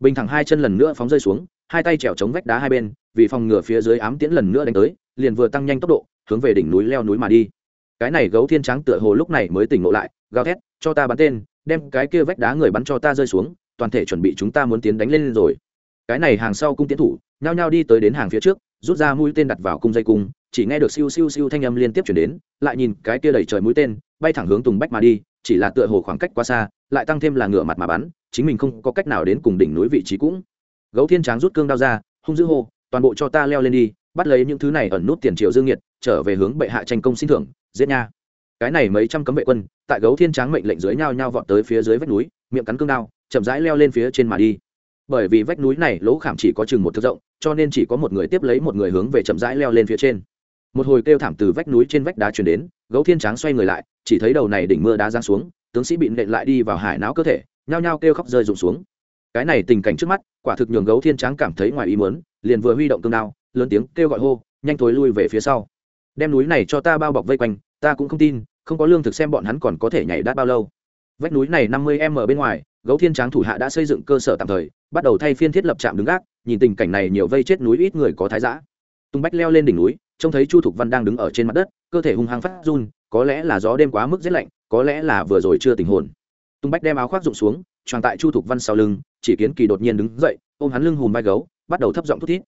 bình thẳng hai chân lần nữa phóng rơi xuống, hai tay trèo chống vách đá hai bên, vì phòng ngừa phía dưới ám tiễn lần nữa đánh tới, liền vừa tăng nhanh tốc độ, hướng về đỉnh núi leo núi mà đi. Cái này gấu thiên trắng tựa hồ lúc này mới tỉnh ngộ lại, gào thét, cho ta bắn tên, đem cái kia vách đá người bắn cho ta rơi xuống, toàn thể chuẩn bị chúng ta muốn tiến đánh lên rồi. Cái này hàng sau cung tiến thủ, nhao nhao đi tới đến hàng phía trước, rút ra mũi tên đặt vào cung dây cung, chỉ nghe được siêu siêu siêu thanh âm liên tiếp chuyển đến, lại nhìn cái kia đẩy trời mũi tên, bay thẳng hướng tùng bách mà đi, chỉ là tựa hồ khoảng cách quá xa, lại tăng thêm là ngựa mặt mà bắn chính mình không có cách nào đến cùng đỉnh núi vị trí cũng. Gấu thiên tráng rút cương đao ra, hung dữ hô, toàn bộ cho ta leo lên đi, bắt lấy những thứ này ẩn nút tiền triệu dương nhiệt trở về hướng bệ hạ tranh công xin thưởng, giết nha. Cái này mấy trăm cấm vệ quân, tại gấu thiên tráng mệnh lệnh dưới nhau nhau vọt tới phía dưới vách núi, miệng cắn cương đao, chậm rãi leo lên phía trên mà đi. Bởi vì vách núi này lỗ khảm chỉ có chừng một thước rộng, cho nên chỉ có một người tiếp lấy một người hướng về chậm rãi leo lên phía trên. Một hồi kêu thảm từ vách núi trên vách đá chuyển đến, gấu thiên tráng xoay người lại, chỉ thấy đầu này đỉnh mưa đá giáng xuống, tướng sĩ bị nện lại đi vào hải não cơ thể nhao nhao kêu khóc rơi rụng xuống. Cái này tình cảnh trước mắt, quả thực nhường gấu thiên tráng cảm thấy ngoài ý muốn, liền vừa huy động cương đao, lớn tiếng kêu gọi hô, nhanh thối lui về phía sau. Đem núi này cho ta bao bọc vây quanh, ta cũng không tin, không có lương thực xem bọn hắn còn có thể nhảy đát bao lâu. Vách núi này năm mươi m bên ngoài, gấu thiên tráng thủ hạ đã xây dựng cơ sở tạm thời, bắt đầu thay phiên thiết lập trạm đứng gác, nhìn tình cảnh này nhiều vây chết núi ít người có thái giã. Tung bách leo lên đỉnh núi, trông thấy chu thục văn đang đứng ở trên mặt đất, cơ thể hung hăng phát run, có lẽ là gió đêm quá mức rét lạnh, có lẽ là vừa rồi chưa tình hồn tung bách đem áo khoác rụng xuống tròn tại chu thục văn sau lưng, chỉ kiến kỳ đột nhiên đứng dậy, ôm hắn lưng hùm vai gấu, bắt đầu thấp giọng thút thít.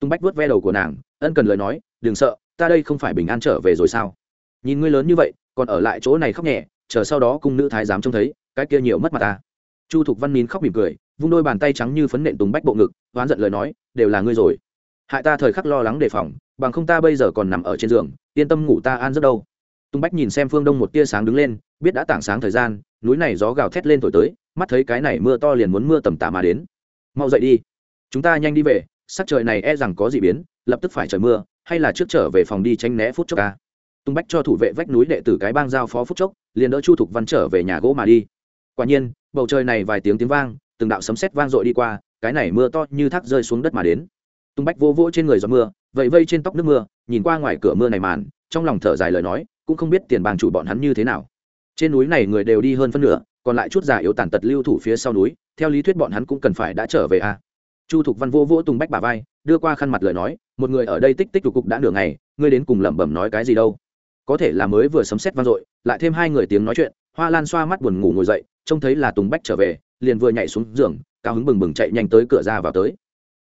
Tung bách vớt ve đầu của nàng, ân cần lời nói, đừng sợ, ta đây không phải bình an trở về rồi sao? Nhìn ngươi lớn như vậy, còn ở lại chỗ này khóc nhẹ, chờ sau đó cung nữ thái giám trông thấy, cái kia nhiều mất mặt ta. Chu thục văn nín khóc mỉm cười, vung đôi bàn tay trắng như phấn nện tùng bách bộ ngực, oán giận lời nói, đều là ngươi rồi. Hại ta thời khắc lo lắng đề phòng, bằng không ta bây giờ còn nằm ở trên giường, yên tâm ngủ ta an rất đâu. Tùng bách nhìn xem phương đông một tia sáng đứng lên, biết đã tảng sáng thời gian núi này gió gào thét lên thổi tới, mắt thấy cái này mưa to liền muốn mưa tầm tả mà đến. Mau dậy đi. Chúng ta nhanh đi về, sắc trời này e rằng có gì biến, lập tức phải trời mưa, hay là trước trở về phòng đi tranh né phút chốc ca. Tung bách cho thủ vệ vách núi đệ tử cái bang giao phó phút chốc, liền đỡ chu thục văn trở về nhà gỗ mà đi. Quả nhiên, bầu trời này vài tiếng tiếng vang, từng đạo sấm sét vang dội đi qua, cái này mưa to như thác rơi xuống đất mà đến. Tung bách vô vỗ trên người gió mưa vậy vây trên tóc nước mưa, nhìn qua ngoài cửa mưa này màn, trong lòng thở dài lời nói, cũng không biết tiền bang chủ bọn hắn như thế nào trên núi này người đều đi hơn phân nửa, còn lại chút giả yếu tàn tật lưu thủ phía sau núi, theo lý thuyết bọn hắn cũng cần phải đã trở về a à. chu thục văn vô vỗ tùng bách bà vai, đưa qua khăn mặt lời nói, một người ở đây tích tích cục đã nửa ngày, ngươi đến cùng lẩm bẩm nói cái gì đâu có thể là mới vừa sấm xét vang dội, lại thêm hai người tiếng nói chuyện, hoa lan xoa mắt buồn ngủ ngồi dậy, trông thấy là tùng bách trở về, liền vừa nhảy xuống giường, cao hứng bừng bừng chạy nhanh tới cửa ra vào tới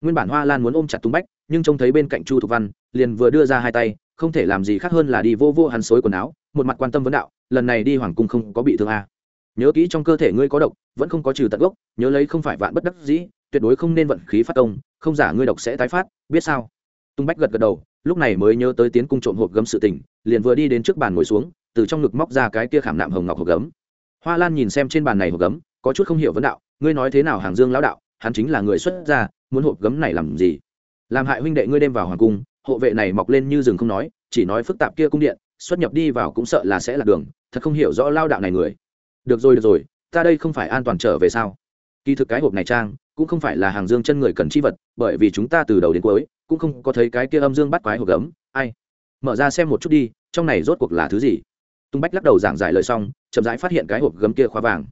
nguyên bản hoa lan muốn ôm chặt tùng bách, nhưng trông thấy bên cạnh chu thục văn, liền vừa đưa ra hai tay không thể làm gì khác hơn là đi vô vô hắn xối quần áo, một mặt quan tâm vấn đạo, lần này đi hoàng cung không có bị thương à. nhớ kỹ trong cơ thể ngươi có độc, vẫn không có trừ tận gốc, nhớ lấy không phải vạn bất đắc dĩ, tuyệt đối không nên vận khí phát công, không giả ngươi độc sẽ tái phát, biết sao? Tung bách gật gật đầu, lúc này mới nhớ tới tiến cung trộm hộp gấm sự tình, liền vừa đi đến trước bàn ngồi xuống, từ trong ngực móc ra cái kia khảm nạm hồng ngọc hộp gấm. Hoa lan nhìn xem trên bàn này hộp gấm, có chút không hiểu vấn đạo, ngươi nói thế nào hàng dương lão đạo, hắn chính là người xuất gia, muốn hộp gấm này làm gì? Làm hại huynh đệ ngươi đem vào hoàng cung hộ vệ này mọc lên như rừng không nói, chỉ nói phức tạp kia cung điện, xuất nhập đi vào cũng sợ là sẽ là đường, thật không hiểu rõ lao đạo này người. Được rồi được rồi, ta đây không phải an toàn trở về sao? Kỳ thực cái hộp này trang, cũng không phải là hàng dương chân người cần chi vật, bởi vì chúng ta từ đầu đến cuối, cũng không có thấy cái kia âm dương bắt quái hộp gấm, ai? Mở ra xem một chút đi, trong này rốt cuộc là thứ gì? Tung bách lắc đầu giảng giải lời xong, chậm rãi phát hiện cái hộp gấm kia khóa vàng.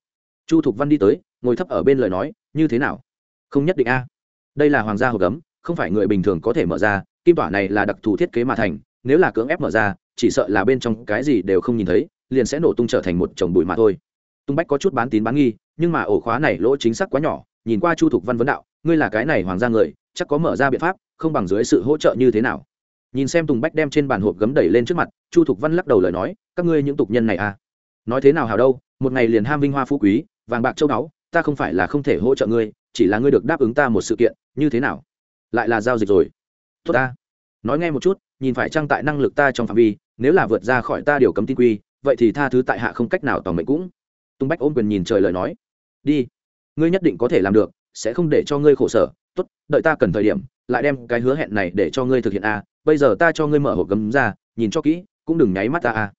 Chu thục văn đi tới, ngồi thấp ở bên lời nói, như thế nào? Không nhất định a. Đây là hoàng gia hộp gấm, không phải người bình thường có thể mở ra kim tỏa này là đặc thù thiết kế mà thành, nếu là cưỡng ép mở ra, chỉ sợ là bên trong cái gì đều không nhìn thấy, liền sẽ nổ tung trở thành một chồng bụi mà thôi. Tung bách có chút bán tín bán nghi, nhưng mà ổ khóa này lỗ chính xác quá nhỏ, nhìn qua chu thục văn vấn đạo, ngươi là cái này hoàng gia người, chắc có mở ra biện pháp, không bằng dưới sự hỗ trợ như thế nào? Nhìn xem tùng bách đem trên bàn hộp gấm đẩy lên trước mặt, chu thục văn lắc đầu lời nói, các ngươi những tục nhân này à? Nói thế nào hào đâu, một ngày liền ham vinh hoa phú quý, vàng bạc châu báu, ta không phải là không thể hỗ trợ ngươi, chỉ là ngươi được đáp ứng ta một sự kiện, như thế nào? Lại là giao dịch rồi tốt ta. Nói nghe một chút, nhìn phải trang tại năng lực ta trong phạm vi, nếu là vượt ra khỏi ta điều cấm tin quy, vậy thì tha thứ tại hạ không cách nào tòng mệnh cũng. Tung bách ôm quyền nhìn trời lời nói. Đi, ngươi nhất định có thể làm được, sẽ không để cho ngươi khổ sở. Tốt, đợi ta cần thời điểm, lại đem cái hứa hẹn này để cho ngươi thực hiện a. Bây giờ ta cho ngươi mở hộp gấm ra, nhìn cho kỹ, cũng đừng nháy mắt ta a.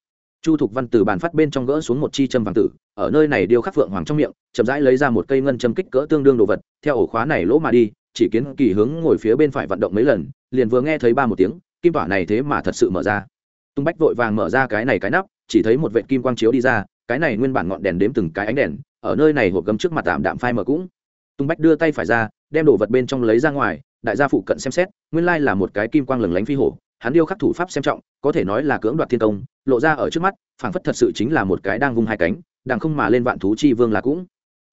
Chu thục văn từ bàn phát bên trong gỡ xuống một chi châm vàng tử, ở nơi này điêu khắc phượng hoàng trong miệng, chậm rãi lấy ra một cây ngân châm kích cỡ tương đương đồ vật, theo ổ khóa này lỗ mà đi, chỉ kiến kỳ hướng ngồi phía bên phải vận động mấy lần liền vừa nghe thấy ba một tiếng, kim tỏa này thế mà thật sự mở ra. Tung bách vội vàng mở ra cái này cái nắp, chỉ thấy một vệ kim quang chiếu đi ra, cái này nguyên bản ngọn đèn đếm từng cái ánh đèn, ở nơi này hộp gấm trước mặt tạm đạm phai mở cũng. Tung bách đưa tay phải ra, đem đồ vật bên trong lấy ra ngoài, đại gia phụ cận xem xét, nguyên lai là một cái kim quang lừng lánh phi hổ, hắn điêu khắc thủ pháp xem trọng, có thể nói là cưỡng đoạt thiên công, lộ ra ở trước mắt, phảng phất thật sự chính là một cái đang vung hai cánh, đang không mà lên vạn thú chi vương là cũng.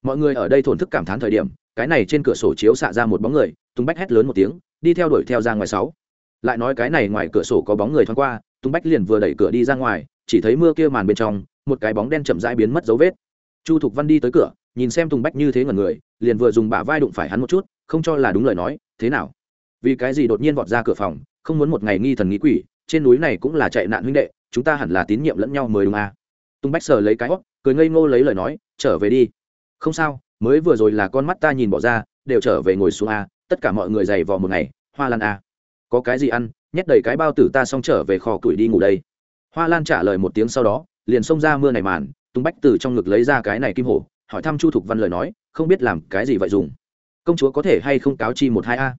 Mọi người ở đây thổn thức cảm thán thời điểm, cái này trên cửa sổ chiếu xạ ra một bóng người, tung bách hét lớn một tiếng đi theo đuổi theo ra ngoài sáu. Lại nói cái này ngoài cửa sổ có bóng người thoáng qua, tung bách liền vừa đẩy cửa đi ra ngoài, chỉ thấy mưa kia màn bên trong, một cái bóng đen chậm rãi biến mất dấu vết. Chu thục văn đi tới cửa, nhìn xem tùng bách như thế ngẩn người, liền vừa dùng bả vai đụng phải hắn một chút, không cho là đúng lời nói, thế nào? Vì cái gì đột nhiên vọt ra cửa phòng, không muốn một ngày nghi thần nghĩ quỷ, trên núi này cũng là chạy nạn huynh đệ, chúng ta hẳn là tín nhiệm lẫn nhau mới đúng à. Tùng bách sờ lấy cái hót cười ngây ngô lấy lời nói, trở về đi. Không sao, mới vừa rồi là con mắt ta nhìn bỏ ra, đều trở về ngồi xuống à tất cả mọi người dày vò một ngày hoa lan à, có cái gì ăn nhét đầy cái bao tử ta xong trở về kho tuổi đi ngủ đây. Hoa lan trả lời một tiếng sau đó liền xông ra mưa này màn tung bách từ trong ngực lấy ra cái này kim hổ hỏi thăm chu thục văn lời nói không biết làm cái gì vậy dùng. Công chúa có thể hay không cáo chi một hai a?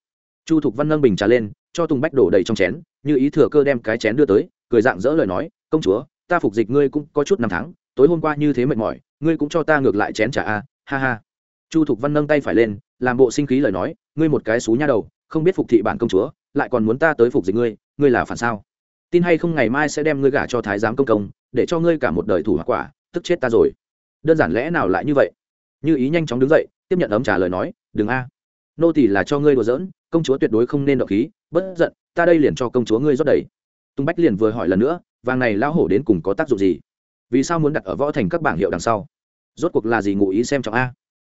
Chu thục văn nâng bình trà lên cho tùng bách đổ đầy trong chén như ý thừa cơ đem cái chén đưa tới cười dạng dỡ lời nói công chúa ta phục dịch ngươi cũng có chút năm tháng tối hôm qua như thế mệt mỏi ngươi cũng cho ta ngược lại chén trà a ha ha. Chu thục văn nâng tay phải lên làm bộ sinh khí lời nói ngươi một cái xú nha đầu, không biết phục thị bản công chúa, lại còn muốn ta tới phục dịch ngươi ngươi là phản sao? Tin hay không ngày mai sẽ đem ngươi gả cho thái giám công công, để cho ngươi cả một đời thủ hoặc quả, tức chết ta rồi. Đơn giản lẽ nào lại như vậy? Như ý nhanh chóng đứng dậy, tiếp nhận ấm trả lời nói, đừng a. Nô tỳ là cho ngươi đùa giỡn, công chúa tuyệt đối không nên động khí, bất giận, ta đây liền cho công chúa ngươi rót đầy. Tung bách liền vừa hỏi lần nữa, vàng này lão hổ đến cùng có tác dụng gì? Vì sao muốn đặt ở võ thành các bảng hiệu đằng sau? Rốt cuộc là gì ngụ ý xem trọng a?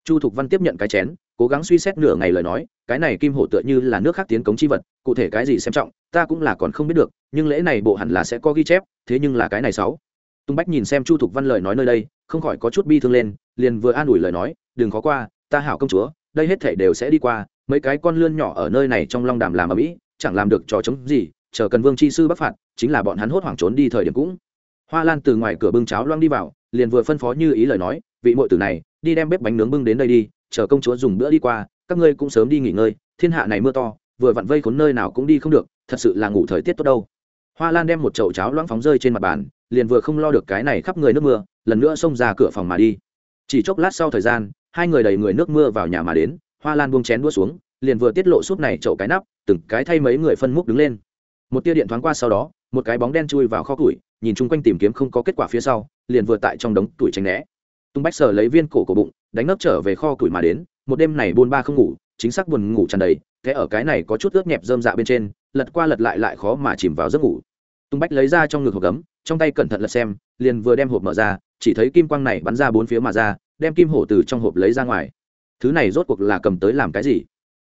Chu thục văn tiếp nhận cái chén, cố gắng suy xét nửa ngày lời nói, cái này kim hổ tựa như là nước khác tiến cống chi vật, cụ thể cái gì xem trọng, ta cũng là còn không biết được, nhưng lễ này bộ hẳn là sẽ có ghi chép, thế nhưng là cái này sáu. Tung bách nhìn xem chu thục văn lời nói nơi đây, không khỏi có chút bi thương lên, liền vừa an ủi lời nói, đừng khó qua, ta hảo công chúa, đây hết thể đều sẽ đi qua, mấy cái con lươn nhỏ ở nơi này trong long đàm làm ở mỹ, chẳng làm được trò chống gì, chờ cần vương chi sư bắc phạt, chính là bọn hắn hốt hoảng trốn đi thời điểm cũng hoa lan từ ngoài cửa bưng cháo loang đi vào, liền vừa phân phó như ý lời nói, vị muội tử này, đi đem bếp bánh nướng bưng đến đây đi, chờ công chúa dùng bữa đi qua, các ngươi cũng sớm đi nghỉ ngơi, thiên hạ này mưa to, vừa vặn vây khốn nơi nào cũng đi không được, thật sự là ngủ thời tiết tốt đâu. Hoa lan đem một chậu cháo loãng phóng rơi trên mặt bàn, liền vừa không lo được cái này khắp người nước mưa, lần nữa xông ra cửa phòng mà đi. Chỉ chốc lát sau thời gian, hai người đầy người nước mưa vào nhà mà đến, hoa lan buông chén đua xuống, liền vừa tiết lộ súp này chậu cái nắp, từng cái thay mấy người phân múc đứng lên. Một tia điện thoáng qua sau đó, một cái bóng đen chui vào kho củi nhìn chung quanh tìm kiếm không có kết quả phía sau, liền vừa tại trong đống tuổi tránh né. Tung bách sờ lấy viên cổ của bụng, đánh nấc trở về kho tuổi mà đến, một đêm này buôn ba không ngủ, chính xác buồn ngủ tràn đầy thế ở cái này có chút ướt nhẹp dơm dạ bên trên, lật qua lật lại lại khó mà chìm vào giấc ngủ. Tung bách lấy ra trong ngực hộp gấm, trong tay cẩn thận lật xem, liền vừa đem hộp mở ra, chỉ thấy kim quang này bắn ra bốn phía mà ra, đem kim hổ từ trong hộp lấy ra ngoài. Thứ này rốt cuộc là cầm tới làm cái gì?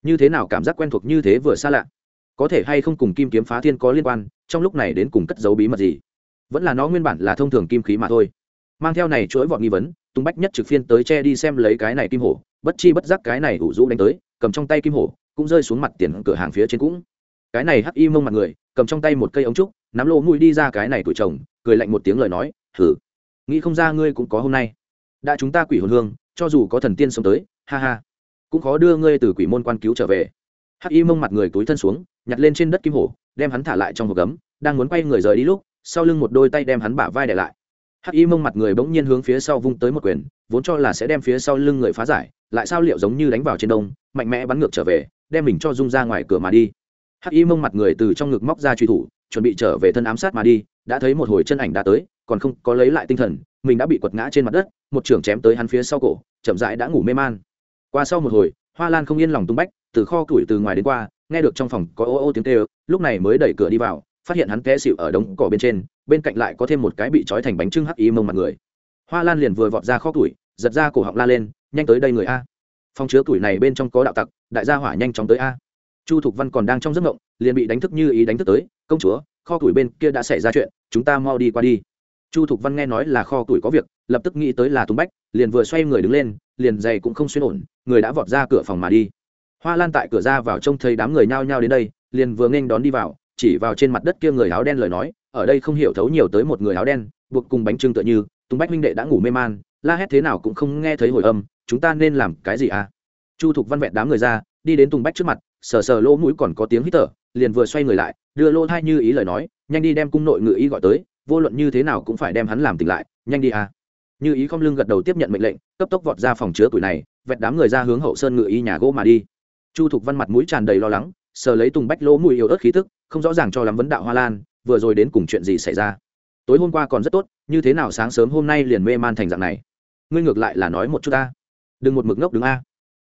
Như thế nào cảm giác quen thuộc như thế vừa xa lạ? Có thể hay không cùng kim kiếm phá thiên có liên quan, trong lúc này đến cùng cất dấu bí mật gì? Vẫn là nó nguyên bản là thông thường kim khí mà thôi. Mang theo này chuỗi vọt nghi vấn tung bách nhất trực phiên tới che đi xem lấy cái này kim hổ, bất chi bất giác cái này ủ rũ đánh tới, cầm trong tay kim hổ, cũng rơi xuống mặt tiền cửa hàng phía trên cũng. Cái này hắc y mông mặt người, cầm trong tay một cây ống trúc, nắm lỗ mũi đi ra cái này tuổi chồng, cười lạnh một tiếng lời nói thử nghĩ không ra ngươi cũng có hôm nay. Đã chúng ta quỷ hồn hương, cho dù có thần tiên sống tới, ha ha, cũng khó đưa ngươi từ quỷ môn quan cứu trở về. Hắc y mông mặt người túi thân xuống, nhặt lên trên đất kim hổ, đem hắn thả lại trong hộp gấm, đang muốn quay người rời đi lúc sau lưng một đôi tay đem hắn bả vai để lại. Hắc y mông mặt người bỗng nhiên hướng phía sau vung tới một quyền, vốn cho là sẽ đem phía sau lưng người phá giải, lại sao liệu giống như đánh vào trên đông, mạnh mẽ bắn ngược trở về, đem mình cho rung ra ngoài cửa mà đi. Hắc y mông mặt người từ trong ngực móc ra truy thủ, chuẩn bị trở về thân ám sát mà đi, đã thấy một hồi chân ảnh đã tới, còn không có lấy lại tinh thần, mình đã bị quật ngã trên mặt đất, một trưởng chém tới hắn phía sau cổ, chậm rãi đã ngủ mê man. Qua sau một hồi, hoa lan không yên lòng tung bách, từ kho củi từ ngoài đến qua, nghe được trong phòng có ô ô tiếng kêu, lúc này mới đẩy cửa đi vào phát hiện hắn té xịu ở đống cỏ bên trên, bên cạnh lại có thêm một cái bị trói thành bánh trưng hắc y mông mặt người. Hoa lan liền vừa vọt ra kho tuổi giật ra cổ họng la lên, nhanh tới đây người a. Phòng chứa tuổi này bên trong có đạo tặc, đại gia hỏa nhanh chóng tới a. Chu thục văn còn đang trong giấc ngộng liền bị đánh thức như ý đánh thức tới, công chúa, kho tuổi bên kia đã xảy ra chuyện, chúng ta mau đi qua đi. Chu thục văn nghe nói là kho tuổi có việc, lập tức nghĩ tới là tùng bách, liền vừa xoay người đứng lên, liền giày cũng không xuyên ổn, người đã vọt ra cửa phòng mà đi. Hoa lan tại cửa ra vào trông thấy đám người nhao nhao đến đây, liền vừa nghênh đón đi vào chỉ vào trên mặt đất kia người áo đen lời nói, ở đây không hiểu thấu nhiều tới một người áo đen, buộc cùng bánh trưng tựa như, tùng bách minh đệ đã ngủ mê man, la hét thế nào cũng không nghe thấy hồi âm, chúng ta nên làm cái gì à? Chu thục văn vẹn đám người ra, đi đến tùng bách trước mặt, sờ sờ lỗ mũi còn có tiếng hít thở, liền vừa xoay người lại, đưa lỗ thai như ý lời nói, nhanh đi đem cung nội ngự ý gọi tới, vô luận như thế nào cũng phải đem hắn làm tỉnh lại, nhanh đi à? Như ý không lưng gật đầu tiếp nhận mệnh lệnh, cấp tốc vọt ra phòng chứa tuổi này, vẹn đám người ra hướng hậu sơn ngự ý nhà gỗ mà đi. Chu thục văn mặt mũi tràn đầy lo lắng, sờ lấy tùng bách lỗ mùi yếu ớt khí tức không rõ ràng cho lắm vấn đạo hoa lan, vừa rồi đến cùng chuyện gì xảy ra. Tối hôm qua còn rất tốt, như thế nào sáng sớm hôm nay liền mê man thành dạng này? Ngươi ngược lại là nói một chút ta. Đừng một mực ngốc đứng a.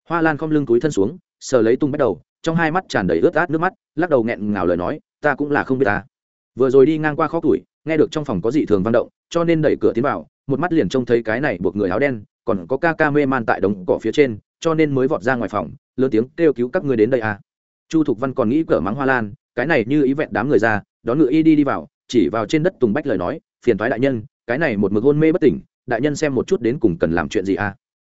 Hoa lan không lưng túi thân xuống, sờ lấy tung bắt đầu, trong hai mắt tràn đầy ướt át nước mắt, lắc đầu nghẹn ngào lời nói, ta cũng là không biết ta. Vừa rồi đi ngang qua kho tuổi nghe được trong phòng có dị thường văn động, cho nên đẩy cửa tiến vào, một mắt liền trông thấy cái này buộc người áo đen, còn có ca ca mê man tại đống cỏ phía trên, cho nên mới vọt ra ngoài phòng, lớn tiếng kêu cứu các ngươi đến đây à. Chu thục văn còn nghĩ cỡ mắng hoa lan cái này như ý vẹn đám người ra, đón ngựa y đi đi vào, chỉ vào trên đất tùng bách lời nói, phiền thoái đại nhân, cái này một mực hôn mê bất tỉnh, đại nhân xem một chút đến cùng cần làm chuyện gì à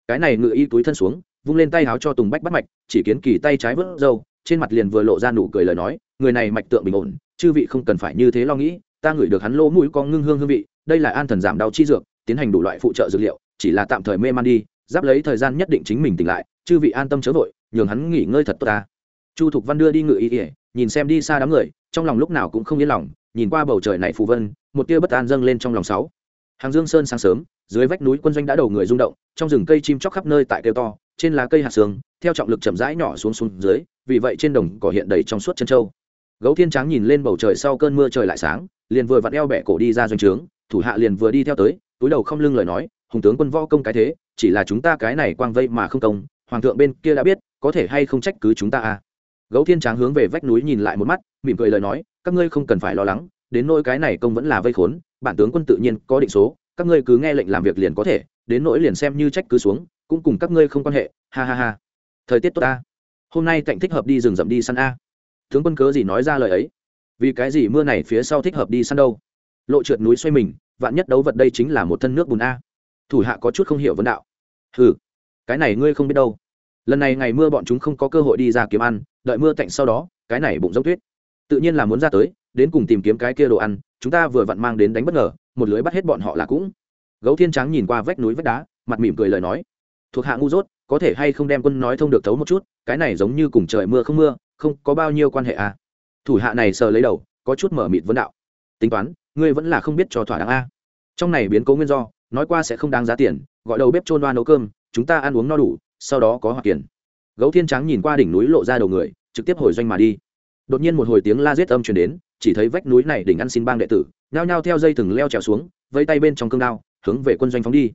cái này ngựa y túi thân xuống, vung lên tay háo cho tùng bách bắt mạch, chỉ kiến kỳ tay trái vớt râu, trên mặt liền vừa lộ ra nụ cười lời nói, người này mạch tượng bình ổn, chư vị không cần phải như thế lo nghĩ, ta ngửi được hắn lỗ mũi có ngưng hương hương vị, đây là an thần giảm đau chi dược, tiến hành đủ loại phụ trợ dược liệu, chỉ là tạm thời mê man đi, giáp lấy thời gian nhất định chính mình tỉnh lại, chư vị an tâm chớ vội, nhường hắn nghỉ ngơi thật tốt ta chu thục văn đưa đi ngự y. ỉa nhìn xem đi xa đám người, trong lòng lúc nào cũng không yên lòng, nhìn qua bầu trời này phù vân, một tia bất an dâng lên trong lòng sáu. Hàng dương sơn sáng sớm, dưới vách núi quân doanh đã đầu người rung động, trong rừng cây chim chóc khắp nơi tại kêu to, trên lá cây hạt sương, theo trọng lực chậm rãi nhỏ xuống xuống dưới, vì vậy trên đồng cỏ hiện đầy trong suốt chân trâu gấu thiên tráng nhìn lên bầu trời sau cơn mưa trời lại sáng, liền vừa vặn eo bẻ cổ đi ra doanh trướng, thủ hạ liền vừa đi theo tới, túi đầu không lưng lời nói, hùng tướng quân võ công cái thế, chỉ là chúng ta cái này quang vây mà không công, hoàng thượng bên kia đã biết, có thể hay không trách cứ chúng ta à? Gấu thiên tráng hướng về vách núi nhìn lại một mắt, mỉm cười lời nói, các ngươi không cần phải lo lắng, đến nỗi cái này công vẫn là vây khốn, bản tướng quân tự nhiên có định số, các ngươi cứ nghe lệnh làm việc liền có thể, đến nỗi liền xem như trách cứ xuống, cũng cùng các ngươi không quan hệ, ha ha ha. Thời tiết tốt ta. Hôm nay cạnh thích hợp đi rừng rậm đi săn a. Tướng quân cớ gì nói ra lời ấy? Vì cái gì mưa này phía sau thích hợp đi săn đâu? Lộ trượt núi xoay mình, vạn nhất đấu vật đây chính là một thân nước bùn a. Thủ hạ có chút không hiểu vấn đạo. Ừ cái này ngươi không biết đâu lần này ngày mưa bọn chúng không có cơ hội đi ra kiếm ăn, đợi mưa tạnh sau đó, cái này bụng giống tuyết. Tự nhiên là muốn ra tới, đến cùng tìm kiếm cái kia đồ ăn, chúng ta vừa vặn mang đến đánh bất ngờ, một lưới bắt hết bọn họ là cũng. Gấu thiên trắng nhìn qua vách núi vách đá, mặt mỉm cười lời nói. Thuộc hạ ngu dốt, có thể hay không đem quân nói thông được thấu một chút, cái này giống như cùng trời mưa không mưa, không có bao nhiêu quan hệ à? Thủ hạ này sờ lấy đầu, có chút mở mịt vấn đạo. Tính toán, ngươi vẫn là không biết cho thỏa đáng a. Trong này biến cố nguyên do, nói qua sẽ không đáng giá tiền, gọi đầu bếp trôn đoan nấu cơm, chúng ta ăn uống no đủ sau đó có hoặc tiền gấu thiên trắng nhìn qua đỉnh núi lộ ra đầu người, trực tiếp hồi doanh mà đi. Đột nhiên một hồi tiếng la giết âm truyền đến, chỉ thấy vách núi này đỉnh ăn xin bang đệ tử, nhao nhao theo dây thừng leo trèo xuống vây tay bên trong cương đao, hướng về quân doanh phóng đi.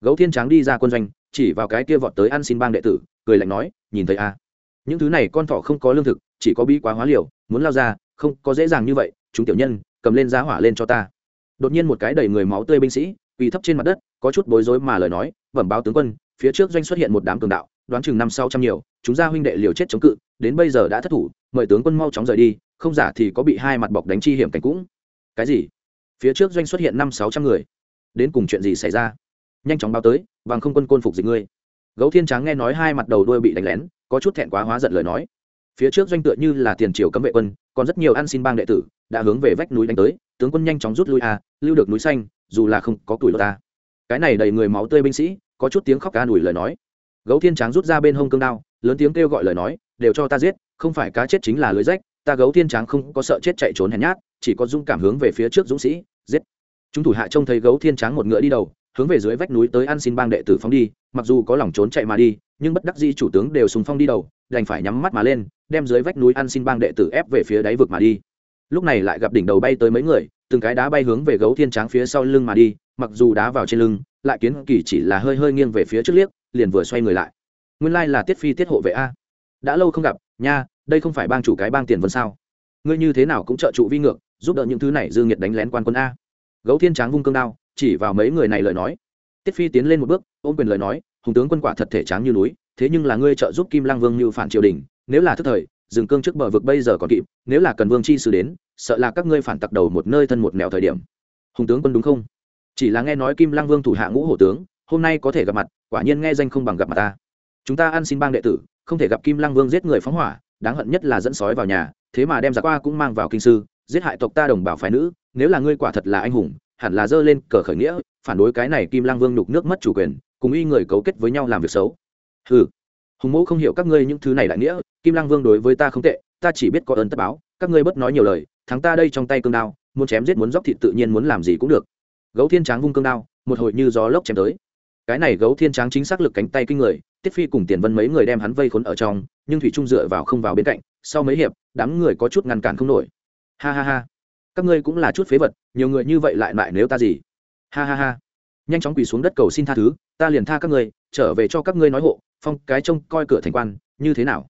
Gấu thiên tráng đi ra quân doanh, chỉ vào cái kia vọt tới ăn xin bang đệ tử, cười lạnh nói, nhìn thấy a à. những thứ này con thỏ không có lương thực, chỉ có bi quá hóa liều, muốn lao ra, không có dễ dàng như vậy, chúng tiểu nhân, cầm lên giá hỏa lên cho ta. Đột nhiên một cái đầy người máu tươi binh sĩ, quỳ thấp trên mặt đất, có chút bối rối mà lời nói, bẩm báo tướng quân phía trước doanh xuất hiện một đám cường đạo, đoán chừng năm sau trăm nhiều, chúng ra huynh đệ liều chết chống cự, đến bây giờ đã thất thủ, mời tướng quân mau chóng rời đi, không giả thì có bị hai mặt bọc đánh chi hiểm cảnh cũng. Cái gì? Phía trước doanh xuất hiện năm sáu trăm người. Đến cùng chuyện gì xảy ra? Nhanh chóng báo tới bằng không quân côn phục dịch ngươi. Gấu thiên tráng nghe nói hai mặt đầu đuôi bị đánh lén, có chút thẹn quá hóa giận lời nói. Phía trước doanh tựa như là tiền triều cấm vệ quân, còn rất nhiều ăn xin bang đệ tử, đã hướng về vách núi đánh tới, tướng quân nhanh chóng rút lui à lưu được núi xanh, dù là không có tuổi ta. Cái này đầy người máu tươi binh sĩ có chút tiếng khóc ca đùi lời nói. Gấu thiên tráng rút ra bên hông cương đao, lớn tiếng kêu gọi lời nói, đều cho ta giết, không phải cá chết chính là lưới rách, ta gấu thiên tráng không có sợ chết chạy trốn hèn nhát, chỉ có dũng cảm hướng về phía trước dũng sĩ, giết. Chúng thủ hạ trông thấy gấu thiên tráng một ngựa đi đầu, hướng về dưới vách núi tới ăn xin bang đệ tử phóng đi, mặc dù có lòng trốn chạy mà đi, nhưng bất đắc dĩ chủ tướng đều sùng phong đi đầu, đành phải nhắm mắt mà lên, đem dưới vách núi ăn xin bang đệ tử ép về phía đáy vực mà đi. Lúc này lại gặp đỉnh đầu bay tới mấy người, từng cái đá bay hướng về gấu thiên tráng phía sau lưng mà đi, mặc dù đá vào trên lưng lại kiến kỳ chỉ là hơi hơi nghiêng về phía trước liếc, liền vừa xoay người lại. Nguyên lai là tiết phi tiết hộ vệ a. Đã lâu không gặp, nha, đây không phải bang chủ cái bang tiền vân sao? Ngươi như thế nào cũng trợ trụ vi ngược, giúp đỡ những thứ này dư nghiệt đánh lén quan quân a. Gấu thiên tráng vung cương đao, chỉ vào mấy người này lời nói. Tiết phi tiến lên một bước, ôm quyền lời nói, hùng tướng quân quả thật thể tráng như núi, thế nhưng là ngươi trợ giúp kim lang vương như phản triều đình, nếu là thức thời, dừng cương trước bờ vực bây giờ còn kịp, nếu là cần vương chi sử đến, sợ là các ngươi phản tặc đầu một nơi thân một nẻo thời điểm. Hùng tướng quân đúng không? Chỉ là nghe nói kim lang vương thủ hạ ngũ hổ tướng, hôm nay có thể gặp mặt, quả nhiên nghe danh không bằng gặp mặt ta. Chúng ta ăn xin bang đệ tử, không thể gặp kim lang vương giết người phóng hỏa, đáng hận nhất là dẫn sói vào nhà, thế mà đem giặc qua cũng mang vào kinh sư, giết hại tộc ta đồng bào phái nữ, nếu là ngươi quả thật là anh hùng, hẳn là dơ lên cờ khởi nghĩa, phản đối cái này kim lang vương nhục nước mất chủ quyền, cùng y người cấu kết với nhau làm việc xấu. Ừ hùng mẫu không hiểu các ngươi những thứ này đại nghĩa, kim lang vương đối với ta không tệ, ta chỉ biết có ơn tất báo, các ngươi bất nói nhiều lời, thắng ta đây trong tay cương đao, muốn chém giết muốn dóc thịt tự nhiên muốn làm gì cũng được gấu thiên tráng vung cương đao, một hồi như gió lốc chém tới. Cái này gấu thiên tráng chính xác lực cánh tay kinh người, tiết phi cùng tiền vân mấy người đem hắn vây khốn ở trong, nhưng thủy trung dựa vào không vào bên cạnh, sau mấy hiệp, đám người có chút ngăn cản không nổi. Ha ha ha. Các ngươi cũng là chút phế vật, nhiều người như vậy lại lại nếu ta gì? Ha ha ha. Nhanh chóng quỳ xuống đất cầu xin tha thứ, ta liền tha các ngươi, trở về cho các ngươi nói hộ, phong cái trông coi cửa thành quan, như thế nào?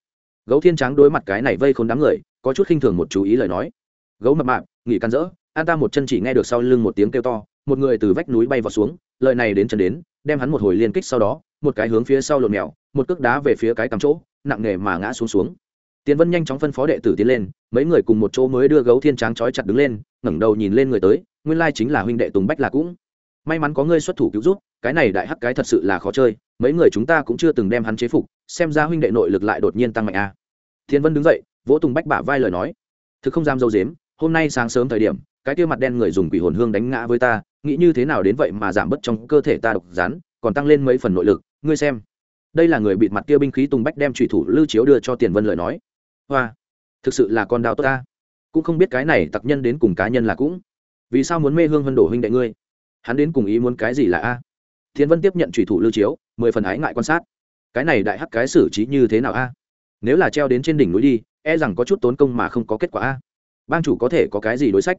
Gấu thiên tráng đối mặt cái này vây khốn đám người, có chút khinh thường một chú ý lời nói. Gấu mập mạp, nghỉ căn rỡ an ta một chân chỉ nghe được sau lưng một tiếng kêu to, một người từ vách núi bay vào xuống, lời này đến chân đến, đem hắn một hồi liên kích sau đó, một cái hướng phía sau lộn mèo, một cước đá về phía cái cắm chỗ, nặng nề mà ngã xuống xuống. Tiến vân nhanh chóng phân phó đệ tử tiến lên, mấy người cùng một chỗ mới đưa gấu thiên tráng trói chặt đứng lên, ngẩng đầu nhìn lên người tới, nguyên lai chính là huynh đệ tùng bách là cũng. May mắn có ngươi xuất thủ cứu giúp, cái này đại hắc cái thật sự là khó chơi, mấy người chúng ta cũng chưa từng đem hắn chế phục, xem ra huynh đệ nội lực lại đột nhiên tăng mạnh a à. thiên vân đứng dậy, vỗ tùng bách bả vai lời nói. Thực không dám dâu dếm, hôm nay sáng sớm thời điểm cái kia mặt đen người dùng quỷ hồn hương đánh ngã với ta, nghĩ như thế nào đến vậy mà giảm bớt trong cơ thể ta độc rán, còn tăng lên mấy phần nội lực, ngươi xem. Đây là người bịt mặt kia binh khí tùng bách đem trùy thủ lưu chiếu đưa cho tiền vân lời nói. Hoa, thực sự là con đào tốt ta. Cũng không biết cái này tặc nhân đến cùng cá nhân là cũng. Vì sao muốn mê hương vân đổ huynh đệ ngươi? Hắn đến cùng ý muốn cái gì là a? Thiên vân tiếp nhận trùy thủ lưu chiếu, mười phần ái ngại quan sát. Cái này đại hắc cái xử trí như thế nào a? Nếu là treo đến trên đỉnh núi đi e rằng có chút tốn công mà không có kết quả a. Bang chủ có thể có cái gì đối sách?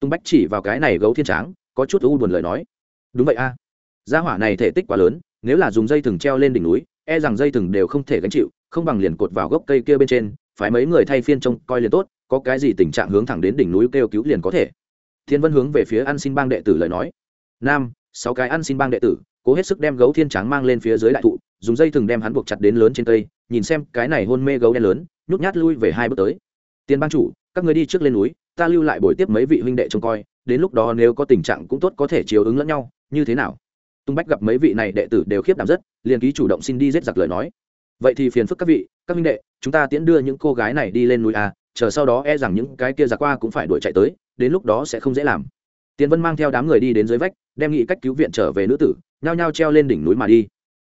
Tung bách chỉ vào cái này gấu thiên tráng, có chút u buồn lời nói. Đúng vậy a. Gia hỏa này thể tích quá lớn, nếu là dùng dây thừng treo lên đỉnh núi e rằng dây thừng đều không thể gánh chịu, không bằng liền cột vào gốc cây kia bên trên phải mấy người thay phiên trông coi liền tốt, có cái gì tình trạng hướng thẳng đến đỉnh núi kêu cứu liền có thể. Thiên vân hướng về phía ăn xin bang đệ tử lời nói. Nam, sáu cái ăn xin bang đệ tử, cố hết sức đem gấu thiên tráng mang lên phía dưới đại thụ, dùng dây thừng đem hắn buộc chặt đến lớn trên cây, nhìn xem cái này hôn mê gấu đen lớn, nhút nhát lui về hai bước tới. Tiền bang chủ, các người đi trước lên núi ta lưu lại buổi tiếp mấy vị huynh đệ trông coi, đến lúc đó nếu có tình trạng cũng tốt có thể chiếu ứng lẫn nhau, như thế nào? Tung bách gặp mấy vị này đệ tử đều khiếp đảm rất, liền ký chủ động xin đi giết giặc lời nói. Vậy thì phiền phức các vị, các huynh đệ, chúng ta tiễn đưa những cô gái này đi lên núi a chờ sau đó e rằng những cái kia giặc qua cũng phải đuổi chạy tới, đến lúc đó sẽ không dễ làm. Tiến vân mang theo đám người đi đến dưới vách, đem nghị cách cứu viện trở về nữ tử, nhao nhao treo lên đỉnh núi mà đi.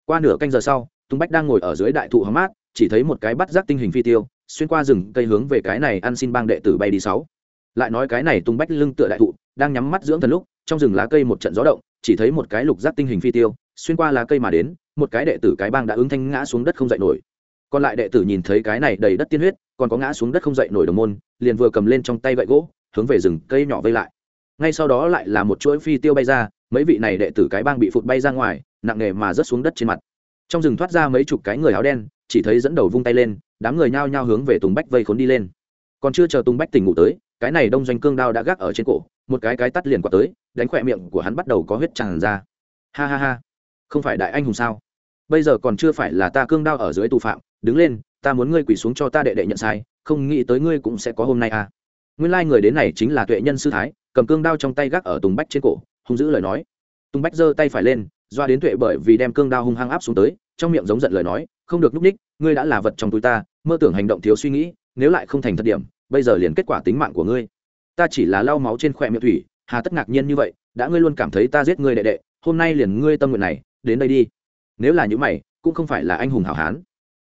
Qua nửa canh giờ sau, tung bách đang ngồi ở dưới đại thụ hóng mát, chỉ thấy một cái bắt giác tinh hình phi tiêu, xuyên qua rừng cây hướng về cái này ăn xin bang đệ tử bay đi sáu lại nói cái này tung bách lưng tựa đại thụ, đang nhắm mắt dưỡng thần lúc, trong rừng lá cây một trận gió động, chỉ thấy một cái lục giác tinh hình phi tiêu, xuyên qua lá cây mà đến, một cái đệ tử cái bang đã ứng thanh ngã xuống đất không dậy nổi. Còn lại đệ tử nhìn thấy cái này đầy đất tiên huyết, còn có ngã xuống đất không dậy nổi đồng môn, liền vừa cầm lên trong tay gậy gỗ, hướng về rừng cây nhỏ vây lại. Ngay sau đó lại là một chuỗi phi tiêu bay ra, mấy vị này đệ tử cái bang bị phụt bay ra ngoài, nặng nề mà rớt xuống đất trên mặt. Trong rừng thoát ra mấy chục cái người áo đen, chỉ thấy dẫn đầu vung tay lên, đám người nhao nhao hướng về tùng bách vây khốn đi lên. Còn chưa chờ tùng bách tỉnh ngủ tới cái này đông doanh cương đao đã gác ở trên cổ, một cái cái tắt liền qua tới, đánh khỏe miệng của hắn bắt đầu có huyết tràn ra. Ha ha ha, không phải đại anh hùng sao? Bây giờ còn chưa phải là ta cương đao ở dưới tù phạm, đứng lên, ta muốn ngươi quỳ xuống cho ta đệ đệ nhận sai, không nghĩ tới ngươi cũng sẽ có hôm nay à. Nguyên lai người đến này chính là tuệ nhân sư thái, cầm cương đao trong tay gác ở tùng bách trên cổ, hung giữ lời nói. Tùng bách giơ tay phải lên, doa đến tuệ bởi vì đem cương đao hung hăng áp xuống tới, trong miệng giống giận lời nói, không được núp ních, ngươi đã là vật trong túi ta, mơ tưởng hành động thiếu suy nghĩ, nếu lại không thành thật điểm bây giờ liền kết quả tính mạng của ngươi. Ta chỉ là lau máu trên khỏe miệng thủy, hà tất ngạc nhiên như vậy, đã ngươi luôn cảm thấy ta giết ngươi đệ đệ, hôm nay liền ngươi tâm nguyện này, đến đây đi. Nếu là những mày, cũng không phải là anh hùng hảo hán.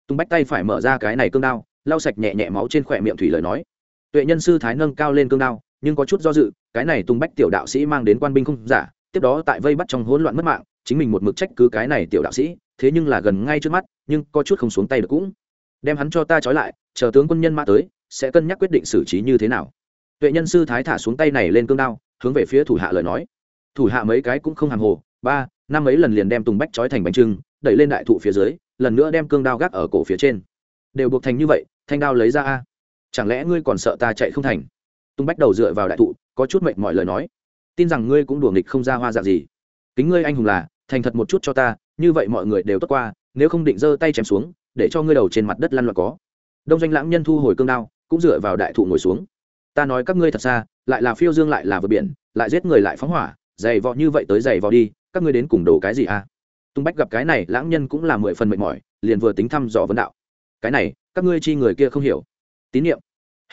Tung bách tay phải mở ra cái này cương đao, lau sạch nhẹ nhẹ máu trên khỏe miệng thủy lời nói. Tuệ nhân sư thái nâng cao lên cương đao, nhưng có chút do dự, cái này tung bách tiểu đạo sĩ mang đến quan binh không giả, tiếp đó tại vây bắt trong hỗn loạn mất mạng, chính mình một mực trách cứ cái này tiểu đạo sĩ, thế nhưng là gần ngay trước mắt, nhưng có chút không xuống tay được cũng. Đem hắn cho ta trói lại, chờ tướng quân nhân mã tới sẽ cân nhắc quyết định xử trí như thế nào. Tuệ nhân sư thái thả xuống tay này lên cương đao, hướng về phía thủ hạ lời nói. Thủ hạ mấy cái cũng không hàng hồ, ba, năm mấy lần liền đem tùng bách trói thành bánh trưng, đẩy lên đại thụ phía dưới, lần nữa đem cương đao gác ở cổ phía trên. Đều buộc thành như vậy, thanh đao lấy ra a. Chẳng lẽ ngươi còn sợ ta chạy không thành? Tùng bách đầu dựa vào đại thụ, có chút mệnh mọi lời nói. Tin rằng ngươi cũng đùa nghịch không ra hoa dạng gì. Kính ngươi anh hùng là, thành thật một chút cho ta, như vậy mọi người đều tốt qua, nếu không định giơ tay chém xuống, để cho ngươi đầu trên mặt đất lăn loạn có. Đông doanh lãng nhân thu hồi cương đao cũng dựa vào đại thụ ngồi xuống. Ta nói các ngươi thật xa, lại là phiêu dương lại là vượt biển, lại giết người lại phóng hỏa dày vò như vậy tới dày vò đi, các ngươi đến cùng đồ cái gì à? Tung bách gặp cái này, lãng nhân cũng là mười phần mệt mỏi, liền vừa tính thăm dò vấn đạo. Cái này, các ngươi chi người kia không hiểu. Tín nhiệm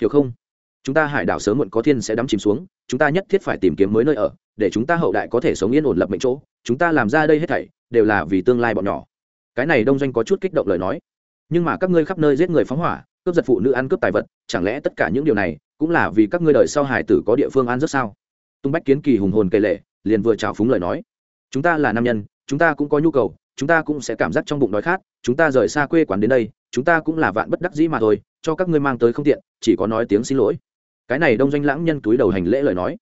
hiểu không? Chúng ta hải đảo sớm muộn có thiên sẽ đắm chìm xuống, chúng ta nhất thiết phải tìm kiếm mới nơi ở, để chúng ta hậu đại có thể sống yên ổn lập mệnh chỗ. Chúng ta làm ra đây hết thảy, đều là vì tương lai bọn nhỏ. Cái này đông doanh có chút kích động lời nói nhưng mà các ngươi khắp nơi giết người phóng hỏa, cướp giật phụ nữ ăn cướp tài vật, chẳng lẽ tất cả những điều này cũng là vì các ngươi đời sau hải tử có địa phương ăn rất sao? Tung bách kiến kỳ hùng hồn kể lệ, liền vừa trào phúng lời nói. Chúng ta là nam nhân, chúng ta cũng có nhu cầu, chúng ta cũng sẽ cảm giác trong bụng đói khát, chúng ta rời xa quê quán đến đây, chúng ta cũng là vạn bất đắc dĩ mà thôi, cho các ngươi mang tới không tiện, chỉ có nói tiếng xin lỗi. Cái này đông doanh lãng nhân túi đầu hành lễ lời nói.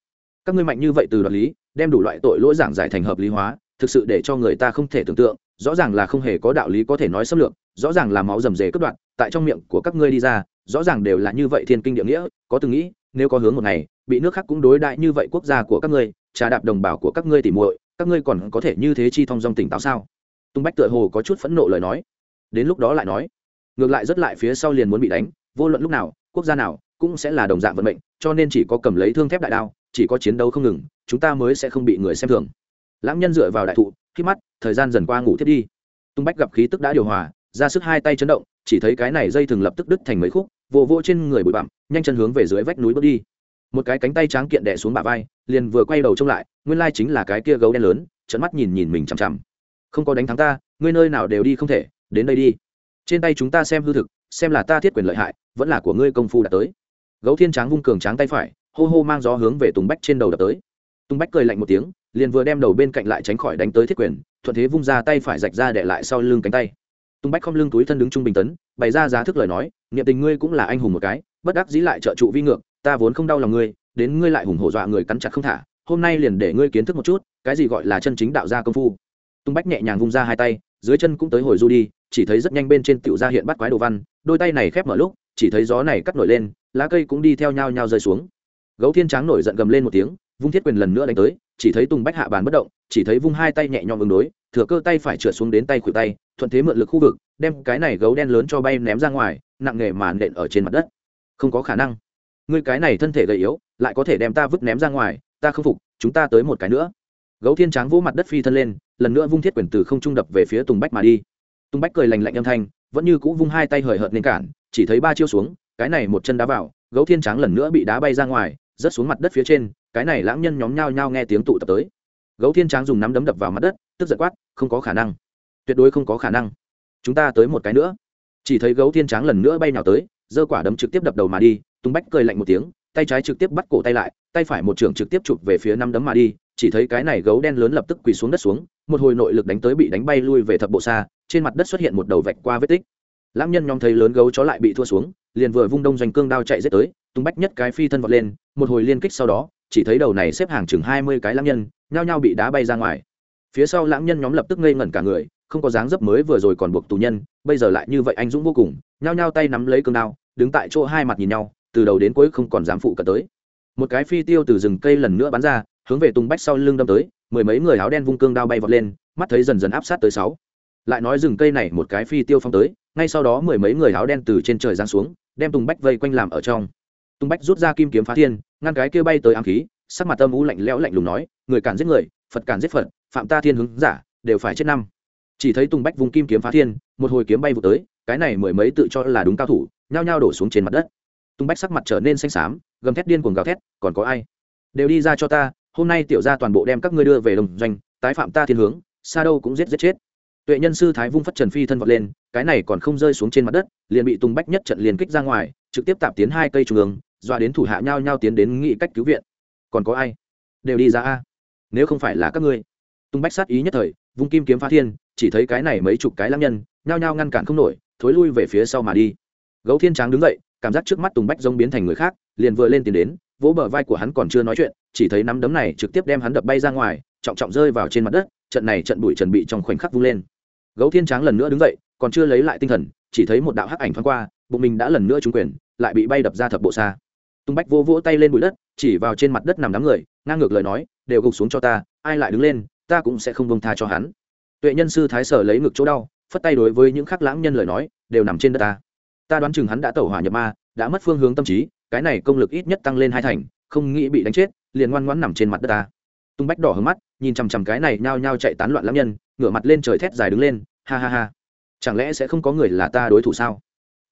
Các ngươi mạnh như vậy từ đoạt lý, đem đủ loại tội lỗi giảng giải thành hợp lý hóa, thực sự để cho người ta không thể tưởng tượng, rõ ràng là không hề có đạo lý có thể nói xâm lược rõ ràng là máu rầm rề cướp đoạn tại trong miệng của các ngươi đi ra, rõ ràng đều là như vậy thiên kinh địa nghĩa, có từng nghĩ, nếu có hướng một ngày, bị nước khác cũng đối đại như vậy quốc gia của các ngươi, trà đạp đồng bào của các ngươi tỉ muội, các ngươi còn có thể như thế chi thông dong tỉnh táo sao? Tung bách tựa hồ có chút phẫn nộ lời nói. Đến lúc đó lại nói, ngược lại rất lại phía sau liền muốn bị đánh, vô luận lúc nào, quốc gia nào, cũng sẽ là đồng dạng vận mệnh, cho nên chỉ có cầm lấy thương thép đại đao, chỉ có chiến đấu không ngừng, chúng ta mới sẽ không bị người xem thường. Lãng nhân dựa vào đại thụ, khi mắt, thời gian dần qua ngủ thiết đi. Tung bách gặp khí tức đã điều hòa ra sức hai tay chấn động, chỉ thấy cái này dây thừng lập tức đứt thành mấy khúc, vô vô trên người bụi bặm, nhanh chân hướng về dưới vách núi bước đi. Một cái cánh tay tráng kiện đẻ xuống bả vai, liền vừa quay đầu trông lại, nguyên lai chính là cái kia gấu đen lớn trận mắt nhìn nhìn mình chằm chằm. Không có đánh thắng ta, ngươi nơi nào đều đi không thể, đến đây đi. Trên tay chúng ta xem hư thực, xem là ta thiết quyền lợi hại, vẫn là của ngươi công phu đã tới. Gấu thiên tráng vung cường tráng tay phải, hô hô mang gió hướng về tùng bách trên đầu đập tới. Tùng bách cười lạnh một tiếng, liền vừa đem đầu bên cạnh lại tránh khỏi đánh tới thiết quyền, thuận thế vung ra tay phải rạch ra để lại sau lưng cánh tay tùng bách không lưng túi thân đứng trung bình tấn, bày ra giá thức lời nói, niệm tình ngươi cũng là anh hùng một cái, bất đắc dĩ lại trợ trụ vi ngược, ta vốn không đau lòng ngươi, đến ngươi lại hùng hổ dọa người cắn chặt không thả, hôm nay liền để ngươi kiến thức một chút, cái gì gọi là chân chính đạo gia công phu. Tung bách nhẹ nhàng vung ra hai tay, dưới chân cũng tới hồi du đi, chỉ thấy rất nhanh bên trên tiểu ra hiện bắt quái đồ văn, đôi tay này khép mở lúc, chỉ thấy gió này cắt nổi lên, lá cây cũng đi theo nhau nhau rơi xuống. Gấu thiên tráng nổi giận gầm lên một tiếng, vung thiết quyền lần nữa đánh tới, chỉ thấy tùng bách hạ bàn bất động, chỉ thấy vung hai tay nhẹ nhõm ứng đối thừa cơ tay phải trượt xuống đến tay khuỷu tay, thuận thế mượn lực khu vực, đem cái này gấu đen lớn cho bay ném ra ngoài, nặng nghề mà nện ở trên mặt đất. Không có khả năng. Ngươi cái này thân thể gầy yếu, lại có thể đem ta vứt ném ra ngoài, ta không phục, chúng ta tới một cái nữa. Gấu thiên tráng vỗ mặt đất phi thân lên, lần nữa vung thiết quyền từ không trung đập về phía tùng bách mà đi. Tùng bách cười lành lạnh âm thanh, vẫn như cũ vung hai tay hời hợt nên cản, chỉ thấy ba chiêu xuống, cái này một chân đá vào, gấu thiên tráng lần nữa bị đá bay ra ngoài, rớt xuống mặt đất phía trên, cái này lãng nhân nhóm nhao nhao nghe tiếng tụ tập tới gấu thiên tráng dùng nắm đấm đập vào mặt đất, tức giận quát, không có khả năng. Tuyệt đối không có khả năng. Chúng ta tới một cái nữa. Chỉ thấy gấu thiên tráng lần nữa bay nào tới, giơ quả đấm trực tiếp đập đầu mà đi tung bách cười lạnh một tiếng, tay trái trực tiếp bắt cổ tay lại, tay phải một trường trực tiếp chụp về phía năm đấm mà đi, chỉ thấy cái này gấu đen lớn lập tức quỳ xuống đất xuống, một hồi nội lực đánh tới bị đánh bay lui về thập bộ xa, trên mặt đất xuất hiện một đầu vạch qua vết tích. Lãng nhân nhóm thấy lớn gấu chó lại bị thua xuống, liền vừa vung đông doanh cương đao chạy giết tới tung bách nhất cái phi thân vọt lên, một hồi liên kích sau đó chỉ thấy đầu này xếp hàng chừng hai mươi cái lãng nhân, nhao nhao bị đá bay ra ngoài. Phía sau lãng nhân nhóm lập tức ngây ngẩn cả người, không có dáng dấp mới vừa rồi còn buộc tù nhân, bây giờ lại như vậy anh dũng vô cùng, nhao nhao tay nắm lấy cương đao, đứng tại chỗ hai mặt nhìn nhau, từ đầu đến cuối không còn dám phụ cận tới. Một cái phi tiêu từ rừng cây lần nữa bắn ra, hướng về tung bách sau lưng đâm tới, mười mấy người áo đen vung cương đao bay vọt lên, mắt thấy dần dần áp sát tới sáu. Lại nói rừng cây này một cái phi tiêu phong tới, ngay sau đó mười mấy người áo đen từ trên trời giáng xuống, đem tùng bách vây quanh làm ở trong. Tung bách rút ra kim kiếm phá thiên, ngăn cái kia bay tới ám khí, sắc mặt âm u lạnh lẽo lạnh lùng nói, người cản giết người, phật cản giết phật, phạm ta thiên hướng giả, đều phải chết năm. Chỉ thấy tùng bách vùng kim kiếm phá thiên, một hồi kiếm bay vụ tới, cái này mười mấy tự cho là đúng cao thủ, nhao nhao đổ xuống trên mặt đất. Tùng bách sắc mặt trở nên xanh xám, gầm thét điên cuồng gào thét, còn có ai? Đều đi ra cho ta, hôm nay tiểu ra toàn bộ đem các ngươi đưa về đồng doanh, tái phạm ta thiên hướng, xa đâu cũng giết giết chết. Tuệ nhân sư thái vung phất trần phi thân vọt lên, cái này còn không rơi xuống trên mặt đất, liền bị tùng bách nhất trận liền kích ra ngoài, trực tiếp tạm tiến hai cây trung ương doa đến thủ hạ nhau nhau tiến đến nghị cách cứu viện. Còn có ai? Đều đi ra a. Nếu không phải là các ngươi. Tung bách sát ý nhất thời, vung kim kiếm phá thiên, chỉ thấy cái này mấy chục cái lăng nhân, nhao nhao ngăn cản không nổi, thối lui về phía sau mà đi. Gấu thiên tráng đứng dậy, cảm giác trước mắt tùng bách giống biến thành người khác, liền vừa lên tiến đến, vỗ bờ vai của hắn còn chưa nói chuyện, chỉ thấy nắm đấm này trực tiếp đem hắn đập bay ra ngoài, trọng trọng rơi vào trên mặt đất, trận này trận bụi chuẩn bị trong khoảnh khắc vung lên. Gấu thiên tráng lần nữa đứng dậy, còn chưa lấy lại tinh thần, chỉ thấy một đạo hắc ảnh thoáng qua, bụng mình đã lần nữa trúng quyền, lại bị bay đập ra thập bộ xa tung bách vô vỗ tay lên bụi đất, chỉ vào trên mặt đất nằm đám người, ngang ngược lời nói, đều gục xuống cho ta, ai lại đứng lên, ta cũng sẽ không bông tha cho hắn. Tuệ nhân sư thái sở lấy ngực chỗ đau, phất tay đối với những khắc lãng nhân lời nói, đều nằm trên đất ta. Ta đoán chừng hắn đã tẩu hỏa nhập ma, đã mất phương hướng tâm trí, cái này công lực ít nhất tăng lên hai thành, không nghĩ bị đánh chết, liền ngoan ngoãn nằm trên mặt đất ta. Tung bách đỏ hướng mắt, nhìn chằm chằm cái này nhao nhao chạy tán loạn lãng nhân, ngửa mặt lên trời thét dài đứng lên, ha ha ha, chẳng lẽ sẽ không có người là ta đối thủ sao?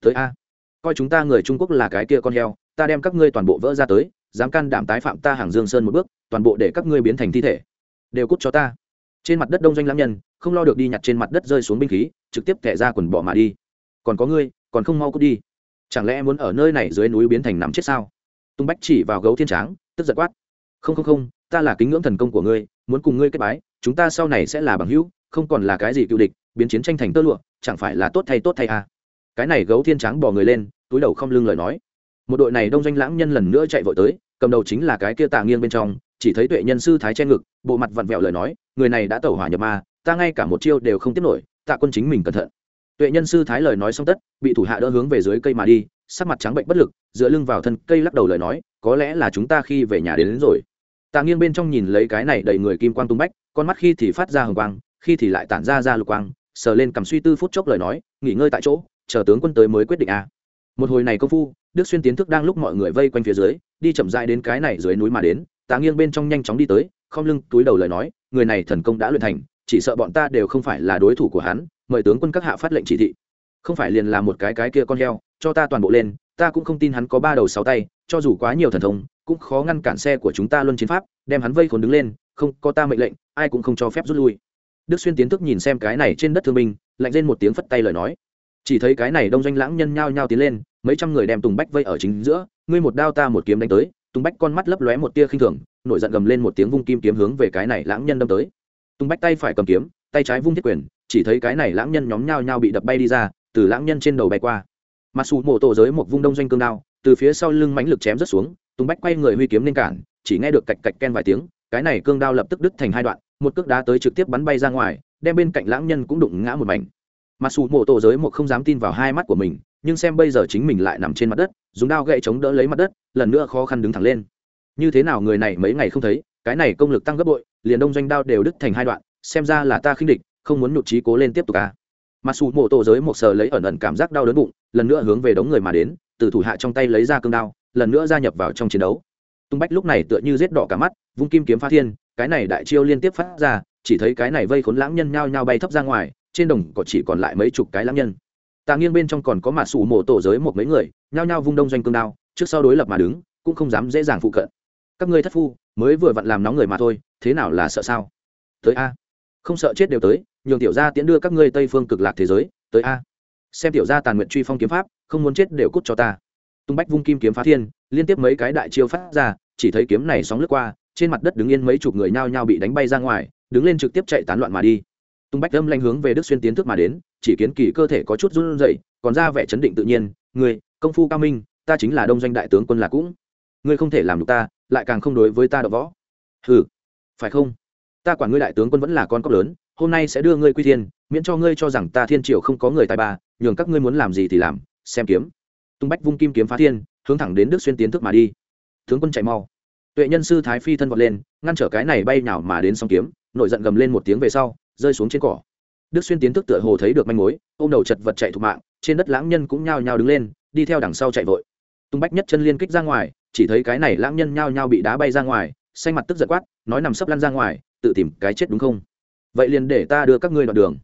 Tới a, coi chúng ta người trung quốc là cái kia con heo ta đem các ngươi toàn bộ vỡ ra tới, dám can đảm tái phạm ta hàng dương sơn một bước, toàn bộ để các ngươi biến thành thi thể. Đều cút cho ta. Trên mặt đất đông doanh lãng nhân, không lo được đi nhặt trên mặt đất rơi xuống binh khí, trực tiếp kẻ ra quần bỏ mà đi. Còn có ngươi, còn không mau cút đi. Chẳng lẽ muốn ở nơi này dưới núi biến thành nằm chết sao? Tung bách chỉ vào gấu thiên tráng, tức giật quát. Không không không, ta là kính ngưỡng thần công của ngươi, muốn cùng ngươi kết bái, chúng ta sau này sẽ là bằng hữu, không còn là cái gì cựu địch, biến chiến tranh thành tơ lụa, chẳng phải là tốt thay tốt thay à. cái này gấu thiên Tráng bò người lên, túi đầu không lưng lời nói một đội này đông doanh lãng nhân lần nữa chạy vội tới cầm đầu chính là cái kia tà nghiêng bên trong chỉ thấy tuệ nhân sư thái che ngực bộ mặt vặn vẹo lời nói người này đã tẩu hỏa nhập ma ta ngay cả một chiêu đều không tiếp nổi tạ quân chính mình cẩn thận tuệ nhân sư thái lời nói xong tất bị thủ hạ đỡ hướng về dưới cây mà đi sắc mặt trắng bệnh bất lực dựa lưng vào thân cây lắc đầu lời nói có lẽ là chúng ta khi về nhà đến, đến rồi tạ nghiêng bên trong nhìn lấy cái này đầy người kim quang tung bách con mắt khi thì phát ra hồng quang khi thì lại tản ra ra lục quang sờ lên cầm suy tư phút chốc lời nói nghỉ ngơi tại chỗ chờ tướng quân tới mới quyết định a à. một hồi này công phu đức xuyên tiến thức đang lúc mọi người vây quanh phía dưới, đi chậm dại đến cái này dưới núi mà đến, tá nghiêng bên trong nhanh chóng đi tới không lưng, túi đầu lời nói, người này thần công đã luyện thành, chỉ sợ bọn ta đều không phải là đối thủ của hắn, mời tướng quân các hạ phát lệnh chỉ thị. Không phải liền là một cái cái kia con heo, cho ta toàn bộ lên, ta cũng không tin hắn có ba đầu sáu tay, cho dù quá nhiều thần thông, cũng khó ngăn cản xe của chúng ta luân chiến pháp, đem hắn vây khốn đứng lên, không, có ta mệnh lệnh, ai cũng không cho phép rút lui. Đức xuyên tiến thức nhìn xem cái này trên đất thương binh, lạnh lên một tiếng phất tay lời nói chỉ thấy cái này đông doanh lãng nhân nhao nhao tiến lên, mấy trăm người đem tùng bách vây ở chính giữa, ngươi một đao ta một kiếm đánh tới. Tùng bách con mắt lấp lóe một tia khinh thường, nổi giận gầm lên một tiếng vung kim kiếm hướng về cái này lãng nhân đâm tới. Tùng bách tay phải cầm kiếm, tay trái vung thiết quyền, chỉ thấy cái này lãng nhân nhóm nhao nhao bị đập bay đi ra, từ lãng nhân trên đầu bay qua. Mặc dù mổ tổ giới một vung đông doanh cương đao, từ phía sau lưng mãnh lực chém rất xuống, tùng bách quay người huy kiếm lên cản, chỉ nghe được cạch cạch ken vài tiếng, cái này cương đao lập tức đứt thành hai đoạn, một cước đá tới trực tiếp bắn bay ra ngoài, đem bên cạnh lãng nhân cũng đụng ngã một mảnh mặc dù mộ tổ giới một không dám tin vào hai mắt của mình, nhưng xem bây giờ chính mình lại nằm trên mặt đất, dùng đao gậy chống đỡ lấy mặt đất, lần nữa khó khăn đứng thẳng lên như thế nào người này mấy ngày không thấy, cái này công lực tăng gấp bội, liền đông doanh đao đều đứt thành hai đoạn, xem ra là ta khinh địch, không muốn nhụt trí cố lên tiếp tục à. mặc dù mộ tổ giới một sờ lấy ẩn ẩn cảm giác đau đớn bụng, lần nữa hướng về đống người mà đến, từ thủ hạ trong tay lấy ra cương đao, lần nữa gia nhập vào trong chiến đấu tung bách lúc này tựa như rết đỏ cả mắt, vung kim kiếm phá thiên, cái này đại chiêu liên tiếp phát ra, chỉ thấy cái này vây khốn lãng nhân nhao nhao bay thấp ra ngoài trên đồng có chỉ còn lại mấy chục cái lãng nhân. Tà nghiêng bên trong còn có mạ sủ mổ tổ giới một mấy người, nhao nhao vung đông doanh cương đao, trước sau đối lập mà đứng, cũng không dám dễ dàng phụ cận. Các ngươi thất phu, mới vừa vặn làm nóng người mà thôi, thế nào là sợ sao? Tới a. Không sợ chết đều tới, nhường tiểu gia tiễn đưa các ngươi tây phương cực lạc thế giới, tới a. Xem tiểu gia tàn nguyện truy phong kiếm pháp, không muốn chết đều cút cho ta. Tung bách vung kim kiếm phá thiên, liên tiếp mấy cái đại chiêu phát ra, chỉ thấy kiếm này sóng lướt qua, trên mặt đất đứng yên mấy chục người nhao nhao bị đánh bay ra ngoài, đứng lên trực tiếp chạy tán loạn mà đi tung bách âm lanh hướng về đức xuyên tiến thức mà đến, chỉ kiến kỳ cơ thể có chút run rẩy, còn ra vẻ chấn định tự nhiên người công phu cao minh, ta chính là đông doanh đại tướng quân là cũng. Ngươi không thể làm được ta, lại càng không đối với ta đọ võ. Ừ phải không? Ta quản ngươi đại tướng quân vẫn là con cóc lớn, hôm nay sẽ đưa ngươi quy thiên, miễn cho ngươi cho rằng ta thiên triều không có người tài ba, nhường các ngươi muốn làm gì thì làm, xem kiếm. Tung bách vung kim kiếm phá thiên, hướng thẳng đến đức xuyên tiến thức mà đi. Tướng quân chạy mau. Tuệ nhân sư thái phi thân vọt lên, ngăn trở cái này bay nào mà đến song kiếm, nổi giận gầm lên một tiếng về sau rơi xuống trên cỏ. Đức xuyên tiến thức tựa hồ thấy được manh mối ô m đầu chật vật chạy thục mạng, trên đất lãng nhân cũng nhao nhao đứng lên, đi theo đằng sau chạy vội. Tung bách nhất chân liên kích ra ngoài, chỉ thấy cái này lãng nhân nhao nhao bị đá bay ra ngoài, xanh mặt tức giật quát, nói nằm sấp lăn ra ngoài, tự tìm cái chết đúng không? Vậy liền để ta đưa các ngươi đoạn đường.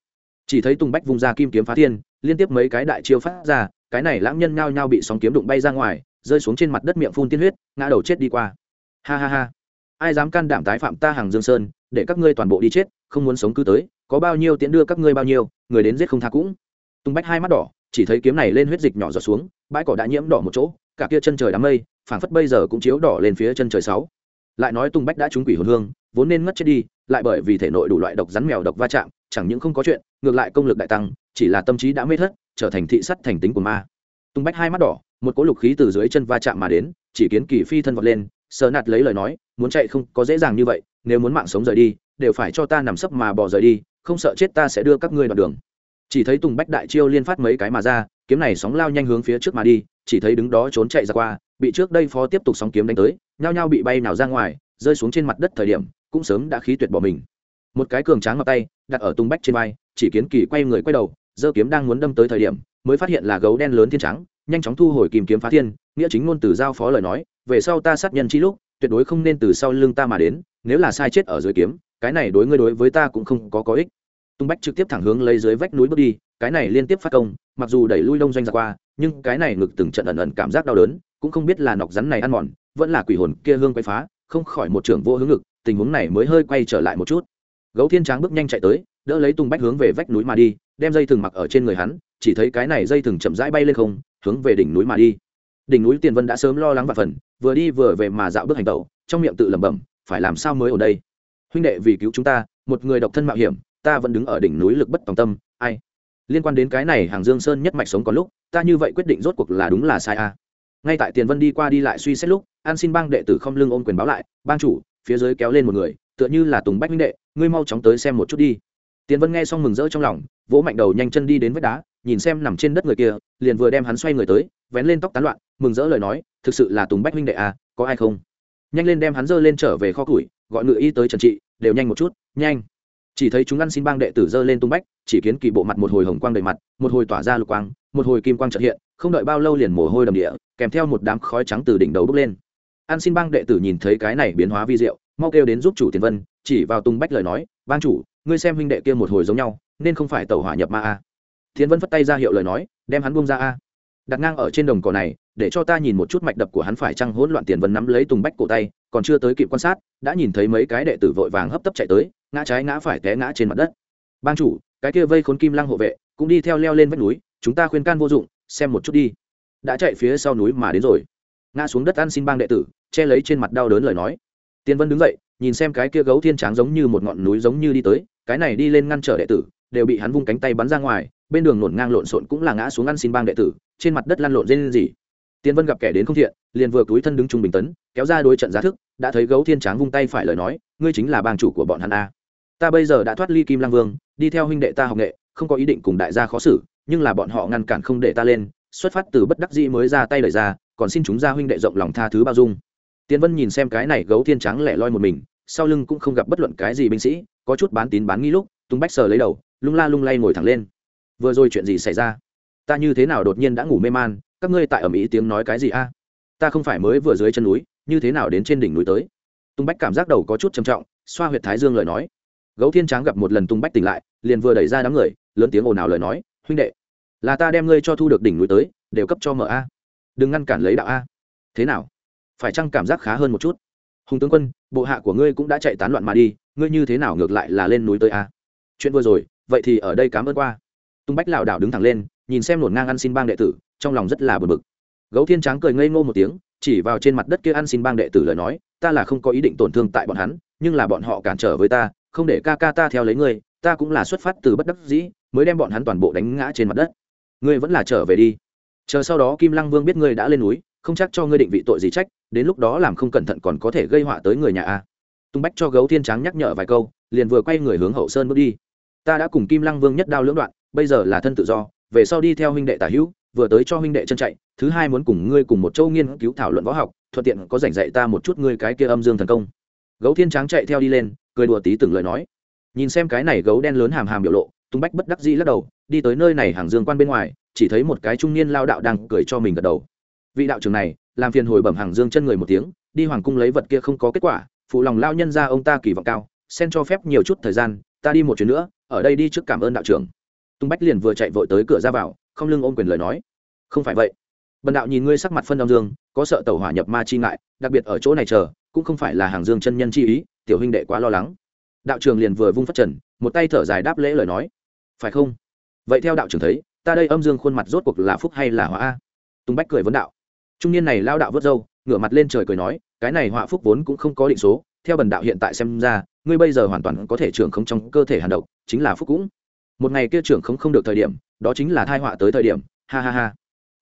Chỉ thấy tùng bách vung ra kim kiếm phá thiên, liên tiếp mấy cái đại chiêu phát ra, cái này lãng nhân nhao nhao bị sóng kiếm đụng bay ra ngoài, rơi xuống trên mặt đất miệng phun tiên huyết, ngã đầu chết đi qua. Ha ha ha. Ai dám can đảm tái phạm ta hàng dương sơn, để các ngươi toàn bộ đi chết không muốn sống cứ tới, có bao nhiêu tiễn đưa các ngươi bao nhiêu, người đến giết không tha cũng. Tung bách hai mắt đỏ, chỉ thấy kiếm này lên huyết dịch nhỏ giọt xuống, bãi cỏ đã nhiễm đỏ một chỗ, cả kia chân trời đám mây, phảng phất bây giờ cũng chiếu đỏ lên phía chân trời sáu. Lại nói tung bách đã trúng quỷ hồn hương, vốn nên ngất chết đi, lại bởi vì thể nội đủ loại độc rắn mèo độc va chạm, chẳng những không có chuyện, ngược lại công lực đại tăng, chỉ là tâm trí đã mê thất, trở thành thị sắt thành tính của ma. Tung bách hai mắt đỏ, một cỗ lục khí từ dưới chân va chạm mà đến, chỉ kiến kỳ phi thân vọt lên sờ nạt lấy lời nói, muốn chạy không có dễ dàng như vậy, nếu muốn mạng sống rời đi đều phải cho ta nằm sấp mà bỏ rời đi, không sợ chết ta sẽ đưa các ngươi đoạn đường. Chỉ thấy tùng bách đại chiêu liên phát mấy cái mà ra, kiếm này sóng lao nhanh hướng phía trước mà đi, chỉ thấy đứng đó trốn chạy ra qua, bị trước đây phó tiếp tục sóng kiếm đánh tới, nhao nhao bị bay nào ra ngoài, rơi xuống trên mặt đất thời điểm, cũng sớm đã khí tuyệt bỏ mình. Một cái cường tráng ngọc tay, đặt ở tung bách trên vai, chỉ kiến kỳ quay người quay đầu dơ kiếm đang muốn đâm tới thời điểm, mới phát hiện là gấu đen lớn thiên trắng, nhanh chóng thu hồi kìm kiếm phá thiên, nghĩa chính ngôn từ giao phó lời nói, về sau ta sát nhân chi lúc, tuyệt đối không nên từ sau lưng ta mà đến, nếu là sai chết ở dưới kiếm cái này đối ngươi đối với ta cũng không có có ích. Tung bách trực tiếp thẳng hướng lấy dưới vách núi bước đi, cái này liên tiếp phát công, mặc dù đẩy lui đông doanh ra qua, nhưng cái này ngực từng trận ẩn ẩn cảm giác đau đớn, cũng không biết là nọc rắn này ăn mòn, vẫn là quỷ hồn kia hương quay phá, không khỏi một trưởng vô hướng ngực, tình huống này mới hơi quay trở lại một chút. Gấu thiên tráng bước nhanh chạy tới, đỡ lấy tung bách hướng về vách núi mà đi, đem dây thừng mặc ở trên người hắn, chỉ thấy cái này dây thừng chậm rãi bay lên không, hướng về đỉnh núi mà đi. Đỉnh núi tiền vân đã sớm lo lắng và phần, vừa đi vừa về mà dạo bước hành tẩu, trong miệng tự lẩm bẩm, phải làm sao mới ở đây? Huynh đệ vì cứu chúng ta, một người độc thân mạo hiểm, ta vẫn đứng ở đỉnh núi lực bất tòng tâm, ai? Liên quan đến cái này hàng dương sơn nhất mạch sống có lúc, ta như vậy quyết định rốt cuộc là đúng là sai a ngay tại tiền vân đi qua đi lại suy xét lúc, an xin bang đệ tử không lưng ôm quyền báo lại, bang chủ, phía dưới kéo lên một người, tựa như là tùng bách minh đệ, ngươi mau chóng tới xem một chút đi. Tiền vân nghe xong mừng rỡ trong lòng, vỗ mạnh đầu nhanh chân đi đến vách đá, nhìn xem nằm trên đất người kia, liền vừa đem hắn xoay người tới, vén lên tóc tán loạn, mừng rỡ lời nói, thực sự là tùng bách minh đệ à có ai không? Nhanh lên đem hắn dơ lên trở về kho củi gọi ngự y tới trần trị, đều nhanh một chút, nhanh. Chỉ thấy chúng ăn xin bang đệ tử dơ lên tung bách, chỉ kiến kỳ bộ mặt một hồi hồng quang đầy mặt, một hồi tỏa ra lục quang, một hồi kim quang trợ hiện, không đợi bao lâu liền mồ hôi đầm địa, kèm theo một đám khói trắng từ đỉnh đầu bốc lên. Ăn xin bang đệ tử nhìn thấy cái này biến hóa vi diệu, mau kêu đến giúp chủ tiền vân, chỉ vào tung bách lời nói, bang chủ, ngươi xem huynh đệ kia một hồi giống nhau, nên không phải tàu hỏa nhập ma a. Thiên vân phất tay ra hiệu lời nói, đem hắn buông ra a. Đặt ngang ở trên đồng cỏ này để cho ta nhìn một chút mạch đập của hắn phải chăng hỗn loạn tiền vân nắm lấy tùng bách cổ tay, còn chưa tới kịp quan sát, đã nhìn thấy mấy cái đệ tử vội vàng hấp tấp chạy tới, ngã trái ngã phải té ngã trên mặt đất. Ban chủ, cái kia vây khốn kim lăng hộ vệ, cũng đi theo leo lên vách núi, chúng ta khuyên can vô dụng, xem một chút đi. Đã chạy phía sau núi mà đến rồi. Ngã xuống đất ăn xin bang đệ tử, che lấy trên mặt đau đớn lời nói. Tiên vân đứng dậy, nhìn xem cái kia gấu thiên tráng giống như một ngọn núi giống như đi tới, cái này đi lên ngăn trở đệ tử, đều bị hắn vung cánh tay bắn ra ngoài, bên đường nổn ngang lộn xộn cũng là ngã xuống ăn xin bang đệ tử, trên mặt đất lăn lộn lên gì tiên vân gặp kẻ đến không thiện, liền vừa túi thân đứng trung bình tấn, kéo ra đối trận giá thức, đã thấy gấu thiên tráng vung tay phải lời nói, ngươi chính là bang chủ của bọn hắn a. Ta bây giờ đã thoát ly kim lang vương, đi theo huynh đệ ta học nghệ, không có ý định cùng đại gia khó xử, nhưng là bọn họ ngăn cản không để ta lên, xuất phát từ bất đắc dĩ mới ra tay lời ra, còn xin chúng gia huynh đệ rộng lòng tha thứ bao dung. Tiên vân nhìn xem cái này gấu thiên trắng lẻ loi một mình, sau lưng cũng không gặp bất luận cái gì binh sĩ, có chút bán tín bán nghi lúc, tung bách sờ lấy đầu, lung la lung lay ngồi thẳng lên. Vừa rồi chuyện gì xảy ra? Ta như thế nào đột nhiên đã ngủ mê man các ngươi tại ở mỹ tiếng nói cái gì a? Ta không phải mới vừa dưới chân núi, như thế nào đến trên đỉnh núi tới? Tung bách cảm giác đầu có chút trầm trọng, xoa huyệt thái dương lời nói. Gấu thiên tráng gặp một lần tung bách tỉnh lại, liền vừa đẩy ra đám người, lớn tiếng ồn ào lời nói, huynh đệ, là ta đem ngươi cho thu được đỉnh núi tới, đều cấp cho mở a. Đừng ngăn cản lấy đạo a. Thế nào? Phải chăng cảm giác khá hơn một chút? Hùng tướng quân, bộ hạ của ngươi cũng đã chạy tán loạn mà đi, ngươi như thế nào ngược lại là lên núi tới a? Chuyện vừa rồi, vậy thì ở đây cám ơn qua. Tung bách lảo đảo đứng thẳng lên, nhìn xem nổn ngang ăn xin bang đệ tử trong lòng rất là bực bực. Gấu thiên tráng cười ngây ngô một tiếng, chỉ vào trên mặt đất kia ăn xin bang đệ tử lời nói, ta là không có ý định tổn thương tại bọn hắn, nhưng là bọn họ cản trở với ta, không để ca ca ta theo lấy ngươi, ta cũng là xuất phát từ bất đắc dĩ, mới đem bọn hắn toàn bộ đánh ngã trên mặt đất. Ngươi vẫn là trở về đi. Chờ sau đó kim lăng vương biết ngươi đã lên núi, không chắc cho ngươi định vị tội gì trách, đến lúc đó làm không cẩn thận còn có thể gây họa tới người nhà a. Tung bách cho gấu thiên tráng nhắc nhở vài câu, liền vừa quay người hướng hậu sơn bước đi. Ta đã cùng kim lăng vương nhất đao lưỡng đoạn, bây giờ là thân tự do, về sau đi theo huynh đệ tả hữu vừa tới cho huynh đệ chân chạy, thứ hai muốn cùng ngươi cùng một châu nghiên cứu thảo luận võ học, thuận tiện có rảnh dạy ta một chút ngươi cái kia âm dương thần công. Gấu thiên tráng chạy theo đi lên, cười đùa tí từng lời nói. Nhìn xem cái này gấu đen lớn hàm hàm biểu lộ, tung bách bất đắc dĩ lắc đầu, đi tới nơi này hàng dương quan bên ngoài, chỉ thấy một cái trung niên lao đạo đang cười cho mình gật đầu. Vị đạo trưởng này, làm phiền hồi bẩm hàng dương chân người một tiếng, đi hoàng cung lấy vật kia không có kết quả, phụ lòng lao nhân ra ông ta kỳ vọng cao, xen cho phép nhiều chút thời gian, ta đi một chuyến nữa, ở đây đi trước cảm ơn đạo trưởng. Tung bách liền vừa chạy vội tới cửa ra vào không lưng ôm quyền lời nói. Không phải vậy. Bần đạo nhìn ngươi sắc mặt phân âm dương, có sợ tàu hỏa nhập ma chi ngại, đặc biệt ở chỗ này chờ, cũng không phải là hàng dương chân nhân chi ý, tiểu huynh đệ quá lo lắng. Đạo trường liền vừa vung phát trần, một tay thở dài đáp lễ lời nói. Phải không? Vậy theo đạo trưởng thấy, ta đây âm dương khuôn mặt rốt cuộc là phúc hay là hóa a tung bách cười vấn đạo. Trung niên này lao đạo vớt râu, ngửa mặt lên trời cười nói, cái này họa phúc vốn cũng không có định số, theo bần đạo hiện tại xem ra, ngươi bây giờ hoàn toàn có thể trưởng không trong cơ thể hàn độc, chính là phúc cũng một ngày kia trưởng không không được thời điểm, đó chính là thai họa tới thời điểm, ha ha ha.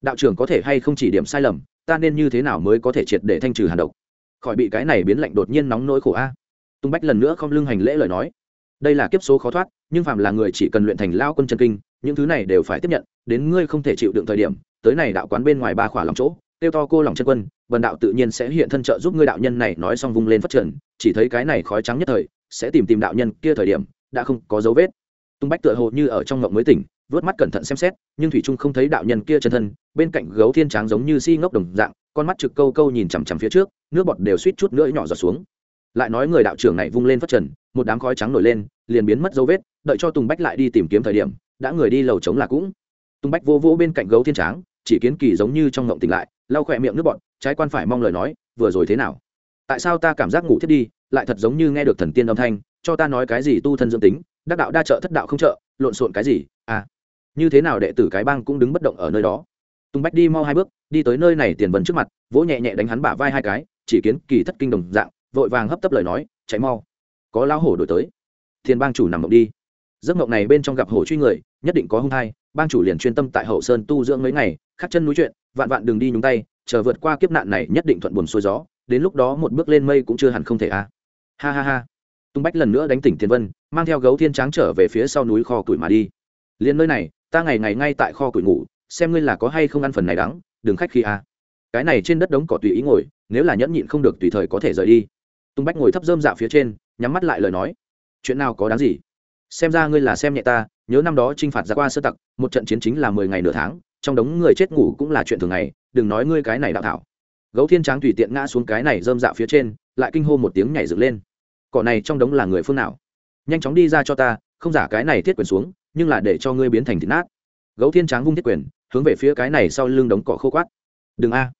Đạo trưởng có thể hay không chỉ điểm sai lầm, ta nên như thế nào mới có thể triệt để thanh trừ hàn độc? Khỏi bị cái này biến lạnh đột nhiên nóng nỗi khổ a. Tung bách lần nữa không lưng hành lễ lời nói. Đây là kiếp số khó thoát, nhưng phạm là người chỉ cần luyện thành lao quân chân kinh, những thứ này đều phải tiếp nhận, đến ngươi không thể chịu đựng thời điểm, tới này đạo quán bên ngoài ba khỏa lòng chỗ tiêu to cô lòng chân quân vần đạo tự nhiên sẽ hiện thân trợ giúp ngươi đạo nhân này nói xong vung lên phát triển chỉ thấy cái này khói trắng nhất thời, sẽ tìm tìm đạo nhân kia thời điểm, đã không có dấu vết tung bách tựa hồ như ở trong ngộng mới tỉnh vớt mắt cẩn thận xem xét nhưng thủy trung không thấy đạo nhân kia chân thân bên cạnh gấu thiên tráng giống như si ngốc đồng dạng con mắt trực câu câu nhìn chằm chằm phía trước nước bọt đều suýt chút nữa nhỏ giọt xuống. Lại nói người đạo trưởng này vung lên phát trần một đám khói trắng nổi lên liền biến mất dấu vết đợi cho tùng bách lại đi tìm kiếm thời điểm đã người đi lầu trống là cũng. Tùng bách vô vô bên cạnh gấu thiên tráng chỉ kiến kỳ giống như trong ngộng tỉnh lại lau khỏe miệng nước bọt, trái quan phải mong lời nói vừa rồi thế nào? Tại sao ta cảm giác ngủ thiết đi lại thật giống như nghe được thần tiên âm thanh cho ta nói cái gì tu thân dương tính đắc đạo đa trợ thất đạo không trợ, lộn xộn cái gì à? Như thế nào đệ tử cái bang cũng đứng bất động ở nơi đó? Tùng bách đi mau hai bước, đi tới nơi này tiền vần trước mặt, vỗ nhẹ nhẹ đánh hắn bả vai hai cái, chỉ kiến kỳ thất kinh đồng dạng, vội vàng hấp tấp lời nói, chạy mau. Có lão hổ đổi tới. Thiên bang chủ nằm mộng đi. Giấc mộng này bên trong gặp hổ truy người, nhất định có hung thai, bang chủ liền chuyên tâm tại hậu sơn tu dưỡng mấy ngày, khắc chân núi chuyện, vạn vạn đừng đi nhúng tay, chờ vượt qua kiếp nạn này nhất định thuận buồn xuôi gió, đến lúc đó một bước lên mây cũng chưa hẳn không thể a. À. ha ha ha tung bách lần nữa đánh tỉnh tiền vân, mang theo gấu thiên tráng trở về phía sau núi kho củi mà đi. Liền nơi này, ta ngày ngày ngay tại kho củi ngủ, xem ngươi là có hay không ăn phần này đắng, đừng khách khi a. À. cái này trên đất đống cỏ tùy ý ngồi, nếu là nhẫn nhịn không được tùy thời có thể rời đi. Tung bách ngồi thấp dơm dạo phía trên, nhắm mắt lại lời nói. Chuyện nào có đáng gì? Xem ra ngươi là xem nhẹ ta, nhớ năm đó t r i n h phạt ra qua sơ tặc, một trận chiến chính là mười ngày nửa tháng, trong đống người chết ngủ cũng là chuyện thường ngày, đừng nói ngươi cái này đạo thảo. Gấu thiên tráng tùy tiện ngã xuống cái này dơm dạo phía trên, lại kinh hô một tiếng nhảy dựng lên cỏ này trong đống là người phương nào? Nhanh chóng đi ra cho ta, không giả cái này thiết quyền xuống, nhưng là để cho ngươi biến thành thịt nát. Gấu thiên tráng vung thiết quyền, hướng về phía cái này sau lưng đống cỏ khô quát. Đừng a.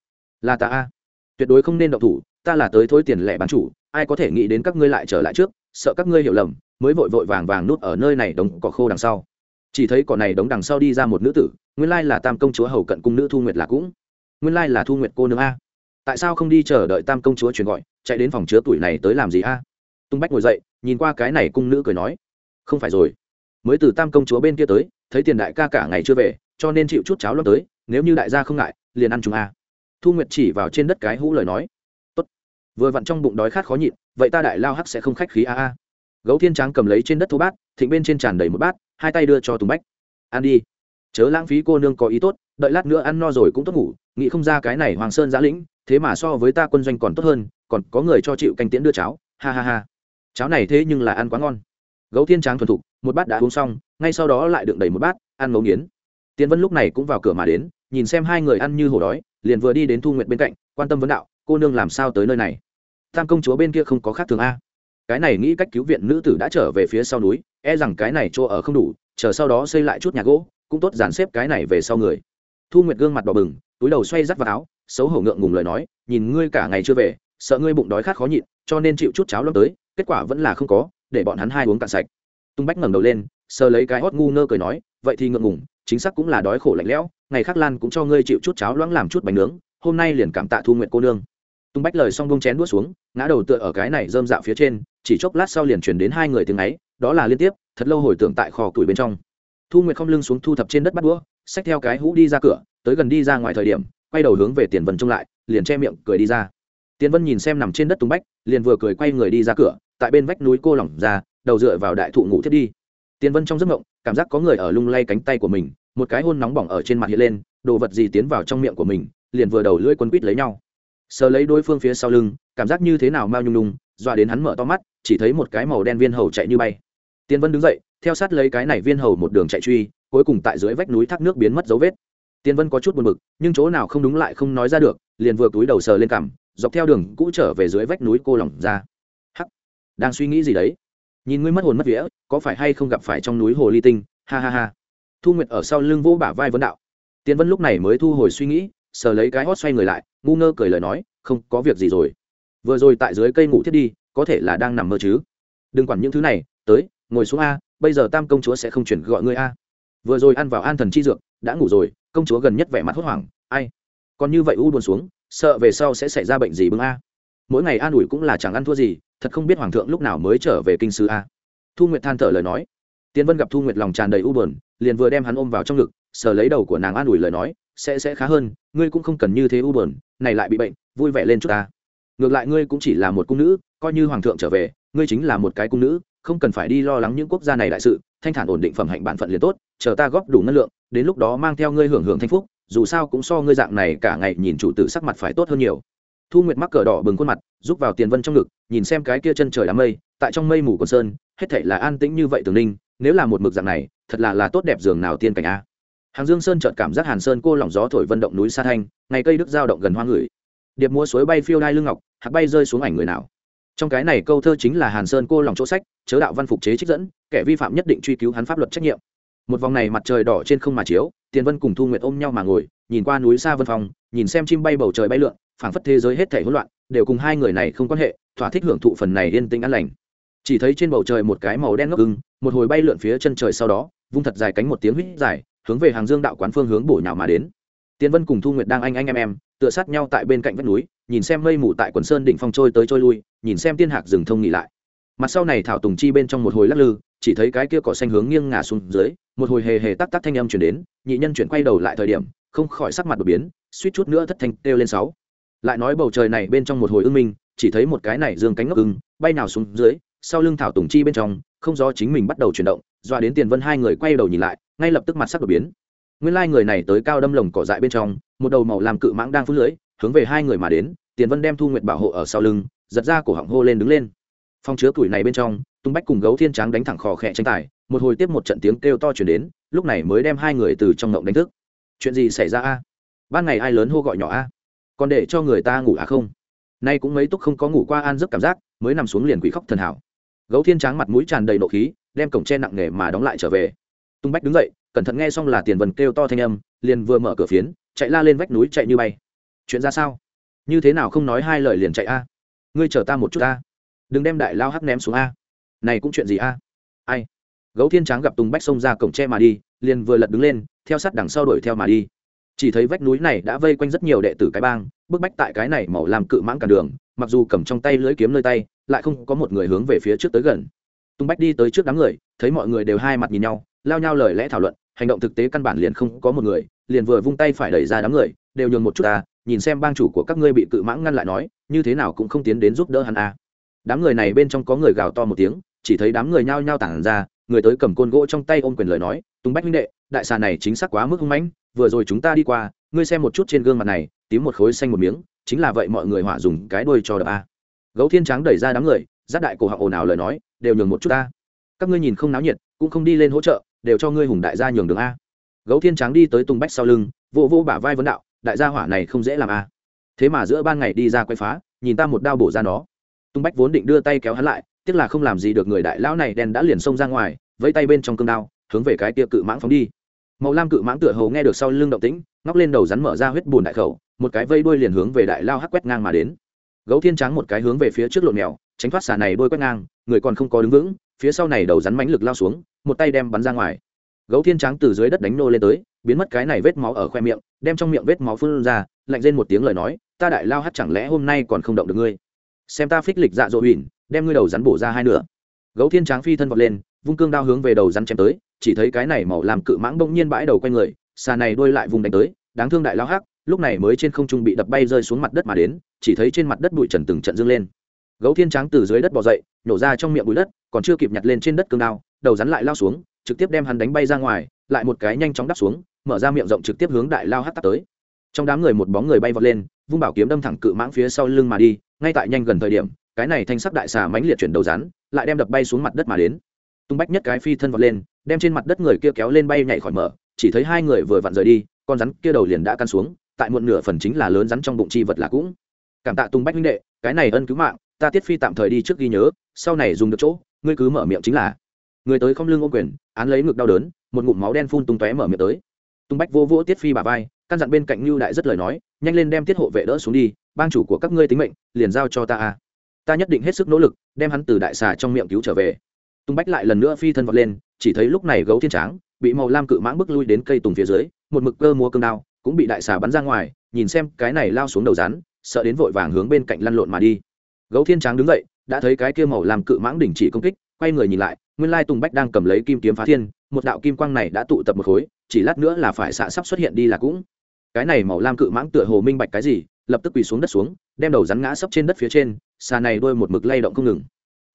Là ta a. Tuyệt đối không nên động thủ, ta là tới thối tiền lẻ bán chủ, ai có thể nghĩ đến các ngươi lại trở lại trước, sợ các ngươi hiểu lầm, mới vội vội vàng vàng nút ở nơi này đống cỏ khô đằng sau. Chỉ thấy cỏ này đống đằng sau đi ra một nữ tử, nguyên lai là tam công chúa hầu cận cung nữ thu nguyệt là cũng. Nguyên lai là thu nguyệt cô nương a. Tại sao không đi chờ đợi tam công chúa truyền gọi, chạy đến phòng chứa tuổi này tới làm gì a? Tung bách ngồi dậy, nhìn qua cái này cung nữ cười nói, không phải rồi. Mới từ tam công chúa bên kia tới, thấy tiền đại ca cả ngày chưa về, cho nên chịu chút cháo lắm tới, nếu như đại gia không ngại, liền ăn chúng a. Thu nguyệt chỉ vào trên đất cái hũ lời nói, Tốt. vừa vặn trong bụng đói khát khó nhịn, vậy ta đại lao hắc sẽ không khách khí a a. Gấu thiên tráng cầm lấy trên đất thô bát, thịnh bên trên tràn đầy một bát, hai tay đưa cho tùng bách. Ăn đi. Chớ lãng phí cô nương có ý tốt, đợi lát nữa ăn no rồi cũng tốt ngủ, nghĩ không ra cái này hoàng sơn giã lĩnh, thế mà so với ta quân doanh còn tốt hơn, còn có người cho chịu canh tiễn đưa cháo. Ha ha ha cháo này thế nhưng là ăn quá ngon. Gấu thiên tráng thuần thục, một bát đã uống xong, ngay sau đó lại đựng đầy một bát, ăn ngấu nghiến. Tiến vân lúc này cũng vào cửa mà đến, nhìn xem hai người ăn như hổ đói, liền vừa đi đến thu nguyện bên cạnh, quan tâm vấn đạo, cô nương làm sao tới nơi này? Tam công chúa bên kia không có khác thường a. Cái này nghĩ cách cứu viện nữ tử đã trở về phía sau núi e rằng cái này chỗ ở không đủ, chờ sau đó xây lại chút nhà gỗ, cũng tốt dàn xếp cái này về sau người. Thu nguyệt gương mặt đỏ bừng, túi đầu xoay rắt vào áo, xấu hổ ngượng ngùng lời nói, nhìn ngươi cả ngày chưa về, sợ ngươi bụng đói khát khó nhịn, cho nên chịu chút cháo lâm tới kết quả vẫn là không có, để bọn hắn hai uống cạn sạch. Tung bách ngẩng đầu lên, sờ lấy cái hót ngu ngơ cười nói, vậy thì ngượng ngùng, chính xác cũng là đói khổ lạnh lẽo, ngày khác lan cũng cho ngươi chịu chút cháo loãng làm chút bánh nướng, hôm nay liền cảm tạ thu nguyện cô nương. Tung bách lời xong bông chén đuốt xuống, ngã đầu tựa ở cái này rơm dạo phía trên, chỉ chốc lát sau liền chuyển đến hai người tiếng ấy, đó là liên tiếp, thật lâu hồi tưởng tại kho tuổi bên trong. Thu nguyệt không lưng xuống thu thập trên đất bắt đũa, xách theo cái hũ đi ra cửa, tới gần đi ra ngoài thời điểm, quay đầu hướng về tiền vân trông lại, liền che miệng cười đi ra. Tiền vân nhìn xem nằm trên đất tung bách, liền vừa cười quay người đi ra cửa tại bên vách núi cô lỏng ra, đầu dựa vào đại thụ ngủ thiết đi. Tiên vân trong giấc mộng, cảm giác có người ở lung lay cánh tay của mình, một cái hôn nóng bỏng ở trên mặt hiện lên, đồ vật gì tiến vào trong miệng của mình, liền vừa đầu lưỡi quân quýt lấy nhau. Sờ lấy đối phương phía sau lưng, cảm giác như thế nào mao nhung nhung, dọa đến hắn mở to mắt, chỉ thấy một cái màu đen viên hầu chạy như bay. Tiên vân đứng dậy, theo sát lấy cái này viên hầu một đường chạy truy, cuối cùng tại dưới vách núi thác nước biến mất dấu vết. Tiên vân có chút buồn bực, nhưng chỗ nào không đúng lại không nói ra được, liền vừa túi đầu sờ lên cằm, dọc theo đường cũ trở về dưới vách núi cô lỏng ra đang suy nghĩ gì đấy? Nhìn ngươi mất hồn mất vía, có phải hay không gặp phải trong núi hồ ly tinh? Ha ha ha. Thu nguyệt ở sau lưng vỗ bả vai vấn đạo. Tiên vân lúc này mới thu hồi suy nghĩ, sờ lấy cái hót xoay người lại, ngu ngơ cười lời nói, không, có việc gì rồi. Vừa rồi tại dưới cây ngủ thiết đi, có thể là đang nằm mơ chứ. Đừng quản những thứ này, tới, ngồi xuống a, bây giờ tam công chúa sẽ không chuyển gọi ngươi a. Vừa rồi ăn vào an thần chi dược, đã ngủ rồi, công chúa gần nhất vẻ mặt hốt hoảng, ai? Còn như vậy u buồn xuống, sợ về sau sẽ xảy ra bệnh gì bưng a? Mỗi ngày an ủi cũng là chẳng ăn thua gì thật không biết hoàng thượng lúc nào mới trở về kinh sư a. Thu nguyệt than thở lời nói. Tiến vân gặp thu nguyệt lòng tràn đầy u buồn, liền vừa đem hắn ôm vào trong ngực, sờ lấy đầu của nàng an ủi lời nói, sẽ sẽ khá hơn, ngươi cũng không cần như thế u buồn, này lại bị bệnh, vui vẻ lên chút ta. Ngược lại ngươi cũng chỉ là một cung nữ, coi như hoàng thượng trở về, ngươi chính là một cái cung nữ, không cần phải đi lo lắng những quốc gia này đại sự, thanh thản ổn định phẩm hạnh bản phận liền tốt, chờ ta góp đủ năng lượng, đến lúc đó mang theo ngươi hưởng hưởng thanh phúc, dù sao cũng so ngươi dạng này cả ngày nhìn chủ tử sắc mặt phải tốt hơn nhiều thu nguyệt mắc cờ đỏ bừng khuôn mặt rúc vào tiền vân trong ngực, nhìn xem cái kia chân trời đám mây, tại trong mây mù của sơn, hết thảy là an tĩnh như vậy tường ninh nếu là một mực dạng này, thật là là tốt đẹp giường nào tiên cảnh a. Hàng dương sơn chợt cảm giác hàn sơn cô lỏng gió thổi vận động núi sa thanh, ngày cây đức giao động gần hoa ngửi điệp múa suối bay phiêu đai lưng ngọc hạt bay rơi xuống ảnh người nào. Trong cái này câu thơ chính là hàn sơn cô lòng chỗ sách, chớ đạo văn phục chế trích dẫn, kẻ vi phạm nhất định truy cứu hắn pháp luật trách nhiệm. Một vòng này mặt trời đỏ trên không mà chiếu, tiền vân cùng thu nguyệt ôm nhau mà ngồi, nhìn qua núi xa vân phòng nhìn xem chim bay bầu trời bay lượn phảng phất thế giới hết thể hỗn loạn, đều cùng hai người này không quan hệ, thỏa thích hưởng thụ phần này yên tĩnh an lành. Chỉ thấy trên bầu trời một cái màu đen ngốc ưng, một hồi bay lượn phía chân trời sau đó, vung thật dài cánh một tiếng huýt dài, hướng về hàng dương đạo quán phương hướng bổ nhào mà đến. Tiến vân cùng thu nguyệt đang anh anh em em, tựa sát nhau tại bên cạnh vách núi, nhìn xem mây mù tại quần sơn đỉnh phong trôi tới trôi lui, nhìn xem tiên hạc rừng thông nghỉ lại. Mặt sau này thảo tùng chi bên trong một hồi lắc lư, chỉ thấy cái kia cỏ xanh hướng nghiêng ngả xuống dưới, một hồi hề hề tắc tắc thanh âm chuyển đến, nhị nhân chuyển quay đầu lại thời điểm, không khỏi sắc mặt đột biến, suýt chút nữa thất thanh kêu lên sáu lại nói bầu trời này bên trong một hồi ưng minh, chỉ thấy một cái này dương cánh ngốc ưng, bay nào xuống dưới, sau lưng thảo tùng chi bên trong, không do chính mình bắt đầu chuyển động, dọa đến tiền vân hai người quay đầu nhìn lại, ngay lập tức mặt sắc đột biến. Nguyên lai người này tới cao đâm lồng cỏ dại bên trong, một đầu màu làm cự mãng đang phun lưới, hướng về hai người mà đến, tiền vân đem thu nguyện bảo hộ ở sau lưng, giật ra cổ họng hô lên đứng lên. Phong chứa tuổi này bên trong, tung bách cùng gấu thiên tráng đánh thẳng khò khẽ tranh tài, một hồi tiếp một trận tiếng kêu to chuyển đến, lúc này mới đem hai người từ trong ngộng đánh thức. Chuyện gì xảy ra a? Ban ngày ai lớn hô gọi nhỏ a? Còn để cho người ta ngủ à không? Nay cũng mấy túc không có ngủ qua an giấc cảm giác, mới nằm xuống liền quỷ khóc thần hảo. Gấu thiên tráng mặt mũi tràn đầy nộ khí, đem cổng tre nặng nề mà đóng lại trở về. Tung bách đứng dậy, cẩn thận nghe xong là tiền vần kêu to thanh âm, liền vừa mở cửa phiến, chạy la lên vách núi chạy như bay. Chuyện ra sao? Như thế nào không nói hai lời liền chạy a? Ngươi chờ ta một chút a. Đừng đem đại lao hắc ném xuống a. Này cũng chuyện gì a? Ai? Gấu thiên tráng gặp tùng bách xông ra cổng tre mà đi, liền vừa lật đứng lên, theo sát đằng sau đuổi theo mà đi chỉ thấy vách núi này đã vây quanh rất nhiều đệ tử cái bang, bức bách tại cái này màu làm cự mãng cả đường, mặc dù cầm trong tay lưỡi kiếm nơi tay, lại không có một người hướng về phía trước tới gần tung bách đi tới trước đám người, thấy mọi người đều hai mặt nhìn nhau, lao nhau lời lẽ thảo luận, hành động thực tế căn bản liền không có một người, liền vừa vung tay phải đẩy ra đám người, đều nhường một chút ta, nhìn xem bang chủ của các ngươi bị cự mãng ngăn lại nói, như thế nào cũng không tiến đến giúp đỡ hắn a à. đám người này bên trong có người gào to một tiếng, chỉ thấy đám người nhao nhao tản ra, người tới cầm côn gỗ trong tay ôm quyền lời nói, tung bách minh đệ, đại xà này chính xác quá mức hung mãnh vừa rồi chúng ta đi qua, ngươi xem một chút trên gương mặt này, tím một khối xanh một miếng, chính là vậy mọi người hỏa dùng cái đuôi cho đập a. Gấu thiên trắng đẩy ra đám người giáp đại cổ họng ồn ào lời nói, đều nhường một chút ta. Các ngươi nhìn không náo nhiệt, cũng không đi lên hỗ trợ, đều cho ngươi hùng đại gia nhường đường a. Gấu thiên trắng đi tới tùng bách sau lưng, vô vô bả vai vấn đạo, đại gia hỏa này không dễ làm a. Thế mà giữa ban ngày đi ra quay phá, nhìn ta một đao bổ ra nó. Tùng bách vốn định đưa tay kéo hắn lại, tiếc là không làm gì được người đại lão này đen đã liền xông ra ngoài, vẫy tay bên trong cương đao, hướng về cái tia cự mãng phóng đi màu lam cự mãng tựa hầu nghe được sau lưng động tĩnh, ngóc lên đầu rắn mở ra huyết bùn đại khẩu, một cái vây đuôi liền hướng về đại lao hắc quét ngang mà đến. Gấu thiên trắng một cái hướng về phía trước lộn mèo, tránh thoát xà này đôi quét ngang, người còn không có đứng vững, phía sau này đầu rắn mãnh lực lao xuống, một tay đem bắn ra ngoài. Gấu thiên trắng từ dưới đất đánh nô lên tới, biến mất cái này vết máu ở khoe miệng, đem trong miệng vết máu phun ra, lạnh lên một tiếng lời nói, ta đại lao hắt chẳng lẽ hôm nay còn không động được ngươi? Xem ta phích lịch dạ dỗ huỳnh đem ngươi đầu rắn bổ ra hai nửa. Gấu thiên trắng phi thân vọt lên, vung cương đao hướng về đầu rắn chém tới chỉ thấy cái này màu làm cự mãng bỗng nhiên bãi đầu quanh người, xà này đuôi lại vùng đánh tới, đáng thương đại lao hắc, lúc này mới trên không trung bị đập bay rơi xuống mặt đất mà đến, chỉ thấy trên mặt đất bụi trần từng trận dâng lên. Gấu thiên trắng từ dưới đất bò dậy, nhổ ra trong miệng bụi đất, còn chưa kịp nhặt lên trên đất cương đao, đầu rắn lại lao xuống, trực tiếp đem hắn đánh bay ra ngoài, lại một cái nhanh chóng đắp xuống, mở ra miệng rộng trực tiếp hướng đại lao hắt tắt tới. Trong đám người một bóng người bay vọt lên, vung bảo kiếm đâm thẳng cự mãng phía sau lưng mà đi, ngay tại nhanh gần thời điểm, cái này thanh sắc đại xà mãnh liệt chuyển đầu rắn, lại đem đập bay xuống mặt đất mà đến tung bách nhất cái phi thân vọt lên, đem trên mặt đất người kia kéo lên bay nhảy khỏi mở, chỉ thấy hai người vừa vặn rời đi, con rắn kia đầu liền đã căn xuống, tại muộn nửa phần chính là lớn rắn trong bụng chi vật là cũng. Cảm tạ tung bách minh đệ, cái này ân cứu mạng, ta tiết phi tạm thời đi trước ghi nhớ, sau này dùng được chỗ, ngươi cứ mở miệng chính là. Người tới không lương ô quyền, án lấy ngực đau đớn, một ngụm máu đen phun tung tóe mở miệng tới. Tung bách vô vỗ tiết phi bà vai, căn dặn bên cạnh lưu đại rất lời nói, nhanh lên đem tiết hộ vệ đỡ xuống đi, bang chủ của các ngươi tính mệnh, liền giao cho ta a. Ta nhất định hết sức nỗ lực, đem hắn từ đại xà trong miệng cứu trở về. Tùng bách lại lần nữa phi thân vọt lên, chỉ thấy lúc này gấu thiên tráng bị màu lam cự mãng bước lui đến cây tùng phía dưới, một mực cơ múa cương đao, cũng bị đại xà bắn ra ngoài, nhìn xem cái này lao xuống đầu rắn, sợ đến vội vàng hướng bên cạnh lăn lộn mà đi. Gấu thiên tráng đứng dậy, đã thấy cái kia màu làm cự mãng đình chỉ công kích, quay người nhìn lại, nguyên lai tùng bách đang cầm lấy kim kiếm phá thiên, một đạo kim quang này đã tụ tập một khối, chỉ lát nữa là phải xạ sắp xuất hiện đi là cũng. Cái này màu lam cự mãng tựa hồ minh bạch cái gì, lập tức quỳ xuống đất xuống, đem đầu rắn ngã sấp trên đất phía trên, xà này đôi một mực lay động không ngừng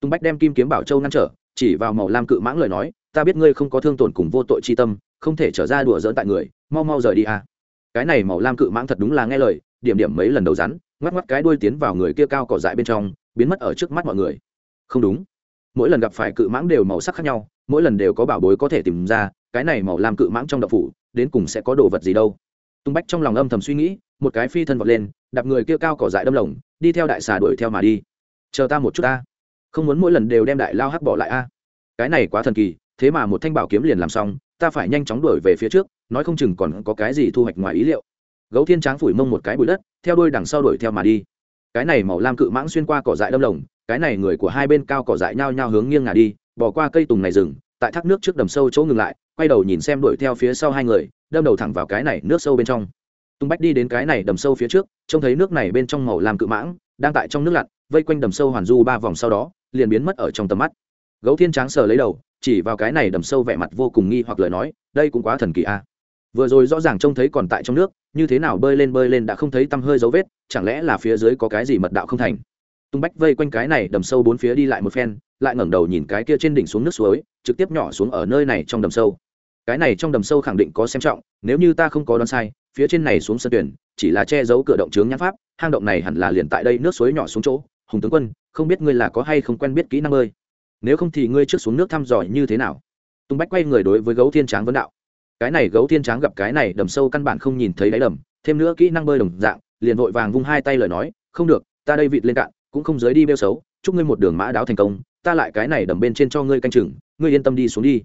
tùng bách đem kim kiếm bảo châu ngăn trở, chỉ vào màu lam cự mãng lời nói, ta biết ngươi không có thương tổn cùng vô tội chi tâm, không thể trở ra đùa dỡn tại người, mau mau rời đi à. Cái này màu lam cự mãng thật đúng là nghe lời, điểm điểm mấy lần đầu rắn, ngoắc ngoắc cái đuôi tiến vào người kia cao cỏ dại bên trong, biến mất ở trước mắt mọi người. Không đúng. Mỗi lần gặp phải cự mãng đều màu sắc khác nhau, mỗi lần đều có bảo bối có thể tìm ra, cái này màu lam cự mãng trong đậu phủ, đến cùng sẽ có đồ vật gì đâu. Tung bách trong lòng âm thầm suy nghĩ, một cái phi thân vọt lên, đạp người kia cao cỏ dại đâm lồng, đi theo đại xà đuổi theo mà đi. Chờ ta một chút ta không muốn mỗi lần đều đem đại lao hắc bỏ lại a. Cái này quá thần kỳ, thế mà một thanh bảo kiếm liền làm xong, ta phải nhanh chóng đuổi về phía trước, nói không chừng còn có cái gì thu hoạch ngoài ý liệu. Gấu thiên tráng phủi mông một cái bụi đất, theo đuôi đằng sau đuổi theo mà đi. Cái này màu lam cự mãng xuyên qua cỏ dại đâm lồng, cái này người của hai bên cao cỏ dại nhao nhao hướng nghiêng ngả đi bỏ qua cây tùng này rừng, tại thác nước trước đầm sâu chỗ ngừng lại, quay đầu nhìn xem đuổi theo phía sau hai người, đâm đầu thẳng vào cái này nước sâu bên trong. Tung bách đi đến cái này đầm sâu phía trước, trông thấy nước này bên trong màu lam cự mãng, đang tại trong nước lặn, vây quanh đầm sâu hoàn du ba vòng sau đó liền biến mất ở trong tầm mắt. Gấu thiên tráng sờ lấy đầu, chỉ vào cái này đầm sâu vẻ mặt vô cùng nghi hoặc lời nói, đây cũng quá thần kỳ a. Vừa rồi rõ ràng trông thấy còn tại trong nước, như thế nào bơi lên bơi lên đã không thấy tăm hơi dấu vết, chẳng lẽ là phía dưới có cái gì mật đạo không thành? Tung bách vây quanh cái này đầm sâu bốn phía đi lại một phen, lại ngẩng đầu nhìn cái kia trên đỉnh xuống nước suối, trực tiếp nhỏ xuống ở nơi này trong đầm sâu. Cái này trong đầm sâu khẳng định có xem trọng, nếu như ta không có đoán sai, phía trên này xuống sân tuyển, chỉ là che giấu cửa động trướng nhãn pháp, hang động này hẳn là liền tại đây nước suối nhỏ xuống chỗ hùng tướng quân, không biết ngươi là có hay không quen biết kỹ năng ơi. nếu không thì ngươi trước xuống nước thăm dò như thế nào? Tung bách quay người đối với gấu thiên tráng vấn đạo. Cái này gấu thiên tráng gặp cái này đầm sâu căn bản không nhìn thấy đáy đầm, thêm nữa kỹ năng bơi đồng dạng, liền vội vàng vung hai tay lời nói, không được, ta đây vịt lên cạn, cũng không giới đi bêu xấu, chúc ngươi một đường mã đáo thành công, ta lại cái này đầm bên trên cho ngươi canh chừng, ngươi yên tâm đi xuống đi.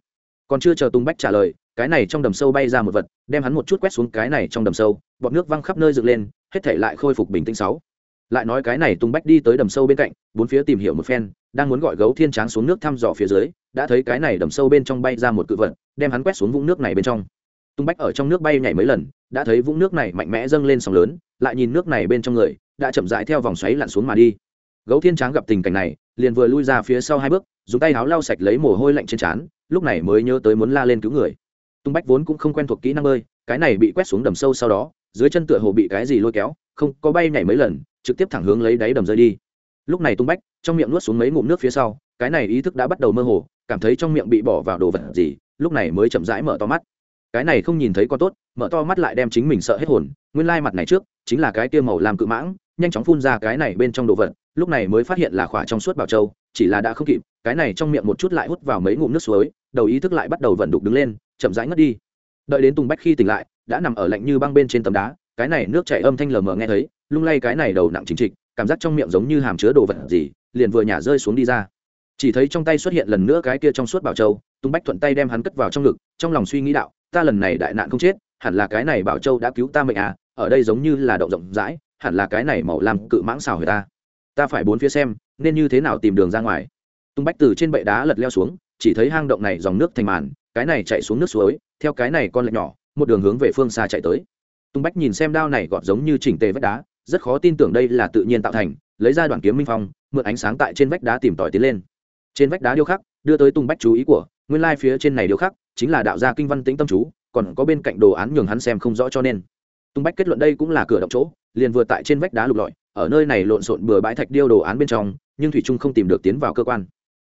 Còn chưa chờ tung bách trả lời, cái này trong đầm sâu bay ra một vật, đem hắn một chút quét xuống cái này trong đầm sâu, bọt nước văng khắp nơi dựng lên, hết thể lại khôi phục bình tĩnh sáu lại nói cái này tung bách đi tới đầm sâu bên cạnh, bốn phía tìm hiểu một phen, đang muốn gọi gấu thiên tráng xuống nước thăm dò phía dưới, đã thấy cái này đầm sâu bên trong bay ra một cự vật, đem hắn quét xuống vũng nước này bên trong. Tung bách ở trong nước bay nhảy mấy lần, đã thấy vũng nước này mạnh mẽ dâng lên sóng lớn, lại nhìn nước này bên trong người, đã chậm rãi theo vòng xoáy lặn xuống mà đi. Gấu thiên tráng gặp tình cảnh này, liền vừa lui ra phía sau hai bước, dùng tay áo lau sạch lấy mồ hôi lạnh trên trán, lúc này mới nhớ tới muốn la lên cứu người. Tung bách vốn cũng không quen thuộc kỹ năng bơi, cái này bị quét xuống đầm sâu sau đó, dưới chân tựa hồ bị cái gì lôi kéo, không, có bay nhảy mấy lần trực tiếp thẳng hướng lấy đáy đầm rơi đi. Lúc này tung bách, trong miệng nuốt xuống mấy ngụm nước phía sau, cái này ý thức đã bắt đầu mơ hồ, cảm thấy trong miệng bị bỏ vào đồ vật gì, lúc này mới chậm rãi mở to mắt. Cái này không nhìn thấy có tốt, mở to mắt lại đem chính mình sợ hết hồn, nguyên lai mặt này trước, chính là cái kia màu làm cự mãng, nhanh chóng phun ra cái này bên trong đồ vật, lúc này mới phát hiện là khỏa trong suốt bảo châu, chỉ là đã không kịp, cái này trong miệng một chút lại hút vào mấy ngụm nước suối, đầu ý thức lại bắt đầu vận đục đứng lên, chậm rãi ngất đi. Đợi đến tùng bách khi tỉnh lại, đã nằm ở lạnh như băng bên trên tấm đá, cái này nước chảy âm thanh lờ mờ nghe thấy lung lay cái này đầu nặng chính trịch, cảm giác trong miệng giống như hàm chứa đồ vật gì, liền vừa nhả rơi xuống đi ra. Chỉ thấy trong tay xuất hiện lần nữa cái kia trong suốt bảo châu, tung bách thuận tay đem hắn cất vào trong ngực, trong lòng suy nghĩ đạo, ta lần này đại nạn không chết, hẳn là cái này bảo châu đã cứu ta mệnh à ở đây giống như là động rộng rãi, hẳn là cái này màu làm cự mãng xào người ta. Ta phải bốn phía xem, nên như thế nào tìm đường ra ngoài. Tung bách từ trên bệ đá lật leo xuống, chỉ thấy hang động này dòng nước thành màn, cái này chạy xuống nước suối, theo cái này con lệch nhỏ, một đường hướng về phương xa chạy tới. Tung bách nhìn xem đao này gọt giống như chỉnh tề vách đá rất khó tin tưởng đây là tự nhiên tạo thành, lấy ra đoạn kiếm minh phong, mượn ánh sáng tại trên vách đá tìm tòi tiến lên. Trên vách đá điêu khắc, đưa tới tung bách chú ý của, nguyên lai phía trên này điêu khắc, chính là đạo gia kinh văn tĩnh tâm chú, còn có bên cạnh đồ án nhường hắn xem không rõ cho nên. Tung bách kết luận đây cũng là cửa động chỗ, liền vừa tại trên vách đá lục lọi, ở nơi này lộn xộn bừa bãi thạch điêu đồ án bên trong, nhưng thủy trung không tìm được tiến vào cơ quan.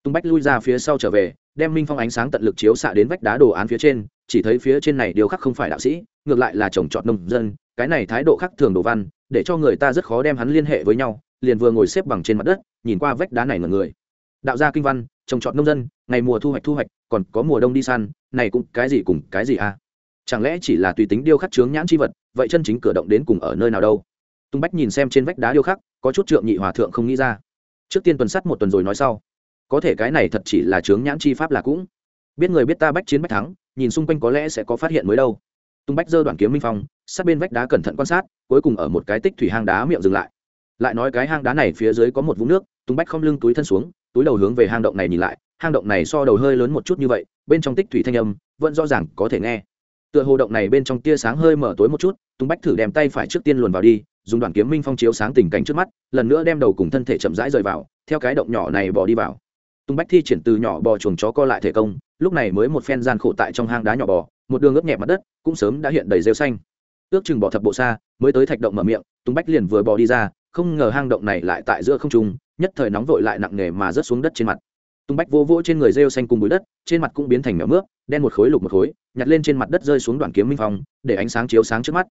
Tung bách lui ra phía sau trở về, đem minh phong ánh sáng tận lực chiếu xạ đến vách đá đồ án phía trên, chỉ thấy phía trên này điều khắc không phải đạo sĩ, ngược lại là trồng trọt nông dân, cái này thái độ khác thường đồ văn để cho người ta rất khó đem hắn liên hệ với nhau, liền vừa ngồi xếp bằng trên mặt đất, nhìn qua vách đá này ngần người. Đạo gia kinh văn, trồng trọt nông dân, ngày mùa thu hoạch thu hoạch, còn có mùa đông đi săn, này cũng cái gì cùng cái gì à? Chẳng lẽ chỉ là tùy tính điêu khắc trướng nhãn chi vật, vậy chân chính cửa động đến cùng ở nơi nào đâu? Tung bách nhìn xem trên vách đá điêu khắc, có chút trượng nhị hòa thượng không nghĩ ra. Trước tiên tuần sắt một tuần rồi nói sau. Có thể cái này thật chỉ là trướng nhãn chi pháp là cũng. Biết người biết ta bách chiến bách thắng, nhìn xung quanh có lẽ sẽ có phát hiện mới đâu. Tung bách giơ đoạn kiếm minh phong sát bên vách đá cẩn thận quan sát, cuối cùng ở một cái tích thủy hang đá miệng dừng lại. Lại nói cái hang đá này phía dưới có một vũng nước tung bách không lưng túi thân xuống, túi đầu hướng về hang động này nhìn lại, hang động này so đầu hơi lớn một chút như vậy, bên trong tích thủy thanh âm vẫn rõ ràng có thể nghe. Tựa hồ động này bên trong tia sáng hơi mở tối một chút tung bách thử đem tay phải trước tiên luồn vào đi, dùng đoạn kiếm minh phong chiếu sáng tình cảnh trước mắt, lần nữa đem đầu cùng thân thể chậm rãi rời vào, theo cái động nhỏ này bỏ đi vào. Tung bách thi triển từ nhỏ bò chuồng chó co lại thể công, lúc này mới một phen gian khổ tại trong hang đá nhỏ bò, một đường ướp nhẹ mặt đất, cũng sớm đã hiện đầy rêu xanh ước chừng bỏ thập bộ xa, mới tới thạch động mở miệng tung bách liền vừa bỏ đi ra, không ngờ hang động này lại tại giữa không trung, nhất thời nóng vội lại nặng nề mà rớt xuống đất trên mặt. Tung bách vô vỗ trên người rêu xanh cùng bụi đất, trên mặt cũng biến thành mèo mướp, đen một khối lục một khối, nhặt lên trên mặt đất rơi xuống đoạn kiếm minh phong, để ánh sáng chiếu sáng trước mắt.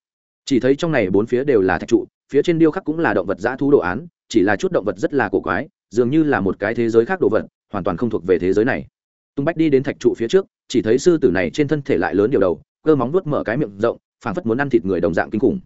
Chỉ thấy trong này bốn phía đều là thạch trụ, phía trên điêu khắc cũng là động vật dã thu đồ án, chỉ là chút động vật rất là cổ quái, dường như là một cái thế giới khác đồ vật, hoàn toàn không thuộc về thế giới này. Tung bách đi đến thạch trụ phía trước, chỉ thấy sư tử này trên thân thể lại lớn điều đầu, cơ móng vuốt mở cái miệng rộng phảng phất muốn ăn thịt người đồng dạng kinh khủng.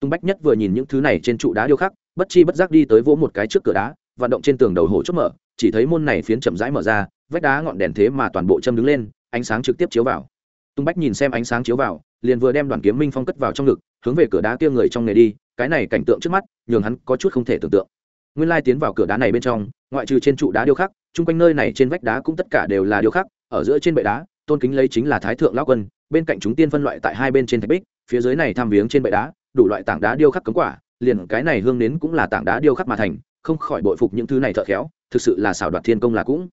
Tung bách nhất vừa nhìn những thứ này trên trụ đá điêu khắc, bất chi bất giác đi tới vỗ một cái trước cửa đá, vận động trên tường đầu hổ chốt mở, chỉ thấy môn này phiến chậm rãi mở ra, vách đá ngọn đèn thế mà toàn bộ châm đứng lên, ánh sáng trực tiếp chiếu vào. Tung bách nhìn xem ánh sáng chiếu vào, liền vừa đem đoàn kiếm minh phong cất vào trong ngực, hướng về cửa đá kia người trong nghề đi, cái này cảnh tượng trước mắt, nhường hắn có chút không thể tưởng tượng. Nguyên lai tiến vào cửa đá này bên trong, ngoại trừ trên trụ đá điêu khắc, chung quanh nơi này trên vách đá cũng tất cả đều là điêu khắc, ở giữa trên bệ đá, tôn kính lấy chính là thái thượng lão quân, bên cạnh chúng tiên phân loại tại hai bên trên thạch bích phía dưới này tham viếng trên bệ đá, đủ loại tảng đá điêu khắc cấm quả, liền cái này hương nến cũng là tảng đá điêu khắc mà thành, không khỏi bội phục những thứ này thợ khéo, thực sự là xảo đoạt thiên công là cũng.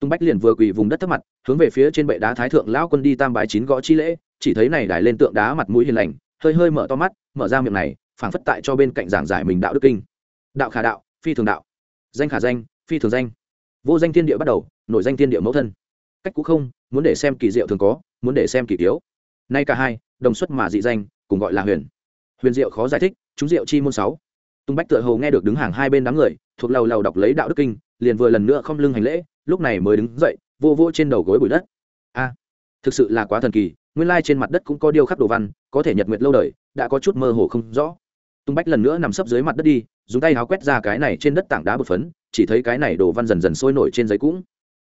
Tung bách liền vừa quỳ vùng đất thấp mặt, hướng về phía trên bệ đá thái thượng lão quân đi tam bái chín gõ chi lễ, chỉ thấy này đài lên tượng đá mặt mũi hiền lành, hơi hơi mở to mắt, mở ra miệng này, phảng phất tại cho bên cạnh giảng giải mình đạo đức kinh. Đạo khả đạo, phi thường đạo. Danh khả danh, phi thường danh. Vô danh thiên địa bắt đầu, nổi danh thiên địa mẫu thân. Cách cũ không, muốn để xem kỳ diệu thường có, muốn để xem kỳ tiếu. Nay cả hai đồng xuất mà dị danh, cùng gọi là huyền. Huyền diệu khó giải thích, chúng diệu chi môn sáu. Tung bách tựa hồ nghe được đứng hàng hai bên đám người, thuộc lầu lầu đọc lấy đạo đức kinh, liền vừa lần nữa không lưng hành lễ, lúc này mới đứng dậy, vô vô trên đầu gối bụi đất. A, thực sự là quá thần kỳ, nguyên lai trên mặt đất cũng có điêu khắc đồ văn, có thể nhật nguyệt lâu đời, đã có chút mơ hồ không rõ. Tung bách lần nữa nằm sấp dưới mặt đất đi, dùng tay háo quét ra cái này trên đất tảng đá bột phấn, chỉ thấy cái này đồ văn dần dần sôi nổi trên giấy cũng.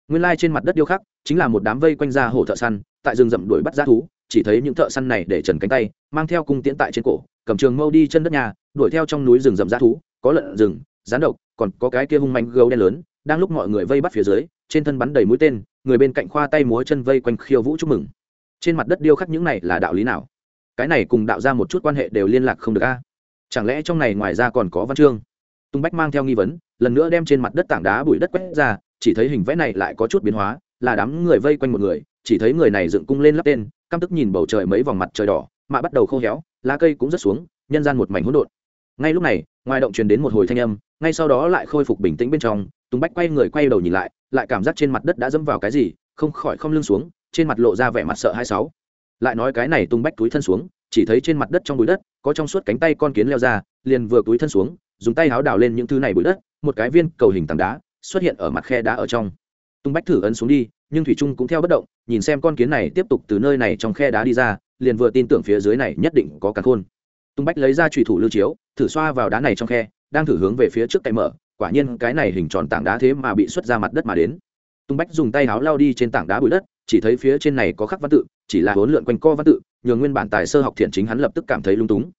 Nguyên lai trên mặt đất điêu khắc, chính là một đám vây quanh ra hổ thợ săn, tại rừng rậm đuổi bắt giá thú chỉ thấy những thợ săn này để trần cánh tay, mang theo cung tiễn tại trên cổ, cầm trường mâu đi chân đất nhà, đuổi theo trong núi rừng rậm rã thú, có lợn rừng rán độc, còn có cái kia hung manh gấu đen lớn, đang lúc mọi người vây bắt phía dưới, trên thân bắn đầy mũi tên, người bên cạnh khoa tay múa chân vây quanh khiêu vũ chúc mừng. Trên mặt đất điêu khắc những này là đạo lý nào? Cái này cùng đạo ra một chút quan hệ đều liên lạc không được a. Chẳng lẽ trong này ngoài ra còn có văn chương? Tung bách mang theo nghi vấn, lần nữa đem trên mặt đất tảng đá bụi đất quét ra, chỉ thấy hình vẽ này lại có chút biến hóa, là đám người vây quanh một người, chỉ thấy người này dựng cung lên lắp tên căm tức nhìn bầu trời mấy vòng mặt trời đỏ, mạ bắt đầu khô héo, lá cây cũng rất xuống, nhân gian một mảnh hỗn độn. Ngay lúc này, ngoài động truyền đến một hồi thanh âm, ngay sau đó lại khôi phục bình tĩnh bên trong, tùng bách quay người quay đầu nhìn lại lại cảm giác trên mặt đất đã dẫm vào cái gì, không khỏi không lưng xuống, trên mặt lộ ra vẻ mặt sợ hai sáu. Lại nói cái này tung bách túi thân xuống, chỉ thấy trên mặt đất trong bụi đất, có trong suốt cánh tay con kiến leo ra, liền vừa túi thân xuống, dùng tay háo đào lên những thứ này bụi đất, một cái viên cầu hình tảng đá xuất hiện ở mặt khe đá ở trong. Tung bách thử ấn xuống đi, nhưng thủy trung cũng theo bất động nhìn xem con kiến này tiếp tục từ nơi này trong khe đá đi ra, liền vừa tin tưởng phía dưới này nhất định có cả khôn. Tung bách lấy ra trùy thủ lưu chiếu, thử xoa vào đá này trong khe, đang thử hướng về phía trước cậy mở, quả nhiên cái này hình tròn tảng đá thế mà bị xuất ra mặt đất mà đến. Tung bách dùng tay háo lao đi trên tảng đá bụi đất, chỉ thấy phía trên này có khắc văn tự, chỉ là huấn lượn quanh co văn tự nhường nguyên bản tài sơ học thiện chính hắn lập tức cảm thấy lung túng.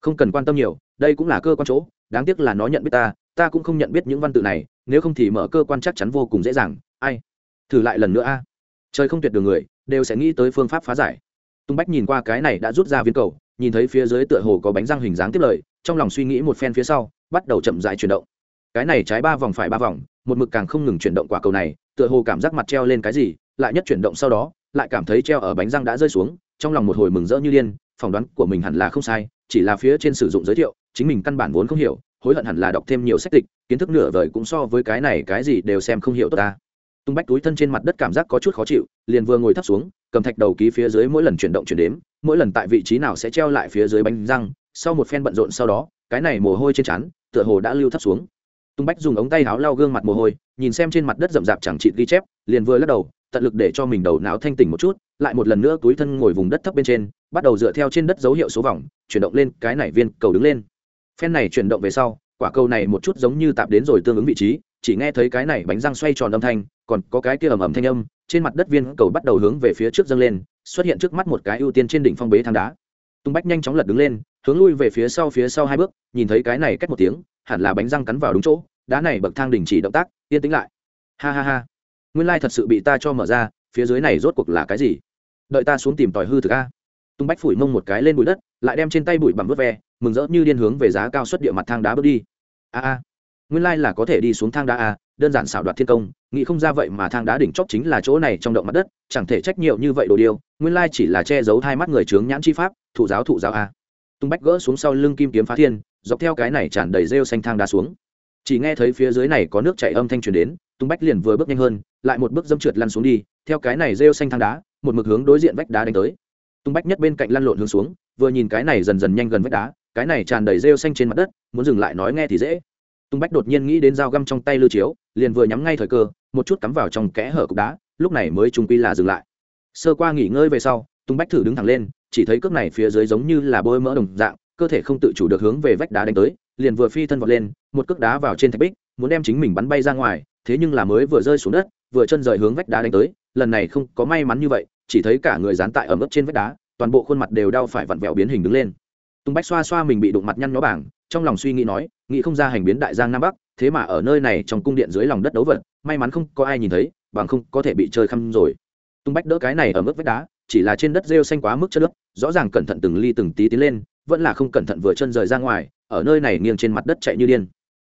Không cần quan tâm nhiều, đây cũng là cơ quan chỗ, đáng tiếc là nó nhận biết ta ta cũng không nhận biết những văn tự này, nếu không thì mở cơ quan chắc chắn vô cùng dễ dàng. Ai? Thử lại lần nữa a trời không tuyệt đường người, đều sẽ nghĩ tới phương pháp phá giải. Tung bách nhìn qua cái này đã rút ra viên cầu, nhìn thấy phía dưới tựa hồ có bánh răng hình dáng tiếp lời, trong lòng suy nghĩ một phen phía sau, bắt đầu chậm dại chuyển động. Cái này trái ba vòng phải ba vòng, một mực càng không ngừng chuyển động quả cầu này, tựa hồ cảm giác mặt treo lên cái gì, lại nhất chuyển động sau đó, lại cảm thấy treo ở bánh răng đã rơi xuống, trong lòng một hồi mừng rỡ như điên, phỏng đoán của mình hẳn là không sai, chỉ là phía trên sử dụng giới thiệu, chính mình căn bản vốn không hiểu, hối hận hẳn là đọc thêm nhiều sách tịch, kiến thức nửa vời cũng so với cái này cái gì đều xem không hiểu tốt ta tung bách túi thân trên mặt đất cảm giác có chút khó chịu, liền vừa ngồi thấp xuống, cầm thạch đầu ký phía dưới mỗi lần chuyển động chuyển đếm, mỗi lần tại vị trí nào sẽ treo lại phía dưới bánh răng, sau một phen bận rộn sau đó, cái này mồ hôi trên trán, tựa hồ đã lưu thấp xuống. Tung bách dùng ống tay áo lau gương mặt mồ hôi, nhìn xem trên mặt đất rậm rạp chẳng chịt ghi chép, liền vừa lắc đầu, tận lực để cho mình đầu não thanh tỉnh một chút, lại một lần nữa túi thân ngồi vùng đất thấp bên trên, bắt đầu dựa theo trên đất dấu hiệu số vòng, chuyển động lên cái này viên cầu đứng lên. Phen này chuyển động về sau, quả cầu này một chút giống như tạp đến rồi tương ứng vị trí chỉ nghe thấy cái này bánh răng xoay tròn âm thanh, còn có cái kia ầm ầm thanh âm, trên mặt đất viên cầu bắt đầu hướng về phía trước dâng lên, xuất hiện trước mắt một cái ưu tiên trên đỉnh phong bế thang đá. Tung bách nhanh chóng lật đứng lên, hướng lui về phía sau phía sau hai bước, nhìn thấy cái này cách một tiếng, hẳn là bánh răng cắn vào đúng chỗ, đá này bậc thang đình chỉ động tác, yên tĩnh lại. Ha ha ha. Nguyên lai thật sự bị ta cho mở ra, phía dưới này rốt cuộc là cái gì? Đợi ta xuống tìm tòi hư thực a. Tung bách phủi mông một cái lên bụi đất, lại đem trên tay bụi bằng vớt ve, mừng rỡ như điên hướng về giá cao xuất địa mặt thang đá bước đi. A a nguyên lai là có thể đi xuống thang đá a, đơn giản xảo đoạt thiên công, nghĩ không ra vậy mà thang đá đỉnh chóp chính là chỗ này trong động mặt đất, chẳng thể trách nhiều như vậy đồ điêu nguyên lai chỉ là che giấu hai mắt người trướng nhãn chi pháp, thụ giáo thụ giáo a. Tung bách gỡ xuống sau lưng kim kiếm phá thiên, dọc theo cái này tràn đầy rêu xanh thang đá xuống. Chỉ nghe thấy phía dưới này có nước chảy âm thanh truyền đến, tung bách liền vừa bước nhanh hơn, lại một bước dâm trượt lăn xuống đi, theo cái này rêu xanh thang đá, một mực hướng đối diện vách đá đánh tới. Tung bách nhất bên cạnh lăn lộn hướng xuống, vừa nhìn cái này dần dần nhanh gần vách đá, cái này tràn đầy rêu xanh trên mặt đất, muốn dừng lại nói nghe thì dễ tung bách đột nhiên nghĩ đến dao găm trong tay lưu chiếu, liền vừa nhắm ngay thời cơ, một chút cắm vào trong kẽ hở cục đá, lúc này mới trung quy là dừng lại. Sơ qua nghỉ ngơi về sau, tung bách thử đứng thẳng lên, chỉ thấy cước này phía dưới giống như là bôi mỡ đồng dạng, cơ thể không tự chủ được hướng về vách đá đánh tới, liền vừa phi thân vọt lên, một cước đá vào trên thạch bích, muốn đem chính mình bắn bay ra ngoài, thế nhưng là mới vừa rơi xuống đất, vừa chân rời hướng vách đá đánh tới, lần này không có may mắn như vậy, chỉ thấy cả người dán tại ở mức trên vách đá, toàn bộ khuôn mặt đều đau phải vặn vẹo biến hình đứng lên. Tung bách xoa xoa mình bị đụng mặt nhăn nhó bảng trong lòng suy nghĩ nói, nghĩ không ra hành biến đại giang nam bắc, thế mà ở nơi này trong cung điện dưới lòng đất đấu vật, may mắn không có ai nhìn thấy, bằng không có thể bị chơi khăm rồi. Tung bách đỡ cái này ở mức vách đá, chỉ là trên đất rêu xanh quá mức chất nước rõ ràng cẩn thận từng ly từng tí tiến lên, vẫn là không cẩn thận vừa chân rời ra ngoài, ở nơi này nghiêng trên mặt đất chạy như điên.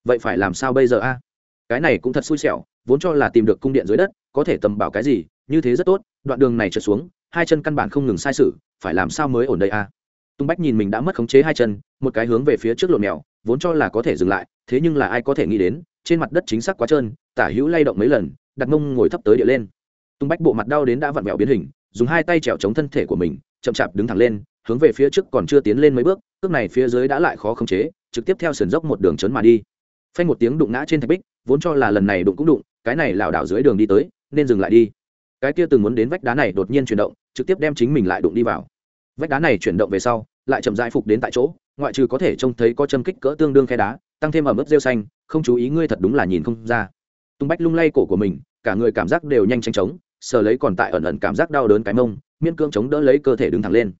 Vậy phải làm sao bây giờ a? Cái này cũng thật xui xẻo, vốn cho là tìm được cung điện dưới đất, có thể tầm bảo cái gì, như thế rất tốt, đoạn đường này trượt xuống, hai chân căn bản không ngừng sai sự, phải làm sao mới ổn đây a? Tung bách nhìn mình đã mất khống chế hai chân, một cái hướng về phía trước lộn mèo, vốn cho là có thể dừng lại, thế nhưng là ai có thể nghĩ đến, trên mặt đất chính xác quá trơn, tả hữu lay động mấy lần đặt mông ngồi thấp tới địa lên. Tung bách bộ mặt đau đến đã vặn vẹo biến hình, dùng hai tay trèo chống thân thể của mình, chậm chạp đứng thẳng lên, hướng về phía trước còn chưa tiến lên mấy bước, cước này phía dưới đã lại khó khống chế, trực tiếp theo sườn dốc một đường trấn mà đi. Phanh một tiếng đụng ngã trên thạch bích, vốn cho là lần này đụng cũng đụng, cái này lảo đảo dưới đường đi tới, nên dừng lại đi. Cái kia từng muốn đến vách đá này đột nhiên chuyển động, trực tiếp đem chính mình lại đụng đi vào vách đá này chuyển động về sau, lại chậm rãi phục đến tại chỗ, ngoại trừ có thể trông thấy có châm kích cỡ tương đương khe đá, tăng thêm ở mức rêu xanh, không chú ý ngươi thật đúng là nhìn không ra. Tung bách lung lay cổ của mình, cả người cảm giác đều nhanh tranh trống, sờ lấy còn tại ẩn ẩn cảm giác đau đớn cái mông, miễn cưỡng chống đỡ lấy cơ thể đứng thẳng lên.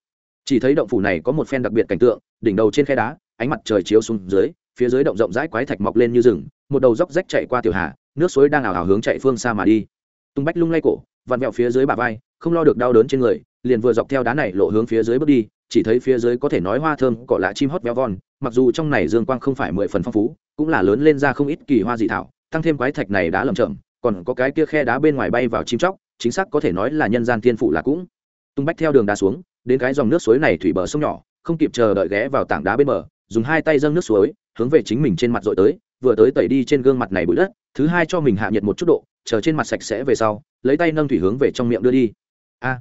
Chỉ thấy động phủ này có một phen đặc biệt cảnh tượng, đỉnh đầu trên khe đá, ánh mặt trời chiếu xuống dưới, phía dưới động rộng rãi quái thạch mọc lên như rừng, một đầu dốc rách chạy qua tiểu hà, nước suối đang ảo ảo hướng chạy phương xa mà đi. Tung bách lung lay cổ, vặn vẹo phía dưới bà vai, không lo được đau đớn trên người liền vừa dọc theo đá này lộ hướng phía dưới bước đi, chỉ thấy phía dưới có thể nói hoa thơm, cỏ lạ chim hót véo von, mặc dù trong này dương quang không phải mười phần phong phú, cũng là lớn lên ra không ít kỳ hoa dị thảo, tăng thêm quái thạch này đá lầm chậm còn có cái kia khe đá bên ngoài bay vào chim chóc, chính xác có thể nói là nhân gian thiên phụ là cũng. Tung bách theo đường đá xuống, đến cái dòng nước suối này thủy bờ sông nhỏ, không kịp chờ đợi ghé vào tảng đá bên bờ, dùng hai tay dâng nước suối, hướng về chính mình trên mặt dội tới, vừa tới tẩy đi trên gương mặt này bụi đất, thứ hai cho mình hạ nhiệt một chút độ, chờ trên mặt sạch sẽ về sau, lấy tay nâng thủy hướng về trong miệng đưa đi. A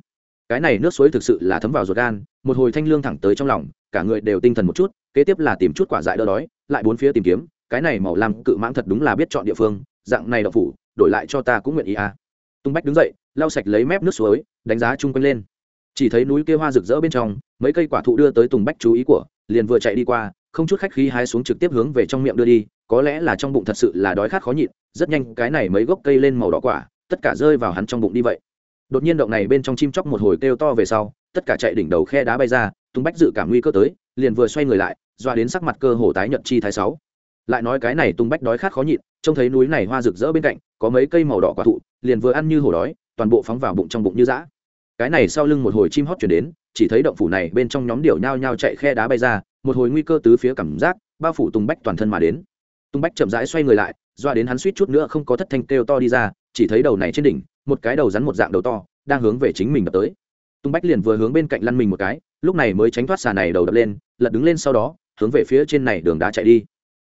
cái này nước suối thực sự là thấm vào ruột gan, một hồi thanh lương thẳng tới trong lòng, cả người đều tinh thần một chút, kế tiếp là tìm chút quả dại đỡ đói, lại bốn phía tìm kiếm, cái này màu lam cự mãng thật đúng là biết chọn địa phương, dạng này đậu phủ, đổi lại cho ta cũng nguyện ý à? tung bách đứng dậy, lau sạch lấy mép nước suối, đánh giá chung quanh lên chỉ thấy núi kia hoa rực rỡ bên trong, mấy cây quả thụ đưa tới tùng bách chú ý của, liền vừa chạy đi qua, không chút khách khí hái xuống trực tiếp hướng về trong miệng đưa đi, có lẽ là trong bụng thật sự là đói khát khó nhịn, rất nhanh cái này mấy gốc cây lên màu đỏ quả, tất cả rơi vào hắn trong bụng đi vậy đột nhiên động này bên trong chim chóc một hồi kêu to về sau, tất cả chạy đỉnh đầu khe đá bay ra tung bách dự cảm nguy cơ tới, liền vừa xoay người lại doa đến sắc mặt cơ hồ tái nhợt chi thái sáu. Lại nói cái này tung bách đói khát khó nhịn, trông thấy núi này hoa rực rỡ bên cạnh, có mấy cây màu đỏ quả thụ, liền vừa ăn như hổ đói, toàn bộ phóng vào bụng trong bụng như dã. Cái này sau lưng một hồi chim hót chuyển đến, chỉ thấy động phủ này bên trong nhóm điểu nhao nhao chạy khe đá bay ra, một hồi nguy cơ tứ phía cảm giác, bao phủ tung bách toàn thân mà đến. Tung bách chậm rãi xoay người lại doa đến hắn suýt chút nữa không có thất thanh kêu to đi ra, chỉ thấy đầu này trên đỉnh một cái đầu rắn một dạng đầu to, đang hướng về chính mình đập tới. Tung bách liền vừa hướng bên cạnh lăn mình một cái, lúc này mới tránh thoát xà này đầu đập lên, lật đứng lên sau đó, hướng về phía trên này đường đá chạy đi.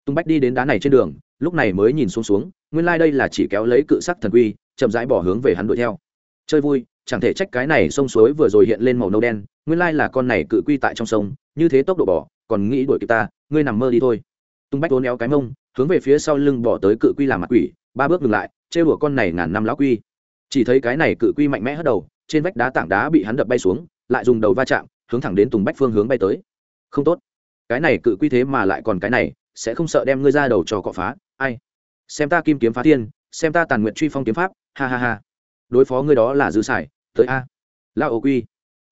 Tung bách đi đến đá này trên đường, lúc này mới nhìn xuống xuống, nguyên lai、like、đây là chỉ kéo lấy cự sắc thần quy, chậm rãi bỏ hướng về hắn đuổi theo. Chơi vui, chẳng thể trách cái này sông suối vừa rồi hiện lên màu nâu đen, nguyên lai là con này cự quy tại trong sông, như thế tốc độ bỏ, còn nghĩ đuổi kịp ta, ngươi nằm mơ đi thôi. Tung bách vốn éo cái mông, hướng về phía sau lưng bỏ tới cự quy làm mặt quỷ, ba bước ngừng lại, trêu đùa con này ngàn năm lão quy chỉ thấy cái này cự quy mạnh mẽ hất đầu, trên vách đá tảng đá bị hắn đập bay xuống, lại dùng đầu va chạm, hướng thẳng đến tùng bách phương hướng bay tới. Không tốt. Cái này cự quy thế mà lại còn cái này, sẽ không sợ đem ngươi ra đầu cho cọ phá. Ai? Xem ta kim kiếm phá thiên, xem ta tàn nguyện truy phong kiếm pháp, ha ha ha. Đối phó ngươi đó là dư sải tới a. La ô quy.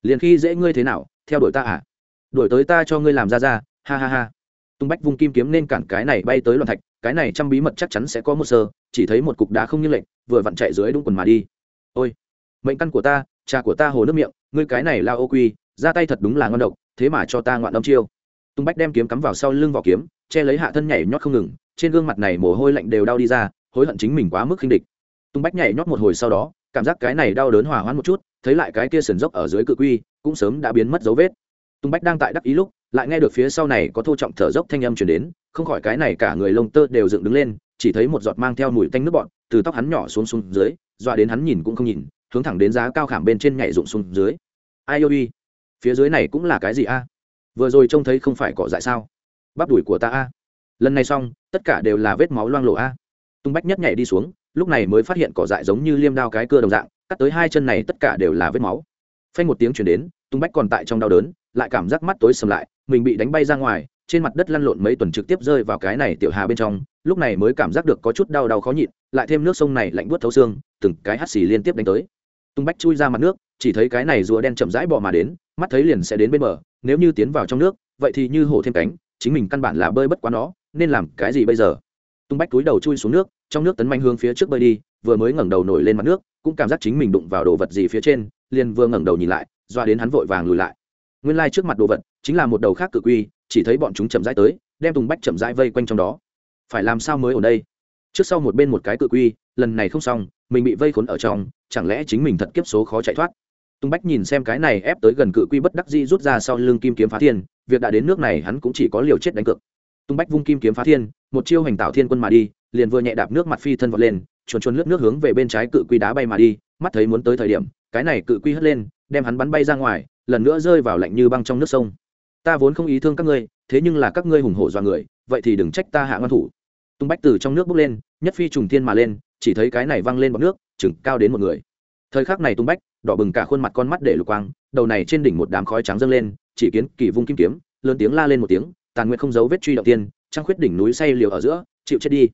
Liền khi dễ ngươi thế nào, theo đuổi ta à? Đuổi tới ta cho ngươi làm ra ra, ha ha ha. Tung bách vung kim kiếm nên cản cái này bay tới loạn thạch, cái này trăm bí mật chắc chắn sẽ có một sơ, chỉ thấy một cục đá không như lệnh vừa vặn chạy dưới đúng quần mà đi. Ôi, mệnh căn của ta, cha của ta hồ nước miệng, ngươi cái này lao ô quy, ra tay thật đúng là ngon độc, thế mà cho ta ngoạn âm chiêu. Tung bách đem kiếm cắm vào sau lưng vỏ kiếm, che lấy hạ thân nhảy nhót không ngừng, trên gương mặt này mồ hôi lạnh đều đau đi ra, hối hận chính mình quá mức khinh địch. Tung bách nhảy nhót một hồi sau đó, cảm giác cái này đau đớn hòa hoãn một chút, thấy lại cái kia sườn dốc ở dưới cự quy, cũng sớm đã biến mất dấu vết. Tung bách đang tại đắc ý lúc, lại nghe được phía sau này có thô trọng thở dốc thanh âm chuyển đến, không khỏi cái này cả người lông tơ đều dựng đứng lên chỉ thấy một giọt mang theo mùi tanh nước bọn từ tóc hắn nhỏ xuống xuống dưới, dọa đến hắn nhìn cũng không nhìn, hướng thẳng đến giá cao khảm bên trên nhảy rụng xuống dưới. Ai ôi, phía dưới này cũng là cái gì a? Vừa rồi trông thấy không phải cỏ dại sao? Bắp đùi của ta a. Lần này xong, tất cả đều là vết máu loang lộ a. Tung bách nhất nhảy đi xuống, lúc này mới phát hiện cỏ dại giống như liêm đao cái cưa đồng dạng, cắt tới hai chân này tất cả đều là vết máu. Phanh một tiếng chuyển đến, tung bách còn tại trong đau đớn, lại cảm giác mắt tối sầm lại, mình bị đánh bay ra ngoài trên mặt đất lăn lộn mấy tuần trực tiếp rơi vào cái này tiểu hà bên trong, lúc này mới cảm giác được có chút đau đau khó nhịn, lại thêm nước sông này lạnh buốt thấu xương, từng cái hắt xì liên tiếp đánh tới. Tung bách chui ra mặt nước, chỉ thấy cái này rùa đen chậm rãi bò mà đến, mắt thấy liền sẽ đến bên bờ, nếu như tiến vào trong nước, vậy thì như hổ thêm cánh, chính mình căn bản là bơi bất quá nó, nên làm cái gì bây giờ? Tung bách túi đầu chui xuống nước, trong nước tấn manh hướng phía trước bơi đi, vừa mới ngẩng đầu nổi lên mặt nước, cũng cảm giác chính mình đụng vào đồ vật gì phía trên, liền vừa ngẩng đầu nhìn lại, doa đến hắn vội vàng lùi lại. Nguyên lai trước mặt đồ vật chính là một đầu khác cự quy chỉ thấy bọn chúng chậm rãi tới, đem tùng bách chậm rãi vây quanh trong đó. Phải làm sao mới ở đây? Trước sau một bên một cái cự quy, lần này không xong, mình bị vây khốn ở trong, chẳng lẽ chính mình thật kiếp số khó chạy thoát? Tung bách nhìn xem cái này ép tới gần cự quy bất đắc dĩ rút ra sau lưng kim kiếm phá thiên, việc đã đến nước này hắn cũng chỉ có liều chết đánh cược. Tung bách vung kim kiếm phá thiên, một chiêu hành tạo thiên quân mà đi, liền vừa nhẹ đạp nước mặt phi thân vọt lên, chuồn chuồn lướt nước hướng về bên trái cự quy đá bay mà đi, mắt thấy muốn tới thời điểm, cái này cự quy hất lên, đem hắn bắn bay ra ngoài, lần nữa rơi vào lạnh như băng trong nước sông ta vốn không ý thương các ngươi, thế nhưng là các ngươi hùng hổ dọa người, vậy thì đừng trách ta hạ ngăn thủ. Tung bách từ trong nước bốc lên, nhất phi trùng thiên mà lên, chỉ thấy cái này văng lên bọc nước, chừng cao đến một người. Thời khắc này tung bách, đỏ bừng cả khuôn mặt con mắt để lục quang, đầu này trên đỉnh một đám khói trắng dâng lên, chỉ kiến kỳ vung kim kiếm, lớn tiếng la lên một tiếng, tàn nguyện không giấu vết truy động tiên, trăng khuyết đỉnh núi say liều ở giữa, chịu chết đi.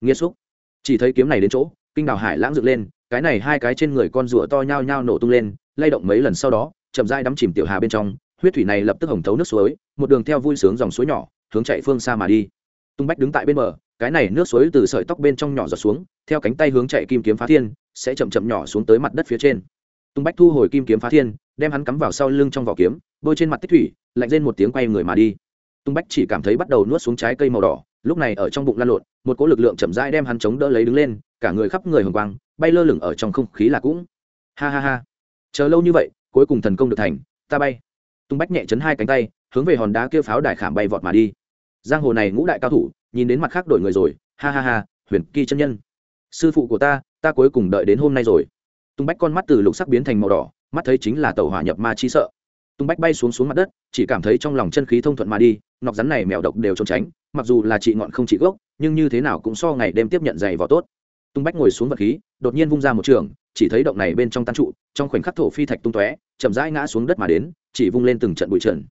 Nghĩa xúc. Chỉ thấy kiếm này đến chỗ, kinh đào hải lãng dựng lên, cái này hai cái trên người con rùa to nhao nhao nổ tung lên, lay động mấy lần sau đó, chậm dai đắm chìm tiểu hà bên trong huyết thủy này lập tức hồng thấu nước suối, một đường theo vui sướng dòng suối nhỏ, hướng chạy phương xa mà đi. Tung bách đứng tại bên bờ, cái này nước suối từ sợi tóc bên trong nhỏ giọt xuống, theo cánh tay hướng chạy kim kiếm phá thiên, sẽ chậm chậm nhỏ xuống tới mặt đất phía trên. Tung bách thu hồi kim kiếm phá thiên, đem hắn cắm vào sau lưng trong vỏ kiếm, bôi trên mặt tích thủy, lạnh lên một tiếng quay người mà đi. Tung bách chỉ cảm thấy bắt đầu nuốt xuống trái cây màu đỏ, lúc này ở trong bụng lan lộn, một cỗ lực lượng chậm rãi đem hắn chống đỡ lấy đứng lên, cả người khắp người hồng quang, bay lơ lửng ở trong không khí là cũng. Ha ha ha. Chờ lâu như vậy, cuối cùng thần công được thành, ta bay tung bách nhẹ chấn hai cánh tay, hướng về hòn đá kia pháo đài khảm bay vọt mà đi. Giang hồ này ngũ đại cao thủ, nhìn đến mặt khác đổi người rồi, ha ha ha, huyền kỳ chân nhân. Sư phụ của ta ta cuối cùng đợi đến hôm nay rồi. Tung bách con mắt từ lục sắc biến thành màu đỏ, mắt thấy chính là tàu hỏa nhập ma chi sợ. Tung bách bay xuống xuống mặt đất, chỉ cảm thấy trong lòng chân khí thông thuận mà đi, nọc rắn này mèo độc đều trốn tránh, mặc dù là chị ngọn không chị gốc, nhưng như thế nào cũng so ngày đêm tiếp nhận dày vỏ tốt. Tung bách ngồi xuống vật khí, đột nhiên vung ra một trường, chỉ thấy động này bên trong tan trụ, trong khoảnh khắc thổ phi thạch tung tóe, chậm rãi ngã xuống đất mà đến chỉ vung lên từng trận bụi trần.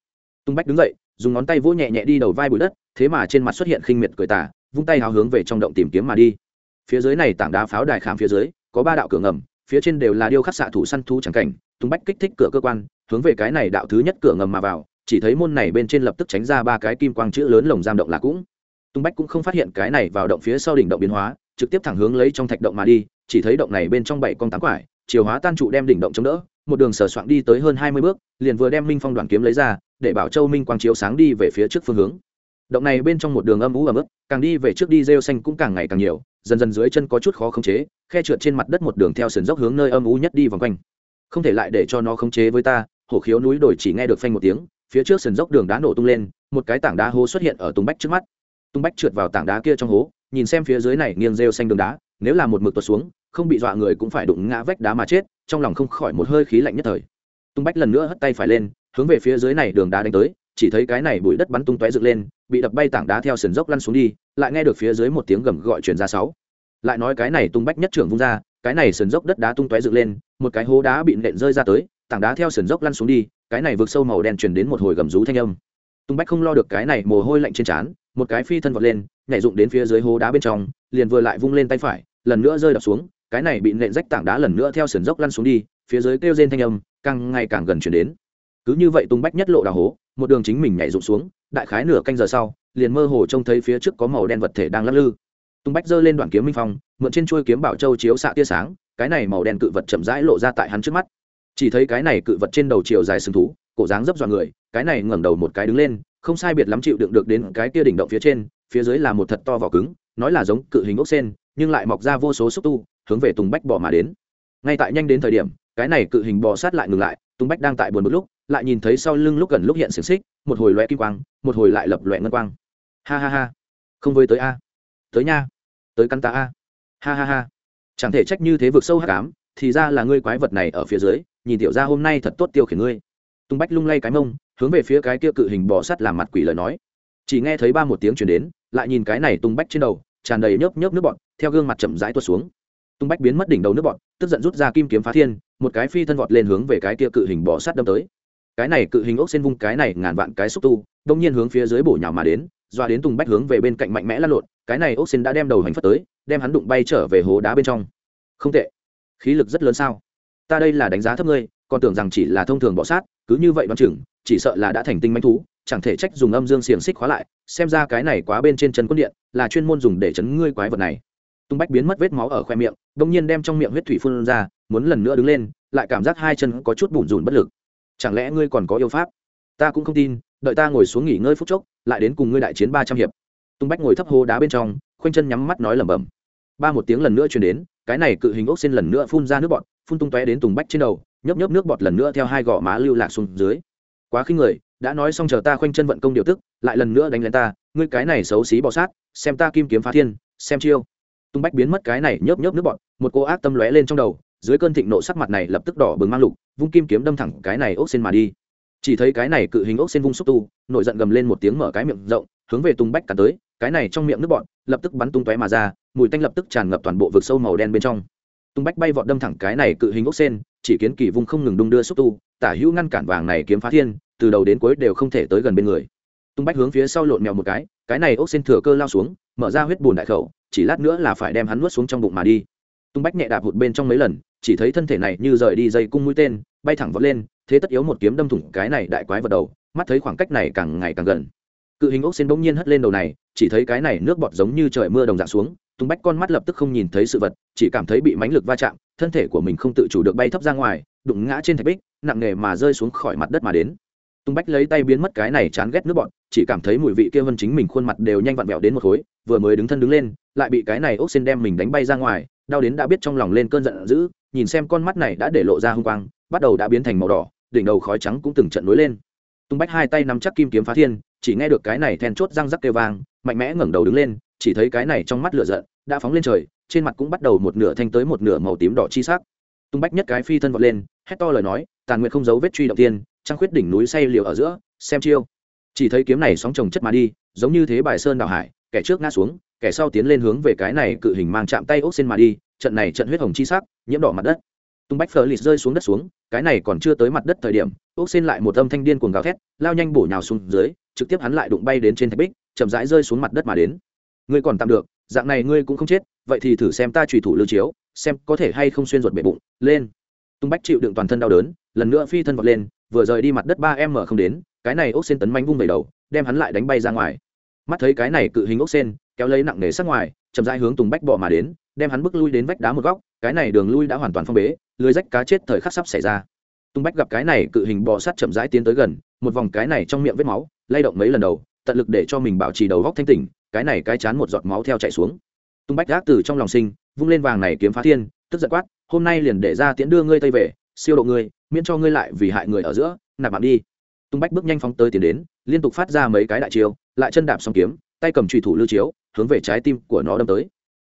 Tung bách đứng dậy, dùng ngón tay vỗ nhẹ nhẹ đi đầu vai bụi đất, thế mà trên mặt xuất hiện khinh miệt cười tả vung tay hào hướng về trong động tìm kiếm mà đi. Phía dưới này tảng đá pháo đài khám phía dưới, có ba đạo cửa ngầm, phía trên đều là điêu khắc xạ thủ săn thú chẳng cảnh, tung bách kích thích cửa cơ quan, hướng về cái này đạo thứ nhất cửa ngầm mà vào, chỉ thấy môn này bên trên lập tức tránh ra ba cái kim quang chữ lớn lồng giam động là cũng. Tung bách cũng không phát hiện cái này vào động phía sau đỉnh động biến hóa, trực tiếp thẳng hướng lấy trong thạch động mà đi, chỉ thấy động này bên trong bảy con tám quải, chiều hóa tan trụ đem đỉnh động chống đỡ một đường sở soạn đi tới hơn hai mươi bước, liền vừa đem minh phong đoàn kiếm lấy ra, để bảo châu minh quang chiếu sáng đi về phía trước phương hướng. Động này bên trong một đường âm ú ấm ức càng đi về trước đi rêu xanh cũng càng ngày càng nhiều, dần dần dưới chân có chút khó khống chế, khe trượt trên mặt đất một đường theo sườn dốc hướng nơi âm ú nhất đi vòng quanh. Không thể lại để cho nó khống chế với ta, hổ khiếu núi đồi chỉ nghe được phanh một tiếng, phía trước sườn dốc đường đá nổ tung lên, một cái tảng đá hố xuất hiện ở tung bách trước mắt. Tung bách trượt vào tảng đá kia trong hố, nhìn xem phía dưới này nghiêng rêu xanh đường đá nếu là một mực tuột xuống, không bị dọa người cũng phải đụng ngã vách đá mà chết, trong lòng không khỏi một hơi khí lạnh nhất thời. Tung bách lần nữa hất tay phải lên, hướng về phía dưới này đường đá đánh tới, chỉ thấy cái này bụi đất bắn tung tóe dựng lên, bị đập bay tảng đá theo sườn dốc lăn xuống đi, lại nghe được phía dưới một tiếng gầm gọi truyền ra sáu. Lại nói cái này tung bách nhất trưởng vung ra, cái này sườn dốc đất đá tung tóe dựng lên, một cái hố đá bị nện rơi ra tới, tảng đá theo sườn dốc lăn xuống đi, cái này vượt sâu màu đen truyền đến một hồi gầm rú thanh âm. Tung bách không lo được cái này mồ hôi lạnh trên trán, một cái phi thân vọt lên, nhảy dụng đến phía dưới hố đá bên trong, liền vừa lại vung lên tay phải lần nữa rơi đập xuống, cái này bị nện rách tảng đá lần nữa theo sườn dốc lăn xuống đi, phía dưới kêu rên thanh âm, càng ngày càng gần chuyển đến. Cứ như vậy tung bách nhất lộ đào hố, một đường chính mình nhảy rụng xuống, đại khái nửa canh giờ sau, liền mơ hồ trông thấy phía trước có màu đen vật thể đang lắc lư. Tung bách giơ lên đoạn kiếm minh phong, mượn trên chuôi kiếm bảo châu chiếu xạ tia sáng, cái này màu đen cự vật chậm rãi lộ ra tại hắn trước mắt. Chỉ thấy cái này cự vật trên đầu chiều dài sừng thú, cổ dáng dấp dọa người, cái này ngẩng đầu một cái đứng lên, không sai biệt lắm chịu đựng được đến cái tia đỉnh động phía trên, phía dưới là một thật to vỏ cứng, nói là giống cự hình ốc sen nhưng lại mọc ra vô số xúc tu, hướng về tùng bách bỏ mà đến. Ngay tại nhanh đến thời điểm, cái này cự hình bò sát lại ngừng lại, tùng bách đang tại buồn một lúc, lại nhìn thấy sau lưng lúc gần lúc hiện xiềng xích, một hồi loe kim quang, một hồi lại lập loẹ ngân quang. Ha ha ha. Không với tới a. Tới nha. Tới căn ta a. Ha ha ha. Chẳng thể trách như thế vượt sâu hát cám thì ra là ngươi quái vật này ở phía dưới, nhìn tiểu ra hôm nay thật tốt tiêu khiển ngươi. Tung bách lung lay cái mông, hướng về phía cái kia cự hình bò sắt làm mặt quỷ lời nói. Chỉ nghe thấy ba một tiếng chuyển đến, lại nhìn cái này tung bách trên đầu, tràn đầy nhớp nhớp nước bọt theo gương mặt chậm rãi tuột xuống. Tung bách biến mất đỉnh đầu nước bọt tức giận rút ra kim kiếm phá thiên, một cái phi thân vọt lên hướng về cái kia cự hình bò sát đâm tới. Cái này cự hình ốc xên vung, cái này ngàn vạn cái xúc tu, đông nhiên hướng phía dưới bổ nhào mà đến, doa đến tùng bách hướng về bên cạnh mạnh mẽ lăn lộn, cái này ốc xên đã đem đầu hành phất tới, đem hắn đụng bay trở về hố đá bên trong. Không tệ. Khí lực rất lớn sao? Ta đây là đánh giá thấp ngươi, còn tưởng rằng chỉ là thông thường bọ sát, cứ như vậy đoán chừng, chỉ sợ là đã thành tinh manh thú, chẳng thể trách dùng âm dương xiềng xích khóa lại, xem ra cái này quá bên trên chân quân điện là chuyên môn dùng để chấn ngươi quái vật này tung bách biến mất vết máu ở khoe miệng đông nhiên đem trong miệng huyết thủy phun ra, muốn lần nữa đứng lên, lại cảm giác hai chân có chút bủn rủn bất lực. Chẳng lẽ ngươi còn có yêu pháp? Ta cũng không tin, đợi ta ngồi xuống nghỉ ngơi phút chốc, lại đến cùng ngươi đại chiến ba trăm hiệp. Tung bách ngồi thấp hô đá bên trong, khoanh chân nhắm mắt nói lẩm bẩm. Ba một tiếng lần nữa chuyển đến, cái này cự hình ốc xin lần nữa phun ra nước bọt, phun tung tóe đến tùng bách trên đầu, nhấp nhấp nước bọt lần nữa theo hai gò má lưu lạc xuống dưới. Quá khinh người, đã nói xong chờ ta khoanh chân vận công điều tức, lại lần nữa đánh lên ta, ngươi cái này xấu xí bọ sát, xem ta kim kiếm phá thiên, xem chiêu tung bách biến mất cái này nhớp nhớp nước bọt một cô ác tâm lóe lên trong đầu, dưới cơn thịnh nộ sắc mặt này lập tức đỏ bừng mang lục, vung kim kiếm đâm thẳng cái này ốc xên mà đi. Chỉ thấy cái này cự hình ốc xên vung xúc tu, nổi giận gầm lên một tiếng mở cái miệng rộng, hướng về tung bách cả tới, cái này trong miệng nước bọt lập tức bắn tung tóe mà ra, mùi tanh lập tức tràn ngập toàn bộ vực sâu màu đen bên trong. Tung bách bay vọt đâm thẳng cái này cự hình ốc sen, chỉ kiến kỳ vung không ngừng đung đưa xúc tu, tả hữu ngăn cản vàng này kiếm phá thiên, từ đầu đến cuối đều không thể tới gần bên người. Tung bách hướng phía sau lộn mèo một cái cái này ốc sen thừa cơ lao xuống, mở ra huyết bùn đại khẩu chỉ lát nữa là phải đem hắn nuốt xuống trong bụng mà đi. Tung bách nhẹ đạp hụt bên trong mấy lần, chỉ thấy thân thể này như rời đi dây cung mũi tên, bay thẳng vọt lên, thế tất yếu một kiếm đâm thủng cái này đại quái vật đầu, mắt thấy khoảng cách này càng ngày càng gần. Cự hình ốc xin bỗng nhiên hất lên đầu này, chỉ thấy cái này nước bọt giống như trời mưa đồng dạng xuống, tung bách con mắt lập tức không nhìn thấy sự vật, chỉ cảm thấy bị mánh lực va chạm, thân thể của mình không tự chủ được bay thấp ra ngoài, đụng ngã trên thạch bích, nặng nề mà rơi xuống khỏi mặt đất mà đến tung bách lấy tay biến mất cái này chán ghét nước bọn, chỉ cảm thấy mùi vị kia vân chính mình khuôn mặt đều nhanh vặn vẹo đến một khối, vừa mới đứng thân đứng lên, lại bị cái này ốc xin đem mình đánh bay ra ngoài, đau đến đã biết trong lòng lên cơn giận dữ, nhìn xem con mắt này đã để lộ ra hung quang, bắt đầu đã biến thành màu đỏ, đỉnh đầu khói trắng cũng từng trận nối lên. Tung bách hai tay nắm chắc kim kiếm phá thiên, chỉ nghe được cái này then chốt răng rắc kêu vang, mạnh mẽ ngẩng đầu đứng lên, chỉ thấy cái này trong mắt lửa giận đã phóng lên trời, trên mặt cũng bắt đầu một nửa thanh tới một nửa màu tím đỏ chi sắc. Tung bách nhất cái phi thân vọt lên, hét to lời nói, tàn nguyện không giấu vết truy động tiên trăng khuyết đỉnh núi say liều ở giữa, xem chiêu. Chỉ thấy kiếm này sóng chồng chất mà đi, giống như thế bài sơn đảo hải, kẻ trước ngã xuống, kẻ sau tiến lên hướng về cái này cự hình mang chạm tay ốc xin mà đi, trận này trận huyết hồng chi sắc, nhiễm đỏ mặt đất. Tung bách phờ lịt rơi xuống đất xuống, cái này còn chưa tới mặt đất thời điểm, ốc xin lại một âm thanh điên cuồng gào thét, lao nhanh bổ nhào xuống dưới, trực tiếp hắn lại đụng bay đến trên thạch bích, chậm rãi rơi xuống mặt đất mà đến. Ngươi còn tạm được, dạng này ngươi cũng không chết, vậy thì thử xem ta trùy thủ lưu chiếu, xem có thể hay không xuyên ruột bể bụng, lên. Tung bách chịu đựng toàn thân đau đớn, lần nữa phi thân vọt lên vừa rời đi mặt đất ba em mở không đến, cái này ốc sen tấn manh vung về đầu, đem hắn lại đánh bay ra ngoài. Mắt thấy cái này cự hình ốc sen, kéo lấy nặng nề sát ngoài, chậm rãi hướng tùng bách bỏ mà đến, đem hắn bước lui đến vách đá một góc, cái này đường lui đã hoàn toàn phong bế, lưới rách cá chết thời khắc sắp xảy ra. Tung bách gặp cái này cự hình bò sát chậm rãi tiến tới gần, một vòng cái này trong miệng vết máu, lay động mấy lần đầu, tận lực để cho mình bảo trì đầu góc thanh tỉnh, cái này cái chán một giọt máu theo chạy xuống. Tung bách gác từ trong lòng sinh, vung lên vàng này kiếm phá thiên, tức giận quát, hôm nay liền để ra tiễn đưa ngươi tây về, siêu độ ngươi miễn cho ngươi lại vì hại người ở giữa, nạp mạng đi. Tung bách bước nhanh phóng tới tiến đến, liên tục phát ra mấy cái đại chiêu, lại chân đạp xong kiếm, tay cầm trùy thủ lưu chiếu, hướng về trái tim của nó đâm tới.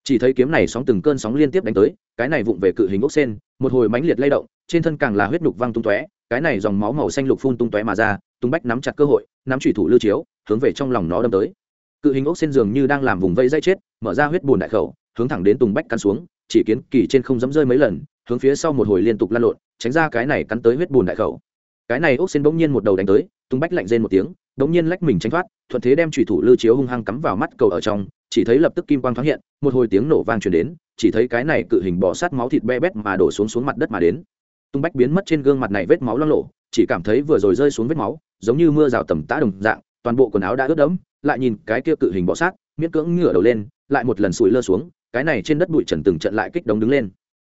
Chỉ thấy kiếm này sóng từng cơn sóng liên tiếp đánh tới, cái này vụng về cự hình ốc sen, một hồi mãnh liệt lay động, trên thân càng là huyết nhục văng tung tóe, cái này dòng máu màu xanh lục phun tung tóe mà ra, tung bách nắm chặt cơ hội, nắm trùy thủ lưu chiếu, hướng về trong lòng nó đâm tới. Cự hình ốc sen dường như đang làm vùng vây dây chết, mở ra huyết bùn đại khẩu, hướng thẳng đến tùng bách cắn xuống, chỉ kiến kỳ trên không dám rơi mấy lần, hướng phía sau một hồi liên tục lan lộn tránh ra cái này cắn tới huyết bùn đại khẩu. Cái này ốc xin bỗng nhiên một đầu đánh tới, tung bách lạnh rên một tiếng bỗng nhiên lách mình tránh thoát, thuận thế đem trùy thủ lư chiếu hung hăng cắm vào mắt cầu ở trong, chỉ thấy lập tức kim quang thoáng hiện, một hồi tiếng nổ vang truyền đến, chỉ thấy cái này cự hình bò sát máu thịt be bét mà đổ xuống xuống mặt đất mà đến. Tung bách biến mất trên gương mặt này vết máu loang lộ chỉ cảm thấy vừa rồi rơi xuống vết máu, giống như mưa rào tầm tã đồng dạng, toàn bộ quần áo đã ướt đẫm, lại nhìn cái kia cự hình bọ sát, miễn cưỡng ngửa đầu lên, lại một lần sủi lơ xuống, cái này trên đất bụi trần từng trận lại kích đống đứng lên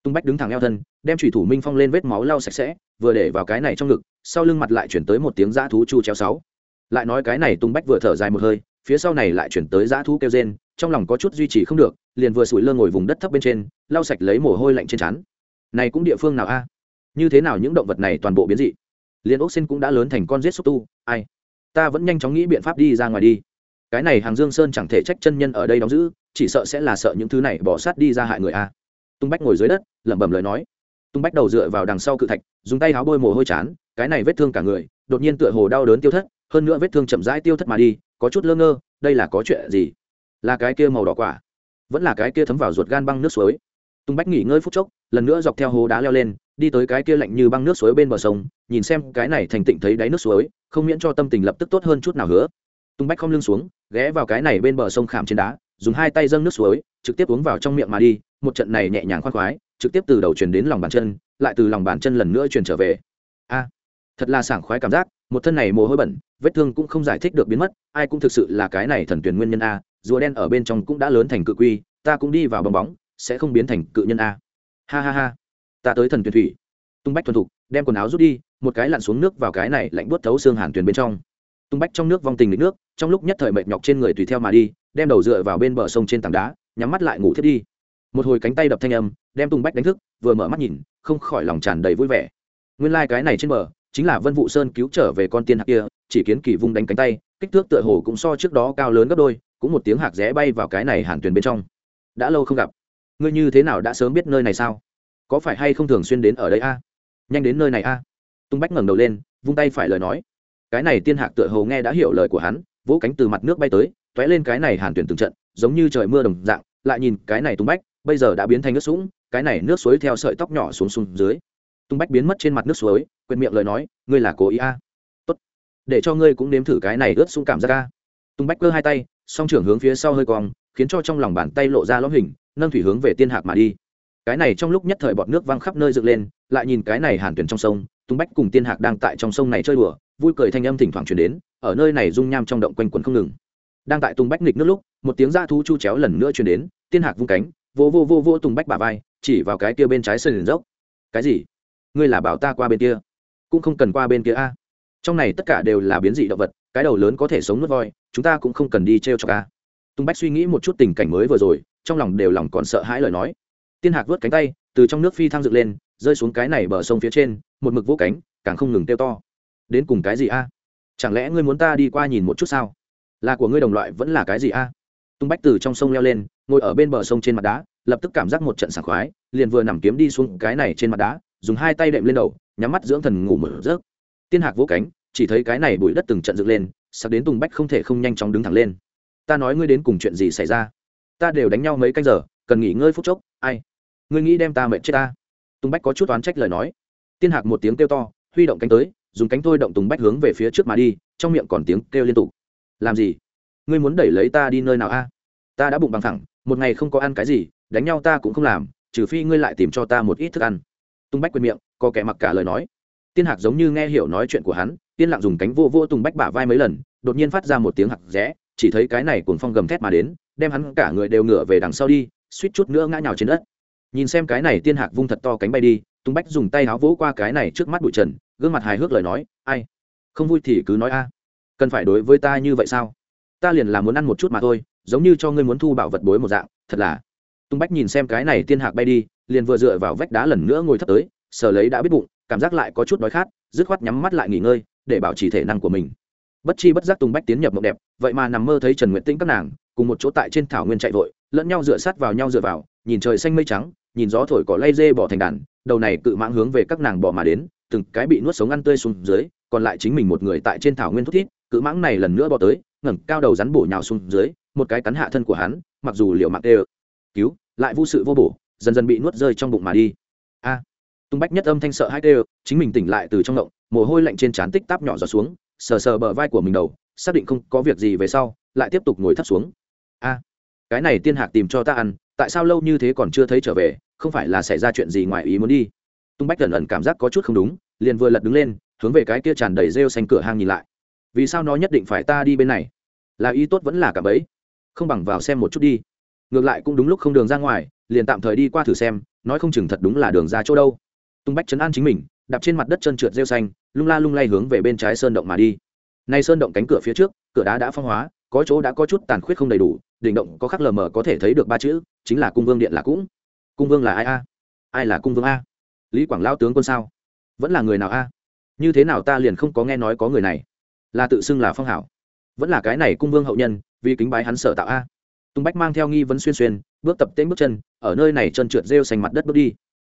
tung bách đứng thẳng eo thân, đem thủy thủ minh phong lên vết máu lau sạch sẽ, vừa để vào cái này trong ngực, sau lưng mặt lại chuyển tới một tiếng dã thú chu chéo sáu. Lại nói cái này tung bách vừa thở dài một hơi, phía sau này lại chuyển tới dã thú kêu rên, trong lòng có chút duy trì không được, liền vừa sủi lơ ngồi vùng đất thấp bên trên, lau sạch lấy mồ hôi lạnh trên trán. Này cũng địa phương nào a? Như thế nào những động vật này toàn bộ biến dị? Liền ốc xin cũng đã lớn thành con giết xúc tu, ai? Ta vẫn nhanh chóng nghĩ biện pháp đi ra ngoài đi. Cái này hàng dương sơn chẳng thể trách chân nhân ở đây đóng giữ, chỉ sợ sẽ là sợ những thứ này bỏ sát đi ra hại người a tung bách ngồi dưới đất, lẩm bẩm lời nói. Tung bách đầu dựa vào đằng sau cự thạch, dùng tay háo bôi mồ hôi chán, cái này vết thương cả người, đột nhiên tựa hồ đau đớn tiêu thất, hơn nữa vết thương chậm rãi tiêu thất mà đi, có chút lơ ngơ, đây là có chuyện gì? Là cái kia màu đỏ quả. Vẫn là cái kia thấm vào ruột gan băng nước suối. Tung bách nghỉ ngơi phút chốc, lần nữa dọc theo hố đá leo lên, đi tới cái kia lạnh như băng nước suối bên bờ sông, nhìn xem cái này thành tịnh thấy đáy nước suối, không miễn cho tâm tình lập tức tốt hơn chút nào hứa. Tung bách không lưng xuống, ghé vào cái này bên bờ sông khảm trên đá, dùng hai tay dâng nước suối, trực tiếp uống vào trong miệng mà đi một trận này nhẹ nhàng khoan khoái, trực tiếp từ đầu truyền đến lòng bàn chân, lại từ lòng bàn chân lần nữa truyền trở về. A, thật là sảng khoái cảm giác, một thân này mồ hôi bẩn, vết thương cũng không giải thích được biến mất, ai cũng thực sự là cái này thần tuyển nguyên nhân a, rùa đen ở bên trong cũng đã lớn thành cự quy, ta cũng đi vào bong bóng, sẽ không biến thành cự nhân a. Ha ha ha, ta tới thần tuyển thủy. Tung bách thuần thục, đem quần áo rút đi, một cái lặn xuống nước vào cái này lạnh buốt thấu xương hàn tuyền bên trong. Tung bách trong nước vong tình lịch nước, trong lúc nhất thời mệt nhọc trên người tùy theo mà đi, đem đầu dựa vào bên bờ sông trên tảng đá, nhắm mắt lại ngủ thiết đi một hồi cánh tay đập thanh âm, đem tung bách đánh thức, vừa mở mắt nhìn, không khỏi lòng tràn đầy vui vẻ. Nguyên lai、like、cái này trên bờ, chính là vân vụ sơn cứu trở về con tiên hạc kia, chỉ kiến kỳ vung đánh cánh tay, kích thước tựa hồ cũng so trước đó cao lớn gấp đôi, cũng một tiếng hạc rẽ bay vào cái này hàn tuyền bên trong. Đã lâu không gặp. Ngươi như thế nào đã sớm biết nơi này sao? Có phải hay không thường xuyên đến ở đây a? Nhanh đến nơi này a. Tung bách ngẩng đầu lên, vung tay phải lời nói. Cái này tiên hạc tựa hồ nghe đã hiểu lời của hắn, vỗ cánh từ mặt nước bay tới t ó é lên cái này hàn tuyển từng trận, giống như trời mưa đồng dạng, lại nhìn cái này tung bách bây giờ đã biến thành nước sũng, cái này nước suối theo sợi tóc nhỏ xuống xuống dưới. Tung bách biến mất trên mặt nước suối quên miệng lời nói, ngươi là cố ý a? Tốt, để cho ngươi cũng nếm thử cái này ướt sũng cảm giác a. Tung bách cơ hai tay, song trưởng hướng phía sau hơi cong, khiến cho trong lòng bàn tay lộ ra lõm hình, nâng thủy hướng về tiên hạc mà đi. Cái này trong lúc nhất thời bọt nước văng khắp nơi dựng lên, lại nhìn cái này hàn tuyển trong sông, tung bách cùng tiên hạc đang tại trong sông này chơi đùa, vui cười thanh âm thỉnh thoảng chuyển đến, ở nơi này rung nham trong động quanh quần không ngừng. Đang tại tung bách nghịch nước lúc, một tiếng da thú chu chéo lần nữa chuyển đến, tiên hạc vung cánh vô vô vô vô tung bách bả vai, chỉ vào cái kia bên trái sườn dốc. Cái gì? Ngươi là bảo ta qua bên kia? Cũng không cần qua bên kia a. Trong này tất cả đều là biến dị động vật, cái đầu lớn có thể sống nuốt voi, chúng ta cũng không cần đi t r e o cho ca tung bách suy nghĩ một chút tình cảnh mới vừa rồi, trong lòng đều lòng còn sợ hãi lời nói. Tiên hạc vớt cánh tay, từ trong nước phi thăng dựng lên, rơi xuống cái này bờ sông phía trên, một mực vỗ cánh, càng không ngừng teo to. Đến cùng cái gì a? Chẳng lẽ ngươi muốn ta đi qua nhìn một chút sao? Là của ngươi đồng loại vẫn là cái gì a? Tung bách từ trong sông leo lên, ngồi ở bên bờ sông trên mặt đá, lập tức cảm giác một trận sảng khoái, liền vừa nằm kiếm đi xuống cái này trên mặt đá, dùng hai tay đệm lên đầu, nhắm mắt dưỡng thần ngủ mở rớt tiên hạc vỗ cánh, chỉ thấy cái này bụi đất từng trận dựng lên sắp đến tùng bách không thể không nhanh chóng đứng thẳng lên. Ta nói ngươi đến cùng chuyện gì xảy ra? Ta đều đánh nhau mấy canh giờ, cần nghỉ ngơi phút chốc, ai? Ngươi nghĩ đem ta mệt chết ta? Tùng bách có chút oán trách lời nói. Tiên hạc một tiếng kêu to, huy động cánh tới, dùng cánh thôi động tùng bách hướng về phía trước mà đi, trong miệng còn tiếng kêu liên tục. Làm gì? Ngươi muốn đẩy lấy ta đi nơi nào a? Ta đã bụng bằng thẳng, một ngày không có ăn cái gì, đánh nhau ta cũng không làm, trừ phi ngươi lại tìm cho ta một ít thức ăn. Tung bách quên miệng, có kẻ mặc cả lời nói. Tiên hạc giống như nghe hiểu nói chuyện của hắn tiên lặng dùng cánh vô vô tùng bách bả vai mấy lần, đột nhiên phát ra một tiếng hạc rẽ, chỉ thấy cái này cuồng phong gầm thét mà đến, đem hắn cả người đều ngửa về đằng sau đi, suýt chút nữa ngã nhào trên đất. Nhìn xem cái này tiên hạc vung thật to cánh bay đi, tung bách dùng tay áo vỗ qua cái này trước mắt bụi trần, gương mặt hài hước lời nói, ai, không vui thì cứ nói a, cần phải đối với ta như vậy sao? Ta liền là muốn ăn một chút mà thôi giống như cho ngươi muốn thu bảo vật bối một dạng, thật là. Tung bách nhìn xem cái này tiên hạc bay đi, liền vừa dựa vào vách đá lần nữa ngồi thấp tới, sờ lấy đã biết bụng, cảm giác lại có chút đói khát, dứt khoát nhắm mắt lại nghỉ ngơi, để bảo trì thể năng của mình. Bất chi bất giác tung bách tiến nhập mộng đẹp, vậy mà nằm mơ thấy trần nguyện tĩnh các nàng, cùng một chỗ tại trên thảo nguyên chạy vội, lẫn nhau dựa sát vào nhau dựa vào, nhìn trời xanh mây trắng, nhìn gió thổi cỏ lay dê bỏ thành đàn, đầu này cự mãng hướng về các nàng bỏ mà đến, từng cái bị nuốt sống ăn tươi xuống dưới, còn lại chính mình một người tại trên thảo nguyên thút thít, cự mãng này lần nữa bỏ tới, ngẩng cao đầu rắn bổ nhào xuống dưới một cái cắn hạ thân của hắn, mặc dù liệu mặc đều cứu, lại vô sự vô bổ, dần dần bị nuốt rơi trong bụng mà đi. A. Tung bách nhất âm thanh sợ hai đều chính mình tỉnh lại từ trong động mồ hôi lạnh trên trán tích táp nhỏ giọt xuống, sờ sờ bờ vai của mình đầu, xác định không có việc gì về sau, lại tiếp tục ngồi thấp xuống. A. Cái này tiên hạc tìm cho ta ăn, tại sao lâu như thế còn chưa thấy trở về, không phải là xảy ra chuyện gì ngoài ý muốn đi? Tung bách lần ẩn cảm giác có chút không đúng, liền vừa lật đứng lên, hướng về cái kia tràn đầy rêu xanh cửa hang nhìn lại. Vì sao nó nhất định phải ta đi bên này? Là ý tốt vẫn là cả bấy không bằng vào xem một chút đi. Ngược lại cũng đúng lúc không đường ra ngoài, liền tạm thời đi qua thử xem, nói không chừng thật đúng là đường ra chỗ đâu. Tung bách chấn an chính mình, đạp trên mặt đất chân trượt rêu xanh, lung la lung lay hướng về bên trái sơn động mà đi. Nay sơn động cánh cửa phía trước, cửa đá đã phong hóa, có chỗ đã có chút tàn khuyết không đầy đủ, đỉnh động có khắc lờ mờ có thể thấy được ba chữ, chính là cung vương điện là cũng. Cung vương là ai a? Ai là cung vương a? Lý quảng lao tướng quân sao? Vẫn là người nào a? Như thế nào ta liền không có nghe nói có người này. Là tự xưng là phong hảo. Vẫn là cái này cung vương hậu nhân vì kính bái hắn sở tạo a. Tung bách mang theo nghi vấn xuyên xuyên, bước tập tên bước chân, ở nơi này chân trượt rêu xanh mặt đất bước đi.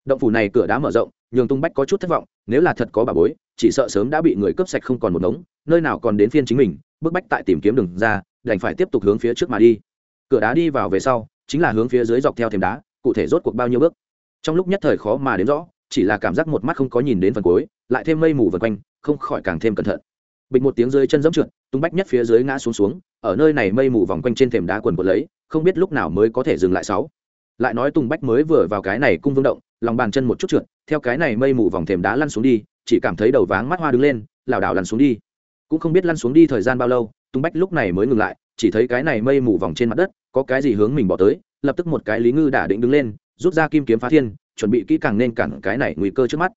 Động phủ này cửa đá mở rộng, nhường tung bách có chút thất vọng, nếu là thật có bà bối, chỉ sợ sớm đã bị người cướp sạch không còn một ngống nơi nào còn đến phiên chính mình, bước bách tại tìm kiếm đường ra, đành phải tiếp tục hướng phía trước mà đi. Cửa đá đi vào về sau, chính là hướng phía dưới dọc theo thềm đá, cụ thể rốt cuộc bao nhiêu bước. Trong lúc nhất thời khó mà đến rõ, chỉ là cảm giác một mắt không có nhìn đến phần cuối, lại thêm mây mù vần quanh, không khỏi càng thêm cẩn thận bịch một tiếng rơi chân dẫm trượt, tung bách nhất phía dưới ngã xuống xuống, ở nơi này mây mù vòng quanh trên thềm đá quần quật lấy, không biết lúc nào mới có thể dừng lại sáu. Lại nói tung bách mới vừa vào cái này cung vương động, lòng bàn chân một chút trượt, theo cái này mây mù vòng thềm đá lăn xuống đi, chỉ cảm thấy đầu váng mắt hoa đứng lên, lảo đảo lăn xuống đi. Cũng không biết lăn xuống đi thời gian bao lâu, tung bách lúc này mới ngừng lại, chỉ thấy cái này mây mù vòng trên mặt đất, có cái gì hướng mình bỏ tới, lập tức một cái lý ngư đả định đứng lên, rút ra kim kiếm phá thiên, chuẩn bị kỹ càng nên cản cái này nguy cơ trước mắt.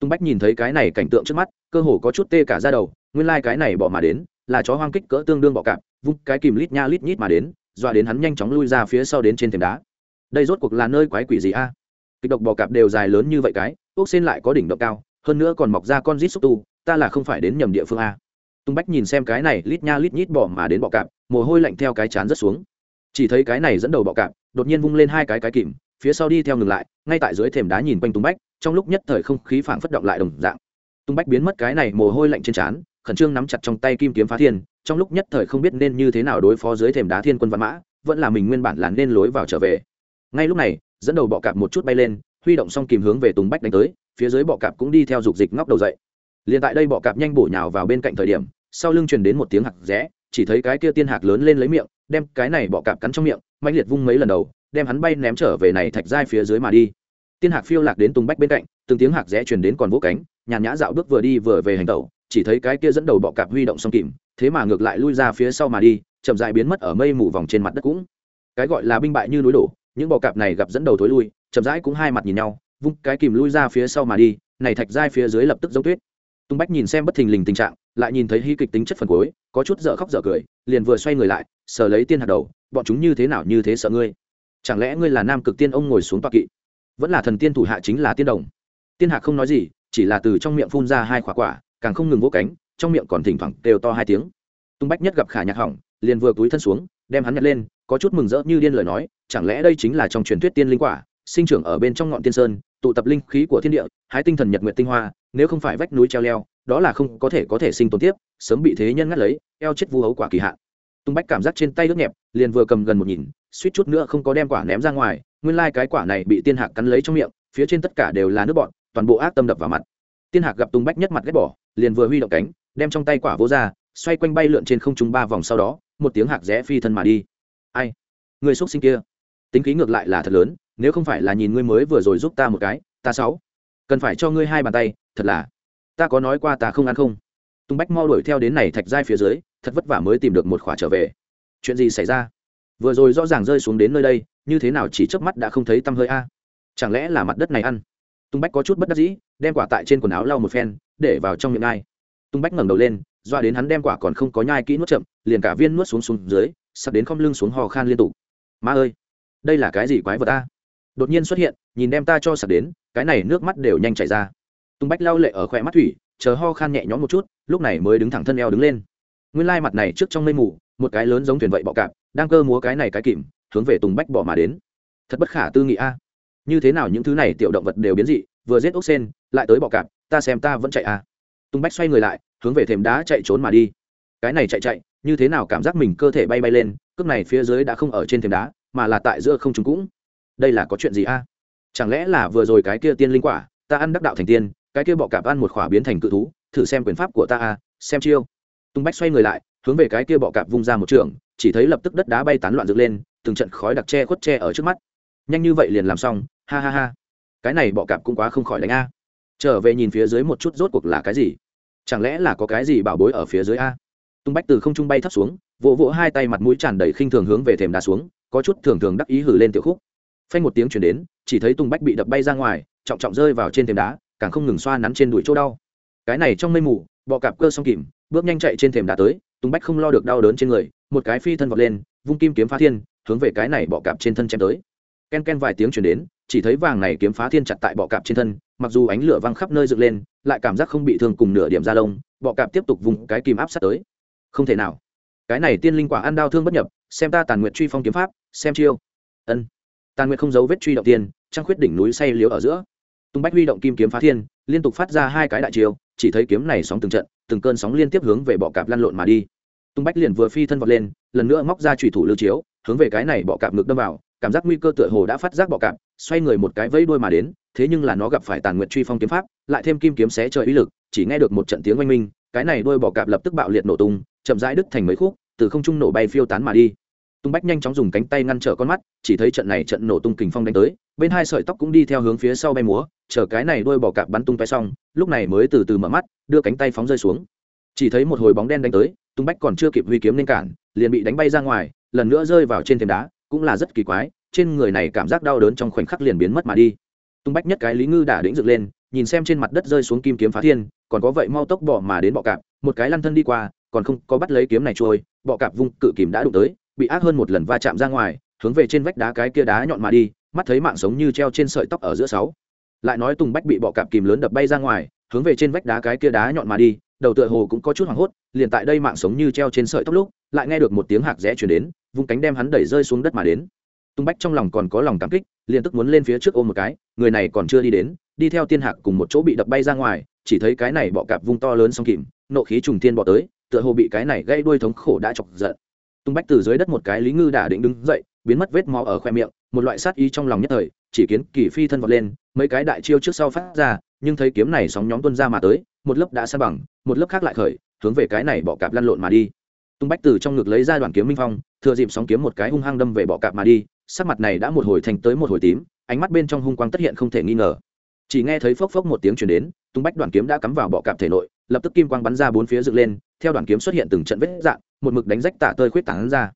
Tung bách nhìn thấy cái này cảnh tượng trước mắt, cơ hồ có chút tê cả ra đầu nguyên lai、like、cái này bỏ mà đến, là chó hoang kích cỡ tương đương bọ cạp, vung cái kìm lít nha lít nhít mà đến, dọa đến hắn nhanh chóng lui ra phía sau đến trên thềm đá. Đây rốt cuộc là nơi quái quỷ gì a? Kịch độc bò cạp đều dài lớn như vậy cái ốc xên lại có đỉnh độ cao, hơn nữa còn mọc ra con rít xúc tu, ta là không phải đến nhầm địa phương a. Tung bách nhìn xem cái này lít nha lít nhít bỏ mà đến bọ cạp, mồ hôi lạnh theo cái chán rất xuống. Chỉ thấy cái này dẫn đầu bọ cạp, đột nhiên vung lên hai cái cái kìm, phía sau đi theo ngừng lại, ngay tại dưới thềm đá nhìn quanh tung bách, trong lúc nhất thời không khí phảng phất động lại đồng dạng. Tung bách biến mất cái này mồ hôi lạnh trên trán khẩn trương nắm chặt trong tay kim kiếm phá thiên, trong lúc nhất thời không biết nên như thế nào đối phó dưới thềm đá thiên quân văn mã, vẫn là mình nguyên bản là nên lối vào trở về. Ngay lúc này, dẫn đầu bọ cạp một chút bay lên, huy động xong kìm hướng về tùng bách đánh tới, phía dưới bọ cạp cũng đi theo dục dịch ngóc đầu dậy. Liền tại đây bọ cạp nhanh bổ nhào vào bên cạnh thời điểm, sau lưng truyền đến một tiếng hạc rẽ, chỉ thấy cái kia tiên hạc lớn lên lấy miệng, đem cái này bọ cạp cắn trong miệng mạnh liệt vung mấy lần đầu, đem hắn bay ném trở về này thạch giai phía dưới mà đi. Tiên hạc phiêu lạc đến tùng bách bên cạnh, từng tiếng hạc rẽ truyền đến còn vỗ cánh, nhàn nhã dạo bước vừa đi vừa về hành tẩu chỉ thấy cái kia dẫn đầu bọ cạp huy động xong kìm, thế mà ngược lại lui ra phía sau mà đi, chậm dại biến mất ở mây mù vòng trên mặt đất cũng. Cái gọi là binh bại như núi đổ, những bọ cạp này gặp dẫn đầu thối lui, chậm rãi cũng hai mặt nhìn nhau, vung cái kìm lui ra phía sau mà đi, này thạch giai phía dưới lập tức giống tuyết. Tung bách nhìn xem bất thình lình tình trạng, lại nhìn thấy hy kịch tính chất phần cuối, có chút dở khóc dở cười, liền vừa xoay người lại, sờ lấy tiên hạt đầu, bọn chúng như thế nào như thế sợ ngươi? Chẳng lẽ ngươi là nam cực tiên ông ngồi xuống toa kỵ? Vẫn là thần tiên thủ hạ chính là tiên đồng. Tiên hạc không nói gì, chỉ là từ trong miệng phun ra hai quả quả càng không ngừng vỗ cánh, trong miệng còn thỉnh thoảng đều to hai tiếng. Tung bách nhất gặp khả nhạc hỏng, liền vừa túi thân xuống, đem hắn nhặt lên, có chút mừng rỡ như điên lời nói, chẳng lẽ đây chính là trong truyền thuyết tiên linh quả, sinh trưởng ở bên trong ngọn tiên sơn, tụ tập linh khí của thiên địa, hái tinh thần nhật nguyện tinh hoa, nếu không phải vách núi treo leo, đó là không có thể có thể sinh tồn tiếp, sớm bị thế nhân ngắt lấy, eo chết vu hấu quả kỳ hạn. Tung bách cảm giác trên tay ướt nhẹp, liền vừa cầm gần một nhìn, suýt chút nữa không có đem quả ném ra ngoài, nguyên lai cái quả này bị tiên hạc cắn lấy trong miệng, phía trên tất cả đều là nước bọn toàn bộ ác tâm đập vào mặt. Tiên hạc gặp tung bách nhất mặt ghét bỏ liền vừa huy động cánh, đem trong tay quả vô ra, xoay quanh bay lượn trên không trung ba vòng sau đó, một tiếng hạc rẽ phi thân mà đi. Ai? Người xúc sinh kia. Tính khí ngược lại là thật lớn, nếu không phải là nhìn ngươi mới vừa rồi giúp ta một cái, ta sáu. Cần phải cho ngươi hai bàn tay, thật là. Ta có nói qua ta không ăn không. Tung bách mau đuổi theo đến này thạch giai phía dưới, thật vất vả mới tìm được một khỏa trở về. Chuyện gì xảy ra? Vừa rồi rõ ràng rơi xuống đến nơi đây, như thế nào chỉ chớp mắt đã không thấy tăm hơi a? Chẳng lẽ là mặt đất này ăn? Tung bách có chút bất đắc dĩ, đem quả tại trên quần áo lau một phen, để vào trong miệng ai. Tung bách ngẩng đầu lên, doa đến hắn đem quả còn không có nhai kỹ nuốt chậm, liền cả viên nuốt xuống xuống dưới, sắp đến không lưng xuống hò khan liên tục. Ma ơi, đây là cái gì quái vật ta? Đột nhiên xuất hiện, nhìn đem ta cho sặc đến, cái này nước mắt đều nhanh chảy ra. Tung bách lao lệ ở khỏe mắt thủy, chờ ho khan nhẹ nhõm một chút, lúc này mới đứng thẳng thân eo đứng lên. Nguyên lai mặt này trước trong mây mù, một cái lớn giống thuyền vậy bọ cạp, đang cơ múa cái này cái kìm, hướng về tùng bách bỏ mà đến. Thật bất khả tư nghị a như thế nào những thứ này tiểu động vật đều biến dị, vừa giết ốc sen, lại tới bọ cạp, ta xem ta vẫn chạy à. Tung bách xoay người lại, hướng về thềm đá chạy trốn mà đi. Cái này chạy chạy, như thế nào cảm giác mình cơ thể bay bay lên, cước này phía dưới đã không ở trên thềm đá, mà là tại giữa không trung cũng. Đây là có chuyện gì a chẳng lẽ là vừa rồi cái kia tiên linh quả, ta ăn đắc đạo thành tiên, cái kia bọ cạp ăn một khỏa biến thành cự thú, thử xem quyền pháp của ta a xem chiêu. Tung bách xoay người lại, hướng về cái kia bọ cạp vung ra một trường, chỉ thấy lập tức đất đá bay tán loạn dựng lên, từng trận khói đặc che khuất che ở trước mắt. Nhanh như vậy liền làm xong ha ha ha. Cái này bọ cạp cũng quá không khỏi đánh a. Trở về nhìn phía dưới một chút rốt cuộc là cái gì? Chẳng lẽ là có cái gì bảo bối ở phía dưới a? Tung bách từ không trung bay thấp xuống, vỗ vỗ hai tay mặt mũi tràn đầy khinh thường hướng về thềm đá xuống, có chút thường thường đắc ý hử lên tiểu khúc. Phanh một tiếng chuyển đến, chỉ thấy tung bách bị đập bay ra ngoài, trọng trọng rơi vào trên thềm đá, càng không ngừng xoa nắn trên đùi chỗ đau. Cái này trong mây mù, bọ cạp cơ xong kìm, bước nhanh chạy trên thềm đá tới, tung bách không lo được đau đớn trên người, một cái phi thân vọt lên, vung kim kiếm phá thiên, hướng về cái này bọ cạp trên thân chém tới. Ken ken vài tiếng chuyển đến chỉ thấy vàng này kiếm phá thiên chặt tại bọ cạp trên thân, mặc dù ánh lửa văng khắp nơi dựng lên, lại cảm giác không bị thương cùng nửa điểm da lông, bọ cạp tiếp tục vùng cái kim áp sát tới. Không thể nào. Cái này tiên linh quả ăn đau thương bất nhập, xem ta tàn nguyện truy phong kiếm pháp, xem chiêu. Ân. Tàn nguyện không giấu vết truy động tiên, trăng khuyết đỉnh núi say liếu ở giữa. Tung bách huy động kim kiếm phá thiên, liên tục phát ra hai cái đại chiêu, chỉ thấy kiếm này sóng từng trận, từng cơn sóng liên tiếp hướng về bọ cạp lăn lộn mà đi. Tung bách liền vừa phi thân vọt lên, lần nữa móc ra trùy thủ lưu chiếu, hướng về cái này bọ cạp ngực đâm vào cảm giác nguy cơ tựa hồ đã phát giác bọ cạp, xoay người một cái vẫy đuôi mà đến, thế nhưng là nó gặp phải tàn nguyện truy phong kiếm pháp, lại thêm kim kiếm xé trời uy lực, chỉ nghe được một trận tiếng oanh minh, cái này đuôi bọ cạp lập tức bạo liệt nổ tung, chậm rãi đứt thành mấy khúc, từ không trung nổ bay phiêu tán mà đi. Tung bách nhanh chóng dùng cánh tay ngăn trở con mắt, chỉ thấy trận này trận nổ tung kình phong đánh tới, bên hai sợi tóc cũng đi theo hướng phía sau bay múa, chờ cái này đuôi bọ cạp bắn tung tay xong, lúc này mới từ từ mở mắt, đưa cánh tay phóng rơi xuống. Chỉ thấy một hồi bóng đen đánh tới, tung bách còn chưa kịp huy kiếm nên cản, liền bị đánh bay ra ngoài, lần nữa rơi vào trên thềm đá cũng là rất kỳ quái, trên người này cảm giác đau đớn trong khoảnh khắc liền biến mất mà đi. Tung bách nhất cái lý ngư đã đĩnh dựng lên, nhìn xem trên mặt đất rơi xuống kim kiếm phá thiên, còn có vậy mau tốc bỏ mà đến bọ cạp, một cái lăn thân đi qua, còn không có bắt lấy kiếm này trôi, bọ cạp vung cự kìm đã đụng tới, bị ác hơn một lần va chạm ra ngoài, hướng về trên vách đá cái kia đá nhọn mà đi, mắt thấy mạng sống như treo trên sợi tóc ở giữa sáu. Lại nói tùng bách bị bọ cạp kìm lớn đập bay ra ngoài, hướng về trên vách đá cái kia đá nhọn mà đi, đầu tựa hồ cũng có chút hoảng hốt, liền tại đây mạng sống như treo trên sợi tóc lúc lại nghe được một tiếng hạc rẽ chuyển đến, vung cánh đem hắn đẩy rơi xuống đất mà đến. Tung bách trong lòng còn có lòng cảm kích, liền tức muốn lên phía trước ôm một cái, người này còn chưa đi đến, đi theo tiên hạc cùng một chỗ bị đập bay ra ngoài, chỉ thấy cái này bọ cạp vung to lớn xong kìm, nộ khí trùng thiên bọ tới, tựa hồ bị cái này gây đuôi thống khổ đã chọc giận. Tung bách từ dưới đất một cái lý ngư đả định đứng dậy, biến mất vết máu ở khoe miệng, một loại sát ý trong lòng nhất thời, chỉ kiến kỳ phi thân vọt lên, mấy cái đại chiêu trước sau phát ra, nhưng thấy kiếm này sóng nhóm tuân ra mà tới, một lớp đã san bằng, một lớp khác lại khởi, hướng về cái này bọ cạp lăn lộn mà đi tung bách từ trong ngực lấy ra đoàn kiếm minh phong, thừa dịp sóng kiếm một cái hung hăng đâm về bọ cạp mà đi, sắc mặt này đã một hồi thành tới một hồi tím, ánh mắt bên trong hung quang tất hiện không thể nghi ngờ. Chỉ nghe thấy phốc phốc một tiếng chuyển đến, tung bách đoàn kiếm đã cắm vào bọ cạp thể nội, lập tức kim quang bắn ra bốn phía dựng lên, theo đoàn kiếm xuất hiện từng trận vết dạng, một mực đánh rách tả tơi khuyết tảng ra.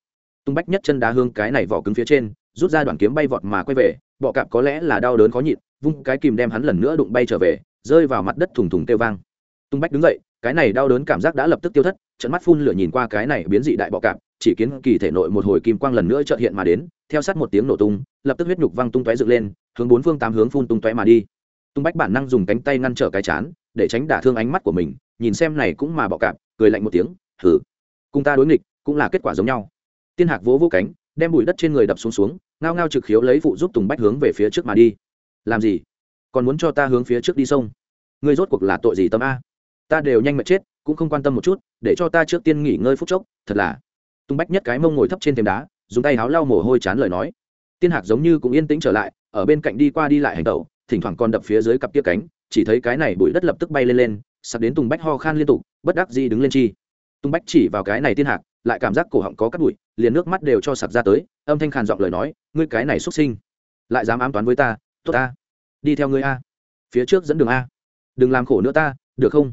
Tung bách nhất chân đá hương cái này vỏ cứng phía trên, rút ra đoàn kiếm bay vọt mà quay về, bọ cạp có lẽ là đau đớn khó nhịn, vung cái kìm đem hắn lần nữa đụng bay trở về, rơi vào mặt đất thùng thùng kêu vang. Tung bách đứng dậy cái này đau đớn cảm giác đã lập tức tiêu thất, trận mắt phun lửa nhìn qua cái này biến dị đại bọ cạp, chỉ kiến kỳ thể nội một hồi kim quang lần nữa trợt hiện mà đến, theo sát một tiếng nổ tung, lập tức huyết nhục văng tung tóe dựng lên, hướng bốn phương tám hướng phun tung tóe mà đi. Tung bách bản năng dùng cánh tay ngăn trở cái chán, để tránh đả thương ánh mắt của mình, nhìn xem này cũng mà bọ cạp, cười lạnh một tiếng thử cùng ta đối nghịch, cũng là kết quả giống nhau. Tiên hạc vỗ vỗ cánh, đem bụi đất trên người đập xuống xuống, ngao ngao trực khiếu lấy phụ giúp tùng bách hướng về phía trước mà đi. Làm gì? Còn muốn cho ta hướng phía trước đi sông? Ngươi rốt cuộc là tội gì tâm a? Ta đều nhanh mệt chết, cũng không quan tâm một chút, để cho ta trước tiên nghỉ ngơi phút chốc, thật là. Tung bách nhất cái mông ngồi thấp trên thềm đá, dùng tay háo lau mồ hôi chán lời nói. Tiên hạc giống như cũng yên tĩnh trở lại, ở bên cạnh đi qua đi lại hành tẩu, thỉnh thoảng còn đập phía dưới cặp kia cánh, chỉ thấy cái này bụi đất lập tức bay lên lên sặc đến tùng bách ho khan liên tục, bất đắc di đứng lên chi. Tùng bách chỉ vào cái này tiên hạc, lại cảm giác cổ họng có cắt bụi, liền nước mắt đều cho sặc ra tới, âm thanh khàn giọng lời nói, ngươi cái này xuất sinh, lại dám ám toán với ta, tốt ta, đi theo ngươi a, phía trước dẫn đường a, đừng làm khổ nữa ta, được không?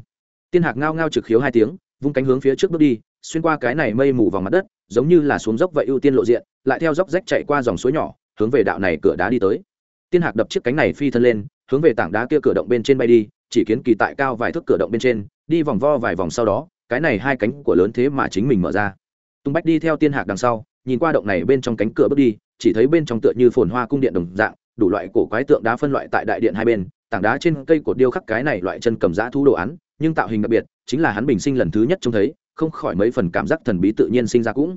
Tiên hạc ngao ngao trực khiếu hai tiếng, vung cánh hướng phía trước bước đi, xuyên qua cái này mây mù vòng mặt đất, giống như là xuống dốc vậy ưu tiên lộ diện, lại theo dốc rách chạy qua dòng suối nhỏ, hướng về đạo này cửa đá đi tới. Tiên hạc đập chiếc cánh này phi thân lên, hướng về tảng đá kia cửa động bên trên bay đi, chỉ kiến kỳ tại cao vài thước cửa động bên trên, đi vòng vo vài vòng sau đó, cái này hai cánh của lớn thế mà chính mình mở ra. Tung bách đi theo tiên hạc đằng sau, nhìn qua động này bên trong cánh cửa bước đi, chỉ thấy bên trong tựa như phồn hoa cung điện đồng dạng, đủ loại cổ quái tượng đá phân loại tại đại điện hai bên, tảng đá trên cây cột điêu khắc cái này loại chân cầm giã thu đồ án nhưng tạo hình đặc biệt, chính là hắn bình sinh lần thứ nhất trông thấy, không khỏi mấy phần cảm giác thần bí tự nhiên sinh ra cũng.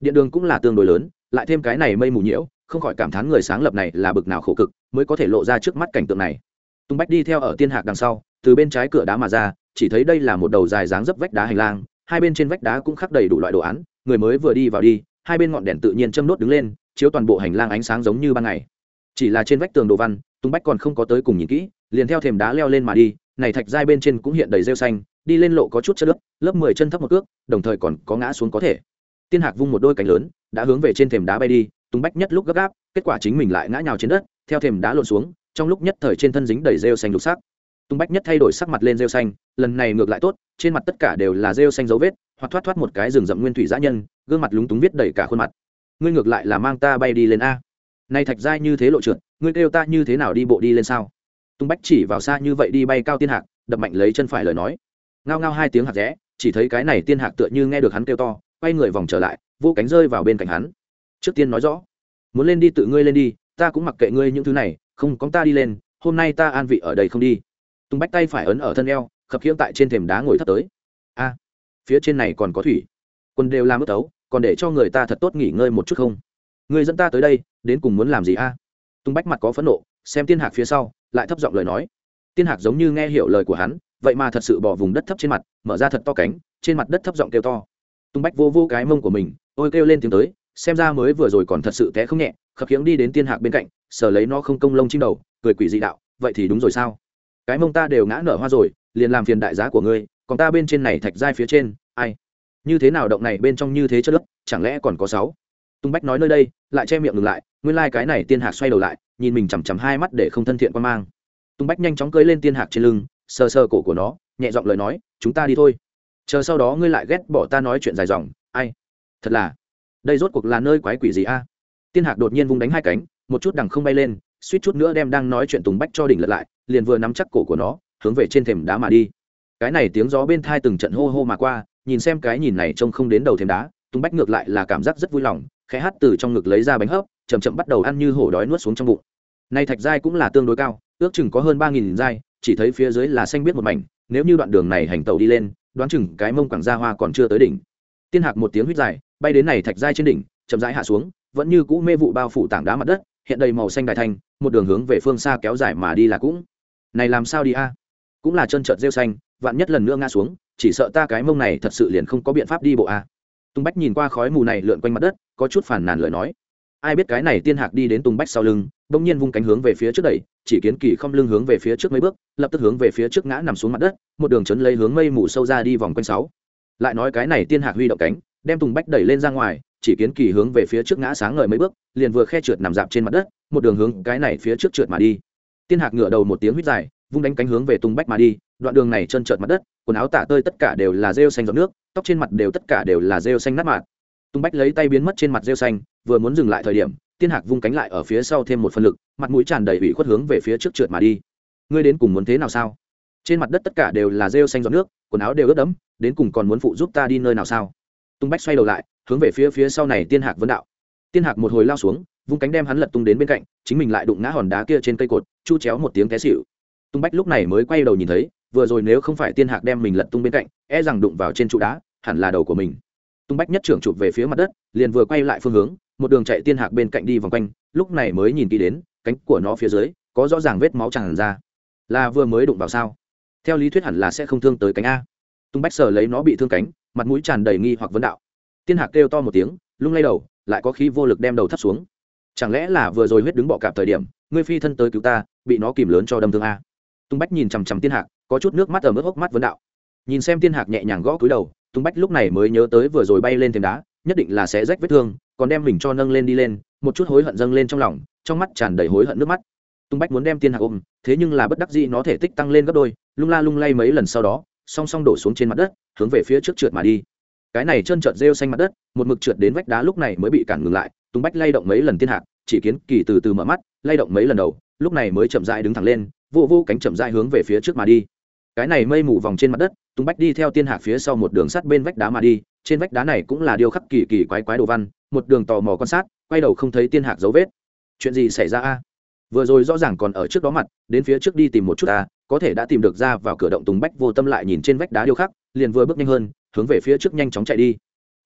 Điện đường cũng là tương đối lớn, lại thêm cái này mây mù nhiễu, không khỏi cảm thán người sáng lập này là bực nào khổ cực, mới có thể lộ ra trước mắt cảnh tượng này. Tung bách đi theo ở tiên hạc đằng sau, từ bên trái cửa đá mà ra, chỉ thấy đây là một đầu dài dáng dấp vách đá hành lang, hai bên trên vách đá cũng khắc đầy đủ loại đồ án, người mới vừa đi vào đi, hai bên ngọn đèn tự nhiên châm đốt đứng lên, chiếu toàn bộ hành lang ánh sáng giống như ban ngày. Chỉ là trên vách tường đồ văn, tung bách còn không có tới cùng nhìn kỹ, liền theo thềm đá leo lên mà đi này thạch giai bên trên cũng hiện đầy rêu xanh, đi lên lộ có chút chất nước lớp mười chân thấp một cước, đồng thời còn có ngã xuống có thể. Tiên hạc vung một đôi cánh lớn, đã hướng về trên thềm đá bay đi tung bách nhất lúc gấp gáp, kết quả chính mình lại ngã nhào trên đất, theo thềm đá lộn xuống, trong lúc nhất thời trên thân dính đầy rêu xanh lục sắc. Tung bách nhất thay đổi sắc mặt lên rêu xanh, lần này ngược lại tốt, trên mặt tất cả đều là rêu xanh dấu vết, hoặc thoát thoát một cái rừng rậm nguyên thủy giã nhân, gương mặt lúng túng viết đầy cả khuôn mặt. Ngươi ngược lại là mang ta bay đi lên a. Nay thạch giai như thế lộ trượt, ngươi kêu ta như thế nào đi bộ đi lên sao? Tung bách chỉ vào xa như vậy đi bay cao tiên hạc, đập mạnh lấy chân phải lời nói. Ngao ngao hai tiếng hạt rẽ, chỉ thấy cái này tiên hạc tựa như nghe được hắn kêu to, quay người vòng trở lại, vô cánh rơi vào bên cạnh hắn. Trước tiên nói rõ, muốn lên đi tự ngươi lên đi, ta cũng mặc kệ ngươi những thứ này, không có ta đi lên, hôm nay ta an vị ở đây không đi. Tung bách tay phải ấn ở thân eo, khập khiễng tại trên thềm đá ngồi thấp tới. A, phía trên này còn có thủy, quân đều làm ướt tấu, còn để cho người ta thật tốt nghỉ ngơi một chút không? Người dẫn ta tới đây, đến cùng muốn làm gì a? Tung bách mặt có phẫn nộ, xem tiên hạc phía sau lại thấp giọng lời nói. Tiên hạc giống như nghe hiểu lời của hắn, vậy mà thật sự bỏ vùng đất thấp trên mặt, mở ra thật to cánh, trên mặt đất thấp giọng kêu to. Tung bách vô vô cái mông của mình, ôi kêu lên tiếng tới, xem ra mới vừa rồi còn thật sự té không nhẹ, khập khiễng đi đến tiên hạc bên cạnh, sờ lấy nó không công lông chim đầu, cười quỷ dị đạo, vậy thì đúng rồi sao? Cái mông ta đều ngã nở hoa rồi, liền làm phiền đại giá của ngươi, còn ta bên trên này thạch giai phía trên, ai? Như thế nào động này bên trong như thế chất lớp chẳng lẽ còn có sáu? Tung bách nói nơi đây, lại che miệng ngừng lại, nguyên lai cái này tiên hạc xoay đầu lại nhìn mình chằm chằm hai mắt để không thân thiện quan mang. Tung bách nhanh chóng cưới lên tiên hạc trên lưng, sờ sờ cổ của nó, nhẹ giọng lời nói, chúng ta đi thôi. Chờ sau đó ngươi lại ghét bỏ ta nói chuyện dài dòng. Ai? Thật là, đây rốt cuộc là nơi quái quỷ gì a? Tiên hạc đột nhiên vung đánh hai cánh, một chút đằng không bay lên, suýt chút nữa đem đang nói chuyện tùng bách cho đỉnh lật lại, liền vừa nắm chắc cổ của nó, hướng về trên thềm đá mà đi. Cái này tiếng gió bên thai từng trận hô hô mà qua, nhìn xem cái nhìn này trông không đến đầu thềm đá, tùng bách ngược lại là cảm giác rất vui lòng, khẽ hát từ trong ngực lấy ra bánh hấp chầm chậm bắt đầu ăn như hổ đói nuốt xuống trong bụng này thạch giai cũng là tương đối cao, ước chừng có hơn ba nghìn giai, chỉ thấy phía dưới là xanh biết một mảnh, nếu như đoạn đường này hành tàu đi lên, đoán chừng cái mông quảng gia hoa còn chưa tới đỉnh. Tiên hạc một tiếng hít dài, bay đến này thạch giai trên đỉnh, chậm rãi hạ xuống, vẫn như cũ mê vụ bao phủ tảng đá mặt đất, hiện đầy màu xanh đại thanh, một đường hướng về phương xa kéo dài mà đi là cũng. Này làm sao đi a? Cũng là chân trợt rêu xanh, vạn nhất lần nữa ngã xuống, chỉ sợ ta cái mông này thật sự liền không có biện pháp đi bộ a. Tung bách nhìn qua khói mù này lượn quanh mặt đất, có chút phản nàn lời nói ai biết cái này tiên hạc đi đến tung bách sau lưng, bỗng nhiên vung cánh hướng về phía trước đẩy, chỉ kiến kỳ không lưng hướng về phía trước mấy bước, lập tức hướng về phía trước ngã nằm xuống mặt đất, một đường chấn lấy hướng mây mù sâu ra đi vòng quanh sáu. Lại nói cái này tiên hạc huy động cánh, đem tùng bách đẩy lên ra ngoài, chỉ kiến kỳ hướng về phía trước ngã sáng ngời mấy bước, liền vừa khe trượt nằm dạp trên mặt đất, một đường hướng cái này phía trước trượt mà đi. Tiên hạc ngựa đầu một tiếng huýt dài, vung đánh cánh hướng về tùng bách mà đi, đoạn đường này chân trượt mặt đất, quần áo tả tơi tất cả đều là rêu xanh giọt nước, tóc trên mặt đều tất cả đều là rêu xanh nát mạt Tung bách lấy tay biến mất trên mặt rêu xanh, vừa muốn dừng lại thời điểm, tiên hạc vung cánh lại ở phía sau thêm một phân lực, mặt mũi tràn đầy ủy khuất hướng về phía trước trượt mà đi. Ngươi đến cùng muốn thế nào sao? Trên mặt đất tất cả đều là rêu xanh giọt nước, quần áo đều ướt đẫm, đến cùng còn muốn phụ giúp ta đi nơi nào sao? Tung bách xoay đầu lại, hướng về phía phía sau này tiên hạc vấn đạo. Tiên hạc một hồi lao xuống, vung cánh đem hắn lật tung đến bên cạnh, chính mình lại đụng ngã hòn đá kia trên cây cột, chu chéo một tiếng té xịu tung bách lúc này mới quay đầu nhìn thấy, vừa rồi nếu không phải tiên hạc đem mình lật tung bên cạnh e rằng đụng vào trên trụ đá, hẳn là đầu của mình tung bách nhất trưởng chụp về phía mặt đất, liền vừa quay lại phương hướng, một đường chạy tiên hạc bên cạnh đi vòng quanh, lúc này mới nhìn kỹ đến, cánh của nó phía dưới, có rõ ràng vết máu tràn ra. Là vừa mới đụng vào sao? Theo lý thuyết hẳn là sẽ không thương tới cánh a. Tung bách sờ lấy nó bị thương cánh, mặt mũi tràn đầy nghi hoặc vấn đạo. Tiên hạc kêu to một tiếng, lung lay đầu, lại có khí vô lực đem đầu thắt xuống. Chẳng lẽ là vừa rồi huyết đứng bọ cạp thời điểm, ngươi phi thân tới cứu ta, bị nó kìm lớn cho đâm thương a? Tung bách nhìn chằm chằm tiên hạc, có chút nước mắt ở mức hốc mắt vấn đạo. Nhìn xem tiên hạc nhẹ nhàng gõ cúi đầu tung bách lúc này mới nhớ tới vừa rồi bay lên thềm đá, nhất định là sẽ rách vết thương, còn đem mình cho nâng lên đi lên, một chút hối hận dâng lên trong lòng, trong mắt tràn đầy hối hận nước mắt. Tung bách muốn đem tiên hạc ôm, thế nhưng là bất đắc dĩ nó thể tích tăng lên gấp đôi, lung la lung lay mấy lần sau đó, song song đổ xuống trên mặt đất, hướng về phía trước trượt mà đi. Cái này trơn trợt rêu xanh mặt đất, một mực trượt đến vách đá lúc này mới bị cản ngừng lại tung bách lay động mấy lần tiên hạc, chỉ kiến kỳ từ từ mở mắt, lay động mấy lần đầu, lúc này mới chậm dại đứng thẳng lên, vô vô cánh chậm dại hướng về phía trước mà đi. Cái này mây mù vòng trên mặt đất tung bách đi theo tiên hạc phía sau một đường sắt bên vách đá mà đi, trên vách đá này cũng là điều khắc kỳ kỳ quái quái đồ văn, một đường tò mò quan sát, quay đầu không thấy tiên hạc dấu vết. Chuyện gì xảy ra a? Vừa rồi rõ ràng còn ở trước đó mặt, đến phía trước đi tìm một chút a, có thể đã tìm được ra vào cửa động tùng bách vô tâm lại nhìn trên vách đá điêu khắc, liền vừa bước nhanh hơn, hướng về phía trước nhanh chóng chạy đi.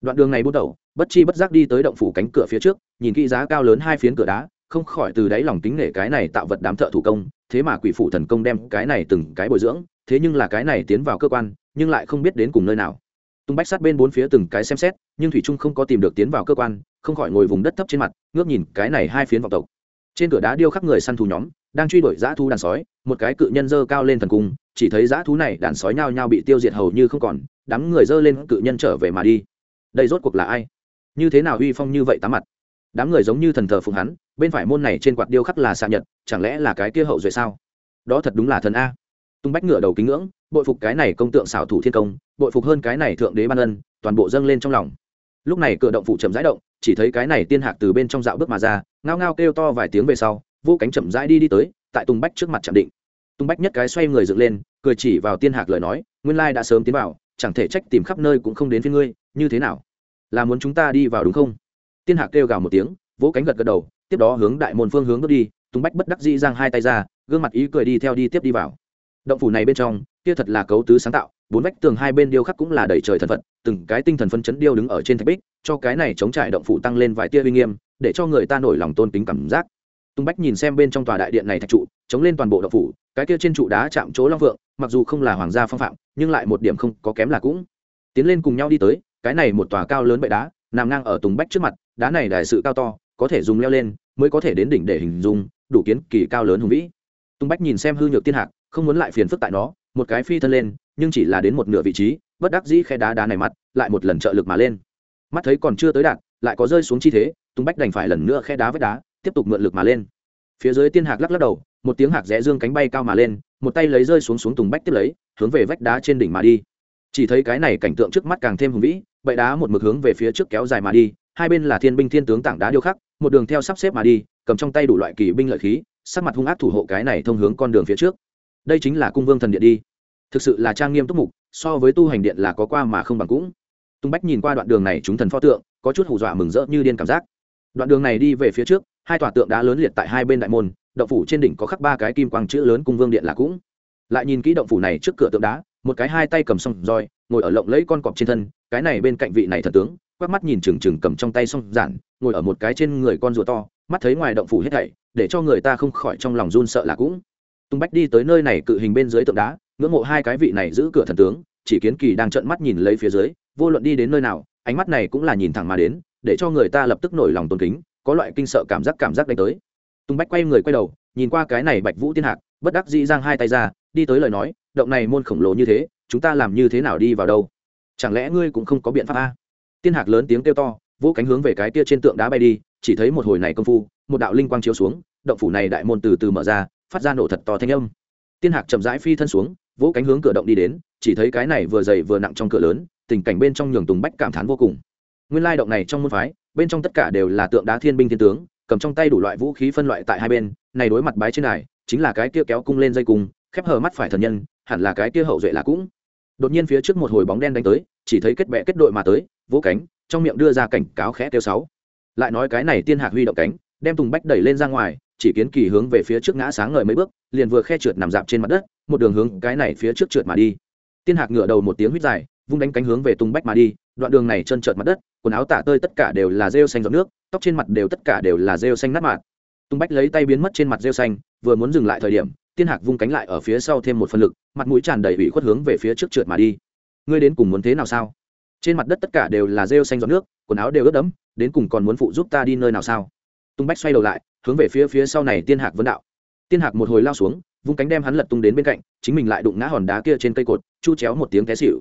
Đoạn đường này bút đầu, bất chi bất giác đi tới động phủ cánh cửa phía trước, nhìn kỹ giá cao lớn hai phiến cửa đá, không khỏi từ đáy lòng kính nể cái này tạo vật đám thợ thủ công, thế mà quỷ phủ thần công đem cái này từng cái bồi dưỡng thế nhưng là cái này tiến vào cơ quan, nhưng lại không biết đến cùng nơi nào. Tung bách sát bên bốn phía từng cái xem xét, nhưng thủy trung không có tìm được tiến vào cơ quan, không khỏi ngồi vùng đất thấp trên mặt, ngước nhìn cái này hai phiến vọng tộc. Trên cửa đá điêu khắc người săn thú nhóm, đang truy đuổi dã thú đàn sói, một cái cự nhân dơ cao lên thần cung, chỉ thấy dã thú này đàn sói nhao nhao bị tiêu diệt hầu như không còn, đám người dơ lên cự nhân trở về mà đi. Đây rốt cuộc là ai? Như thế nào uy phong như vậy tám mặt? Đám người giống như thần thờ phụng hắn, bên phải môn này trên quạt điêu khắc là xạ nhật, chẳng lẽ là cái kia hậu duệ sao? Đó thật đúng là thần a tung bách ngựa đầu kính ngưỡng, bội phục cái này công tượng xảo thủ thiên công, bội phục hơn cái này thượng đế ban ân, toàn bộ dâng lên trong lòng. Lúc này cửa động phụ chậm rãi động, chỉ thấy cái này tiên hạc từ bên trong dạo bước mà ra, ngao ngao kêu to vài tiếng về sau, vô cánh chậm rãi đi đi tới, tại tùng bách trước mặt chạm định. Tùng bách nhất cái xoay người dựng lên, cười chỉ vào tiên hạc lời nói, nguyên lai đã sớm tiến vào, chẳng thể trách tìm khắp nơi cũng không đến phía ngươi, như thế nào? Là muốn chúng ta đi vào đúng không? Tiên hạc kêu gào một tiếng, vỗ cánh gật gật đầu, tiếp đó hướng đại môn phương hướng bước đi tùng bách bất đắc dĩ giang hai tay ra, gương mặt ý cười đi theo đi tiếp đi vào động phủ này bên trong, kia thật là cấu tứ sáng tạo, bốn vách tường hai bên điêu khắc cũng là đầy trời thần phật, từng cái tinh thần phân chấn điêu đứng ở trên thạch bích, cho cái này chống trải động phủ tăng lên vài tia uy nghiêm, để cho người ta nổi lòng tôn kính cảm giác. Tung bách nhìn xem bên trong tòa đại điện này thạch trụ, chống lên toàn bộ động phủ, cái kia trên trụ đá chạm chỗ long vượng, mặc dù không là hoàng gia phong phạm, nhưng lại một điểm không có kém là cũng. Tiến lên cùng nhau đi tới, cái này một tòa cao lớn bệ đá, nằm ngang ở tùng bách trước mặt, đá này đại sự cao to, có thể dùng leo lên, mới có thể đến đỉnh để hình dung, đủ kiến kỳ cao lớn hùng vĩ. Tùng bách nhìn xem hư nhược tiên hạc không muốn lại phiền phức tại nó, một cái phi thân lên, nhưng chỉ là đến một nửa vị trí, bất đắc dĩ khe đá đá này mặt, lại một lần trợ lực mà lên. Mắt thấy còn chưa tới đạt, lại có rơi xuống chi thế tung bách đành phải lần nữa khe đá vết đá, tiếp tục mượn lực mà lên. Phía dưới tiên hạc lắc lắc đầu, một tiếng hạc rẽ dương cánh bay cao mà lên, một tay lấy rơi xuống xuống tùng bách tiếp lấy, hướng về vách đá trên đỉnh mà đi. Chỉ thấy cái này cảnh tượng trước mắt càng thêm hùng vĩ bậy đá một mực hướng về phía trước kéo dài mà đi, hai bên là thiên binh thiên tướng tảng đá điêu khắc, một đường theo sắp xếp mà đi, cầm trong tay đủ loại kỳ binh lợi khí, sắc mặt hung ác thủ hộ cái này thông hướng con đường phía trước đây chính là cung vương thần điện đi. Thực sự là trang nghiêm túc mục, so với tu hành điện là có qua mà không bằng cũng. Tung bách nhìn qua đoạn đường này chúng thần pho tượng, có chút hù dọa mừng rỡ như điên cảm giác. Đoạn đường này đi về phía trước, hai tòa tượng đá lớn liệt tại hai bên đại môn, động phủ trên đỉnh có khắc ba cái kim quang chữ lớn cung vương điện là cũng. Lại nhìn kỹ động phủ này trước cửa tượng đá, một cái hai tay cầm song roi, ngồi ở lộng lấy con cọp trên thân, cái này bên cạnh vị này thần tướng, quắc mắt nhìn trừng trừng cầm trong tay song giản, ngồi ở một cái trên người con rùa to, mắt thấy ngoài động phủ hết thảy, để cho người ta không khỏi trong lòng run sợ là cũng tung bách đi tới nơi này cự hình bên dưới tượng đá, ngưỡng mộ hai cái vị này giữ cửa thần tướng, chỉ kiến kỳ đang trợn mắt nhìn lấy phía dưới, vô luận đi đến nơi nào, ánh mắt này cũng là nhìn thẳng mà đến, để cho người ta lập tức nổi lòng tôn kính, có loại kinh sợ cảm giác cảm giác đánh tới. Tung bách quay người quay đầu, nhìn qua cái này bạch vũ tiên hạc, bất đắc dĩ giang hai tay ra, đi tới lời nói, động này môn khổng lồ như thế, chúng ta làm như thế nào đi vào đâu? Chẳng lẽ ngươi cũng không có biện pháp a? Tiên hạc lớn tiếng kêu to, vỗ cánh hướng về cái kia trên tượng đá bay đi, chỉ thấy một hồi này công phu, một đạo linh quang chiếu xuống, động phủ này đại môn từ từ mở ra phát ra nổ thật to thanh âm. Tiên hạc chậm rãi phi thân xuống, vỗ cánh hướng cửa động đi đến, chỉ thấy cái này vừa dày vừa nặng trong cửa lớn, tình cảnh bên trong nhường tùng bách cảm thán vô cùng. Nguyên lai động này trong môn phái, bên trong tất cả đều là tượng đá thiên binh thiên tướng, cầm trong tay đủ loại vũ khí phân loại tại hai bên, này đối mặt bái trên này chính là cái kia kéo cung lên dây cung, khép hờ mắt phải thần nhân, hẳn là cái kia hậu duệ là cũng. Đột nhiên phía trước một hồi bóng đen đánh tới, chỉ thấy kết bệ kết đội mà tới, vỗ cánh, trong miệng đưa ra cảnh cáo khẽ kêu sáu. Lại nói cái này tiên hạc huy động cánh, đem tùng bách đẩy lên ra ngoài chỉ kiến kỳ hướng về phía trước ngã sáng ngời mấy bước, liền vừa khe trượt nằm dạp trên mặt đất, một đường hướng cái này phía trước trượt mà đi. Tiên hạc ngửa đầu một tiếng huyết dài, vung đánh cánh hướng về tung bách mà đi, đoạn đường này trơn trượt mặt đất, quần áo tả tơi tất cả đều là rêu xanh giọt nước, tóc trên mặt đều tất cả đều là rêu xanh nát mạt tung bách lấy tay biến mất trên mặt rêu xanh, vừa muốn dừng lại thời điểm, tiên hạc vung cánh lại ở phía sau thêm một phân lực, mặt mũi tràn đầy ủy khuất hướng về phía trước trượt mà đi. Ngươi đến cùng muốn thế nào sao? Trên mặt đất tất cả đều là rêu xanh giọt nước, quần áo đều ướt đẫm, đến cùng còn muốn phụ giúp ta đi nơi nào sao? Tung bách xoay đầu lại hướng về phía phía sau này tiên hạc vấn đạo. Tiên hạc một hồi lao xuống, vung cánh đem hắn lật tung đến bên cạnh, chính mình lại đụng ngã hòn đá kia trên cây cột, chu chéo một tiếng té xịu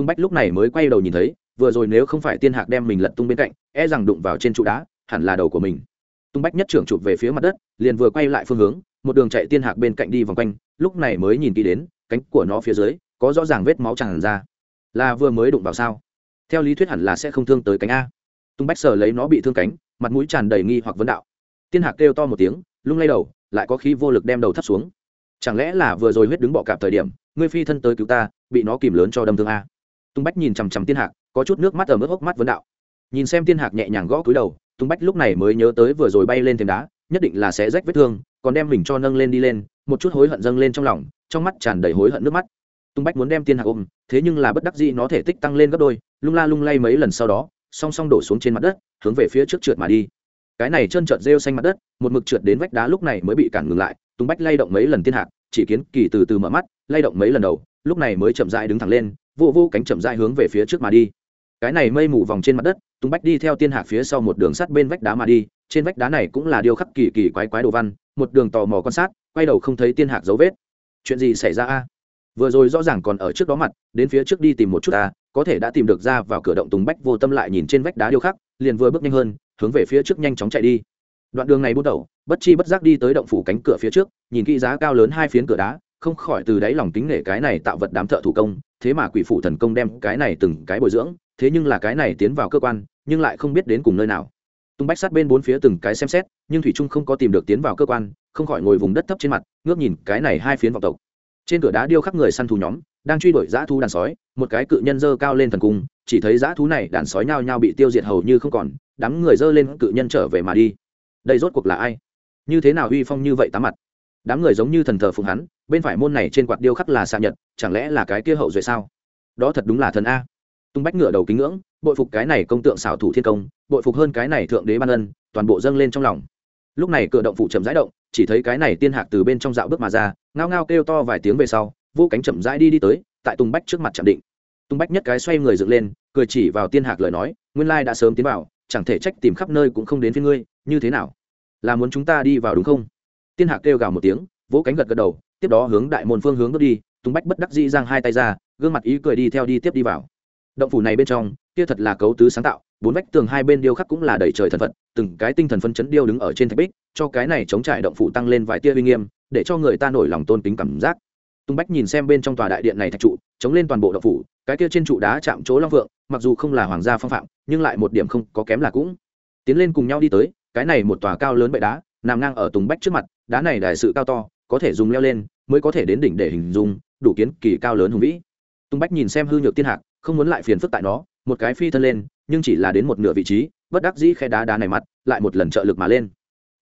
tung bách lúc này mới quay đầu nhìn thấy, vừa rồi nếu không phải tiên hạc đem mình lật tung bên cạnh e rằng đụng vào trên trụ đá, hẳn là đầu của mình. Tung bách nhất trưởng chụp về phía mặt đất, liền vừa quay lại phương hướng, một đường chạy tiên hạc bên cạnh đi vòng quanh, lúc này mới nhìn kỹ đến, cánh của nó phía dưới, có rõ ràng vết máu tràn ra. Là vừa mới đụng vào sao? Theo lý thuyết hẳn là sẽ không thương tới cánh a. Tung bách sờ lấy nó bị thương cánh, mặt mũi tràn đầy nghi hoặc vấn đạo tiên hạc kêu to một tiếng, lung lay đầu, lại có khí vô lực đem đầu thắt xuống. Chẳng lẽ là vừa rồi huyết đứng bọ cạp thời điểm, ngươi phi thân tới cứu ta, bị nó kìm lớn cho đâm thương a? Tung bách nhìn chằm chằm tiên hạc, có chút nước mắt ở mức hốc mắt vấn đạo. Nhìn xem tiên hạc nhẹ nhàng gõ cúi đầu, tung bách lúc này mới nhớ tới vừa rồi bay lên thềm đá, nhất định là sẽ rách vết thương, còn đem mình cho nâng lên đi lên, một chút hối hận dâng lên trong lòng, trong mắt tràn đầy hối hận nước mắt. Tung bách muốn đem tiên hạc ôm, thế nhưng là bất đắc dĩ nó thể tích tăng lên gấp đôi, lung la lung lay mấy lần sau đó, song song đổ xuống trên mặt đất, hướng về phía trước trượt mà đi cái này trơn trợt rêu xanh mặt đất, một mực trượt đến vách đá lúc này mới bị cản ngừng lại, tung bách lay động mấy lần tiên hạ chỉ kiến kỳ từ từ mở mắt, lay động mấy lần đầu, lúc này mới chậm dại đứng thẳng lên, vô vô cánh chậm dại hướng về phía trước mà đi. Cái này mây mù vòng trên mặt đất, tung bách đi theo tiên hạc phía sau một đường sắt bên vách đá mà đi, trên vách đá này cũng là điều khắc kỳ kỳ quái quái đồ văn, một đường tò mò quan sát, quay đầu không thấy tiên hạc dấu vết. Chuyện gì xảy ra a? Vừa rồi rõ ràng còn ở trước đó mặt, đến phía trước đi tìm một chút ta, có thể đã tìm được ra vào cửa động tùng bách vô tâm lại nhìn trên vách đá điêu khắc, liền vừa bước nhanh hơn hướng về phía trước nhanh chóng chạy đi. Đoạn đường này bút đầu bất chi bất giác đi tới động phủ cánh cửa phía trước, nhìn kỹ giá cao lớn hai phiến cửa đá, không khỏi từ đáy lòng tính nể cái này tạo vật đám thợ thủ công, thế mà quỷ phụ thần công đem cái này từng cái bồi dưỡng, thế nhưng là cái này tiến vào cơ quan, nhưng lại không biết đến cùng nơi nào. Tung bách sát bên bốn phía từng cái xem xét, nhưng thủy trung không có tìm được tiến vào cơ quan, không khỏi ngồi vùng đất thấp trên mặt, ngước nhìn cái này hai phiến vọng tộc. Trên cửa đá điêu khắc người săn thú nhóm, đang truy đuổi dã thú đàn sói, một cái cự nhân dơ cao lên thần cung chỉ thấy dã thú này đàn sói nhao nhao bị tiêu diệt hầu như không còn, đám người dơ lên cự nhân trở về mà đi. Đây rốt cuộc là ai? Như thế nào uy phong như vậy tám mặt? Đám người giống như thần thờ phụng hắn, bên phải môn này trên quạt điêu khắc là xạ nhật, chẳng lẽ là cái kia hậu duệ sao? Đó thật đúng là thần a. Tung bách ngựa đầu kính ngưỡng, bội phục cái này công tượng xảo thủ thiên công, bội phục hơn cái này thượng đế ban ân, toàn bộ dâng lên trong lòng. Lúc này cửa động phụ chậm rãi động, chỉ thấy cái này tiên hạc từ bên trong dạo bước mà ra, ngao ngao kêu to vài tiếng về sau, vô cánh chậm rãi đi đi tới, tại tùng bách trước mặt chạm định. Tùng bách nhất cái xoay người dựng lên cười chỉ vào tiên hạc lời nói, nguyên lai đã sớm tiến vào, chẳng thể trách tìm khắp nơi cũng không đến với ngươi, như thế nào? Là muốn chúng ta đi vào đúng không? Tiên hạc kêu gào một tiếng, vỗ cánh gật gật đầu, tiếp đó hướng đại môn phương hướng bước đi, tùng bách bất đắc dĩ giang hai tay ra, gương mặt ý cười đi theo đi tiếp đi vào. Động phủ này bên trong, kia thật là cấu tứ sáng tạo, bốn vách tường hai bên điêu khắc cũng là đầy trời thần phật từng cái tinh thần phân chấn điêu đứng ở trên thạch bích, cho cái này chống trải động phủ tăng lên vài tia uy nghiêm, để cho người ta nổi lòng tôn kính cảm giác. Tung bách nhìn xem bên trong tòa đại điện này thạch trụ, chống lên toàn bộ động phủ cái kia trên trụ đá chạm chỗ long vượng mặc dù không là hoàng gia phong phạm, nhưng lại một điểm không có kém là cũng. Tiến lên cùng nhau đi tới, cái này một tòa cao lớn bệ đá, nằm ngang ở tùng bách trước mặt, đá này đại sự cao to, có thể dùng leo lên, mới có thể đến đỉnh để hình dung, đủ kiến kỳ cao lớn hùng vĩ. Tùng bách nhìn xem hư nhược tiên hạc, không muốn lại phiền phức tại nó, một cái phi thân lên, nhưng chỉ là đến một nửa vị trí, bất đắc dĩ khe đá đá này mặt, lại một lần trợ lực mà lên.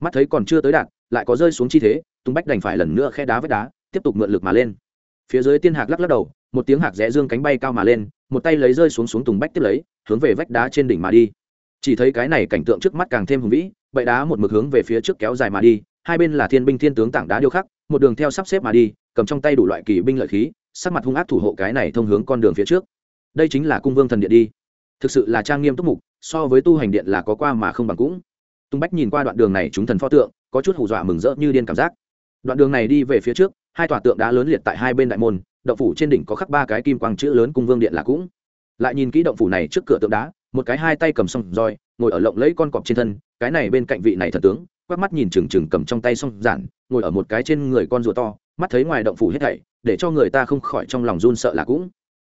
Mắt thấy còn chưa tới đạt lại có rơi xuống chi thế tung bách đành phải lần nữa khe đá vách đá, tiếp tục mượn lực mà lên. Phía dưới tiên hạc lắc lắc đầu một tiếng hạc rẽ dương cánh bay cao mà lên, một tay lấy rơi xuống xuống tùng bách tiếp lấy, hướng về vách đá trên đỉnh mà đi. Chỉ thấy cái này cảnh tượng trước mắt càng thêm hùng vĩ bậy đá một mực hướng về phía trước kéo dài mà đi, hai bên là thiên binh thiên tướng tảng đá điêu khắc, một đường theo sắp xếp mà đi, cầm trong tay đủ loại kỳ binh lợi khí, sắc mặt hung ác thủ hộ cái này thông hướng con đường phía trước. Đây chính là cung vương thần điện đi. Thực sự là trang nghiêm túc mục, so với tu hành điện là có qua mà không bằng cũng. Tung bách nhìn qua đoạn đường này chúng thần pho tượng, có chút hù dọa mừng rỡ như điên cảm giác. Đoạn đường này đi về phía trước, hai tòa tượng đá lớn liệt tại hai bên đại môn động phủ trên đỉnh có khắc ba cái kim quang chữ lớn cung vương điện là cũng. Lại nhìn kỹ động phủ này trước cửa tượng đá, một cái hai tay cầm song roi, ngồi ở lộng lẫy con cọp trên thân, cái này bên cạnh vị này thần tướng, quắc mắt nhìn trừng trừng cầm trong tay song giản, ngồi ở một cái trên người con rùa to, mắt thấy ngoài động phủ hết thảy, để cho người ta không khỏi trong lòng run sợ là cũng.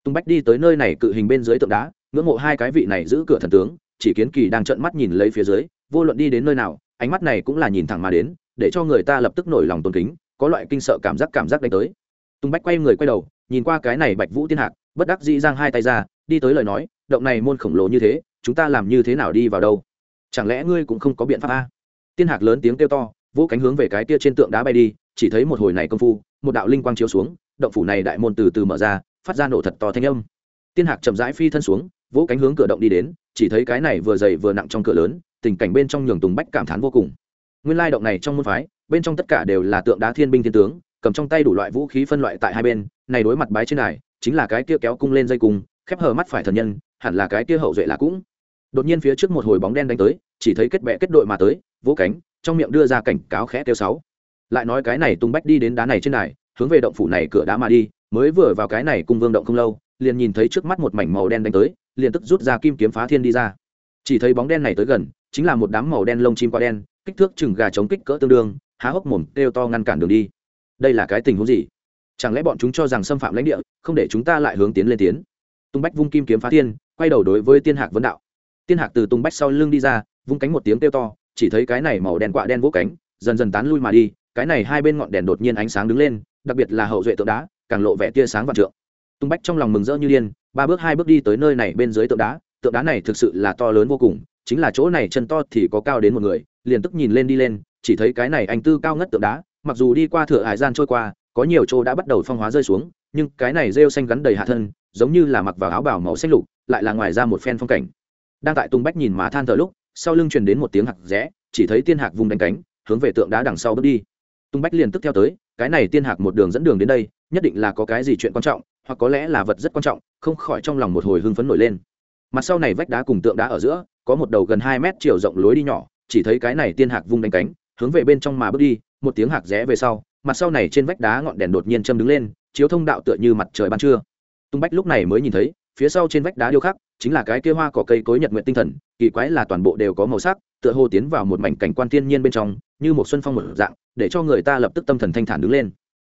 Tung bách đi tới nơi này cự hình bên dưới tượng đá, ngưỡng mộ hai cái vị này giữ cửa thần tướng, chỉ kiến kỳ đang trợn mắt nhìn lấy phía dưới, vô luận đi đến nơi nào, ánh mắt này cũng là nhìn thẳng mà đến, để cho người ta lập tức nổi lòng tôn kính, có loại kinh sợ cảm giác cảm giác đánh tới. Tùng bách quay người quay đầu, nhìn qua cái này bạch vũ tiên hạc, bất đắc dĩ giang hai tay ra, đi tới lời nói, động này môn khổng lồ như thế, chúng ta làm như thế nào đi vào đâu? Chẳng lẽ ngươi cũng không có biện pháp a? Tiên hạc lớn tiếng kêu to, vỗ cánh hướng về cái tia trên tượng đá bay đi, chỉ thấy một hồi này công phu, một đạo linh quang chiếu xuống, động phủ này đại môn từ từ mở ra, phát ra nổ thật to thanh âm. Tiên hạc chậm rãi phi thân xuống, vỗ cánh hướng cửa động đi đến, chỉ thấy cái này vừa dày vừa nặng trong cửa lớn, tình cảnh bên trong nhường tùng bách cảm thán vô cùng. Nguyên lai động này trong môn phái, bên trong tất cả đều là tượng đá thiên binh thiên tướng cầm trong tay đủ loại vũ khí phân loại tại hai bên, này đối mặt bái trên này chính là cái kia kéo cung lên dây cung, khép hờ mắt phải thần nhân, hẳn là cái kia hậu duệ là cũng. Đột nhiên phía trước một hồi bóng đen đánh tới, chỉ thấy kết bệ kết đội mà tới, vỗ cánh, trong miệng đưa ra cảnh cáo khẽ tiêu sáu. Lại nói cái này tung bách đi đến đá này trên này hướng về động phủ này cửa đá mà đi, mới vừa vào cái này cung vương động không lâu, liền nhìn thấy trước mắt một mảnh màu đen đánh tới, liền tức rút ra kim kiếm phá thiên đi ra. Chỉ thấy bóng đen này tới gần, chính là một đám màu đen lông chim qua đen, kích thước chừng gà chống kích cỡ tương đương, há hốc mồm kêu to ngăn cản đường đi đây là cái tình huống gì? Chẳng lẽ bọn chúng cho rằng xâm phạm lãnh địa, không để chúng ta lại hướng tiến lên tiến? Tung bách vung kim kiếm phá thiên, quay đầu đối với tiên hạc vấn đạo. Tiên hạc từ tung bách sau lưng đi ra, vung cánh một tiếng kêu to, chỉ thấy cái này màu đen quạ đen vỗ cánh, dần dần tán lui mà đi, cái này hai bên ngọn đèn đột nhiên ánh sáng đứng lên, đặc biệt là hậu duệ tượng đá, càng lộ vẻ tia sáng vạn trượng. Tung bách trong lòng mừng rỡ như điên, ba bước hai bước đi tới nơi này bên dưới tượng đá tượng đá này thực sự là to lớn vô cùng, chính là chỗ này chân to thì có cao đến một người, liền tức nhìn lên đi lên, chỉ thấy cái này anh tư cao ngất tượng đá mặc dù đi qua thửa hải gian trôi qua, có nhiều chỗ đã bắt đầu phong hóa rơi xuống, nhưng cái này rêu xanh gắn đầy hạ thân, giống như là mặc vào áo bảo màu xanh lục, lại là ngoài ra một phen phong cảnh. Đang tại tung bách nhìn má than thở lúc, sau lưng truyền đến một tiếng hạc rẽ, chỉ thấy tiên hạc vùng đánh cánh, hướng về tượng đá đằng sau bước đi. Tung bách liền tức theo tới, cái này tiên hạc một đường dẫn đường đến đây, nhất định là có cái gì chuyện quan trọng, hoặc có lẽ là vật rất quan trọng, không khỏi trong lòng một hồi hưng phấn nổi lên. Mặt sau này vách đá cùng tượng đá ở giữa, có một đầu gần hai mét chiều rộng lối đi nhỏ, chỉ thấy cái này tiên hạc vung đánh cánh, hướng về bên trong mà bước đi một tiếng hạc rẽ về sau, mặt sau này trên vách đá ngọn đèn đột nhiên châm đứng lên, chiếu thông đạo tựa như mặt trời ban trưa. Tung bách lúc này mới nhìn thấy, phía sau trên vách đá điêu khắc, chính là cái kia hoa cỏ cây cối nhật nguyện tinh thần, kỳ quái là toàn bộ đều có màu sắc, tựa hồ tiến vào một mảnh cảnh quan thiên nhiên bên trong, như một xuân phong một dạng, để cho người ta lập tức tâm thần thanh thản đứng lên.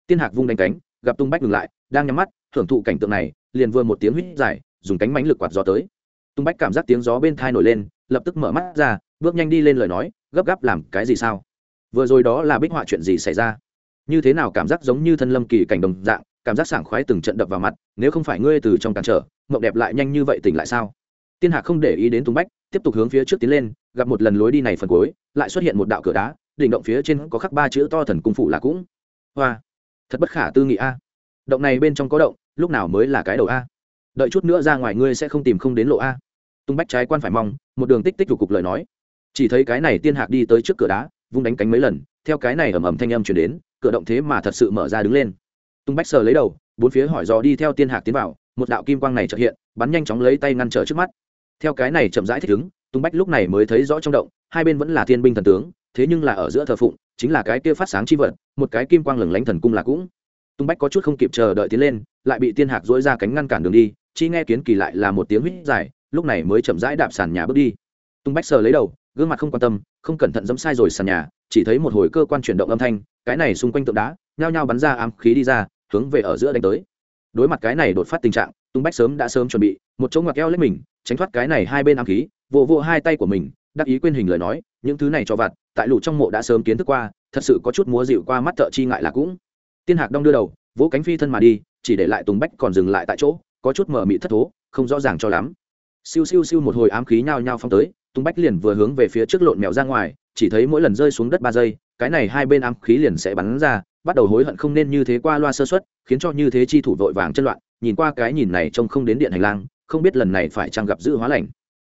Tiên hạc vung đánh cánh, gặp tung bách ngừng lại, đang nhắm mắt thưởng thụ cảnh tượng này, liền vừa một tiếng huýt dài, dùng cánh mánh lực quạt gió tới. Tung bách cảm giác tiếng gió bên thai nổi lên, lập tức mở mắt ra, bước nhanh đi lên lời nói, gấp gáp làm cái gì sao? Vừa rồi đó là bích họa chuyện gì xảy ra? Như thế nào cảm giác giống như thân lâm kỳ cảnh đồng dạng, cảm giác sảng khoái từng trận đập vào mặt, nếu không phải ngươi từ trong cản trở, mộng đẹp lại nhanh như vậy tỉnh lại sao? Tiên hạc không để ý đến tung bách, tiếp tục hướng phía trước tiến lên, gặp một lần lối đi này phần cuối, lại xuất hiện một đạo cửa đá, đỉnh động phía trên có khắc ba chữ to thần cung phủ là cũng. Hoa! Thật bất khả tư nghị a. Động này bên trong có động, lúc nào mới là cái đầu a? Đợi chút nữa ra ngoài ngươi sẽ không tìm không đến lộ a. Tung bách trái quan phải mong, một đường tích tích cục lời nói. Chỉ thấy cái này tiên hạc đi tới trước cửa đá vung đánh cánh mấy lần, theo cái này ầm ầm thanh âm chuyển đến, cửa động thế mà thật sự mở ra đứng lên. Tung bách sờ lấy đầu, bốn phía hỏi dò đi theo tiên hạc tiến vào, một đạo kim quang này trợ hiện, bắn nhanh chóng lấy tay ngăn trở trước mắt. Theo cái này chậm rãi thích ứng, tung bách lúc này mới thấy rõ trong động, hai bên vẫn là thiên binh thần tướng, thế nhưng là ở giữa thờ phụng, chính là cái kia phát sáng chi vật, một cái kim quang lừng lánh thần cung là cũng. Tung bách có chút không kịp chờ đợi tiến lên, lại bị tiên hạc dỗi ra cánh ngăn cản đường đi, chi nghe kiến kỳ lại là một tiếng huýt dài, lúc này mới chậm rãi đạp sàn nhà bước đi tung bách sờ lấy đầu, gương mặt không quan tâm, không cẩn thận dẫm sai rồi sàn nhà, chỉ thấy một hồi cơ quan chuyển động âm thanh, cái này xung quanh tượng đá, nhao nhao bắn ra ám khí đi ra, hướng về ở giữa đánh tới. Đối mặt cái này đột phát tình trạng, tung bách sớm đã sớm chuẩn bị, một chỗ ngoặc eo lấy mình, tránh thoát cái này hai bên ám khí, vỗ vỗ hai tay của mình, đắc ý quên hình lời nói, những thứ này cho vặt, tại lũ trong mộ đã sớm kiến thức qua, thật sự có chút múa dịu qua mắt thợ chi ngại là cũng. Tiên hạc đong đưa đầu, vỗ cánh phi thân mà đi, chỉ để lại tùng bách còn dừng lại tại chỗ, có chút mở mị thất thố, không rõ ràng cho lắm. Siêu siêu siêu một hồi ám khí nhao nhao phong tới Tung bách liền vừa hướng về phía trước lộn mèo ra ngoài, chỉ thấy mỗi lần rơi xuống đất ba giây, cái này hai bên ám khí liền sẽ bắn ra, bắt đầu hối hận không nên như thế qua loa sơ xuất khiến cho như thế chi thủ vội vàng chân loạn, nhìn qua cái nhìn này trông không đến điện hành lang, không biết lần này phải chăng gặp giữ hóa lành.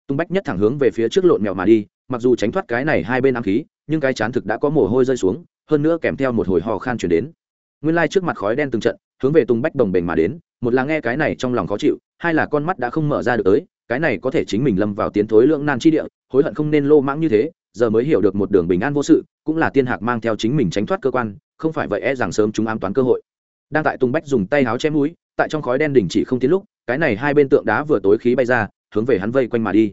Tung bách nhất thẳng hướng về phía trước lộn mèo mà đi, mặc dù tránh thoát cái này hai bên ám khí, nhưng cái chán thực đã có mồ hôi rơi xuống, hơn nữa kèm theo một hồi hò khan chuyển đến. Nguyên lai trước mặt khói đen từng trận, hướng về tung bách đồng bềnh mà đến, một là nghe cái này trong lòng khó chịu, hai là con mắt đã không mở ra được tới cái này có thể chính mình lâm vào tiến thối lượng nan chi địa, hối hận không nên lô mãng như thế, giờ mới hiểu được một đường bình an vô sự, cũng là tiên hạc mang theo chính mình tránh thoát cơ quan, không phải vậy e rằng sớm chúng ám toán cơ hội. Đang tại tung bách dùng tay háo chém núi tại trong khói đen đỉnh chỉ không tiến lúc, cái này hai bên tượng đá vừa tối khí bay ra, hướng về hắn vây quanh mà đi.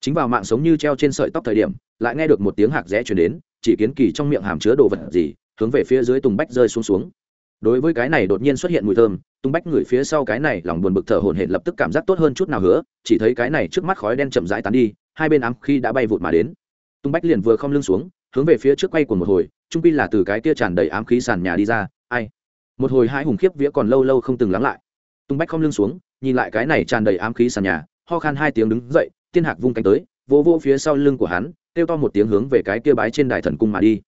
Chính vào mạng sống như treo trên sợi tóc thời điểm, lại nghe được một tiếng hạc rẽ chuyển đến, chỉ kiến kỳ trong miệng hàm chứa đồ vật gì, hướng về phía dưới tùng bách rơi xuống xuống đối với cái này đột nhiên xuất hiện mùi thơm, tung bách người phía sau cái này lòng buồn bực thở hổn hển lập tức cảm giác tốt hơn chút nào hứa, chỉ thấy cái này trước mắt khói đen chậm rãi tán đi, hai bên ám khi đã bay vụt mà đến. Tung bách liền vừa không lưng xuống, hướng về phía trước quay của một hồi, trung pin là từ cái kia tràn đầy ám khí sàn nhà đi ra, ai? Một hồi hai hùng khiếp vía còn lâu lâu không từng lắng lại. Tung bách không lưng xuống, nhìn lại cái này tràn đầy ám khí sàn nhà, ho khan hai tiếng đứng dậy, tiên hạc vung cánh tới, vỗ vỗ phía sau lưng của hắn, kêu to một tiếng hướng về cái kia bái trên đài thần cung mà đi.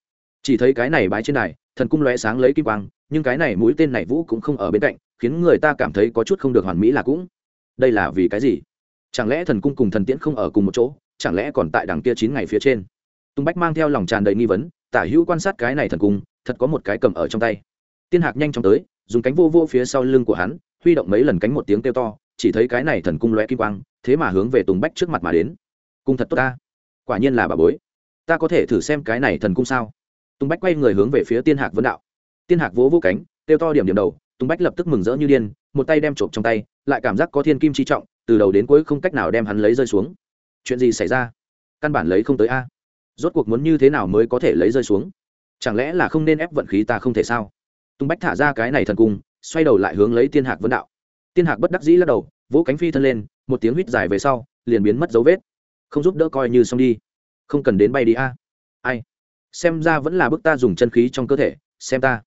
Chỉ thấy cái này bái trên đài, thần cung lóe sáng lấy kim quang nhưng cái này mũi tên này vũ cũng không ở bên cạnh, khiến người ta cảm thấy có chút không được hoàn mỹ là cũng. Đây là vì cái gì? Chẳng lẽ thần cung cùng thần tiễn không ở cùng một chỗ, chẳng lẽ còn tại đằng kia chín ngày phía trên? Tung bách mang theo lòng tràn đầy nghi vấn, tả hữu quan sát cái này thần cung, thật có một cái cầm ở trong tay. Tiên hạc nhanh chóng tới, dùng cánh vô vô phía sau lưng của hắn, huy động mấy lần cánh một tiếng kêu to, chỉ thấy cái này thần cung lóe kim quang, thế mà hướng về tùng bách trước mặt mà đến. Cung thật tốt ta. Quả nhiên là bà bối. Ta có thể thử xem cái này thần cung sao? Tùng bách quay người hướng về phía tiên hạc vân đạo tiên hạc vỗ vỗ cánh, kêu to điểm điểm đầu, tùng bách lập tức mừng rỡ như điên, một tay đem trộm trong tay, lại cảm giác có thiên kim chi trọng, từ đầu đến cuối không cách nào đem hắn lấy rơi xuống. Chuyện gì xảy ra? Căn bản lấy không tới a. Rốt cuộc muốn như thế nào mới có thể lấy rơi xuống? Chẳng lẽ là không nên ép vận khí ta không thể sao? Tùng bách thả ra cái này thần cung, xoay đầu lại hướng lấy tiên hạc vấn đạo. Tiên hạc bất đắc dĩ lắc đầu, vỗ cánh phi thân lên, một tiếng huýt dài về sau, liền biến mất dấu vết. Không giúp đỡ coi như xong đi. Không cần đến bay đi a. Ai? Xem ra vẫn là bước ta dùng chân khí trong cơ thể, xem ta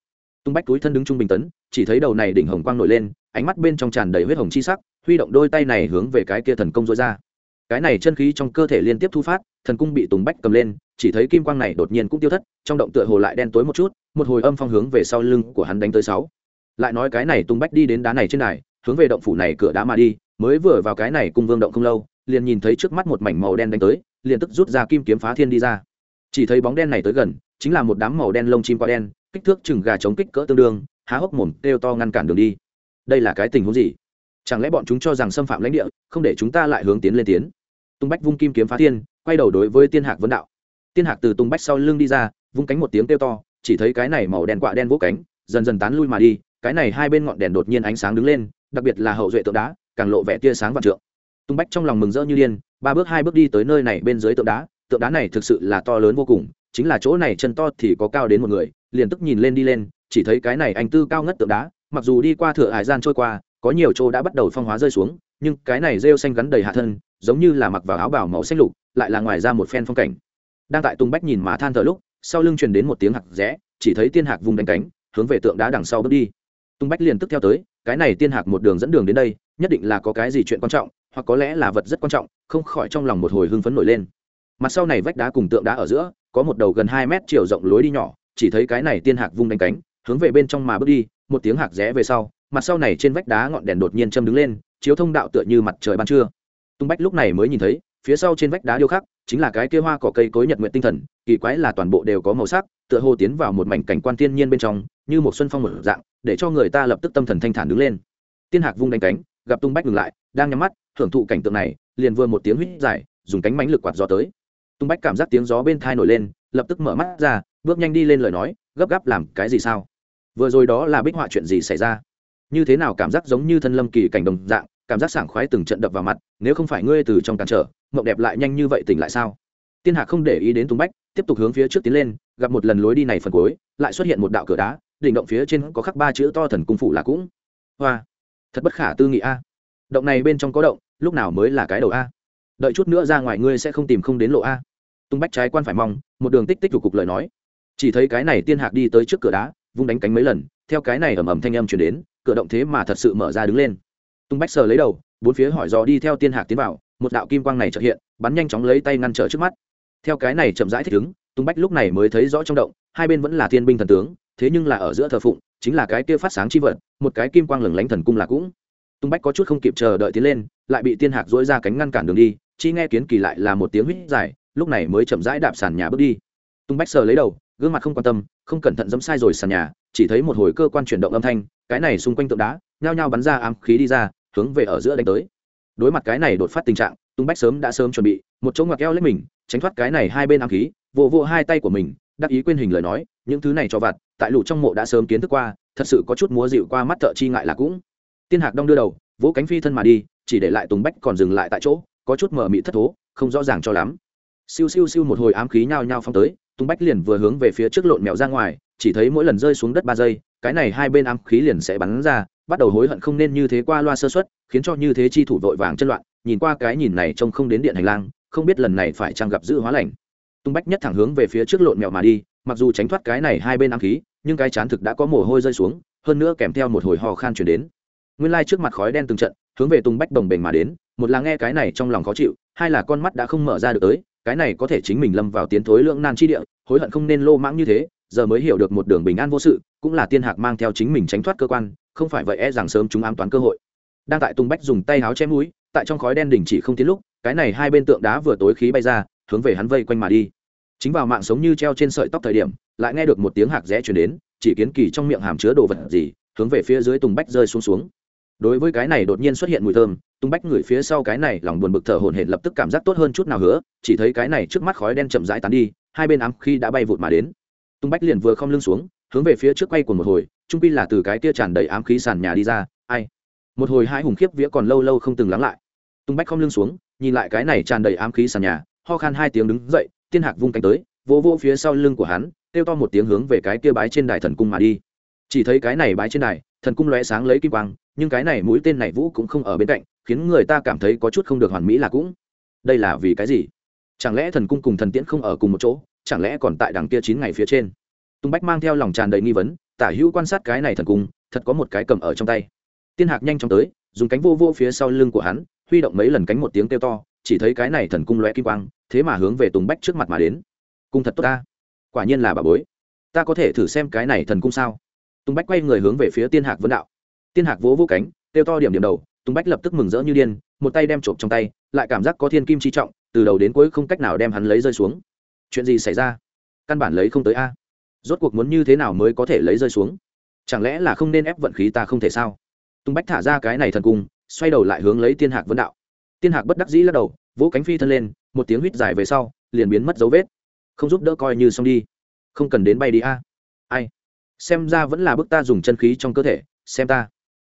tung bách túi thân đứng trung bình tấn, chỉ thấy đầu này đỉnh hồng quang nổi lên, ánh mắt bên trong tràn đầy huyết hồng chi sắc, huy động đôi tay này hướng về cái kia thần công dối ra. Cái này chân khí trong cơ thể liên tiếp thu phát, thần cung bị tùng bách cầm lên, chỉ thấy kim quang này đột nhiên cũng tiêu thất, trong động tựa hồ lại đen tối một chút, một hồi âm phong hướng về sau lưng của hắn đánh tới sáu. Lại nói cái này tùng bách đi đến đá này trên này hướng về động phủ này cửa đá mà đi, mới vừa vào cái này cung vương động không lâu, liền nhìn thấy trước mắt một mảnh màu đen đánh tới, liền tức rút ra kim kiếm phá thiên đi ra. Chỉ thấy bóng đen này tới gần, chính là một đám màu đen lông chim qua đen kích thước chừng gà chống kích cỡ tương đương, há hốc mồm kêu to ngăn cản đường đi. Đây là cái tình huống gì? Chẳng lẽ bọn chúng cho rằng xâm phạm lãnh địa, không để chúng ta lại hướng tiến lên tiến? Tung bách vung kim kiếm phá thiên, quay đầu đối với tiên hạc vấn đạo. Tiên hạc từ tung bách sau lưng đi ra, vung cánh một tiếng kêu to, chỉ thấy cái này màu đen quạ đen vỗ cánh, dần dần tán lui mà đi, cái này hai bên ngọn đèn đột nhiên ánh sáng đứng lên, đặc biệt là hậu duệ tượng đá, càng lộ vẻ tia sáng vạn trượng. Tung bách trong lòng mừng rỡ như điên, ba bước hai bước đi tới nơi này bên dưới tượng đá tượng đá này thực sự là to lớn vô cùng chính là chỗ này chân to thì có cao đến một người, liền tức nhìn lên đi lên, chỉ thấy cái này anh tư cao ngất tượng đá, mặc dù đi qua thửa hải gian trôi qua, có nhiều chỗ đã bắt đầu phong hóa rơi xuống, nhưng cái này rêu xanh gắn đầy hạ thân, giống như là mặc vào áo bào màu xanh lục, lại là ngoài ra một phen phong cảnh. Đang tại tung bách nhìn mà than thở lúc, sau lưng truyền đến một tiếng hạc rẽ, chỉ thấy tiên hạc vùng đánh cánh, hướng về tượng đá đằng sau bước đi. Tung bách liền tức theo tới, cái này tiên hạc một đường dẫn đường đến đây, nhất định là có cái gì chuyện quan trọng, hoặc có lẽ là vật rất quan trọng, không khỏi trong lòng một hồi hưng phấn nổi lên. Mặt sau này vách đá cùng tượng đá ở giữa có một đầu gần hai mét chiều rộng lối đi nhỏ, chỉ thấy cái này tiên hạc vung đánh cánh, hướng về bên trong mà bước đi, một tiếng hạc rẽ về sau, mặt sau này trên vách đá ngọn đèn đột nhiên châm đứng lên, chiếu thông đạo tựa như mặt trời ban trưa. Tung bách lúc này mới nhìn thấy, phía sau trên vách đá điêu khắc, chính là cái kia hoa cỏ cây cối nhật nguyện tinh thần, kỳ quái là toàn bộ đều có màu sắc, tựa hồ tiến vào một mảnh cảnh quan thiên nhiên bên trong, như một xuân phong một dạng, để cho người ta lập tức tâm thần thanh thản đứng lên. Tiên hạc vung đánh cánh, gặp tung bách ngừng lại, đang nhắm mắt thưởng thụ cảnh tượng này, liền vừa một tiếng huýt dài, dùng cánh mánh lực quạt gió tới tung bách cảm giác tiếng gió bên thai nổi lên, lập tức mở mắt ra, bước nhanh đi lên lời nói, gấp gáp làm cái gì sao? Vừa rồi đó là bích họa chuyện gì xảy ra? Như thế nào cảm giác giống như thân lâm kỳ cảnh đồng dạng, cảm giác sảng khoái từng trận đập vào mặt, nếu không phải ngươi từ trong cản trở, mộng đẹp lại nhanh như vậy tỉnh lại sao? Tiên hạc không để ý đến tung bách, tiếp tục hướng phía trước tiến lên, gặp một lần lối đi này phần cuối, lại xuất hiện một đạo cửa đá, đỉnh động phía trên có khắc ba chữ to thần cung phủ là cũng. Hoa, thật bất khả tư nghị a. Động này bên trong có động, lúc nào mới là cái đầu a? Đợi chút nữa ra ngoài ngươi sẽ không tìm không đến lộ a tung bách trái quan phải mong, một đường tích tích thủ cục lời nói. Chỉ thấy cái này tiên hạc đi tới trước cửa đá, vung đánh cánh mấy lần, theo cái này ầm ầm thanh âm chuyển đến, cửa động thế mà thật sự mở ra đứng lên. Tung bách sờ lấy đầu, bốn phía hỏi dò đi theo tiên hạc tiến vào, một đạo kim quang này trợ hiện, bắn nhanh chóng lấy tay ngăn trở trước mắt. Theo cái này chậm rãi thích ứng, tung bách lúc này mới thấy rõ trong động, hai bên vẫn là thiên binh thần tướng, thế nhưng là ở giữa thờ phụng, chính là cái kia phát sáng chi vật, một cái kim quang lừng lánh thần cung là cũng. Tung bách có chút không kịp chờ đợi tiến lên, lại bị tiên hạc dỗi ra cánh ngăn cản đường đi, chi nghe kiến kỳ lại là một tiếng huýt dài lúc này mới chậm rãi đạp sàn nhà bước đi. Tung bách sờ lấy đầu, gương mặt không quan tâm, không cẩn thận dẫm sai rồi sàn nhà, chỉ thấy một hồi cơ quan chuyển động âm thanh, cái này xung quanh tượng đá, nhao nhao bắn ra ám khí đi ra, hướng về ở giữa đánh tới. Đối mặt cái này đột phát tình trạng, tung bách sớm đã sớm chuẩn bị, một chỗ ngoặc eo lấy mình, tránh thoát cái này hai bên ám khí, vỗ vỗ hai tay của mình, đắc ý quên hình lời nói, những thứ này cho vặt, tại lũ trong mộ đã sớm kiến thức qua, thật sự có chút múa dịu qua mắt thợ chi ngại là cũng. Tiên hạc đong đưa đầu, vỗ cánh phi thân mà đi, chỉ để lại tùng bách còn dừng lại tại chỗ, có chút mở mị thất thố, không rõ ràng cho lắm siêu siêu siêu một hồi ám khí nhao nhao phong tới Tung bách liền vừa hướng về phía trước lộn mèo ra ngoài, chỉ thấy mỗi lần rơi xuống đất ba giây, cái này hai bên ám khí liền sẽ bắn ra, bắt đầu hối hận không nên như thế qua loa sơ xuất khiến cho như thế chi thủ vội vàng chân loạn, nhìn qua cái nhìn này trông không đến điện hành lang, không biết lần này phải chăng gặp giữ hóa lành. Tung bách nhất thẳng hướng về phía trước lộn mèo mà đi, mặc dù tránh thoát cái này hai bên ám khí, nhưng cái chán thực đã có mồ hôi rơi xuống, hơn nữa kèm theo một hồi hò khan chuyển đến. Nguyên lai trước mặt khói đen từng trận, hướng về tung bách đồng bền mà đến, một là nghe cái này trong lòng khó chịu, hai là con mắt đã không mở ra được tới cái này có thể chính mình lâm vào tiến thối lượng nan chi địa, hối hận không nên lô mãng như thế, giờ mới hiểu được một đường bình an vô sự, cũng là tiên hạc mang theo chính mình tránh thoát cơ quan, không phải vậy e rằng sớm chúng ám toán cơ hội. Đang tại tung bách dùng tay háo chém mũi, tại trong khói đen đỉnh chỉ không tiến lúc, cái này hai bên tượng đá vừa tối khí bay ra, hướng về hắn vây quanh mà đi. Chính vào mạng sống như treo trên sợi tóc thời điểm, lại nghe được một tiếng hạc rẽ chuyển đến, chỉ kiến kỳ trong miệng hàm chứa đồ vật gì, hướng về phía dưới tùng bách rơi xuống xuống đối với cái này đột nhiên xuất hiện mùi thơm tung bách người phía sau cái này lòng buồn bực thở hồn hển lập tức cảm giác tốt hơn chút nào hứa, chỉ thấy cái này trước mắt khói đen chậm rãi tán đi, hai bên ám khi đã bay vụt mà đến. Tung bách liền vừa không lưng xuống, hướng về phía trước quay của một hồi trung pin là từ cái kia tràn đầy ám khí sàn nhà đi ra, ai? Một hồi hai hùng khiếp vía còn lâu lâu không từng lắng lại. Tung bách không lưng xuống, nhìn lại cái này tràn đầy ám khí sàn nhà, ho khan hai tiếng đứng dậy, tiên hạc vung cánh tới, vỗ vỗ phía sau lưng của hắn, kêu to một tiếng hướng về cái kia bái trên đài thần cung mà đi. Chỉ thấy cái này bái trên đài, thần cung lóe sáng lấy kim quang nhưng cái này mũi tên này vũ cũng không ở bên cạnh, khiến người ta cảm thấy có chút không được hoàn mỹ là cũng. Đây là vì cái gì? Chẳng lẽ thần cung cùng thần tiễn không ở cùng một chỗ, chẳng lẽ còn tại đằng kia chín ngày phía trên? Tùng bách mang theo lòng tràn đầy nghi vấn, tả hữu quan sát cái này thần cung, thật có một cái cầm ở trong tay. Tiên hạc nhanh chóng tới, dùng cánh vô vô phía sau lưng của hắn, huy động mấy lần cánh một tiếng kêu to, chỉ thấy cái này thần cung loe kim quang, thế mà hướng về tùng bách trước mặt mà đến. Cung thật tốt ta. Quả nhiên là bà bối. Ta có thể thử xem cái này thần cung sao? Tùng bách quay người hướng về phía tiên hạc vân đạo tiên hạc vỗ vỗ cánh, kêu to điểm điểm đầu, tùng bách lập tức mừng rỡ như điên, một tay đem trộm trong tay, lại cảm giác có thiên kim chi trọng, từ đầu đến cuối không cách nào đem hắn lấy rơi xuống. Chuyện gì xảy ra? Căn bản lấy không tới a. Rốt cuộc muốn như thế nào mới có thể lấy rơi xuống? Chẳng lẽ là không nên ép vận khí ta không thể sao? Tùng bách thả ra cái này thần cung, xoay đầu lại hướng lấy tiên hạc vấn đạo. Tiên hạc bất đắc dĩ lắc đầu, vỗ cánh phi thân lên, một tiếng huýt dài về sau, liền biến mất dấu vết. Không giúp đỡ coi như xong đi. Không cần đến bay đi a. Ai? Xem ra vẫn là bức ta dùng chân khí trong cơ thể, xem ta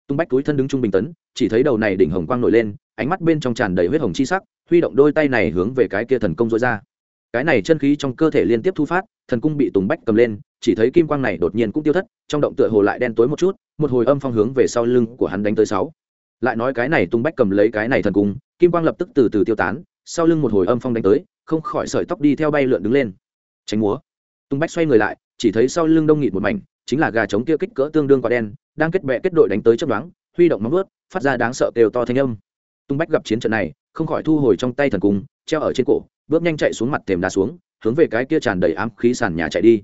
tung bách túi thân đứng trung bình tấn, chỉ thấy đầu này đỉnh hồng quang nổi lên, ánh mắt bên trong tràn đầy huyết hồng chi sắc, huy động đôi tay này hướng về cái kia thần công dối ra. Cái này chân khí trong cơ thể liên tiếp thu phát, thần cung bị tùng bách cầm lên, chỉ thấy kim quang này đột nhiên cũng tiêu thất, trong động tựa hồ lại đen tối một chút, một hồi âm phong hướng về sau lưng của hắn đánh tới sáu. Lại nói cái này tùng bách cầm lấy cái này thần cung, kim quang lập tức từ từ tiêu tán, sau lưng một hồi âm phong đánh tới, không khỏi sợi tóc đi theo bay lượn đứng lên. Tránh múa. Tùng bách xoay người lại, chỉ thấy sau lưng đông nghịt một mảnh, chính là gà trống kia kích cỡ tương đương quả đen đang kết bè kết đội đánh tới chấp đoán, huy động móng vớt phát ra đáng sợ kêu to thanh âm. Tung bách gặp chiến trận này, không khỏi thu hồi trong tay thần cung, treo ở trên cổ, bước nhanh chạy xuống mặt thềm đá xuống, hướng về cái kia tràn đầy ám khí sàn nhà chạy đi.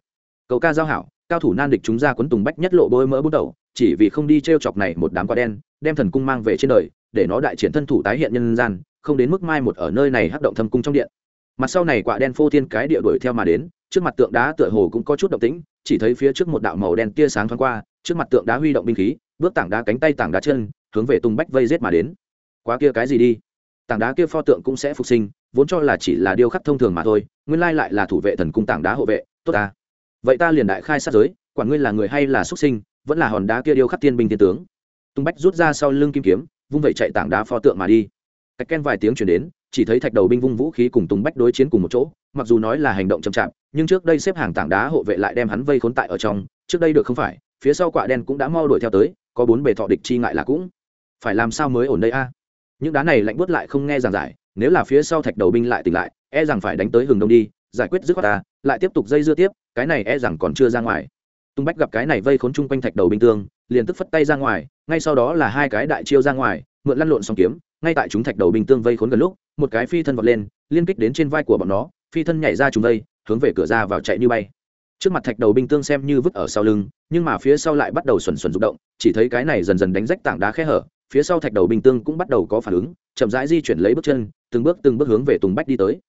Cậu ca giao hảo, cao thủ nan địch chúng ra quấn tùng bách nhất lộ bôi mỡ bút đầu, chỉ vì không đi t r e o chọc này một đám quả đen, đem thần cung mang về trên đời, để nó đại triển thân thủ tái hiện nhân gian, không đến mức mai một ở nơi này hắc động thâm cung trong điện. Mặt sau này quả đen phô thiên cái địa đuổi theo mà đến, trước mặt tượng đá tựa hồ cũng có chút động tĩnh, chỉ thấy phía trước một đạo màu đen tia sáng thoáng qua trước mặt tượng đá huy động binh khí, bước tảng đá cánh tay tảng đá chân, hướng về tung bách vây rết mà đến. Quá kia cái gì đi? Tảng đá kia pho tượng cũng sẽ phục sinh, vốn cho là chỉ là điêu khắc thông thường mà thôi, nguyên lai lại là thủ vệ thần cung tảng đá hộ vệ, tốt ta. Vậy ta liền đại khai sát giới, quản ngươi là người hay là xuất sinh, vẫn là hòn đá kia điêu khắc tiên binh tiên tướng. Tung bách rút ra sau lưng kim kiếm, vung vậy chạy tảng đá pho tượng mà đi. Cách ken vài tiếng chuyển đến, chỉ thấy thạch đầu binh vung vũ khí cùng tùng bách đối chiến cùng một chỗ, mặc dù nói là hành động chậm chạp, nhưng trước đây xếp hàng tảng đá hộ vệ lại đem hắn vây khốn tại ở trong, trước đây được không phải phía sau quả đen cũng đã mau đuổi theo tới, có bốn bề thọ địch chi ngại là cũng. Phải làm sao mới ổn đây a? Những đá này lạnh buốt lại không nghe giảng giải, nếu là phía sau thạch đầu binh lại tỉnh lại e rằng phải đánh tới hừng đông đi, giải quyết dứt khoát ta, lại tiếp tục dây dưa tiếp, cái này e rằng còn chưa ra ngoài. Tung bách gặp cái này vây khốn chung quanh thạch đầu binh tương, liền tức phất tay ra ngoài, ngay sau đó là hai cái đại chiêu ra ngoài, mượn lăn lộn song kiếm, ngay tại chúng thạch đầu binh tương vây khốn gần lúc, một cái phi thân vọt lên, liên kích đến trên vai của bọn nó, phi thân nhảy ra chúng đây hướng về cửa ra vào chạy như bay trước mặt thạch đầu binh tương xem như vứt ở sau lưng, nhưng mà phía sau lại bắt đầu xuẩn xuẩn rụng động, chỉ thấy cái này dần dần đánh rách tảng đá khe hở, phía sau thạch đầu binh tương cũng bắt đầu có phản ứng, chậm rãi di chuyển lấy bước chân, từng bước từng bước hướng về tùng bách đi tới.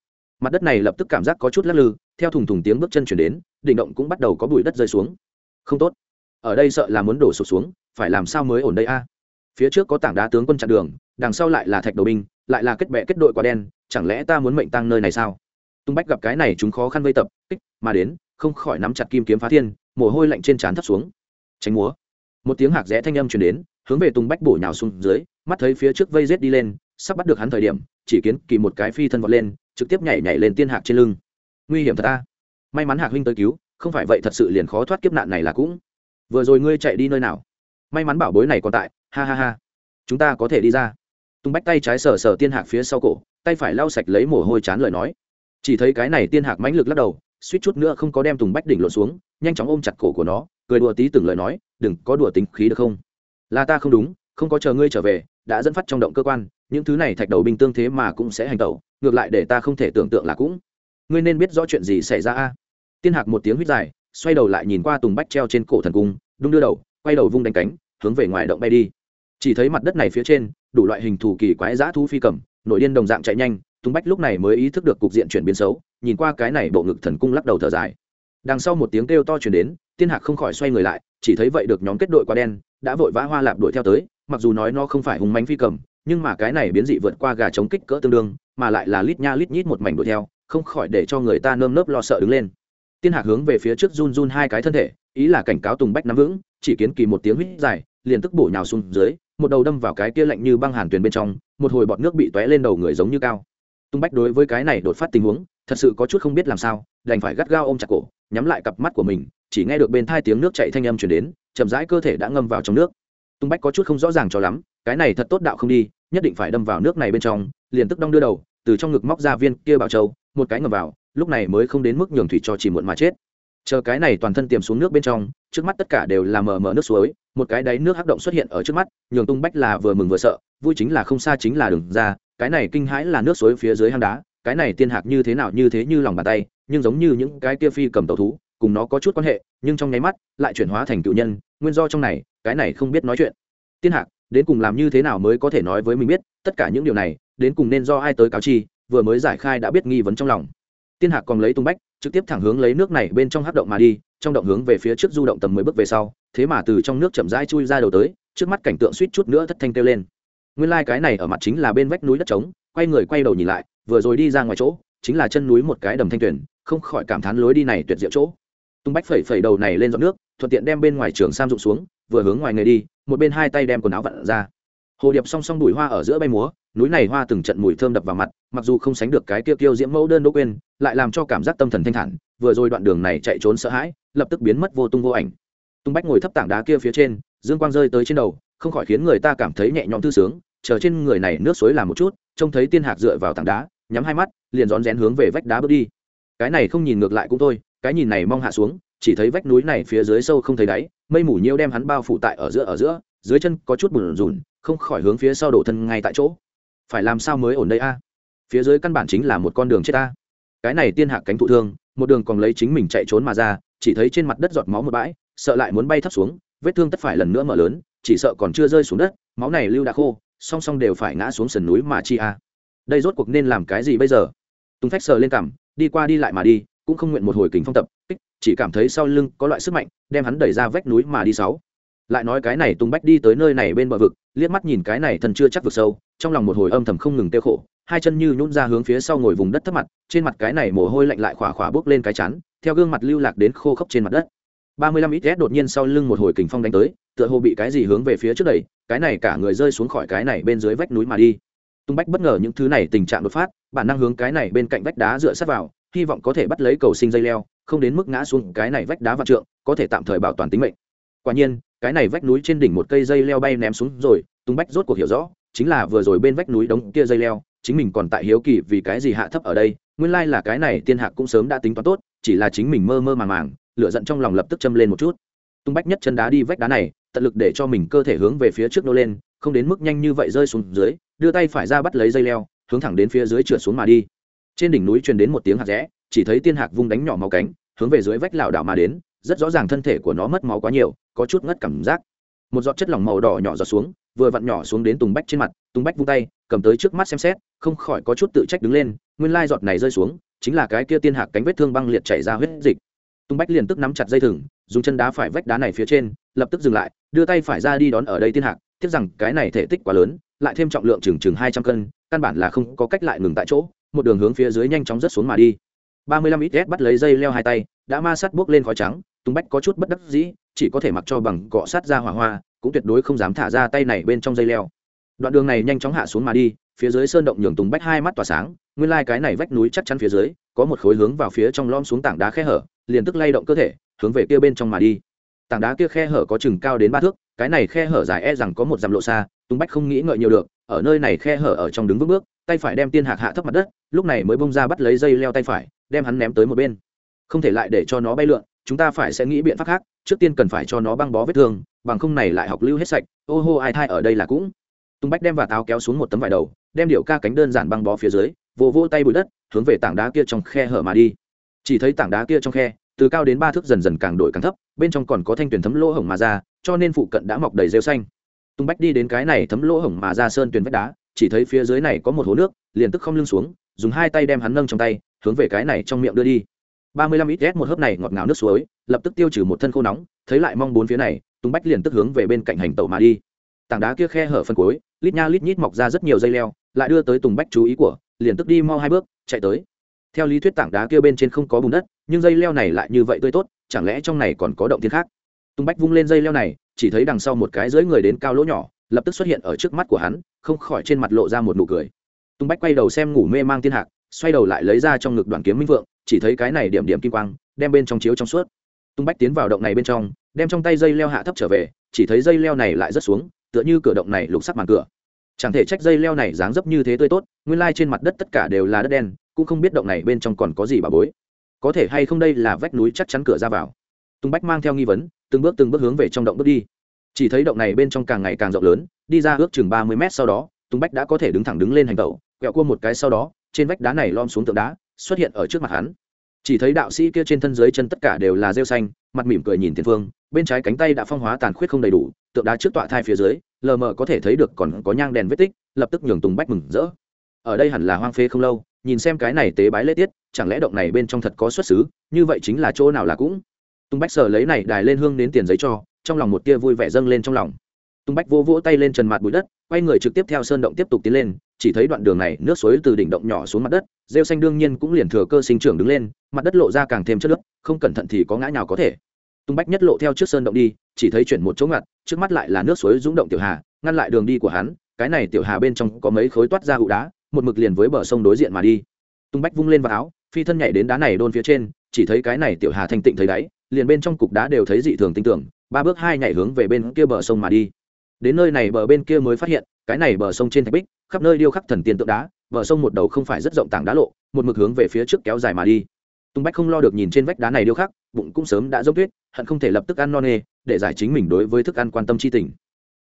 Mặt đất này lập tức cảm giác có chút lắc lư, theo thùng thùng tiếng bước chân chuyển đến, đỉnh động cũng bắt đầu có bụi đất rơi xuống. Không tốt. Ở đây sợ là muốn đổ sụp xuống, phải làm sao mới ổn đây a? Phía trước có tảng đá tướng quân chặn đường, đằng sau lại là thạch đầu binh, lại là kết bệ kết đội quả đen, chẳng lẽ ta muốn mệnh tăng nơi này sao? Tung bách gặp cái này chúng khó khăn vây tập, kích, mà đến không khỏi nắm chặt kim kiếm phá thiên, mồ hôi lạnh trên trán thấp xuống. Tránh múa. Một tiếng hạc rẽ thanh âm truyền đến, hướng về tung bách bổ nhào xuống dưới, mắt thấy phía trước vây rết đi lên, sắp bắt được hắn thời điểm, chỉ kiến kỳ một cái phi thân vọt lên, trực tiếp nhảy nhảy lên tiên hạc trên lưng. Nguy hiểm thật ta may mắn hạc huynh tới cứu, không phải vậy thật sự liền khó thoát kiếp nạn này là cũng. Vừa rồi ngươi chạy đi nơi nào? May mắn bảo bối này còn tại, ha ha ha. Chúng ta có thể đi ra. Tung bách tay trái sờ sờ tiên hạc phía sau cổ, tay phải lau sạch lấy mồ hôi chán lời nói. Chỉ thấy cái này tiên hạc mãnh lực lắc đầu suýt chút nữa không có đem tùng bách đỉnh lộn xuống, nhanh chóng ôm chặt cổ của nó, cười đùa tí từng lời nói, đừng có đùa tính khí được không? Là ta không đúng, không có chờ ngươi trở về, đã dẫn phát trong động cơ quan, những thứ này thạch đầu binh tương thế mà cũng sẽ hành tẩu, ngược lại để ta không thể tưởng tượng là cũng. Ngươi nên biết rõ chuyện gì xảy ra a. Tiên hạc một tiếng huýt dài, xoay đầu lại nhìn qua tùng bách treo trên cổ thần cung, đung đưa đầu, quay đầu vung đánh cánh, hướng về ngoài động bay đi. Chỉ thấy mặt đất này phía trên, đủ loại hình thù kỳ quái dã thu phi cầm, nội điên đồng dạng chạy nhanh tùng bách lúc này mới ý thức được cục diện chuyển biến xấu, nhìn qua cái này bộ ngực thần cung lắc đầu thở dài. Đằng sau một tiếng kêu to chuyển đến, tiên hạc không khỏi xoay người lại, chỉ thấy vậy được nhóm kết đội qua đen, đã vội vã hoa lạp đuổi theo tới, mặc dù nói nó không phải hùng mánh phi cầm, nhưng mà cái này biến dị vượt qua gà chống kích cỡ tương đương, mà lại là lít nha lít nhít một mảnh đuổi theo, không khỏi để cho người ta nơm nớp lo sợ đứng lên. Tiên hạc hướng về phía trước run run hai cái thân thể, ý là cảnh cáo tùng bách nắm vững, chỉ kiến kỳ một tiếng huýt dài, liền tức bổ nhào xuống dưới, một đầu đâm vào cái kia lạnh như băng hàn tuyền bên trong, một hồi bọt nước bị tóe lên đầu người giống như cao tung bách đối với cái này đột phát tình huống, thật sự có chút không biết làm sao, đành phải gắt gao ôm chặt cổ, nhắm lại cặp mắt của mình, chỉ nghe được bên thai tiếng nước chạy thanh âm chuyển đến, chậm rãi cơ thể đã ngâm vào trong nước. Tung bách có chút không rõ ràng cho lắm, cái này thật tốt đạo không đi, nhất định phải đâm vào nước này bên trong, liền tức đong đưa đầu, từ trong ngực móc ra viên kia bảo châu, một cái ngầm vào, lúc này mới không đến mức nhường thủy cho chỉ muộn mà chết. Chờ cái này toàn thân tiềm xuống nước bên trong, trước mắt tất cả đều là mờ mờ nước suối, một cái đáy nước hắc động xuất hiện ở trước mắt, nhường tung bách là vừa mừng vừa sợ, vui chính là không xa chính là đường ra cái này kinh hãi là nước suối phía dưới hang đá, cái này tiên hạc như thế nào như thế như lòng bàn tay, nhưng giống như những cái kia phi cầm tàu thú, cùng nó có chút quan hệ, nhưng trong nháy mắt, lại chuyển hóa thành cựu nhân, nguyên do trong này, cái này không biết nói chuyện. Tiên hạc, đến cùng làm như thế nào mới có thể nói với mình biết, tất cả những điều này, đến cùng nên do ai tới cáo chi, vừa mới giải khai đã biết nghi vấn trong lòng. Tiên hạc còn lấy tung bách, trực tiếp thẳng hướng lấy nước này bên trong hắc động mà đi, trong động hướng về phía trước du động tầm mười bước về sau, thế mà từ trong nước chậm rãi chui ra đầu tới, trước mắt cảnh tượng suýt chút nữa thất thanh kêu lên nguyên lai、like、cái này ở mặt chính là bên vách núi đất trống, quay người quay đầu nhìn lại, vừa rồi đi ra ngoài chỗ, chính là chân núi một cái đầm thanh tuyển không khỏi cảm thán lối đi này tuyệt diệu chỗ. Tung bách phẩy phẩy đầu này lên giọt nước, thuận tiện đem bên ngoài trường sam rụng xuống, vừa hướng ngoài người đi, một bên hai tay đem quần áo vặn ra. Hồ điệp song song đùi hoa ở giữa bay múa, núi này hoa từng trận mùi thơm đập vào mặt, mặc dù không sánh được cái kia tiêu diễm mẫu đơn đỗ quên, lại làm cho cảm giác tâm thần thanh thản, vừa rồi đoạn đường này chạy trốn sợ hãi, lập tức biến mất vô tung vô ảnh. Tung bách ngồi thấp tảng đá kia phía trên, dương quang rơi tới trên đầu không khỏi khiến người ta cảm thấy nhẹ nhõm thư sướng, chờ trên người này nước suối làm một chút, trông thấy tiên hạc dựa vào tảng đá, nhắm hai mắt, liền rón rén hướng về vách đá bước đi. Cái này không nhìn ngược lại cũng thôi, cái nhìn này mong hạ xuống, chỉ thấy vách núi này phía dưới sâu không thấy đáy, mây mù nhiêu đem hắn bao phủ tại ở giữa ở giữa, dưới chân có chút bùn rùn, không khỏi hướng phía sau đổ thân ngay tại chỗ. Phải làm sao mới ổn đây a? Phía dưới căn bản chính là một con đường chết ta cái này tiên hạ cánh thụ thương, một đường còn lấy chính mình chạy trốn mà ra, chỉ thấy trên mặt đất giọt máu một bãi, sợ lại muốn bay thấp xuống, vết thương tất phải lần nữa mở lớn chỉ sợ còn chưa rơi xuống đất, máu này lưu đã khô, song song đều phải ngã xuống sườn núi mà chi a. Đây rốt cuộc nên làm cái gì bây giờ? Tùng phách sờ lên cằm, đi qua đi lại mà đi, cũng không nguyện một hồi kính phong tập, kích, chỉ cảm thấy sau lưng có loại sức mạnh, đem hắn đẩy ra vách núi mà đi sáu. Lại nói cái này tung bách đi tới nơi này bên bờ vực, liếc mắt nhìn cái này thần chưa chắc vực sâu, trong lòng một hồi âm thầm không ngừng tiêu khổ, hai chân như nhún ra hướng phía sau ngồi vùng đất thấp mặt, trên mặt cái này mồ hôi lạnh lại khỏa khỏa bốc lên cái chắn theo gương mặt lưu lạc đến khô khốc trên mặt đất ba mươi lăm ít đột nhiên sau lưng một hồi kình phong đánh tới, tựa hồ bị cái gì hướng về phía trước đẩy, cái này cả người rơi xuống khỏi cái này bên dưới vách núi mà đi. Tung bách bất ngờ những thứ này tình trạng đột phát, bản năng hướng cái này bên cạnh vách đá dựa sát vào, hy vọng có thể bắt lấy cầu sinh dây leo, không đến mức ngã xuống cái này vách đá vạn trượng, có thể tạm thời bảo toàn tính mệnh. Quả nhiên, cái này vách núi trên đỉnh một cây dây leo bay ném xuống rồi, tung bách rốt cuộc hiểu rõ, chính là vừa rồi bên vách núi đống kia dây leo, chính mình còn tại hiếu kỳ vì cái gì hạ thấp ở đây, nguyên lai là cái này tiên hạc cũng sớm đã tính toán tốt, chỉ là chính mình mơ mơ màng màng lửa giận trong lòng lập tức châm lên một chút. Tung bách nhất chân đá đi vách đá này, tận lực để cho mình cơ thể hướng về phía trước nô lên, không đến mức nhanh như vậy rơi xuống dưới, đưa tay phải ra bắt lấy dây leo, hướng thẳng đến phía dưới trượt xuống mà đi. Trên đỉnh núi truyền đến một tiếng hạt rẽ, chỉ thấy tiên hạc vung đánh nhỏ máu cánh, hướng về dưới vách lảo đảo mà đến, rất rõ ràng thân thể của nó mất máu quá nhiều, có chút ngất cảm giác. Một giọt chất lỏng màu đỏ nhỏ giọt xuống, vừa vặn nhỏ xuống đến tùng bách trên mặt tùng bách vung tay, cầm tới trước mắt xem xét, không khỏi có chút tự trách đứng lên, nguyên lai giọt này rơi xuống, chính là cái kia tiên hạc cánh vết thương băng liệt chảy ra huyết dịch tùng bách liền tức nắm chặt dây thừng, dùng chân đá phải vách đá này phía trên, lập tức dừng lại, đưa tay phải ra đi đón ở đây tiên hạc, tiếc rằng cái này thể tích quá lớn, lại thêm trọng lượng chừng chừng hai trăm cân, căn bản là không có cách lại ngừng tại chỗ, một đường hướng phía dưới nhanh chóng rớt xuống mà đi. Ba mươi lăm ít bắt lấy dây leo hai tay, đã ma sát buốc lên khói trắng tùng bách có chút bất đắc dĩ, chỉ có thể mặc cho bằng cọ sát ra hỏa hoa, cũng tuyệt đối không dám thả ra tay này bên trong dây leo. Đoạn đường này nhanh chóng hạ xuống mà đi, phía dưới sơn động nhường tùng bách hai mắt tỏa sáng, nguyên lai、like、cái này vách núi chắc chắn phía dưới, có một khối hướng vào phía trong lom xuống tảng đá khe hở liền tức lay động cơ thể, hướng về kia bên trong mà đi. Tảng đá kia khe hở có chừng cao đến ba thước, cái này khe hở dài e rằng có một dặm lộ xa, tùng bách không nghĩ ngợi nhiều được, ở nơi này khe hở ở trong đứng vững bước, tay phải đem tiên hạc hạ thấp mặt đất, lúc này mới bông ra bắt lấy dây leo tay phải, đem hắn ném tới một bên. Không thể lại để cho nó bay lượn, chúng ta phải sẽ nghĩ biện pháp khác, trước tiên cần phải cho nó băng bó vết thương, bằng không này lại học lưu hết sạch, ô hô ai thai ở đây là cũng. Tung bách đem và táo kéo xuống một tấm vải đầu, đem điệu ca cánh đơn giản băng bó phía dưới, vỗ vỗ tay bụi đất, hướng về tảng đá kia trong khe hở mà đi chỉ thấy tảng đá kia trong khe, từ cao đến ba thước dần dần càng đổi càng thấp, bên trong còn có thanh tuyển thấm lỗ hổng mà ra, cho nên phụ cận đã mọc đầy rêu xanh. Tung bách đi đến cái này thấm lỗ hổng mà ra sơn tuyển vách đá, chỉ thấy phía dưới này có một hố nước, liền tức không lưng xuống, dùng hai tay đem hắn nâng trong tay, hướng về cái này trong miệng đưa đi. Ba mươi lăm ít ghét một hớp này ngọt ngào nước suối, lập tức tiêu trừ một thân khô nóng, thấy lại mong bốn phía này, tung bách liền tức hướng về bên cạnh hành tàu mà đi. Tảng đá kia khe hở phân cuối, lít nha lít nhít mọc ra rất nhiều dây leo, lại đưa tới tùng bách chú ý của, liền tức đi mau hai bước, chạy tới theo lý thuyết tảng đá kia bên trên không có bùn đất, nhưng dây leo này lại như vậy tươi tốt, chẳng lẽ trong này còn có động thiên khác? Tùng bách vung lên dây leo này, chỉ thấy đằng sau một cái dưới người đến cao lỗ nhỏ, lập tức xuất hiện ở trước mắt của hắn, không khỏi trên mặt lộ ra một nụ cười. Tùng bách quay đầu xem ngủ mê mang thiên hạc, xoay đầu lại lấy ra trong ngực đoàn kiếm minh vượng, chỉ thấy cái này điểm điểm kim quang, đem bên trong chiếu trong suốt. Tung bách tiến vào động này bên trong, đem trong tay dây leo hạ thấp trở về, chỉ thấy dây leo này lại rất xuống, tựa như cửa động này lục sắc màn cửa. Chẳng thể trách dây leo này dáng dấp như thế tươi tốt, nguyên lai trên mặt đất tất cả đều là đất đen cũng không biết động này bên trong còn có gì bà bối. Có thể hay không đây là vách núi chắc chắn cửa ra vào. Tung bách mang theo nghi vấn, từng bước từng bước hướng về trong động bước đi. Chỉ thấy động này bên trong càng ngày càng rộng lớn, đi ra ước chừng ba mươi mét sau đó tung bách đã có thể đứng thẳng đứng lên hành tẩu, quẹo cua một cái sau đó, trên vách đá này lom xuống tượng đá, xuất hiện ở trước mặt hắn. Chỉ thấy đạo sĩ kia trên thân dưới chân tất cả đều là rêu xanh, mặt mỉm cười nhìn tiền phương, bên trái cánh tay đã phong hóa tàn khuyết không đầy đủ, tượng đá trước tọa thai phía dưới, lờ mờ có thể thấy được còn có nhang đèn vết tích, lập tức nhường tùng bách mừng rỡ. Ở đây hẳn là hoang phế không lâu nhìn xem cái này tế bái lễ tiết, chẳng lẽ động này bên trong thật có xuất xứ, như vậy chính là chỗ nào là cũng. Tung bách sờ lấy này đài lên hương đến tiền giấy cho, trong lòng một tia vui vẻ dâng lên trong lòng. Tung bách vỗ vỗ tay lên trần mặt bụi đất, quay người trực tiếp theo sơn động tiếp tục tiến lên, chỉ thấy đoạn đường này, nước suối từ đỉnh động nhỏ xuống mặt đất, rêu xanh đương nhiên cũng liền thừa cơ sinh trưởng đứng lên, mặt đất lộ ra càng thêm chất nước không cẩn thận thì có ngã nào có thể. Tung bách nhất lộ theo trước sơn động đi, chỉ thấy chuyển một chỗ ngặt, trước mắt lại là nước suối rúng động tiểu hà, ngăn lại đường đi của hắn, cái này tiểu hà bên trong có mấy khối toát ra hụ đá một mực liền với bờ sông đối diện mà đi. Tung bách vung lên vào áo, phi thân nhảy đến đá này đôn phía trên, chỉ thấy cái này tiểu hà thanh tịnh thấy đáy, liền bên trong cục đá đều thấy dị thường tinh tưởng ba bước hai nhảy hướng về bên kia bờ sông mà đi. Đến nơi này bờ bên kia mới phát hiện, cái này bờ sông trên thạch bích, khắp nơi điêu khắc thần tiên tượng đá, bờ sông một đầu không phải rất rộng tảng đá lộ, một mực hướng về phía trước kéo dài mà đi. Tung bách không lo được nhìn trên vách đá này điêu khắc, bụng cũng sớm đã dốc tuyết, hận không thể lập tức ăn no nê, để giải chính mình đối với thức ăn quan tâm chi tình.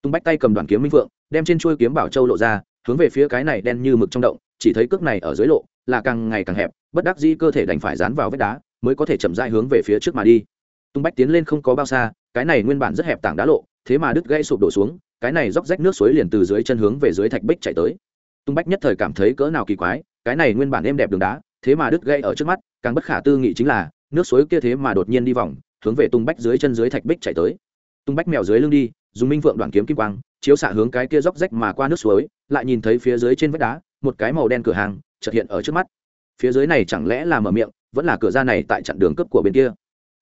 Tung bách tay cầm đoàn kiếm minh vượng đem trên chuôi kiếm bảo châu lộ ra hướng về phía cái này đen như mực trong động, chỉ thấy cước này ở dưới lộ, là càng ngày càng hẹp, bất đắc dĩ cơ thể đành phải dán vào vách đá, mới có thể chậm rãi hướng về phía trước mà đi. Tung bách tiến lên không có bao xa, cái này nguyên bản rất hẹp tảng đá lộ, thế mà đứt gãy sụp đổ xuống, cái này róc rách nước suối liền từ dưới chân hướng về dưới thạch bích chạy tới. Tung bách nhất thời cảm thấy cỡ nào kỳ quái, cái này nguyên bản êm đẹp đường đá, thế mà đứt gãy ở trước mắt, càng bất khả tư nghị chính là, nước suối kia thế mà đột nhiên đi vòng, hướng về tung bách dưới chân dưới thạch bích chạy tới. Tung bách mèo dưới lưng đi, dùng minh vượng đoàn kiếm kim quang chiếu xạ hướng cái kia róc rách mà qua nước suối, lại nhìn thấy phía dưới trên vách đá, một cái màu đen cửa hàng chợt hiện ở trước mắt. Phía dưới này chẳng lẽ là mở miệng, vẫn là cửa ra này tại chặn đường cấp của bên kia?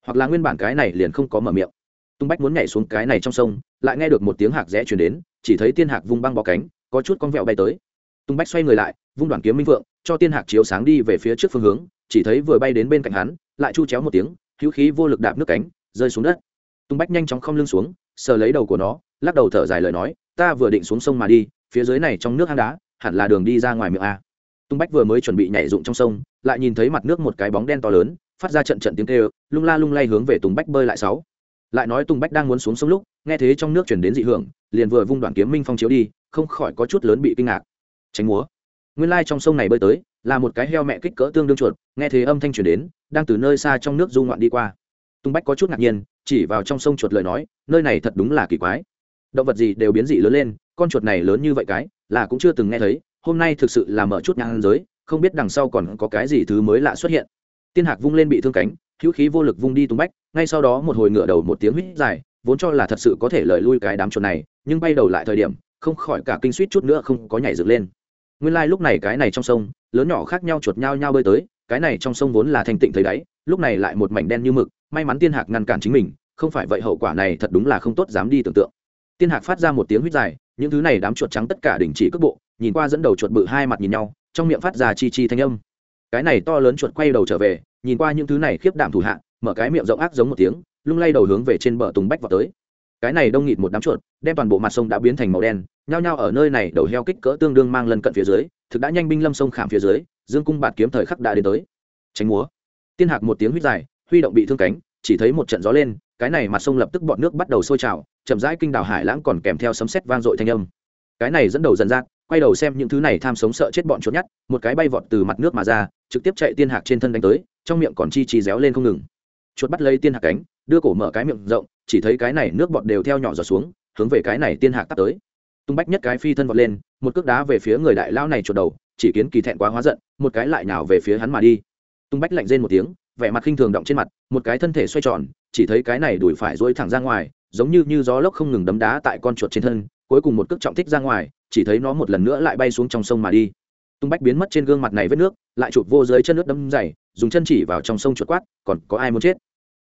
Hoặc là nguyên bản cái này liền không có mở miệng? Tung bách muốn nhảy xuống cái này trong sông, lại nghe được một tiếng hạc rẽ chuyển đến, chỉ thấy tiên hạc vung băng bó cánh, có chút con vẹo bay tới. Tung bách xoay người lại, vung đoàn kiếm minh vượng, cho tiên hạc chiếu sáng đi về phía trước phương hướng, chỉ thấy vừa bay đến bên cạnh hắn, lại chu chéo một tiếng, hữu khí vô lực đạp nước cánh, rơi xuống đất. Tung bách nhanh chóng không lưng xuống, sờ lấy đầu của nó lắc đầu thở dài lời nói, ta vừa định xuống sông mà đi, phía dưới này trong nước hang đá, hẳn là đường đi ra ngoài miệng a. Tung bách vừa mới chuẩn bị nhảy dụng trong sông, lại nhìn thấy mặt nước một cái bóng đen to lớn, phát ra trận trận tiếng kêu, lung la lung lay hướng về tùng bách bơi lại sáu. Lại nói tùng bách đang muốn xuống sông lúc, nghe thế trong nước chuyển đến dị hưởng, liền vừa vung đoạn kiếm minh phong chiếu đi, không khỏi có chút lớn bị kinh ngạc. Tránh múa. Nguyên lai trong sông này bơi tới, là một cái heo mẹ kích cỡ tương đương chuột, nghe thấy âm thanh truyền đến, đang từ nơi xa trong nước du ngoạn đi qua. Tung bách có chút ngạc nhiên, chỉ vào trong sông chuột lời nói, nơi này thật đúng là kỳ quái động vật gì đều biến dị lớn lên, con chuột này lớn như vậy cái, là cũng chưa từng nghe thấy, hôm nay thực sự là mở chút nhang giới, không biết đằng sau còn có cái gì thứ mới lạ xuất hiện. Tiên hạc vung lên bị thương cánh, hữu khí vô lực vung đi tung bách, ngay sau đó một hồi ngựa đầu một tiếng huýt dài, vốn cho là thật sự có thể lời lui cái đám chuột này, nhưng bay đầu lại thời điểm, không khỏi cả kinh suýt chút nữa không có nhảy dựng lên. Nguyên lai、like、lúc này cái này trong sông, lớn nhỏ khác nhau chuột nhau nhau bơi tới, cái này trong sông vốn là thanh tịnh thấy đáy, lúc này lại một mảnh đen như mực, may mắn tiên hạc ngăn cản chính mình, không phải vậy hậu quả này thật đúng là không tốt dám đi tưởng tượng tiên hạc phát ra một tiếng huýt dài, những thứ này đám chuột trắng tất cả đình chỉ cước bộ, nhìn qua dẫn đầu chuột bự hai mặt nhìn nhau, trong miệng phát ra chi chi thanh âm. Cái này to lớn chuột quay đầu trở về, nhìn qua những thứ này khiếp đảm thủ hạ, mở cái miệng rộng ác giống một tiếng, lung lay đầu hướng về trên bờ tùng bách vào tới. Cái này đông nghịt một đám chuột, đem toàn bộ mặt sông đã biến thành màu đen, nhao nhao ở nơi này đầu heo kích cỡ tương đương mang lân cận phía dưới, thực đã nhanh binh lâm sông khảm phía dưới, dương cung bạt kiếm thời khắc đã đến tới. Tránh múa. Tiên hạc một tiếng huýt dài, huy động bị thương cánh, chỉ thấy một trận gió lên, cái này mặt sông lập tức bọn nước bắt đầu sôi trào chậm rãi kinh đảo hải lãng còn kèm theo sấm sét vang dội thanh âm. Cái này dẫn đầu dần ra quay đầu xem những thứ này tham sống sợ chết bọn chuột nhắt, một cái bay vọt từ mặt nước mà ra, trực tiếp chạy tiên hạc trên thân đánh tới, trong miệng còn chi chi réo lên không ngừng. Chuột bắt lấy tiên hạc cánh, đưa cổ mở cái miệng rộng, chỉ thấy cái này nước bọt đều theo nhỏ giọt xuống, hướng về cái này tiên hạc tắt tới. Tung bách nhất cái phi thân vọt lên, một cước đá về phía người đại lao này chuột đầu, chỉ kiến kỳ thẹn quá hóa giận, một cái lại nhào về phía hắn mà đi. Tung bách lạnh rên một tiếng, vẻ mặt khinh thường động trên mặt, một cái thân thể xoay tròn, chỉ thấy cái này đùi phải dối thẳng ra ngoài giống như như gió lốc không ngừng đấm đá tại con chuột trên thân, cuối cùng một cước trọng thích ra ngoài, chỉ thấy nó một lần nữa lại bay xuống trong sông mà đi. Tung bách biến mất trên gương mặt này vết nước, lại chụp vô dưới chân nước đâm dày, dùng chân chỉ vào trong sông chuột quát, còn có ai muốn chết?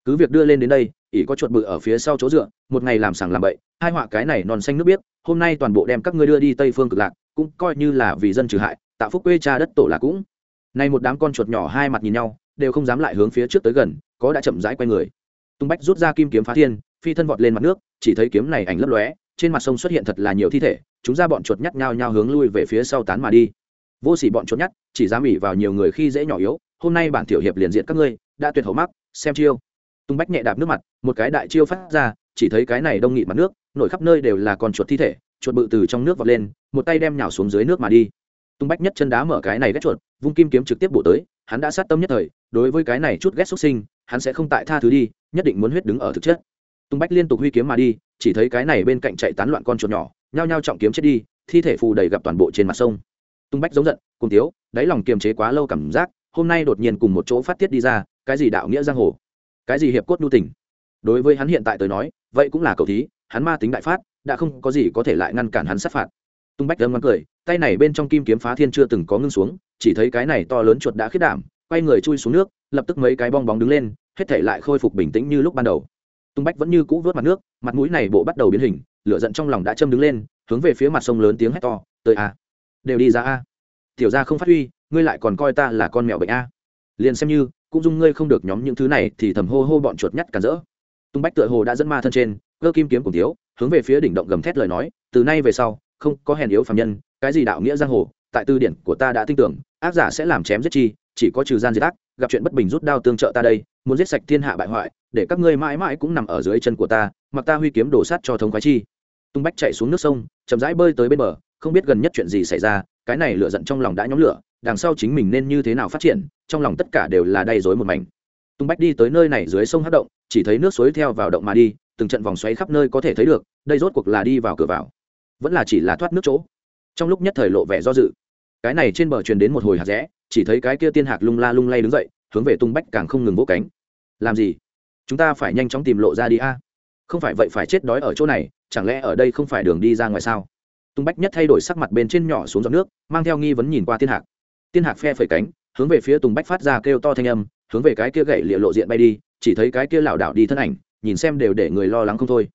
Cứ việc đưa lên đến đây ỉ có chuột bự ở phía sau chỗ dựa, một ngày làm sàng làm bậy, hai họa cái này non xanh nước biết hôm nay toàn bộ đem các ngươi đưa đi tây phương cực lạc, cũng coi như là vì dân trừ hại, tạo phúc quê cha đất tổ là cũng. Nay một đám con chuột nhỏ hai mặt nhìn nhau, đều không dám lại hướng phía trước tới gần, có đã chậm rãi quay người. Tung bách rút ra kim kiếm phá thiên phi thân vọt lên mặt nước, chỉ thấy kiếm này ảnh lấp lóe, trên mặt sông xuất hiện thật là nhiều thi thể, chúng ra bọn chuột nhắt nhau nhau hướng lui về phía sau tán mà đi. Vô sỉ bọn chuột nhắt, chỉ dám ỉ vào nhiều người khi dễ nhỏ yếu, hôm nay bản tiểu hiệp liền diện các ngươi, đã tuyệt hậu mắc, xem chiêu. Tung bách nhẹ đạp nước mặt, một cái đại chiêu phát ra, chỉ thấy cái này đông nghịt mặt nước, nổi khắp nơi đều là con chuột thi thể, chuột bự từ trong nước vọt lên, một tay đem nhào xuống dưới nước mà đi. Tung bách nhất chân đá mở cái này ghét chuột, vung kim kiếm trực tiếp bổ tới, hắn đã sát tâm nhất thời, đối với cái này chút ghét xuất sinh, hắn sẽ không tại tha thứ đi, nhất định muốn huyết đứng ở thực chất tung bách liên tục huy kiếm mà đi, chỉ thấy cái này bên cạnh chạy tán loạn con chuột nhỏ, nhao nhao trọng kiếm chết đi, thi thể phù đầy gặp toàn bộ trên mặt sông. Tung bách giống giận cùng tiếu, đáy lòng kiềm chế quá lâu cảm giác, hôm nay đột nhiên cùng một chỗ phát tiết đi ra, cái gì đạo nghĩa giang hồ? Cái gì hiệp cốt nhu tình? Đối với hắn hiện tại tới nói, vậy cũng là cầu thí, hắn ma tính đại phát, đã không có gì có thể lại ngăn cản hắn sát phạt. Tung bách đâm ngắn cười, tay này bên trong kim kiếm phá thiên chưa từng có ngưng xuống, chỉ thấy cái này to lớn chuột đã khiết đảm, quay người chui xuống nước, lập tức mấy cái bong bóng đứng lên, hết thể lại khôi phục bình tĩnh như lúc ban đầu tung bách vẫn như cũ vớt mặt nước, mặt mũi này bộ bắt đầu biến hình, lửa giận trong lòng đã châm đứng lên, hướng về phía mặt sông lớn tiếng hét to, tới a, đều đi ra a. Tiểu ra không phát huy, ngươi lại còn coi ta là con mèo bệnh a. Liền xem như, cũng dung ngươi không được nhóm những thứ này, thì thầm hô hô bọn chuột nhắt cản rỡ. Tung bách tựa hồ đã dẫn ma thân trên, cơ kim kiếm cùng thiếu, hướng về phía đỉnh động gầm thét lời nói, từ nay về sau, không có hèn yếu phạm nhân, cái gì đạo nghĩa giang hồ, tại tư điển của ta đã tin tưởng, ác giả sẽ làm chém giết chi chỉ có trừ gian diệt ác, gặp chuyện bất bình rút đao tương trợ ta đây, muốn giết sạch thiên hạ bại hoại, để các ngươi mãi mãi cũng nằm ở dưới chân của ta, mặc ta huy kiếm đổ sát cho thống khoái chi. Tung bách chạy xuống nước sông, chậm rãi bơi tới bên bờ, không biết gần nhất chuyện gì xảy ra, cái này lửa giận trong lòng đã nhóm lửa, đằng sau chính mình nên như thế nào phát triển, trong lòng tất cả đều là đầy rối một mảnh. Tung bách đi tới nơi này dưới sông hát động, chỉ thấy nước suối theo vào động mà đi, từng trận vòng xoáy khắp nơi có thể thấy được, đây rốt cuộc là đi vào cửa vào, vẫn là chỉ là thoát nước chỗ. Trong lúc nhất thời lộ vẻ do dự, cái này trên bờ truyền đến một hồi hạt rẽ chỉ thấy cái kia tiên hạc lung la lung lay đứng dậy, hướng về tung bách càng không ngừng vỗ cánh. Làm gì? Chúng ta phải nhanh chóng tìm lộ ra đi a. Không phải vậy phải chết đói ở chỗ này, chẳng lẽ ở đây không phải đường đi ra ngoài sao? Tung bách nhất thay đổi sắc mặt bên trên nhỏ xuống giọt nước, mang theo nghi vấn nhìn qua tiên hạc. Tiên hạc phe phẩy cánh, hướng về phía tùng bách phát ra kêu to thanh âm, hướng về cái kia gậy liệu lộ diện bay đi, chỉ thấy cái kia lảo đảo đi thân ảnh, nhìn xem đều để người lo lắng không thôi.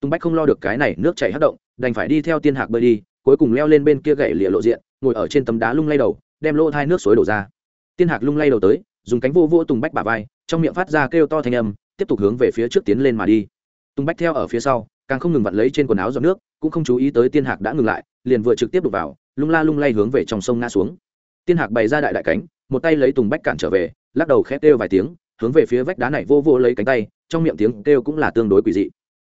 Tùng bách không lo được cái này, nước chảy hất động, đành phải đi theo tiên hạc bơi đi, cuối cùng leo lên bên kia gậy lịa lộ diện, ngồi ở trên tấm đá lung lay đầu đem lỗ thai nước suối đổ ra. Tiên hạc lung lay đầu tới, dùng cánh vô vô tùng bách bà vai, trong miệng phát ra kêu to thanh âm, tiếp tục hướng về phía trước tiến lên mà đi. Tùng bách theo ở phía sau, càng không ngừng vặn lấy trên quần áo giọt nước, cũng không chú ý tới tiên hạc đã ngừng lại, liền vừa trực tiếp đục vào, lung la lung lay hướng về trong sông ngã xuống. Tiên hạc bày ra đại đại cánh, một tay lấy tùng bách cản trở về, lắc đầu khét kêu vài tiếng, hướng về phía vách đá này vô vô lấy cánh tay, trong miệng tiếng kêu cũng là tương đối quỷ dị.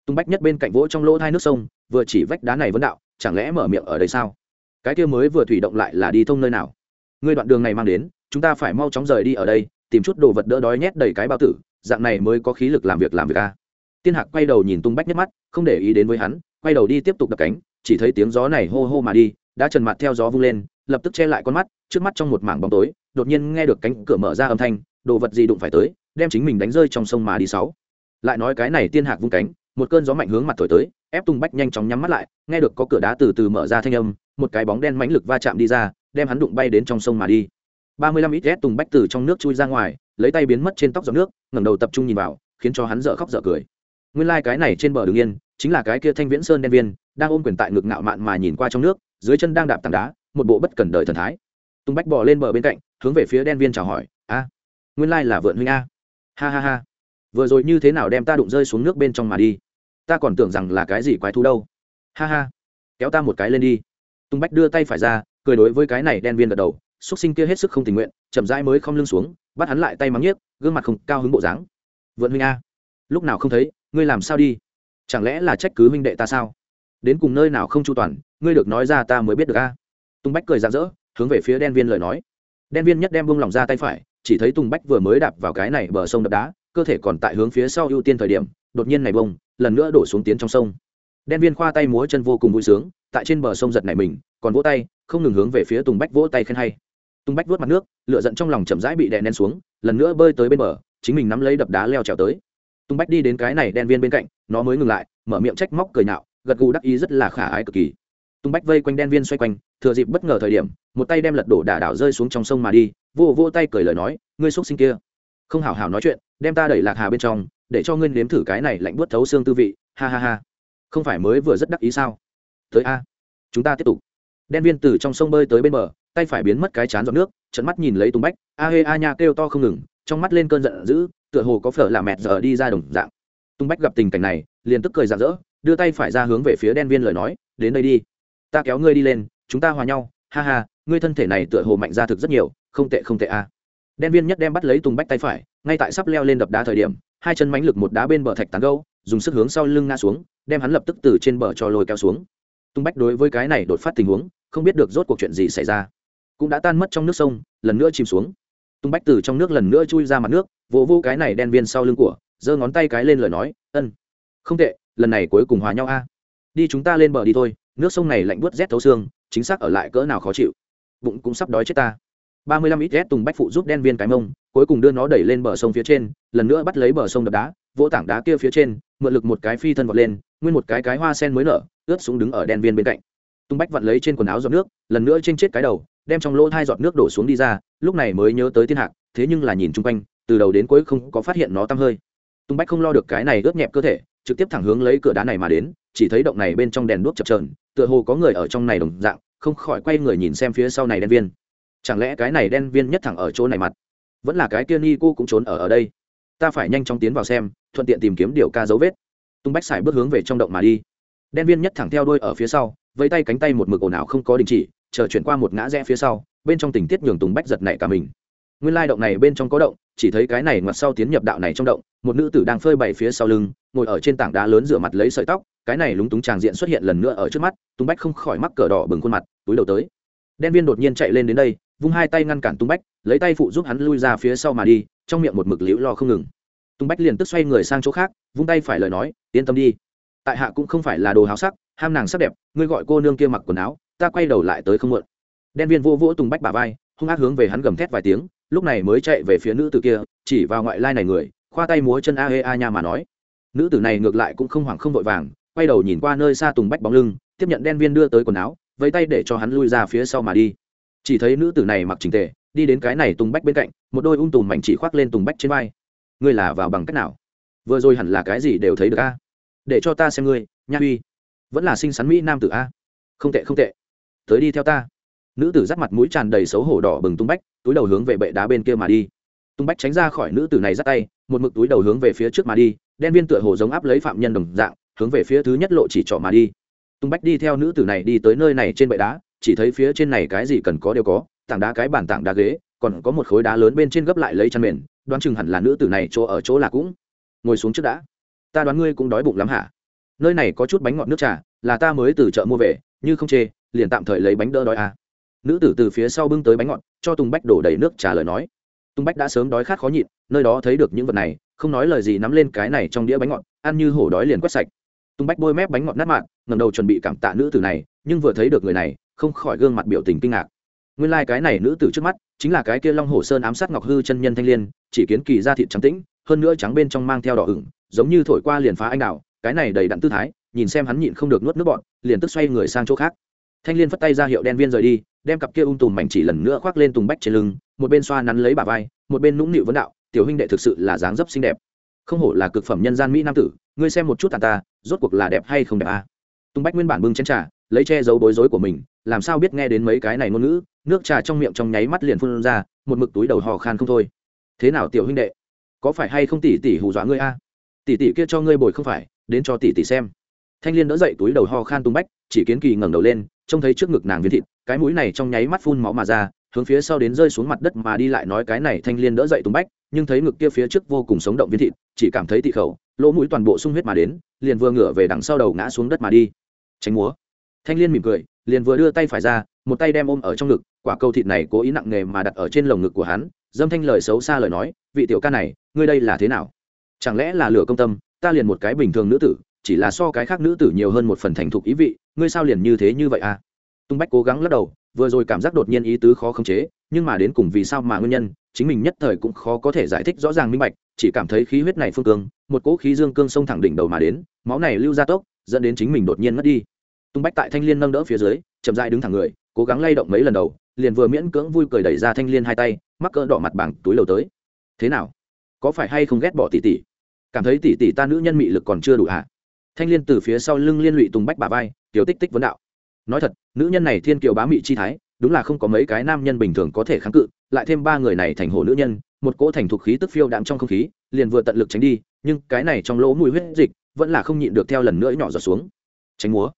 Tùng bách nhất bên cạnh vỗ trong lỗ thai nước sông, vừa chỉ vách đá này vấn đạo, chẳng lẽ mở miệng ở đây sao? Cái kia mới vừa thủy động lại là đi thông nơi nào? Ngươi đoạn đường này mang đến, chúng ta phải mau chóng rời đi ở đây, tìm chút đồ vật đỡ đói nhét đầy cái bao tử, dạng này mới có khí lực làm việc làm việc a. Tiên hạc quay đầu nhìn tung bách nhấc mắt, không để ý đến với hắn, quay đầu đi tiếp tục đập cánh, chỉ thấy tiếng gió này hô hô mà đi, đã trần mặt theo gió vung lên, lập tức che lại con mắt, trước mắt trong một mảng bóng tối, đột nhiên nghe được cánh cửa mở ra âm thanh, đồ vật gì đụng phải tới, đem chính mình đánh rơi trong sông mà đi sáu. Lại nói cái này tiên hạc vung cánh, một cơn gió mạnh hướng mặt thổi tới, ép tung bách nhanh chóng nhắm mắt lại, nghe được có cửa đá từ từ mở ra thanh âm, một cái bóng đen mãnh lực va chạm đi ra đem hắn đụng bay đến trong sông mà đi. ba mươi lăm ít ghét tùng bách từ trong nước chui ra ngoài, lấy tay biến mất trên tóc giọt nước, ngẩng đầu tập trung nhìn vào, khiến cho hắn dở khóc dở cười. Nguyên lai、like、cái này trên bờ đường yên, chính là cái kia thanh viễn sơn đen viên, đang ôm quyền tại ngực ngạo mạn mà nhìn qua trong nước, dưới chân đang đạp tảng đá, một bộ bất cần đời thần thái. Tùng bách bỏ lên bờ bên cạnh, hướng về phía đen viên chào hỏi, a, nguyên lai là vượn huynh a. Ha ha ha, vừa rồi như thế nào đem ta đụng rơi xuống nước bên trong mà đi? Ta còn tưởng rằng là cái gì quái thú đâu. Ha ha, kéo ta một cái lên đi. Tùng bách đưa tay phải ra cười đối với cái này đen viên gật đầu, xúc sinh kia hết sức không tình nguyện, chậm rãi mới không lưng xuống, bắt hắn lại tay mắng nhiếc, gương mặt không cao hứng bộ dáng. Vượn huynh a, lúc nào không thấy, ngươi làm sao đi? Chẳng lẽ là trách cứ huynh đệ ta sao? Đến cùng nơi nào không chu toàn, ngươi được nói ra ta mới biết được a. Tùng bách cười rạng rỡ, hướng về phía đen viên lời nói. Đen viên nhất đem bông lỏng ra tay phải, chỉ thấy tùng bách vừa mới đạp vào cái này bờ sông đập đá, cơ thể còn tại hướng phía sau ưu tiên thời điểm, đột nhiên này bông lần nữa đổ xuống tiến trong sông. Đen viên khoa tay múa chân vô cùng vui sướng tại trên bờ sông giật này mình, còn vỗ tay, không ngừng hướng về phía tùng bách vỗ tay khen hay. Tùng bách vớt mặt nước lựa giận trong lòng chậm rãi bị đè nén xuống, lần nữa bơi tới bên bờ, chính mình nắm lấy đập đá leo trèo tới. Tùng bách đi đến cái này đen viên bên cạnh, nó mới ngừng lại, mở miệng trách móc cười nhạo, gật gù đắc ý rất là khả ái cực kỳ. Tùng bách vây quanh đen viên xoay quanh, thừa dịp bất ngờ thời điểm, một tay đem lật đổ đả đảo rơi xuống trong sông mà đi, vô vô tay cười lời nói, ngươi xúc sinh kia, không hảo hảo nói chuyện, đem ta đẩy lạc hà bên trong, để cho ngươi nếm thử cái này lạnh buốt thấu xương tư vị, ha ha ha. Không phải mới vừa rất đắc ý sao? Tới a. Chúng ta tiếp tục. Đen viên từ trong sông bơi tới bên bờ, tay phải biến mất cái chán giọt nước, trận mắt nhìn lấy tùng bách. A hê a nha kêu to không ngừng, trong mắt lên cơn giận dữ, tựa hồ có phở là mẹt giờ đi ra đồng dạng. Tùng bách gặp tình cảnh này, liền tức cười rạng rỡ, đưa tay phải ra hướng về phía đen viên lời nói, đến đây đi. Ta kéo ngươi đi lên, chúng ta hòa nhau. Ha ha, ngươi thân thể này tựa hồ mạnh ra thực rất nhiều, không tệ không tệ a. Đen viên nhất đem bắt lấy tùng bách tay phải, ngay tại sắp leo lên đập đá thời điểm, hai chân mánh lực một đá bên bờ thạch tán gâu dùng sức hướng sau lưng ngã xuống, đem hắn lập tức từ trên bờ cho lôi kéo xuống tung bách đối với cái này đột phát tình huống, không biết được rốt cuộc chuyện gì xảy ra. Cũng đã tan mất trong nước sông, lần nữa chìm xuống. Tung bách từ trong nước lần nữa chui ra mặt nước, vỗ vô cái này đen viên sau lưng của, giơ ngón tay cái lên lời nói, ân, không tệ, lần này cuối cùng hòa nhau a. Đi chúng ta lên bờ đi thôi, nước sông này lạnh buốt rét thấu xương, chính xác ở lại cỡ nào khó chịu. Bụng cũng sắp đói chết ta. Ba mươi lăm ít ghét tùng bách phụ giúp đen viên cái mông, cuối cùng đưa nó đẩy lên bờ sông phía trên, lần nữa bắt lấy bờ sông đập đá, vỗ tảng đá kia phía trên, mượn lực một cái phi thân vọt lên nguyên một cái cái hoa sen mới nở, ướt xuống đứng ở đen viên bên cạnh. Tung bách vặn lấy trên quần áo giọt nước, lần nữa trên chết cái đầu, đem trong lỗ hai giọt nước đổ xuống đi ra, lúc này mới nhớ tới thiên hạc, thế nhưng là nhìn chung quanh, từ đầu đến cuối không có phát hiện nó tăm hơi. Tung bách không lo được cái này ướt nhẹp cơ thể, trực tiếp thẳng hướng lấy cửa đá này mà đến, chỉ thấy động này bên trong đèn đuốc chập trờn tựa hồ có người ở trong này đồng dạng, không khỏi quay người nhìn xem phía sau này đen viên. Chẳng lẽ cái này đen viên nhất thẳng ở chỗ này mặt? Vẫn là cái kia ni cô cũng trốn ở ở đây. Ta phải nhanh chóng tiến vào xem, thuận tiện tìm kiếm điều ca dấu vết tung bách xài bước hướng về trong động mà đi. Đen viên nhất thẳng theo đuôi ở phía sau, vẫy tay cánh tay một mực ồn ào không có đình chỉ, chờ chuyển qua một ngã rẽ phía sau, bên trong tình tiết nhường tùng bách giật nảy cả mình. Nguyên lai động này bên trong có động, chỉ thấy cái này ngoặt sau tiến nhập đạo này trong động, một nữ tử đang phơi bày phía sau lưng, ngồi ở trên tảng đá lớn rửa mặt lấy sợi tóc, cái này lúng túng tràng diện xuất hiện lần nữa ở trước mắt, tùng bách không khỏi mắc cờ đỏ bừng khuôn mặt, túi đầu tới. Đen viên đột nhiên chạy lên đến đây, vung hai tay ngăn cản tung bách, lấy tay phụ giúp hắn lui ra phía sau mà đi, trong miệng một mực liễu lo không ngừng. Tùng bách liền tức xoay người sang chỗ khác, vung tay phải lời nói, yên tâm đi. Tại hạ cũng không phải là đồ háo sắc, ham nàng sắc đẹp, ngươi gọi cô nương kia mặc quần áo, ta quay đầu lại tới không muộn đen viên vô vỗ tùng bách bà vai, hung ác hướng về hắn gầm thét vài tiếng, lúc này mới chạy về phía nữ tử kia, chỉ vào ngoại lai này người, khoa tay múa chân a e a nha mà nói. Nữ tử này ngược lại cũng không hoảng không vội vàng, quay đầu nhìn qua nơi xa tùng bách bóng lưng, tiếp nhận đen viên đưa tới quần áo, vẫy tay để cho hắn lui ra phía sau mà đi. Chỉ thấy nữ tử này mặc trình tề, đi đến cái này tùng bách bên cạnh, một đôi ung tùm mảnh chỉ khoác lên tùng bách trên vai ngươi là vào bằng cách nào? Vừa rồi hẳn là cái gì đều thấy được a? Để cho ta xem ngươi, nha uy vẫn là xinh xắn mỹ nam tử a? Không tệ không tệ. Tới đi theo ta. Nữ tử dắt mặt mũi tràn đầy xấu hổ đỏ bừng tung bách, túi đầu hướng về bệ đá bên kia mà đi. Tung bách tránh ra khỏi nữ tử này dắt tay, một mực túi đầu hướng về phía trước mà đi, đen viên tựa hồ giống áp lấy phạm nhân đồng dạng, hướng về phía thứ nhất lộ chỉ trỏ mà đi. Tung bách đi theo nữ tử này đi tới nơi này trên bệ đá, chỉ thấy phía trên này cái gì cần có đều có, tảng đá cái bàn tảng đá ghế, còn có một khối đá lớn bên trên gấp lại lấy chăn mền đoán chừng hẳn là nữ tử này chỗ ở chỗ là cũng. Ngồi xuống trước đã. Ta đoán ngươi cũng đói bụng lắm hả? Nơi này có chút bánh ngọt nước trà, là ta mới từ chợ mua về, như không chê, liền tạm thời lấy bánh đỡ đói à. nữ tử từ phía sau bưng tới bánh ngọt, cho tùng bách đổ đầy nước trả lời nói. Tùng bách đã sớm đói khát khó nhịn, nơi đó thấy được những vật này, không nói lời gì nắm lên cái này trong đĩa bánh ngọt, ăn như hổ đói liền quét sạch. Tùng bách bôi mép bánh ngọt nát mạn ngầm đầu chuẩn bị cảm tạ nữ tử này, nhưng vừa thấy được người này, không khỏi gương mặt biểu tình kinh ngạc. Nguyên lai、like、cái này nữ tử trước mắt chính là cái kia long hồ sơn ám sát ngọc hư chân nhân thanh l i ê n chỉ kiến kỳ ra thịt trắng tĩnh, hơn nữa trắng bên trong mang theo đỏ ửng, giống như thổi qua liền phá anh đào cái này đầy đặn tư thái, nhìn xem hắn nhịn không được nuốt nước bọn liền tức xoay người sang chỗ khác thanh l i ê n phất tay ra hiệu đen viên rời đi, đem cặp kia ung tùm mảnh chỉ lần nữa khoác lên tùng bách trên lưng, một bên xoa nắn lấy bà vai, một bên nũng nịu vấn đạo, tiểu huynh đệ thực sự là dáng dấp xinh đẹp không hổ là cực phẩm nhân gian mỹ nam tử, ngươi xem một chút tàn ta, rốt cuộc là đẹp hay không đẹp à. tùng bách nguyên bản bưng chén trà, lấy che giấu bối rối của mình, làm sao biết nghe đến mấy cái này ngôn ngữ nước trà trong miệng trong nháy mắt liền phun ra, một mực túi đầu hò khan không thôi. Thế nào tiểu huynh đệ? Có phải hay không tỷ tỷ hù dọa ngươi a? Tỷ tỷ kia cho ngươi bồi không phải, đến cho tỷ tỷ xem. Thanh liên đỡ dậy túi đầu ho khan tung bách, chỉ kiến kỳ ngẩng đầu lên, trông thấy trước ngực nàng viên thịt, cái mũi này trong nháy mắt phun máu mà ra, hướng phía sau đến rơi xuống mặt đất mà đi lại nói cái này thanh liên đỡ dậy tung bách, nhưng thấy ngực kia phía trước vô cùng sống động viên thịt, chỉ cảm thấy tị khẩu, lỗ mũi toàn bộ sung huyết mà đến, liền vừa ngửa về đằng sau đầu ngã xuống đất mà đi. Tránh múa. Thanh liên mỉm cười liền vừa đưa tay phải ra, một tay đem ôm ở trong ngực, quả câu thịt này cố ý nặng nghề mà đặt ở trên lồng ngực của hắn, dâm thanh lời xấu xa lời nói, vị tiểu ca này, ngươi đây là thế nào? Chẳng lẽ là lửa công tâm, ta liền một cái bình thường nữ tử, chỉ là so cái khác nữ tử nhiều hơn một phần thành thục ý vị, ngươi sao liền như thế như vậy à? Tung bách cố gắng lắc đầu, vừa rồi cảm giác đột nhiên ý tứ khó khống chế, nhưng mà đến cùng vì sao mà nguyên nhân, chính mình nhất thời cũng khó có thể giải thích rõ ràng minh bạch, chỉ cảm thấy khí huyết này phương cương, một cỗ khí dương cương sông thẳng đỉnh đầu mà đến, máu này lưu ra tốc, dẫn đến chính mình đột nhiên mất đi tung bách tại thanh liên nâng đỡ phía dưới, chậm dại đứng thẳng người, cố gắng lay động mấy lần đầu, liền vừa miễn cưỡng vui cười đẩy ra thanh liên hai tay, mắc cỡ đỏ mặt bảng túi lầu tới. Thế nào? Có phải hay không ghét bỏ tỷ tỷ? Cảm thấy tỷ tỷ ta nữ nhân mị lực còn chưa đủ hả? Thanh liên từ phía sau lưng liên lụy tùng bách bà vai, tiểu tích tích vấn đạo. Nói thật, nữ nhân này thiên kiều bá mị chi thái, đúng là không có mấy cái nam nhân bình thường có thể kháng cự, lại thêm ba người này thành hồ nữ nhân, một cỗ thành thục khí tức phiêu đạm trong không khí, liền vừa tận lực tránh đi, nhưng cái này trong lỗ mùi huyết dịch, vẫn là không nhịn được theo lần nữa nhỏ giọt xuống. Tránh múa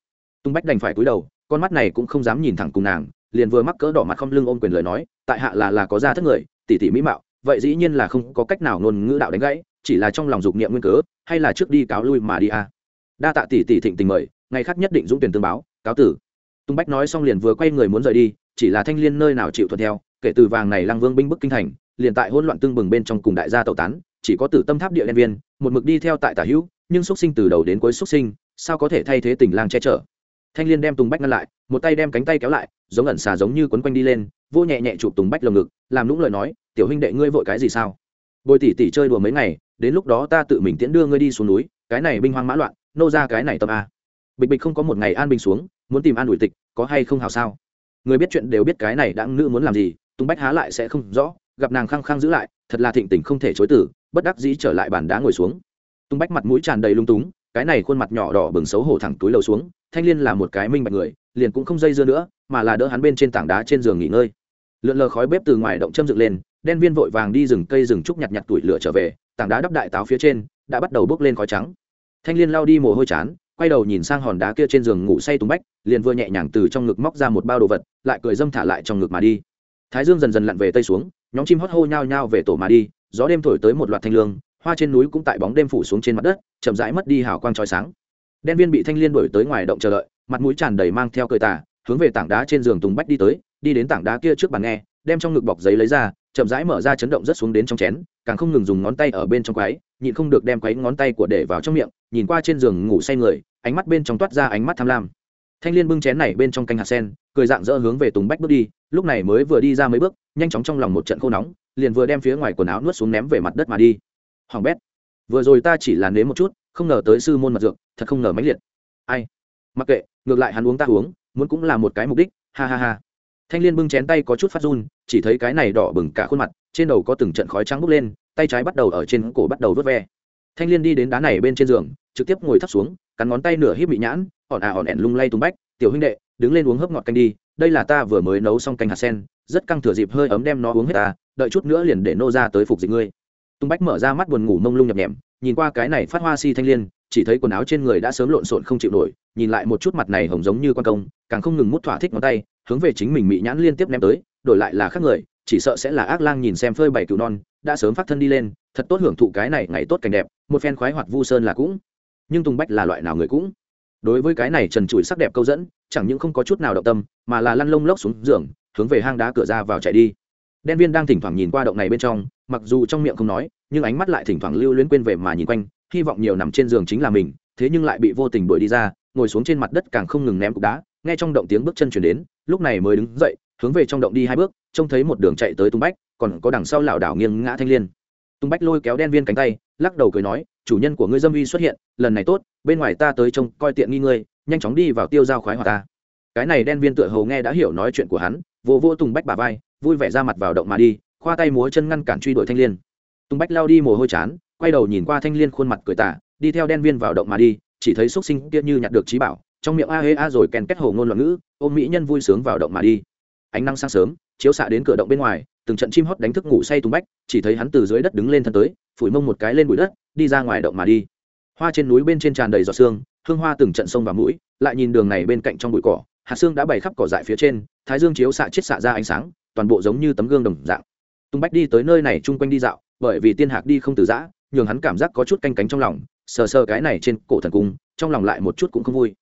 tung bách đành phải cúi đầu, con mắt này cũng không dám nhìn thẳng cùng nàng, liền vừa mắc cỡ đỏ mặt không lưng ôm quyền lời nói, tại hạ là là có ra thất người, tỷ tỷ mỹ mạo, vậy dĩ nhiên là không có cách nào ngôn ngữ đạo đánh gãy, chỉ là trong lòng dục niệm nguyên cớ, hay là trước đi cáo lui mà đi a à. đa tạ tỷ tỷ thịnh tình mời, ngày khác nhất định dũng tuyển tương báo, cáo tử tung bách nói xong liền vừa quay người muốn rời đi, chỉ là thanh liên nơi nào chịu thuận theo, kể từ vàng này Lang vương binh bức kinh thành, liền tại hỗn loạn tương bừng bên trong cùng đại gia tẩu tán, chỉ có tử tâm tháp địa đen viên, một mực đi theo tại tả hữu, nhưng xuất sinh từ đầu đến cuối xuất sinh, sao có thể thay thế tình lang che chở thanh liên đem tùng bách ngăn lại, một tay đem cánh tay kéo lại, giống ẩn xà giống như quấn quanh đi lên, vô nhẹ nhẹ chụp tùng bách lồng ngực, làm lũng lời nói, tiểu huynh đệ ngươi vội cái gì sao? Bồi tỉ tỉ chơi đùa mấy ngày, đến lúc đó ta tự mình tiễn đưa ngươi đi xuống núi, cái này binh hoang mã loạn, nô ra cái này tâm a. Bịch bịch không có một ngày an bình xuống, muốn tìm an ủi tịch, có hay không hào sao? Người biết chuyện đều biết cái này đặng nữ muốn làm gì, tùng bách há lại sẽ không rõ, gặp nàng khăng khăng giữ lại, thật là thịnh tình không thể chối tử bất đắc dĩ trở lại bàn đá ngồi xuống. Tùng bách mặt mũi tràn đầy lung túng cái này khuôn mặt nhỏ đỏ bừng xấu hổ thẳng túi lầu xuống, thanh liên là một cái minh bạch người, liền cũng không dây dưa nữa, mà là đỡ hắn bên trên tảng đá trên giường nghỉ ngơi. Lượn lờ khói bếp từ ngoài động châm dựng lên, đen viên vội vàng đi rừng cây rừng trúc nhặt nhặt tuổi lửa trở về, tảng đá đắp đại táo phía trên, đã bắt đầu bốc lên khói trắng. Thanh liên lao đi mồ hôi chán, quay đầu nhìn sang hòn đá kia trên giường ngủ say tùng bách, liền vừa nhẹ nhàng từ trong ngực móc ra một bao đồ vật, lại cười dâm thả lại trong ngực mà đi. Thái dương dần dần lặn về tây xuống, nhóm chim hót hô nhao nhao về tổ mà đi, gió đêm thổi tới một loạt thanh lương hoa trên núi cũng tại bóng đêm phủ xuống trên mặt đất, chậm rãi mất đi hào quang trói sáng. Đen viên bị thanh liên đuổi tới ngoài động chờ đợi, mặt mũi tràn đầy mang theo cười tà, hướng về tảng đá trên giường tùng bách đi tới, đi đến tảng đá kia trước bàn nghe, đem trong ngực bọc giấy lấy ra, chậm rãi mở ra chấn động rất xuống đến trong chén, càng không ngừng dùng ngón tay ở bên trong quáy nhịn không được đem quáy ngón tay của để vào trong miệng, nhìn qua trên giường ngủ say người, ánh mắt bên trong toát ra ánh mắt tham lam. Thanh liên bưng chén này bên trong canh hạt sen, cười dạng dỡ hướng về tùng bách bước đi, lúc này mới vừa đi ra mấy bước, nhanh chóng trong lòng một trận khô nóng, liền vừa đem phía ngoài quần áo nuốt xuống ném về mặt đất mà đi hoàng bét. Vừa rồi ta chỉ là nếm một chút, không ngờ tới sư môn mật dược, thật không ngờ mãnh liệt. Ai? Mặc kệ, ngược lại hắn uống ta uống, muốn cũng là một cái mục đích, ha ha ha. Thanh liên bưng chén tay có chút phát run, chỉ thấy cái này đỏ bừng cả khuôn mặt, trên đầu có từng trận khói trắng bốc lên, tay trái bắt đầu ở trên cổ bắt đầu vớt ve. Thanh liên đi đến đá này bên trên giường, trực tiếp ngồi thấp xuống, cắn ngón tay nửa híp bị nhãn ỏn à ỏn ẻn lung lay tung bách, tiểu huynh đệ, đứng lên uống hớp ngọt canh đi, đây là ta vừa mới nấu xong canh hạt sen, rất căng thừa dịp hơi ấm đem nó uống hết ta, đợi chút nữa liền để nô ra tới phục dịch ngươi tung bách mở ra mắt buồn ngủ mông lung nhập nhèm, nhìn qua cái này phát hoa si thanh liên, chỉ thấy quần áo trên người đã sớm lộn xộn không chịu nổi, nhìn lại một chút mặt này hồng giống như quan công, càng không ngừng mút thỏa thích ngón tay, hướng về chính mình mị nhãn liên tiếp ném tới, đổi lại là khác người, chỉ sợ sẽ là ác lang nhìn xem phơi bảy cừu non, đã sớm phát thân đi lên, thật tốt hưởng thụ cái này ngày tốt cảnh đẹp, một phen khoái hoạt vu sơn là cũng. Nhưng tung bách là loại nào người cũng? Đối với cái này trần trụi sắc đẹp câu dẫn, chẳng những không có chút nào động tâm, mà là lăn lông lốc xuống giường, hướng về hang đá cửa ra vào chạy đi đen viên đang thỉnh thoảng nhìn qua động này bên trong, mặc dù trong miệng không nói, nhưng ánh mắt lại thỉnh thoảng lưu luyến quên về mà nhìn quanh, hy vọng nhiều nằm trên giường chính là mình, thế nhưng lại bị vô tình đuổi đi ra, ngồi xuống trên mặt đất càng không ngừng ném cục đá, nghe trong động tiếng bước chân chuyển đến, lúc này mới đứng dậy, hướng về trong động đi hai bước, trông thấy một đường chạy tới tung bách, còn có đằng sau lảo đảo nghiêng ngã thanh liên. Tung bách lôi kéo đen viên cánh tay, lắc đầu cười nói, chủ nhân của ngươi dâm uy xuất hiện, lần này tốt, bên ngoài ta tới trông coi tiện nghi ngươi, nhanh chóng đi vào tiêu giao khoái hòa ta. Cái này đen viên tựa hầu nghe đã hiểu nói chuyện của hắn vô vô tùng bách bà vai vui vẻ ra mặt vào động mà đi, khoa tay múa chân ngăn cản truy đuổi thanh liên. Tùng bách lao đi mồ hôi chán, quay đầu nhìn qua thanh liên khuôn mặt cười tả, đi theo đen viên vào động mà đi, chỉ thấy xúc sinh kia như nhặt được trí bảo, trong miệng a hê a rồi kèn kết hồ ngôn loạn ngữ, ôm mỹ nhân vui sướng vào động mà đi. Ánh nắng sáng sớm, chiếu xạ đến cửa động bên ngoài, từng trận chim hót đánh thức ngủ say tùng bách, chỉ thấy hắn từ dưới đất đứng lên thân tới, phủi mông một cái lên bụi đất, đi ra ngoài động mà đi. Hoa trên núi bên trên tràn đầy giọt xương hương hoa từng trận sông vào mũi, lại nhìn đường này bên cạnh trong bụi cỏ, hạt xương đã bày khắp cỏ dại phía trên, thái dương chiếu xạ chết xạ ra ánh sáng toàn bộ giống như tấm gương đồng dạng. Tung bách đi tới nơi này chung quanh đi dạo, bởi vì tiên hạc đi không từ giã, nhường hắn cảm giác có chút canh cánh trong lòng, sờ sờ cái này trên cổ thần cung, trong lòng lại một chút cũng không vui.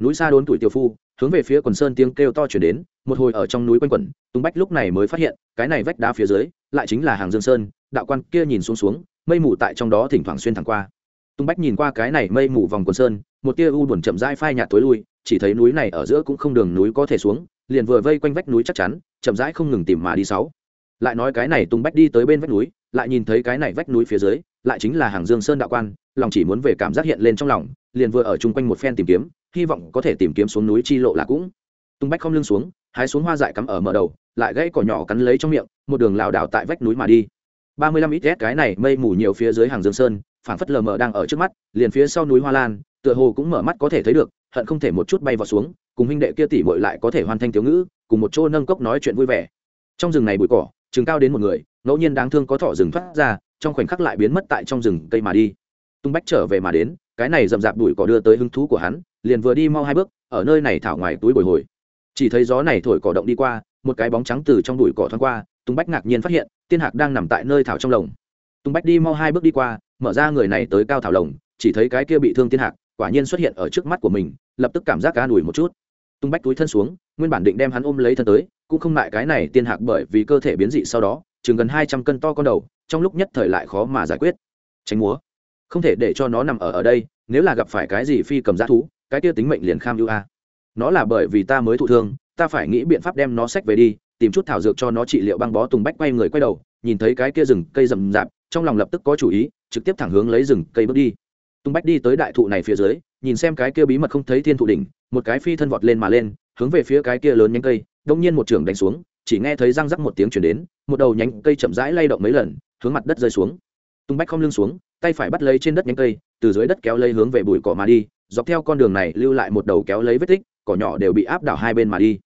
Núi xa đốn tuổi tiểu phu, hướng về phía quần sơn tiếng kêu to chuyển đến, một hồi ở trong núi quanh quẩn, tung bách lúc này mới phát hiện, cái này vách đá phía dưới, lại chính là hàng dương sơn, đạo quan kia nhìn xuống xuống, mây mù tại trong đó thỉnh thoảng xuyên thẳng qua. Tung bách nhìn qua cái này mây mù vòng quần sơn, một tia u buồn chậm rãi phai nhạt tối lui, chỉ thấy núi này ở giữa cũng không đường núi có thể xuống, liền vừa vây quanh vách núi chắc chắn chậm rãi không ngừng tìm mà đi sáu. Lại nói cái này tung bách đi tới bên vách núi, lại nhìn thấy cái này vách núi phía dưới, lại chính là hàng dương sơn đạo quan, lòng chỉ muốn về cảm giác hiện lên trong lòng, liền vừa ở chung quanh một phen tìm kiếm, hy vọng có thể tìm kiếm xuống núi chi lộ là cũng. Tung bách không lưng xuống, hái xuống hoa dại cắm ở mở đầu, lại gãy cỏ nhỏ cắn lấy trong miệng, một đường lảo đảo tại vách núi mà đi. Ba mươi lăm ít ghét cái này mây mù nhiều phía dưới hàng dương sơn, phảng phất lờ mờ đang ở trước mắt, liền phía sau núi hoa lan, tựa hồ cũng mở mắt có thể thấy được, hận không thể một chút bay vào xuống, cùng huynh đệ kia tỉ mội lại có thể hoàn thành thiếu ngữ cùng một chỗ nâng cốc nói chuyện vui vẻ. Trong rừng này bụi cỏ, chừng cao đến một người, ngẫu nhiên đáng thương có thỏ rừng thoát ra, trong khoảnh khắc lại biến mất tại trong rừng cây mà đi. Tung bách trở về mà đến, cái này rậm rạp bụi cỏ đưa tới hứng thú của hắn, liền vừa đi mau hai bước, ở nơi này thảo ngoài túi bồi hồi. Chỉ thấy gió này thổi cỏ động đi qua, một cái bóng trắng từ trong bụi cỏ thoáng qua, tung bách ngạc nhiên phát hiện, tiên hạc đang nằm tại nơi thảo trong lồng. Tung bách đi mau hai bước đi qua, mở ra người này tới cao thảo lồng, chỉ thấy cái kia bị thương tiên hạc, quả nhiên xuất hiện ở trước mắt của mình, lập tức cảm giác cá đùi một chút. Tung bách túi thân xuống nguyên bản định đem hắn ôm lấy thân tới, cũng không ngại cái này tiên hạc bởi vì cơ thể biến dị sau đó, chừng gần hai trăm cân to con đầu, trong lúc nhất thời lại khó mà giải quyết. Tránh múa. Không thể để cho nó nằm ở ở đây, nếu là gặp phải cái gì phi cầm giá thú, cái kia tính mệnh liền kham ưu a. Nó là bởi vì ta mới thụ thương, ta phải nghĩ biện pháp đem nó xách về đi, tìm chút thảo dược cho nó trị liệu băng bó tùng bách quay người quay đầu, nhìn thấy cái kia rừng cây rậm rạp, trong lòng lập tức có chủ ý, trực tiếp thẳng hướng lấy rừng cây bước đi. Tung bách đi tới đại thụ này phía dưới, nhìn xem cái kia bí mật không thấy thiên thụ đỉnh, một cái phi thân vọt lên mà lên hướng về phía cái kia lớn nhánh cây, đông nhiên một trường đánh xuống, chỉ nghe thấy răng rắc một tiếng chuyển đến, một đầu nhánh cây chậm rãi lay động mấy lần, hướng mặt đất rơi xuống. Tung bách không lưng xuống, tay phải bắt lấy trên đất nhánh cây, từ dưới đất kéo lấy hướng về bụi cỏ mà đi, dọc theo con đường này lưu lại một đầu kéo lấy vết tích, cỏ nhỏ đều bị áp đảo hai bên mà đi.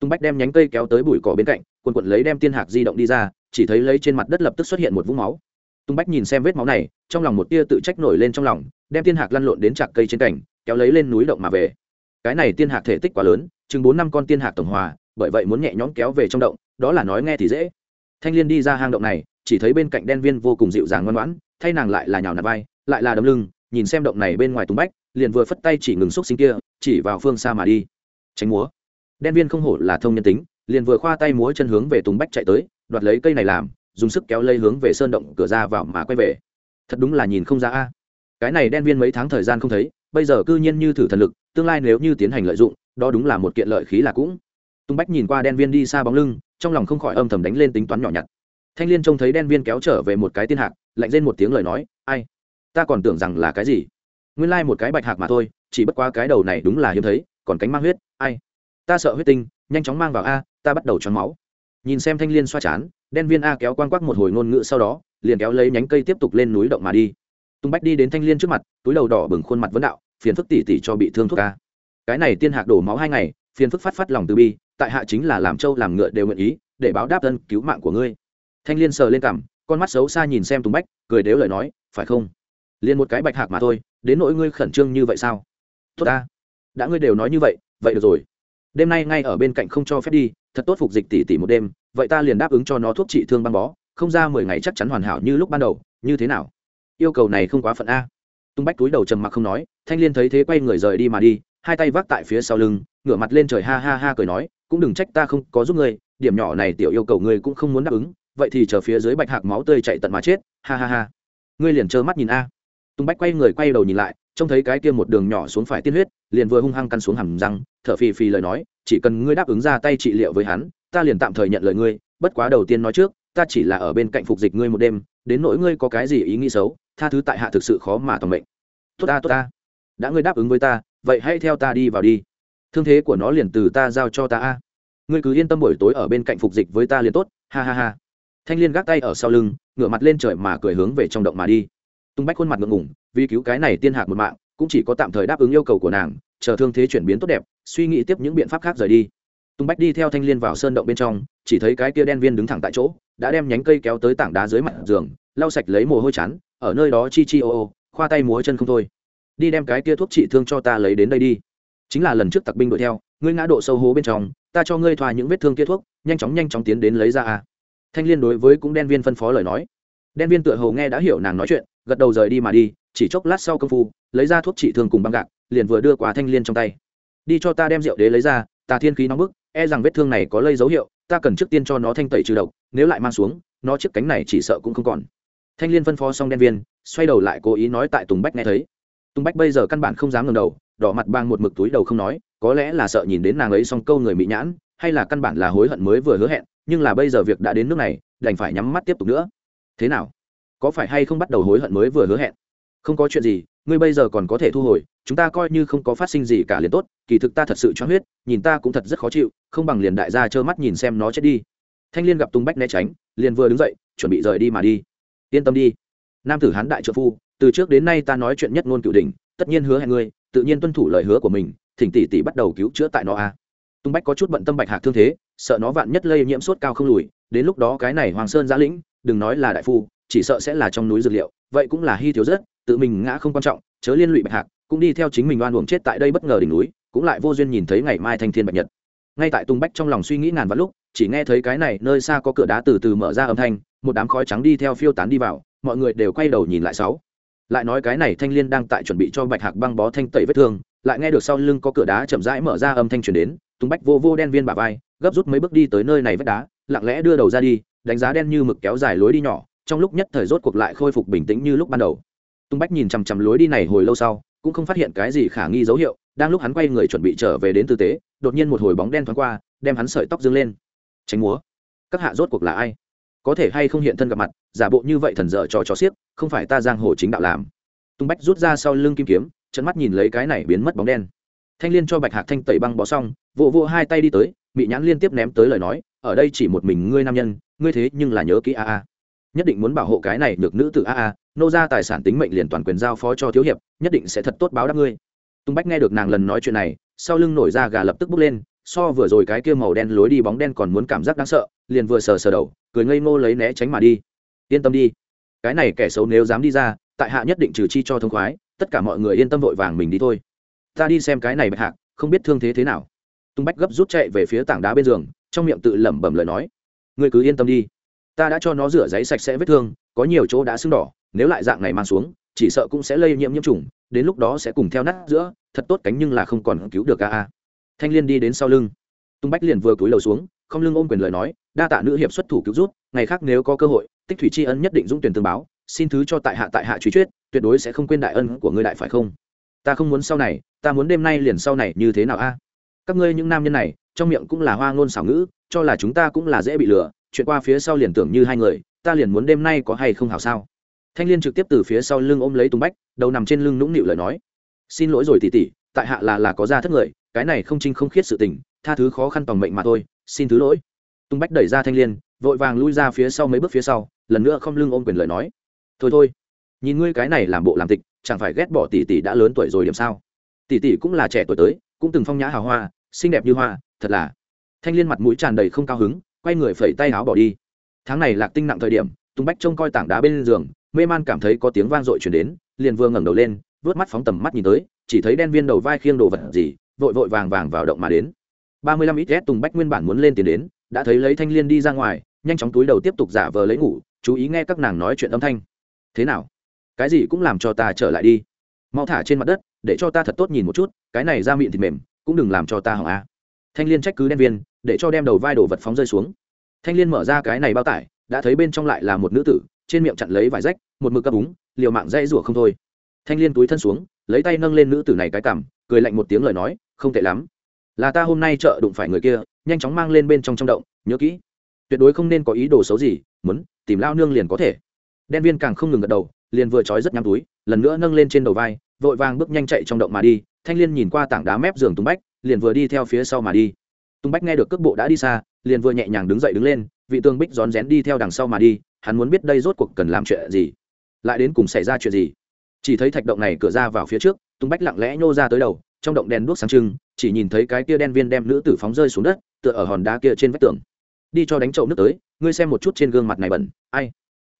Tung bách đem nhánh cây kéo tới bụi cỏ bên cạnh quần quận lấy đem tiên hạc di động đi ra, chỉ thấy lấy trên mặt đất lập tức xuất hiện một vũng máu. Tung bách nhìn xem vết máu này, trong lòng một tia tự trách nổi lên trong lòng, đem tiên hạc lăn lộn đến chạc cây trên cảnh kéo lấy lên núi động mà về. Cái này tiên hạc thể tích quá lớn chừng bốn năm con tiên hạc tổng hòa, bởi vậy muốn nhẹ nhõm kéo về trong động, đó là nói nghe thì dễ. Thanh liên đi ra hang động này, chỉ thấy bên cạnh đen viên vô cùng dịu dàng ngoan ngoãn, thay nàng lại là nhào nạt vai, lại là đấm lưng, nhìn xem động này bên ngoài tung bách, liền vừa phất tay chỉ ngừng xúc sinh kia, chỉ vào phương xa mà đi. Tránh múa. Đen viên không hổ là thông nhân tính, liền vừa khoa tay múa chân hướng về tùng bách chạy tới, đoạt lấy cây này làm, dùng sức kéo lây hướng về sơn động cửa ra vào mà quay về. Thật đúng là nhìn không ra a. Cái này đen viên mấy tháng thời gian không thấy, bây giờ cư nhiên như thử thần lực, tương lai nếu như tiến hành lợi dụng đó đúng là một kiện lợi khí là cũng. Tung bách nhìn qua đen viên đi xa bóng lưng, trong lòng không khỏi âm thầm đánh lên tính toán nhỏ nhặt. Thanh liên trông thấy đen viên kéo trở về một cái tiên hạc, lạnh lên một tiếng lời nói, ai? Ta còn tưởng rằng là cái gì? Nguyên lai một cái bạch hạc mà thôi, chỉ bất qua cái đầu này đúng là hiếm thấy, còn cánh mang huyết, ai? Ta sợ huyết tinh, nhanh chóng mang vào a, ta bắt đầu chóng máu. Nhìn xem thanh liên xoa chán, đen viên a kéo quang quắc một hồi ngôn ngữ sau đó, liền kéo lấy nhánh cây tiếp tục lên núi động mà đi. Tung bách đi đến thanh liên trước mặt, túi đầu đỏ bừng khuôn mặt vấn đạo, phiền phức tỉ tỉ cho bị thương thuốc a cái này tiên hạc đổ máu hai ngày, phiền phức phát phát lòng từ bi, tại hạ chính là làm trâu làm ngựa đều nguyện ý, để báo đáp thân cứu mạng của ngươi. Thanh liên sờ lên cằm, con mắt xấu xa nhìn xem tùng bách, cười đếu lời nói, phải không? Liền một cái bạch hạc mà thôi, đến nỗi ngươi khẩn trương như vậy sao? Tốt ta, đã ngươi đều nói như vậy vậy được rồi. Đêm nay ngay ở bên cạnh không cho phép đi, thật tốt phục dịch tỉ tỉ một đêm, vậy ta liền đáp ứng cho nó thuốc trị thương băng bó, không ra mười ngày chắc chắn hoàn hảo như lúc ban đầu, như thế nào? Yêu cầu này không quá phận a. Tung bách túi đầu trầm mặc không nói, thanh liên thấy thế quay người rời đi mà đi hai tay vác tại phía sau lưng, ngửa mặt lên trời ha ha ha cười nói, cũng đừng trách ta không có giúp ngươi, điểm nhỏ này tiểu yêu cầu ngươi cũng không muốn đáp ứng, vậy thì chờ phía dưới bạch hạc máu tươi chạy tận mà chết, ha ha ha. Ngươi liền trơ mắt nhìn a. Tung bách quay người quay đầu nhìn lại, trông thấy cái kia một đường nhỏ xuống phải tiên huyết, liền vừa hung hăng căn xuống hầm răng, thở phì phì lời nói, chỉ cần ngươi đáp ứng ra tay trị liệu với hắn, ta liền tạm thời nhận lời ngươi, bất quá đầu tiên nói trước, ta chỉ là ở bên cạnh phục dịch ngươi một đêm, đến nỗi ngươi có cái gì ý nghĩ xấu, tha thứ tại hạ thực sự khó mà toàn mệnh. Tốt ta tốt ta. Đã ngươi đáp ứng với ta vậy hãy theo ta đi vào đi. Thương thế của nó liền từ ta giao cho ta a. Ngươi cứ yên tâm buổi tối ở bên cạnh phục dịch với ta liền tốt, ha ha ha. Thanh liên gác tay ở sau lưng, ngửa mặt lên trời mà cười hướng về trong động mà đi. Tung bách khuôn mặt ngượng ngủng vì cứu cái này tiên hạc một mạng, cũng chỉ có tạm thời đáp ứng yêu cầu của nàng, chờ thương thế chuyển biến tốt đẹp, suy nghĩ tiếp những biện pháp khác rời đi. Tung bách đi theo thanh liên vào sơn động bên trong, chỉ thấy cái kia đen viên đứng thẳng tại chỗ, đã đem nhánh cây kéo tới tảng đá dưới mặt giường, lau sạch lấy mồ hôi chán, ở nơi đó chi chi ô ô, khoa tay múa chân không thôi đi đem cái kia thuốc trị thương cho ta lấy đến đây đi. Chính là lần trước tặc binh đuổi theo, ngươi ngã độ sâu hố bên trong, ta cho ngươi thoa những vết thương kia thuốc, nhanh chóng nhanh chóng tiến đến lấy ra à? thanh liên đối với cũng đen viên phân phó lời nói. Đen viên tựa hồ nghe đã hiểu nàng nói chuyện, gật đầu rời đi mà đi, chỉ chốc lát sau công phu, lấy ra thuốc trị thương cùng băng gạc, liền vừa đưa qua thanh liên trong tay. Đi cho ta đem rượu đế lấy ra, ta thiên khí nóng bức e rằng vết thương này có lây dấu hiệu, ta cần trước tiên cho nó thanh tẩy trừ độc, nếu lại mang xuống, nó chiếc cánh này chỉ sợ cũng không còn. Thanh liên phân phó xong đen viên, xoay đầu lại cố ý nói tại tùng bách nghe thấy. Tung bách bây giờ căn bản không dám ngẩng đầu, đỏ mặt bang một mực túi đầu không nói, có lẽ là sợ nhìn đến nàng ấy xong câu người mỹ nhãn, hay là căn bản là hối hận mới vừa hứa hẹn, nhưng là bây giờ việc đã đến nước này, đành phải nhắm mắt tiếp tục nữa. Thế nào? Có phải hay không bắt đầu hối hận mới vừa hứa hẹn? Không có chuyện gì, ngươi bây giờ còn có thể thu hồi, chúng ta coi như không có phát sinh gì cả liền tốt, kỳ thực ta thật sự cho huyết, nhìn ta cũng thật rất khó chịu, không bằng liền đại gia trơ mắt nhìn xem nó chết đi. Thanh liên gặp tung bách né tránh, liền vừa đứng dậy, chuẩn bị rời đi mà đi. Yên tâm đi. Nam tử hán đại trợ phu từ trước đến nay ta nói chuyện nhất ngôn cựu đình tất nhiên hứa hẹn ngươi, tự nhiên tuân thủ lời hứa của mình, thỉnh tỷ tỷ bắt đầu cứu chữa tại nó a. Tung bách có chút bận tâm bạch hạc thương thế, sợ nó vạn nhất lây nhiễm sốt cao không lùi, đến lúc đó cái này hoàng sơn giã lĩnh, đừng nói là đại phu, chỉ sợ sẽ là trong núi dược liệu, vậy cũng là hy thiếu rất, tự mình ngã không quan trọng, chớ liên lụy bạch hạc, cũng đi theo chính mình oan uổng chết tại đây bất ngờ đỉnh núi, cũng lại vô duyên nhìn thấy ngày mai thanh thiên bạch nhật. Ngay tại tung bách trong lòng suy nghĩ ngàn vạn lúc, chỉ nghe thấy cái này nơi xa có cửa đá từ từ mở ra âm thanh, một đám khói trắng đi theo phiêu tán đi vào, mọi người đều quay đầu nhìn lại sáu lại nói cái này thanh liên đang tại chuẩn bị cho bạch hạc băng bó thanh tẩy vết thương, lại nghe được sau lưng có cửa đá chậm rãi mở ra âm thanh truyền đến tung bách vô vô đen viên bà vai, gấp rút mấy bước đi tới nơi này vách đá, lặng lẽ đưa đầu ra đi, đánh giá đen như mực kéo dài lối đi nhỏ, trong lúc nhất thời rốt cuộc lại khôi phục bình tĩnh như lúc ban đầu. Tung bách nhìn chằm chằm lối đi này hồi lâu sau, cũng không phát hiện cái gì khả nghi dấu hiệu, đang lúc hắn quay người chuẩn bị trở về đến tư tế, đột nhiên một hồi bóng đen thoáng qua, đem hắn sợi tóc dương lên. Tránh múa. Các hạ rốt cuộc là ai? Có thể hay không hiện thân gặp mặt, giả bộ như vậy thần dở trò trò xiếc không phải ta giang hồ chính đạo làm. Tung bách rút ra sau lưng kim kiếm chân mắt nhìn lấy cái này biến mất bóng đen. Thanh liên cho bạch hạc thanh tẩy băng bó xong vụ vụ hai tay đi tới bị nhãn liên tiếp ném tới lời nói, ở đây chỉ một mình ngươi nam nhân, ngươi thế nhưng là nhớ kỹ a a. Nhất định muốn bảo hộ cái này được nữ tử a a, nô ra tài sản tính mệnh liền toàn quyền giao phó cho thiếu hiệp, nhất định sẽ thật tốt báo đáp ngươi. Tung bách nghe được nàng lần nói chuyện này, sau lưng nổi ra gà lập tức bước lên, so vừa rồi cái kia màu đen lối đi bóng đen còn muốn cảm giác đáng sợ, liền vừa sờ sờ đầu, cười ngây ngô lấy né tránh mà đi. Yên tâm đi cái này kẻ xấu nếu dám đi ra, tại hạ nhất định trừ chi cho thông khoái, tất cả mọi người yên tâm vội vàng mình đi thôi. Ta đi xem cái này bạch hạc, không biết thương thế thế nào. Tung bách gấp rút chạy về phía tảng đá bên giường, trong miệng tự lẩm bẩm lời nói. Ngươi cứ yên tâm đi. Ta đã cho nó rửa giấy sạch sẽ vết thương, có nhiều chỗ đã sưng đỏ, nếu lại dạng này mang xuống, chỉ sợ cũng sẽ lây nhiễm nhiễm trùng, đến lúc đó sẽ cùng theo nát giữa, thật tốt cánh nhưng là không còn cứu được ca a. Thanh liên đi đến sau lưng. Tung bách liền vừa cúi đầu xuống, không lưng ôm quyền lời nói, đa tạ nữ hiệp xuất thủ cứu rút ngày khác nếu có cơ hội tích thủy tri ân nhất định dũng tuyển tương báo, xin thứ cho tại hạ tại hạ truy chuyết tuyệt đối sẽ không quên đại ân của ngươi đại phải không? Ta không muốn sau này, ta muốn đêm nay liền sau này, như thế nào a? Các ngươi những nam nhân này, trong miệng cũng là hoa ngôn xảo ngữ, cho là chúng ta cũng là dễ bị lừa, chuyện qua phía sau liền tưởng như hai người, ta liền muốn đêm nay có hay không hảo sao? Thanh liên trực tiếp từ phía sau lưng ôm lấy tung bách, đầu nằm trên lưng nũng nịu lời nói. Xin lỗi rồi tỉ tỉ, tại hạ là là có ra thất người, cái này không trinh không khiết sự tình, tha thứ khó khăn tòng mệnh mà thôi, xin thứ lỗi. Tung bách đẩy ra thanh liên vội vàng lui ra phía sau mấy bước phía sau, lần nữa không lưng ôm quyền lời nói. Thôi thôi, nhìn ngươi cái này làm bộ làm tịch, chẳng phải ghét bỏ tỷ tỷ đã lớn tuổi rồi điểm sao? Tỷ tỷ cũng là trẻ tuổi tới, cũng từng phong nhã hào hoa, xinh đẹp như hoa, thật là. Thanh liên mặt mũi tràn đầy không cao hứng, quay người phẩy tay áo bỏ đi. Tháng này lạc tinh nặng thời điểm tung bách trông coi tảng đá bên giường, mê man cảm thấy có tiếng vang dội chuyển đến, liền vừa ngẩng đầu lên, vớt mắt phóng tầm mắt nhìn tới, chỉ thấy đen viên đầu vai khiêng đồ vật gì, vội vội vàng vàng vào động mà đến ba mươi lăm ít ghét tùng bách nguyên bản muốn lên tiền đến, đã thấy lấy thanh liên đi ra ngoài, nhanh chóng túi đầu tiếp tục giả vờ lấy ngủ, chú ý nghe các nàng nói chuyện âm thanh. Thế nào? Cái gì cũng làm cho ta trở lại đi. Mau thả trên mặt đất, để cho ta thật tốt nhìn một chút, cái này ra miệng thịt mềm, cũng đừng làm cho ta hỏng a. Thanh liên trách cứ đen viên, để cho đem đầu vai đồ vật phóng rơi xuống. Thanh liên mở ra cái này bao tải, đã thấy bên trong lại là một nữ tử, trên miệng chặn lấy vải rách, một mực cắp úng, liều mạng dây rủa không thôi. Thanh liên túi thân xuống, lấy tay nâng lên nữ tử này cái cằm, cười lạnh một tiếng lời nói, không tệ lắm là ta hôm nay chợ đụng phải người kia, nhanh chóng mang lên bên trong trong động, nhớ kỹ. Tuyệt đối không nên có ý đồ xấu gì, muốn tìm lao nương liền có thể. Đen viên càng không ngừng gật đầu, liền vừa trói rất nhắm túi, lần nữa nâng lên trên đầu vai, vội vàng bước nhanh chạy trong động mà đi, thanh liên nhìn qua tảng đá mép giường tung bách, liền vừa đi theo phía sau mà đi. Tung bách nghe được cước bộ đã đi xa, liền vừa nhẹ nhàng đứng dậy đứng lên, vị tương bích rón rén đi theo đằng sau mà đi, hắn muốn biết đây rốt cuộc cần làm chuyện gì, lại đến cùng xảy ra chuyện gì. Chỉ thấy thạch động này cửa ra vào phía trước tung bách lặng lẽ nhô ra tới đầu, trong động đèn đuốc sáng trưng chỉ nhìn thấy cái kia đen viên đem nữ tử phóng rơi xuống đất, tựa ở hòn đá kia trên vách tường. Đi cho đánh chậu nước tới, ngươi xem một chút trên gương mặt này bẩn, ai?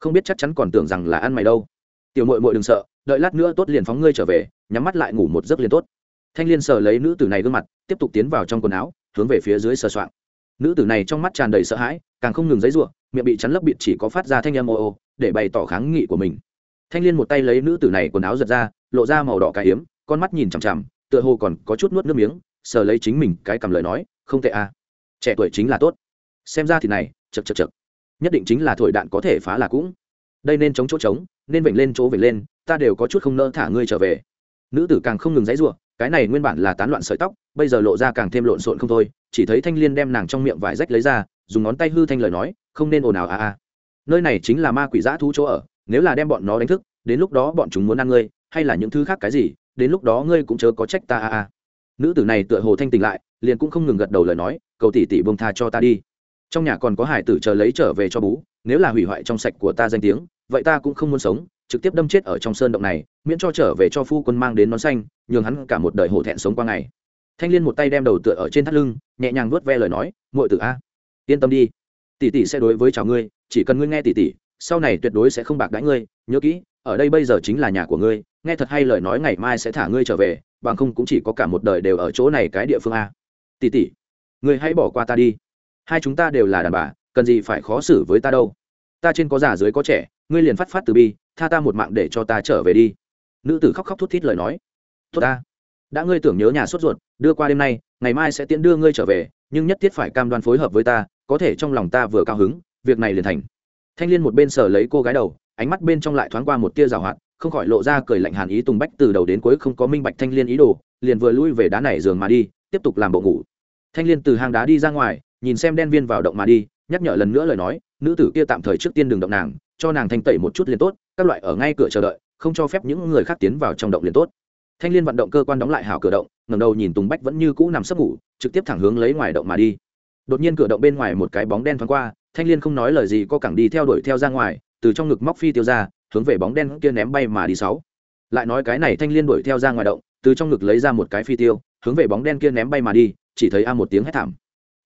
Không biết chắc chắn còn tưởng rằng là ăn mày đâu. Tiểu mội mội đừng sợ, đợi lát nữa tốt liền phóng ngươi trở về, nhắm mắt lại ngủ một giấc liền tốt. Thanh liên sờ lấy nữ tử này gương mặt, tiếp tục tiến vào trong quần áo, hướng về phía dưới sờ soạng. Nữ tử này trong mắt tràn đầy sợ hãi, càng không ngừng giấy ruộng miệng bị chắn lấp bịt chỉ có phát ra thanh âm ô ô, để bày tỏ kháng nghị của mình. Thanh liên một tay lấy nữ tử này quần áo giật ra, lộ ra màu đỏ cái hiếm con mắt nhìn chằm chằm tựa hồ còn có chút nuốt nước miếng, sờ lấy chính mình cái cầm lời nói, không tệ à. Trẻ tuổi chính là tốt. Xem ra thì này chật chật chật nhất định chính là thổi đạn có thể phá là cũng. Đây nên chống chỗ trống, nên vểnh lên chỗ vểnh lên, ta đều có chút không nỡ thả ngươi trở về. Nữ tử càng không ngừng dãy ruộng cái này nguyên bản là tán loạn sợi tóc, bây giờ lộ ra càng thêm lộn xộn không thôi, chỉ thấy thanh liên đem nàng trong miệng vải rách lấy ra, dùng ngón tay hư thanh lời nói, không nên ồn ào à à. Nơi này chính là ma quỷ dã thú chỗ ở, nếu là đem bọn nó đánh thức, đến lúc đó bọn chúng muốn ăn ngươi, hay là những thứ khác cái gì đến lúc đó ngươi cũng chớ có trách ta à à nữ tử này tựa hồ thanh tỉnh lại, liền cũng không ngừng gật đầu lời nói, cầu tỷ tỷ bông tha cho ta đi. Trong nhà còn có hải tử chờ lấy trở về cho bú nếu là hủy hoại trong sạch của ta danh tiếng, vậy ta cũng không muốn sống, trực tiếp đâm chết ở trong sơn động này, miễn cho trở về cho phu quân mang đến nón xanh, nhường hắn cả một đời hổ thẹn sống qua ngày. Thanh liên một tay đem đầu tựa ở trên thắt lưng, nhẹ nhàng vuốt ve lời nói, muội tử a, yên tâm đi. Tỷ tỷ sẽ đối với chào ngươi, chỉ cần ngươi nghe tỷ tỷ, sau này tuyệt đối sẽ không bạc đãi ngươi, nhớ kỹ, ở đây bây giờ chính là nhà của ngươi nghe thật hay lời nói ngày mai sẽ thả ngươi trở về, bằng không cũng chỉ có cả một đời đều ở chỗ này cái địa phương a. Tỷ tỷ, ngươi hãy bỏ qua ta đi. Hai chúng ta đều là đàn bà, cần gì phải khó xử với ta đâu. Ta trên có già dưới có trẻ, ngươi liền phát phát từ bi, tha ta một mạng để cho ta trở về đi. Nữ tử khóc khóc thút thít lời nói. Tốt ta. Đã ngươi tưởng nhớ nhà sốt ruột, đưa qua đêm nay, ngày mai sẽ tiễn đưa ngươi trở về, nhưng nhất thiết phải cam đoan phối hợp với ta, có thể trong lòng ta vừa cao hứng, việc này liền thành. Thanh liên một bên sở lấy cô gái đầu, ánh mắt bên trong lại thoáng qua một tia rào hoạt không khỏi lộ ra cười lạnh hàn ý tùng bách từ đầu đến cuối không có minh bạch thanh liên ý đồ, liền vừa lui về đá này giường mà đi, tiếp tục làm bộ ngủ. Thanh liên từ hang đá đi ra ngoài, nhìn xem đen viên vào động mà đi, nhắc nhở lần nữa lời nói, nữ tử kia tạm thời trước tiên đừng động nàng, cho nàng thanh tẩy một chút liền tốt, các loại ở ngay cửa chờ đợi, không cho phép những người khác tiến vào trong động liền tốt. Thanh liên vận động cơ quan đóng lại hào cửa động ngầm đầu nhìn tùng bách vẫn như cũ nằm sấp ngủ, trực tiếp thẳng hướng lấy ngoài động mà đi. Đột nhiên cửa động bên ngoài một cái bóng đen thoáng qua, thanh liên không nói lời gì, có cẳng đi theo đuổi theo ra ngoài, từ trong ngực móc phi tiêu ra hướng về bóng đen kia ném bay mà đi sáu. Lại nói cái này thanh liên đuổi theo ra ngoài động, từ trong ngực lấy ra một cái phi tiêu, hướng về bóng đen kia ném bay mà đi, chỉ thấy a một tiếng hét thảm.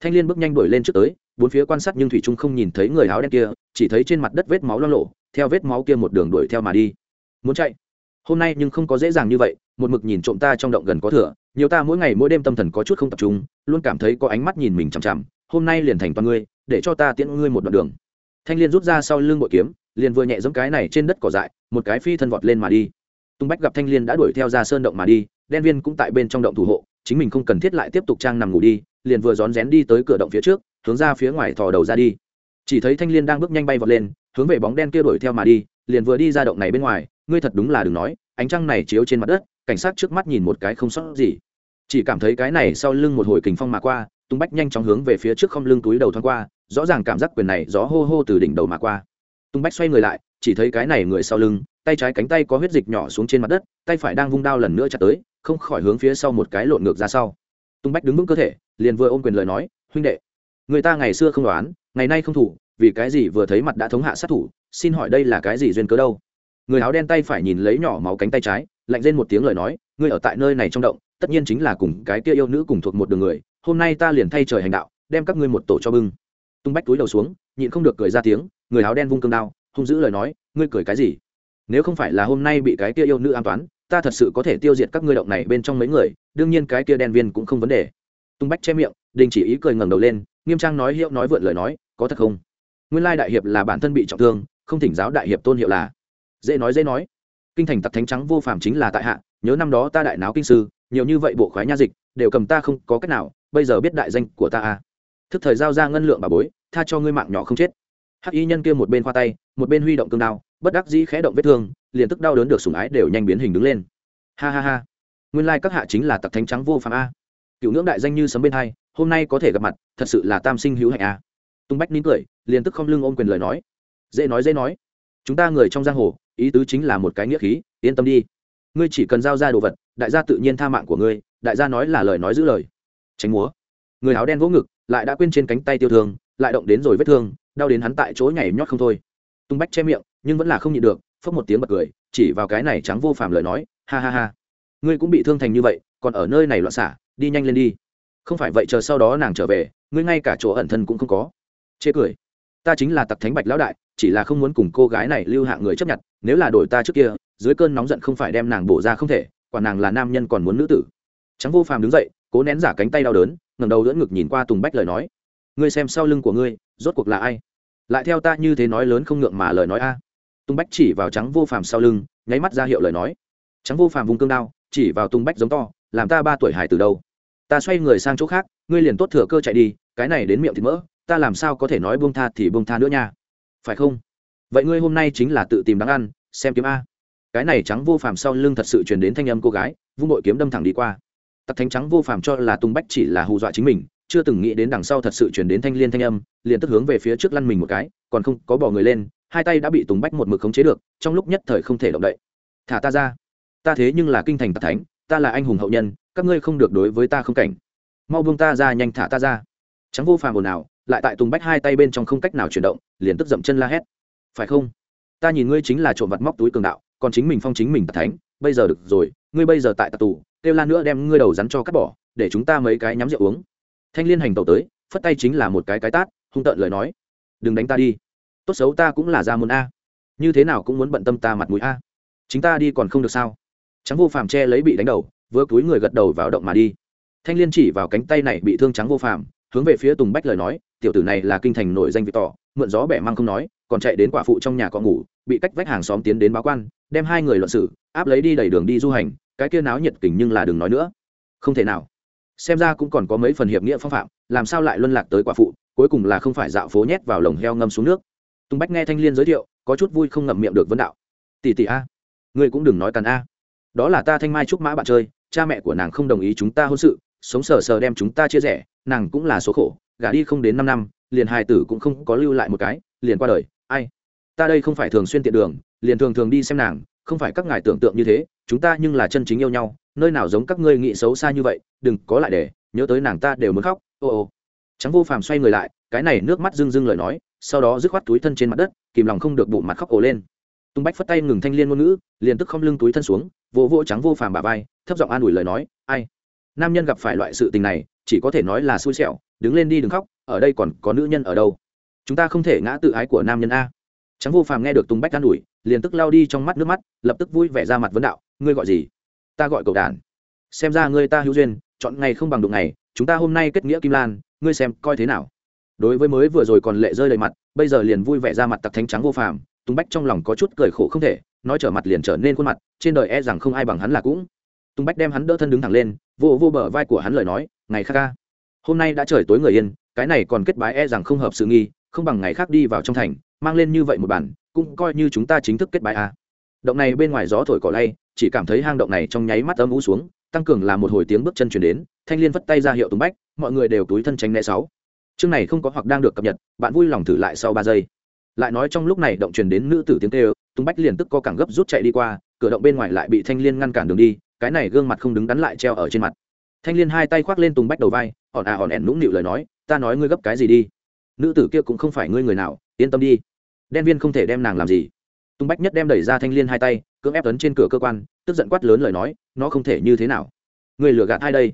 Thanh liên bước nhanh đuổi lên trước tới, bốn phía quan sát nhưng thủy trung không nhìn thấy người áo đen kia, chỉ thấy trên mặt đất vết máu lo lộ, theo vết máu kia một đường đuổi theo mà đi. Muốn chạy? Hôm nay nhưng không có dễ dàng như vậy, một mực nhìn trộm ta trong động gần có thừa, nhiều ta mỗi ngày mỗi đêm tâm thần có chút không tập trung, luôn cảm thấy có ánh mắt nhìn mình chằm chằm, hôm nay liền thành toàn ngươi, để cho ta tiễn ngươi một đoạn đường. Thanh liên rút ra sau lưng bội kiếm liền vừa nhẹ giống cái này trên đất cỏ dại, một cái phi thân vọt lên mà đi. Tung bách gặp thanh liên đã đuổi theo ra sơn động mà đi, đen viên cũng tại bên trong động thủ hộ, chính mình không cần thiết lại tiếp tục trang nằm ngủ đi, liền vừa rón rén đi tới cửa động phía trước, hướng ra phía ngoài thò đầu ra đi. Chỉ thấy thanh liên đang bước nhanh bay vọt lên, hướng về bóng đen kia đuổi theo mà đi, liền vừa đi ra động này bên ngoài, ngươi thật đúng là đừng nói, ánh trăng này chiếu trên mặt đất, cảnh sát trước mắt nhìn một cái không sót gì. Chỉ cảm thấy cái này sau lưng một hồi kình phong mà qua, tung bách nhanh chóng hướng về phía trước không lưng túi đầu thoáng qua, rõ ràng cảm giác quyền này gió hô hô từ đỉnh đầu mà qua tung bách xoay người lại, chỉ thấy cái này người sau lưng, tay trái cánh tay có huyết dịch nhỏ xuống trên mặt đất, tay phải đang vung đao lần nữa chặt tới, không khỏi hướng phía sau một cái lộn ngược ra sau. Tung bách đứng vững cơ thể, liền vừa ôm quyền lời nói, huynh đệ, người ta ngày xưa không đoán, ngày nay không thủ, vì cái gì vừa thấy mặt đã thống hạ sát thủ, xin hỏi đây là cái gì duyên cớ đâu? Người áo đen tay phải nhìn lấy nhỏ máu cánh tay trái, lạnh lên một tiếng lời nói, ngươi ở tại nơi này trong động, tất nhiên chính là cùng cái kia yêu nữ cùng thuộc một đường người, hôm nay ta liền thay trời hành đạo, đem các ngươi một tổ cho bưng. Tung bách túi đầu xuống, nhịn không được cười ra tiếng người áo đen vung cương đao, hung dữ lời nói, ngươi cười cái gì? Nếu không phải là hôm nay bị cái kia yêu nữ an toán, ta thật sự có thể tiêu diệt các ngươi động này bên trong mấy người, đương nhiên cái kia đen viên cũng không vấn đề. Tung bách che miệng, đình chỉ ý cười ngẩng đầu lên, nghiêm trang nói hiệu nói vượn lời nói, có thật không? Nguyên lai đại hiệp là bản thân bị trọng thương, không thỉnh giáo đại hiệp tôn hiệu là. Dễ nói dễ nói. Kinh thành tặc thánh trắng vô phàm chính là tại hạ, nhớ năm đó ta đại náo kinh sư, nhiều như vậy bộ khoái nha dịch, đều cầm ta không có cách nào, bây giờ biết đại danh của ta à. Thức thời giao ra ngân lượng bà bối, tha cho ngươi mạng nhỏ không chết hắc y nhân kia một bên khoa tay, một bên huy động cương đao, bất đắc dĩ khẽ động vết thương, liền tức đau đớn được sủng ái đều nhanh biến hình đứng lên. Ha ha ha. Nguyên lai các hạ chính là tặc thánh trắng vô phạm a. Cựu ngưỡng đại danh như sấm bên hai, hôm nay có thể gặp mặt, thật sự là tam sinh hữu hạnh a. Tung bách nín cười, liền tức không lưng ôm quyền lời nói. Dễ nói dễ nói. Chúng ta người trong giang hồ, ý tứ chính là một cái nghĩa khí, yên tâm đi. Ngươi chỉ cần giao ra đồ vật, đại gia tự nhiên tha mạng của ngươi, đại gia nói là lời nói giữ lời. Tránh múa. Người áo đen vỗ ngực, lại đã quên trên cánh tay tiêu thương, lại động đến rồi vết thương đau đến hắn tại chỗ nhảy nhót không thôi. Tung bách che miệng, nhưng vẫn là không nhịn được, phốc một tiếng bật cười, chỉ vào cái này trắng vô phàm lời nói, ha ha ha, ngươi cũng bị thương thành như vậy, còn ở nơi này loạn xả, đi nhanh lên đi. Không phải vậy chờ sau đó nàng trở về, ngươi ngay cả chỗ ẩn thân cũng không có. Chê cười. Ta chính là tặc thánh bạch lão đại, chỉ là không muốn cùng cô gái này lưu hạng người chấp nhận, nếu là đổi ta trước kia, dưới cơn nóng giận không phải đem nàng bổ ra không thể, quả nàng là nam nhân còn muốn nữ tử. Trắng vô phàm đứng dậy, cố nén giả cánh tay đau đớn, ngẩng đầu đỡ ngực nhìn qua tùng bách lời nói, ngươi xem sau lưng của ngươi rốt cuộc là ai? Lại theo ta như thế nói lớn không ngượng mà lời nói a. Tung bách chỉ vào trắng vô phàm sau lưng, nháy mắt ra hiệu lời nói. Trắng vô phàm vùng cương đao, chỉ vào Tung bách giống to, làm ta ba tuổi hải từ đâu? Ta xoay người sang chỗ khác, ngươi liền tốt thừa cơ chạy đi, cái này đến miệng thì mỡ, ta làm sao có thể nói buông tha thì buông tha nữa nha. Phải không? Vậy ngươi hôm nay chính là tự tìm đáng ăn, xem kiếm a. Cái này trắng vô phàm sau lưng thật sự truyền đến thanh âm cô gái, vung bội kiếm đâm thẳng đi qua. Tặc thánh trắng vô phàm cho là tung bách chỉ là hù dọa chính mình chưa từng nghĩ đến đằng sau thật sự chuyển đến thanh liên thanh âm, liền tức hướng về phía trước lăn mình một cái, còn không có bỏ người lên, hai tay đã bị tùng bách một mực khống chế được, trong lúc nhất thời không thể động đậy. Thả ta ra. Ta thế nhưng là kinh thành tạc thánh, ta là anh hùng hậu nhân, các ngươi không được đối với ta không cảnh. Mau buông ta ra nhanh thả ta ra. Trắng vô phàm ồn ào, lại tại tùng bách hai tay bên trong không cách nào chuyển động, liền tức dậm chân la hét. Phải không? Ta nhìn ngươi chính là trộm vặt móc túi cường đạo, còn chính mình phong chính mình tạc thánh, bây giờ được rồi, ngươi bây giờ tại tạc tù, kêu la nữa đem ngươi đầu rắn cho cắt bỏ, để chúng ta mấy cái nhắm rượu uống thanh liên hành tẩu tới, phất tay chính là một cái cái tát, hung tợn lời nói. Đừng đánh ta đi. Tốt xấu ta cũng là ra môn a. Như thế nào cũng muốn bận tâm ta mặt mũi a. Chính ta đi còn không được sao? Trắng vô phàm che lấy bị đánh đầu, vừa túi người gật đầu vào động mà đi. Thanh liên chỉ vào cánh tay này bị thương trắng vô phàm, hướng về phía tùng bách lời nói, tiểu tử này là kinh thành nổi danh vị tỏ, mượn gió bẻ măng không nói, còn chạy đến quả phụ trong nhà cọ ngủ, bị cách vách hàng xóm tiến đến báo quan, đem hai người luận xử, áp lấy đi đầy đường đi du hành, cái kia náo nhiệt kình nhưng là đừng nói nữa. Không thể nào xem ra cũng còn có mấy phần hiệp nghĩa phong phạm, làm sao lại luân lạc tới quả phụ, cuối cùng là không phải dạo phố nhét vào lồng heo ngâm xuống nước. Tùng bách nghe thanh liên giới thiệu, có chút vui không ngậm miệng được vấn đạo. Tỷ tỷ a, ngươi cũng đừng nói tàn a. Đó là ta thanh mai trúc mã bạn chơi, cha mẹ của nàng không đồng ý chúng ta hôn sự, sống sờ sờ đem chúng ta chia rẽ, nàng cũng là số khổ, gả đi không đến năm năm, liền hài tử cũng không có lưu lại một cái, liền qua đời, ai? Ta đây không phải thường xuyên tiện đường, liền thường thường đi xem nàng không phải các ngài tưởng tượng như thế, chúng ta nhưng là chân chính yêu nhau, nơi nào giống các ngươi nghĩ xấu xa như vậy, đừng có lại để, nhớ tới nàng ta đều muốn khóc, ô ô. Trắng vô phàm xoay người lại, cái này nước mắt rưng rưng lời nói, sau đó dứt khoát túi thân trên mặt đất, kìm lòng không được bụng mặt khóc ồ lên. Tung bách phất tay ngừng thanh liên ngôn ngữ, liền tức không lưng túi thân xuống, vỗ vỗ trắng vô phàm bà vai, thấp giọng an ủi lời nói, ai? Nam nhân gặp phải loại sự tình này, chỉ có thể nói là xui xẻo, đứng lên đi đừng khóc, ở đây còn có nữ nhân ở đâu? Chúng ta không thể ngã tự ái của nam nhân a. Trắng vô phàm nghe được tung bách an ủi liền tức lao đi trong mắt nước mắt, lập tức vui vẻ ra mặt vấn đạo, ngươi gọi gì? Ta gọi cậu đàn xem ra ngươi ta hữu duyên, chọn ngày không bằng đụng ngày, chúng ta hôm nay kết nghĩa kim lan, ngươi xem coi thế nào? Đối với mới vừa rồi còn lệ rơi đầy mặt, bây giờ liền vui vẻ ra mặt tặc thánh trắng vô phàm tung bách trong lòng có chút cười khổ không thể, nói trở mặt liền trở nên khuôn mặt, trên đời e rằng không ai bằng hắn là cũng. Tung bách đem hắn đỡ thân đứng thẳng lên, vô vô bờ vai của hắn lời nói, ngày khác ca, hôm nay đã trời tối người yên, cái này còn kết bái e rằng không hợp sự nghi, không bằng ngày khác đi vào trong thành mang lên như vậy một bản, cũng coi như chúng ta chính thức kết bài a à. động này bên ngoài gió thổi cỏ lay, chỉ cảm thấy hang động này trong nháy mắt âm ú xuống, tăng cường là một hồi tiếng bước chân chuyển đến, thanh liên vất tay ra hiệu tùng bách, mọi người đều túi thân tránh né sáu. Chương này không có hoặc đang được cập nhật, bạn vui lòng thử lại sau ba giây. Lại nói trong lúc này động truyền đến nữ tử tiếng kêu, tùng bách liền tức có cẳng gấp rút chạy đi qua, cửa động bên ngoài lại bị thanh liên ngăn cản đường đi, cái này gương mặt không đứng đắn lại treo ở trên mặt. Thanh liên hai tay khoác lên tùng bách đầu vai ỏn à ỏn ẻn nũng nịu lời nói, ta nói ngươi gấp cái gì đi? Nữ tử kia cũng không phải ngươi người nào, yên tâm đi đen viên không thể đem nàng làm gì. Tung bách nhất đem đẩy ra thanh liên hai tay, cưỡng ép tấn trên cửa cơ quan, tức giận quát lớn lời nói, nó không thể như thế nào. Người lừa gạt ai đây?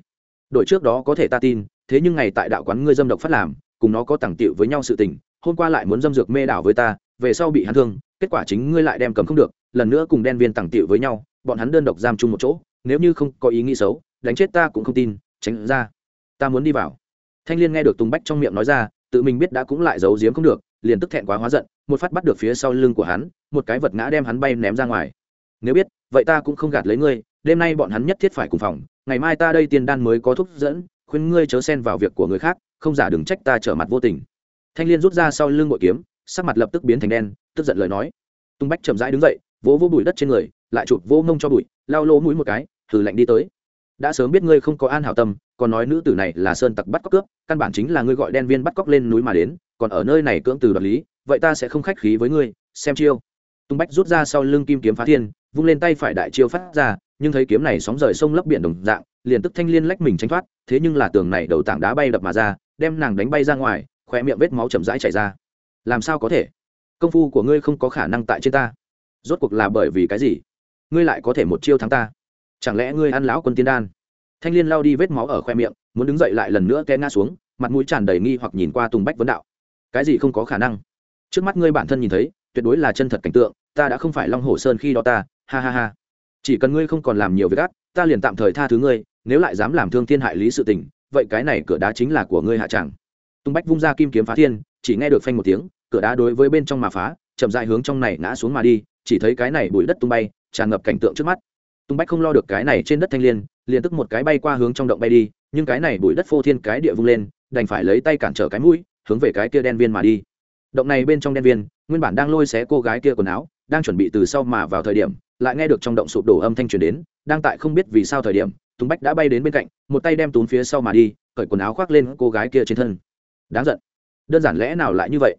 Đội trước đó có thể ta tin, thế nhưng ngày tại đạo quán ngươi dâm độc phát làm, cùng nó có tẳng tiệu với nhau sự tình, hôm qua lại muốn dâm dược mê đảo với ta, về sau bị hắn thương, kết quả chính ngươi lại đem cầm không được, lần nữa cùng đen viên tẳng tiệu với nhau, bọn hắn đơn độc giam chung một chỗ, nếu như không có ý nghĩ xấu, đánh chết ta cũng không tin, tránh ra. Ta muốn đi vào. Thanh liên nghe được tùng bách trong miệng nói ra, tự mình biết đã cũng lại giấu giếm không được liền tức thẹn quá hóa giận, một phát bắt được phía sau lưng của hắn, một cái vật ngã đem hắn bay ném ra ngoài. Nếu biết, vậy ta cũng không gạt lấy ngươi, đêm nay bọn hắn nhất thiết phải cùng phòng, ngày mai ta đây tiền đan mới có thúc dẫn, khuyên ngươi chớ xen vào việc của người khác, không giả đừng trách ta trở mặt vô tình. Thanh liên rút ra sau lưng bội kiếm, sắc mặt lập tức biến thành đen, tức giận lời nói. Tung bách chậm rãi đứng dậy, vỗ vỗ bụi đất trên người, lại chụp vỗ mông cho bụi lao lỗ mũi một cái, thử lạnh đi tới đã sớm biết ngươi không có an hảo tâm, còn nói nữ tử này là sơn tặc bắt cóc cướp, căn bản chính là ngươi gọi đen viên bắt cóc lên núi mà đến, còn ở nơi này cưỡng từ đoạt lý, vậy ta sẽ không khách khí với ngươi, xem chiêu. Tung bách rút ra sau lưng kim kiếm phá thiên, vung lên tay phải đại chiêu phát ra, nhưng thấy kiếm này sóng rời sông lấp biển đồng dạng, liền tức thanh liên lách mình tránh thoát, thế nhưng là tường này đầu tảng đá bay đập mà ra, đem nàng đánh bay ra ngoài khỏe miệng vết máu chậm rãi chảy ra. Làm sao có thể? Công phu của ngươi không có khả năng tại trên ta. Rốt cuộc là bởi vì cái gì? Ngươi lại có thể một chiêu thắng ta chẳng lẽ ngươi ăn lão quân tiên đan? Thanh liên lao đi vết máu ở khoe miệng, muốn đứng dậy lại lần nữa té ngã xuống, mặt mũi tràn đầy nghi hoặc nhìn qua tùng bách vấn đạo. Cái gì không có khả năng? Trước mắt ngươi bản thân nhìn thấy, tuyệt đối là chân thật cảnh tượng, ta đã không phải long hồ sơn khi đó ta, ha ha ha. Chỉ cần ngươi không còn làm nhiều việc ác, ta liền tạm thời tha thứ ngươi, nếu lại dám làm thương thiên hại lý sự tình, vậy cái này cửa đá chính là của ngươi hạ tràng tung bách vung ra kim kiếm phá thiên, chỉ nghe được phanh một tiếng, cửa đá đối với bên trong mà phá, chậm dại hướng trong này ngã xuống mà đi, chỉ thấy cái này bụi đất tung bay, tràn ngập cảnh tượng trước mắt tùng bách không lo được cái này trên đất thanh liên, liền tức một cái bay qua hướng trong động bay đi, nhưng cái này bụi đất phô thiên cái địa vung lên, đành phải lấy tay cản trở cái mũi, hướng về cái kia đen viên mà đi. Động này bên trong đen viên, nguyên bản đang lôi xé cô gái kia quần áo, đang chuẩn bị từ sau mà vào thời điểm, lại nghe được trong động sụp đổ âm thanh truyền đến, đang tại không biết vì sao thời điểm, tùng bách đã bay đến bên cạnh, một tay đem tún phía sau mà đi, cởi quần áo khoác lên cô gái kia trên thân. Đáng giận. Đơn giản lẽ nào lại như vậy?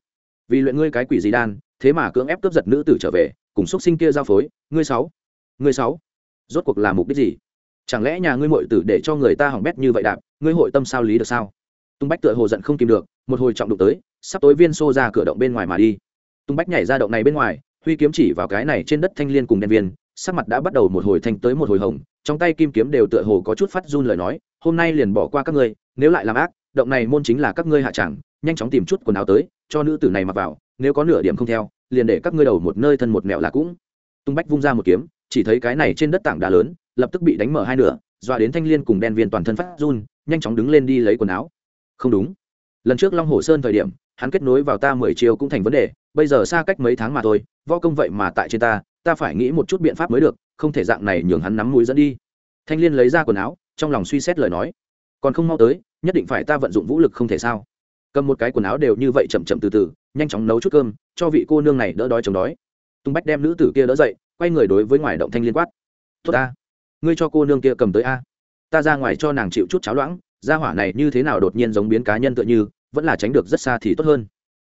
Vì luyện ngươi cái quỷ gì đan, thế mà cưỡng ép cướp giật nữ tử trở về, cùng x sinh kia giao phối. Ngươi sáu. Ngươi sáu rốt cuộc là mục đích gì? Chẳng lẽ nhà ngươi mội tử để cho người ta hỏng bét như vậy đạp, ngươi hội tâm sao lý được sao? Tung bách tựa hồ giận không kìm được, một hồi trọng đụng tới, sắp tối viên xô ra cửa động bên ngoài mà đi. Tung bách nhảy ra động này bên ngoài, huy kiếm chỉ vào cái này trên đất thanh liên cùng đen viên, sắc mặt đã bắt đầu một hồi thanh tới một hồi hồng, trong tay kim kiếm đều tựa hồ có chút phát run lời nói, hôm nay liền bỏ qua các ngươi, nếu lại làm ác, động này môn chính là các ngươi hạ chẳng, nhanh chóng tìm chút quần áo tới, cho nữ tử này mặc vào, nếu có nửa điểm không theo, liền để các ngươi đầu một nơi thân một mẹo là cũng. Tung bách vung ra một kiếm chỉ thấy cái này trên đất tảng đá lớn, lập tức bị đánh mở hai nửa, dọa đến thanh liên cùng đen viên toàn thân phát run, nhanh chóng đứng lên đi lấy quần áo. Không đúng. Lần trước long hồ sơn thời điểm, hắn kết nối vào ta mười chiều cũng thành vấn đề, bây giờ xa cách mấy tháng mà thôi, võ công vậy mà tại trên ta ta phải nghĩ một chút biện pháp mới được, không thể dạng này nhường hắn nắm mũi dẫn đi. Thanh liên lấy ra quần áo, trong lòng suy xét lời nói. Còn không mau tới, nhất định phải ta vận dụng vũ lực không thể sao? Cầm một cái quần áo đều như vậy chậm chậm từ từ, nhanh chóng nấu chút cơm, cho vị cô nương này đỡ đói chống đói. Tung bách đem nữ tử kia đỡ dậy quay người đối với ngoài động thanh liên quát. Tốt ta, ngươi cho cô nương kia cầm tới a. Ta ra ngoài cho nàng chịu chút cháo loãng, gia hỏa này như thế nào đột nhiên giống biến cá nhân tựa như, vẫn là tránh được rất xa thì tốt hơn.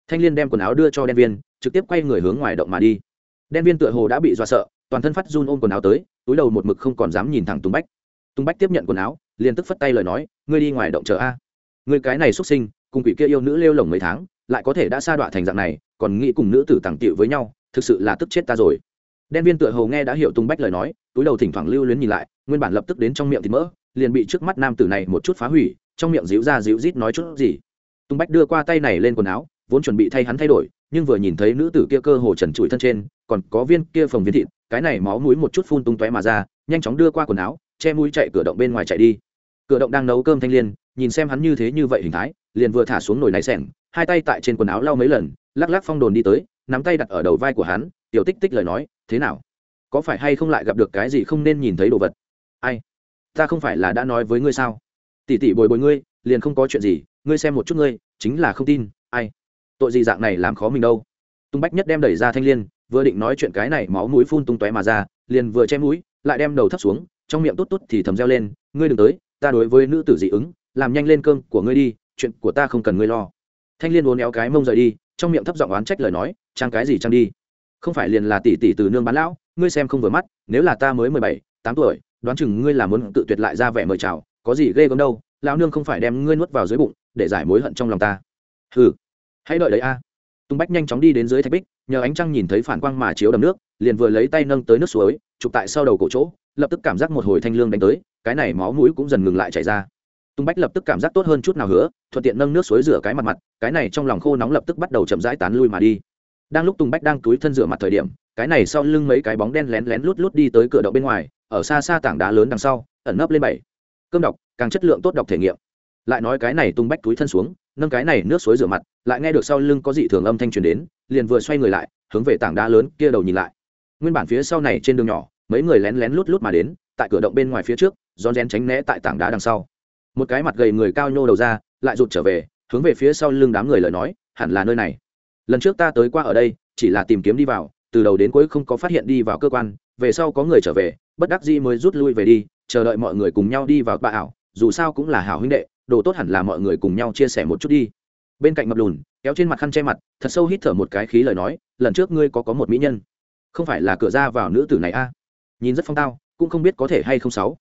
Thanh liên đem quần áo đưa cho đen viên, trực tiếp quay người hướng ngoài động mà đi. Đen viên tựa hồ đã bị dọa sợ, toàn thân phát run ôm quần áo tới, túi đầu một mực không còn dám nhìn thẳng tùng bách. Tùng bách tiếp nhận quần áo, liền tức phất tay lời nói, ngươi đi ngoài động chờ a. Người cái này xuất sinh, cùng quỷ kia yêu nữ lêu lồng mấy tháng, lại có thể đã sa đọa thành dạng này, còn nghĩ cùng nữ tử tàng tiệu với nhau, thực sự là tức chết ta rồi đen viên tựa hồ nghe đã hiểu tùng bách lời nói, túi đầu thỉnh thoảng lưu luyến nhìn lại, nguyên bản lập tức đến trong miệng thịt mỡ, liền bị trước mắt nam tử này một chút phá hủy, trong miệng díu ra díu rít nói chút gì. Tùng bách đưa qua tay này lên quần áo, vốn chuẩn bị thay hắn thay đổi, nhưng vừa nhìn thấy nữ tử kia cơ hồ trần trụi thân trên, còn có viên kia phồng viên thịt, cái này máu mũi một chút phun tung tóe mà ra, nhanh chóng đưa qua quần áo, che mũi chạy cửa động bên ngoài chạy đi. Cửa động đang nấu cơm thanh liên, nhìn xem hắn như thế như vậy hình thái, liền vừa thả xuống nồi này sẻng, hai tay tại trên quần áo lau mấy lần, lắc lắc phong đồn đi tới, nắm tay đặt ở đầu vai của hắn tiểu tích tích lời nói, thế nào? Có phải hay không lại gặp được cái gì không nên nhìn thấy đồ vật? Ai? Ta không phải là đã nói với ngươi sao? Tỷ tỷ bồi bồi ngươi, liền không có chuyện gì, ngươi xem một chút ngươi, chính là không tin, ai? Tội gì dạng này làm khó mình đâu? Tung bách nhất đem đẩy ra thanh liên, vừa định nói chuyện cái này máu mũi phun tung tóe mà ra, liền vừa che mũi, lại đem đầu thấp xuống, trong miệng tốt tốt thì thầm reo lên, ngươi đừng tới, ta đối với nữ tử dị ứng, làm nhanh lên cơm của ngươi đi, chuyện của ta không cần ngươi lo. Thanh liên uốn éo cái mông rời đi, trong miệng thấp giọng oán trách lời nói, trang cái gì trang đi? Không phải liền là tỷ tỷ từ nương bán lão, ngươi xem không vừa mắt, nếu là ta mới mười bảy, tám tuổi, đoán chừng ngươi là muốn tự tuyệt lại ra vẻ mời chào, có gì ghê gớm đâu, lão nương không phải đem ngươi nuốt vào dưới bụng, để giải mối hận trong lòng ta. Hừ, hãy đợi đấy a. Tung bách nhanh chóng đi đến dưới thạch bích, nhờ ánh trăng nhìn thấy phản quang mà chiếu đầm nước, liền vừa lấy tay nâng tới nước suối, chụp tại sau đầu cổ chỗ, lập tức cảm giác một hồi thanh lương đánh tới, cái này máu mũi cũng dần ngừng lại chảy ra. Tung bách lập tức cảm giác tốt hơn chút nào hứa, thuận tiện nâng nước suối rửa cái mặt mặt, cái này trong lòng khô nóng lập tức bắt đầu chậm rãi tán lui mà đi đang lúc tùng bách đang túi thân rửa mặt thời điểm, cái này sau lưng mấy cái bóng đen lén lén lút lút đi tới cửa động bên ngoài, ở xa xa tảng đá lớn đằng sau, ẩn nấp lên bảy. Cơm đọc, càng chất lượng tốt đọc thể nghiệm. Lại nói cái này tung bách túi thân xuống, nâng cái này nước suối rửa mặt, lại nghe được sau lưng có dị thường âm thanh truyền đến, liền vừa xoay người lại, hướng về tảng đá lớn kia đầu nhìn lại. Nguyên bản phía sau này trên đường nhỏ, mấy người lén lén lút lút mà đến, tại cửa động bên ngoài phía trước, rón rén tránh né tại tảng đá đằng sau. Một cái mặt gầy người cao nhô đầu ra, lại rụt trở về, hướng về phía sau lưng đám người lời nói, hẳn là nơi này lần trước ta tới qua ở đây, chỉ là tìm kiếm đi vào, từ đầu đến cuối không có phát hiện đi vào cơ quan, về sau có người trở về, bất đắc dĩ mới rút lui về đi, chờ đợi mọi người cùng nhau đi vào bà ảo, dù sao cũng là hảo huynh đệ, đồ tốt hẳn là mọi người cùng nhau chia sẻ một chút đi. Bên cạnh mập lùn, kéo trên mặt khăn che mặt, thật sâu hít thở một cái khí lời nói, lần trước ngươi có có một mỹ nhân. Không phải là cửa ra vào nữ tử này a? Nhìn rất phong tao, cũng không biết có thể hay không sáu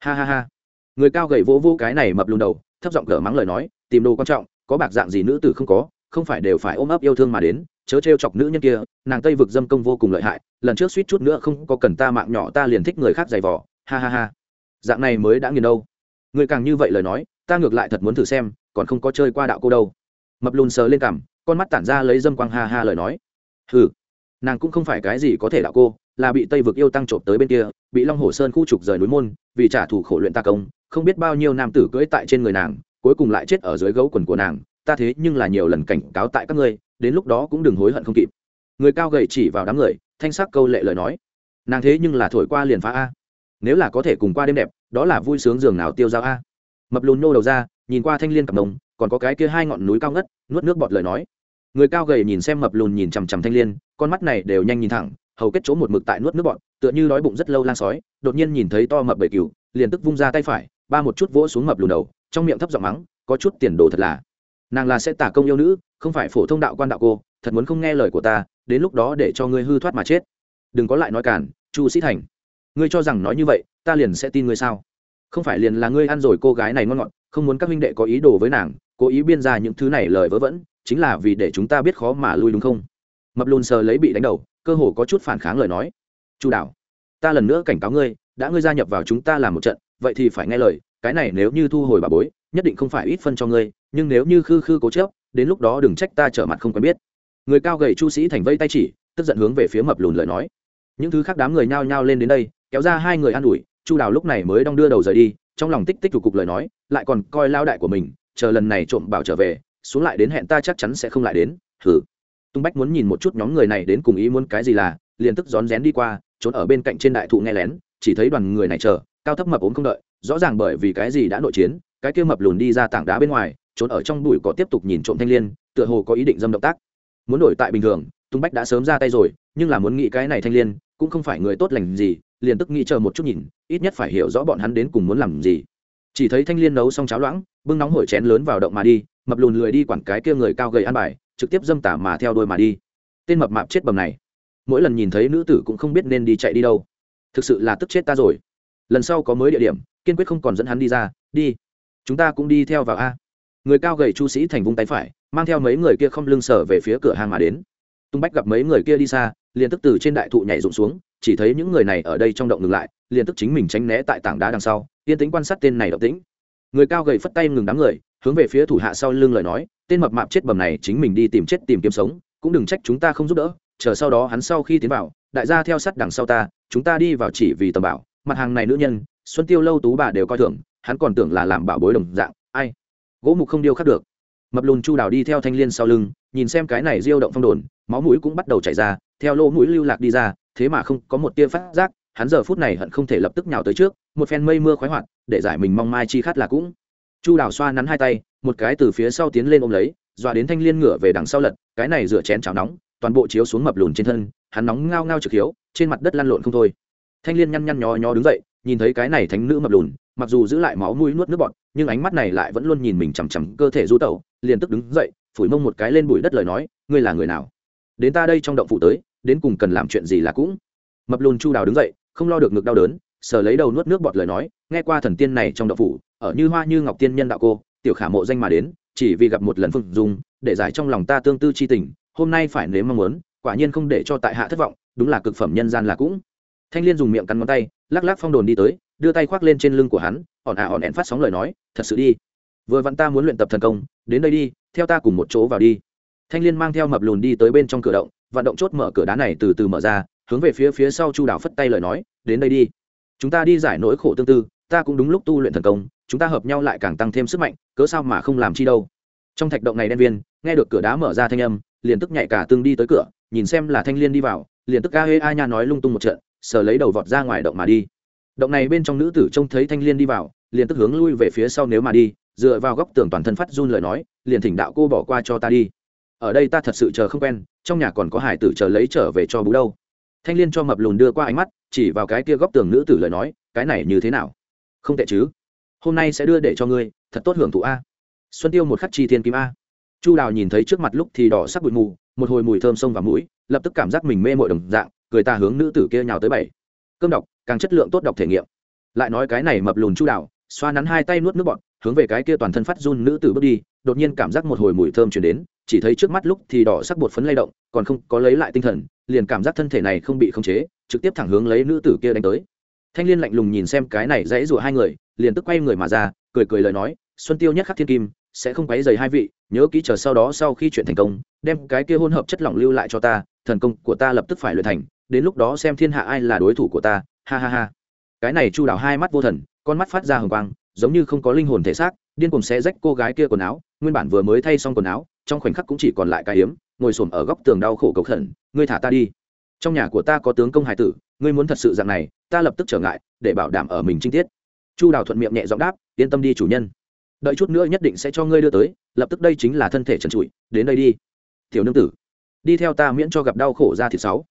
ha ha ha. Người cao gầy vỗ vỗ cái này mập lùn đầu, thấp giọng cỡ mắng lời nói, tìm đồ quan trọng, có bạc dạng gì nữ tử không có không phải đều phải ôm ấp yêu thương mà đến, chớ trêu chọc nữ nhân kia, nàng tây vực dâm công vô cùng lợi hại, lần trước suýt chút nữa không có cần ta mạng nhỏ ta liền thích người khác giày vò, ha ha ha. Dạng này mới đã nghiền đâu. Người càng như vậy lời nói, ta ngược lại thật muốn thử xem, còn không có chơi qua đạo cô đâu. Mập lùn sờ lên cằm, con mắt tản ra lấy dâm quang ha ha lời nói. Hừ, nàng cũng không phải cái gì có thể đạo cô, là bị tây vực yêu tăng trộm tới bên kia, bị long hồ sơn khu trục rời núi môn, vì trả thù khổ luyện ta công, không biết bao nhiêu nam tử cưỡi tại trên người nàng, cuối cùng lại chết ở dưới gấu quần của nàng ta thế nhưng là nhiều lần cảnh cáo tại các ngươi, đến lúc đó cũng đừng hối hận không kịp. Người cao gầy chỉ vào đám người, thanh sắc câu lệ lời nói. Nàng thế nhưng là thổi qua liền phá a. Nếu là có thể cùng qua đêm đẹp, đó là vui sướng giường nào tiêu dao a. Mập lùn nô đầu ra, nhìn qua thanh liên cặp đồng còn có cái kia hai ngọn núi cao ngất, nuốt nước bọt lời nói. Người cao gầy nhìn xem mập lùn nhìn chằm chằm thanh liên, con mắt này đều nhanh nhìn thẳng, hầu kết chỗ một mực tại nuốt nước bọt, tựa như đói bụng rất lâu lang sói, đột nhiên nhìn thấy to mập bầy cừu, liền tức vung ra tay phải, ba một chút vỗ xuống mập lùn đầu, trong miệng thấp giọng mắng, có chút tiền đồ thật là nàng là sẽ tả công yêu nữ, không phải phổ thông đạo quan đạo cô, thật muốn không nghe lời của ta, đến lúc đó để cho ngươi hư thoát mà chết. Đừng có lại nói cản chu sĩ thành. Ngươi cho rằng nói như vậy, ta liền sẽ tin ngươi sao? Không phải liền là ngươi ăn rồi cô gái này ngon ngọt, không muốn các huynh đệ có ý đồ với nàng, cố ý biên ra những thứ này lời vớ vẩn, chính là vì để chúng ta biết khó mà lui đúng không? Mập lùn sờ lấy bị đánh đầu, cơ hồ có chút phản kháng lời nói. Chu đạo ta lần nữa cảnh cáo ngươi, đã ngươi gia nhập vào chúng ta làm một trận, vậy thì phải nghe lời, cái này nếu như thu hồi bà bối nhất định không phải ít phân cho ngươi, nhưng nếu như khư khư cố chớp đến lúc đó đừng trách ta trở mặt không quen biết. Người cao gầy chu sĩ thành vây tay chỉ, tức giận hướng về phía mập lùn lời nói. Những thứ khác đám người nhao nhao lên đến đây, kéo ra hai người an ủi, chu đào lúc này mới đong đưa đầu rời đi, trong lòng tích tích cục lời nói, lại còn coi lao đại của mình, chờ lần này trộm bảo trở về, xuống lại đến hẹn ta chắc chắn sẽ không lại đến thử tung bách muốn nhìn một chút nhóm người này đến cùng ý muốn cái gì là, liền tức rón rén đi qua, trốn ở bên cạnh trên đại thụ nghe lén, chỉ thấy đoàn người này chờ, cao thấp mập ốm không đợi, rõ ràng bởi vì cái gì đã nội chiến cái kia mập lùn đi ra tảng đá bên ngoài, trốn ở trong bụi có tiếp tục nhìn trộm thanh liên, tựa hồ có ý định dâm động tác. Muốn đổi tại bình thường, tung bách đã sớm ra tay rồi, nhưng là muốn nghĩ cái này thanh liên, cũng không phải người tốt lành gì, liền tức nghĩ chờ một chút nhìn, ít nhất phải hiểu rõ bọn hắn đến cùng muốn làm gì. Chỉ thấy thanh liên nấu xong cháo loãng, bưng nóng hổi chén lớn vào động mà đi, mập lùn lười đi quản cái kia người cao gầy ăn bài, trực tiếp dâm tả mà theo đôi mà đi. Tên mập mạp chết bầm này, mỗi lần nhìn thấy nữ tử cũng không biết nên đi chạy đi đâu. Thực sự là tức chết ta rồi. Lần sau có mới địa điểm, kiên quyết không còn dẫn hắn đi ra, đi chúng ta cũng đi theo vào a. Người cao gầy chu sĩ thành vung tay phải, mang theo mấy người kia không lưng sở về phía cửa hàng mà đến. Tung bách gặp mấy người kia đi xa, liền tức từ trên đại thụ nhảy rụng xuống, chỉ thấy những người này ở đây trong động ngừng lại, liền tức chính mình tránh né tại tảng đá đằng sau, yên tĩnh quan sát tên này động tĩnh. Người cao gầy phất tay ngừng đám người, hướng về phía thủ hạ sau lưng lời nói, tên mập mạp chết bầm này chính mình đi tìm chết tìm kiếm sống, cũng đừng trách chúng ta không giúp đỡ, chờ sau đó hắn sau khi tiến vào, đại gia theo sát đằng sau ta, chúng ta đi vào chỉ vì tầm bảo, mặt hàng này nữ nhân, xuân tiêu lâu tú bà đều coi thường hắn còn tưởng là làm bảo bối đồng dạng, ai? Gỗ mục không điêu khắc được. Mập lùn chu đào đi theo thanh l i ê n sau lưng, nhìn xem cái này diêu động phong đồn, máu mũi cũng bắt đầu chảy ra, theo lỗ mũi lưu lạc đi ra, thế mà không có một tia phát giác, hắn giờ phút này hận không thể lập tức nhào tới trước, một phen mây mưa khoái hoạt, để giải mình mong mai chi khát là cũng. Chu đào xoa nắn hai tay, một cái từ phía sau tiến lên ôm lấy, dọa đến thanh liên ngửa về đằng sau lật, cái này rửa chén chảo nóng, toàn bộ chiếu xuống mập lùn trên thân, hắn nóng ngao ngao trực hiếu, trên mặt đất lăn lộn không thôi. Thanh liên nhăn nhăn nhó nhó đứng dậy, nhìn thấy cái này thánh nữ mập lùn mặc dù giữ lại máu mũi nuốt nước bọt, nhưng ánh mắt này lại vẫn luôn nhìn mình chằm chằm cơ thể du tẩu, liền tức đứng dậy, phủi mông một cái lên bụi đất lời nói, ngươi là người nào? Đến ta đây trong động phủ tới, đến cùng cần làm chuyện gì là cũng. Mập lùn chu đào đứng dậy, không lo được ngực đau đớn, sờ lấy đầu nuốt nước bọt lời nói, nghe qua thần tiên này trong động phủ, ở như hoa như ngọc tiên nhân đạo cô, tiểu khả mộ danh mà đến, chỉ vì gặp một lần phương dung, để giải trong lòng ta tương tư chi tình, hôm nay phải nếm mong muốn, quả nhiên không để cho tại hạ thất vọng, đúng là cực phẩm nhân gian là cũng. Thanh liên dùng miệng cắn ngón tay, lắc lắc phong đồn đi tới đưa tay khoác lên trên lưng của hắn ỏn ả à ỏn ẹn phát sóng lời nói, thật sự đi. Vừa vặn ta muốn luyện tập thần công, đến đây đi, theo ta cùng một chỗ vào đi. Thanh liên mang theo mập lùn đi tới bên trong cửa động, vận động chốt mở cửa đá này từ từ mở ra, hướng về phía phía sau chu đảo phất tay lời nói, đến đây đi. Chúng ta đi giải nỗi khổ tương tư, ta cũng đúng lúc tu luyện thần công, chúng ta hợp nhau lại càng tăng thêm sức mạnh, cớ sao mà không làm chi đâu. Trong thạch động này đen viên, nghe được cửa đá mở ra thanh âm, liền tức nhảy cả tương đi tới cửa, nhìn xem là thanh liên đi vào, liền tức ca hê a nha nói lung tung một trận, sờ lấy đầu vọt ra ngoài động mà đi động này bên trong nữ tử trông thấy thanh liên đi vào, liền tức hướng lui về phía sau nếu mà đi, dựa vào góc tường toàn thân phát run lời nói, liền thỉnh đạo cô bỏ qua cho ta đi. Ở đây ta thật sự chờ không quen, trong nhà còn có hải tử chờ lấy trở về cho bú đâu. Thanh liên cho mập lùn đưa qua ánh mắt, chỉ vào cái kia góc tường nữ tử lời nói, cái này như thế nào? Không tệ chứ? Hôm nay sẽ đưa để cho ngươi, thật tốt hưởng thụ a. Xuân tiêu một khắc chi thiên kim a. Chu đào nhìn thấy trước mặt lúc thì đỏ sắc bụi mù, một hồi mùi thơm sông vào mũi, lập tức cảm giác mình mê mội đồng dạng, cười ta hướng nữ tử kia nhào tới bảy cơm đọc, càng chất lượng tốt đọc thể nghiệm. Lại nói cái này mập lùn chu đảo, xoa nắn hai tay nuốt nước bọt, hướng về cái kia toàn thân phát run nữ tử bước đi, đột nhiên cảm giác một hồi mùi thơm chuyển đến, chỉ thấy trước mắt lúc thì đỏ sắc bột phấn lay động, còn không có lấy lại tinh thần, liền cảm giác thân thể này không bị khống chế, trực tiếp thẳng hướng lấy nữ tử kia đánh tới. Thanh liên lạnh lùng nhìn xem cái này dãy rủa hai người, liền tức quay người mà ra, cười cười lời nói, xuân tiêu nhất khắc thiên kim, sẽ không quấy dày hai vị, nhớ kỹ chờ sau đó sau khi chuyện thành công, đem cái kia hôn hợp chất lỏng lưu lại cho ta, thần công của ta lập tức phải luyện thành đến lúc đó xem thiên hạ ai là đối thủ của ta, ha ha ha. Cái này chu đào hai mắt vô thần, con mắt phát ra hồng quang, giống như không có linh hồn thể xác, điên cùng xé rách cô gái kia quần áo, nguyên bản vừa mới thay xong quần áo, trong khoảnh khắc cũng chỉ còn lại cái hiếm ngồi xổm ở góc tường đau khổ cầu khẩn, ngươi thả ta đi. Trong nhà của ta có tướng công hải tử, ngươi muốn thật sự dạng này, ta lập tức trở ngại, để bảo đảm ở mình trinh tiết. Chu đào thuận miệng nhẹ giọng đáp, yên tâm đi chủ nhân. Đợi chút nữa nhất định sẽ cho ngươi đưa tới, lập tức đây chính là thân thể trần trụi, đến đây đi. Tiểu nương tử, đi theo ta miễn cho gặp đau khổ ra thịt sáu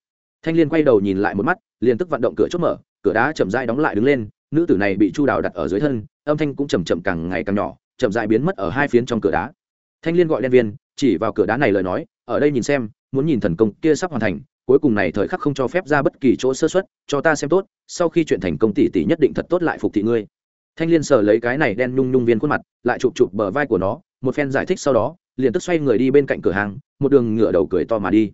thanh liên quay đầu nhìn lại một mắt, liền tức vận động cửa chốt mở, cửa đá chậm rãi đóng lại đứng lên, nữ tử này bị chu đào đặt ở dưới thân, âm thanh cũng chầm chậm càng ngày càng nhỏ, chậm rãi biến mất ở hai phiến trong cửa đá. Thanh liên gọi đen viên, chỉ vào cửa đá này lời nói, ở đây nhìn xem, muốn nhìn thần công kia sắp hoàn thành, cuối cùng này thời khắc không cho phép ra bất kỳ chỗ sơ xuất cho ta xem tốt, sau khi chuyện thành công tỷ tỷ nhất định thật tốt lại phục thị ngươi. Thanh liên sờ lấy cái này đen nhung nhung viên khuôn mặt, lại chụp chụp bờ vai của nó, một phen giải thích sau đó, liền tức xoay người đi bên cạnh cửa hàng, một đường ngửa đầu cười to mà đi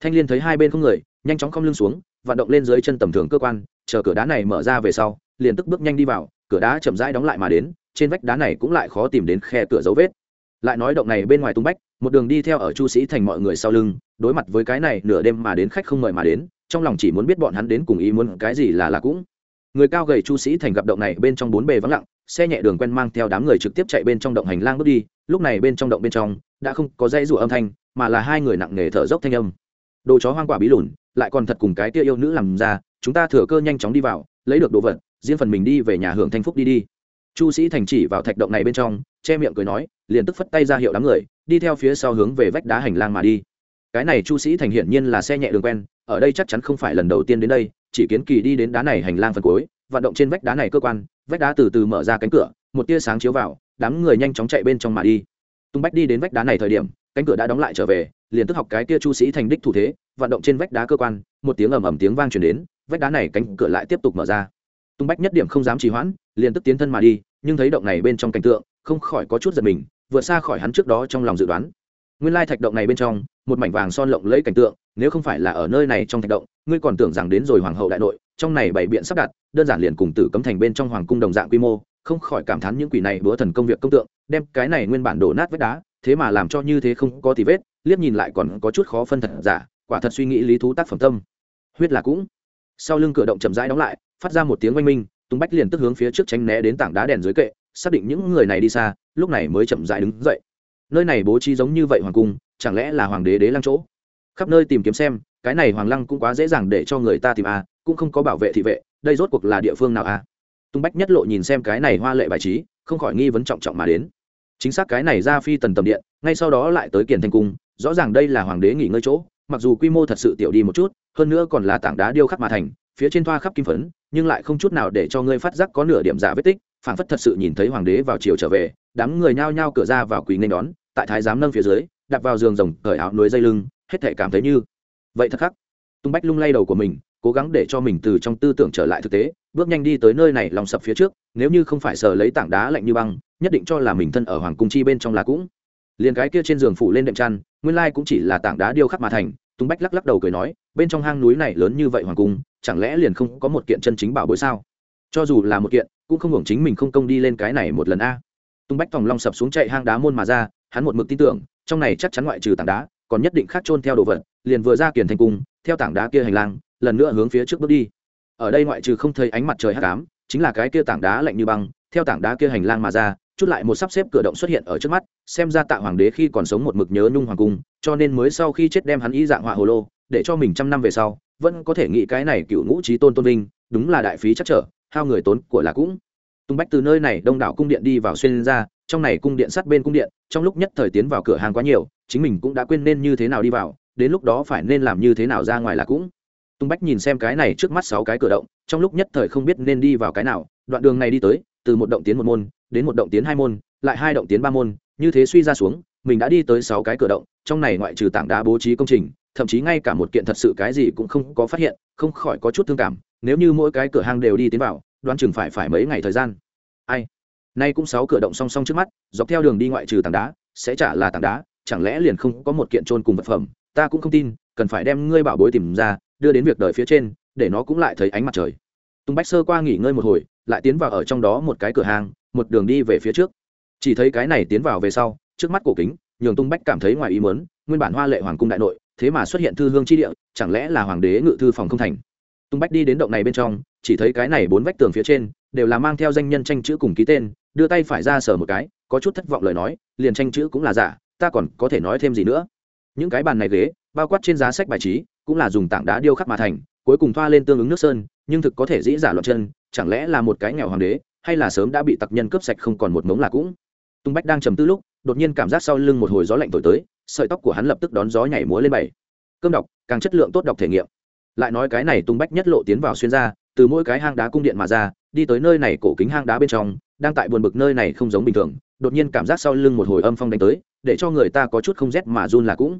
thanh liên thấy hai bên không người, nhanh chóng không lưng xuống, vận động lên dưới chân tầm thường cơ quan, chờ cửa đá này mở ra về sau, liền tức bước nhanh đi vào, cửa đá chậm rãi đóng lại mà đến, trên vách đá này cũng lại khó tìm đến khe cửa dấu vết. Lại nói động này bên ngoài tung bách, một đường đi theo ở chu sĩ thành mọi người sau lưng, đối mặt với cái này nửa đêm mà đến khách không mời mà đến, trong lòng chỉ muốn biết bọn hắn đến cùng ý muốn cái gì là là cũng. Người cao gầy chu sĩ thành gặp động này bên trong bốn bề vắng lặng, xe nhẹ đường quen mang theo đám người trực tiếp chạy bên trong động hành lang bước đi, lúc này bên trong động bên trong, đã không có dãy rủa âm thanh, mà là hai người nặng nề thở dốc thanh âm đồ chó hoang quả bí lùn, lại còn thật cùng cái tia yêu nữ làm ra, chúng ta thừa cơ nhanh chóng đi vào, lấy được đồ vật, riêng phần mình đi về nhà hưởng thanh phúc đi đi. Chu sĩ thành chỉ vào thạch động này bên trong, che miệng cười nói, liền tức phất tay ra hiệu đám người, đi theo phía sau hướng về vách đá hành lang mà đi. Cái này chu sĩ thành hiển nhiên là xe nhẹ đường quen, ở đây chắc chắn không phải lần đầu tiên đến đây, chỉ kiến kỳ đi đến đá này hành lang phần cuối, vận động trên vách đá này cơ quan, vách đá từ từ mở ra cánh cửa, một tia sáng chiếu vào, đám người nhanh chóng chạy bên trong mà đi. Tung bách đi đến vách đá này thời điểm, cánh cửa đã đóng lại trở về liền tức học cái kia chu sĩ thành đích thủ thế, vận động trên vách đá cơ quan, một tiếng ầm ầm tiếng vang truyền đến, vách đá này cánh cửa lại tiếp tục mở ra. Tung bách nhất điểm không dám trì hoãn, liền tức tiến thân mà đi, nhưng thấy động này bên trong cảnh tượng, không khỏi có chút giật mình, vượt xa khỏi hắn trước đó trong lòng dự đoán. Nguyên lai thạch động này bên trong, một mảnh vàng son lộng lẫy cảnh tượng, nếu không phải là ở nơi này trong thạch động, ngươi còn tưởng rằng đến rồi hoàng hậu đại nội, trong này bảy biện sắp đặt, đơn giản liền cùng tử cấm thành bên trong hoàng cung đồng dạng quy mô, không khỏi cảm thán những quỷ này bữa thần công việc công tượng, đem cái này nguyên bản đổ nát vách đá, thế mà làm cho như thế không có tí vết liếc nhìn lại còn có chút khó phân thật giả quả thật suy nghĩ lý thú tác phẩm tâm. Huyết là cũng. Sau lưng cửa động chậm rãi đóng lại phát ra một tiếng oanh minh tung bách liền tức hướng phía trước tránh né đến tảng đá đèn dưới kệ xác định những người này đi xa lúc này mới chậm rãi đứng dậy. Nơi này bố trí giống như vậy hoàng cung chẳng lẽ là hoàng đế đế lăng chỗ? Khắp nơi tìm kiếm xem cái này hoàng lăng cũng quá dễ dàng để cho người ta tìm à, cũng không có bảo vệ thị vệ đây rốt cuộc là địa phương nào à? tung bách nhất lộ nhìn xem cái này hoa lệ bài trí không khỏi nghi vấn trọng trọng mà đến. Chính xác cái này ra phi tần tầm điện ngay sau đó lại tới kiền thanh cung, rõ ràng đây là hoàng đế nghỉ ngơi chỗ, mặc dù quy mô thật sự tiểu đi một chút, hơn nữa còn là tảng đá điêu khắc mà thành, phía trên thoa khắp kim phấn, nhưng lại không chút nào để cho ngươi phát giác có nửa điểm giả vết tích, phảng phất thật sự nhìn thấy hoàng đế vào chiều trở về, đám người nhao nhao cửa ra vào quỳ nên đón, tại thái giám nâng phía dưới đặt vào giường rồng, cởi áo núi dây lưng, hết thể cảm thấy như vậy thật khắc. Tung bách lung lay đầu của mình, cố gắng để cho mình từ trong tư tưởng trở lại thực tế, bước nhanh đi tới nơi này lòng sập phía trước, nếu như không phải sờ lấy tảng đá lạnh như băng, nhất định cho là mình thân ở hoàng cung chi bên trong là cũng liền cái kia trên giường phủ lên đệm chăn, nguyên lai cũng chỉ là tảng đá điêu khắc mà thành tung bách lắc lắc đầu cười nói, bên trong hang núi này lớn như vậy hoàng cung, chẳng lẽ liền không có một kiện chân chính bảo bối sao? Cho dù là một kiện, cũng không hưởng chính mình không công đi lên cái này một lần a. Tung bách thòng long sập xuống chạy hang đá môn mà ra, hắn một mực tin tưởng, trong này chắc chắn ngoại trừ tảng đá, còn nhất định khác trôn theo đồ vật, liền vừa ra kiền thành cung, theo tảng đá kia hành lang, lần nữa hướng phía trước bước đi. Ở đây ngoại trừ không thấy ánh mặt trời hắc ám, chính là cái kia tảng đá lạnh như băng, theo tảng đá kia hành lang mà ra chút lại một sắp xếp cửa động xuất hiện ở trước mắt, xem ra tạ hoàng đế khi còn sống một mực nhớ nhung hoàng cung, cho nên mới sau khi chết đem hắn ý dạng họa hồ lô, để cho mình trăm năm về sau, vẫn có thể nghĩ cái này cựu ngũ trí tôn tôn vinh, đúng là đại phí chắc trở, hao người tốn của là cũng. Tung bách từ nơi này đông đảo cung điện đi vào xuyên ra, trong này cung điện sát bên cung điện, trong lúc nhất thời tiến vào cửa hàng quá nhiều, chính mình cũng đã quên nên như thế nào đi vào, đến lúc đó phải nên làm như thế nào ra ngoài là cũng. Tung bách nhìn xem cái này trước mắt sáu cái cửa động, trong lúc nhất thời không biết nên đi vào cái nào, đoạn đường này đi tới từ một động tiến một môn, đến một động tiến hai môn, lại hai động tiến ba môn, như thế suy ra xuống, mình đã đi tới sáu cái cửa động, trong này ngoại trừ tảng đá bố trí công trình, thậm chí ngay cả một kiện thật sự cái gì cũng không có phát hiện, không khỏi có chút thương cảm, nếu như mỗi cái cửa hàng đều đi tiến vào, đoán chừng phải phải mấy ngày thời gian. Ai? Nay cũng sáu cửa động song song trước mắt, dọc theo đường đi ngoại trừ tảng đá, sẽ trả là tảng đá, chẳng lẽ liền không có một kiện trôn cùng vật phẩm? Ta cũng không tin, cần phải đem ngươi bảo bối tìm ra, đưa đến việc đời phía trên, để nó cũng lại thấy ánh mặt trời. Tùng bách sơ qua nghỉ ngơi một hồi lại tiến vào ở trong đó một cái cửa hàng, một đường đi về phía trước. Chỉ thấy cái này tiến vào về sau, trước mắt cổ kính, nhường tung bách cảm thấy ngoài ý mớn nguyên bản hoa lệ hoàng cung đại nội, thế mà xuất hiện thư hương chi địa, chẳng lẽ là hoàng đế ngự thư phòng không thành? Tung bách đi đến động này bên trong, chỉ thấy cái này bốn vách tường phía trên, đều là mang theo danh nhân tranh chữ cùng ký tên, đưa tay phải ra sờ một cái, có chút thất vọng lời nói, liền tranh chữ cũng là giả, ta còn có thể nói thêm gì nữa? Những cái bàn này ghế, bao quát trên giá sách bài trí, cũng là dùng tảng đá điêu khắc mà thành, cuối cùng thoa lên tương ứng nước sơn, nhưng thực có thể dĩ giả loạn chân chẳng lẽ là một cái nghèo hoàng đế, hay là sớm đã bị tặc nhân cướp sạch không còn một mống là cũng? Tung bách đang trầm tư lúc, đột nhiên cảm giác sau lưng một hồi gió lạnh thổi tới, sợi tóc của hắn lập tức đón gió nhảy múa lên bảy. Cơm đọc, càng chất lượng tốt đọc thể nghiệm. Lại nói cái này tung bách nhất lộ tiến vào xuyên ra từ mỗi cái hang đá cung điện mà ra, đi tới nơi này cổ kính hang đá bên trong, đang tại buồn bực nơi này không giống bình thường, đột nhiên cảm giác sau lưng một hồi âm phong đánh tới, để cho người ta có chút không rét mà run là cũng.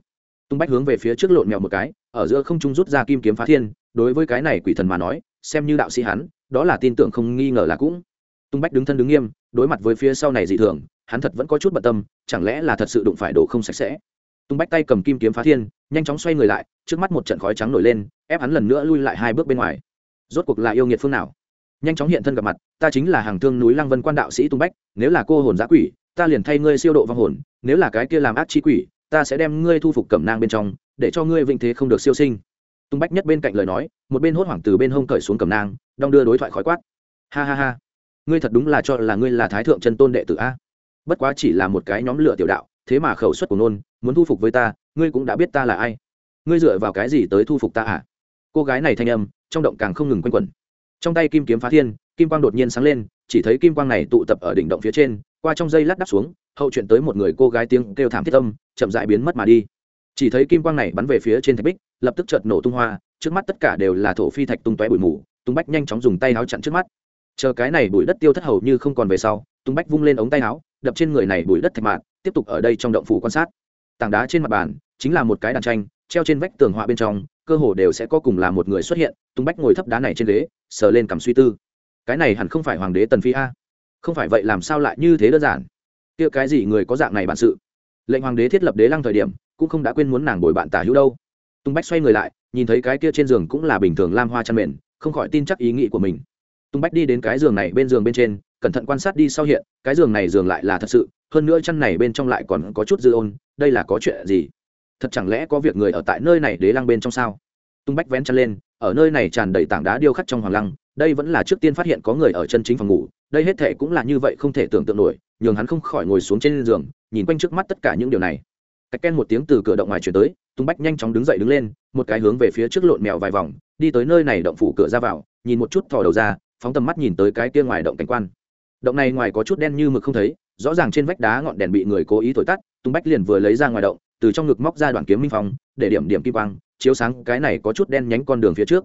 Tung bách hướng về phía trước lộn mèo một cái, ở giữa không trung rút ra kim kiếm phá thiên, đối với cái này quỷ thần mà nói xem như đạo sĩ hắn, đó là tin tưởng không nghi ngờ là cũng. Tung bách đứng thân đứng nghiêm, đối mặt với phía sau này dị thường, hắn thật vẫn có chút bận tâm, chẳng lẽ là thật sự đụng phải đồ không sạch sẽ? Tung bách tay cầm kim kiếm phá thiên, nhanh chóng xoay người lại, trước mắt một trận khói trắng nổi lên, ép hắn lần nữa lui lại hai bước bên ngoài. Rốt cuộc là yêu nghiệt phương nào? Nhanh chóng hiện thân gặp mặt, ta chính là hàng thương núi lăng vân quan đạo sĩ tung bách, nếu là cô hồn giã quỷ, ta liền thay ngươi siêu độ vong hồn, nếu là cái kia làm ác chi quỷ, ta sẽ đem ngươi thu phục cẩm nang bên trong, để cho ngươi vinh thế không được siêu sinh tung bách nhất bên cạnh lời nói, một bên hốt hoảng từ bên hông cởi xuống cầm nang, đong đưa đối thoại khói quát. Ha ha ha, ngươi thật đúng là cho là ngươi là thái thượng chân tôn đệ tử a? Bất quá chỉ là một cái nhóm lửa tiểu đạo, thế mà khẩu suất của nôn, muốn thu phục với ta, ngươi cũng đã biết ta là ai. Ngươi dựa vào cái gì tới thu phục ta à? Cô gái này thanh âm, trong động càng không ngừng quanh quẩn. Trong tay kim kiếm phá thiên, kim quang đột nhiên sáng lên, chỉ thấy kim quang này tụ tập ở đỉnh động phía trên, qua trong dây lát đắp xuống, hậu chuyện tới một người cô gái tiếng kêu thảm thiết âm, chậm dại biến mất mà đi chỉ thấy kim quang này bắn về phía trên thạch bích, lập tức chợt nổ tung hoa, trước mắt tất cả đều là thổ phi thạch tung tóe bụi mù tung bách nhanh chóng dùng tay áo chặn trước mắt. Chờ cái này bụi đất tiêu thất hầu như không còn về sau tung bách vung lên ống tay áo đập trên người này bụi đất thạch mạn, tiếp tục ở đây trong động phủ quan sát. Tảng đá trên mặt bàn chính là một cái đàn tranh, treo trên vách tường họa bên trong, cơ hồ đều sẽ có cùng là một người xuất hiện tung bách ngồi thấp đá này trên ghế, sờ lên cằm suy tư. Cái này hẳn không phải hoàng đế tần phi a. Không phải vậy làm sao lại như thế đơn giản? Kia cái gì người có dạng này bản sự? Lệnh hoàng đế thiết lập đế lăng thời điểm cũng không đã quên muốn nàng bồi bạn tả hữu đâu. Tung bách xoay người lại, nhìn thấy cái kia trên giường cũng là bình thường lam hoa chăn mền, không khỏi tin chắc ý nghĩ của mình. Tung bách đi đến cái giường này bên giường bên trên, cẩn thận quan sát đi sau hiện, cái giường này giường lại là thật sự, hơn nữa chăn này bên trong lại còn có chút dư ôn, đây là có chuyện gì? Thật chẳng lẽ có việc người ở tại nơi này đế lăng bên trong sao? Tung bách vén chăn lên, ở nơi này tràn đầy tảng đá điêu khắc trong hoàng lăng, đây vẫn là trước tiên phát hiện có người ở chân chính phòng ngủ, đây hết thệ cũng là như vậy không thể tưởng tượng nổi, nhường hắn không khỏi ngồi xuống trên giường, nhìn quanh trước mắt tất cả những điều này cách ken một tiếng từ cửa động ngoài chuyển tới tung bách nhanh chóng đứng dậy đứng lên một cái hướng về phía trước lộn mèo vài vòng đi tới nơi này động phủ cửa ra vào nhìn một chút thò đầu ra phóng tầm mắt nhìn tới cái kia ngoài động cảnh quan. Động này ngoài có chút đen như mực không thấy rõ ràng trên vách đá ngọn đèn bị người cố ý thổi tắt tung bách liền vừa lấy ra ngoài động từ trong ngực móc ra đoạn kiếm minh phong để điểm điểm kim quang chiếu sáng cái này có chút đen nhánh con đường phía trước.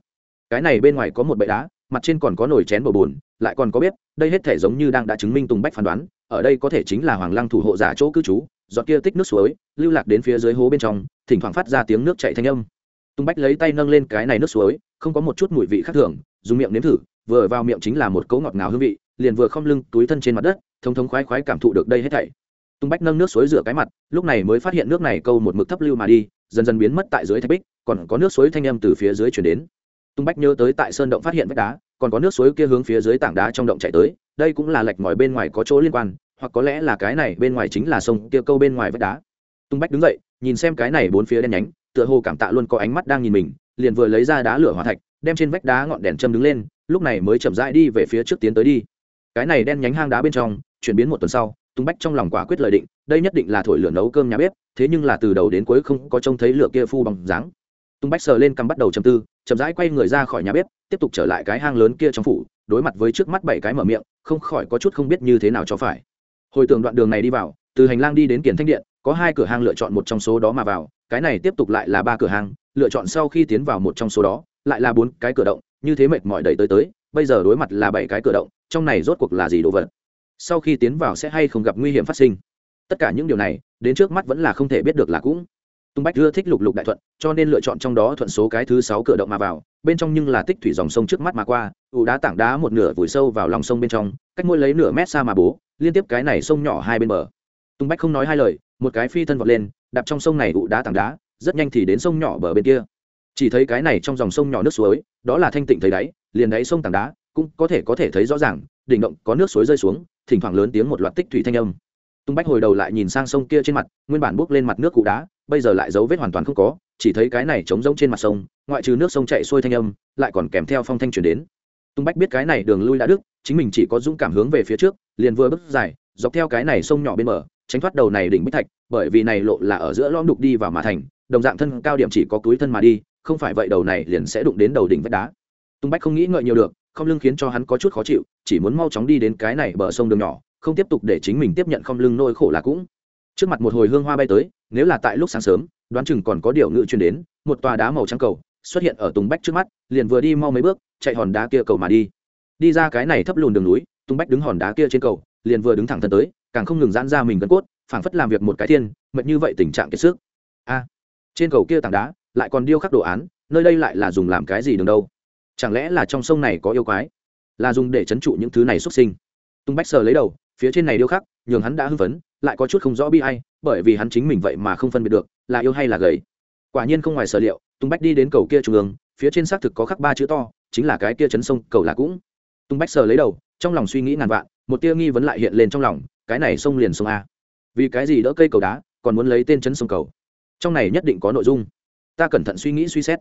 Cái này bên ngoài có một bệ đá mặt trên còn có nồi chén bầu bùn lại còn có biết, đây hết thể giống như đang đã chứng minh tùng bách phán đoán ở đây có thể chính là hoàng lăng thủ hộ giả chỗ cư trú giọt kia tích nước suối, lưu lạc đến phía dưới hố bên trong, thỉnh thoảng phát ra tiếng nước chạy thanh âm. Tung bách lấy tay nâng lên cái này nước suối, không có một chút mùi vị khác thường, dùng miệng nếm thử, vừa vào miệng chính là một cấu ngọt ngào hương vị, liền vừa không lưng túi thân trên mặt đất thống thống khoái khoái cảm thụ được đây hết thảy. Tung bách nâng nước suối rửa cái mặt, lúc này mới phát hiện nước này câu một mực thấp lưu mà đi, dần dần biến mất tại dưới thạch bích, còn có nước suối thanh âm từ phía dưới chuyển đến. Tung bách nhớ tới tại sơn động phát hiện vách đá, còn có nước suối kia hướng phía dưới tảng đá trong động chạy tới, đây cũng là lệch ngòi bên ngoài có chỗ liên quan hoặc có lẽ là cái này bên ngoài chính là sông kia câu bên ngoài vách đá. Tung bách đứng dậy, nhìn xem cái này bốn phía đen nhánh, tựa hồ cảm tạ luôn có ánh mắt đang nhìn mình, liền vừa lấy ra đá lửa hỏa thạch, đem trên vách đá ngọn đèn châm đứng lên, lúc này mới chậm rãi đi về phía trước tiến tới đi. Cái này đen nhánh hang đá bên trong, chuyển biến một tuần sau, tung bách trong lòng quả quyết lời định, đây nhất định là thổi lửa nấu cơm nhà bếp, thế nhưng là từ đầu đến cuối không có trông thấy lửa kia phu bằng dáng. Tung bách sờ lên cằm bắt đầu chầm tư, chậm rãi quay người ra khỏi nhà bếp, tiếp tục trở lại cái hang lớn kia trong phủ, đối mặt với trước mắt bảy cái mở miệng, không khỏi có chút không biết như thế nào cho phải hồi tưởng đoạn đường này đi vào, từ hành lang đi đến kiển thanh điện, có hai cửa hàng lựa chọn một trong số đó mà vào, cái này tiếp tục lại là ba cửa hàng lựa chọn sau khi tiến vào một trong số đó, lại là bốn cái cửa động, như thế mệt mỏi đầy tới tới, bây giờ đối mặt là bảy cái cửa động, trong này rốt cuộc là gì đồ vật? Sau khi tiến vào sẽ hay không gặp nguy hiểm phát sinh? Tất cả những điều này, đến trước mắt vẫn là không thể biết được là cũng. Tung bách ưa thích lục lục đại thuận, cho nên lựa chọn trong đó thuận số cái thứ sáu cửa động mà vào, bên trong nhưng là tích thủy dòng sông trước mắt mà qua ủ đá tảng đá một nửa vùi sâu vào lòng sông bên trong, cách mỗi lấy nửa mét xa mà bố liên tiếp cái này sông nhỏ hai bên bờ. Tung bách không nói hai lời, một cái phi thân vọt lên, đạp trong sông này ụ đá tảng đá, rất nhanh thì đến sông nhỏ bờ bên kia. Chỉ thấy cái này trong dòng sông nhỏ nước suối, đó là thanh tịnh thấy đáy, liền đáy sông tảng đá, cũng có thể có thể thấy rõ ràng, đỉnh động có nước suối rơi xuống, thỉnh thoảng lớn tiếng một loạt tích thủy thanh âm. Tung bách hồi đầu lại nhìn sang sông kia trên mặt, nguyên bản bốc lên mặt nước cụ đá, bây giờ lại dấu vết hoàn toàn không có, chỉ thấy cái này trống rỗng trên mặt sông, ngoại trừ nước sông chạy xuôi thanh âm, lại còn kèm theo phong thanh chuyển đến. Tung bách biết cái này đường lui đã đức chính mình chỉ có dũng cảm hướng về phía trước liền vừa bước dài, dọc theo cái này sông nhỏ bên bờ, tránh thoát đầu này đỉnh bích thạch, bởi vì này lộ là ở giữa lõm đục đi vào mà thành, đồng dạng thân cao điểm chỉ có túi thân mà đi, không phải vậy đầu này liền sẽ đụng đến đầu đỉnh vách đá. Tung bách không nghĩ ngợi nhiều được, không lưng khiến cho hắn có chút khó chịu, chỉ muốn mau chóng đi đến cái này bờ sông đường nhỏ, không tiếp tục để chính mình tiếp nhận không lưng nỗi khổ là cũng. Trước mặt một hồi hương hoa bay tới, nếu là tại lúc sáng sớm, đoán chừng còn có điều ngự truyền đến, một tòa đá màu trắng cầu xuất hiện ở tùng bách trước mắt, liền vừa đi mau mấy bước, chạy hòn đá kia cầu mà đi. Đi ra cái này thấp lùn đường núi Tung bách đứng hòn đá kia trên cầu, liền vừa đứng thẳng thân tới, càng không ngừng giãn ra mình gân cốt, phảng phất làm việc một cái thiên, mệt như vậy tình trạng kiệt sức. A, trên cầu kia tảng đá, lại còn điêu khắc đồ án, nơi đây lại là dùng làm cái gì đường đâu? Chẳng lẽ là trong sông này có yêu quái? Là dùng để trấn trụ những thứ này xuất sinh. Tung bách sờ lấy đầu, phía trên này điêu khắc, nhường hắn đã hưng phấn, lại có chút không rõ bi hay bởi vì hắn chính mình vậy mà không phân biệt được, là yêu hay là gầy. Quả nhiên không ngoài sở liệu, tung bách đi đến cầu kia trung ương, phía trên xác thực có khắc ba chữ to, chính là cái kia chấn sông, cầu là cũng. Tung bách sờ lấy đầu trong lòng suy nghĩ ngàn vạn, một tia nghi vấn lại hiện lên trong lòng, cái này sông liền sông a. Vì cái gì đỡ cây cầu đá, còn muốn lấy tên chấn sông cầu? Trong này nhất định có nội dung. Ta cẩn thận suy nghĩ suy xét.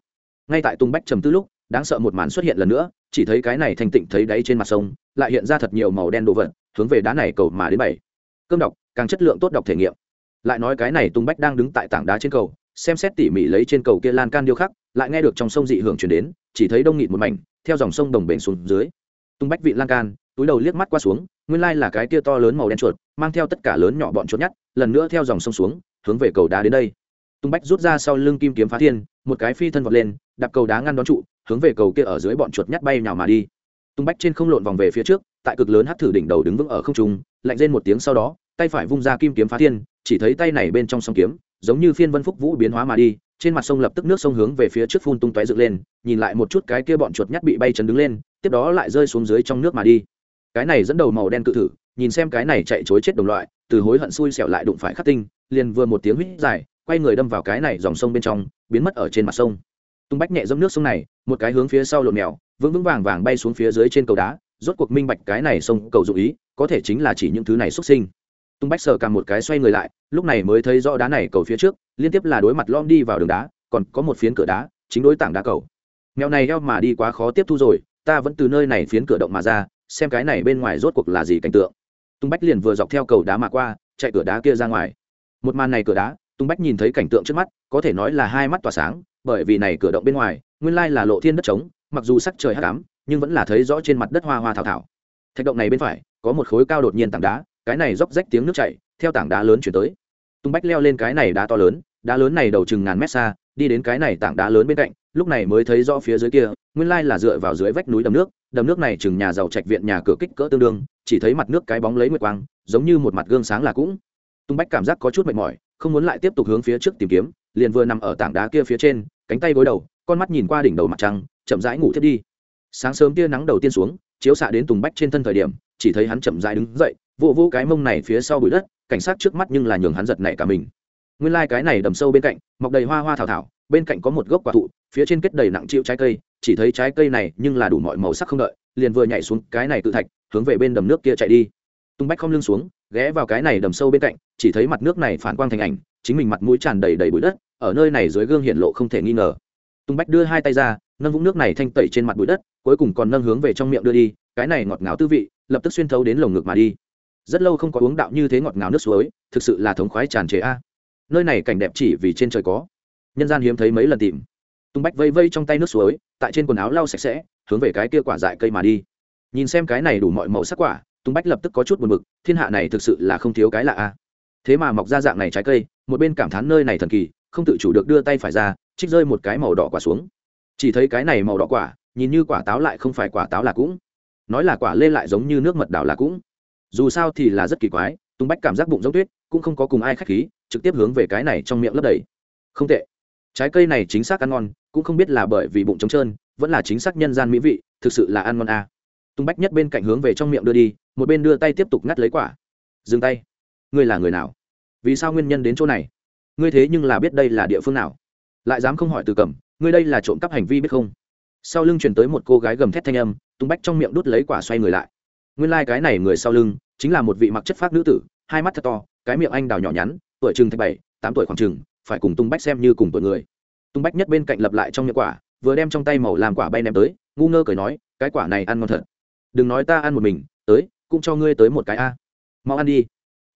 Ngay tại tung bách trầm tư lúc, đáng sợ một màn xuất hiện lần nữa, chỉ thấy cái này thành tịnh thấy đáy trên mặt sông, lại hiện ra thật nhiều màu đen đồ vật, hướng về đá này cầu mà đến bảy cơm đọc, càng chất lượng tốt đọc thể nghiệm. Lại nói cái này tung bách đang đứng tại tảng đá trên cầu, xem xét tỉ mỉ lấy trên cầu kia lan can điêu khắc, lại nghe được trong sông dị hưởng chuyển đến, chỉ thấy đông nghịt một mảnh, theo dòng sông đồng bền xuống dưới. Tung bách vị lan can túi đầu liếc mắt qua xuống nguyên lai là cái kia to lớn màu đen chuột mang theo tất cả lớn nhỏ bọn chuột nhát, lần nữa theo dòng sông xuống hướng về cầu đá đến đây. Tung bách rút ra sau lưng kim kiếm phá thiên một cái phi thân vọt lên đạp cầu đá ngăn đón trụ hướng về cầu kia ở dưới bọn chuột nhát bay nhào mà đi. Tung bách trên không lộn vòng về phía trước tại cực lớn hắt thử đỉnh đầu đứng vững ở không trung lạnh lên một tiếng sau đó tay phải vung ra kim kiếm phá thiên chỉ thấy tay này bên trong sông kiếm giống như phiên vân phúc vũ biến hóa mà đi trên mặt sông lập tức nước sông hướng về phía trước phun tung tóe dựng lên nhìn lại một chút cái kia bọn chuột nhát bị bay chấn đứng lên tiếp đó lại rơi xuống dưới trong nước mà đi cái này dẫn đầu màu đen cự thử, nhìn xem cái này chạy chối chết đồng loại, từ hối hận xui xẻo lại đụng phải khắc tinh, liền vừa một tiếng huýt dài, quay người đâm vào cái này dòng sông bên trong, biến mất ở trên mặt sông. Tung bách nhẹ dẫm nước sông này, một cái hướng phía sau lộn mèo, vững vững vàng vàng bay xuống phía dưới trên cầu đá, rốt cuộc minh bạch cái này sông cầu dụ ý, có thể chính là chỉ những thứ này xuất sinh. Tung bách sờ cả một cái xoay người lại, lúc này mới thấy rõ đá này cầu phía trước, liên tiếp là đối mặt lom đi vào đường đá, còn có một phiến cửa đá, chính đối tảng đá cầu. Mèo này eo mà đi quá khó tiếp thu rồi, ta vẫn từ nơi này phiến cửa động mà ra xem cái này bên ngoài rốt cuộc là gì cảnh tượng. Tung bách liền vừa dọc theo cầu đá mà qua, chạy cửa đá kia ra ngoài. Một màn này cửa đá, tung bách nhìn thấy cảnh tượng trước mắt, có thể nói là hai mắt tỏa sáng, bởi vì này cửa động bên ngoài, nguyên lai là lộ thiên đất trống, mặc dù sắc trời hắc ám, nhưng vẫn là thấy rõ trên mặt đất hoa hoa thảo thảo. Thạch động này bên phải, có một khối cao đột nhiên tảng đá, cái này róc rách tiếng nước chảy, theo tảng đá lớn chuyển tới. Tung bách leo lên cái này đá to lớn, đá lớn này đầu chừng ngàn mét xa, đi đến cái này tảng đá lớn bên cạnh lúc này mới thấy rõ phía dưới kia nguyên lai là dựa vào dưới vách núi đầm nước đầm nước này chừng nhà giàu trạch viện nhà cửa kích cỡ tương đương chỉ thấy mặt nước cái bóng lấy nguyệt quang giống như một mặt gương sáng là cũng. Tung bách cảm giác có chút mệt mỏi không muốn lại tiếp tục hướng phía trước tìm kiếm liền vừa nằm ở tảng đá kia phía trên cánh tay gối đầu con mắt nhìn qua đỉnh đầu mặt trăng chậm rãi ngủ thiết đi. Sáng sớm tia nắng đầu tiên xuống chiếu xạ đến tùng bách trên thân thời điểm chỉ thấy hắn chậm rãi đứng dậy vụ vô, vô cái mông này phía sau bụi đất cảnh sát trước mắt nhưng là nhường hắn giật nảy cả mình. Nguyên lai cái này đầm sâu bên cạnh mọc đầy hoa hoa thảo thảo bên cạnh có một gốc quả thụ, phía trên kết đầy nặng chịu trái cây, chỉ thấy trái cây này nhưng là đủ mọi màu sắc không đợi, liền vừa nhảy xuống cái này tự thạch, hướng về bên đầm nước kia chạy đi. Tung bách không lưng xuống, ghé vào cái này đầm sâu bên cạnh, chỉ thấy mặt nước này phản quang thành ảnh, chính mình mặt mũi tràn đầy đầy bụi đất, ở nơi này dưới gương hiện lộ không thể nghi ngờ. Tung bách đưa hai tay ra, nâng vũng nước này thanh tẩy trên mặt bụi đất, cuối cùng còn nâng hướng về trong miệng đưa đi, cái này ngọt ngào tư vị, lập tức xuyên thấu đến lồng ngực mà đi. Rất lâu không có uống đạo như thế ngọt ngào nước suối, thực sự là thống khoái tràn trề a. Nơi này cảnh đẹp chỉ vì trên trời có nhân gian hiếm thấy mấy lần tìm. Tung bách vây vây trong tay nước suối, tại trên quần áo lau sạch sẽ, hướng về cái kia quả dại cây mà đi. Nhìn xem cái này đủ mọi màu sắc quả, tung bách lập tức có chút buồn b ự c thiên hạ này thực sự là không thiếu cái lạ a. Thế mà mọc ra dạng này trái cây, một bên cảm thán nơi này thần kỳ, không tự chủ được đưa tay phải ra, trích rơi một cái màu đỏ quả xuống. Chỉ thấy cái này màu đỏ quả, nhìn như quả táo lại không phải quả táo là cũng. Nói là quả lên lại giống như nước mật đảo là cũng. Dù sao thì là rất kỳ quái, tung bách cảm giác bụng giống tuyết, cũng không có cùng ai k h á c h khí, trực tiếp hướng về cái này trong miệng lấp đầy. Không tệ trái cây này chính xác ăn ngon, cũng không biết là bởi vì bụng trống trơn, vẫn là chính xác nhân gian mỹ vị, thực sự là ăn ngon à. tung bách nhất bên cạnh hướng về trong miệng đưa đi, một bên đưa tay tiếp tục ngắt lấy quả. Dừng tay. Ngươi là người nào? Vì sao nguyên nhân đến chỗ này? Ngươi thế nhưng là biết đây là địa phương nào? Lại dám không hỏi từ cầm, ngươi đây là trộm cắp hành vi biết không? Sau lưng truyền tới một cô gái gầm thét thanh âm, tung bách trong miệng đút lấy quả xoay người lại. Nguyên lai、like、cái này người sau lưng, chính là một vị mặc chất phác nữ tử, hai mắt thật to, cái miệng anh đào nhỏ nhắn, tuổi chừng thạch bảy, tám tuổi khoảng chừng phải cùng tung bách xem như cùng tuổi người. Tung bách nhất bên cạnh lập lại trong miệng quả, vừa đem trong tay màu làm quả bay ném tới, ngu ngơ cười nói, cái quả này ăn ngon thật. Đừng nói ta ăn một mình, tới, cũng cho ngươi tới một cái a. Mau ăn đi.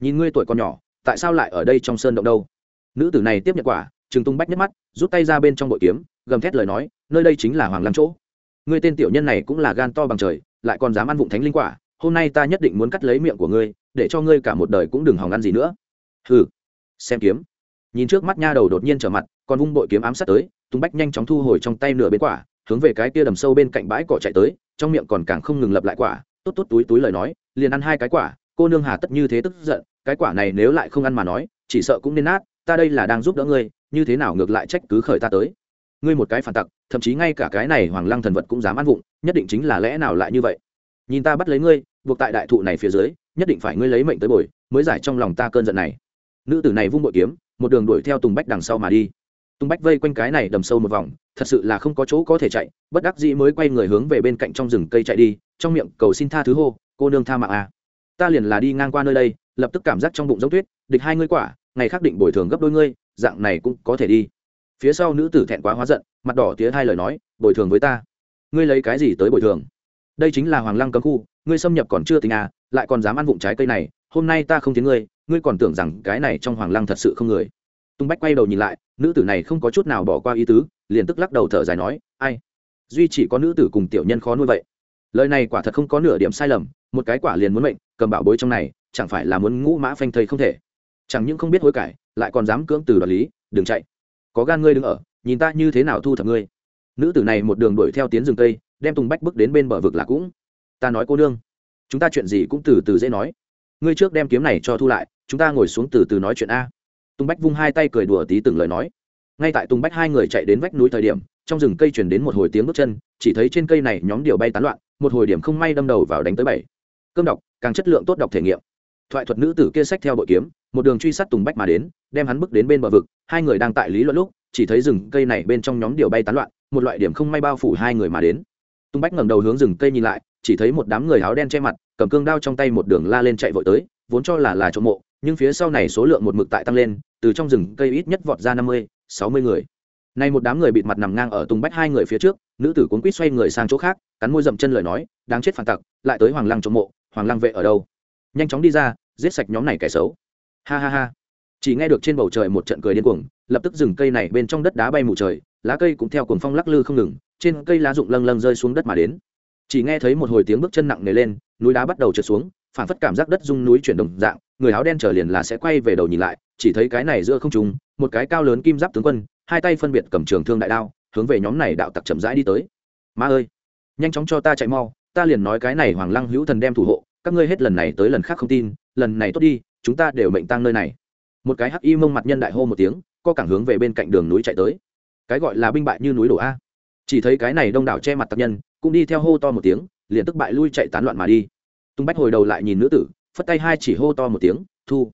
Nhìn ngươi tuổi còn nhỏ, tại sao lại ở đây trong sơn động đâu? Nữ tử này tiếp nhận quả chừng tung bách nhất mắt, rút tay ra bên trong bội kiếm, gầm thét lời nói, nơi đây chính là hoàng lăng chỗ. Ngươi tên tiểu nhân này cũng là gan to bằng trời, lại còn dám ăn vụng thánh linh quả, hôm nay ta nhất định muốn cắt lấy miệng của ngươi, để cho ngươi cả một đời cũng đừng hòng ăn gì nữa. Hừ. Xem kiếm nhìn trước mắt nha đầu đột nhiên trở mặt, còn vung bội kiếm ám sát tới tung bách nhanh chóng thu hồi trong tay nửa bên quả, hướng về cái kia đầm sâu bên cạnh bãi cỏ chạy tới, trong miệng còn càng không ngừng lập lại quả, tốt tốt túi túi lời nói, liền ăn hai cái quả, cô nương hà tất như thế tức giận, cái quả này nếu lại không ăn mà nói, chỉ sợ cũng nên nát, ta đây là đang giúp đỡ ngươi, như thế nào ngược lại trách cứ khởi ta tới. Ngươi một cái phản tặc, thậm chí ngay cả cái này hoàng lăng thần vật cũng dám ăn vụng, nhất định chính là lẽ nào lại như vậy? Nhìn ta bắt lấy ngươi, buộc tại đại thụ này phía dưới, nhất định phải ngươi lấy mệnh tới bồi, mới giải trong lòng ta cơn giận này. Nữ tử này vung bội kiếm một đường đuổi theo tùng bách đằng sau mà đi. Tùng bách vây quanh cái này đầm sâu một vòng, thật sự là không có chỗ có thể chạy, bất đắc dĩ mới quay người hướng về bên cạnh trong rừng cây chạy đi, trong miệng cầu xin tha thứ hô, cô nương tha mạng à. ta liền là đi ngang qua nơi đây, lập tức cảm giác trong bụng giống tuyết, địch hai ngươi quả, ngày khắc định bồi thường gấp đôi ngươi, dạng này cũng có thể đi. Phía sau nữ tử thẹn quá hóa giận, mặt đỏ tía hai lời nói, bồi thường với ta. Ngươi lấy cái gì tới bồi thường? Đây chính là hoàng lăng cấm khu, ngươi xâm nhập còn chưa tình à lại còn dám ăn vụng trái cây này, hôm nay ta không tiếng ngươi ngươi còn tưởng rằng cái này trong hoàng lăng thật sự không người. Tung bách quay đầu nhìn lại, nữ tử này không có chút nào bỏ qua ý tứ, liền tức lắc đầu thở dài nói, ai? Duy chỉ có nữ tử cùng tiểu nhân khó nuôi vậy. Lời này quả thật không có nửa điểm sai lầm, một cái quả liền muốn mệnh, cầm bảo bối trong này, chẳng phải là muốn ngũ mã phanh thây không thể? Chẳng những không biết hối cải, lại còn dám cưỡng từ đoạt lý, đừng chạy. Có gan ngươi đứng ở, nhìn ta như thế nào thu thập ngươi. Nữ tử này một đường đuổi theo tiến rừng tây đem tùng bách bước đến bên bờ vực là cũng. Ta nói cô nương. Chúng ta chuyện gì cũng từ từ dễ nói. Ngươi trước đem kiếm này cho thu lại chúng ta ngồi xuống từ từ nói chuyện a. Tùng bách vung hai tay cười đùa tí từng lời nói. Ngay tại tùng bách hai người chạy đến vách núi thời điểm, trong rừng cây chuyển đến một hồi tiếng bước chân, chỉ thấy trên cây này nhóm điều bay tán loạn, một hồi điểm không may đâm đầu vào đánh tới bảy. Cơm đọc, càng chất lượng tốt đọc thể nghiệm. Thoại thuật nữ tử kia sách theo bội kiếm, một đường truy sát tùng bách mà đến, đem hắn bước đến bên bờ vực, hai người đang tại lý luận lúc, chỉ thấy rừng cây này bên trong nhóm điều bay tán loạn, một loại điểm không may bao phủ hai người mà đến. Tùng bách ngẩng đầu hướng rừng cây nhìn lại, chỉ thấy một đám người áo đen che mặt, cầm cương đao trong tay một đường la lên chạy vội tới, vốn cho là là chỗ mộ nhưng phía sau này số lượng một mực tại tăng lên, từ trong rừng cây ít nhất vọt ra năm mươi, sáu mươi người. Nay một đám người bịt mặt nằm ngang ở tùng bách hai người phía trước, nữ tử cuốn quýt xoay người sang chỗ khác, cắn môi dậm chân lời nói, đáng chết phản tặc, lại tới hoàng lăng trộm mộ, hoàng lăng vệ ở đâu? Nhanh chóng đi ra, giết sạch nhóm này kẻ xấu. Ha ha ha. Chỉ nghe được trên bầu trời một trận cười điên cuồng, lập tức rừng cây này bên trong đất đá bay mù trời, lá cây cũng theo cuồng phong lắc lư không ngừng, trên cây lá rụng lâng lâng rơi xuống đất mà đến. Chỉ nghe thấy một hồi tiếng bước chân nặng nề lên, núi đá bắt đầu trượt xuống, phản phất cảm giác đất rung núi chuyển đồng dạng người áo đen trở liền là sẽ quay về đầu nhìn lại, chỉ thấy cái này giữa không trung, một cái cao lớn kim giáp tướng quân, hai tay phân biệt cầm trường thương đại đao, hướng về nhóm này đạo tặc chậm rãi đi tới. Ma ơi, nhanh chóng cho ta chạy mau, ta liền nói cái này hoàng lăng hữu thần đem thủ hộ, các ngươi hết lần này tới lần khác không tin, lần này tốt đi, chúng ta đều mệnh tăng nơi này. Một cái hắc y mông mặt nhân đại hô một tiếng, co cảng hướng về bên cạnh đường núi chạy tới. Cái gọi là binh bại như núi đổ a. Chỉ thấy cái này đông đảo che mặt tập nhân, cũng đi theo hô to một tiếng, liền tức bại lui chạy tán loạn mà đi. Tung bách hồi đầu lại nhìn nữ tử phất tay hai chỉ hô to một tiếng, thu.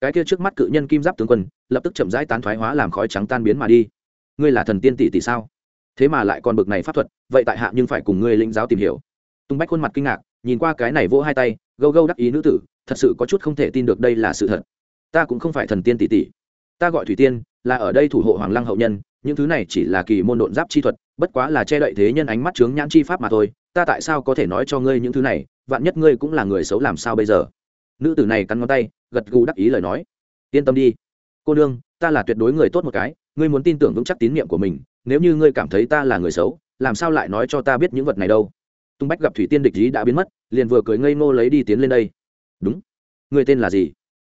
Cái kia trước mắt cự nhân kim giáp tướng quân, lập tức chậm rãi tán thoái hóa làm khói trắng tan biến mà đi. Ngươi là thần tiên tỷ tỷ sao? Thế mà lại còn bực này pháp thuật, vậy tại hạ nhưng phải cùng ngươi lĩnh giáo tìm hiểu. Tung bách khuôn mặt kinh ngạc, nhìn qua cái này vỗ hai tay, gâu gâu đắc ý nữ tử, thật sự có chút không thể tin được đây là sự thật. Ta cũng không phải thần tiên tỷ tỷ. Ta gọi thủy tiên, là ở đây thủ hộ hoàng lăng hậu nhân, những thứ này chỉ là kỳ môn độn giáp chi thuật, bất quá là che đậy thế nhân ánh mắt chướng nhãn chi pháp mà thôi. Ta tại sao có thể nói cho ngươi những thứ này? Vạn nhất ngươi cũng là người xấu làm sao bây giờ? Nữ tử này cắn ngón tay, gật gù đắc ý lời nói. Yên tâm đi. Cô nương, ta là tuyệt đối người tốt một cái, ngươi muốn tin tưởng vững chắc tín nhiệm của mình, nếu như ngươi cảm thấy ta là người xấu, làm sao lại nói cho ta biết những vật này đâu? Tung bách gặp thủy tiên địch ý đã biến mất, liền vừa cười ngây ngô lấy đi tiến lên đây. Đúng. Người tên là gì?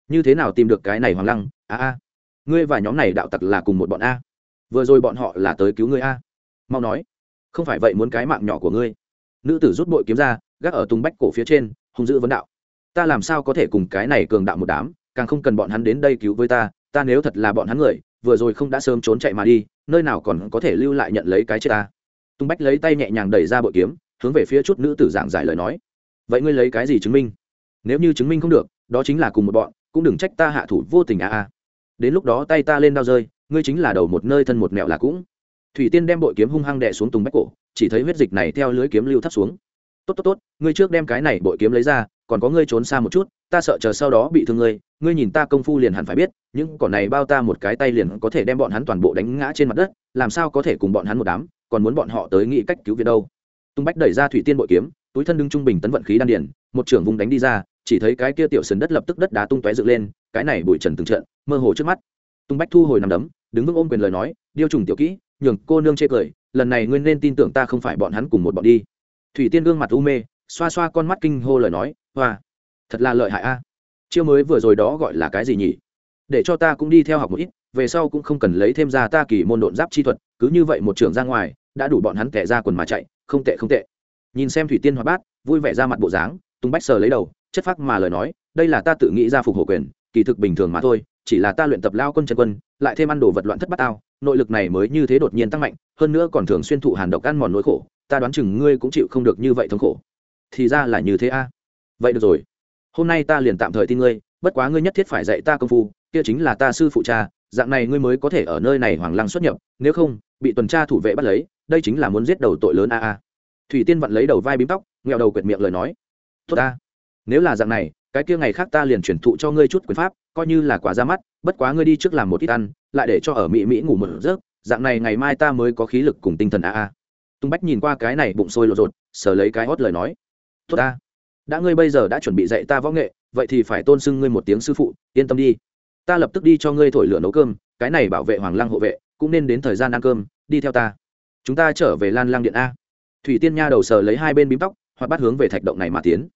Như thế nào tìm được cái này hoàng lăng? A a. Ngươi và nhóm này đạo tặc là cùng một bọn a. Vừa rồi bọn họ là tới cứu ngươi a. Mau nói. Không phải vậy muốn cái mạng nhỏ của ngươi. Nữ tử rút bội kiếm ra, gác ở tung bách cổ phía trên, hung dữ vấn đạo ta làm sao có thể cùng cái này cường đạo một đám, càng không cần bọn hắn đến đây cứu với ta ta nếu thật là bọn hắn người, vừa rồi không đã sớm trốn chạy mà đi, nơi nào còn có thể lưu lại nhận lấy cái chết ta. Tung bách lấy tay nhẹ nhàng đẩy ra bội kiếm, hướng về phía chút nữ tử giảng giải lời nói. Vậy ngươi lấy cái gì chứng minh? Nếu như chứng minh không được, đó chính là cùng một bọn, cũng đừng trách ta hạ thủ vô tình a a đến lúc đó tay ta lên đau rơi, ngươi chính là đầu một nơi thân một mẹo là cũng. Thủy tiên đem bội kiếm hung hăng đè xuống tùng bách cổ, chỉ thấy huyết dịch này theo lưới kiếm lưu thấp xuống. Tốt tốt tốt, ngươi trước đem cái này bội kiếm lấy ra còn có ngươi trốn xa một chút, ta sợ chờ sau đó bị thương ngươi ngươi nhìn ta công phu liền hẳn phải biết, những cỏ này bao ta một cái tay liền có thể đem bọn hắn toàn bộ đánh ngã trên mặt đất, làm sao có thể cùng bọn hắn một đám, còn muốn bọn họ tới nghĩ cách cứu viện đâu. Tung bách đẩy ra thủy tiên bội kiếm, túi thân đứng trung bình tấn vận khí đan điển một trưởng vùng đánh đi ra, chỉ thấy cái kia tiểu sườn đất lập tức đất đá tung tóe dựng lên, cái này bụi trần từng trận, mơ hồ trước mắt. Tung bách thu hồi nằm đấm, đứng vững ôm quyền lời nói, điêu trùng tiểu kỹ, nhường cô nương chê cười, lần này ngươi nên tin tưởng ta không phải bọn hắn cùng một bọn đi. Thủy tiên gương mặt u mê xoa xoa con mắt kinh hô lời nói, hoa, thật là lợi hại a. Chiêu mới vừa rồi đó gọi là cái gì nhỉ? Để cho ta cũng đi theo học một ít, về sau cũng không cần lấy thêm ra ta kỳ môn độn giáp chi thuật, cứ như vậy một trưởng ra ngoài, đã đủ bọn hắn tẻ ra quần mà chạy, không tệ không tệ. Nhìn xem thủy tiên hoạt bát, vui vẻ ra mặt bộ dáng tung bách sờ lấy đầu, chất phác mà lời nói, đây là ta tự nghĩ ra phục hộ quyền, kỳ thực bình thường mà thôi, chỉ là ta luyện tập lao quân chân quân, lại thêm ăn đồ vật loạn thất bát tao, nội lực này mới như thế đột nhiên tăng mạnh, hơn nữa còn thường xuyên thụ hàn độc ăn mòn nỗi khổ, ta đoán chừng ngươi cũng chịu không được như vậy thống khổ thì ra là như thế a. Vậy được rồi. Hôm nay ta liền tạm thời tin ngươi, bất quá ngươi nhất thiết phải dạy ta công phu, kia chính là ta sư phụ cha, dạng này ngươi mới có thể ở nơi này hoàng lăng xuất nhập, nếu không, bị tuần tra thủ vệ bắt lấy, đây chính là muốn giết đầu tội lớn a a. Thủy tiên vặn lấy đầu vai bím tóc nghèo đầu quyệt miệng lời nói. Tốt ta. Nếu là dạng này, cái kia ngày khác ta liền chuyển thụ cho ngươi chút quyền pháp, coi như là quả ra mắt, bất quá ngươi đi trước làm một ít ăn, lại để cho ở mỹ mỹ ngủ một giấc, dạng này ngày mai ta mới có khí lực cùng tinh thần a a. Tung bách nhìn qua cái này bụng sôi lộn rột sờ lấy cái hót lời nói tốt ta. Đã ngươi bây giờ đã chuẩn bị dạy ta võ nghệ, vậy thì phải tôn sưng ngươi một tiếng sư phụ, yên tâm đi. Ta lập tức đi cho ngươi thổi lửa nấu cơm, cái này bảo vệ hoàng lăng hộ vệ, cũng nên đến thời gian ăn cơm, đi theo ta. Chúng ta trở về lan lang điện a. Thủy tiên nha đầu sờ lấy hai bên bím tóc hoặc bắt hướng về thạch động này mà tiến.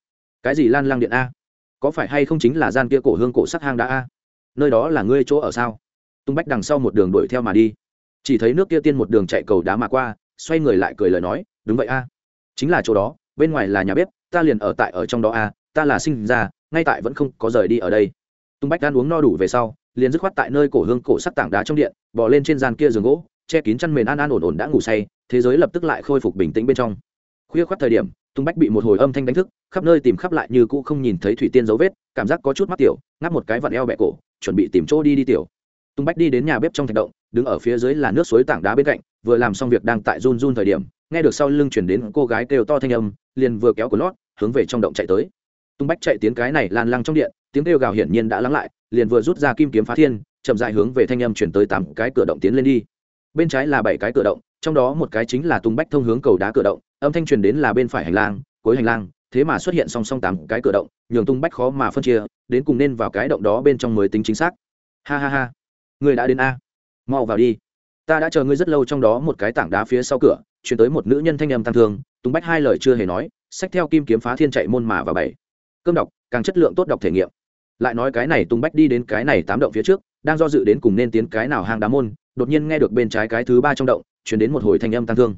Cái gì lan lang điện a? Có phải hay không chính là gian kia cổ hương cổ sắc hang đã a? Nơi đó là ngươi chỗ ở sao? Tung bách đằng sau một đường đuổi theo mà đi. Chỉ thấy nước kia tiên một đường chạy cầu đá mà qua, xoay người lại cười lời nói, đúng vậy a. Chính là chỗ đó, bên ngoài là nhà bếp ta liền ở tại ở trong đó a ta là sinh ra, ngay tại vẫn không có rời đi ở đây. Tung bách ăn uống no đủ về sau, liền dứt khoát tại nơi cổ hương cổ sắc tảng đá trong điện bỏ lên trên gian kia giường gỗ, che kín chăn mền an an ổn ổn đã ngủ say, thế giới lập tức lại khôi phục bình tĩnh bên trong. Khuya khoắt thời điểm tung bách bị một hồi âm thanh đánh thức, khắp nơi tìm khắp lại như cũ không nhìn thấy thủy tiên dấu vết, cảm giác có chút mắc tiểu, ngáp một cái vặn eo bẹ cổ, chuẩn bị tìm chỗ đi đi tiểu. Tung bách đi đến nhà bếp trong thạch động, đứng ở phía dưới là nước suối tảng đá bên cạnh, vừa làm xong việc đang tại run run thời điểm nghe được sau lưng chuyển đến cô gái kêu to thanh âm, liền vừa kéo của lót, hướng về trong động chạy tới. Tung bách chạy tiến cái này lan lăng trong điện, tiếng kêu gào hiển nhiên đã lắng lại, liền vừa rút ra kim kiếm phá thiên, chậm dại hướng về thanh âm chuyển tới tám cái cửa động tiến lên đi. Bên trái là bảy cái cửa động, trong đó một cái chính là tung bách thông hướng cầu đá cửa động, âm thanh truyền đến là bên phải hành lang, cuối hành lang, thế mà xuất hiện song song tám cái cửa động, nhường tung bách khó mà phân chia, đến cùng nên vào cái động đó bên trong mới tính chính xác. Ha ha ha. Người đã đến a. Mau vào đi. Ta đã chờ ngươi rất lâu trong đó một cái tảng đá phía sau cửa chuyển tới một nữ nhân thanh âm tăng thương tung bách hai lời chưa hề nói, xách theo kim kiếm phá thiên chạy môn mà và bảy. Cơm đọc, càng chất lượng tốt đọc thể nghiệm. Lại nói cái này tung bách đi đến cái này tám động phía trước, đang do dự đến cùng nên tiến cái nào hang đá môn, đột nhiên nghe được bên trái cái thứ ba trong động, chuyển đến một hồi thanh âm tăng thương.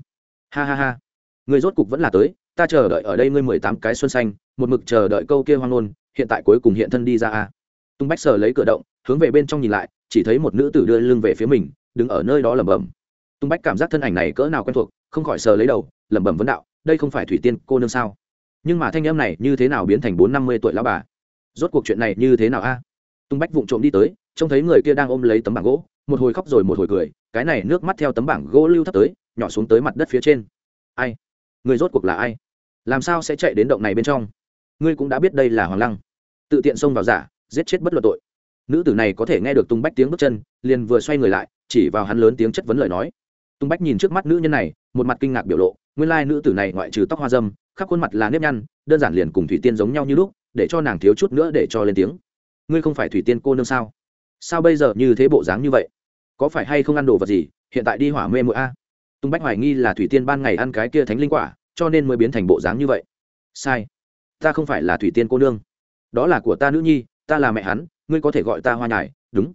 Ha ha ha. Người rốt cục vẫn là tới, ta chờ đợi ở đây ngươi mười tám cái xuân xanh, một mực chờ đợi câu kia hoang ngôn, hiện tại cuối cùng hiện thân đi ra a. Tung bách sờ lấy cửa động, hướng về bên trong nhìn lại, chỉ thấy một nữ tử đưa lưng về phía mình, đứng ở nơi đó lẩm bẩm tung bách cảm giác thân ảnh này cỡ nào quen thuộc, không khỏi sờ lấy đầu, lẩm bẩm vấn đạo, đây không phải thủy tiên cô nương sao? Nhưng mà thanh em này như thế nào biến thành bốn năm mươi tuổi lão bà? Rốt cuộc chuyện này như thế nào a? Tung bách vụng trộm đi tới, trông thấy người kia đang ôm lấy tấm bảng gỗ, một hồi khóc rồi một hồi cười, cái này nước mắt theo tấm bảng gỗ lưu thấp tới, nhỏ xuống tới mặt đất phía trên. Ai? Người rốt cuộc là ai? Làm sao sẽ chạy đến động này bên trong? Ngươi cũng đã biết đây là hoàng lăng. Tự tiện xông vào giả, giết chết bất luận tội. Nữ tử này có thể nghe được tung bách tiếng bước chân, liền vừa xoay người lại, chỉ vào hắn lớn tiếng chất vấn lời nói tung bách nhìn trước mắt nữ nhân này một mặt kinh ngạc biểu lộ nguyên lai nữ tử này ngoại trừ tóc hoa dâm khắp khuôn mặt là nếp nhăn đơn giản liền cùng thủy tiên giống nhau như lúc để cho nàng thiếu chút nữa để cho lên tiếng. Ngươi không phải thủy tiên cô nương sao? Sao bây giờ như thế bộ dáng như vậy? Có phải hay không ăn đồ vật gì hiện tại đi hỏa mê muội a? Tung bách hoài nghi là thủy tiên ban ngày ăn cái kia thánh linh quả cho nên mới biến thành bộ dáng như vậy. Sai. Ta không phải là thủy tiên cô nương. Đó là của ta nữ nhi ta là mẹ hắn ngươi có thể gọi ta hoa Nhải, đúng.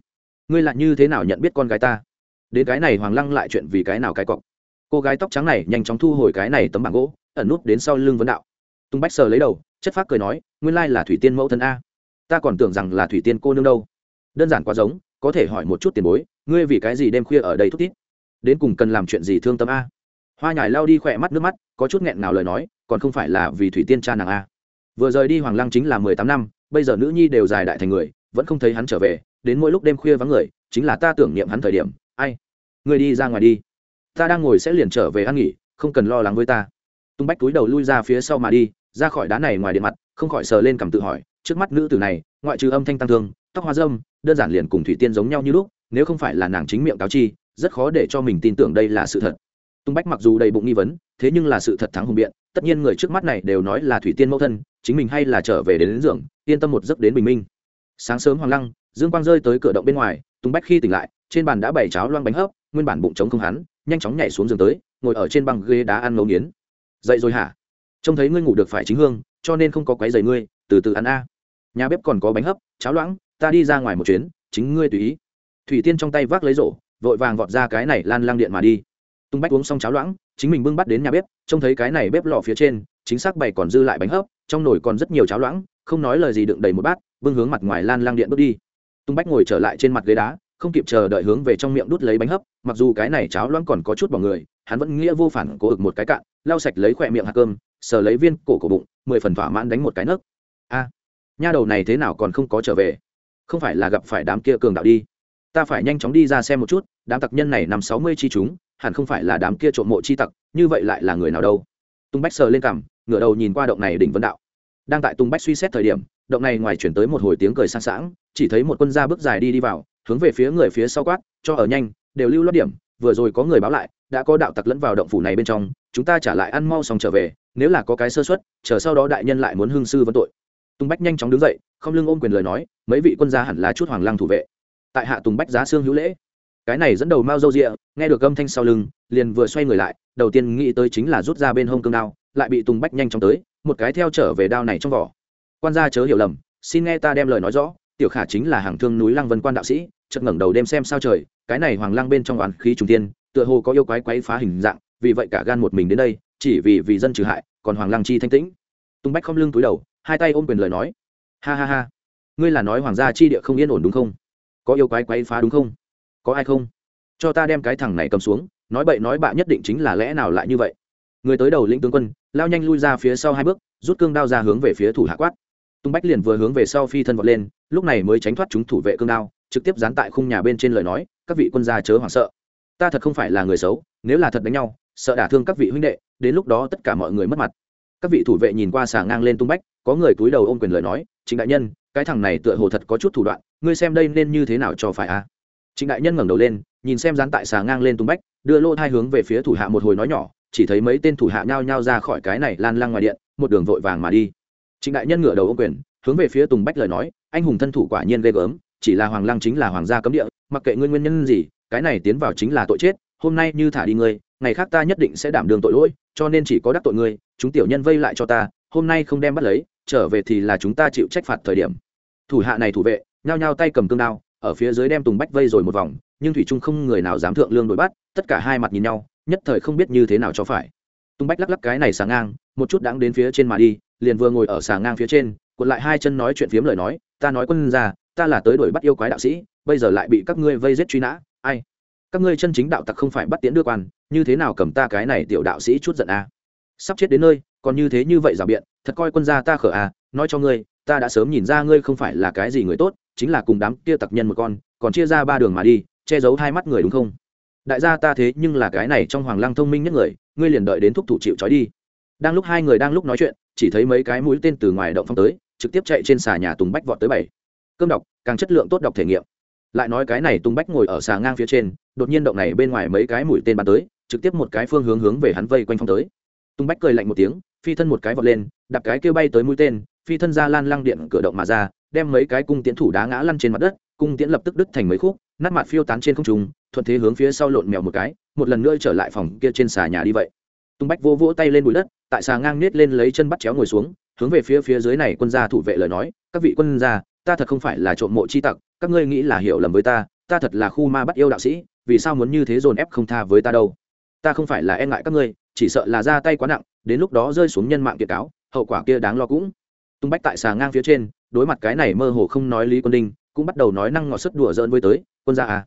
Ngươi lại như thế nào nhận biết con gái ta? Đến cái này hoàng lăng lại chuyện vì cái nào cái cọc. Cô gái tóc trắng này nhanh chóng thu hồi cái này tấm bảng gỗ, ẩn nút đến sau lưng vấn đạo. Tung bách sờ lấy đầu, chất phác cười nói, nguyên lai là thủy tiên mẫu thân a. Ta còn tưởng rằng là thủy tiên cô nương đâu. Đơn giản quá giống, có thể hỏi một chút tiền bối, ngươi vì cái gì đêm khuya ở đây thúc tít đến cùng cần làm chuyện gì thương tâm a? Hoa nhải lao đi khỏe mắt nước mắt, có chút nghẹn nào lời nói, còn không phải là vì thủy tiên cha nàng a. Vừa rời đi hoàng lăng chính là mười tám năm, bây giờ nữ nhi đều dài đại thành người, vẫn không thấy hắn trở về, đến mỗi lúc đêm khuya vắng người, chính là ta tưởng niệm hắn thời điểm người đi ra ngoài đi. Ta đang ngồi sẽ liền trở về ăn nghỉ không cần lo lắng với ta. Tung bách túi đầu lui ra phía sau mà đi ra khỏi đá này ngoài điện mặt không khỏi sờ lên cầm tự hỏi trước mắt nữ tử này ngoại trừ âm thanh tăng thương tóc hoa dâm đơn giản liền cùng thủy tiên giống nhau như lúc nếu không phải là nàng chính miệng cáo chi rất khó để cho mình tin tưởng đây là sự thật. Tung bách mặc dù đầy bụng nghi vấn thế nhưng là sự thật thắng hùng biện tất nhiên người trước mắt này đều nói là thủy tiên mẫu thân chính mình hay là trở về đến, đến giường yên tâm một giấc đến bình minh. Sáng sớm hoàng lăng dương quang rơi tới cửa động bên ngoài tung bách khi tỉnh lại trên bàn đã bày cháo loang bánh hấp nguyên bản bụng trống không hắn, nhanh chóng nhảy xuống giường tới, ngồi ở trên băng ghế đá ăn ngấu nghiến. Dậy rồi hả? Trông thấy ngươi ngủ được phải chính hương, cho nên không có quấy giày ngươi, từ từ ăn a. Nhà bếp còn có bánh hấp, cháo loãng, ta đi ra ngoài một chuyến, chính ngươi tùy ý. Thủy tiên trong tay vác lấy rổ, vội vàng vọt ra cái này lan lang điện mà đi. Tung bách uống xong cháo loãng, chính mình bưng bắt đến nhà bếp, trông thấy cái này bếp lò phía trên, chính xác bày còn dư lại bánh hấp, trong nồi còn rất nhiều cháo loãng, không nói lời gì đựng đầy một bát, bưng hướng mặt ngoài lan lang điện bước đi. Tung bách ngồi trở lại trên mặt ghế đá không kịp chờ đợi hướng về trong miệng đút lấy bánh hấp, mặc dù cái này cháo loãng còn có chút bỏ người, hắn vẫn nghĩa vô phản cố ực một cái cạn, lau sạch lấy khỏe miệng hạt cơm, sờ lấy viên cổ cổ bụng, mười phần thỏa mãn đánh một cái nấc. A, nha đầu này thế nào còn không có trở về? Không phải là gặp phải đám kia cường đạo đi. Ta phải nhanh chóng đi ra xem một chút, đám tặc nhân này nằm sáu mươi chi chúng, hẳn không phải là đám kia trộm mộ chi tặc, như vậy lại là người nào đâu? Tung bách sờ lên cằm, ngửa đầu nhìn qua động này đỉnh vân đạo. Đang tại tung bách suy xét thời điểm, động này ngoài chuyển tới một hồi tiếng cười sang sảng, chỉ thấy một quân gia bước dài đi đi vào hướng về phía người phía sau quát, cho ở nhanh, đều lưu lót điểm, vừa rồi có người báo lại, đã có đạo tặc lẫn vào động phủ này bên trong, chúng ta trả lại ăn mau xong trở về, nếu là có cái sơ xuất chờ sau đó đại nhân lại muốn hương sư vấn tội. Tùng bách nhanh chóng đứng dậy, không lưng ôm quyền lời nói, mấy vị quân gia hẳn là chút hoàng lăng thủ vệ. Tại hạ tùng bách giá xương hữu lễ. Cái này dẫn đầu mao dâu rịa nghe được âm thanh sau lưng, liền vừa xoay người lại, đầu tiên nghĩ tới chính là rút ra bên hông cương đao, lại bị tùng bách nhanh chóng tới, một cái theo trở về đao này trong vỏ. Quan gia chớ hiểu lầm, xin nghe ta đem lời nói rõ, tiểu khả chính là hàng thương núi lăng vân quan đạo sĩ chợt ngẩng đầu đêm xem sao trời, cái này hoàng lăng bên trong oán khí trùng tiên tựa hồ có yêu quái quái phá hình dạng, vì vậy cả gan một mình đến đây, chỉ vì vì dân trừ hại, còn hoàng lăng chi thanh tĩnh. Tung bách không lưng túi đầu, hai tay ôm quyền lời nói. Ha ha ha, ngươi là nói hoàng gia chi địa không yên ổn đúng không? Có yêu quái quái phá đúng không? Có ai không? Cho ta đem cái thằng này cầm xuống, nói bậy nói bạ nhất định chính là lẽ nào lại như vậy. Người tới đầu lĩnh tướng quân, lao nhanh lui ra phía sau hai bước, rút cương đao ra hướng về phía thủ hạ quát. Tung bách liền vừa hướng về sau phi thân vọt lên, lúc này mới tránh thoát chúng thủ vệ cương đao trực tiếp dán tại khung nhà bên trên lời nói, các vị quân gia chớ hoảng sợ. Ta thật không phải là người xấu, nếu là thật đánh nhau, sợ đả thương các vị huynh đệ, đến lúc đó tất cả mọi người mất mặt. Các vị thủ vệ nhìn qua xà ngang lên tung bách, có người cúi đầu ôm quyền lời nói chính đại nhân, cái thằng này tựa hồ thật có chút thủ đoạn, ngươi xem đây nên như thế nào cho phải a? À? Chính đại nhân ngẩng đầu lên, nhìn xem dán tại xà ngang lên tung bách, đưa lô hai hướng về phía thủ hạ một hồi nói nhỏ, chỉ thấy mấy tên thủ hạ nhao nhao ra khỏi cái này lan lăng ngoài điện, một đường vội vàng mà đi. Chính đại nhân ngửa đầu ô quyền, hướng về phía tùng bách lời nói, anh hùng thân thủ quả nhiên ghê gớm chỉ là hoàng lăng chính là hoàng gia cấm địa, mặc kệ ngươi nguyên nhân gì, cái này tiến vào chính là tội chết, hôm nay như thả đi ngươi, ngày khác ta nhất định sẽ đảm đường tội lỗi, cho nên chỉ có đắc tội ngươi, chúng tiểu nhân vây lại cho ta, hôm nay không đem bắt lấy, trở về thì là chúng ta chịu trách phạt thời điểm. Thủ hạ này thủ vệ, nhao nhao tay cầm cương đao, ở phía dưới đem tùng bách vây rồi một vòng, nhưng thủy trung không người nào dám thượng lương đuổi bắt, tất cả hai mặt nhìn nhau, nhất thời không biết như thế nào cho phải. Tùng bách lắc lắc cái này xà ngang, một chút đáng đến phía trên mà đi, liền vừa ngồi ở xà ngang phía trên, cuộn lại hai chân nói chuyện phiếm lời nói, ta nói quân ra ta là tới đuổi bắt yêu quái đạo sĩ, bây giờ lại bị các ngươi vây giết truy nã, ai? Các ngươi chân chính đạo tặc không phải bắt tiễn đưa quan, như thế nào cầm ta cái này tiểu đạo sĩ chút giận a? À? sắp chết đến nơi, còn như thế như vậy rào biện, thật coi quân gia ta khở à nói cho ngươi, ta đã sớm nhìn ra ngươi không phải là cái gì người tốt, chính là cùng đám kia tặc nhân một con, còn chia ra ba đường mà đi, che giấu hai mắt người đúng không? Đại gia ta thế nhưng là cái này trong hoàng lăng thông minh nhất người, ngươi liền đợi đến thúc thủ chịu trói đi. Đang lúc hai người đang lúc nói chuyện, chỉ thấy mấy cái mũi tên từ ngoài động phong tới, trực tiếp chạy trên xà nhà tùng bách vọt tới bảy cơm đọc, càng chất lượng tốt đọc thể nghiệm. Lại nói cái này tung bách ngồi ở xà ngang phía trên, đột nhiên động này bên ngoài mấy cái mũi tên bắn tới, trực tiếp một cái phương hướng hướng về hắn vây quanh phong tới. Tung bách cười lạnh một tiếng, phi thân một cái vọt lên, đạp cái kêu bay tới mũi tên, phi thân ra lan lăng điện cửa động mà ra, đem mấy cái cung tiễn thủ đá ngã lăn trên mặt đất, cung tiễn lập tức đứt thành mấy khúc, nát mặt phiêu tán trên không trung, thuận thế hướng phía sau lộn mèo một cái, một lần nữa trở lại phòng kia trên xà nhà đi vậy. Tung bách vô vỗ tay lên bụi đất, tại xà ngang nết lên lấy chân bắt chéo ngồi xuống, hướng về phía phía dưới này quân gia thủ vệ lời nói, các vị quân gia ta thật không phải là trộm mộ chi tặc, các ngươi nghĩ là hiểu lầm với ta ta thật là khu ma bắt yêu đạo sĩ, vì sao muốn như thế dồn ép không tha với ta đâu? Ta không phải là e ngại các ngươi, chỉ sợ là ra tay quá nặng, đến lúc đó rơi xuống nhân mạng kiệt cáo, hậu quả kia đáng lo cũng. Tung bách tại xà ngang phía trên, đối mặt cái này mơ hồ không nói lý quân đinh, cũng bắt đầu nói năng ngọt sức đùa giỡn với tới, quân gia à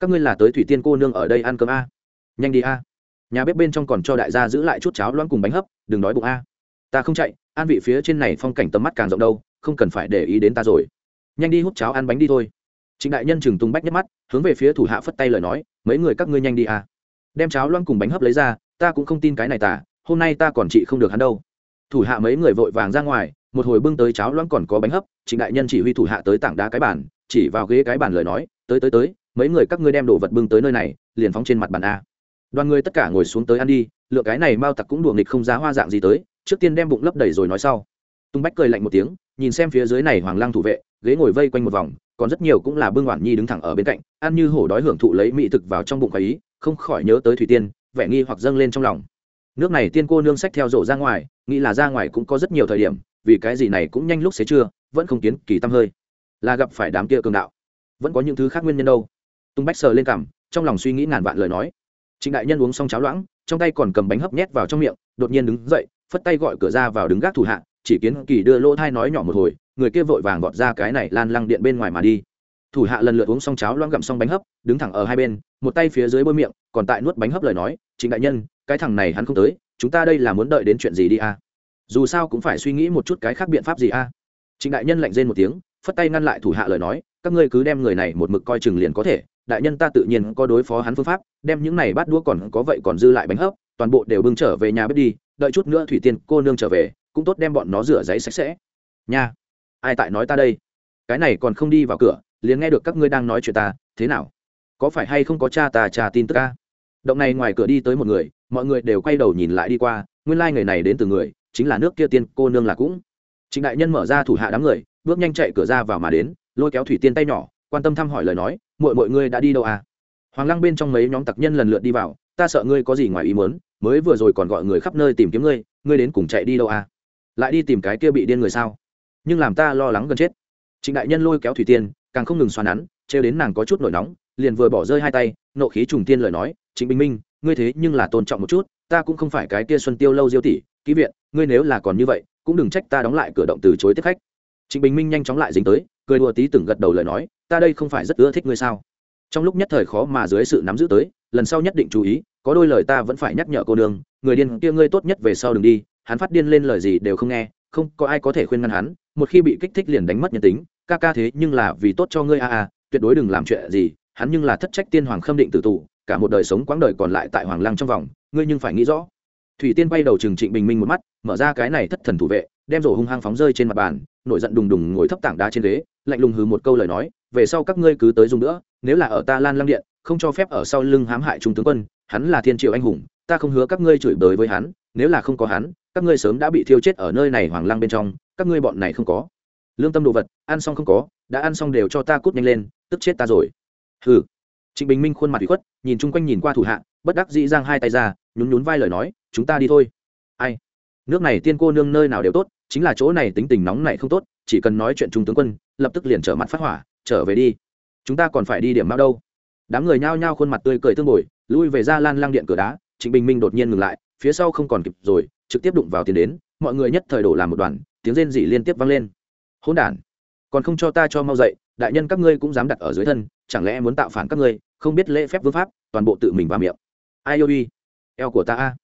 các ngươi là tới thủy tiên cô nương ở đây ăn cơm a nhanh đi a nhà bếp bên trong còn cho đại gia giữ lại chút cháo loãng cùng bánh hấp, đừng đói bụng a ta không chạy, an vị phía trên này phong cảnh tầm mắt càng rộng đâu, không cần phải để ý đến ta rồi nhanh đi hút cháo ăn bánh đi thôi. Trịnh đại nhân chừng tung bách nhất mắt, hướng về phía thủ hạ phất tay lời nói, mấy người các ngươi nhanh đi à. đem cháo loãng cùng bánh hấp lấy ra, ta cũng không tin cái này tả, hôm nay ta còn trị không được hắn đâu. Thủ hạ mấy người vội vàng ra ngoài, một hồi bưng tới cháo loãng còn có bánh hấp, trịnh đại nhân chỉ huy thủ hạ tới tảng đá cái bàn, chỉ vào ghế cái bàn lời nói, tới tới tới, mấy người các ngươi đem đồ vật bưng tới nơi này, liền phóng trên mặt bàn a. Đoàn người tất cả ngồi xuống tới ăn đi, lựa cái này mao tặc cũng đùa nghịch không giá hoa dạng gì tới, trước tiên đem bụng lấp đầy rồi nói sau. Tung bách cười lạnh một tiếng, nhìn xem phía dưới này hoàng lang thủ vệ ghế ngồi vây quanh một vòng, còn rất nhiều cũng là bưng oản nhi đứng thẳng ở bên cạnh, ăn như hổ đói hưởng thụ lấy mỹ thực vào trong bụng khoái ý không khỏi nhớ tới thủy tiên, vẻ nghi hoặc dâng lên trong lòng. Nước này tiên cô nương sách theo rổ ra ngoài, nghĩ là ra ngoài cũng có rất nhiều thời điểm, vì cái gì này cũng nhanh lúc xế trưa, vẫn không kiến kỳ tâm hơi. Là gặp phải đám kia cường đạo. Vẫn có những thứ khác nguyên nhân đâu. Tung bách sờ lên cằm, trong lòng suy nghĩ ngàn vạn lời nói. Trịnh đại nhân uống xong cháo loãng, trong tay còn cầm bánh hấp nhét vào trong miệng, đột nhiên đứng dậy, phất tay gọi cửa ra vào đứng gác thủ hạ, chỉ kiến kỳ đưa lỗ thai nói nhỏ một hồi người kia vội vàng gọt ra cái này lan lăng điện bên ngoài mà đi. Thủ hạ lần lượt uống xong cháo loang gặm xong bánh hấp, đứng thẳng ở hai bên, một tay phía dưới bôi miệng, còn tại nuốt bánh hấp lời nói, trịnh đại nhân, cái thằng này hắn không tới, chúng ta đây là muốn đợi đến chuyện gì đi a? Dù sao cũng phải suy nghĩ một chút cái khác biện pháp gì a. Trịnh đại nhân lạnh rên một tiếng, phất tay ngăn lại thủ hạ lời nói, các ngươi cứ đem người này một mực coi chừng liền có thể, đại nhân ta tự nhiên có đối phó hắn phương pháp, đem những này bát đũa còn có vậy còn dư lại bánh hấp, toàn bộ đều bưng trở về nhà bếp đi, đợi chút nữa thủy tiên cô nương trở về, cũng tốt đem bọn nó rửa giấy sạch sẽ. Nha ai tại nói ta đây? Cái này còn không đi vào cửa, liền nghe được các ngươi đang nói chuyện ta, thế nào? Có phải hay không có cha ta cha tin tức ca động này ngoài cửa đi tới một người, mọi người đều quay đầu nhìn lại đi qua, nguyên lai、like、người này đến từ người, chính là nước kia tiên cô nương là cũng. Trịnh đại nhân mở ra thủ hạ đám người, bước nhanh chạy cửa ra vào mà đến, lôi kéo thủy tiên tay nhỏ, quan tâm thăm hỏi lời nói mọi mọi ngươi đã đi đâu à? Hoàng lăng bên trong mấy nhóm tặc nhân lần lượt đi vào, ta sợ ngươi có gì ngoài ý muốn, mới vừa rồi còn gọi người khắp nơi tìm kiếm ngươi ngươi đến cùng chạy đi đâu à? Lại đi tìm cái kia bị điên người sao? Nhưng làm ta lo lắng gần chết. Trịnh đại nhân lôi kéo thủy tiên, càng không ngừng xoắn nắn, trêu đến nàng có chút nổi nóng, liền vừa bỏ rơi hai tay, nộ khí trùng tiên lời nói, trịnh bình minh, ngươi thế nhưng là tôn trọng một chút, ta cũng không phải cái kia xuân tiêu lâu diêu tỷ, ký viện, ngươi nếu là còn như vậy, cũng đừng trách ta đóng lại cửa động từ chối tiếp khách. Trịnh bình minh nhanh chóng lại dính tới, cười đùa tí từng gật đầu lời nói, ta đây không phải rất ưa thích ngươi sao? Trong lúc nhất thời khó mà dưới sự nắm giữ tới, lần sau nhất định chú ý, có đôi lời ta vẫn phải nhắc nhở cô đường người điên kia ngươi tốt nhất về sau đừng đi, hắn phát điên lên lời gì đều không nghe không có ai có thể khuyên ngăn hắn, một khi bị kích thích liền đánh mất nhân tính, ca ca thế nhưng là vì tốt cho ngươi a a, tuyệt đối đừng làm chuyện gì, hắn nhưng là thất trách tiên hoàng khâm định tử tù, cả một đời sống quãng đời còn lại tại hoàng lăng trong vòng, ngươi nhưng phải nghĩ rõ. Thủy tiên bay đầu trừng trịnh bình minh một mắt, mở ra cái này thất thần thủ vệ, đem rổ hung hăng phóng rơi trên mặt bàn, nổi giận đùng đùng ngồi thấp tảng đá trên ghế, lạnh lùng hừ một câu lời nói, về sau các ngươi cứ tới dùng nữa, nếu là ở ta lan lăng điện, không cho phép ở sau lưng hãm hại trung tướng quân, hắn là thiên triệu anh hùng, ta không hứa các ngươi chửi bới với hắn nếu là không có hắn, các ngươi sớm đã bị thiêu chết ở nơi này hoàng lăng bên trong, các ngươi bọn này không có. Lương tâm đồ vật, ăn xong không có, đã ăn xong đều cho ta cút nhanh lên, tức chết ta rồi. Hừ. Trịnh bình minh khuôn mặt bị khuất, nhìn chung quanh nhìn qua thủ hạ, bất đắc dĩ giang hai tay ra, nhún nhún vai lời nói, chúng ta đi thôi. Ai? Nước này tiên cô nương nơi nào đều tốt, chính là chỗ này tính tình nóng này không tốt, chỉ cần nói chuyện trung tướng quân, lập tức liền trở mặt phát hỏa, trở về đi. Chúng ta còn phải đi điểm mao đâu. Đám người nhao nhao khuôn mặt tươi cười tương bồi, lui về ra lan lang điện cửa đá, trịnh bình minh đột nhiên ngừng lại phía sau không còn kịp rồi, trực tiếp đụng vào tiền đến, mọi người nhất thời đổ làm một đoàn, tiếng rên rỉ liên tiếp vang lên. Hỗn đản, còn không cho ta cho mau dậy, đại nhân các ngươi cũng dám đặt ở dưới thân, chẳng lẽ muốn tạo phản các ngươi, không biết lễ phép vương pháp, toàn bộ tự mình vào miệng. Ai yêu đi eo của ta a.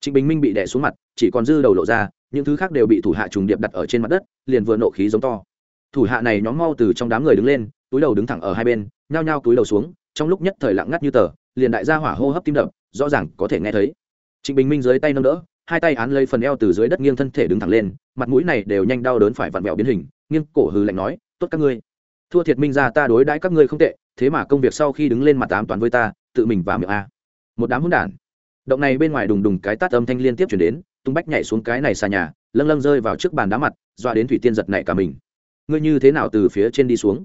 Trịnh bình minh bị đè xuống mặt, chỉ còn dư đầu lộ ra, những thứ khác đều bị thủ hạ trùng điệp đặt ở trên mặt đất, liền vừa nộ khí giống to. Thủ hạ này nhóm mau từ trong đám người đứng lên, túi đầu đứng thẳng ở hai bên, nhao nhao túi đầu xuống, trong lúc nhất thời lặng ngắt như tờ, liền đại gia hỏa hô hấp tim đập, rõ ràng có thể nghe thấy trịnh bình minh dưới tay nâng đỡ, hai tay án lấy phần eo từ dưới đất nghiêng thân thể đứng thẳng lên, mặt mũi này đều nhanh đau đớn phải vặn vẹo biến hình, nghiêng cổ hừ lạnh nói, tốt các ngươi. Thua thiệt minh ra ta đối đãi các ngươi không tệ, thế mà công việc sau khi đứng lên mặt tám toàn với ta, tự mình vào miệng a. Một đám hỗn đản. Động này bên ngoài đùng đùng cái tát âm thanh liên tiếp chuyển đến, tung bách nhảy xuống cái này xa nhà, lâng lâng rơi vào trước bàn đá mặt doa đến thủy tiên giật nảy cả mình. Ngươi như thế nào từ phía trên đi xuống?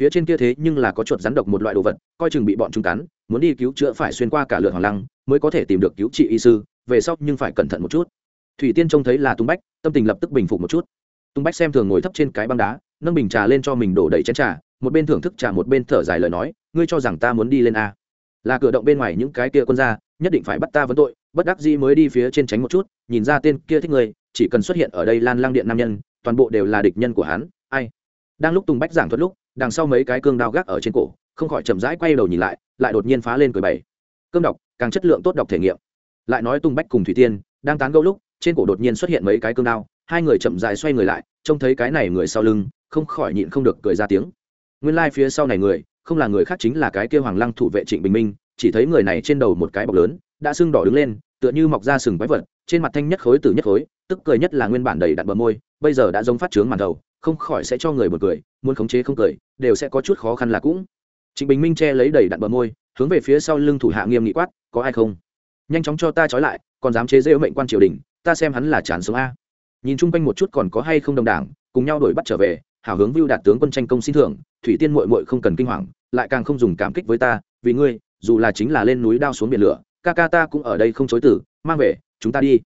Phía trên kia thế nhưng là có chuột rắn độc một loại đồ vật, coi chừng bị bọn chúng cắn, muốn đi cứu chữa phải xuyên qua cả lượt hoàng lăng, mới có thể tìm được cứu trị y sư, về sau nhưng phải cẩn thận một chút. Thủy tiên trông thấy là tung bách, tâm tình lập tức bình phục một chút. Tung bách xem thường ngồi thấp trên cái băng đá, nâng bình trà lên cho mình đổ đầy chén trà, một bên thưởng thức trà một bên thở dài lời nói, ngươi cho rằng ta muốn đi lên a? Là cửa động bên ngoài những cái kia quân ra nhất định phải bắt ta vấn tội, bất đắc dĩ mới đi phía trên tránh một chút, nhìn ra tên kia thích người, chỉ cần xuất hiện ở đây lan lang điện nam nhân, toàn bộ đều là địch nhân của hắn, ai? Đang lúc tùng bách giảng thuật lúc đằng sau mấy cái cương đao gác ở trên cổ, không khỏi chậm rãi quay đầu nhìn lại lại đột nhiên phá lên cười bày. Cơm đọc, càng chất lượng tốt đọc thể nghiệm. Lại nói tung bách cùng thủy tiên, đang tán gẫu lúc, trên cổ đột nhiên xuất hiện mấy cái cương đao, hai người chậm dài xoay người lại, trông thấy cái này người sau lưng, không khỏi nhịn không được cười ra tiếng. Nguyên lai、like、phía sau này người, không là người khác chính là cái kêu hoàng lăng thủ vệ trịnh bình minh, chỉ thấy người này trên đầu một cái bọc lớn, đã sưng đỏ đứng lên, tựa như mọc ra sừng quái vật, trên mặt thanh nhất khối từ nhất khối, tức cười nhất là nguyên bản đầy đặn bờ môi, bây giờ đã giống phát trướng màn đầu không khỏi sẽ cho người một cười, muốn khống chế không cười, đều sẽ có chút khó khăn là cũng. Trịnh bình minh che lấy đầy đặn bờ môi, hướng về phía sau lưng thủ hạ nghiêm nghị quát, có ai không? Nhanh chóng cho ta trói lại, còn dám chế rêu mệnh quan triều đình, ta xem hắn là chán sống a. Nhìn chung quanh một chút còn có hay không đồng đảng, cùng nhau đổi bắt trở về, hảo hướng vưu đạt tướng quân tranh công xin thưởng, thủy tiên mội mội không cần kinh hoàng, lại càng không dùng cảm kích với ta, vì ngươi, dù là chính là lên núi đao xuống biển lửa, ca ca ta cũng ở đây không chối tử, mang về, chúng ta đi.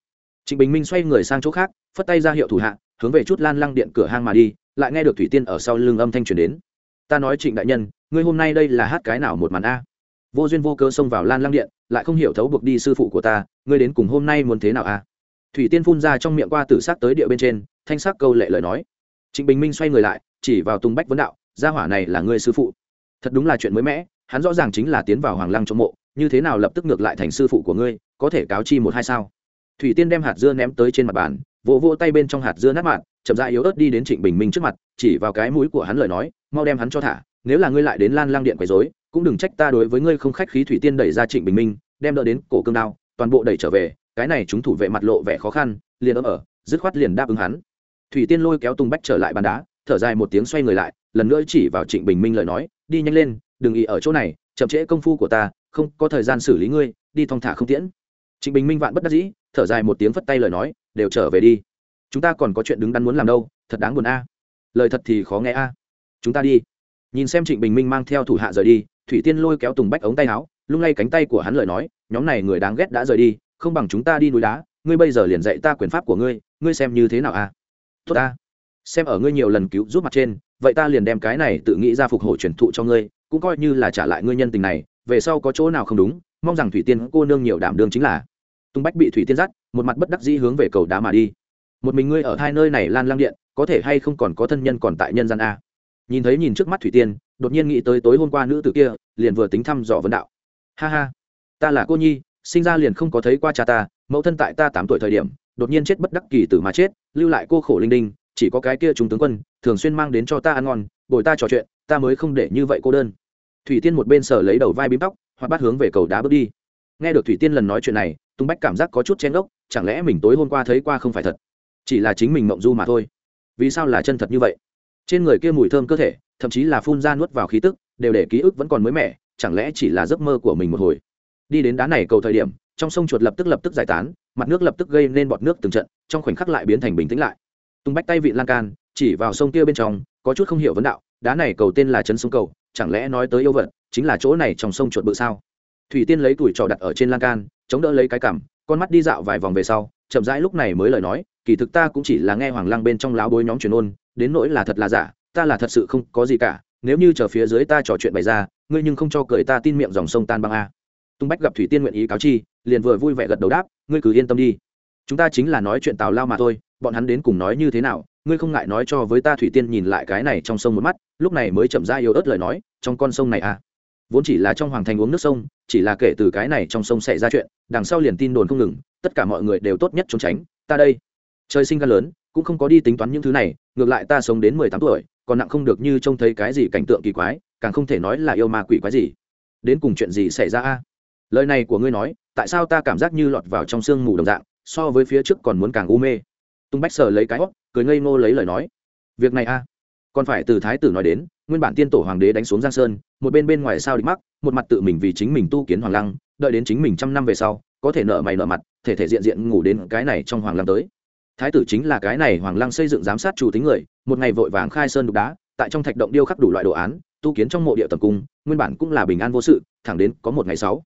Trịnh bình minh xoay người sang chỗ khác, phất tay ra hiệu thủ hạ hướng về chút lan lăng điện cửa hang mà đi, lại nghe được thủy tiên ở sau lưng âm thanh truyền đến. Ta nói trịnh đại nhân, ngươi hôm nay đây là hát cái nào một màn a? Vô duyên vô cơ xông vào lan lăng điện, lại không hiểu thấu buộc đi sư phụ của ta, ngươi đến cùng hôm nay muốn thế nào a? Thủy tiên phun ra trong miệng qua tử sắc tới địa bên trên, thanh sắc câu lệ lời nói. Trịnh bình minh xoay người lại, chỉ vào tùng bách vấn đạo, gia hỏa này là ngươi sư phụ. Thật đúng là chuyện mới mẻ, hắn rõ ràng chính là tiến vào hoàng lăng trong mộ, như thế nào lập tức ngược lại thành sư phụ của ngươi, có thể cáo chi một hai sao? Thủy tiên đem hạt dưa ném tới trên mặt bàn vỗ vỗ tay bên trong hạt dưa nát mạn, chậm dại yếu ớt đi đến trịnh bình minh trước mặt, chỉ vào cái mũi của hắn lời nói, mau đem hắn cho thả, nếu là ngươi lại đến lan lang điện quấy dối cũng đừng trách ta đối với ngươi không khách khí thủy tiên đẩy ra trịnh bình minh, đem đỡ đến cổ cương đao, toàn bộ đẩy trở về, cái này chúng thủ vệ mặt lộ vẻ khó khăn, liền ấm ở, dứt khoát liền đáp ứng hắn. Thủy tiên lôi kéo tung bách trở lại bàn đá, thở dài một tiếng xoay người lại, lần nữa chỉ vào trịnh bình minh lời nói, đi nhanh lên, đừng ý ở chỗ này, chậm trễ công phu của ta, không có thời gian xử lý ngươi, đi thong thả không tiễn trịnh bình minh vạn bất đắc dĩ, thở dài một tiếng phất tay lời nói, đều trở về đi. Chúng ta còn có chuyện đứng đắn muốn làm đâu, thật đáng buồn a. Lời thật thì khó nghe a. Chúng ta đi. Nhìn xem trịnh bình minh mang theo thủ hạ rời đi, thủy tiên lôi kéo tùng bách ống tay áo, lung lay cánh tay của hắn lời nói, nhóm này người đáng ghét đã rời đi, không bằng chúng ta đi núi đá, ngươi bây giờ liền dạy ta quyền pháp của ngươi ngươi xem như thế nào a? Tốt a xem ở ngươi nhiều lần cứu giúp mặt trên, vậy ta liền đem cái này tự nghĩ ra phục hồi truyền thụ cho ngươi, cũng coi như là trả lại ngươi nhân tình này, về sau có chỗ nào không đúng, mong rằng thủy tiên cô nương nhiều đảm đương chính là tung bách bị thủy tiên dắt, một mặt bất đắc dĩ hướng về cầu đá mà đi. Một mình ngươi ở hai nơi này lan lang điện, có thể hay không còn có thân nhân còn tại nhân gian a? Nhìn thấy nhìn trước mắt thủy tiên, đột nhiên nghĩ tới tối hôm qua nữ tử kia, liền vừa tính thăm dò vấn đạo. Ha ha, ta là cô nhi, sinh ra liền không có thấy qua cha ta, mẫu thân tại ta tám tuổi thời điểm, đột nhiên chết bất đắc kỳ tử mà chết, lưu lại cô khổ linh đinh, chỉ có cái kia trung tướng quân, thường xuyên mang đến cho ta ăn ngon, bồi ta trò chuyện, ta mới không để như vậy cô đơn. Thủy tiên một bên sở lấy đầu vai bím tóc hoặc bắt hướng về cầu đá bước đi. Nghe được thủy tiên lần nói chuyện này tung bách cảm giác có chút chen ốc chẳng lẽ mình tối hôm qua thấy qua không phải thật? Chỉ là chính mình mộng du mà thôi. Vì sao là chân thật như vậy? Trên người kia mùi thơm cơ thể, thậm chí là phun ra nuốt vào khí tức, đều để ký ức vẫn còn mới mẻ, chẳng lẽ chỉ là giấc mơ của mình một hồi? Đi đến đá này cầu thời điểm, trong sông chuột lập tức lập tức giải tán, mặt nước lập tức gây nên bọt nước từng trận, trong khoảnh khắc lại biến thành bình tĩnh lại. Tung bách tay vị lan can, chỉ vào sông kia bên trong, có chút không hiểu vấn đạo, đá này cầu tên là chân sông cầu, chẳng lẽ nói tới yêu vật, chính là chỗ này trong sông chuột bự sao? Thủy tiên lấy tuổi trò đặt ở trên lan can chống đỡ lấy cái cằm con mắt đi dạo vài vòng về sau, chậm rãi lúc này mới lời nói, kỳ thực ta cũng chỉ là nghe hoàng lang bên trong láo bối nhóm truyền ôn, đến nỗi là thật là giả, ta là thật sự không có gì cả, nếu như chờ phía dưới ta trò chuyện bày ra, ngươi nhưng không cho cười ta tin miệng dòng sông tan băng a. Tung bách gặp thủy tiên nguyện ý cáo chi, liền vừa vui vẻ gật đầu đáp, ngươi cứ yên tâm đi. Chúng ta chính là nói chuyện tào lao mà thôi, bọn hắn đến cùng nói như thế nào, ngươi không ngại nói cho với ta thủy tiên nhìn lại cái này trong sông một mắt, lúc này mới chậm ra yếu ớt lời nói, trong con sông này à vốn chỉ là trong hoàng thành uống nước sông, chỉ là kể từ cái này trong sông xảy ra chuyện, đằng sau liền tin đồn không ngừng, tất cả mọi người đều tốt nhất trốn tránh, ta đây. Trời sinh ca lớn, cũng không có đi tính toán những thứ này, ngược lại ta sống đến mười tám tuổi, còn nặng không được như trông thấy cái gì cảnh tượng kỳ quái, càng không thể nói là yêu ma quỷ quái gì. Đến cùng chuyện gì xảy ra a? Lời này của ngươi nói, tại sao ta cảm giác như lọt vào trong sương mù đồng dạng, so với phía trước còn muốn càng u mê? Tung bách sờ lấy cái hót cười ngây ngô lấy lời nói. Việc này a? Còn phải từ thái tử nói đến nguyên bản tiên tổ hoàng đế đánh xuống giang sơn, một bên bên ngoài sao địch mắc, một mặt tự mình vì chính mình tu kiến hoàng lăng, đợi đến chính mình trăm năm về sau, có thể nợ mày nợ mặt, thể thể diện diện ngủ đến cái này trong hoàng lăng tới. Thái tử chính là cái này hoàng lăng xây dựng giám sát chủ tính người, một ngày vội vàng khai sơn đục đá, tại trong thạch động điêu khắc đủ loại đồ án, tu kiến trong mộ địa tập cung, nguyên bản cũng là bình an vô sự, thẳng đến có một ngày sáu.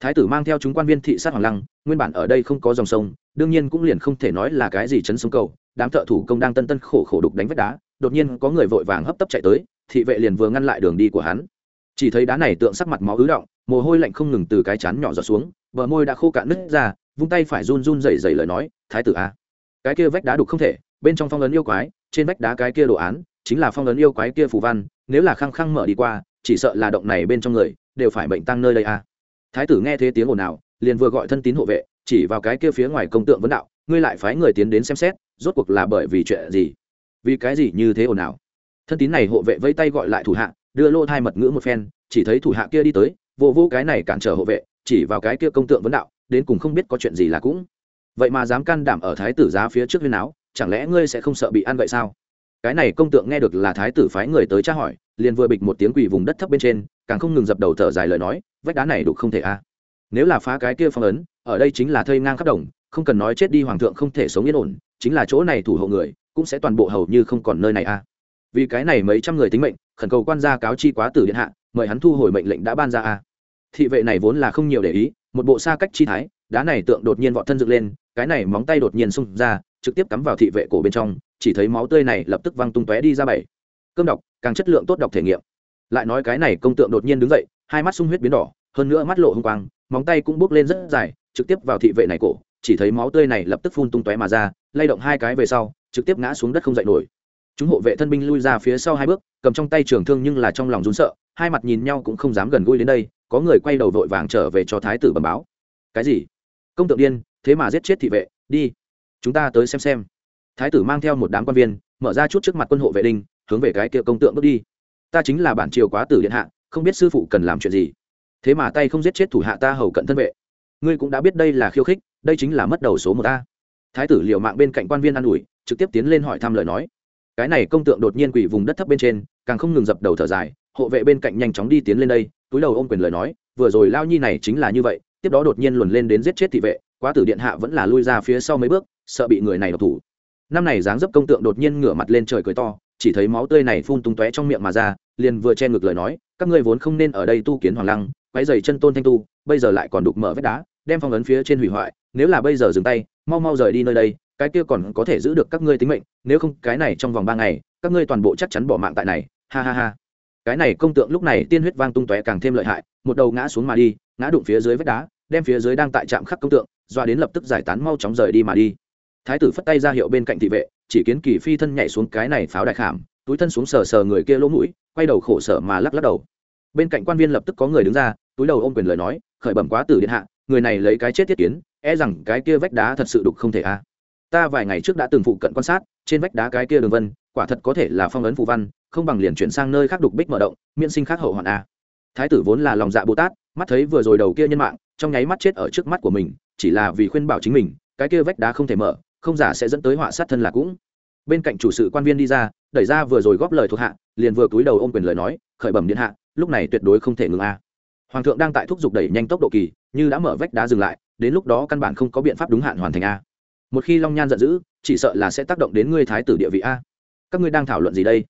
Thái tử mang theo chúng quan viên thị sát hoàng lăng, nguyên bản ở đây không có dòng sông, đương nhiên cũng liền không thể nói là cái gì chấn sông cầu, đám thợ thủ công đang tân tân khổ khổ đục đánh vách đá, đột nhiên có người vội vàng hấp tấp chạy tới thị vệ liền vừa ngăn lại đường đi của hắn. Chỉ thấy đá này tượng sắc mặt máu ứ động, mồ hôi lạnh không ngừng từ cái chán nhỏ giọt xuống, bờ môi đã khô cạn nứt ra, vung tay phải run run rẩy rẩy lời nói, thái tử a, cái kia vách đá đục không thể, bên trong phong ấn yêu quái, trên vách đá cái kia đồ án, chính là phong ấn yêu quái kia phù văn, nếu là khăng khăng mở đi qua, chỉ sợ là động này bên trong người, đều phải bệnh tăng nơi đây a. Thái tử nghe thế tiếng ồn ào, liền vừa gọi thân tín hộ vệ, chỉ vào cái kia phía ngoài công tượng vấn đạo, ngươi lại phái người tiến đến xem xét, rốt cuộc là bởi vì chuyện gì? Vì cái gì như thế ồn ào? Thân tín này hộ vệ vây tay gọi lại thủ hạ, đưa lô thai mật ngữ một phen, chỉ thấy thủ hạ kia đi tới, vô vô cái này cản trở hộ vệ, chỉ vào cái kia công tượng vấn đạo, đến cùng không biết có chuyện gì là cũng. Vậy mà dám can đảm ở thái tử giá phía trước viên áo chẳng lẽ ngươi sẽ không sợ bị ăn vậy sao? Cái này công tượng nghe được là thái tử phái người tới tra hỏi, liền vừa bịch một tiếng quỳ vùng đất thấp bên trên, càng không ngừng dập đầu thở dài lời nói, vách đá này đục không thể a. Nếu là phá cái kia phong ấn, ở đây chính là thây ngang khắp đồng, không cần nói chết đi hoàng thượng không thể sống yên ổn, chính là chỗ này thủ hộ người, cũng sẽ toàn bộ hầu như không còn nơi này a vì cái này mấy trăm người tính mệnh, khẩn cầu quan gia cáo chi quá tử điện hạ, mời hắn thu hồi mệnh lệnh đã ban ra a. Thị vệ này vốn là không nhiều để ý, một bộ xa cách chi thái, đá này tượng đột nhiên vọt thân dựng lên, cái này móng tay đột nhiên xung ra, trực tiếp cắm vào thị vệ cổ bên trong, chỉ thấy máu tươi này lập tức văng tung tóe đi ra bảy. Cơm độc càng chất lượng tốt độc thể nghiệm. Lại nói cái này công tượng đột nhiên đứng dậy, hai mắt sung huyết biến đỏ, hơn nữa mắt lộ hung quang, móng tay cũng bước lên rất dài, trực tiếp vào thị vệ này cổ, chỉ thấy máu tươi này lập tức phun tung tóe mà ra, lay động hai cái về sau, trực tiếp ngã xuống đất không dậy nổi chúng hộ vệ thân binh lui ra phía sau hai bước, cầm trong tay trường thương nhưng là trong lòng rún sợ, hai mặt nhìn nhau cũng không dám gần gũi đến đây, có người quay đầu vội vàng trở về cho thái tử bẩm báo. Cái gì? Công tượng điên, thế mà giết chết thị vệ, đi. Chúng ta tới xem xem. Thái tử mang theo một đám quan viên, mở ra chút trước mặt quân hộ vệ đinh, hướng về cái kia công tượng bước đi. Ta chính là bản triều quá tử điện hạ, không biết sư phụ cần làm chuyện gì. Thế mà tay không giết chết thủ hạ ta hầu cận thân vệ. Ngươi cũng đã biết đây là khiêu khích, đây chính là mất đầu số một ta thái tử liều mạng bên cạnh quan viên an ủi, trực tiếp tiến lên hỏi thăm lời nói cái này công tượng đột nhiên quỳ vùng đất thấp bên trên, càng không ngừng dập đầu thở dài, hộ vệ bên cạnh nhanh chóng đi tiến lên đây, túi đầu ôm quyền lời nói, vừa rồi lao nhi này chính là như vậy, tiếp đó đột nhiên luồn lên đến giết chết thị vệ, quá tử điện hạ vẫn là lui ra phía sau mấy bước, sợ bị người này độc thủ. Năm này dáng dấp công tượng đột nhiên ngửa mặt lên trời cười to, chỉ thấy máu tươi này phun tung tóe trong miệng mà ra, liền vừa che ngược lời nói, các ngươi vốn không nên ở đây tu kiến hoàng lăng quái dày chân tôn thanh tu, bây giờ lại còn đục mở vết đá, đem phong ấn phía trên hủy hoại, nếu là bây giờ dừng tay, mau mau rời đi nơi đây cái kia còn có thể giữ được các ngươi tính mệnh, nếu không cái này trong vòng ba ngày, các ngươi toàn bộ chắc chắn bỏ mạng tại này, ha ha ha. Cái này công tượng lúc này tiên huyết vang tung tóe càng thêm lợi hại, một đầu ngã xuống mà đi, ngã đụng phía dưới vách đá, đem phía dưới đang tại trạm khắc công tượng doa đến lập tức giải tán mau chóng rời đi mà đi. Thái tử phất tay ra hiệu bên cạnh thị vệ, chỉ kiến kỳ phi thân nhảy xuống cái này pháo đại khảm, túi thân xuống sờ sờ người kia lỗ mũi, quay đầu khổ sở mà lắc lắc đầu. Bên cạnh quan viên lập tức có người đứng ra, túi đầu ôm quyền lời nói, khởi bẩm quá tử điện hạ, người này lấy cái chết thiết kiến e rằng cái kia vách đá thật sự đục không thể a ta vài ngày trước đã từng phụ cận quan sát, trên vách đá cái kia đường vân, quả thật có thể là phong ấn phù văn, không bằng liền chuyển sang nơi khác đục bích mở động, miễn sinh khác hậu hoạn a. Thái tử vốn là lòng dạ bồ tát, mắt thấy vừa rồi đầu kia nhân mạng, trong nháy mắt chết ở trước mắt của mình, chỉ là vì khuyên bảo chính mình, cái kia vách đá không thể mở, không giả sẽ dẫn tới họa sát thân là cũng. Bên cạnh chủ sự quan viên đi ra, đẩy ra vừa rồi góp lời thuộc hạ, liền vừa cúi đầu ôm quyền lời nói, khởi bẩm điện hạ, lúc này tuyệt đối không thể ngừng a. Hoàng thượng đang tại thúc giục đẩy nhanh tốc độ kỳ, như đã mở vách đá dừng lại, đến lúc đó căn bản không có biện pháp đúng hạn hoàn thành a một khi long nhan giận dữ, chỉ sợ là sẽ tác động đến ngươi thái tử địa vị a. Các ngươi đang thảo luận gì đây?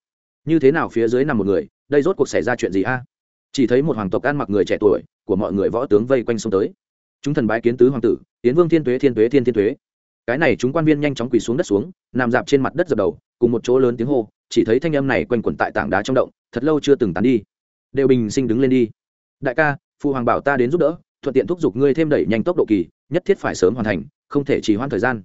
Như thế nào phía dưới nằm một người, đây rốt cuộc xảy ra chuyện gì a? Chỉ thấy một hoàng tộc ăn mặc người trẻ tuổi, của mọi người võ tướng vây quanh sông tới. Chúng thần bái kiến tứ hoàng tử tiến vương thiên tuế thiên tuế, thiên thiên tuế. Cái này chúng quan viên nhanh chóng quỳ xuống đất xuống, nằm dạp trên mặt đất dập đầu, cùng một chỗ lớn tiếng hô, chỉ thấy thanh âm này quanh quẩn tại tảng đá trong động, thật lâu chưa từng tán đi. Đều bình sinh đứng lên đi. Đại ca, phụ hoàng bảo ta đến giúp đỡ, thuận tiện thúc giục ngươi thêm đẩy nhanh tốc độ kỳ nhất thiết phải sớm hoàn thành, không thể trì hoãn thời gian.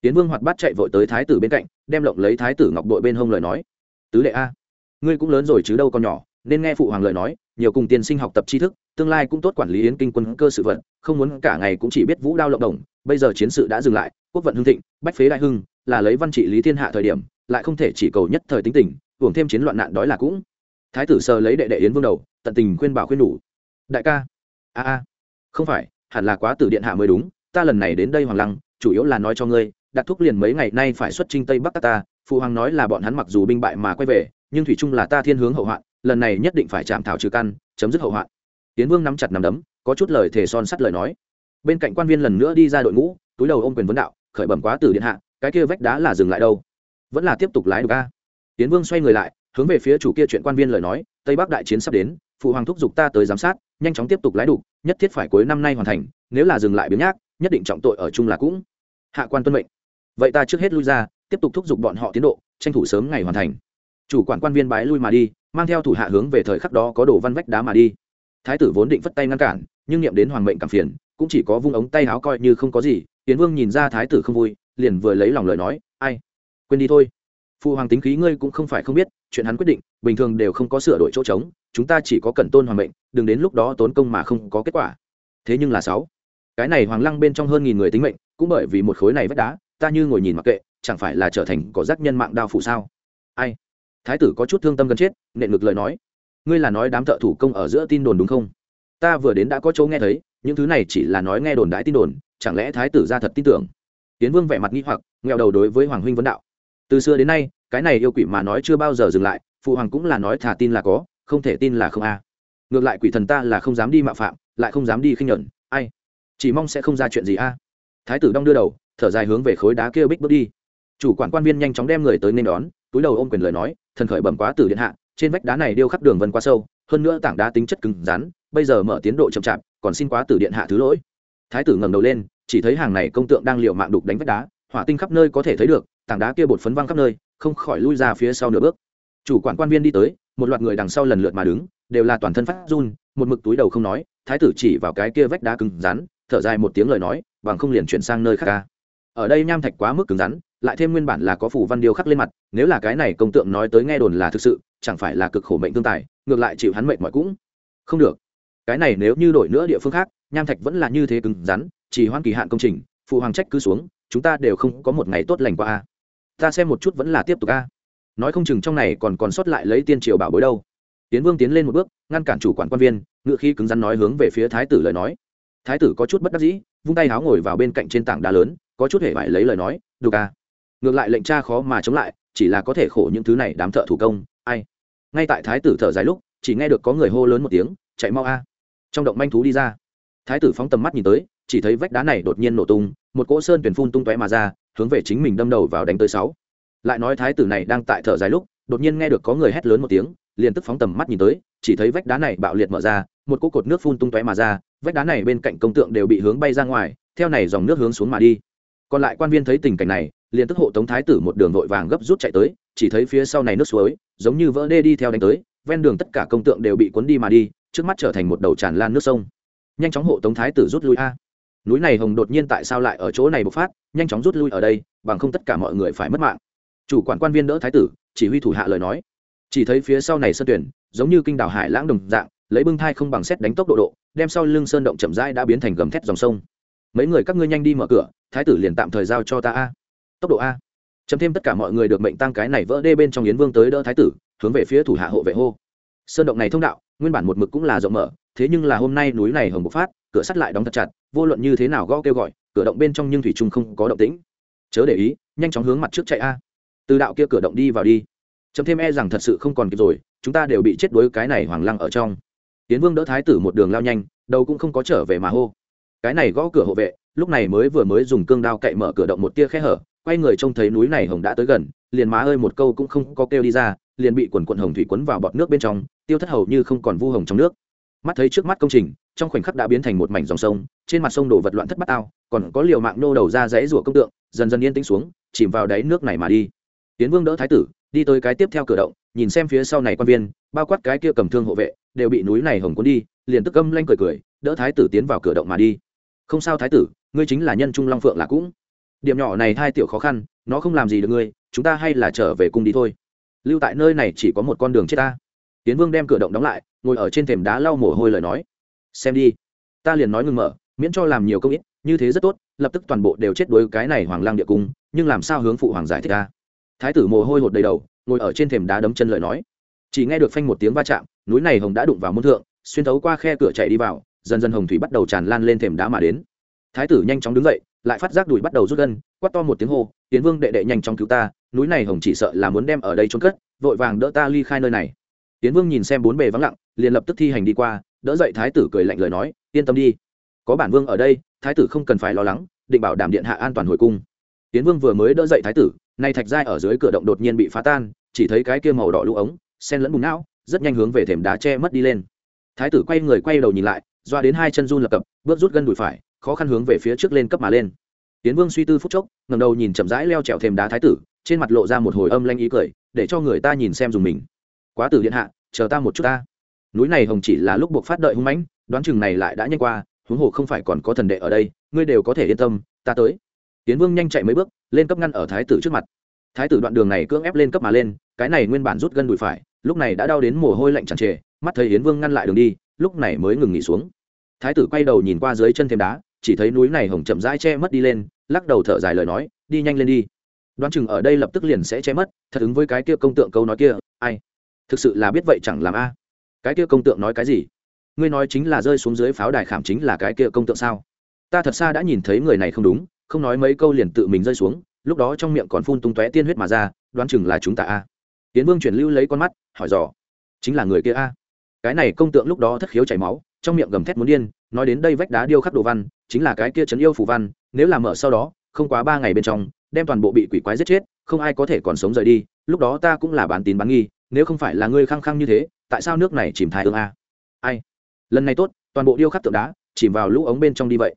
Tiến vương hoạt bát chạy vội tới thái tử bên cạnh, đem lộng lấy thái tử ngọc đội bên hông lời nói. Tứ đệ a, ngươi cũng lớn rồi chứ đâu còn nhỏ, nên nghe phụ hoàng lời nói, nhiều cùng tiên sinh học tập tri thức, tương lai cũng tốt quản lý yến kinh quân cơ sự vận, không muốn cả ngày cũng chỉ biết vũ đao lộng đồng. Bây giờ chiến sự đã dừng lại, quốc vận hưng thịnh, bách phế đại hưng, là lấy văn trị lý thiên hạ thời điểm, lại không thể chỉ cầu nhất thời tính tình, hưởng thêm chiến loạn nạn đói là cũng. Thái tử sờ lấy đệ đệ yến vương đầu, tận tình khuyên bảo khuyên đủ đại ca, a a, không phải hẳn là quá tử điện hạ mới đúng, ta lần này đến đây hoàng lăng, chủ yếu là nói cho ngươi, đặt thuốc liền mấy ngày nay phải xuất trinh tây bắc ta, phụ hoàng nói là bọn hắn mặc dù binh bại mà quay về, nhưng thủy trung là ta thiên hướng hậu hoạn, lần này nhất định phải chạm thảo trừ căn, chấm dứt hậu hoạn. Tiến vương nắm chặt nắm đấm, có chút lời thề son sắt lời nói. Bên cạnh quan viên lần nữa đi ra đội ngũ, túi đầu ôm quyền vấn đạo, khởi bẩm quá tử điện hạ, cái kia vách đá là dừng lại đâu? Vẫn là tiếp tục lái được ca tiến vương xoay người lại, hướng về phía chủ kia chuyện quan viên lời nói, tây bắc đại chiến sắp đến, phụ hoàng thúc giục ta tới giám sát nhanh chóng tiếp tục lái đục, nhất thiết phải cuối năm nay hoàn thành, nếu là dừng lại biếng nhác, nhất định trọng tội ở chung là cũng. Hạ quan tuân mệnh. Vậy ta trước hết lui ra, tiếp tục thúc giục bọn họ tiến độ, tranh thủ sớm ngày hoàn thành. Chủ quản quan viên bái lui mà đi, mang theo thủ hạ hướng về thời khắc đó có đổ văn vách đá mà đi. Thái tử vốn định phất tay ngăn cản, nhưng nghiệm đến hoàng mệnh cảm phiền, cũng chỉ có vung ống tay áo coi như không có gì tiến vương nhìn ra thái tử không vui, liền vừa lấy lòng lời nói, ai? Quên đi thôi. Phụ hoàng tính khí ngươi cũng không phải không biết, chuyện hắn quyết định, bình thường đều không có sửa đổi chỗ trống chúng ta chỉ có cần tôn hoàng mệnh, đừng đến lúc đó tốn công mà không có kết quả. Thế nhưng là sáu. Cái này hoàng lăng bên trong hơn nghìn người tính mệnh, cũng bởi vì một khối này vách đá, ta như ngồi nhìn mặc kệ, chẳng phải là trở thành có giác nhân mạng đao phủ sao? Ai? Thái tử có chút thương tâm gần chết, nện ngực lời nói. Ngươi là nói đám thợ thủ công ở giữa tin đồn đúng không? Ta vừa đến đã có chỗ nghe thấy, những thứ này chỉ là nói nghe đồn đãi tin đồn, chẳng lẽ thái tử ra thật tin tưởng? Tiến vương vẻ mặt nghi hoặc nghèo đầu đối với hoàng huynh vấn đạo. Từ xưa đến nay, cái này yêu quỷ mà nói chưa bao giờ dừng lại, phụ hoàng cũng là nói thả tin là có không thể tin là không a. Ngược lại quỷ thần ta là không dám đi mạo phạm, lại không dám đi khinh nhẫn, ai? Chỉ mong sẽ không ra chuyện gì a. Thái tử đong đưa đầu, thở dài hướng về khối đá kia bích bước đi. Chủ quản quan viên nhanh chóng đem người tới nên đón, túi đầu ôm quyền lời nói, thần khởi bẩm quá tử điện hạ, trên vách đá này điêu khắc đường vân quá sâu, hơn nữa tảng đá tính chất cứng rắn, bây giờ mở tiến độ chậm chạp, còn xin quá tử điện hạ thứ lỗi. Thái tử ngẩng đầu lên, chỉ thấy hàng này công tượng đang liều mạng đục đánh vách đá, hỏa tinh khắp nơi có thể thấy được, tảng đá kia bột phấn văng khắp nơi, không khỏi lui ra phía sau nửa bước. Chủ quản quan viên đi tới một loạt người đằng sau lần lượt mà đứng, đều là toàn thân phát run, một mực túi đầu không nói, thái tử chỉ vào cái kia vách đá cứng rắn, thở dài một tiếng lời nói, bằng không liền chuyển sang nơi khác ca ở đây nham thạch quá mức cứng rắn, lại thêm nguyên bản là có phủ văn điêu khắc lên mặt, nếu là cái này công tượng nói tới nghe đồn là thực sự, chẳng phải là cực khổ mệnh tương tài, ngược lại chịu hắn mệnh mọi cũng. Không được. Cái này nếu như đổi nữa địa phương khác, nham thạch vẫn là như thế cứng rắn, chỉ hoãn kỳ hạn công trình, phụ hoàng trách cứ xuống, chúng ta đều không có một ngày tốt lành qua a. Ta xem một chút vẫn là tiếp tục a nói không chừng trong này còn còn sót lại lấy tiên triều bảo bối đâu. Tiến vương tiến lên một bước, ngăn cản chủ quản quan viên, ngự khi cứng rắn nói hướng về phía thái tử lời nói. Thái tử có chút bất đắc dĩ, vung tay háo ngồi vào bên cạnh trên tảng đá lớn, có chút hề vải lấy lời nói đục ca. À. ngược lại lệnh cha khó mà chống lại, chỉ là có thể khổ những thứ này đám thợ thủ công, ai? Ngay tại thái tử thở dài lúc, chỉ nghe được có người hô lớn một tiếng, chạy mau a. Trong động manh thú đi ra. Thái tử phóng tầm mắt nhìn tới, chỉ thấy vách đá này đột nhiên nổ tung, một cỗ sơn tuyển phun tung tóe mà ra, hướng về chính mình đâm đầu vào đánh tới sáu lại nói thái tử này đang tại thở dài lúc, đột nhiên nghe được có người hét lớn một tiếng, liền tức phóng tầm mắt nhìn tới, chỉ thấy vách đá này bạo liệt mở ra, một cỗ cột nước phun tung tóe mà ra, vách đá này bên cạnh công tượng đều bị hướng bay ra ngoài, theo này dòng nước hướng xuống mà đi. Còn lại quan viên thấy tình cảnh này, liền tức hộ tống thái tử một đường vội vàng gấp rút chạy tới, chỉ thấy phía sau này nước suối, giống như vỡ đê đi theo đánh tới, ven đường tất cả công tượng đều bị cuốn đi mà đi, trước mắt trở thành một đầu tràn lan nước sông. Nhanh chóng hộ tống thái tử rút lui a. Núi này hồng đột nhiên tại sao lại ở chỗ này bộc phát, nhanh chóng rút lui ở đây, bằng không tất cả mọi người phải mất mạng chủ quản quan viên đỡ thái tử, chỉ huy thủ hạ lời nói. Chỉ thấy phía sau này sơn tuyển, giống như kinh đảo hải lãng đồng dạng, lấy bưng thai không bằng xét đánh tốc độ độ, đem sau lưng sơn động chậm rãi đã biến thành gầm thét dòng sông. Mấy người các ngươi nhanh đi mở cửa, thái tử liền tạm thời giao cho ta a. Tốc độ a. Chấm thêm tất cả mọi người được mệnh tăng cái này vỡ đê bên trong yến vương tới đỡ thái tử, hướng về phía thủ hạ hộ vệ hô. Sơn động này thông đạo, nguyên bản một mực cũng là rộng mở, thế nhưng là hôm nay núi này hồng bộc phát, cửa sắt lại đóng thật chặt, vô luận như thế nào gõ kêu gọi, cửa động bên trong nhưng thủy trung không có động tĩnh. Chớ để ý, nhanh chóng hướng mặt trước chạy a từ đạo kia cửa động đi vào đi. Chấm thêm e rằng thật sự không còn kịp rồi, chúng ta đều bị chết đuối cái này hoàng lăng ở trong. Tiến vương đỡ thái tử một đường lao nhanh, đầu cũng không có trở về mà hô. Cái này gõ cửa hộ vệ, lúc này mới vừa mới dùng cương đao cậy mở cửa động một tia khe hở, quay người trông thấy núi này hồng đã tới gần, liền má ơi một câu cũng không có kêu đi ra, liền bị quần quận hồng thủy quấn vào bọt nước bên trong, tiêu thất hầu như không còn vu hồng trong nước. Mắt thấy trước mắt công trình, trong khoảnh khắc đã biến thành một mảnh dòng sông, trên mặt sông đổ vật loạn thất bát ao, còn có liều mạng nô đầu ra rẽ rủa công tượng, dần dần yên tĩnh xuống, chìm vào đáy nước này mà đi tiến vương đỡ thái tử, đi tới cái tiếp theo cửa động, nhìn xem phía sau này quan viên, bao quát cái kia cầm thương hộ vệ, đều bị núi này hồng cuốn đi, liền tức âm lanh cười cười, đỡ thái tử tiến vào cửa động mà đi. Không sao thái tử, ngươi chính là nhân trung long phượng là cũng. Điểm nhỏ này hai tiểu khó khăn, nó không làm gì được ngươi, chúng ta hay là trở về cung đi thôi. Lưu tại nơi này chỉ có một con đường chết ta. Tiến vương đem cửa động đóng lại, ngồi ở trên thềm đá lau mồ hôi lời nói. Xem đi. Ta liền nói ngừng mở, miễn cho làm nhiều công ít, như thế rất tốt, lập tức toàn bộ đều chết đuối cái này hoàng lang địa cung, nhưng làm sao hướng phụ hoàng giải thích ta? Thái tử mồ hôi hột đầy đầu, ngồi ở trên thềm đá đấm chân lời nói. Chỉ nghe được phanh một tiếng va chạm, núi này hồng đã đụng vào môn thượng, xuyên thấu qua khe cửa chạy đi vào, dần dần hồng thủy bắt đầu tràn lan lên thềm đá mà đến. Thái tử nhanh chóng đứng dậy, lại phát giác đùi bắt đầu rút gân, quát to một tiếng hô, tiến vương đệ đệ nhanh chóng cứu ta, núi này hồng chỉ sợ là muốn đem ở đây trốn cất, vội vàng đỡ ta ly khai nơi này. Tiến vương nhìn xem bốn bề vắng lặng, liền lập tức thi hành đi qua, đỡ dậy thái tử cười lạnh lời nói, yên tâm đi, có bản vương ở đây, thái tử không cần phải lo lắng, định bảo đảm điện hạ an toàn hồi cung tiến vương vừa mới đỡ dậy thái tử, nay thạch giai ở dưới cửa động đột nhiên bị phá tan, chỉ thấy cái kia màu đỏ lũ ống, sen lẫn bùn não, rất nhanh hướng về thềm đá che mất đi lên. Thái tử quay người quay đầu nhìn lại, doa đến hai chân run lập cập, bước rút gân đùi phải, khó khăn hướng về phía trước lên cấp mà lên. Tiến vương suy tư phút chốc ngầm đầu nhìn chậm rãi leo trèo thềm đá thái tử, trên mặt lộ ra một hồi âm lanh ý cười, để cho người ta nhìn xem dùng mình. Quá tử điện hạ, chờ ta một chút ta. Núi này hồng chỉ là lúc buộc phát đợi hung mãnh, đoán chừng này lại đã nhanh qua, huống hồ không phải còn có thần đệ ở đây, ngươi đều có thể yên tâm, ta tới tiến vương nhanh chạy mấy bước, lên cấp ngăn ở thái tử trước mặt. Thái tử đoạn đường này cưỡng ép lên cấp mà lên, cái này nguyên bản rút gân đùi phải, lúc này đã đau đến mồ hôi lạnh tràn trề, mắt thấy hiến vương ngăn lại đường đi, lúc này mới ngừng nghỉ xuống. Thái tử quay đầu nhìn qua dưới chân thêm đá, chỉ thấy núi này hồng chậm rãi che mất đi lên, lắc đầu thở dài lời nói, đi nhanh lên đi. Đoán chừng ở đây lập tức liền sẽ che mất, thật ứng với cái kia công tượng câu nói kia, ai? Thực sự là biết vậy chẳng làm a. Cái kia công tượng nói cái gì? Ngươi nói chính là rơi xuống dưới pháo đài khảm chính là cái kia công tượng sao? Ta thật xa đã nhìn thấy người này không đúng không nói mấy câu liền tự mình rơi xuống, lúc đó trong miệng còn phun tung tóe tiên huyết mà ra, đoán chừng là chúng ta a. Tiến vương chuyển lưu lấy con mắt, hỏi dò. Chính là người kia a. Cái này công tượng lúc đó thất khiếu chảy máu, trong miệng gầm thét muốn điên, nói đến đây vách đá điêu khắc đồ văn, chính là cái kia trấn yêu phù văn, nếu làm mở sau đó, không quá ba ngày bên trong, đem toàn bộ bị quỷ quái giết chết, không ai có thể còn sống rời đi, lúc đó ta cũng là bán tín bán nghi, nếu không phải là ngươi khăng khăng như thế, tại sao nước này chìm thái ương a? Ai? Lần này tốt, toàn bộ điêu khắc tượng đá, chìm vào lũ ống bên trong đi vậy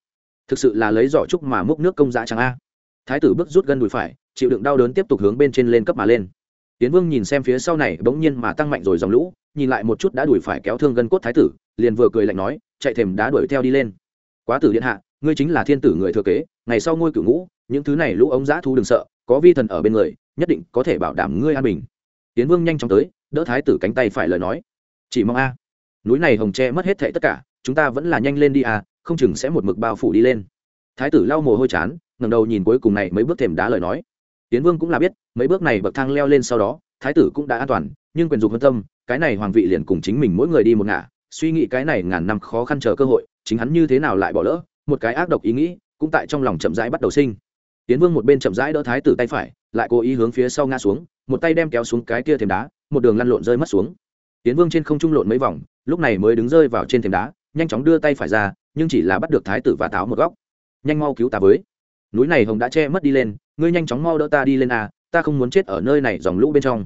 thực sự là lấy giỏ trúc mà múc nước công giá chẳng a. Thái tử bước rút gân đùi phải, chịu đựng đau đớn tiếp tục hướng bên trên lên cấp mà lên. Tiến vương nhìn xem phía sau này bỗng nhiên mà tăng mạnh rồi dòng lũ, nhìn lại một chút đã đuổi phải kéo thương gân cốt thái tử, liền vừa cười lạnh nói, chạy thềm đá đuổi theo đi lên. Quá tử điện hạ, ngươi chính là thiên tử người thừa kế, ngày sau ngôi cửu ngũ, những thứ này lũ ống giã thu đừng sợ, có vi thần ở bên người, nhất định có thể bảo đảm ngươi an bình. Tiến vương nhanh chóng tới, đỡ thái tử cánh tay phải lời nói. Chỉ mong a. Núi này hồng tre mất hết thệ tất cả, chúng ta vẫn là nhanh lên đi a không chừng sẽ một mực bao phủ đi lên. Thái tử lau mồ hôi chán, ngẩng đầu nhìn cuối cùng này mấy bước thềm đá lời nói. Tiến vương cũng là biết, mấy bước này bậc thang leo lên sau đó, thái tử cũng đã an toàn, nhưng quyền dục hơn tâm, cái này hoàng vị liền cùng chính mình mỗi người đi một ngả, suy nghĩ cái này ngàn năm khó khăn chờ cơ hội, chính hắn như thế nào lại bỏ lỡ, một cái ác độc ý nghĩ, cũng tại trong lòng chậm rãi bắt đầu sinh. Tiến vương một bên chậm rãi đỡ thái tử tay phải, lại cố ý hướng phía sau ngã xuống, một tay đem kéo xuống cái kia thềm đá, một đường lăn lộn rơi mất xuống. Tiến vương trên không trung lộn mấy vòng, lúc này mới đứng rơi vào trên thềm đá nhanh chóng đưa tay phải ra, nhưng chỉ là bắt được thái tử và táo một góc. Nhanh mau cứu ta với. Núi này hồng đã che mất đi lên, ngươi nhanh chóng mau đỡ ta đi lên à ta không muốn chết ở nơi này dòng lũ bên trong.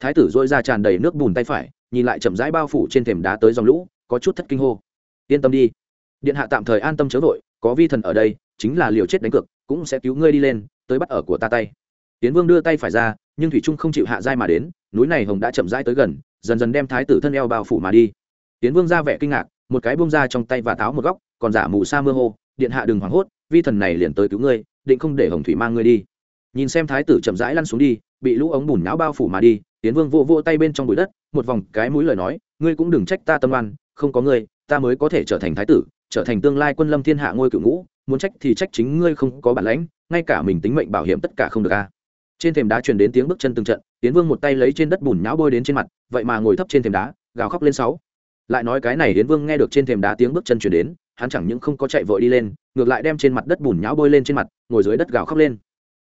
Thái tử dội ra tràn đầy nước bùn tay phải, nhìn lại chậm rãi bao phủ trên thềm đá tới dòng lũ, có chút thất kinh hô. Yên tâm đi. Điện hạ tạm thời an tâm chớ vội, có vi thần ở đây, chính là liều chết đánh cược, cũng sẽ cứu ngươi đi lên, tới bắt ở của ta tay. Tiến vương đưa tay phải ra, nhưng thủy trung không chịu hạ giai mà đến, núi này hồng đã chậm rãi tới gần, dần dần đem thái tử thân eo bao phủ mà đi. Tiến vương ra vẻ kinh ngạc một cái bông ra trong tay và táo một góc còn giả mù sa mưa hồ, điện hạ đừng hoảng hốt vi thần này liền tới cứu ngươi định không để hồng thủy mang ngươi đi. Nhìn xem thái tử chậm rãi lăn xuống đi bị lũ ống bùn não bao phủ mà đi tiến vương vô vô tay bên trong bụi đất một vòng cái mũi lời nói ngươi cũng đừng trách ta tâm oan không có ngươi ta mới có thể trở thành thái tử trở thành tương lai quân lâm thiên hạ ngôi cựu ngũ muốn trách thì trách chính ngươi không có bản lãnh ngay cả mình tính mệnh bảo hiểm tất cả không được a. Trên thềm đá truyền đến tiếng bước chân từng trận tiến vương một tay lấy trên đất bùn nhão bôi đến trên mặt vậy mà ngồi thấp trên thềm đá gào khóc lên sáu lại nói cái này hiến vương nghe được trên thềm đá tiếng bước chân chuyển đến, hắn chẳng những không có chạy vội đi lên, ngược lại đem trên mặt đất bùn nhão bôi lên trên mặt, ngồi dưới đất gào khóc lên.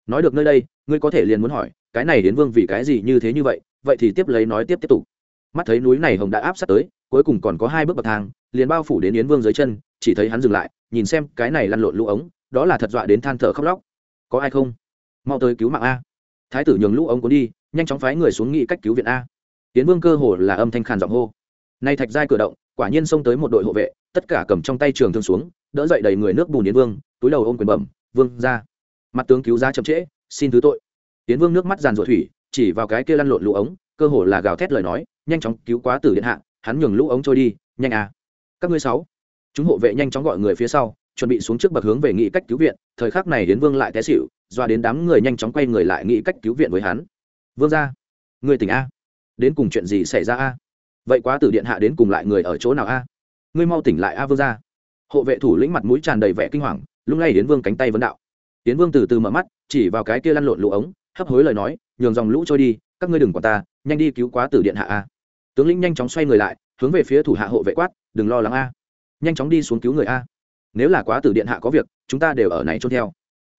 Nói được nơi đây, ngươi có thể liền muốn hỏi, cái này đến vương vì cái gì như thế như vậy vậy thì tiếp lấy nói tiếp tiếp tục. Mắt thấy núi này hồng đã áp sát tới, cuối cùng còn có hai bước bậc thang, liền bao phủ đến yến vương dưới chân, chỉ thấy hắn dừng lại, nhìn xem cái này lăn lộn lũ ống, đó là thật dọa đến than thở khóc lóc. Có ai không? Mau tới cứu mạng a. Thái tử nhường lũ ống cuốn đi, nhanh chóng phái người xuống nghị cách cứu viện a. Yến vương cơ hồ là âm thanh khàn giọng hô nay thạch giai cửa động, quả nhiên xông tới một đội hộ vệ, tất cả cầm trong tay trường thương xuống, đỡ dậy đầy người nước bùn yến vương, túi đầu ôm quyền bẩm, vương ra mặt tướng cứu ra chậm trễ, xin thứ tội. Tiến vương nước mắt giàn ruột thủy, chỉ vào cái kia lăn lộn lũ ống, cơ hồ là gào thét lời nói, nhanh chóng cứu quá tử điện hạ, hắn nhường lũ ống trôi đi, nhanh à. Các ngươi sáu. Chúng hộ vệ nhanh chóng gọi người phía sau, chuẩn bị xuống trước bậc hướng về nghị cách cứu viện, thời khắc này hiến vương lại té xỉu, doa đến đám người nhanh chóng quay người lại nghị cách cứu viện với hắn. Vương ra người tỉnh a? Đến cùng chuyện gì xảy ra a? Vậy quá tử điện hạ đến cùng lại người ở chỗ nào a? Ngươi mau tỉnh lại a vương ra hộ vệ thủ lĩnh mặt mũi tràn đầy vẻ kinh hoàng lúc này đến vương cánh tay vấn đạo. Tiến vương từ từ mở mắt, chỉ vào cái kia lăn lộn lũ ống, hấp hối lời nói, nhường dòng lũ trôi đi, các ngươi đừng quản ta, nhanh đi cứu quá tử điện hạ a. Tướng lĩnh nhanh chóng xoay người lại, hướng về phía thủ hạ hộ vệ quát, đừng lo lắng a. Nhanh chóng đi xuống cứu người a. Nếu là quá tử điện hạ có việc, chúng ta đều ở này trôn theo.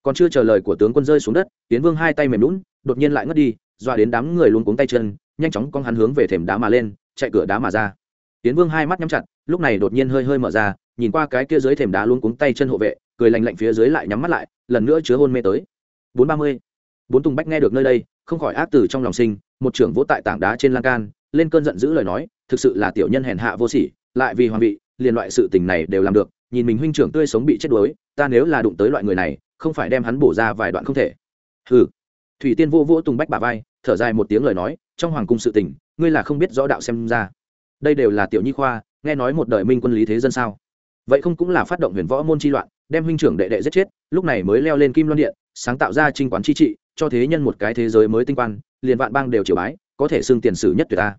Còn chưa chờ lời của tướng quân rơi xuống đất, tiến vương hai tay mềm lún đột nhiên lại ngất đi, dọa đến đám người luôn cuống tay chân, nhanh chóng con hắn hướng về thềm đá mà lên chạy cửa đá mà ra. Tiến vương hai mắt nhắm chặt, lúc này đột nhiên hơi hơi mở ra, nhìn qua cái kia dưới thềm đá luôn cuống tay chân hộ vệ, cười lạnh lạnh phía dưới lại nhắm mắt lại, lần nữa chứa hôn mê tới. Bốn ba mươi. Bốn tùng bách nghe được nơi đây, không khỏi ác từ trong lòng sinh, một trưởng vỗ tại tảng đá trên lan can, lên cơn giận dữ lời nói, thực sự là tiểu nhân hèn hạ vô sỉ, lại vì hoàng vị, liền loại sự tình này đều làm được, nhìn mình huynh trưởng tươi sống bị chết đuối, ta nếu là đụng tới loại người này, không phải đem hắn bổ ra vài đoạn không thể. Hừ. Thủy tiên vô vô tùng bách bà vai, thở dài một tiếng lời nói, trong hoàng cung sự tình ngươi là không biết rõ đạo xem ra. Đây đều là tiểu nhi khoa, nghe nói một đời minh quân lý thế dân sao? Vậy không cũng là phát động huyền võ môn chi loạn, đem huynh trưởng đệ đệ giết chết, lúc này mới leo lên kim loan điện, sáng tạo ra trinh quán chi trị, cho thế nhân một cái thế giới mới tinh quan liền vạn bang đều triều bái, có thể xưng tiền sử nhất tuyệt ta.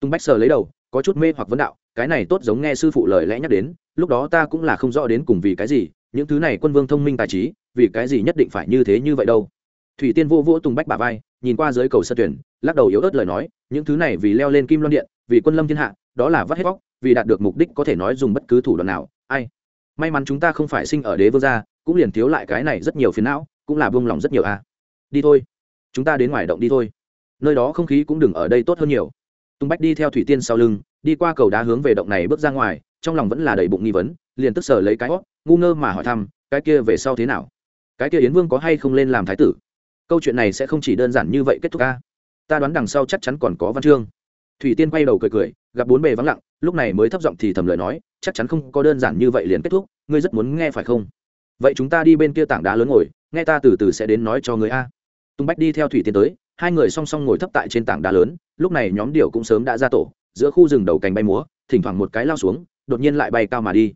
Tung bách sờ lấy đầu, có chút mê hoặc vấn đạo, cái này tốt giống nghe sư phụ lời lẽ nhắc đến, lúc đó ta cũng là không rõ đến cùng vì cái gì, những thứ này quân vương thông minh tài trí, vì cái gì nhất định phải như thế như vậy đâu. Thủy tiên vô vô tùng bách bà vai nhìn qua dưới cầu sân tuyển lắc đầu yếu ớt lời nói, những thứ này vì leo lên kim loan điện, vì quân lâm thiên hạ, đó là vắt hết vóc vì đạt được mục đích có thể nói dùng bất cứ thủ đoạn nào, ai. May mắn chúng ta không phải sinh ở đế vương gia, cũng liền thiếu lại cái này rất nhiều phiền não, cũng là buông lòng rất nhiều a. À. đi thôi. Chúng ta đến ngoài động đi thôi. Nơi đó không khí cũng đừng ở đây tốt hơn nhiều. Tùng bách đi theo thủy tiên sau lưng, đi qua cầu đá hướng về động này bước ra ngoài, trong lòng vẫn là đầy bụng nghi vấn, liền tức sở lấy cái hót ngu ngơ mà hỏi thăm, cái kia về sau thế nào? Cái kia yến vương có hay không lên làm thái tử? Câu chuyện này sẽ không chỉ đơn giản như vậy kết thúc ca. Ta đoán đằng sau chắc chắn còn có văn chương. Thủy tiên quay đầu cười cười, gặp bốn bề vắng lặng, lúc này mới thấp giọng thì thầm lời nói, chắc chắn không có đơn giản như vậy liền kết thúc, ngươi rất muốn nghe phải không? Vậy chúng ta đi bên kia tảng đá lớn ngồi, nghe ta từ từ sẽ đến nói cho người a. Tung bách đi theo thủy tiên tới, hai người song song ngồi thấp tại trên tảng đá lớn, lúc này nhóm điệu cũng sớm đã ra tổ, giữa khu rừng đầu cành bay múa, thỉnh thoảng một cái lao xuống, đột nhiên lại bay cao mà đi.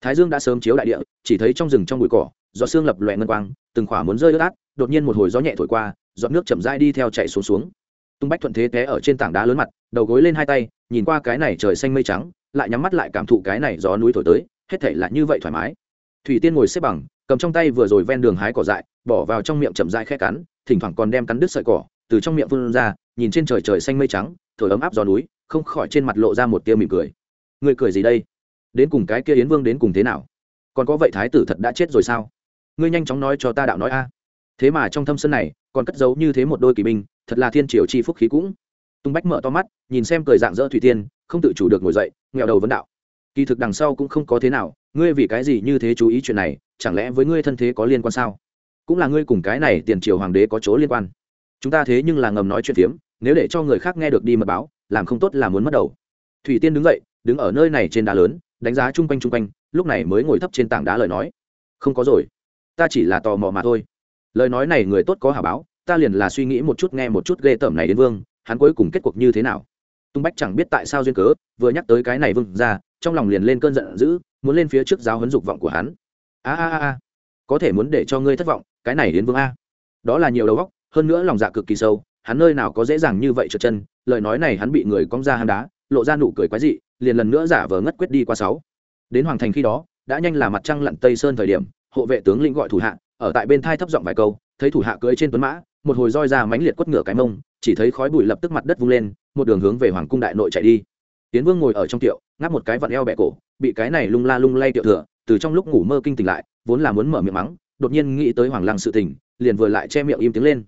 Thái dương đã sớm chiếu đại địa, chỉ thấy trong rừng trong bụi cỏ giọt xương lập loẹ ngân quang, từng khỏa muốn rơi ướt át, đột nhiên một hồi gió nhẹ thổi qua, giọt nước chậm rãi đi theo chạy xuống xuống. Tung bách thuận thế té ở trên tảng đá lớn mặt, đầu gối lên hai tay, nhìn qua cái này trời xanh mây trắng, lại nhắm mắt lại cảm thụ cái này gió núi thổi tới, hết thể là như vậy thoải mái. Thủy tiên ngồi xếp bằng, cầm trong tay vừa rồi ven đường hái cỏ dại, bỏ vào trong miệng chậm dại khe cắn, thỉnh thoảng còn đem cắn đứt sợi cỏ, từ trong miệng phun ra, nhìn trên trời trời xanh mây trắng, thổi ấm áp gió núi, không khỏi trên mặt lộ ra một tia mỉm cười. Người cười gì đây? Đến cùng cái kia yến vương đến cùng thế nào? Còn có vậy thái tử thật đã chết rồi sao? Ngươi nhanh chóng nói cho ta đạo nói a. Thế mà trong thâm sân này, còn cất giấu như thế một đôi kỳ binh, thật là thiên triều chi phúc khí cũng. Tung bách mở to mắt, nhìn xem cười dạng dỡ thủy tiên, không tự chủ được ngồi dậy nghèo đầu vấn đạo. Kỳ thực đằng sau cũng không có thế nào, ngươi vì cái gì như thế chú ý chuyện này, chẳng lẽ với ngươi thân thế có liên quan sao? Cũng là ngươi cùng cái này tiền triều hoàng đế có chỗ liên quan. Chúng ta thế nhưng là ngầm nói chuyện phiếm, nếu để cho người khác nghe được đi mật báo, làm không tốt là muốn mất đầu. Thủy tiên đứng dậy, đứng ở nơi này trên đá lớn, đánh giá chung quanh chung quanh, lúc này mới ngồi thấp trên tảng đá lời nói. Không có rồi ta chỉ là tò mò mà thôi. Lời nói này người tốt có hả báo, ta liền là suy nghĩ một chút nghe một chút ghê tởm này đến vương, hắn cuối cùng kết cuộc như thế nào. Tung bách chẳng biết tại sao duyên cớ, vừa nhắc tới cái này vương ra, trong lòng liền lên cơn giận dữ, muốn lên phía trước giáo huấn dục vọng của hắn. A a a có thể muốn để cho ngươi thất vọng, cái này đến vương a. Đó là nhiều đầu góc hơn nữa lòng dạ cực kỳ sâu, hắn nơi nào có dễ dàng như vậy trượt chân, lời nói này hắn bị người cong ra hang đá, lộ ra nụ cười quái dị, liền lần nữa giả vờ ngất quyết đi qua sáu. Đến hoàng thành khi đó, đã nhanh là mặt trăng lặn tây sơn thời điểm hộ vệ tướng lĩnh gọi thủ hạ, ở tại bên thai thấp giọng vài câu, thấy thủ hạ cưỡi trên tuấn mã, một hồi roi ra mánh liệt quất ngửa cái mông, chỉ thấy khói bụi lập tức mặt đất vung lên, một đường hướng về hoàng cung đại nội chạy đi. Tiến vương ngồi ở trong tiệu, ngáp một cái vặn eo bẹ cổ, bị cái này lung la lung lay tiệu thừa, từ trong lúc ngủ mơ kinh tỉnh lại, vốn là muốn mở miệng mắng, đột nhiên nghĩ tới hoàng lăng sự tình, liền vừa lại che miệng im tiếng lên.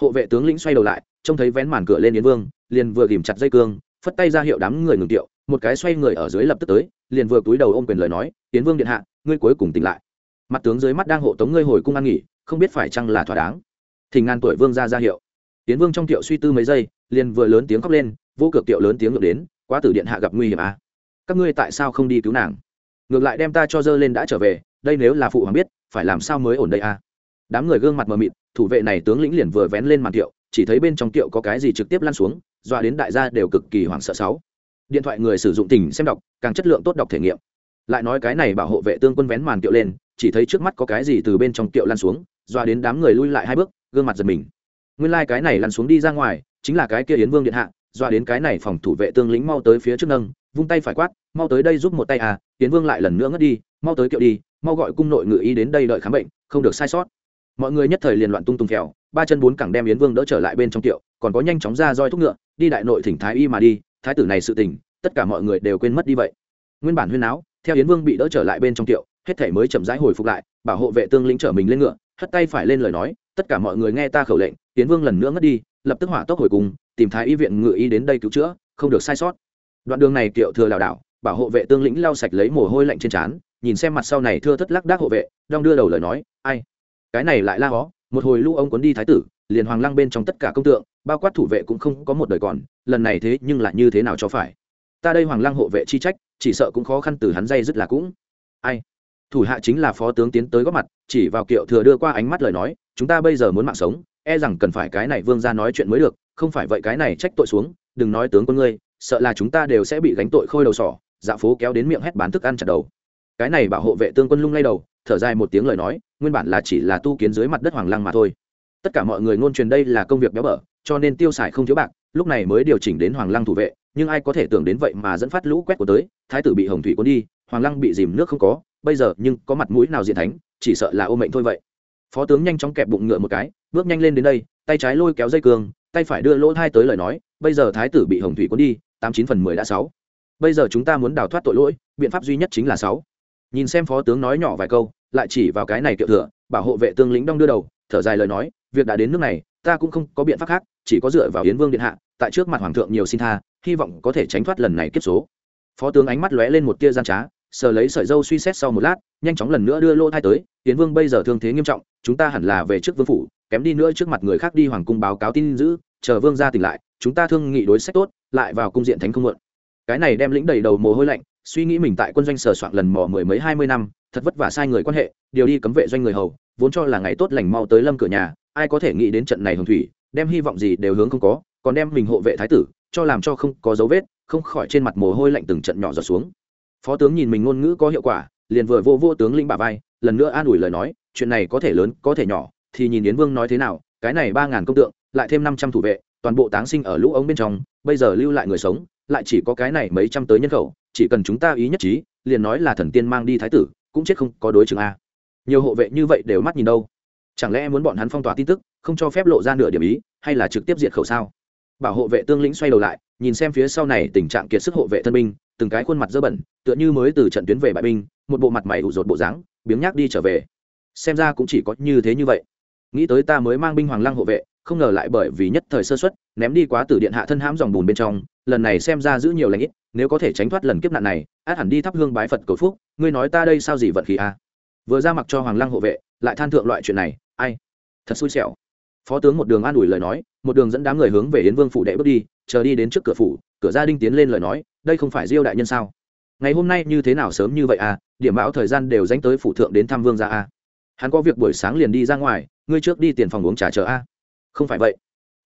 Hộ vệ tướng lĩnh xoay đầu lại, trông thấy vén màn cửa lên yến vương, liền vừa ghìm chặt dây cương, phất tay ra hiệu đám người ngừng tiệu, một cái xoay người ở dưới lập tức tới, liền vừa túi đầu ôm quyền lời nói, yến vương điện hạ, ngươi cuối cùng tỉnh lại mặt tướng dưới mắt đang hộ tống ngươi hồi cung ăn nghỉ, không biết phải chăng là thỏa đáng. Thỉnh ngàn tuổi vương ra ra hiệu. Tiến vương trong tiệu suy tư mấy giây, liền vừa lớn tiếng khóc lên, vô cực tiệu lớn tiếng ngược đến, quá tử điện hạ gặp nguy hiểm à. các ngươi tại sao không đi cứu nàng? Ngược lại đem ta cho dơ lên đã trở về, đây nếu là phụ hoàng biết, phải làm sao mới ổn đây à. đám người gương mặt mờ mịt, thủ vệ này tướng lĩnh liền vừa vén lên màn tiệu, chỉ thấy bên trong tiệu có cái gì trực tiếp lăn xuống, dọa đến đại gia đều cực kỳ hoảng sợ sáu. Điện thoại người sử dụng tình xem đọc, càng chất lượng tốt đọc thể nghiệm. Lại nói cái này bảo hộ vệ tương quân vén màn tiệu lên chỉ thấy trước mắt có cái gì từ bên trong tiệu lăn xuống, doa đến đám người lui lại hai bước, gương mặt giật mình. Nguyên lai、like、cái này lăn xuống đi ra ngoài, chính là cái kia yến vương điện hạ, doa đến cái này phòng thủ vệ tương lính mau tới phía trước nâng, vung tay phải quát, mau tới đây giúp một tay à yến vương lại lần nữa ngất đi, mau tới kiệu đi, mau gọi cung nội ngự y đến đây đợi khám bệnh, không được sai sót. Mọi người nhất thời liền loạn tung tung kẹo ba chân bốn cẳng đem yến vương đỡ trở lại bên trong tiệu còn có nhanh chóng ra roi thúc ngựa, đi đại nội thỉnh thái y mà đi, thái tử này sự tình, tất cả mọi người đều quên mất đi vậy. Nguyên bản huyên áo theo yến vương bị đỡ trở lại bên trong tiệu hết thể mới chậm rãi hồi phục lại, bảo hộ vệ tương lĩnh trở mình lên ngựa, hất tay phải lên lời nói, tất cả mọi người nghe ta khẩu lệnh, tiến vương lần nữa ngất đi, lập tức hỏa tốc hồi cùng, tìm thái y viện ngự y đến đây cứu chữa, không được sai sót. Đoạn đường này kiệu thừa lảo đảo, bảo hộ vệ tương lĩnh lau sạch lấy mồ hôi lạnh trên trán, nhìn xem mặt sau này thưa thất lắc đác hộ vệ, đong đưa đầu lời nói, ai? Cái này lại la hó, một hồi lũ ông cuốn đi thái tử, liền hoàng lăng bên trong tất cả công tượng, bao quát thủ vệ cũng không có một đời còn, lần này thế nhưng lại như thế nào cho phải? Ta đây hoàng lăng hộ vệ chi trách, chỉ sợ cũng khó khăn từ hắn dây dứt là cũng. Ai? Thủ hạ chính là phó tướng tiến tới góp mặt, chỉ vào kiệu thừa đưa qua ánh mắt lời nói, chúng ta bây giờ muốn mạng sống e rằng cần phải cái này vương ra nói chuyện mới được, không phải vậy cái này trách tội xuống, đừng nói tướng quân ngươi, sợ là chúng ta đều sẽ bị gánh tội khôi đầu sỏ dạ phố kéo đến miệng hét bán thức ăn chặt đầu. Cái này bảo hộ vệ tương quân lung lay đầu, thở dài một tiếng lời nói, nguyên bản là chỉ là tu kiến dưới mặt đất hoàng lăng mà thôi. Tất cả mọi người ngôn truyền đây là công việc béo bở, cho nên tiêu xài không thiếu bạc, lúc này mới điều chỉnh đến hoàng lăng thủ vệ, nhưng ai có thể tưởng đến vậy mà dẫn phát lũ quét của tới, thái tử bị hồng thủy cuốn đi, hoàng lăng bị dìm nước không có bây giờ nhưng có mặt mũi nào diện thánh, chỉ sợ là ô mệnh thôi vậy. Phó tướng nhanh chóng kẹp bụng ngựa một cái, bước nhanh lên đến đây, tay trái lôi kéo dây cương, tay phải đưa lỗ thai tới lời nói, bây giờ thái tử bị hồng thủy cuốn đi, tám chín phần mười đã sáu. Bây giờ chúng ta muốn đào thoát tội lỗi, biện pháp duy nhất chính là sáu. Nhìn xem phó tướng nói nhỏ vài câu, lại chỉ vào cái này kiệu thừa, bảo hộ vệ tương lĩnh đong đưa đầu, thở dài lời nói, việc đã đến nước này, ta cũng không có biện pháp khác, chỉ có dựa vào hiến vương điện hạ, tại trước mặt hoàng thượng nhiều xin tha, hy vọng có thể tránh thoát lần này kiếp số. Phó tướng ánh mắt lóe lên một tia gian trá sờ lấy sợi dâu suy xét sau một lát, nhanh chóng lần nữa đưa lô thai tới, tiến vương bây giờ thương thế nghiêm trọng, chúng ta hẳn là về trước vương phủ, kém đi nữa trước mặt người khác đi hoàng cung báo cáo tin giữ, chờ vương ra tỉnh lại, chúng ta thương nghị đối sách tốt, lại vào cung diện thánh không mượn cái này đem lĩnh đầy đầu mồ hôi lạnh, suy nghĩ mình tại quân doanh sờ soạn lần mò mười mấy hai mươi năm, thật vất vả sai người quan hệ, điều đi cấm vệ doanh người hầu, vốn cho là ngày tốt lành mau tới lâm cửa nhà, ai có thể nghĩ đến trận này hồng thủy, đem hy vọng gì đều hướng không có, còn đem mình hộ vệ thái tử, cho làm cho không có dấu vết, không khỏi trên mặt mồ hôi lạnh từng trận nhỏ giọt xuống phó tướng nhìn mình ngôn ngữ có hiệu quả, liền vừa vô vô tướng lĩnh bà vai, lần nữa an ủi lời nói, chuyện này có thể lớn, có thể nhỏ, thì nhìn yến vương nói thế nào, cái này ba ngàn công tượng, lại thêm năm trăm thủ vệ, toàn bộ táng sinh ở lũ ống bên trong, bây giờ lưu lại người sống, lại chỉ có cái này mấy trăm tới nhân khẩu, chỉ cần chúng ta ý nhất trí, liền nói là thần tiên mang đi thái tử, cũng chết không có đối chứng a. Nhiều hộ vệ như vậy đều mắt nhìn đâu. Chẳng lẽ muốn bọn hắn phong tỏa tin tức, không cho phép lộ ra nửa điểm ý, hay là trực tiếp diệt khẩu sao? Bảo hộ vệ tương lĩnh xoay đầu lại, nhìn xem phía sau này tình trạng kiệt sức hộ vệ thân binh từng cái khuôn mặt dơ bẩn, tựa như mới từ trận tuyến về bại binh, một bộ mặt mày ủ rột bộ dáng, biếng nhác đi trở về. Xem ra cũng chỉ có như thế như vậy. Nghĩ tới ta mới mang binh hoàng lăng hộ vệ, không ngờ lại bởi vì nhất thời sơ xuất ném đi quá từ điện hạ thân hãm dòng bùn bên trong, lần này xem ra giữ nhiều lãnh ít, nếu có thể tránh thoát lần kiếp nạn này, át hẳn đi thắp hương bái phật cầu phúc, ngươi nói ta đây sao gì vận khí a à? vừa ra mặc cho hoàng lăng hộ vệ, lại than thượng loại chuyện này, ai? Thật xui xẻo. Phó tướng một đường an ủi lời nói, một đường dẫn đám người hướng về yến vương phủ đệ bước đi, chờ đi đến trước cửa phủ cửa gia đinh tiến lên lời nói, đây không phải diêu đại nhân sao? Ngày hôm nay như thế nào sớm như vậy à? Điểm bão thời gian đều dánh tới phủ thượng đến thăm vương gia a hắn có việc buổi sáng liền đi ra ngoài, ngươi trước đi tiền phòng uống trà chờ a. Không phải vậy.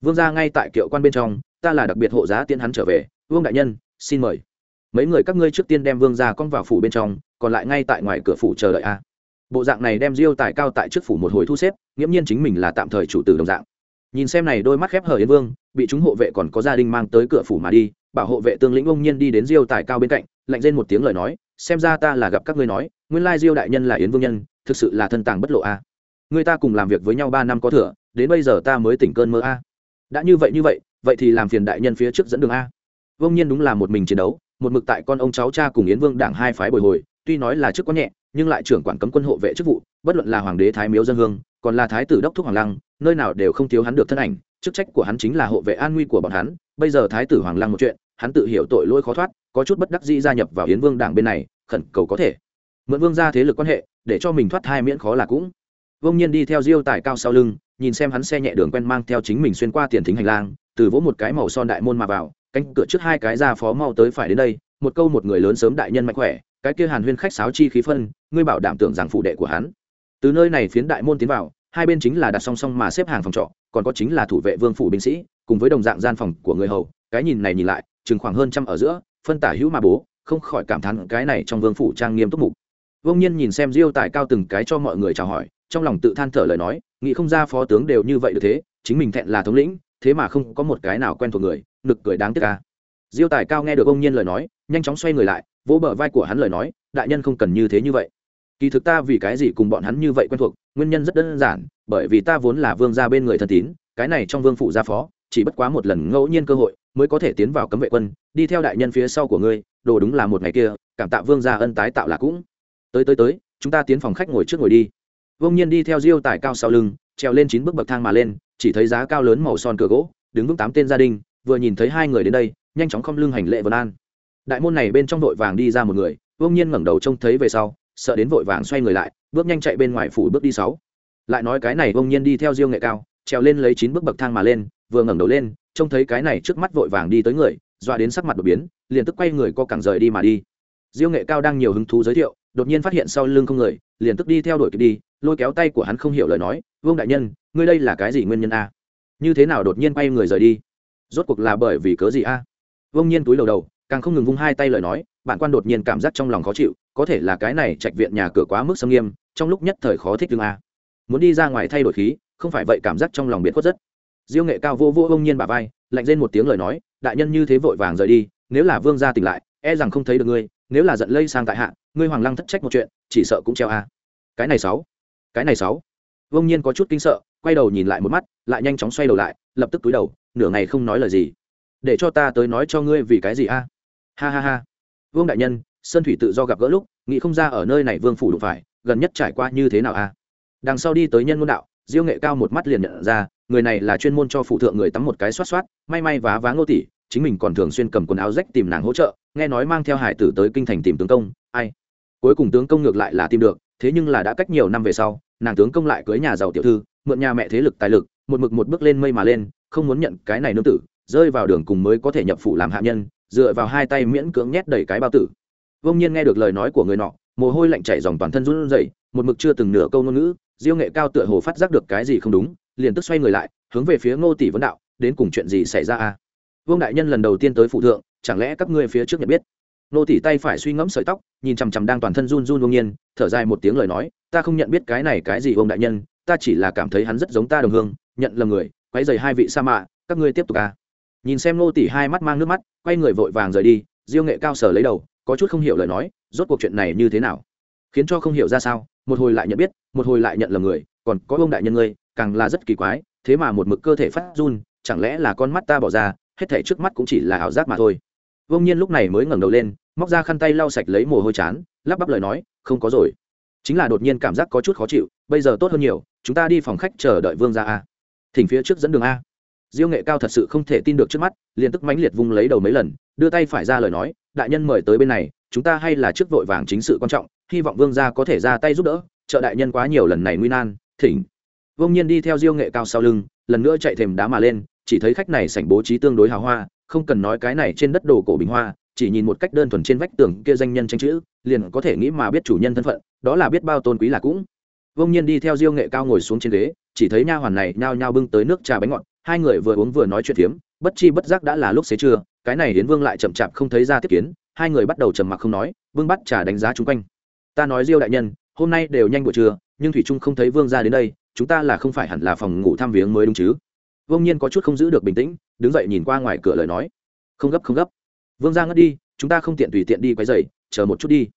Vương gia ngay tại kiệu quan bên trong, ta là đặc biệt hộ giá tiễn hắn trở về. Vương đại nhân, xin mời. Mấy người các ngươi trước tiên đem vương gia con vào phủ bên trong, còn lại ngay tại ngoài cửa phủ chờ đợi a. Bộ dạng này đem diêu tài cao tại trước phủ một hồi thu xếp, nghiễm nhiên chính mình là tạm thời chủ tử đồng dạng. Nhìn xem này đôi mắt khép hở yên vương, bị chúng hộ vệ còn có gia đình mang tới cửa phủ mà đi bảo hộ vệ tương lĩnh ông nhiên đi đến diêu tài cao bên cạnh, lạnh lên một tiếng lời nói, xem ra ta là gặp các ngươi nói, nguyên lai diêu đại nhân là yến vương nhân, thực sự là thân tàng bất lộ a. Người ta cùng làm việc với nhau ba năm có thừa, đến bây giờ ta mới tỉnh cơn mơ a. Đã như vậy như vậy vậy thì làm phiền đại nhân phía trước dẫn đường a. Vương nhiên đúng là một mình chiến đấu, một mực tại con ông cháu cha cùng yến vương đảng hai phái bồi hồi, tuy nói là chức quan nhẹ, nhưng lại trưởng quản cấm quân hộ vệ chức vụ, bất luận là hoàng đế thái miếu dân hương, còn là thái tử đốc thúc hoàng lăng, nơi nào đều không thiếu hắn được thân ảnh, chức trách của hắn chính là hộ vệ an nguy của bọn hắn. Bây giờ thái tử hoàng lăng một chuyện hắn tự hiểu tội lỗi khó thoát, có chút bất đắc dĩ gia nhập vào hiến vương đảng bên này, khẩn cầu có thể. Mượn vương ra thế lực quan hệ, để cho mình thoát hai miễn khó là cũng. Vông nhiên đi theo diêu tài cao sau lưng, nhìn xem hắn xe nhẹ đường quen mang theo chính mình xuyên qua tiền thính hành lang, từ vỗ một cái màu son đại môn mà vào, cánh cửa trước hai cái ra phó mau tới phải đến đây, một câu một người lớn sớm đại nhân mạnh khỏe, cái kia hàn huyên khách sáo chi khí phân, ngươi bảo đảm tưởng rằng phụ đệ của hắn. Từ nơi này phiến đại môn tiến vào, hai bên chính là đặt song song mà xếp hàng phòng trọ, còn có chính là thủ vệ vương phủ binh sĩ, cùng với đồng dạng gian phòng của người hầu, cái nhìn này nhìn lại chừng khoảng hơn trăm ở giữa, phân tả hữu mà bố, không khỏi cảm thán cái này trong vương phủ trang nghiêm túc mục. Vương nhiên nhìn xem diêu tài cao từng cái cho mọi người chào hỏi, trong lòng tự than thở lời nói, nghĩ không ra phó tướng đều như vậy được thế, chính mình thẹn là thống lĩnh, thế mà không có một cái nào quen thuộc người, nực cười đáng tiếc ca diêu tài cao nghe được ông nhiên lời nói, nhanh chóng xoay người lại, vỗ bờ vai của hắn lời nói, đại nhân không cần như thế như vậy. Kỳ thực ta vì cái gì cùng bọn hắn như vậy quen thuộc, nguyên nhân rất đơn giản, bởi vì ta vốn là vương gia bên người thân tín, cái này trong vương phủ gia phó, chỉ bất quá một lần ngẫu nhiên cơ hội mới có thể tiến vào cấm vệ quân, đi theo đại nhân phía sau của ngươi, đồ đúng là một ngày kia, cảm tạ vương gia ân tái tạo là cũng. Tới tới tới, chúng ta tiến phòng khách ngồi trước ngồi đi. Vương nhiên đi theo diêu tài cao sau lưng, trèo lên chín bước bậc thang mà lên, chỉ thấy giá cao lớn màu son cửa gỗ, đứng vững tám tên gia đình, vừa nhìn thấy hai người đến đây, nhanh chóng không lưng hành lệ vân an. Đại môn này bên trong vội vàng đi ra một người, vương nhiên ngẩng đầu trông thấy về sau, sợ đến vội vàng xoay người lại, bước nhanh chạy bên ngoài phủ bước đi sáu. Lại nói cái này vương nhiên đi theo diêu nghệ cao, trèo lên lấy chín bước bậc thang mà lên, vừa ngẩng đầu lên trông thấy cái này trước mắt vội vàng đi tới người, dọa đến sắc mặt đột biến, liền tức quay người co cẳng rời đi mà đi. Diêu nghệ cao đang nhiều hứng thú giới thiệu, đột nhiên phát hiện sau lưng không người, liền tức đi theo đuổi kịp đi, lôi kéo tay của hắn không hiểu lời nói, vương đại nhân, ngươi đây là cái gì nguyên nhân a? Như thế nào đột nhiên quay người rời đi? Rốt cuộc là bởi vì cớ gì a? Vương nhiên túi đầu đầu, càng không ngừng vung hai tay lời nói, bạn quan đột nhiên cảm giác trong lòng khó chịu, có thể là cái này trạch viện nhà cửa quá mức xâm nghiêm, trong lúc nhất thời khó thích đương a. Muốn đi ra ngoài thay đổi khí, không phải vậy cảm giác trong lòng biệt khuất rất diêu nghệ cao vô vô ông nhiên bà vai, lạnh lên một tiếng lời nói, đại nhân như thế vội vàng rời đi, nếu là vương gia tỉnh lại e rằng không thấy được ngươi, nếu là giận lây sang tại hạ, ngươi hoàng lăng thất trách một chuyện, chỉ sợ cũng treo a. Cái này sáu, cái này sáu. Vương nhiên có chút kinh sợ, quay đầu nhìn lại một mắt, lại nhanh chóng xoay đầu lại, lập tức túi đầu, nửa ngày không nói lời gì. Để cho ta tới nói cho ngươi vì cái gì a? Ha ha ha. Vương đại nhân, sơn thủy tự do gặp gỡ lúc, nghĩ không ra ở nơi này vương phủ đụng phải, gần nhất trải qua như thế nào a? Đằng sau đi tới nhân môn đạo, diêu nghệ cao một mắt liền nhận ra người này là chuyên môn cho phụ thượng người tắm một cái xoát xoát, may may vá vá ngô tỷ chính mình còn thường xuyên cầm quần áo rách tìm nàng hỗ trợ, nghe nói mang theo hải tử tới kinh thành tìm tướng công, ai? Cuối cùng tướng công ngược lại là tìm được, thế nhưng là đã cách nhiều năm về sau, nàng tướng công lại cưới nhà giàu tiểu thư, mượn nhà mẹ thế lực tài lực, một mực một bước lên mây mà lên, không muốn nhận cái này nương tử, rơi vào đường cùng mới có thể nhập phụ làm hạ nhân, dựa vào hai tay miễn cưỡng nhét đầy cái bao tử. Vông nhiên nghe được lời nói của người nọ, mồ hôi lạnh chảy dòng toàn thân run rẩy, một mực chưa từng nửa câu ngôn ngữ diêu nghệ cao tựa hồ phát giác được cái gì không đúng, liền tức xoay người lại, hướng về phía ngô tỷ vấn đạo, đến cùng chuyện gì xảy ra à? vương đại nhân lần đầu tiên tới phụ thượng, chẳng lẽ các ngươi phía trước nhận biết ngô tỷ tay phải suy ngẫm sợi tóc, nhìn chằm chằm đang toàn thân run run đương nhiên, thở dài một tiếng lời nói, ta không nhận biết cái này cái gì, vương đại nhân, ta chỉ là cảm thấy hắn rất giống ta đồng hương, nhận lầm người, quấy dày hai vị sa mạ, các ngươi tiếp tục à? nhìn xem ngô tỷ hai mắt mang nước mắt, quay người vội vàng rời đi, diêu nghệ cao sở lấy đầu, có chút không hiểu lời nói, rốt cuộc chuyện này như thế nào khiến cho không hiểu ra sao một hồi lại nhận biết, một hồi lại nhận là người, còn có ông đại nhân ngươi, càng là rất kỳ quái, thế mà một mực cơ thể phát run, chẳng lẽ là con mắt ta bỏ ra, hết thể trước mắt cũng chỉ là ảo giác mà thôi. Vông nhiên lúc này mới ngẩng đầu lên, móc ra khăn tay lau sạch lấy mồ hôi chán, lắp bắp lời nói, không có rồi. Chính là đột nhiên cảm giác có chút khó chịu, bây giờ tốt hơn nhiều, chúng ta đi phòng khách chờ đợi vương ra a. Thỉnh phía trước dẫn đường a. Diêu nghệ cao thật sự không thể tin được trước mắt, liền tức mãnh liệt vung lấy đầu mấy lần, đưa tay phải ra lời nói, đại nhân mời tới bên này, chúng ta hay là trước vội vàng chính sự quan trọng hy vọng vương gia có thể ra tay giúp đỡ, trợ đại nhân quá nhiều lần này nguy nan, thỉnh. Vương nhiên đi theo diêu nghệ cao sau lưng, lần nữa chạy thềm đá mà lên, chỉ thấy khách này sảnh bố trí tương đối hào hoa, không cần nói cái này trên đất đồ cổ bình hoa, chỉ nhìn một cách đơn thuần trên vách tường kia danh nhân tranh chữ, liền có thể nghĩ mà biết chủ nhân thân phận, đó là biết bao tôn quý là cũng. Vương nhiên đi theo diêu nghệ cao ngồi xuống trên ghế, chỉ thấy nha hoàn này nhao nhao bưng tới nước trà bánh ngọt, hai người vừa uống vừa nói chuyện phiếm bất chi bất giác đã là lúc xế trưa, cái này hiến vương lại chậm chạp không thấy ra tiếp kiến, hai người bắt đầu trầm mặc không nói, vương bắt trà đánh giá chung quanh ta nói diêu đại nhân, hôm nay đều nhanh buổi trưa, nhưng thủy trung không thấy vương ra đến đây, chúng ta là không phải hẳn là phòng ngủ thăm viếng mới đúng chứ? Vương nhiên có chút không giữ được bình tĩnh, đứng dậy nhìn qua ngoài cửa lời nói. Không gấp không gấp. Vương ra ngất đi, chúng ta không tiện tùy tiện đi quấy dậy chờ một chút đi.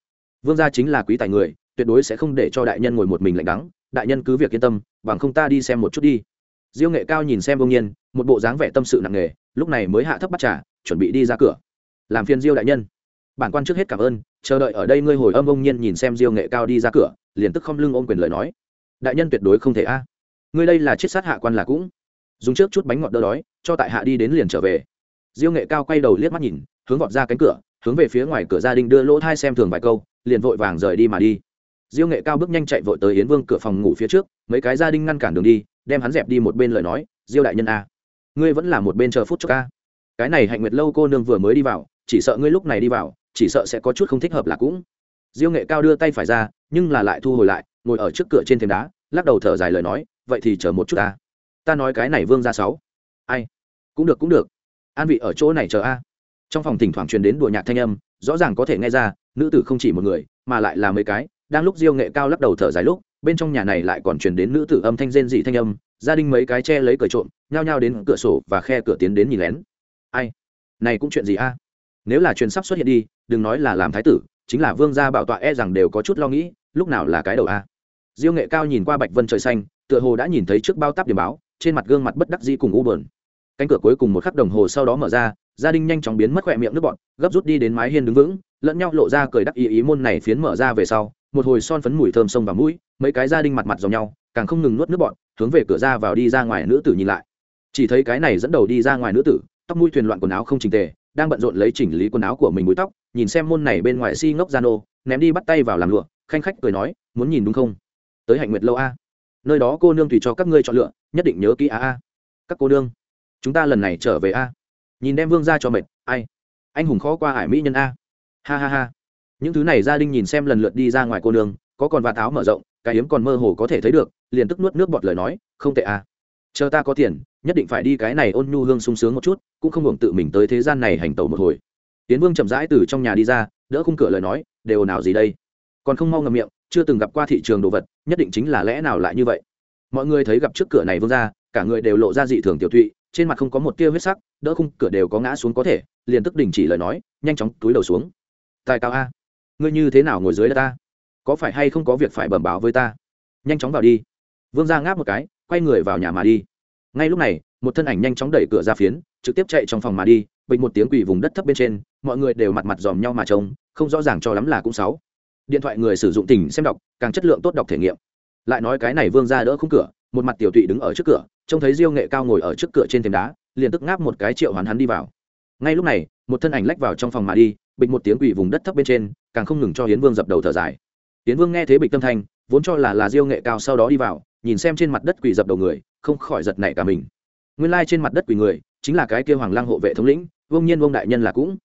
Vương gia chính là quý tài người, tuyệt đối sẽ không để cho đại nhân ngồi một mình lạnh đắng, đại nhân cứ việc yên tâm, bằng không ta đi xem một chút đi. Diêu nghệ cao nhìn xem vương nhiên, một bộ dáng vẻ tâm sự nặng nề, lúc này mới hạ thấp bắt trà, chuẩn bị đi ra cửa. Làm phiền diêu đại nhân. Bản quan trước hết cảm ơn chờ đợi ở đây ngươi hồi âm ông nhiên nhìn xem diêu nghệ cao đi ra cửa, liền tức không lưng ôm quyền lời nói. Đại nhân tuyệt đối không thể a. Ngươi đây là chiết sát hạ quan là cũng. Dùng trước chút bánh ngọt đỡ đói, cho tại hạ đi đến liền trở về. Diêu nghệ cao quay đầu liếc mắt nhìn, hướng vọt ra cánh cửa, hướng về phía ngoài cửa gia đình đưa lỗ thai xem thường vài câu, liền vội vàng rời đi mà đi. Diêu nghệ cao bước nhanh chạy vội tới yến vương cửa phòng ngủ phía trước, mấy cái gia đình ngăn cản đường đi, đem hắn dẹp đi một bên lời nói, diêu đại nhân a, ngươi vẫn là một bên chờ phút cho ca cái này hạnh nguyệt lâu cô nương vừa mới đi vào, chỉ sợ ngươi lúc này đi vào chỉ sợ sẽ có chút không thích hợp là cũng. Diêu nghệ cao đưa tay phải ra, nhưng là lại thu hồi lại, ngồi ở trước cửa trên thềm đá, lắc đầu thở dài lời nói, vậy thì chờ một chút ta. Ta nói cái này vương ra sáu. Ai? Cũng được cũng được. An vị ở chỗ này chờ a. Trong phòng thỉnh thoảng truyền đến đùa nhạc thanh âm, rõ ràng có thể nghe ra, nữ tử không chỉ một người, mà lại là mấy cái. Đang lúc diêu nghệ cao lắc đầu thở dài lúc, bên trong nhà này lại còn truyền đến nữ tử âm thanh rên dị thanh âm, gia đình mấy cái che lấy cởi trộm, nhao nhao đến cửa sổ và khe cửa tiến đến nhìn lén. Ai? Này cũng chuyện gì a? Nếu là truyền sắp xuất hiện đi đừng nói là làm thái tử, chính là vương gia bảo tọa e rằng đều có chút lo nghĩ, lúc nào là cái đầu a? Diêu nghệ cao nhìn qua bạch vân trời xanh, tựa hồ đã nhìn thấy trước bao táp điểm báo, trên mặt gương mặt bất đắc dĩ cùng u bờn cánh cửa cuối cùng một khắc đồng hồ sau đó mở ra, gia đình nhanh chóng biến mất khỏe miệng nước bọn gấp rút đi đến mái hiên đứng vững, lẫn nhau lộ ra cười đắc ý ý môn này phiến mở ra về sau, một hồi son phấn mùi thơm sông vào mũi, mấy cái gia đình mặt mặt dòng nhau, càng không ngừng nuốt nước bọn hướng về cửa ra vào đi ra ngoài nữ tử nhìn lại. Chỉ thấy cái này dẫn đầu đi ra ngoài nữ tử, tóc mũi thuyền loạn quần áo không trình tề đang bận rộn lấy chỉnh lý quần áo của mình búi tóc, nhìn xem môn này bên ngoài si ngốc gian ô ném đi bắt tay vào làm lụa, khanh khách cười nói, muốn nhìn đúng không? Tới hạnh nguyệt lâu a. Nơi đó cô nương tùy cho các ngươi chọn lựa, nhất định nhớ kỹ a a. Các cô nương, chúng ta lần này trở về a. Nhìn đem vương ra cho mệt, ai? Anh hùng khó qua hải mỹ nhân a. Ha ha ha. Những thứ này gia đình nhìn xem lần lượt đi ra ngoài cô nương, có còn vạt áo mở rộng, cái hiếm còn mơ hồ có thể thấy được, liền tức nuốt nước bọt lời nói, không tệ a chờ ta có tiền, nhất định phải đi cái này ôn nhu hương sung sướng một chút, cũng không hưởng tự mình tới thế gian này hành tẩu một hồi. Tiến vương chậm rãi từ trong nhà đi ra, đỡ khung cửa lời nói, đều nào gì đây? Còn không mau ngầm miệng, chưa từng gặp qua thị trường đồ vật, nhất định chính là lẽ nào lại như vậy? Mọi người thấy gặp trước cửa này vương ra cả người đều lộ ra dị thường tiểu thụy, trên mặt không có một tia huyết sắc, đỡ khung cửa đều có ngã xuống có thể, liền tức đình chỉ lời nói, nhanh chóng túi đầu xuống. Tài cao a, ngươi như thế nào ngồi dưới đất ta? Có phải hay không có việc phải bẩm báo với ta? Nhanh chóng vào đi. Vương ra ngáp một cái quay người vào nhà mà đi. Ngay lúc này, một thân ảnh nhanh chóng đẩy cửa ra phiến, trực tiếp chạy trong phòng mà đi, bình một tiếng quỳ vùng đất thấp bên trên, mọi người đều mặt mặt dòm nhau mà trông, không rõ ràng cho lắm là cũng sáu. Điện thoại người sử dụng tỉnh xem đọc, càng chất lượng tốt đọc thể nghiệm. Lại nói cái này vương ra đỡ khung cửa, một mặt tiểu tụy đứng ở trước cửa, trông thấy diêu nghệ cao ngồi ở trước cửa trên thềm đá, liền tức ngáp một cái triệu hoán hắn đi vào. Ngay lúc này, một thân ảnh lách vào trong phòng mà đi bịch một tiếng quỷ vùng đất thấp bên trên, càng không ngừng cho hiến vương dập đầu thở dài. Hiến vương nghe thế bịch tâm thanh, vốn cho là là diêu nghệ cao sau đó đi vào nhìn xem trên mặt đất quỳ dập đầu người, không khỏi giật nảy cả mình. Nguyên lai trên mặt đất quỳ người chính là cái kia hoàng lang hộ vệ thống lĩnh, vương nhiên vương đại nhân là cũng.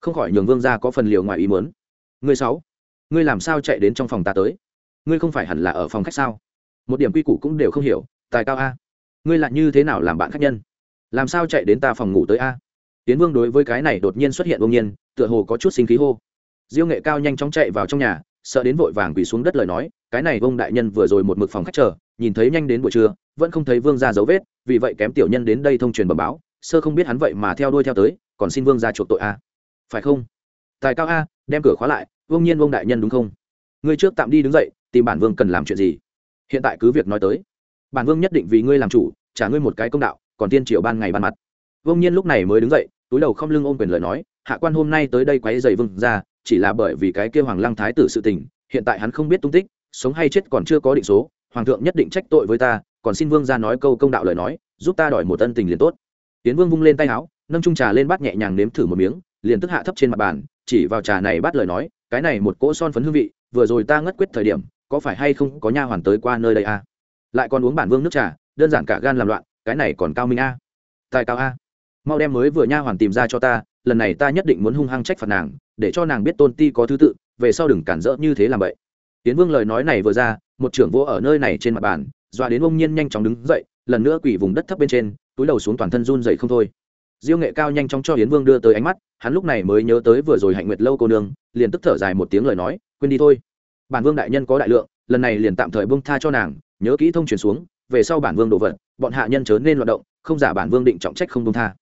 Không khỏi nhường vương ra có phần liều ngoài ý muốn. Người sáu, ngươi làm sao chạy đến trong phòng ta tới? Ngươi không phải hẳn là ở phòng khách sao? Một điểm quy củ cũng đều không hiểu, tài cao a. Ngươi lại như thế nào làm bạn khách nhân? Làm sao chạy đến ta phòng ngủ tới a? Tiến vương đối với cái này đột nhiên xuất hiện đương nhiên, tựa hồ có chút sinh khí hô. Diêu nghệ cao nhanh chóng chạy vào trong nhà, sợ đến vội vàng quỳ xuống đất lời nói, cái này vông đại nhân vừa rồi một mực phòng khách chờ nhìn thấy nhanh đến buổi trưa, vẫn không thấy vương gia dấu vết, vì vậy kém tiểu nhân đến đây thông truyền bẩm báo, sơ không biết hắn vậy mà theo đuôi theo tới, còn xin vương gia chuộc tội a. Phải không? Tài cao a, đem cửa khóa lại, vương nhiên vương đại nhân đúng không? Ngươi trước tạm đi đứng dậy, tìm bản vương cần làm chuyện gì? Hiện tại cứ việc nói tới. Bản vương nhất định vì ngươi làm chủ, trả ngươi một cái công đạo, còn tiên triều ban ngày ban mặt. Vương nhiên lúc này mới đứng dậy, túi đầu không lưng ôm quyền lời nói, hạ quan hôm nay tới đây quấy dày vương ra chỉ là bởi vì cái kêu hoàng lăng thái tử sự tình, hiện tại hắn không biết tung tích, sống hay chết còn chưa có định số hoàng thượng nhất định trách tội với ta, còn xin vương ra nói câu công đạo lời nói, giúp ta đòi một ân tình liền tốt. Tiến vương vung lên tay áo, nâng trung trà lên bát nhẹ nhàng nếm thử một miếng, liền tức hạ thấp trên mặt bàn, chỉ vào trà này bắt lời nói, cái này một cỗ son phấn hương vị, vừa rồi ta ngất quyết thời điểm, có phải hay không có nha hoàn tới qua nơi đây à? lại còn uống bản vương nước trà, đơn giản cả gan làm loạn, cái này còn cao minh a tài cao a mau đem mới vừa nha hoàn tìm ra cho ta, lần này ta nhất định muốn hung hăng trách phạt nàng, để cho nàng biết tôn ti có thứ tự, về sau đừng cản rỡ như thế làm vậy tiến vương lời nói này vừa ra, một trưởng vô ở nơi này trên mặt bàn, dọa đến ông nhiên nhanh chóng đứng dậy, lần nữa quỳ vùng đất thấp bên trên, túi đầu xuống toàn thân run dậy không thôi. Diêu nghệ cao nhanh chóng cho hiến vương đưa tới ánh mắt, hắn lúc này mới nhớ tới vừa rồi hạnh nguyệt lâu cô nương, liền tức thở dài một tiếng lời nói, quên đi thôi. Bản vương đại nhân có đại lượng, lần này liền tạm thời bông tha cho nàng, nhớ kỹ thông truyền xuống, về sau bản vương đồ vật, bọn hạ nhân chớ nên loạt động, không giả bản vương định trọng trách không bông tha.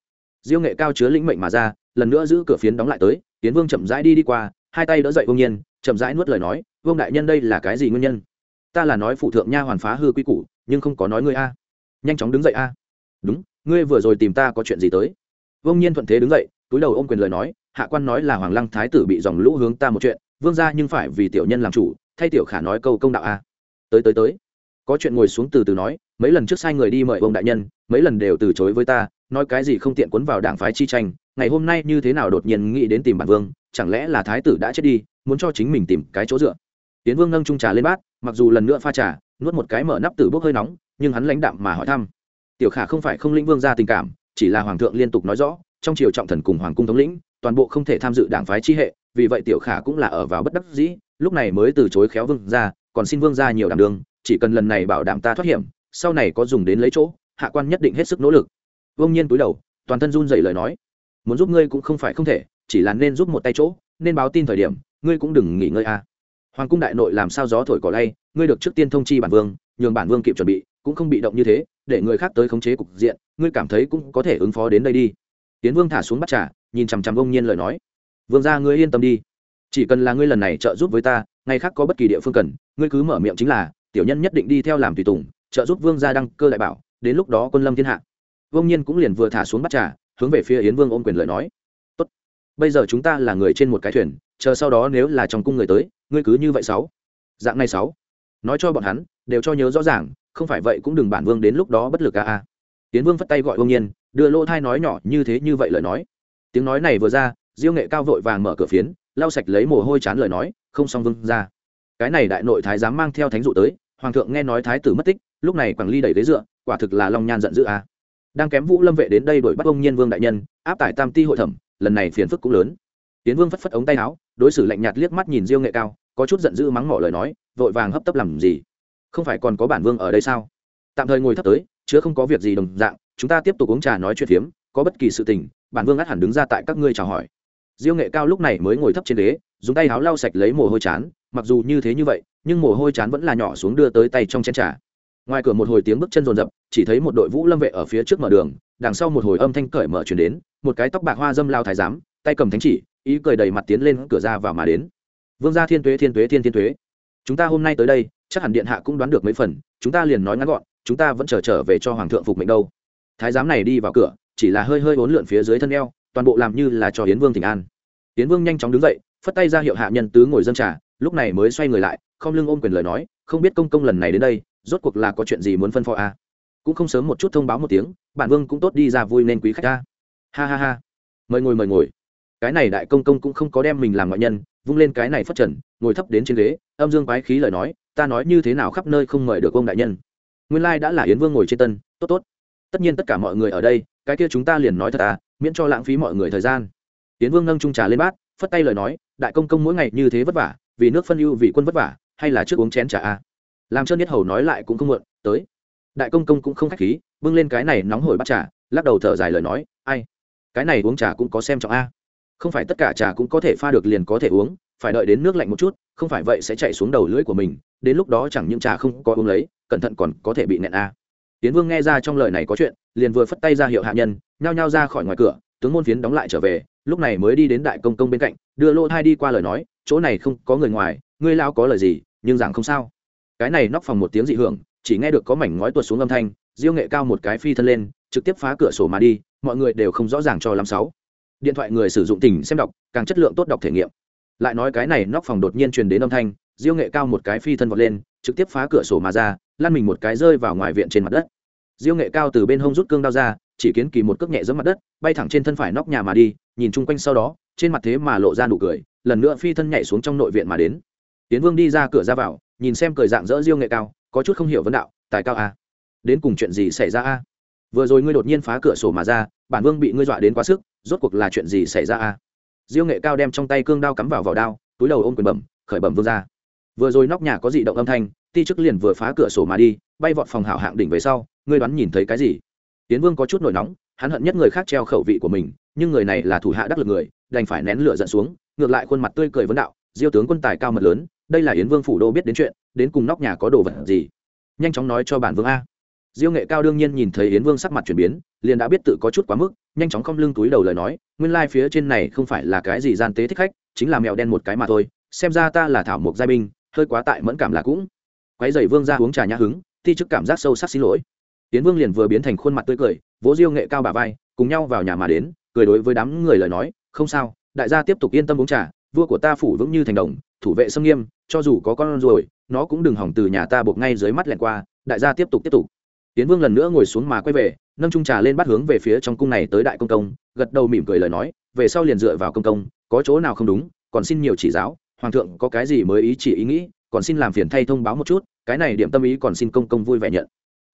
Diêu nghệ cao chứa lĩnh mệnh mà ra, lần nữa giữ cửa phiến đóng lại tới tiến vương chậm rãi đi đi qua, hai tay đỡ dậy ông nhiên, chậm rãi nuốt lời nói vương đại nhân đây là cái gì nguyên nhân? Ta là nói phụ thượng nha hoàn phá hư quy củ, nhưng không có nói ngươi a. Nhanh chóng đứng dậy a. Đúng, ngươi vừa rồi tìm ta có chuyện gì tới? Vương nhiên thuận thế đứng dậy, túi đầu ôm quyền lời nói, hạ quan nói là hoàng lăng thái tử bị dòng lũ hướng ta một chuyện, vương ra nhưng phải vì tiểu nhân làm chủ, thay tiểu khả nói câu công đạo a. Tới tới tới. Có chuyện ngồi xuống từ từ nói, mấy lần trước sai người đi mời ông đại nhân, mấy lần đều từ chối với ta, nói cái gì không tiện quấn vào đảng phái chi tranh, ngày hôm nay như thế nào đột nhiên nghĩ đến tìm bản vương, chẳng lẽ là thái tử đã chết đi, muốn cho chính mình tìm cái chỗ dựa? Tiến vương nâng trung trà lên bát, mặc dù lần nữa pha trà, nuốt một cái mở nắp từ bốc hơi nóng, nhưng hắn lãnh đạm mà hỏi thăm. Tiểu khả không phải không lĩnh vương ra tình cảm, chỉ là hoàng thượng liên tục nói rõ, trong triều trọng thần cùng hoàng cung thống lĩnh, toàn bộ không thể tham dự đảng phái chi hệ, vì vậy tiểu khả cũng là ở vào bất đắc dĩ, lúc này mới từ chối khéo vương ra còn xin vương ra nhiều đảm đường chỉ cần lần này bảo đảm ta thoát hiểm, sau này có dùng đến lấy chỗ, hạ quan nhất định hết sức nỗ lực. Vương nhiên túi đầu, toàn thân run dậy lời nói. Muốn giúp ngươi cũng không phải không thể, chỉ là nên giúp một tay chỗ, nên báo tin thời điểm, ngươi cũng đừng nghỉ ngơi a. à hoàng cung đại nội làm sao gió thổi cỏ lay, ngươi được trước tiên thông chi bản vương, nhường bản vương kịp chuẩn bị, cũng không bị động như thế, để người khác tới khống chế cục diện, ngươi cảm thấy cũng có thể ứng phó đến đây đi. Tiến vương thả xuống bắt trả nhìn chằm chằm ông nhiên lời nói. Vương ra ngươi yên tâm đi. Chỉ cần là ngươi lần này trợ giúp với ta, ngày khác có bất kỳ địa phương cần, ngươi cứ mở miệng chính là, tiểu nhân nhất định đi theo làm tùy tùng, trợ giúp vương gia đăng cơ đại bảo, đến lúc đó quân lâm thiên hạ. Vương nhiên cũng liền vừa thả xuống bắt trà, hướng về phía yến vương ôm quyền lời nói. Tốt, bây giờ chúng ta là người trên một cái thuyền, chờ sau đó nếu là trong cung người tới ngươi cứ như vậy sáu. Dạng này sáu. Nói cho bọn hắn, đều cho nhớ rõ ràng, không phải vậy cũng đừng bản vương đến lúc đó bất lực a a tiến vương phất tay gọi vương nhiên, đưa lỗ thai nói nhỏ như thế như vậy lời nói. Tiếng nói này vừa ra, diêu nghệ cao vội vàng mở cửa phiến, lau sạch lấy mồ hôi chán lời nói, không xong vương ra. Cái này đại nội thái dám mang theo thánh dụ tới, hoàng thượng nghe nói thái tử mất tích, lúc này quảng ly đẩy ghế dựa, quả thực là long nhan giận dữ a đang kém vũ lâm vệ đến đây đuổi bắt ông nhiên vương đại nhân, áp tải tam ti hội thẩm, lần này phiền phức cũng lớn. Tiến vương phất phất ống tay áo, đối xử lạnh nhạt liếc mắt nhìn diêu nghệ cao có chút giận dữ mắng mỏ lời nói, vội vàng hấp tấp làm gì? Không phải còn có bản vương ở đây sao? Tạm thời ngồi thấp tới, chứa không có việc gì đồng dạng, chúng ta tiếp tục uống trà nói chuyện phiếm, có bất kỳ sự tình, bản vương át hẳn đứng ra tại các ngươi chào hỏi. Diêu nghệ cao lúc này mới ngồi thấp trên ghế, dùng tay áo lau sạch lấy mồ hôi chán, mặc dù như thế như vậy, nhưng mồ hôi chán vẫn là nhỏ xuống đưa tới tay trong chén trà. Ngoài cửa một hồi tiếng bước chân rồn rập, chỉ thấy một đội vũ lâm vệ ở phía trước mở đường, đằng sau một hồi âm thanh cởi mở chuyển đến, một cái tóc bạc hoa dâm lao thái giám, tay cầm thánh chỉ, ý cười đầy mặt tiến lên cửa ra vào mà đến vương gia thiên tuế thiên tuế thiên thiên tuế. Chúng ta hôm nay tới đây chắc hẳn điện hạ cũng đoán được mấy phần chúng ta liền nói ngắn gọn chúng ta vẫn chờ trở, trở về cho hoàng thượng phục mệnh đâu. Thái giám này đi vào cửa chỉ là hơi hơi uốn lượn phía dưới thân eo toàn bộ làm như là cho hiến vương thỉnh an. Hiến vương nhanh chóng đứng dậy phất tay ra hiệu hạ nhân tứ ngồi dân trà lúc này mới xoay người lại không lưng ôm quyền lời nói không biết công công lần này đến đây rốt cuộc là có chuyện gì muốn phân phó à? cũng không sớm một chút thông báo một tiếng bản vương cũng tốt đi ra vui nên quý khách ta. Ha ha ha. Mời ngồi mời ngồi. Cái này đại công công cũng không có đem mình làm ngoại nhân vung lên cái này phất trần, ngồi thấp đến trên ghế, âm dương quái khí lời nói, ta nói như thế nào khắp nơi không mời được ông đại nhân. Nguyên lai đã là yến vương ngồi trên tân, tốt tốt. Tất nhiên tất cả mọi người ở đây, cái kia chúng ta liền nói thật à miễn cho lãng phí mọi người thời gian. Yến vương nâng trung trà lên bát, phất tay lời nói, đại công công mỗi ngày như thế vất vả, vì nước phân ưu vì quân vất vả, hay là trước uống chén trà à? Làm trơn nhất hầu nói lại cũng không muộn, tới. Đại công công cũng không khách khí, bưng lên cái này nóng hổi bắt trà, lắc đầu thở dài lời nói, ai? Cái này uống trà cũng có xem trọng a không phải tất cả trà cũng có thể pha được liền có thể uống, phải đợi đến nước lạnh một chút, không phải vậy sẽ chạy xuống đầu lưỡi của mình, đến lúc đó chẳng những trà không có uống lấy, cẩn thận còn có thể bị nẹn a. Tiến vương nghe ra trong lời này có chuyện, liền vừa phất tay ra hiệu hạ nhân, nhao nhao ra khỏi ngoài cửa, tướng môn phiến đóng lại trở về, lúc này mới đi đến đại công công bên cạnh, đưa lô thai đi qua lời nói, chỗ này không có người ngoài, ngươi lao có lời gì, nhưng rằng không sao. Cái này nóc phòng một tiếng dị hưởng, chỉ nghe được có mảnh ngói tuột xuống âm thanh, diêu nghệ cao một cái phi thân lên, trực tiếp phá cửa sổ mà đi, mọi người đều không rõ ràng cho lắm sáu điện thoại người sử dụng tỉnh xem đọc, càng chất lượng tốt đọc thể nghiệm. Lại nói cái này nóc phòng đột nhiên truyền đến âm thanh, diêu nghệ cao một cái phi thân vọt lên, trực tiếp phá cửa sổ mà ra, lăn mình một cái rơi vào ngoài viện trên mặt đất. Diêu nghệ cao từ bên hông rút cương đao ra, chỉ kiến kỳ một cước nhẹ giẫm mặt đất, bay thẳng trên thân phải nóc nhà mà đi, nhìn chung quanh sau đó, trên mặt thế mà lộ ra nụ cười, lần nữa phi thân nhảy xuống trong nội viện mà đến. Tiến vương đi ra cửa ra vào, nhìn xem cười dạng dỡ diêu nghệ cao, có chút không hiểu vấn đạo, tài cao a đến cùng chuyện gì xảy ra a? Vừa rồi ngươi đột nhiên phá cửa sổ mà ra, bản vương bị ngươi dọa đến quá sức rốt cuộc là chuyện gì xảy ra a? Diêu nghệ cao đem trong tay cương đao cắm vào vỏ đao, túi đầu ôm quyền bẩm, khởi bẩm vương ra vừa rồi nóc nhà có dị động âm thanh, ti chức liền vừa phá cửa sổ mà đi, bay vọt phòng hảo hạng đỉnh về sau, ngươi đoán nhìn thấy cái gì? Tiến vương có chút nổi nóng, hắn hận nhất người khác treo khẩu vị của mình, nhưng người này là thủ hạ đắc lực người, đành phải nén lửa giận xuống, ngược lại khuôn mặt tươi cười vấn đạo, diêu tướng quân tài cao mật lớn, đây là yến vương phủ đô biết đến chuyện, đến cùng nóc nhà có đồ vật gì? Nhanh chóng nói cho bản vương a diêu nghệ cao đương nhiên nhìn thấy yến vương sắc mặt chuyển biến, liền đã biết tự có chút quá mức, nhanh chóng không lưng túi đầu lời nói, nguyên lai phía trên này không phải là cái gì gian tế thích khách, chính là mèo đen một cái mà thôi, xem ra ta là thảo mộc giai binh, hơi quá tại mẫn cảm là cũng. Quái dày vương ra uống trà nhã hứng thi chức cảm giác sâu sắc xin lỗi. Tiến vương liền vừa biến thành khuôn mặt tươi cười, vỗ diêu nghệ cao bà vai, cùng nhau vào nhà mà đến, cười đối với đám người lời nói, không sao, đại gia tiếp tục yên tâm uống trà, vua của ta phủ vững như thành đồng, thủ vệ xâm nghiêm, cho dù có con rồi, nó cũng đừng hỏng từ nhà ta buộc ngay dưới mắt lẹn qua, đại gia tiếp tục tiếp tục tiến vương lần nữa ngồi xuống mà quay về, nâng trung trà lên bắt hướng về phía trong cung này tới đại công công, gật đầu mỉm cười lời nói, về sau liền dựa vào công công, có chỗ nào không đúng, còn xin nhiều chỉ giáo, hoàng thượng có cái gì mới ý chỉ ý nghĩ, còn xin làm phiền thay thông báo một chút, cái này điểm tâm ý còn xin công công vui vẻ nhận.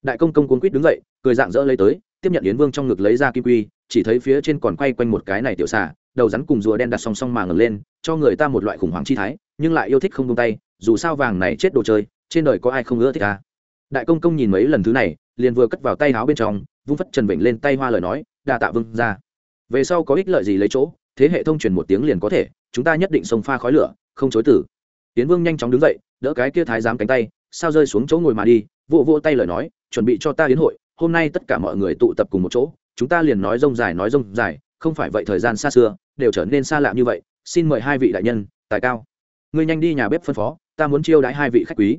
Đại công công cuốn quýt đứng dậy, cười dạng dỡ lấy tới, tiếp nhận yến vương trong ngực lấy ra kim quy, chỉ thấy phía trên còn quay quanh một cái này tiểu xà, đầu rắn cùng rùa đen đặt song song mà ngẩng lên, cho người ta một loại khủng hoảng chi thái, nhưng lại yêu thích không buông tay, dù sao vàng này chết đồ chơi, trên đời có ai không ưa thích à đại công công nhìn mấy lần thứ này, liền vừa cất vào tay áo bên trong, vung phất trần vịnh lên tay hoa lời nói, đa tạ vương ra về sau có ích lợi gì lấy chỗ, thế hệ thông truyền một tiếng liền có thể, chúng ta nhất định sông pha khói lửa, không chối tử. Tiến vương nhanh chóng đứng dậy, đỡ cái kia thái giám cánh tay, sao rơi xuống chỗ ngồi mà đi, vỗ vỗ tay lời nói, chuẩn bị cho ta đến hội, hôm nay tất cả mọi người tụ tập cùng một chỗ, chúng ta liền nói rông dài nói rông dài, không phải vậy thời gian xa xưa, đều trở nên xa lạ như vậy, xin mời hai vị đại nhân, tài cao. Ngươi nhanh đi nhà bếp phân phó, ta muốn chiêu đãi hai vị khách quý.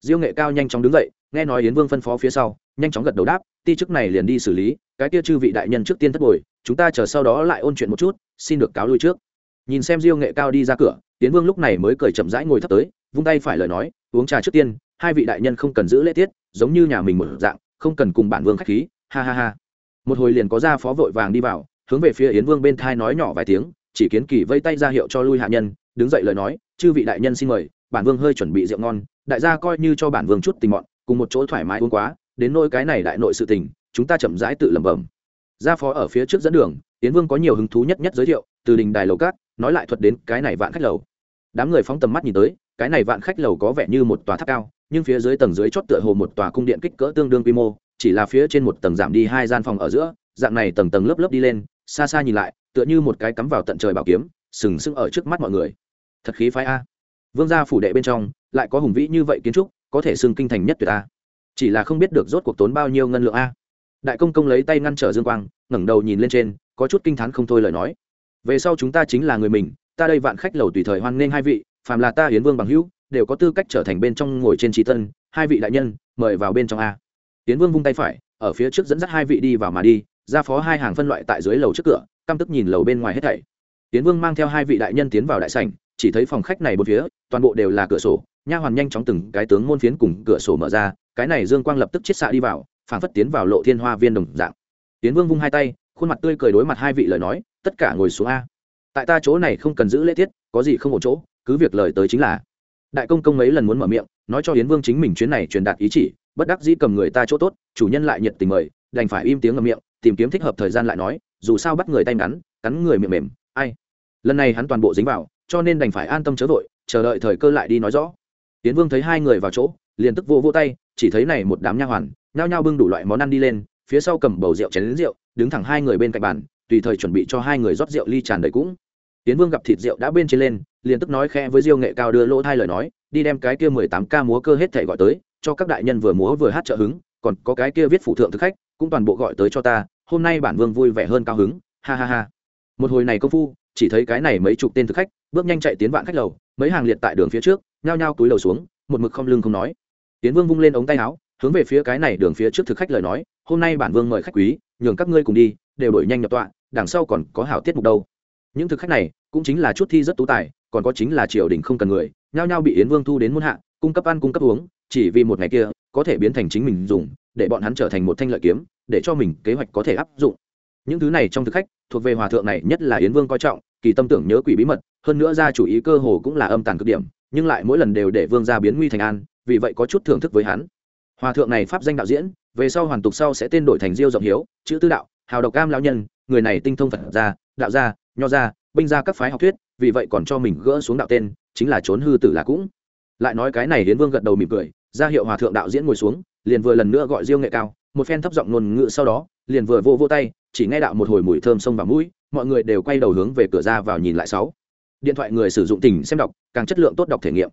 Diêu nghệ cao nhanh chóng đứng dậy nghe nói yến vương phân phó phía sau, nhanh chóng gật đầu đáp, ti chức này liền đi xử lý, cái kia chư vị đại nhân trước tiên thất bồi, chúng ta chờ sau đó lại ôn chuyện một chút, xin được cáo lui trước. Nhìn xem diêu nghệ cao đi ra cửa, yến vương lúc này mới cười chậm rãi ngồi thấp tới, vung tay phải lời nói, uống trà trước tiên, hai vị đại nhân không cần giữ lễ tiết, giống như nhà mình một dạng, không cần cùng bản vương khách khí, ha ha ha. Một hồi liền có ra phó vội vàng đi vào, hướng về phía yến vương bên thai nói nhỏ vài tiếng, chỉ kiến kỳ vây tay ra hiệu cho lui hạ nhân, đứng dậy lời nói, chư vị đại nhân xin mời, bản vương hơi chuẩn bị rượu ngon, đại gia coi như cho bản vương chút tình mọn cùng một chỗ thoải mái uống quá, đến nôi cái này đại nội sự tình, chúng ta chậm rãi tự lẩm bẩm. Gia phó ở phía trước dẫn đường tiến vương có nhiều hứng thú nhất nhất giới thiệu, từ đình đài lầu cát nói lại thuật đến cái này vạn khách lầu. Đám người phóng tầm mắt nhìn tới, cái này vạn khách lầu có vẻ như một tòa tháp cao, nhưng phía dưới tầng dưới chót tựa hồ một tòa cung điện kích cỡ tương đương quy mô, chỉ là phía trên một tầng giảm đi hai gian phòng ở giữa, dạng này tầng tầng lớp lớp đi lên, xa xa nhìn lại, tựa như một cái cắm vào tận trời bảo kiếm, sừng sững ở trước mắt mọi người. Thật khí phái a. Vương gia phủ đệ bên trong, lại có hùng vĩ như vậy kiến trúc có thể xưng kinh thành nhất tuyệt a. Chỉ là không biết được rốt cuộc tốn bao nhiêu ngân lượng a. Đại công công lấy tay ngăn trở dương quang, ngẩng đầu nhìn lên trên, có chút kinh t h á n không thôi lời nói. Về sau chúng ta chính là người mình, ta đây vạn khách lầu tùy thời hoan nghênh hai vị, phàm là ta hiến vương bằng hữu, đều có tư cách trở thành bên trong ngồi trên trí tân, hai vị đại nhân, mời vào bên trong a. Hiến vương vung tay phải, ở phía trước dẫn dắt hai vị đi vào mà đi, ra phó hai hàng phân loại tại dưới lầu trước cửa, căm tức nhìn lầu bên ngoài hết thảy. Tiến vương mang theo hai vị đại nhân tiến vào đại sảnh, chỉ thấy phòng khách này bốn phía, toàn bộ đều là cửa sổ nha hoàn nhanh chóng từng cái tướng môn phiến cùng cửa sổ mở ra, cái này dương quang lập tức chiết xạ đi vào phảng phất tiến vào lộ thiên hoa viên đồng dạng. Tiến vương vung hai tay, khuôn mặt tươi cười đối mặt hai vị lời nói, tất cả ngồi xuống a. Tại ta chỗ này không cần giữ lễ tiết, có gì không ổn chỗ, cứ việc lời tới chính là. Đại công công mấy lần muốn mở miệng, nói cho hiến vương chính mình chuyến này truyền đạt ý chỉ, bất đắc dĩ cầm người ta chỗ tốt, chủ nhân lại nhiệt tình mời, đành phải im tiếng ngậm miệng, tìm kiếm thích hợp thời gian lại nói, dù sao bắt người tay ngắn, cắn người miệng mềm, ai? Lần này hắn toàn bộ dính vào, cho nên đành phải an tâm chớ vội, chờ đợi thời cơ lại đi nói rõ tiến vương thấy hai người vào chỗ, liền tức vô vô tay, chỉ thấy này một đám nha hoàn, nhao nhao bưng đủ loại món ăn đi lên, phía sau cầm bầu rượu chén đến rượu, đứng thẳng hai người bên cạnh bàn, tùy thời chuẩn bị cho hai người rót rượu ly tràn đầy cũng. Tiến vương gặp thịt rượu đã bên trên lên, liền tức nói khẽ với diêu nghệ cao đưa lỗ hai lời nói, đi đem cái kia mười tám ca múa cơ hết thể gọi tới, cho các đại nhân vừa múa vừa hát trợ hứng, còn có cái kia viết phụ thượng thực khách, cũng toàn bộ gọi tới cho ta, hôm nay bản vương vui vẻ hơn cao hứng, ha ha ha. Một hồi này công phu, chỉ thấy cái này mấy chục tên thực khách, bước nhanh chạy tiến vạn khách lầu, mấy hàng liệt tại đường phía trước nhao nhao túi lầu xuống, một mực không lưng không nói. Tiến vương vung lên ống tay áo, hướng về phía cái này đường phía trước thực khách lời nói, hôm nay bản vương mời khách quý, nhường các ngươi cùng đi, đều đổi nhanh nhập tọa, đằng sau còn có hảo tiết mục đâu. Những thực khách này, cũng chính là chút thi rất tú tài, còn có chính là triều đình không cần người, nhao nhao bị yến vương thu đến muôn hạ, cung cấp ăn cung cấp uống, chỉ vì một ngày kia, có thể biến thành chính mình dùng, để bọn hắn trở thành một thanh lợi kiếm, để cho mình kế hoạch có thể áp dụng. Những thứ này trong thực khách, thuộc về hòa thượng này nhất là yến vương coi trọng, kỳ tâm tưởng nhớ quỷ bí mật, hơn nữa ra chủ ý cơ hồ cũng là âm tàn cực điểm nhưng lại mỗi lần đều để vương gia biến nguy thành an, vì vậy có chút thưởng thức với hắn. Hòa thượng này pháp danh đạo diễn, về sau hoàn tục sau sẽ tên đổi thành diêu rộng hiếu, chữ tư đạo, hào độc cam lão nhân, người này tinh thông phật gia, đạo gia, nho gia, binh gia các phái học thuyết, vì vậy còn cho mình gỡ xuống đạo tên, chính là trốn hư tử là cũng. Lại nói cái này hiến vương gật đầu mỉm cười, ra hiệu hòa thượng đạo diễn ngồi xuống, liền vừa lần nữa gọi diêu nghệ cao, một phen thấp giọng ngôn ngữ sau đó, liền vừa vô vô tay, chỉ nghe đạo một hồi mùi thơm xông vào mũi, mọi người đều quay đầu hướng về cửa ra vào nhìn lại sáu điện thoại người sử dụng tình xem đọc, càng chất lượng tốt đọc thể nghiệm.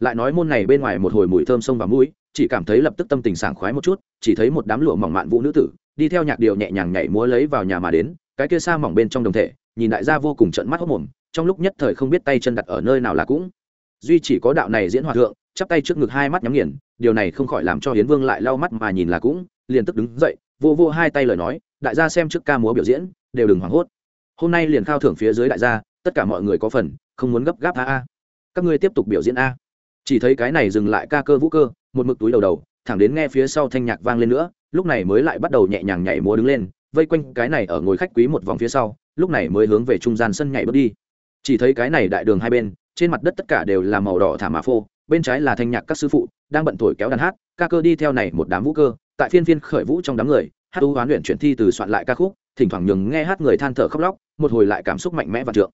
Lại nói môn này bên ngoài một hồi mùi thơm sông và mũi, chỉ cảm thấy lập tức tâm tình sảng khoái một chút, chỉ thấy một đám lụa mỏng mạn vũ nữ tử, đi theo nhạc điệu nhẹ nhàng nhảy múa lấy vào nhà mà đến, cái kia xa mỏng bên trong đồng thể, nhìn đại gia vô cùng trận mắt hốc mồm, trong lúc nhất thời không biết tay chân đặt ở nơi nào là cũng. Duy chỉ có đạo này diễn hòa thượng, chắp tay trước ngực hai mắt nhắm nghiền, điều này không khỏi làm cho hiến vương lại lau mắt mà nhìn là cũng, liền tức đứng dậy vô vô hai tay lời nói, đại gia xem trước ca múa biểu diễn, đều đừng hoảng hốt. Hôm nay liền khao thưởng phía dưới đại gia tất cả mọi người có phần, không muốn gấp gáp a a. Các ngươi tiếp tục biểu diễn a. Chỉ thấy cái này dừng lại ca cơ vũ cơ, một mực túi đầu đầu, thẳng đến nghe phía sau thanh nhạc vang lên nữa, lúc này mới lại bắt đầu nhẹ nhàng nhảy múa đứng lên, vây quanh cái này ở ngồi khách quý một vòng phía sau, lúc này mới hướng về trung gian sân nhảy bước đi. Chỉ thấy cái này đại đường hai bên, trên mặt đất tất cả đều là màu đỏ thả mà phô, bên trái là thanh nhạc các sư phụ, đang bận thổi kéo đàn hát, ca cơ đi theo này một đám vũ cơ, tại phiên phiên khởi vũ trong đám người, hát u hoán luyện chuyển thi từ soạn lại ca khúc, thỉnh thoảng nhường nghe hát người than thở khóc lóc, một hồi lại cảm xúc mạnh mẽ và trượng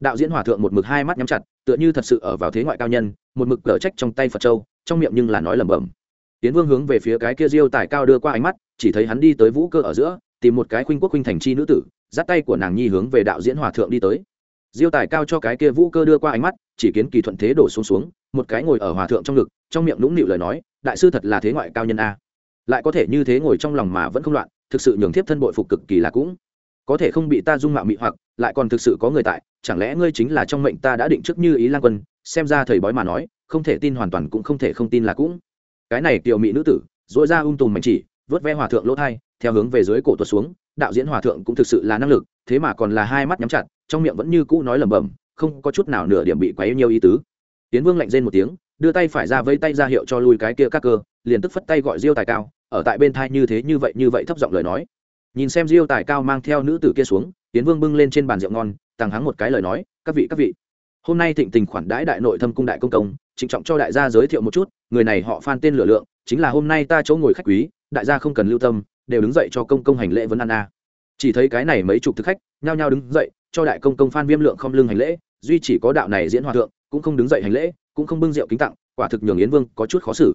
đạo diễn hòa thượng một mực hai mắt nhắm chặt, tựa như thật sự ở vào thế ngoại cao nhân, một mực cờ trách trong tay phật châu, trong miệng nhưng là nói lẩm bẩm. Tiến vương hướng về phía cái kia diêu tài cao đưa qua ánh mắt, chỉ thấy hắn đi tới vũ cơ ở giữa, tìm một cái khuynh quốc khuynh thành chi nữ tử, dắt tay của nàng nhi hướng về đạo diễn hòa thượng đi tới. Diêu tài cao cho cái kia vũ cơ đưa qua ánh mắt, chỉ kiến kỳ thuận thế đổ xuống xuống, một cái ngồi ở hòa thượng trong ngực, trong miệng nũng nịu lời nói, đại sư thật là thế ngoại cao nhân a. Lại có thể như thế ngồi trong lòng mà vẫn không loạn, thực sự nhường thiếp thân bội phục cực kỳ là cũng. Có thể không bị ta dung mạo mị hoặc, lại còn thực sự có người tại chẳng lẽ ngươi chính là trong mệnh ta đã định trước như ý lang quân, xem ra thầy bói mà nói, không thể tin hoàn toàn cũng không thể không tin là cũng. Cái này tiểu mỹ nữ tử dội ra ung tùm mạnh chỉ, vớt ve hòa thượng lỗ thai, theo hướng về dưới cổ tuột xuống, đạo diễn hòa thượng cũng thực sự là năng lực, thế mà còn là hai mắt nhắm chặt, trong miệng vẫn như cũ nói lẩm bẩm, không có chút nào nửa điểm bị quấy nhiều ý tứ. Tiến vương lạnh rên một tiếng, đưa tay phải ra vây tay ra hiệu cho lui cái kia các cơ, liền tức phất tay gọi diêu tài cao, ở tại bên thai như thế như vậy như vậy thấp giọng lời nói. Nhìn xem diêu tài cao mang theo nữ tử kia xuống tiến vương bưng lên trên bàn rượu ngon tăng hắng một cái lời nói, các vị các vị, hôm nay thịnh tình khoản đãi đại nội thâm cung đại công công, trịnh trọng cho đại gia giới thiệu một chút, người này họ phan tên lửa lượng, chính là hôm nay ta chỗ ngồi khách quý, đại gia không cần lưu tâm, đều đứng dậy cho công công hành lễ vấn ăn a. Chỉ thấy cái này mấy chục thực khách nhao nhao đứng dậy, cho đại công công phan viêm lượng không lưng hành lễ, duy chỉ có đạo này diễn hòa thượng, cũng không đứng dậy hành lễ, cũng không bưng rượu kính tặng, quả thực nhường yến vương có chút khó xử.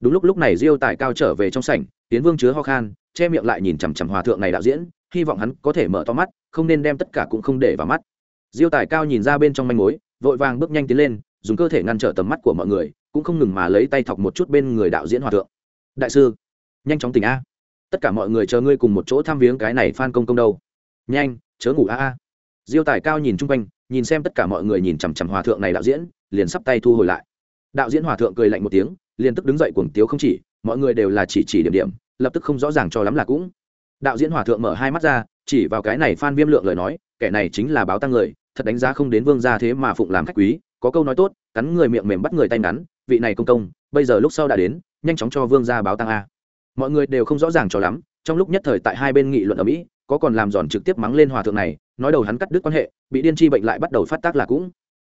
Đúng lúc lúc này diêu tài cao trở về trong sảnh, yến vương chứa ho khan, che miệng lại nhìn chằm chằm hòa thượng này đạo diễn hy vọng hắn có thể mở to mắt, không nên đem tất cả cũng không để vào mắt. Diêu tài cao nhìn ra bên trong manh mối, vội vàng bước nhanh tiến lên, dùng cơ thể ngăn trở tầm mắt của mọi người, cũng không ngừng mà lấy tay thọc một chút bên người đạo diễn hòa thượng. Đại sư, nhanh chóng tỉnh a. Tất cả mọi người chờ ngươi cùng một chỗ tham viếng cái này phan công công đâu. Nhanh, chớ ngủ a a. Diêu tài cao nhìn chung quanh, nhìn xem tất cả mọi người nhìn chằm chằm hòa thượng này đạo diễn, liền sắp tay thu hồi lại. Đạo diễn hòa thượng cười lạnh một tiếng, liền tức đứng dậy cuồng tiếu không chỉ, mọi người đều là chỉ chỉ điểm điểm, lập tức không rõ ràng cho lắm là cũng đạo diễn hòa thượng mở hai mắt ra, chỉ vào cái này phan viêm lượng lời nói, kẻ này chính là báo tăng người, thật đánh giá không đến vương gia thế mà phụng làm khách quý, có câu nói tốt, cắn người miệng mềm bắt người tay ngắn, vị này công công, bây giờ lúc sau đã đến, nhanh chóng cho vương gia báo tăng a. Mọi người đều không rõ ràng cho lắm, trong lúc nhất thời tại hai bên nghị luận ở mỹ, có còn làm giòn trực tiếp mắng lên hòa thượng này, nói đầu hắn cắt đứt quan hệ, bị điên chi bệnh lại bắt đầu phát tác là cũng.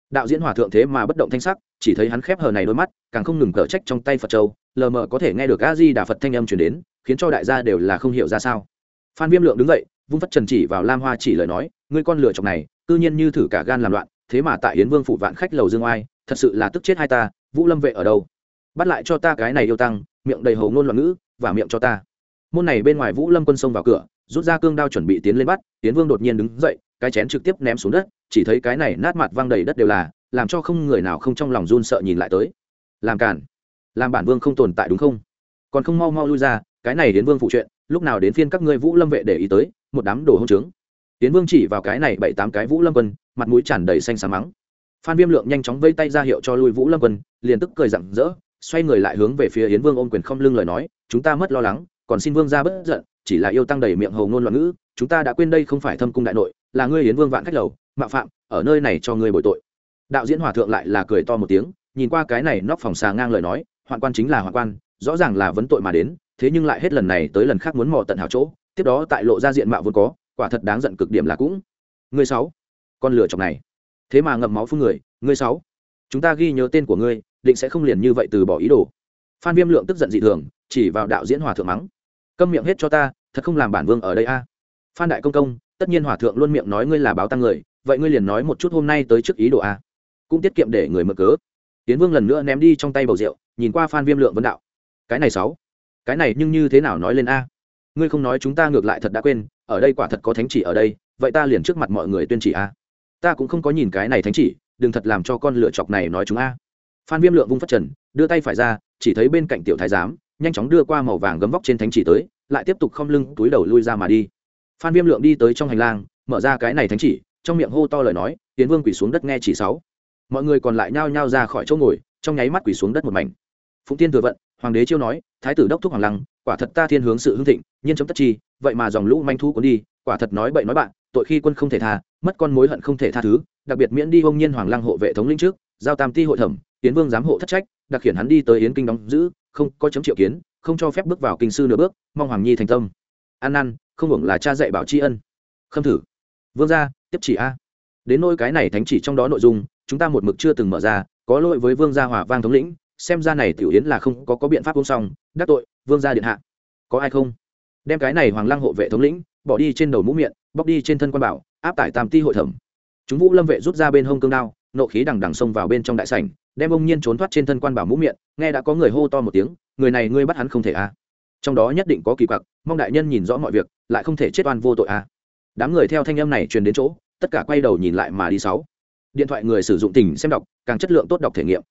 Đạo diễn hòa thượng thế mà bất động thanh sắc, chỉ thấy hắn khép hờ này đôi mắt, càng không ngừng cở trách trong tay phật châu, lờ mờ có thể nghe được a di đà phật thanh âm chuyển đến, khiến cho đại gia đều là không hiểu ra sao phan viêm lượng đứng dậy, vung phất trần chỉ vào lam hoa chỉ lời nói, ngươi con lửa chọc này tư nhiên như thử cả gan làm loạn, thế mà tại yến vương phủ vạn khách lầu dương oai, thật sự là tức chết hai ta, vũ lâm vệ ở đâu? Bắt lại cho ta cái này yêu tăng, miệng đầy hầu ngôn loạn ngữ, và miệng cho ta. Môn này bên ngoài vũ lâm quân xông vào cửa, rút ra cương đao chuẩn bị tiến lên bắt tiến vương đột nhiên đứng dậy, cái chén trực tiếp ném xuống đất, chỉ thấy cái này nát mặt văng đầy đất đều là, làm cho không người nào không trong lòng run sợ nhìn lại tới. Làm cản làm bản vương không tồn tại đúng không? Còn không mau mau lui ra cái này đến vương phụ chuyện, lúc nào đến phiên các ngươi vũ lâm vệ để ý tới, một đám đồ hôn trướng. Tiến vương chỉ vào cái này bảy tám cái vũ lâm quân, mặt mũi tràn đầy xanh xám mắng. Phan viêm lượng nhanh chóng vây tay ra hiệu cho lui vũ lâm quân, liền tức cười rặng rỡ, xoay người lại hướng về phía yến vương ôm quyền không lưng lời nói, chúng ta mất lo lắng, còn xin vương ra bất giận, chỉ là yêu tăng đầy miệng hầu ngôn loạn ngữ, chúng ta đã quên đây không phải thâm cung đại nội, là ngươi yến vương vạn khách lầu, mạo phạm, ở nơi này cho ngươi bồi tội. Đạo diễn hòa thượng lại là cười to một tiếng, nhìn qua cái này nóc phòng xà ngang lời nói, hoạn quan chính là hoạn quan, rõ ràng là vấn tội mà đến thế nhưng lại hết lần này tới lần khác muốn mò tận hảo chỗ, tiếp đó tại lộ ra diện mạo vốn có, quả thật đáng giận cực điểm là cũng. Ngươi sáu, con lửa chọc này. Thế mà ngậm máu phun người, ngươi sáu. Chúng ta ghi nhớ tên của ngươi, định sẽ không liền như vậy từ bỏ ý đồ. Phan viêm lượng tức giận dị thường, chỉ vào đạo diễn hòa thượng mắng. Câm miệng hết cho ta, thật không làm bản vương ở đây a. Phan đại công công, tất nhiên hòa thượng luôn miệng nói ngươi là báo tăng người, vậy ngươi liền nói một chút hôm nay tới trước ý đồ a. Cũng tiết kiệm để người mở cớ. Tiến vương lần nữa ném đi trong tay bầu rượu, nhìn qua phan viêm lượng vấn đạo. Cái này sáu cái này nhưng như thế nào nói lên a? Ngươi không nói chúng ta ngược lại thật đã quên, ở đây quả thật có thánh chỉ ở đây, vậy ta liền trước mặt mọi người tuyên chỉ a. Ta cũng không có nhìn cái này thánh chỉ, đừng thật làm cho con lựa chọc này nói chúng a. Phan viêm lượng vung phát trần, đưa tay phải ra, chỉ thấy bên cạnh tiểu thái giám, nhanh chóng đưa qua màu vàng gấm vóc trên thánh chỉ tới, lại tiếp tục không lưng, túi đầu lui ra mà đi. Phan viêm lượng đi tới trong hành lang, mở ra cái này thánh chỉ, trong miệng hô to lời nói, tiến vương quỳ xuống đất nghe chỉ sáu. Mọi người còn lại nhao nhao ra khỏi chỗ ngồi, trong nháy mắt quỳ xuống đất một mảnh. Phụng tiên thừa vận, hoàng đế chiêu nói thái tử đốc thúc hoàng lăng, quả thật ta thiên hướng sự hưng thịnh, nhiên chấm tất chi, vậy mà dòng lũ manh thu cuốn đi, quả thật nói bậy nói bạn, tội khi quân không thể tha, mất con mối hận không thể tha thứ, đặc biệt miễn đi hông nhiên hoàng lăng hộ vệ thống lĩnh trước, giao tam ti hội thẩm, tiến vương giám hộ thất trách, đặc khiển hắn đi tới yến kinh đóng giữ, không có chấm triệu kiến, không cho phép bước vào kinh sư nửa bước, mong hoàng nhi thành tâm. Ăn năn không hưởng là cha dạy bảo tri ân. Khâm thử. Vương gia, tiếp chỉ a. Đến nôi cái này thánh chỉ trong đó nội dung, chúng ta một mực chưa từng mở ra, có lỗi với vương gia hòa vang thống lĩnh xem ra này tiểu yến là không có có biện pháp uống xong, đắc tội, vương gia điện hạ. Có ai không? Đem cái này hoàng lăng hộ vệ thống lĩnh, bỏ đi trên đầu mũ miệng, bóc đi trên thân quan bảo, áp tải tam ti hội thẩm. Chúng vũ lâm vệ rút ra bên hông cương đao, nộ khí đằng đằng xông vào bên trong đại sảnh, đem ông nhiên trốn thoát trên thân quan bảo mũ miệng, nghe đã có người hô to một tiếng, người này ngươi bắt hắn không thể à. trong đó nhất định có kỳ quặc, mong đại nhân nhìn rõ mọi việc, lại không thể chết oan vô tội à. đám người theo thanh âm này truyền đến chỗ, tất cả quay đầu nhìn lại mà đi sáu. Điện thoại người sử dụng tình xem đọc, càng chất lượng tốt đọc thể nghiệm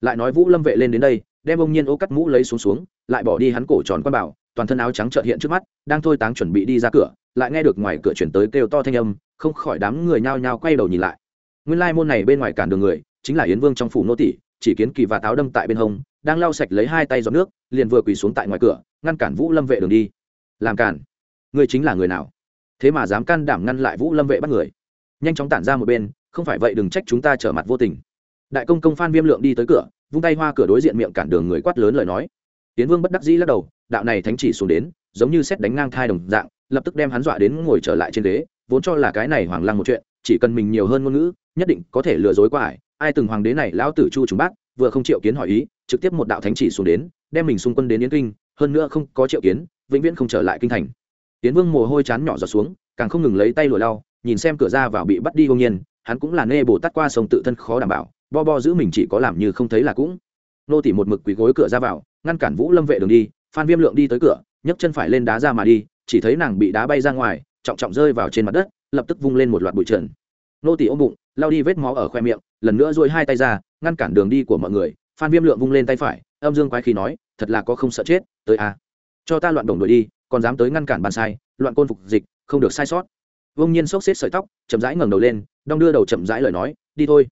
lại nói vũ lâm vệ lên đến đây, đem ông nhiên ô cắt mũ lấy xuống xuống, lại bỏ đi hắn cổ tròn quan bảo, toàn thân áo trắng trợt hiện trước mắt, đang thôi táng chuẩn bị đi ra cửa, lại nghe được ngoài cửa chuyển tới kêu to thanh âm, không khỏi đám người nhao nhao quay đầu nhìn lại. Nguyên lai môn này bên ngoài cản đường người, chính là yến vương trong phủ nô tỷ chỉ kiến kỳ và táo đâm tại bên hông, đang lau sạch lấy hai tay giọt nước, liền vừa quỳ xuống tại ngoài cửa, ngăn cản vũ lâm vệ đường đi. Làm cản? Người chính là người nào? Thế mà dám can đảm ngăn lại vũ lâm vệ bắt người? Nhanh chóng tản ra một bên, không phải vậy đừng trách chúng ta trở mặt vô tình đại công công phan viêm lượng đi tới cửa, vung tay hoa cửa đối diện miệng cản đường người quát lớn lời nói. Tiến vương bất đắc dĩ lắc đầu, đạo này thánh chỉ xuống đến, giống như xét đánh ngang thai đồng dạng, lập tức đem hắn dọa đến ngồi trở lại trên ghế, vốn cho là cái này hoàng lăng một chuyện, chỉ cần mình nhiều hơn ngôn ngữ, nhất định có thể lừa dối qua ải ai từng hoàng đế này lão tử chu trùng bác, vừa không triệu kiến hỏi ý, trực tiếp một đạo thánh chỉ xuống đến, đem mình xung quân đến yến kinh, hơn nữa không có triệu kiến, vĩnh viễn không trở lại kinh thành. Tiến vương mồ hôi chán nhỏ giọt xuống, càng không ngừng lấy tay lùa lau, nhìn xem cửa ra vào bị bắt đi đương nhiên, hắn cũng là nê bồ tát qua sông tự thân khó đảm bảo bo bo giữ mình chỉ có làm như không thấy là cũng. Nô tỷ một mực quỳ gối cửa ra vào, ngăn cản vũ lâm vệ đường đi, phan viêm lượng đi tới cửa, nhấc chân phải lên đá ra mà đi, chỉ thấy nàng bị đá bay ra ngoài, trọng trọng rơi vào trên mặt đất, lập tức vung lên một loạt bụi trần. Nô tỷ ôm bụng lao đi vết máu ở khoe miệng, lần nữa dôi hai tay ra, ngăn cản đường đi của mọi người. Phan viêm lượng vung lên tay phải, âm dương quái khí nói, thật là có không sợ chết, tới a. Cho ta loạn đồng đội đi, còn dám tới ngăn cản bàn sai, loạn côn phục dịch, không được sai sót. Vông nhiên xốc xếp sợi tóc, chậm rãi ngẩng đầu lên, đong đưa đầu chậm rãi lời nói, đi thôi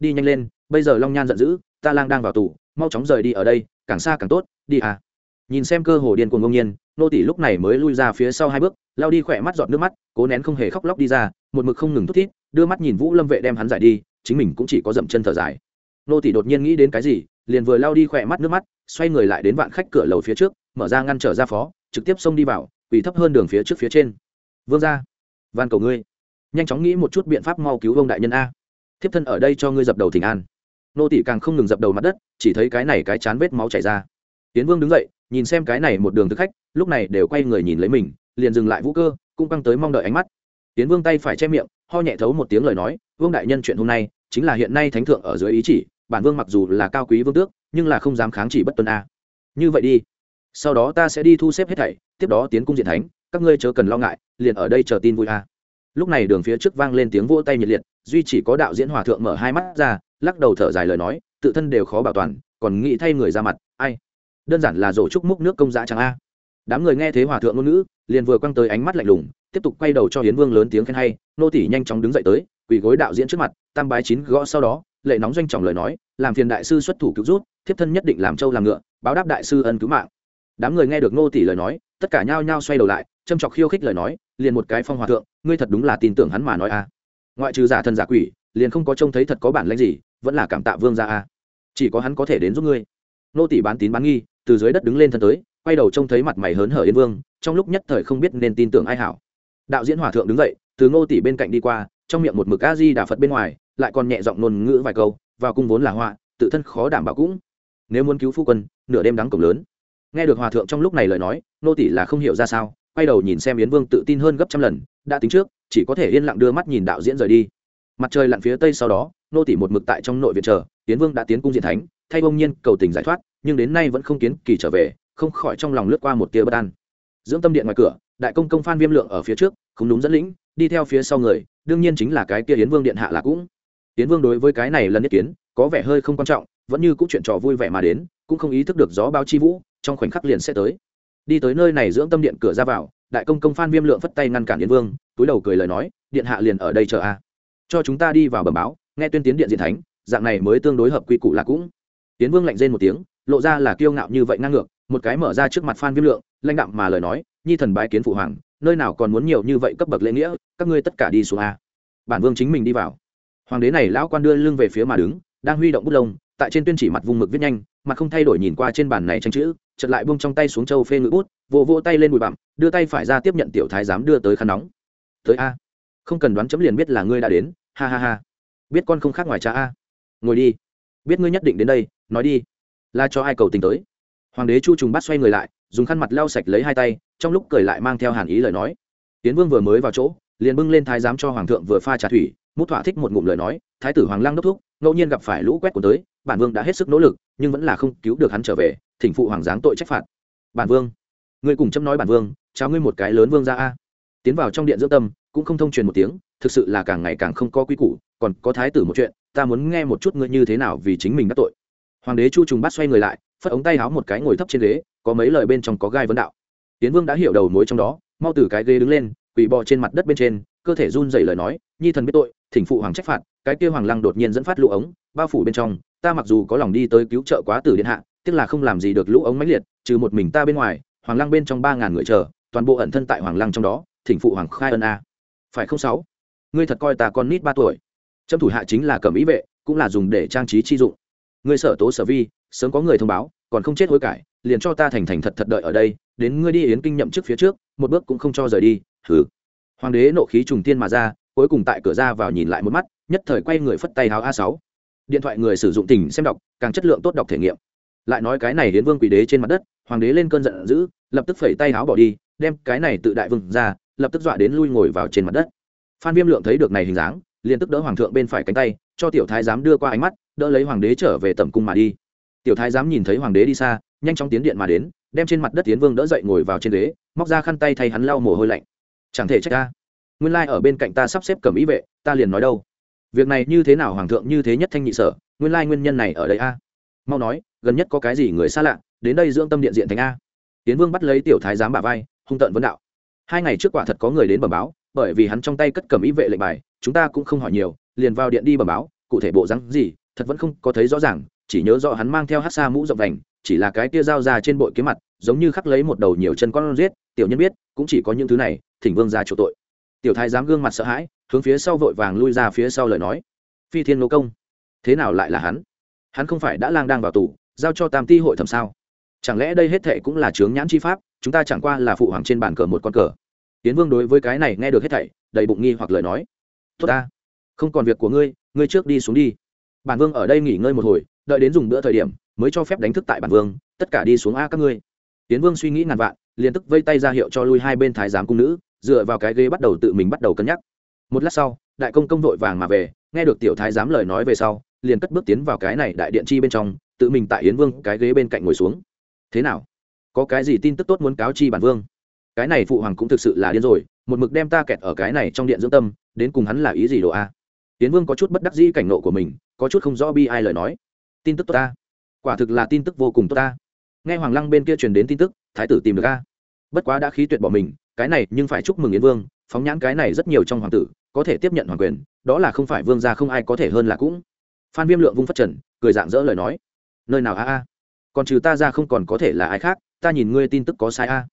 đi nhanh lên, bây giờ long nhan giận dữ, ta lang đang vào tù, mau chóng rời đi ở đây, càng xa càng tốt, đi à. Nhìn xem cơ hồ điên cuồng ngông nhiên, nô tỷ lúc này mới lui ra phía sau hai bước, lao đi khỏe mắt giọt nước mắt, cố nén không hề khóc lóc đi ra, một mực không ngừng thút thít, đưa mắt nhìn vũ lâm vệ đem hắn giải đi, chính mình cũng chỉ có dậm chân thở dài. Nô tỷ đột nhiên nghĩ đến cái gì, liền vừa lao đi khỏe mắt nước mắt, xoay người lại đến vạn khách cửa lầu phía trước, mở ra ngăn trở ra phó, trực tiếp xông đi vào, quỳ thấp hơn đường phía trước phía trên. Vương ra van cầu ngươi, nhanh chóng nghĩ một chút biện pháp mau cứu ông đại nhân a thiếp thân ở đây cho ngươi dập đầu thỉnh an. Nô tỷ càng không ngừng dập đầu mặt đất, chỉ thấy cái này cái chán vết máu chảy ra. Tiến vương đứng dậy, nhìn xem cái này một đường thực khách, lúc này đều quay người nhìn lấy mình, liền dừng lại vũ cơ, cũng căng tới mong đợi ánh mắt. Tiến vương tay phải che miệng, ho nhẹ thấu một tiếng lời nói, vương đại nhân, chuyện hôm nay chính là hiện nay thánh thượng ở dưới ý chỉ, bản vương mặc dù là cao quý vương tước, nhưng là không dám kháng chỉ bất tuân a. Như vậy đi, sau đó ta sẽ đi thu xếp hết thảy, tiếp đó tiến cung diện thánh, các ngươi chớ cần lo ngại, liền ở đây chờ tin vui a. Lúc này đường phía trước vang lên tiếng vỗ tay nhiệt liệt duy chỉ có đạo diễn hòa thượng mở hai mắt ra, lắc đầu thở dài lời nói, tự thân đều khó bảo toàn, còn nghĩ thay người ra mặt, ai? Đơn giản là rổ trúc múc nước công giá chẳng a. Đám người nghe thế hòa thượng ngôn ngữ, liền vừa quăng tới ánh mắt lạnh lùng, tiếp tục quay đầu cho hiến vương lớn tiếng khen hay, nô tỷ nhanh chóng đứng dậy tới, quỳ gối đạo diễn trước mặt, tam bái chín gõ sau đó, lệ nóng doanh trọng lời nói, làm phiền đại sư xuất thủ cứu rút, thiếp thân nhất định làm châu làm ngựa, báo đáp đại sư ân cứu mạng. Đám người nghe được nô tỷ lời nói, tất cả nhao nhao xoay đầu lại, châm chọc khiêu khích lời nói, liền một cái phong hòa thượng, ngươi thật đúng là tin tưởng hắn mà nói a ngoại trừ giả thần giả quỷ, liền không có trông thấy thật có bản lãnh gì, vẫn là cảm tạ vương gia a. Chỉ có hắn có thể đến giúp ngươi. Nô tỷ bán tín bán nghi, từ dưới đất đứng lên thân tới, quay đầu trông thấy mặt mày hớn hở yên vương, trong lúc nhất thời không biết nên tin tưởng ai hảo. Đạo diễn hòa thượng đứng dậy, từ ngô tỷ bên cạnh đi qua, trong miệng một mực a di đà phật bên ngoài, lại còn nhẹ giọng ngôn ngữ vài câu, vào cung vốn là họa, tự thân khó đảm bảo cũng. Nếu muốn cứu phu quân, nửa đêm đắng cổng lớn. Nghe được hòa thượng trong lúc này lời nói, nô tỷ là không hiểu ra sao, quay đầu nhìn xem yến vương tự tin hơn gấp trăm lần, đã tính trước chỉ có thể yên lặng đưa mắt nhìn đạo diễn rời đi. Mặt trời lặn phía tây sau đó, nô tỷ một mực tại trong nội viện chờ, tiến vương đã tiến cung diện thánh, thay bông nhiên cầu tình giải thoát, nhưng đến nay vẫn không kiến kỳ trở về, không khỏi trong lòng lướt qua một tia bất an. Dưỡng tâm điện ngoài cửa, đại công công phan viêm lượng ở phía trước, không đúng dẫn lĩnh, đi theo phía sau người, đương nhiên chính là cái kia yến vương điện hạ là cũng. Yến vương đối với cái này lần nhất kiến, có vẻ hơi không quan trọng, vẫn như cũng chuyện trò vui vẻ mà đến, cũng không ý thức được gió bao chi vũ, trong khoảnh khắc liền sẽ tới. Đi tới nơi này dưỡng tâm điện cửa ra vào đại công công phan viêm lượng phất tay ngăn cản yến vương, túi đầu cười lời nói, điện hạ liền ở đây chờ a. Cho chúng ta đi vào bẩm báo, nghe tuyên tiến điện diện thánh, dạng này mới tương đối hợp quy củ là cũng. Yến vương lạnh rên một tiếng, lộ ra là kiêu ngạo như vậy ngang ngược, một cái mở ra trước mặt phan viêm lượng, lãnh đạm mà lời nói, nhi thần bái kiến phụ hoàng, nơi nào còn muốn nhiều như vậy cấp bậc lễ nghĩa, các ngươi tất cả đi xuống a. Bản vương chính mình đi vào. Hoàng đế này lão quan đưa lưng về phía mà đứng, đang huy động bút lông, tại trên tuyên chỉ mặt vùng mực viết nhanh mặt không thay đổi nhìn qua trên bàn này tranh chữ chật lại buông trong tay xuống châu phê ngự bút, vỗ vỗ tay lên bụi bặm, đưa tay phải ra tiếp nhận tiểu thái giám đưa tới khăn nóng. Tới a, không cần đoán chấm liền biết là ngươi đã đến, ha ha ha, biết con không khác ngoài cha a. Ngồi đi, biết ngươi nhất định đến đây, nói đi, là cho ai cầu tình tới? Hoàng đế chu trùng bắt xoay người lại, dùng khăn mặt lau sạch lấy hai tay, trong lúc cười lại mang theo hàn ý lời nói. Tiến vương vừa mới vào chỗ, liền bưng lên thái giám cho hoàng thượng vừa pha trà thủy, mút thỏa thích một ngụm lời nói, thái tử hoàng lăng đốc thúc, ngẫu nhiên gặp phải lũ quét của tới, bản vương đã hết sức nỗ lực, nhưng vẫn là không cứu được hắn trở về thỉnh phụ hoàng giáng tội trách phạt. Bản vương người cùng chấm nói bản vương cháu ngươi một cái lớn vương ra a. Tiến vào trong điện dưỡng tâm, cũng không thông truyền một tiếng, thực sự là càng ngày càng không có quy củ, còn có thái tử một chuyện, ta muốn nghe một chút ngươi như thế nào vì chính mình đã tội. Hoàng đế chu trùng bắt xoay người lại, phất ống tay háo một cái ngồi thấp trên ghế, có mấy lời bên trong có gai vấn đạo. Tiến vương đã hiểu đầu mối trong đó, mau từ cái ghế đứng lên, quỳ bò trên mặt đất bên trên, cơ thể run dày lời nói, nhi thần biết tội, thỉnh phụ hoàng trách phạt. Cái kia hoàng lăng đột nhiên dẫn phát lũ ống, bao phủ bên trong, ta mặc dù có lòng đi tới cứu trợ quá tử điện hạ tiếc là không làm gì được lũ ống mãnh liệt, trừ một mình ta bên ngoài, hoàng lăng bên trong ba ngàn người chờ, toàn bộ ẩn thân tại hoàng lăng trong đó, thỉnh phụ hoàng khai ân a. Phải không sáu? Ngươi thật coi ta con nít ba tuổi. Trâm thủ hạ chính là cẩm ý vệ, cũng là dùng để trang trí chi dụng. Ngươi sở tố sở vi, sớm có người thông báo, còn không chết hối cải, liền cho ta thành thành thật thật đợi ở đây, đến ngươi đi yến kinh nhậm trước phía trước, một bước cũng không cho rời đi thử hoàng đế nộ khí trùng tiên mà ra, cuối cùng tại cửa ra vào nhìn lại một mắt, nhất thời quay người phất tay háo a sáu. Điện thoại người sử dụng tỉnh xem đọc, càng chất lượng tốt đọc thể nghiệm lại nói cái này đến vương quỷ đế trên mặt đất, hoàng đế lên cơn giận dữ, lập tức phẩy tay háo bỏ đi, đem cái này tự đại vương ra, lập tức dọa đến lui ngồi vào trên mặt đất. Phan viêm lượng thấy được này hình dáng, liền tức đỡ hoàng thượng bên phải cánh tay, cho tiểu thái giám đưa qua ánh mắt, đỡ lấy hoàng đế trở về tầm cung mà đi. Tiểu thái giám nhìn thấy hoàng đế đi xa, nhanh chóng tiến điện mà đến, đem trên mặt đất tiến vương đỡ dậy ngồi vào trên ghế móc ra khăn tay thay hắn lau mồ hôi lạnh. Chẳng thể trách ta. Nguyên lai、like、ở bên cạnh ta sắp xếp cầm ý vệ, ta liền nói đâu. Việc này như thế nào hoàng thượng như thế nhất thanh nhị sở, nguyên lai、like、nguyên nhân này ở đây a? Mau nói gần nhất có cái gì người xa lạ, đến đây dưỡng tâm điện diện thành a. Tiến vương bắt lấy tiểu thái giám bà vai, hung tợn vấn đạo. Hai ngày trước quả thật có người đến bẩm báo, bởi vì hắn trong tay cất cầm ý vệ lệnh bài, chúng ta cũng không hỏi nhiều, liền vào điện đi bẩm báo, cụ thể bộ rắn gì, thật vẫn không có thấy rõ ràng, chỉ nhớ rõ hắn mang theo hát xa mũ rộng đành chỉ là cái tia dao ra trên bội kiếm mặt, giống như khắc lấy một đầu nhiều chân con riết tiểu nhân biết, cũng chỉ có những thứ này, thỉnh vương ra chỗ tội. Tiểu thái giám gương mặt sợ hãi, hướng phía sau vội vàng lui ra phía sau lời nói. Phi thiên nô công, thế nào lại là hắn? Hắn không phải đã lang đang vào tù giao cho tam ti hội thẩm sao? Chẳng lẽ đây hết thệ cũng là chướng nhãn chi pháp, chúng ta chẳng qua là phụ hoàng trên bàn cờ một con cờ? Tiến vương đối với cái này nghe được hết thảy, đầy bụng nghi hoặc lời nói. Tốt ta, không còn việc của ngươi ngươi trước đi xuống đi. Bản vương ở đây nghỉ ngơi một hồi, đợi đến dùng bữa thời điểm, mới cho phép đánh thức tại bản vương, tất cả đi xuống a các ngươi. Tiến vương suy nghĩ ngàn vạn, liền tức vây tay ra hiệu cho lui hai bên thái giám cung nữ, dựa vào cái ghế bắt đầu tự mình bắt đầu cân nhắc. Một lát sau, đại công công vội vàng mà về, nghe được tiểu thái giám lời nói về sau, liền cất bước tiến vào cái này đại điện chi bên trong tự mình tại yến vương cái ghế bên cạnh ngồi xuống. Thế nào? Có cái gì tin tức tốt muốn cáo chi bản vương? Cái này phụ hoàng cũng thực sự là điên rồi, một mực đem ta kẹt ở cái này trong điện dưỡng tâm, đến cùng hắn là ý gì đồ a? Yến vương có chút bất đắc dĩ cảnh nộ của mình, có chút không rõ bi ai lời nói. Tin tức tốt ta. Quả thực là tin tức vô cùng tốt ta. Nghe hoàng lăng bên kia truyền đến tin tức, thái tử tìm được a. Bất quá đã khí tuyệt bỏ mình, cái này nhưng phải chúc mừng yến vương, phóng nhãn cái này rất nhiều trong hoàng tử, có thể tiếp nhận hoàng quyền, đó là không phải vương gia không ai có thể hơn là cũng. Phan viêm lượng vung phát trần, cười dạng dỡ lời nói nơi nào a a? Còn trừ ta ra không còn có thể là ai khác, ta nhìn ngươi tin tức có sai a.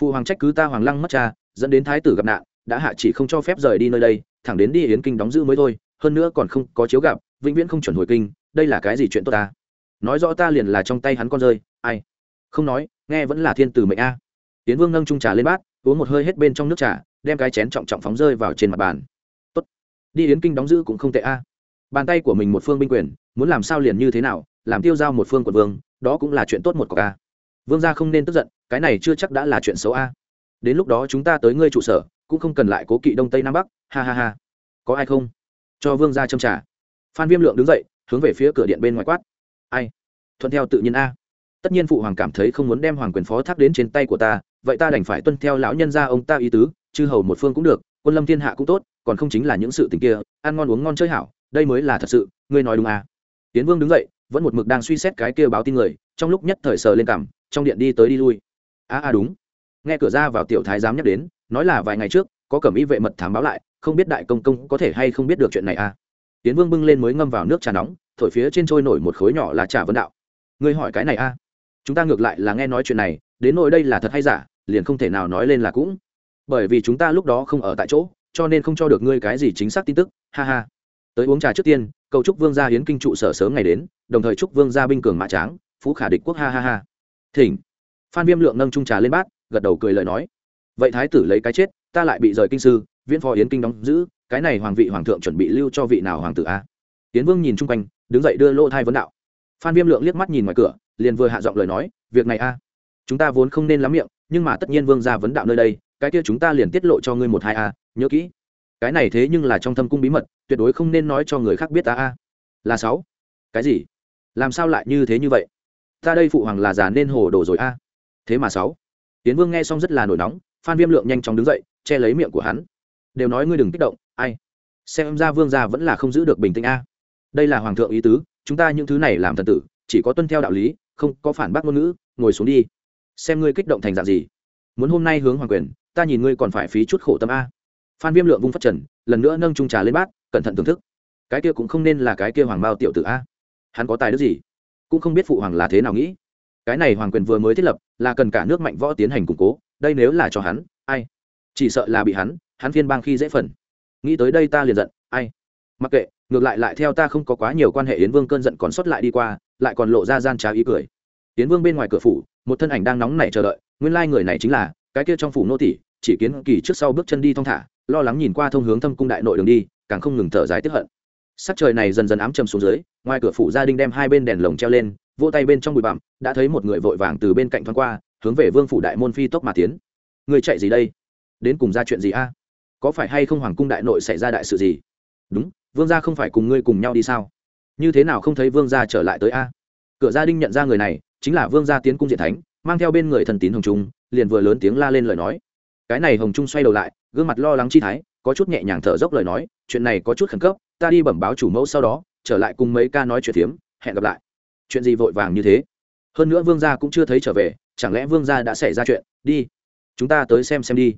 Phụ hoàng trách cứ ta hoàng lăng mất cha, dẫn đến thái tử gặp nạn, đã hạ chỉ không cho phép rời đi nơi đây, thẳng đến đi yến kinh đóng giữ mới thôi, hơn nữa còn không có chiếu gặp, vĩnh viễn không chuẩn hồi kinh, đây là cái gì chuyện tốt ta? Nói rõ ta liền là trong tay hắn con rơi, ai? Không nói, nghe vẫn là thiên tử mệnh a. Tiến vương nâng trung trà lên bát, uống một hơi hết bên trong nước trà, đem cái chén trọng trọng phóng rơi vào trên mặt bàn. Tốt. Đi yến kinh đóng giữ cũng không tệ a. Bàn tay của mình một phương binh quyền, muốn làm sao liền như thế nào làm tiêu giao một phương quận vương, đó cũng là chuyện tốt một cọc a. Vương gia không nên tức giận, cái này chưa chắc đã là chuyện xấu a. Đến lúc đó chúng ta tới ngươi trụ sở, cũng không cần lại cố kỵ đông tây nam bắc, ha ha ha. Có ai không? Cho vương gia châm trả. Phan viêm lượng đứng dậy, hướng về phía cửa điện bên ngoài quát. Ai? Thuận theo tự nhiên a. Tất nhiên phụ hoàng cảm thấy không muốn đem hoàng quyền phó thác đến trên tay của ta, vậy ta đành phải tuân theo lão nhân gia ông ta ý tứ, chư hầu một phương cũng được, quân lâm thiên hạ cũng tốt, còn không chính là những sự tình kia, ăn ngon uống ngon chơi hảo, đây mới là thật sự, ngươi nói đúng à tiến vương đứng dậy vẫn một mực đang suy xét cái kia báo tin người, trong lúc nhất thời sờ lên cảm, trong điện đi tới đi lui. A a đúng. Nghe cửa ra vào tiểu thái giám nhắc đến, nói là vài ngày trước, có cẩm y vệ mật thám báo lại, không biết đại công công có thể hay không biết được chuyện này a tiến vương bưng lên mới ngâm vào nước trà nóng, thổi phía trên trôi nổi một khối nhỏ là trà vân đạo. Ngươi hỏi cái này a chúng ta ngược lại là nghe nói chuyện này, đến nỗi đây là thật hay giả, liền không thể nào nói lên là cũng. Bởi vì chúng ta lúc đó không ở tại chỗ, cho nên không cho được ngươi cái gì chính xác tin tức. Ha ha. Tới uống trà trước tiên cầu chúc vương gia hiến kinh trụ sở sớm ngày đến, đồng thời chúc vương gia binh cường mã tráng, phú khả địch quốc, ha ha ha. Thỉnh. Phan viêm lượng nâng trung trà lên bát, gật đầu cười lời nói. Vậy thái tử lấy cái chết, ta lại bị rời kinh sư, viễn phó yến kinh đóng giữ, cái này hoàng vị hoàng thượng chuẩn bị lưu cho vị nào hoàng tử a? Tiến vương nhìn chung quanh, đứng dậy đưa lô thai vấn đạo. Phan viêm lượng liếc mắt nhìn ngoài cửa, liền vừa hạ giọng lời nói, việc này a? Chúng ta vốn không nên lắm miệng, nhưng mà tất nhiên vương gia vấn đạo nơi đây, cái kia chúng ta liền tiết lộ cho ngươi một hai a, nhớ kỹ cái này thế nhưng là trong thâm cung bí mật, tuyệt đối không nên nói cho người khác biết ta a. Là sáu. Cái gì? Làm sao lại như thế như vậy? Ta đây phụ hoàng là già nên hồ đồ rồi a. Thế mà sáu. Tiến vương nghe xong rất là nổi nóng, phan viêm lượng nhanh chóng đứng dậy, che lấy miệng của hắn. Đều nói ngươi đừng kích động, ai? Xem ra vương gia vẫn là không giữ được bình tĩnh a. Đây là hoàng thượng ý tứ, chúng ta những thứ này làm thần tử, chỉ có tuân theo đạo lý, không có phản bác ngôn ngữ, ngồi xuống đi. Xem ngươi kích động thành dạng gì. Muốn hôm nay hướng hoàng quyền, ta nhìn ngươi còn phải phí chút khổ tâm a phan viêm lượng vung phát trần, lần nữa nâng trung trà lên bát, cẩn thận thưởng thức. Cái kia cũng không nên là cái kia hoàng bao tiểu tử a. Hắn có tài đức gì? Cũng không biết phụ hoàng là thế nào nghĩ. Cái này hoàng quyền vừa mới thiết lập, là cần cả nước mạnh võ tiến hành củng cố, đây nếu là cho hắn, ai? Chỉ sợ là bị hắn hắn phiên bang khi dễ phần. Nghĩ tới đây ta liền giận, ai? Mặc kệ, ngược lại lại theo ta không có quá nhiều quan hệ yến vương cơn giận còn sót lại đi qua, lại còn lộ ra gian trá ý cười. Yến vương bên ngoài cửa phủ, một thân ảnh đang nóng nảy chờ đợi, nguyên lai người này chính là, cái kia trong phủ nô tỷ chỉ kiến kỳ trước sau bước chân đi thong thả lo lắng nhìn qua thông hướng thâm cung đại nội đường đi, càng không ngừng thở dài tiếp hận. Sắc trời này dần dần ám trầm xuống dưới, ngoài cửa phủ gia đình đem hai bên đèn lồng treo lên, vỗ tay bên trong bụi bặm, đã thấy một người vội vàng từ bên cạnh thoáng qua, hướng về vương phủ đại môn phi tốc mà tiến. Người chạy gì đây? Đến cùng ra chuyện gì a? Có phải hay không hoàng cung đại nội xảy ra đại sự gì? Đúng, vương gia không phải cùng ngươi cùng nhau đi sao? Như thế nào không thấy vương gia trở lại tới a? Cửa gia đình nhận ra người này, chính là vương gia tiến cung diện thánh, mang theo bên người thần tín hồng trung, liền vừa lớn tiếng la lên lời nói. Cái này hồng trung xoay đầu lại gương mặt lo lắng chi thái có chút nhẹ nhàng thở dốc lời nói chuyện này có chút khẩn cấp ta đi bẩm báo chủ mẫu sau đó trở lại cùng mấy ca nói chuyện tiếm, hẹn gặp lại. Chuyện gì vội vàng như thế? Hơn nữa vương gia cũng chưa thấy trở về chẳng lẽ vương gia đã xảy ra chuyện? Đi chúng ta tới xem xem đi.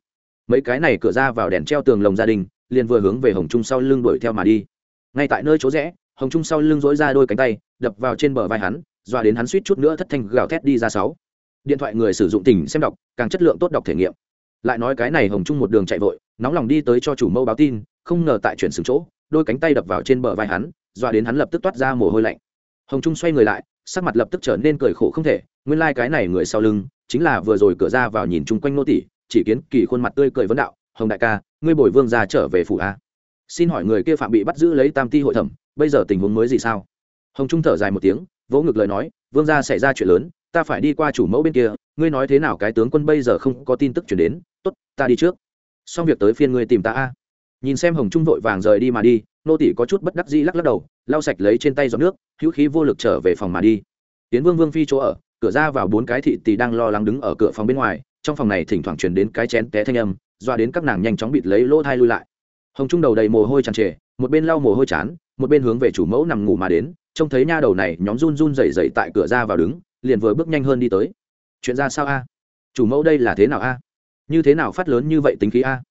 Mấy cái này cửa ra vào đèn treo tường lồng gia đình liền vừa hướng về hồng trung sau lưng đuổi theo mà đi. Ngay tại nơi chỗ rẽ hồng trung sau lưng dỗi ra đôi cánh tay đập vào trên bờ vai hắn dọa đến hắn suýt chút nữa thất thanh gào thét đi ra sáu. Điện thoại người sử dụng tỉnh xem đọc càng chất lượng tốt đọc thể nghiệm lại nói cái này hồng trung một đường chạy vội, nóng lòng đi tới cho chủ mâu báo tin, không ngờ tại chuyển xứng chỗ, đôi cánh tay đập vào trên bờ vai hắn, dọa đến hắn lập tức toát ra mồ hôi lạnh. Hồng trung xoay người lại, sắc mặt lập tức trở nên cười khổ không thể, nguyên lai、like、cái này người sau lưng, chính là vừa rồi cửa ra vào nhìn chung quanh nô tỷ chỉ kiến kỳ khuôn mặt tươi cười vấn đạo, hồng đại ca, ngươi bồi vương ra trở về phủ a? Xin hỏi người kia phạm bị bắt giữ lấy tam ti hội thẩm, bây giờ tình huống mới gì sao? Hồng trung thở dài một tiếng, vỗ ngực lời nói, vương gia xảy ra chuyện lớn, ta phải đi qua chủ mẫu bên kia, ngươi nói thế nào cái tướng quân bây giờ không có tin tức chuyển đến tốt, ta đi trước. Xong việc tới phiên ngươi tìm ta a. Nhìn xem hồng trung vội vàng rời đi mà đi, nô tỷ có chút bất đắc dĩ lắc lắc đầu, lau sạch lấy trên tay giọt nước, hữu khí vô lực trở về phòng mà đi. Tiến vương vương phi chỗ ở, cửa ra vào bốn cái thị tỷ đang lo lắng đứng ở cửa phòng bên ngoài, trong phòng này thỉnh thoảng truyền đến cái chén té thanh âm, doa đến các nàng nhanh chóng bịt lấy lỗ thai lui lại. Hồng trung đầu đầy mồ hôi tràn trề, một bên lau mồ hôi chán, một bên hướng về chủ mẫu nằm ngủ mà đến, trông thấy nha đầu này nhóm run run rẩy rẩy tại cửa ra vào đứng, liền vừa bước nhanh hơn đi tới. Chuyện ra sao a? Chủ mẫu đây là thế nào a? Như thế nào phát lớn như vậy tính khí a?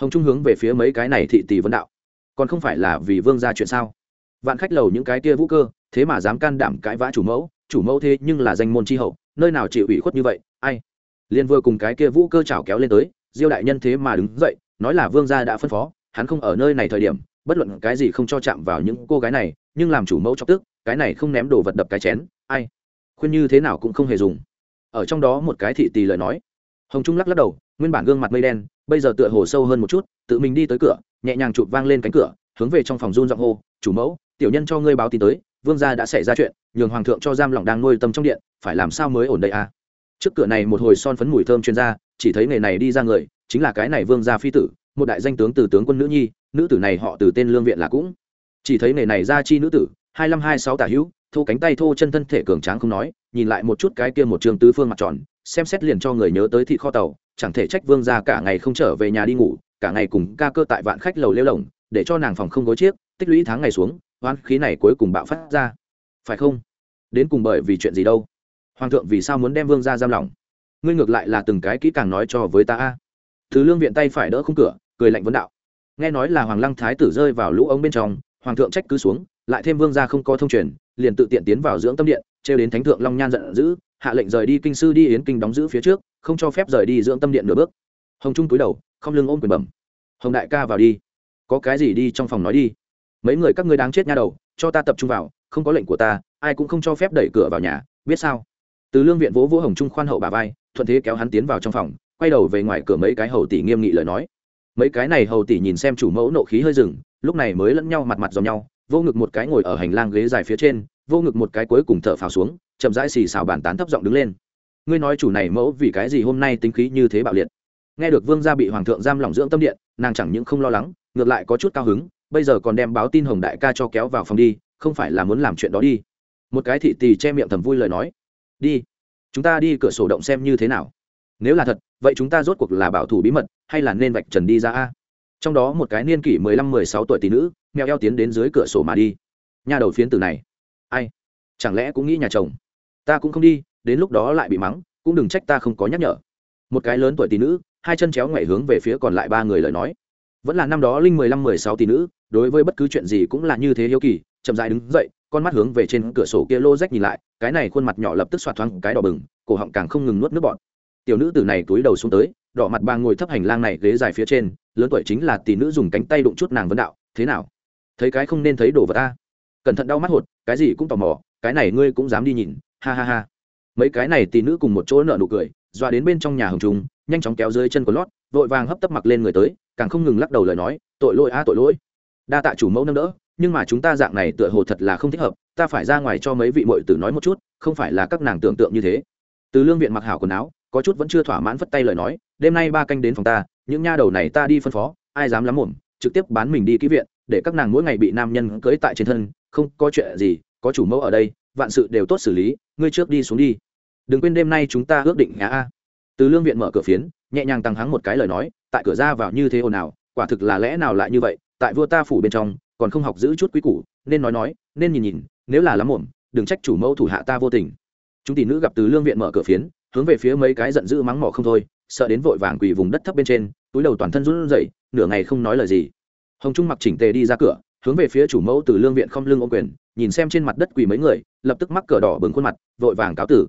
Hồng trung hướng về phía mấy cái này thị tỷ vấn đạo. Còn không phải là vì vương ra chuyện sao? Vạn khách lầu những cái kia vũ cơ, thế mà dám can đảm cãi vã chủ mẫu chủ mẫu thế nhưng là danh môn tri hậu, nơi nào chịu ủy khuất như vậy, ai? Liền vừa cùng cái kia vũ cơ chảo kéo lên tới, diêu đại nhân thế mà đứng dậy, nói là vương gia đã phân phó, hắn không ở nơi này thời điểm, bất luận cái gì không cho chạm vào những cô gái này, nhưng làm chủ mẫu cho tức, cái này không ném đồ vật đập cái chén, ai? Khuyên như thế nào cũng không hề dùng. Ở trong đó một cái thị tỳ lời nói. Hồng trung lắc lắc đầu nguyên bản gương mặt mây đen, bây giờ tựa hồ sâu hơn một chút, tự mình đi tới cửa, nhẹ nhàng chụp vang lên cánh cửa, hướng về trong phòng run giọng hô, chủ mẫu, tiểu nhân cho ngươi báo tin tới, vương gia đã xảy ra chuyện, nhường hoàng thượng cho giam lỏng đang nuôi tâm trong điện, phải làm sao mới ổn đây à? Trước cửa này một hồi son phấn mùi thơm chuyên gia chỉ thấy nghề này đi ra người, chính là cái này vương gia phi tử, một đại danh tướng từ tướng quân nữ nhi, nữ tử này họ từ tên lương viện là cũng. Chỉ thấy nghề này ra chi nữ tử, hai năm hai sáu tả hữu, thô cánh tay thô chân thân thể cường tráng không nói, nhìn lại một chút cái kia một trường tứ phương mặt tròn xem xét liền cho người nhớ tới thị kho tàu, chẳng thể trách vương gia cả ngày không trở về nhà đi ngủ, cả ngày cùng ca cơ tại vạn khách lầu lêu lồng, để cho nàng phòng không gối chiếc, tích lũy tháng ngày xuống oan khí này cuối cùng bạo phát ra. Phải không? Đến cùng bởi vì chuyện gì đâu? Hoàng thượng vì sao muốn đem vương ra giam lỏng? Ngươi ngược lại là từng cái kỹ càng nói cho với ta a. Thứ lương viện tay phải đỡ không cửa, cười lạnh vấn đạo. Nghe nói là hoàng lăng thái tử rơi vào lũ ống bên trong, hoàng thượng trách cứ xuống, lại thêm vương gia không có thông truyền, liền tự tiện tiến vào dưỡng tâm điện, trêu đến thánh thượng long nhan giận dữ hạ lệnh rời đi kinh sư đi yến kinh đóng giữ phía trước, không cho phép rời đi dưỡng tâm điện nửa bước. Hồng trung túi đầu, không lưng ôm quyền bẩm. Hồng đại ca vào đi. Có cái gì đi trong phòng nói đi. Mấy người các ngươi đáng chết nha đầu, cho ta tập trung vào, không có lệnh của ta, ai cũng không cho phép đẩy cửa vào nhà, biết sao? Từ lương viện vỗ vỗ hồng trung khoan hậu bà vai, thuận thế kéo hắn tiến vào trong phòng, quay đầu về ngoài cửa mấy cái hầu tỷ nghiêm nghị lời nói. Mấy cái này hầu tỷ nhìn xem chủ mẫu nộ khí hơi rừng lúc này mới lẫn nhau mặt mặt dòng nhau, vô ngực một cái ngồi ở hành lang ghế dài phía trên vô ngực một cái cuối cùng thở phào xuống, chậm rãi xì xào bàn tán thấp giọng đứng lên. Ngươi nói chủ này mẫu vì cái gì hôm nay tính khí như thế bạo liệt? Nghe được vương gia bị hoàng thượng giam lỏng dưỡng tâm điện, nàng chẳng những không lo lắng, ngược lại có chút cao hứng, bây giờ còn đem báo tin hồng đại ca cho kéo vào phòng đi, không phải là muốn làm chuyện đó đi. Một cái thị tỳ che miệng thầm vui lời nói. Đi, chúng ta đi cửa sổ động xem như thế nào. Nếu là thật, vậy chúng ta rốt cuộc là bảo thủ bí mật, hay là nên vạch trần đi ra a? Trong đó một cái niên kỷ mười lăm mười sáu tuổi tỷ nữ, mèo eo tiến đến dưới cửa sổ mà đi. Nhà đầu phiến từ này ai? Chẳng lẽ cũng nghĩ nhà chồng? Ta cũng không đi, đến lúc đó lại bị mắng, cũng đừng trách ta không có nhắc nhở. Một cái lớn tuổi tỷ nữ, hai chân chéo ngoại hướng về phía còn lại ba người lời nói. Vẫn là năm đó linh mười lăm mười sáu tỷ nữ, đối với bất cứ chuyện gì cũng là như thế hiếu kỳ, chậm dại đứng dậy, con mắt hướng về trên cửa sổ kia lô rách nhìn lại, cái này khuôn mặt nhỏ lập tức xoạt thoáng cái đỏ bừng, cổ họng càng không ngừng nuốt nước bọn tiểu nữ từ này túi đầu xuống tới, đỏ mặt ba ngồi thấp hành lang này ghế dài phía trên, lớn tuổi chính là tỷ nữ dùng cánh tay đụng chút nàng vấn đạo, thế nào? Thấy cái không nên thấy đổ vào ta? Cẩn thận đau mắt hột, cái gì cũng tò mò, cái này ngươi cũng dám đi nhìn, ha ha ha. Mấy cái này tỷ nữ cùng một chỗ nợ nụ cười, dọa đến bên trong nhà hồng trùng nhanh chóng kéo dưới chân của lót, vội vàng hấp tấp mặc lên người tới, càng không ngừng lắc đầu lời nói, tội lỗi a, tội lỗi. Đa tạ chủ mẫu nâng đỡ, nhưng mà chúng ta dạng này tựa hồ thật là không thích hợp, ta phải ra ngoài cho mấy vị mội tử nói một chút, không phải là các nàng tưởng tượng như thế. Từ lương viện mặc hảo quần áo, có chút vẫn chưa thỏa mãn phất tay lời nói, đêm nay ba canh đến phòng ta, những nha đầu này ta đi phân phó, ai dám lắm mồm trực tiếp bán mình đi kỹ viện, để các nàng mỗi ngày bị nam nhân cưỡi tại trên thân không có chuyện gì, có chủ mẫu ở đây, vạn sự đều tốt xử lý, ngươi trước đi xuống đi. Đừng quên đêm nay chúng ta ước định ngã a. Từ lương viện mở cửa phiến, nhẹ nhàng tăng hắng một cái lời nói, tại cửa ra vào như thế ồn ào, quả thực là lẽ nào lại như vậy, tại vua ta phủ bên trong, còn không học giữ chút quý củ, nên nói nói, nên nhìn nhìn, nếu là lắm muộn, đừng trách chủ mẫu thủ hạ ta vô tình. Chúng tỷ nữ gặp từ lương viện mở cửa phiến, hướng về phía mấy cái giận dữ mắng mỏ không thôi, sợ đến vội vàng quỳ vùng đất thấp bên trên, túi đầu toàn thân run rẩy, nửa ngày không nói lời gì. Hồng trung mặc chỉnh tề đi ra cửa hướng về phía chủ mẫu từ lương viện không lưng ô quyền, nhìn xem trên mặt đất quỳ mấy người, lập tức mắc cờ đỏ bừng khuôn mặt, vội vàng cáo tử.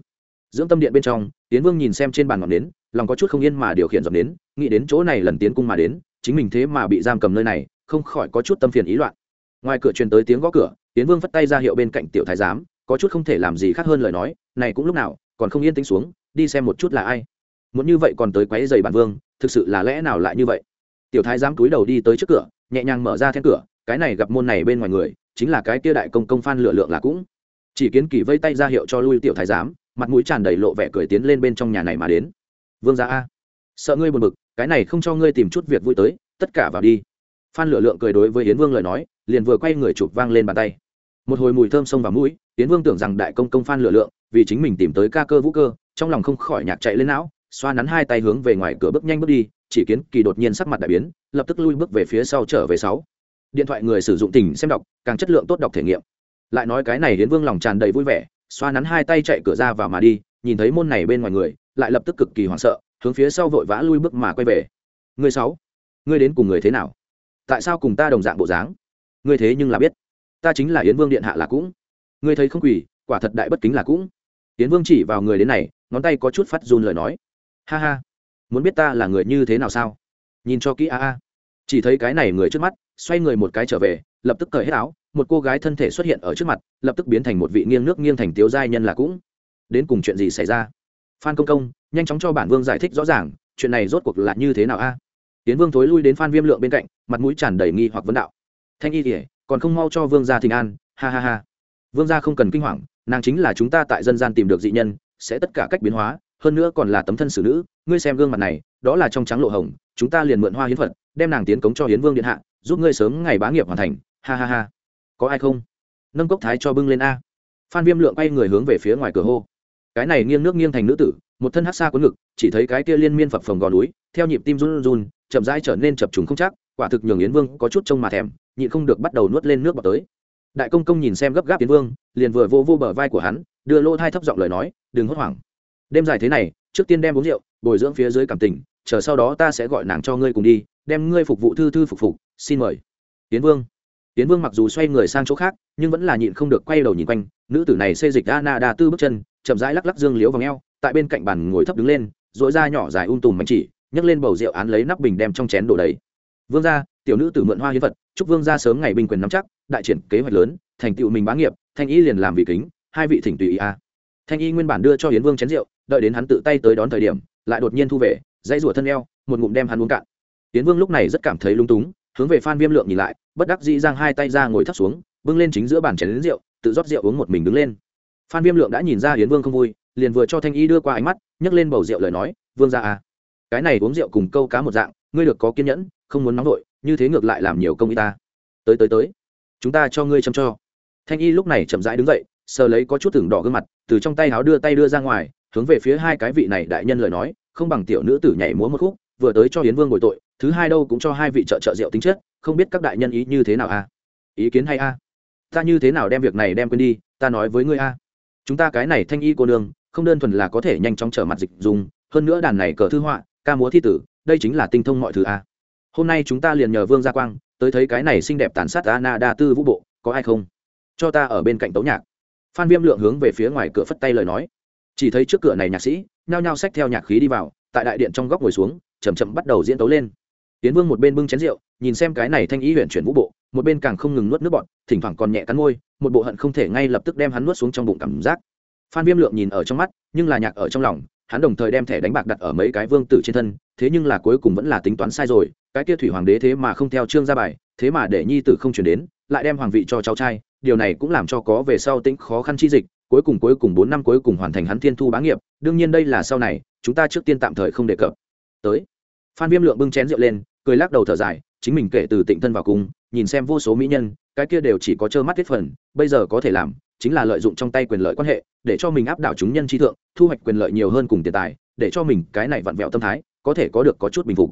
Dưỡng tâm điện bên trong tiến vương nhìn xem trên bàn ngọn nến, lòng có chút không yên mà điều khiển dọn đến nghĩ đến chỗ này lần tiến cung mà đến, chính mình thế mà bị giam cầm nơi này, không khỏi có chút tâm phiền ý loạn. Ngoài cửa truyền tới tiếng gõ cửa tiến vương phất tay ra hiệu bên cạnh tiểu thái giám, có chút không thể làm gì khác hơn lời nói, này cũng lúc nào, còn không yên tĩnh xuống, đi xem một chút là ai. Muốn như vậy còn tới quấy giày bản vương, thực sự là lẽ nào lại như vậy? Tiểu thái giám túi đầu đi tới trước cửa, nhẹ nhàng mở ra then cửa cái này gặp môn này bên ngoài người, chính là cái kia đại công công phan lựa lượng là cũng. Chỉ kiến kỳ vây tay ra hiệu cho lui tiểu thái giám, mặt mũi tràn đầy lộ vẻ cười tiến lên bên trong nhà này mà đến. Vương gia a, sợ ngươi buồn bực, cái này không cho ngươi tìm chút việc vui tới, tất cả vào đi. Phan lựa lượng cười đối với hiến vương lời nói, liền vừa quay người chụp vang lên bàn tay. Một hồi mùi thơm sông vào mũi hiến vương tưởng rằng đại công công phan lựa lượng, vì chính mình tìm tới ca cơ vũ cơ, trong lòng không khỏi nhạc chạy lên não, xoa nắn hai tay hướng về ngoài cửa bước nhanh bước đi, chỉ kiến kỳ đột nhiên sắc mặt đại biến, lập tức lui bước về phía sau trở về sáu điện thoại người sử dụng tình xem đọc, càng chất lượng tốt đọc thể nghiệm. Lại nói cái này hiến vương lòng tràn đầy vui vẻ, xoa nắn hai tay chạy cửa ra vào mà đi, nhìn thấy môn này bên ngoài người, lại lập tức cực kỳ hoảng sợ, hướng phía sau vội vã lui bước mà quay về. Người sáu ngươi đến cùng người thế nào? Tại sao cùng ta đồng dạng bộ dáng? Ngươi thế nhưng là biết. Ta chính là yến vương điện hạ là cũng. Ngươi thấy không quỷ quả thật đại bất kính là cũng. Yến vương chỉ vào người đến này, ngón tay có chút phát run lời nói. Ha ha, muốn biết ta là người như thế nào sao? Nhìn cho kỹ a a chỉ thấy cái này người trước mắt, xoay người một cái trở về, lập tức cởi hết áo, một cô gái thân thể xuất hiện ở trước mặt, lập tức biến thành một vị nghiêng nước nghiêng thành tiếu giai nhân là cũng. Đến cùng chuyện gì xảy ra? Phan công công, nhanh chóng cho bản vương giải thích rõ ràng, chuyện này rốt cuộc là như thế nào a? Tiến vương thối lui đến phan viêm lượng bên cạnh, mặt mũi tràn đầy nghi hoặc vấn đạo. Thanh y kỉa còn không mau cho vương gia thịnh an, ha ha ha. Vương gia không cần kinh hoàng, nàng chính là chúng ta tại dân gian tìm được dị nhân, sẽ tất cả cách biến hóa, hơn nữa còn là tấm thân xử nữ, ngươi xem gương mặt này, đó là trong trắng lộ hồng, chúng ta liền mượn hoa hiến phật đem nàng tiến cống cho hiến vương điện hạ, giúp ngươi sớm ngày bá nghiệp hoàn thành. Ha ha ha. Có ai không? Nâng cốc thái cho bưng lên a. Phan viêm lượng quay người hướng về phía ngoài cửa hô. Cái này nghiêng nước nghiêng thành nữ tử, một thân hát xa cuốn ngực, chỉ thấy cái kia liên miên phập phồng gò núi, theo nhịp tim run run, chậm rãi trở nên chập trùng không chắc, quả thực nhường yến vương có chút trông mà thèm, nhịn không được bắt đầu nuốt lên nước bọt tới. Đại công công nhìn xem gấp gáp yến vương, liền vừa vô vô bờ vai của hắn, đưa lô thai thấp giọng lời nói, đừng hốt hoảng. Đêm dài thế này, trước tiên đem uống rượu, bồi dưỡng phía dưới cảm tình, chờ sau đó ta sẽ gọi nàng cho ngươi cùng đi đem ngươi phục vụ thư thư phục phục, xin mời. Tiến vương. Tiến vương mặc dù xoay người sang chỗ khác, nhưng vẫn là nhịn không được quay đầu nhìn quanh, nữ tử này xê dịch ana đa tư bước chân, chậm rãi lắc lắc dương liếu vào ngheo tại bên cạnh bàn ngồi thấp đứng lên dội ra nhỏ dài um tùm mạnh chỉ, nhấc lên bầu rượu án lấy nắp bình đem trong chén đổ đầy. Vương gia, tiểu nữ tử mượn hoa hiến vật, chúc vương gia sớm ngày binh quyền nắm chắc, đại triển kế hoạch lớn, thành tựu mình bá nghiệp, thanh y liền làm vì kính, hai vị thỉnh tùy ý a. Thanh y nguyên bản đưa cho hiến vương chén rượu, đợi đến hắn tự tay tới đón thời điểm, lại đột nhiên thu về, dãy rủa thân eo, một ngụm đem hắn uống cạn tiến vương lúc này rất cảm thấy lung túng, hướng về phan viêm lượng nhìn lại, bất đắc dĩ giang hai tay ra ngồi thấp xuống, bưng lên chính giữa bàn chén đến rượu, tự rót rượu uống một mình đứng lên. Phan viêm lượng đã nhìn ra hiến vương không vui, liền vừa cho thanh y đưa qua ánh mắt, nhấc lên bầu rượu lời nói, vương ra à cái này uống rượu cùng câu cá một dạng, ngươi được có kiên nhẫn, không muốn nóng vội, như thế ngược lại làm nhiều công y ta. Tới tới tới, chúng ta cho ngươi chăm cho. Thanh y lúc này chậm rãi đứng dậy, sờ lấy có chút thưởng đỏ gương mặt, từ trong tay áo đưa tay đưa ra ngoài, hướng về phía hai cái vị này đại nhân lời nói, không bằng tiểu nữ tử nhảy múa một khúc, vừa tới cho hiến vương bồi tội thứ hai đâu cũng cho hai vị trợ trợ rượu tính chất, không biết các đại nhân ý như thế nào a à? ý kiến hay a à? ta như thế nào đem việc này đem quên đi, ta nói với ngươi a à? chúng ta cái này thanh y cô nương, không đơn thuần là có thể nhanh chóng trở mặt dịch dùng, hơn nữa đàn này cờ thư họa, ca múa thi tử, đây chính là tinh thông mọi thứ a hôm nay chúng ta liền nhờ vương gia quang, tới thấy cái này xinh đẹp tàn sát ana đa tư vũ bộ, có ai không cho ta ở bên cạnh tấu nhạc phan viêm lượng hướng về phía ngoài cửa phất tay lời nói chỉ thấy trước cửa này nhạc sĩ, nhao nhao xách theo nhạc khí đi vào, tại đại điện trong góc ngồi xuống chầm chậm bắt đầu diễn tấu lên tiến vương một bên bưng chén rượu, nhìn xem cái này thanh ý huyện chuyển vũ bộ, một bên càng không ngừng nuốt nước bọt, thỉnh thoảng còn nhẹ cắn môi, một bộ hận không thể ngay lập tức đem hắn nuốt xuống trong bụng cảm giác. Phan viêm lượng nhìn ở trong mắt, nhưng là nhạc ở trong lòng, hắn đồng thời đem thẻ đánh bạc đặt ở mấy cái vương tử trên thân, thế nhưng là cuối cùng vẫn là tính toán sai rồi, cái kia thủy hoàng đế thế mà không theo trương ra bài, thế mà để nhi tử không chuyển đến, lại đem hoàng vị cho cháu trai, điều này cũng làm cho có về sau tính khó khăn chi dịch, cuối cùng cuối cùng bốn năm cuối cùng hoàn thành hắn thiên thu bá nghiệp, đương nhiên đây là sau này, chúng ta trước tiên tạm thời không đề cập. Tới phan viêm lượng bưng chén rượu lên, cười lắc đầu thở dài, chính mình kể từ tịnh thân vào cung nhìn xem vô số mỹ nhân, cái kia đều chỉ có trơ mắt tiết phần, bây giờ có thể làm, chính là lợi dụng trong tay quyền lợi quan hệ, để cho mình áp đảo chúng nhân trí thượng, thu hoạch quyền lợi nhiều hơn cùng tiền tài, để cho mình cái này vặn vẹo tâm thái, có thể có được có chút bình phục.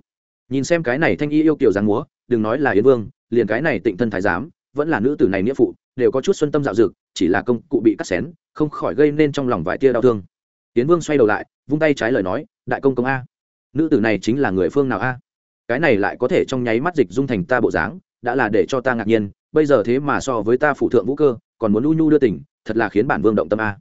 Nhìn xem cái này thanh y yêu kiều giáng múa, đừng nói là yến vương, liền cái này tịnh thân thái giám, vẫn là nữ tử này nghĩa phụ, đều có chút xuân tâm dạo dực, chỉ là công cụ bị cắt xén, không khỏi gây nên trong lòng vài tia đau thương. Yến vương xoay đầu lại, vung tay trái lời nói, đại công công a nữ tử này chính là người phương nào a? Cái này lại có thể trong nháy mắt dịch dung thành ta bộ dáng, đã là để cho ta ngạc nhiên, bây giờ thế mà so với ta phụ thượng vũ cơ, còn muốn u nhu đưa tỉnh, thật là khiến bản vương động tâm a.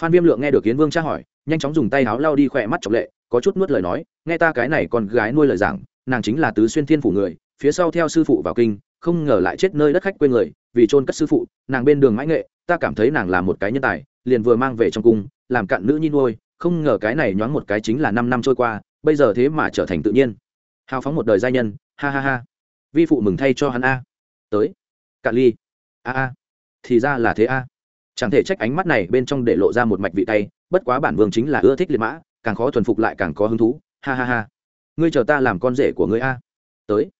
Phan viêm lượng nghe được kiến vương tra hỏi, nhanh chóng dùng tay áo lau đi khỏe mắt trọng lệ, có chút nuốt lời nói, nghe ta cái này còn gái nuôi lời giảng, nàng chính là tứ xuyên thiên phủ người, phía sau theo sư phụ vào kinh, không ngờ lại chết nơi đất khách quê người, vì chôn cất sư phụ, nàng bên đường mãi nghệ, ta cảm thấy nàng là một cái nhân tài, liền vừa mang về trong cung, làm cạn nữ nhi nuôi, không ngờ cái này nhoáng một cái chính là năm năm trôi qua bây giờ thế mà trở thành tự nhiên. Hào phóng một đời giai nhân, ha ha ha. Vi phụ mừng thay cho hắn a. Tới. Cạn ly. A a. Thì ra là thế a. Chẳng thể trách ánh mắt này bên trong để lộ ra một mạch vị tay, bất quá bản vương chính là ưa thích liệt mã, càng khó thuần phục lại càng có hứng thú. Ha ha ha. Ngươi chờ ta làm con rể của ngươi a. Tới.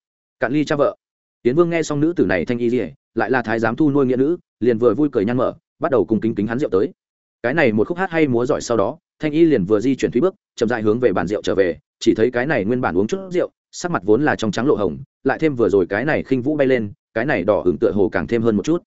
Cạn ly cha vợ. Tiến vương nghe xong nữ tử này thanh y dỉa lại là thái giám thu nuôi nghĩa nữ, liền vừa vui cười nhăn mở, bắt đầu cùng kính kính hắn rượu tới cái này một khúc hát hay múa giỏi sau đó, thanh y liền vừa di chuyển thúy bước, chậm dại hướng về bàn rượu trở về, chỉ thấy cái này nguyên bản uống chút rượu, sắc mặt vốn là trong trắng lộ hồng, lại thêm vừa rồi cái này khinh vũ bay lên, cái này đỏ hưởng tựa hồ càng thêm hơn một chút.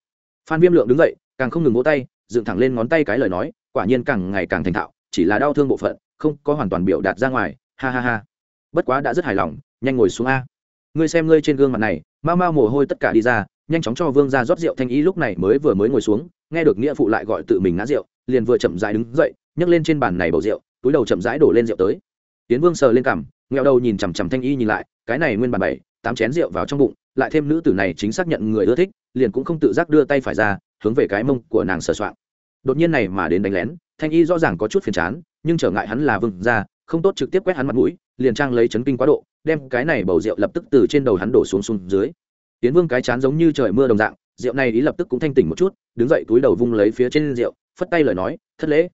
Phan viêm lượng đứng dậy, càng không ngừng vỗ tay, dựng thẳng lên ngón tay cái lời nói, quả nhiên càng ngày càng thành thạo, chỉ là đau thương bộ phận, không có hoàn toàn biểu đạt ra ngoài, ha ha ha. Bất quá đã rất hài lòng, nhanh ngồi xuống a. Ngươi xem ngươi trên gương mặt này, mau mau mồ hôi tất cả đi ra, nhanh chóng cho vương ra rót rượu. Thanh ý lúc này mới vừa mới ngồi xuống, nghe được nghĩa phụ lại gọi tự mình ngã rượu liền vừa chậm rãi đứng dậy, nhấc lên trên bàn này bầu rượu, túi đầu chậm rãi đổ lên rượu tới. Tiến vương sờ lên cằm, nghẹo đầu nhìn chằm chằm thanh y nhìn lại, cái này nguyên bàn bảy, tám chén rượu vào trong bụng, lại thêm nữ tử này chính xác nhận người ưa thích, liền cũng không tự giác đưa tay phải ra, hướng về cái mông của nàng sờ soạn đột nhiên này mà đến đánh lén, thanh y rõ ràng có chút phiền chán, nhưng trở ngại hắn là vương ra không tốt trực tiếp quét hắn mặt mũi, liền trang lấy chấn kinh quá độ, đem cái này bầu rượu lập tức từ trên đầu hắn đổ xuống xuống dưới. Tiến vương cái chán giống như trời mưa đồng dạng rượu này ý lập tức cũng thanh tỉnh một chút, đứng dậy túi đầu vung lấy phía trên rượu, phất tay lời nói, thất lễ.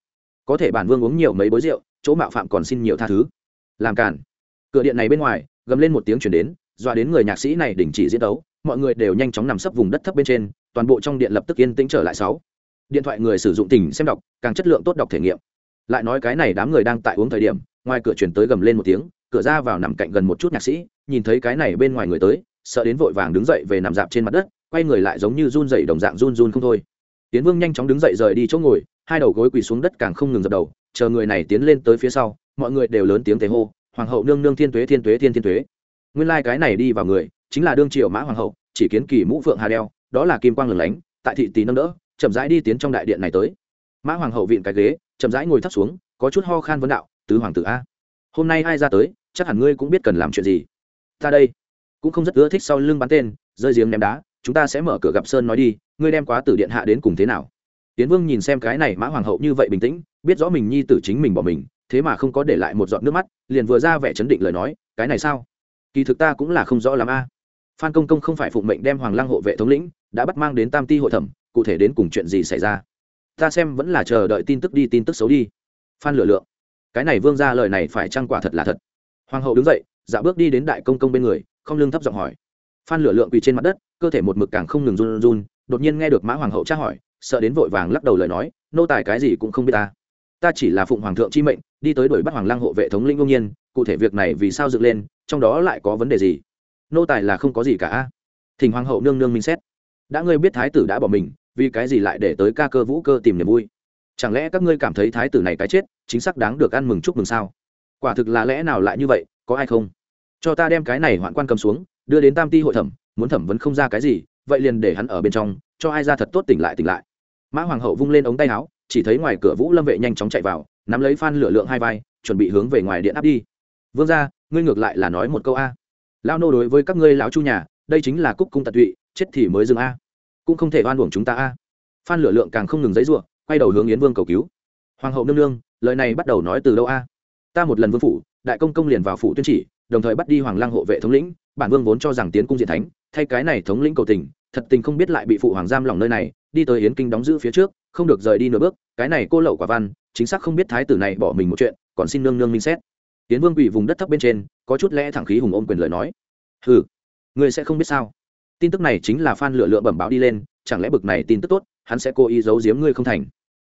Có thể bản vương uống nhiều mấy bối rượu, chỗ mạo phạm còn xin nhiều tha thứ. Làm cản cửa điện này bên ngoài, gầm lên một tiếng chuyển đến, dọa đến người nhạc sĩ này đình chỉ diễn đấu. mọi người đều nhanh chóng nằm sấp vùng đất thấp bên trên, toàn bộ trong điện lập tức yên tĩnh trở lại sáu. Điện thoại người sử dụng tình xem đọc, càng chất lượng tốt đọc thể nghiệm. Lại nói cái này đám người đang tại uống thời điểm, ngoài cửa chuyển tới gầm lên một tiếng, cửa ra vào nằm cạnh gần một chút nhạc sĩ, nhìn thấy cái này bên ngoài người tới, sợ đến vội vàng đứng dậy về nằm dạp trên mặt đất quay người lại giống như run dậy đồng dạng run run không thôi. Tiến vương nhanh chóng đứng dậy rời đi chỗ ngồi, hai đầu gối quỳ xuống đất càng không ngừng dập đầu, chờ người này tiến lên tới phía sau, mọi người đều lớn tiếng thế hô, hoàng hậu nương nương thiên tuế thiên tuế, thiên thiên tuế. Nguyên lai、like、cái này đi vào người, chính là đương triệu mã hoàng hậu, chỉ kiến kỳ mũ phượng hà đeo, đó là kim quang lửng lánh, tại thị tý nâng đỡ, chậm rãi đi tiến trong đại điện này tới. Mã hoàng hậu vịn cái ghế, chậm rãi ngồi thấp xuống, có chút ho khan vấn đạo, tứ hoàng tử a, hôm nay ai ra tới, chắc hẳn ngươi cũng biết cần làm chuyện gì. Ta đây. Cũng không rất ưa thích sau lưng bắn tên, rơi giếng ném đá chúng ta sẽ mở cửa gặp sơn nói đi, ngươi đem quá tử điện hạ đến cùng thế nào? Tiến vương nhìn xem cái này mã hoàng hậu như vậy bình tĩnh, biết rõ mình nhi tử chính mình bỏ mình, thế mà không có để lại một giọt nước mắt, liền vừa ra vẻ chấn định lời nói, cái này sao? Kỳ thực ta cũng là không rõ lắm a. Phan công công không phải phụng mệnh đem hoàng lăng hộ vệ thống lĩnh, đã bắt mang đến tam ti hội thẩm, cụ thể đến cùng chuyện gì xảy ra? Ta xem vẫn là chờ đợi tin tức đi, tin tức xấu đi. Phan lửa lượng, cái này vương ra lời này phải trăng quả thật là thật? Hoàng hậu đứng dậy dạ bước đi đến đại công công bên người, không lương thấp giọng hỏi phan lửa lượng quỳ trên mặt đất, cơ thể một mực càng không ngừng run run đột nhiên nghe được mã hoàng hậu tra hỏi, sợ đến vội vàng lắc đầu lời nói, nô tài cái gì cũng không biết ta. Ta chỉ là phụng hoàng thượng chi mệnh, đi tới đuổi bắt hoàng lăng hộ vệ thống linh ngông nhiên, cụ thể việc này vì sao dựng lên, trong đó lại có vấn đề gì? Nô tài là không có gì cả thỉnh hoàng hậu nương nương minh xét. Đã ngươi biết thái tử đã bỏ mình, vì cái gì lại để tới ca cơ vũ cơ tìm niềm vui? Chẳng lẽ các ngươi cảm thấy thái tử này cái chết, chính xác đáng được ăn mừng chúc mừng sao? Quả thực là lẽ nào lại như vậy, có ai không? Cho ta đem cái này hoạn quan cầm xuống đưa đến tam ti hội thẩm, muốn thẩm vấn không ra cái gì, vậy liền để hắn ở bên trong, cho ai ra thật tốt tỉnh lại tỉnh lại. Mã hoàng hậu vung lên ống tay áo, chỉ thấy ngoài cửa vũ lâm vệ nhanh chóng chạy vào, nắm lấy phan lửa lượng hai vai, chuẩn bị hướng về ngoài điện áp đi. Vương ra ngươi ngược lại là nói một câu a. Lao nô đối với các ngươi lão chu nhà, đây chính là cúc cung tật tụy, chết thì mới dừng a. Cũng không thể oan uổng chúng ta a. Phan lửa lượng càng không ngừng giấy ruộng quay đầu hướng yến vương cầu cứu. Hoàng hậu nương nương, lời này bắt đầu nói từ đâu a? Ta một lần vương phủ, đại công công liền vào phủ tuyên chỉ, đồng thời bắt đi hoàng lăng hộ vệ thống lĩnh bản vương vốn cho rằng tiến cung diện thánh, thay cái này thống lĩnh cầu tình, thật tình không biết lại bị phụ hoàng giam lòng nơi này, đi tới yến kinh đóng giữ phía trước, không được rời đi nửa bước, cái này cô lậu quả văn, chính xác không biết thái tử này bỏ mình một chuyện, còn xin nương nương minh xét. Tiến vương bị vùng đất thấp bên trên, có chút lẽ thẳng khí hùng ôm quyền lời nói. Hừ, ngươi sẽ không biết sao? Tin tức này chính là phan lựa lựa bẩm báo đi lên, chẳng lẽ bực này tin tức tốt, hắn sẽ cố ý giấu giếm ngươi không thành?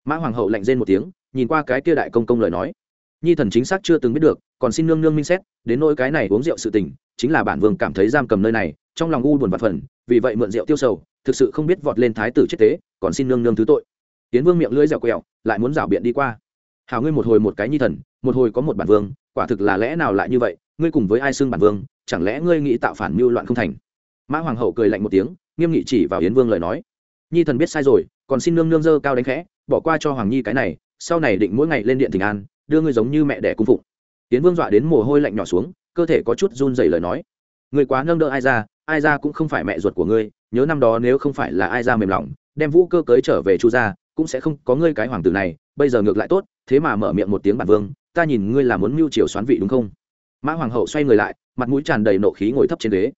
Mã hoàng hậu lạnh rên một tiếng, nhìn qua cái kia đại công công lời nói. Nhi thần chính xác chưa từng biết được, còn xin nương nương minh xét, đến nỗi cái này uống rượu sự tình chính là bản vương cảm thấy giam cầm nơi này, trong lòng u buồn và phần vì vậy mượn rượu tiêu sầu, thực sự không biết vọt lên thái tử chết tế, còn xin nương nương thứ tội. Tiến vương miệng lưỡi dẻo quẹo, lại muốn rảo biện đi qua. Hào ngươi một hồi một cái nhi thần, một hồi có một bản vương, quả thực là lẽ nào lại như vậy, ngươi cùng với ai xưng bản vương, chẳng lẽ ngươi nghĩ tạo phản mưu loạn không thành? Mã hoàng hậu cười lạnh một tiếng, nghiêm nghị chỉ vào yến vương lời nói. Nhi thần biết sai rồi, còn xin nương nương dơ cao đánh khẽ, bỏ qua cho hoàng nhi cái này, sau này định mỗi ngày lên điện thỉnh an, đưa ngươi giống như mẹ đẻ cung phụng. Yến vương dọa đến mồ hôi lạnh nhỏ xuống cơ thể có chút run rẩy lời nói. Người quá nâng đỡ ai ra ai ra cũng không phải mẹ ruột của ngươi, nhớ năm đó nếu không phải là ai ra mềm lòng, đem vũ cơ cưới trở về chu gia, cũng sẽ không có ngươi cái hoàng tử này, bây giờ ngược lại tốt, thế mà mở miệng một tiếng bản vương, ta nhìn ngươi là muốn mưu triều xoán vị đúng không? Mã hoàng hậu xoay người lại, mặt mũi tràn đầy nộ khí ngồi thấp trên ghế.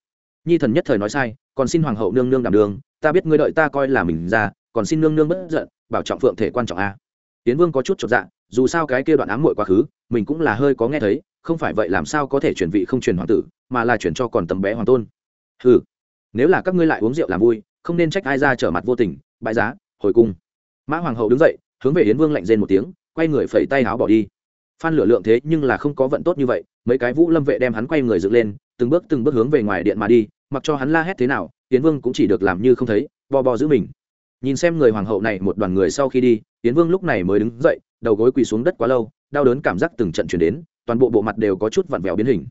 Nhi thần nhất thời nói sai, còn xin hoàng hậu nương nương đảm đường, ta biết ngươi đợi ta coi là mình ra, còn xin nương nương bất giận, bảo trọng phượng thể quan trọng a. Tiến vương có chút chột dạ dù sao cái kia đoạn ám muội quá khứ, mình cũng là hơi có nghe thấy không phải vậy làm sao có thể chuyển vị không truyền hoàng tử, mà là chuyển cho còn tầm bé hoàng tôn. Ừ nếu là các ngươi lại uống rượu làm vui, không nên trách ai ra trở mặt vô tình, bãi giá, hồi cung. Mã hoàng hậu đứng dậy, hướng về yến vương lạnh rên một tiếng, quay người phẩy tay áo bỏ đi. Phan lửa lượng thế nhưng là không có vận tốt như vậy, mấy cái vũ lâm vệ đem hắn quay người dựng lên, từng bước từng bước hướng về ngoài điện mà đi, mặc cho hắn la hét thế nào, yến vương cũng chỉ được làm như không thấy bò bò giữ mình. Nhìn xem người hoàng hậu này một đoàn người sau khi đi, yến vương lúc này mới đứng dậy, đầu gối quỳ xuống đất quá lâu, đau đớn cảm giác từng trận chuyển đến toàn bộ bộ mặt đều có chút vặn vẹo biến hình.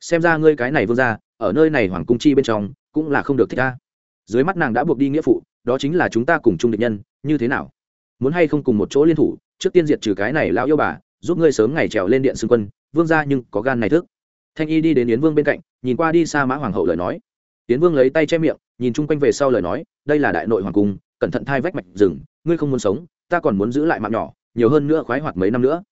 Xem ra ngươi cái này vương ra ở nơi này hoàng cung chi bên trong, cũng là không được thích ta. Dưới mắt nàng đã buộc đi nghĩa phụ, đó chính là chúng ta cùng chung địch nhân, như thế nào? Muốn hay không cùng một chỗ liên thủ, trước tiên diệt trừ cái này lão yêu bà, giúp ngươi sớm ngày trèo lên điện xưng quân, vương ra nhưng có gan này thức. Thanh y đi đến yến vương bên cạnh, nhìn qua đi xa mã hoàng hậu lời nói. Yến vương lấy tay che miệng, nhìn chung quanh về sau lời nói, đây là đại nội hoàng cung, cẩn thận thai vách mạch rừng, ngươi không muốn sống, ta còn muốn giữ lại mạng nhỏ, nhiều hơn nữa khoái hoạt mấy năm nữa.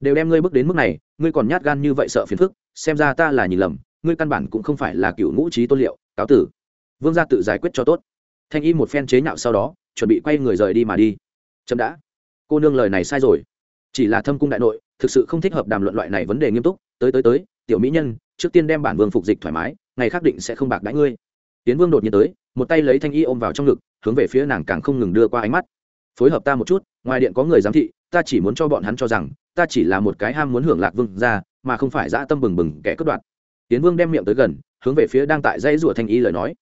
Đều đem ngươi bước đến mức này ngươi còn nhát gan như vậy sợ phiền phức, xem ra ta là nhìn lầm, ngươi căn bản cũng không phải là cựu ngũ trí tôn liệu, cáo tử. Vương gia tự giải quyết cho tốt. Thanh y một phen chế nhạo sau đó, chuẩn bị quay người rời đi mà đi. Chậm đã. Cô nương lời này sai rồi. Chỉ là thâm cung đại nội, thực sự không thích hợp đàm luận loại này vấn đề nghiêm túc. Tới tới tới, tiểu mỹ nhân, trước tiên đem bản vương phục dịch thoải mái, ngày khắc định sẽ không bạc đãi ngươi. Tiến vương đột nhiên tới, một tay lấy thanh y ôm vào trong ngực, hướng về phía nàng càng không ngừng đưa qua ánh mắt phối hợp ta một chút, ngoài điện có người giám thị, ta chỉ muốn cho bọn hắn cho rằng, ta chỉ là một cái ham muốn hưởng lạc vương ra mà không phải dã tâm bừng bừng kẻ cướp đoạt. Tiến vương đem miệng tới gần, hướng về phía đang tại dãy rủa thanh y lời nói.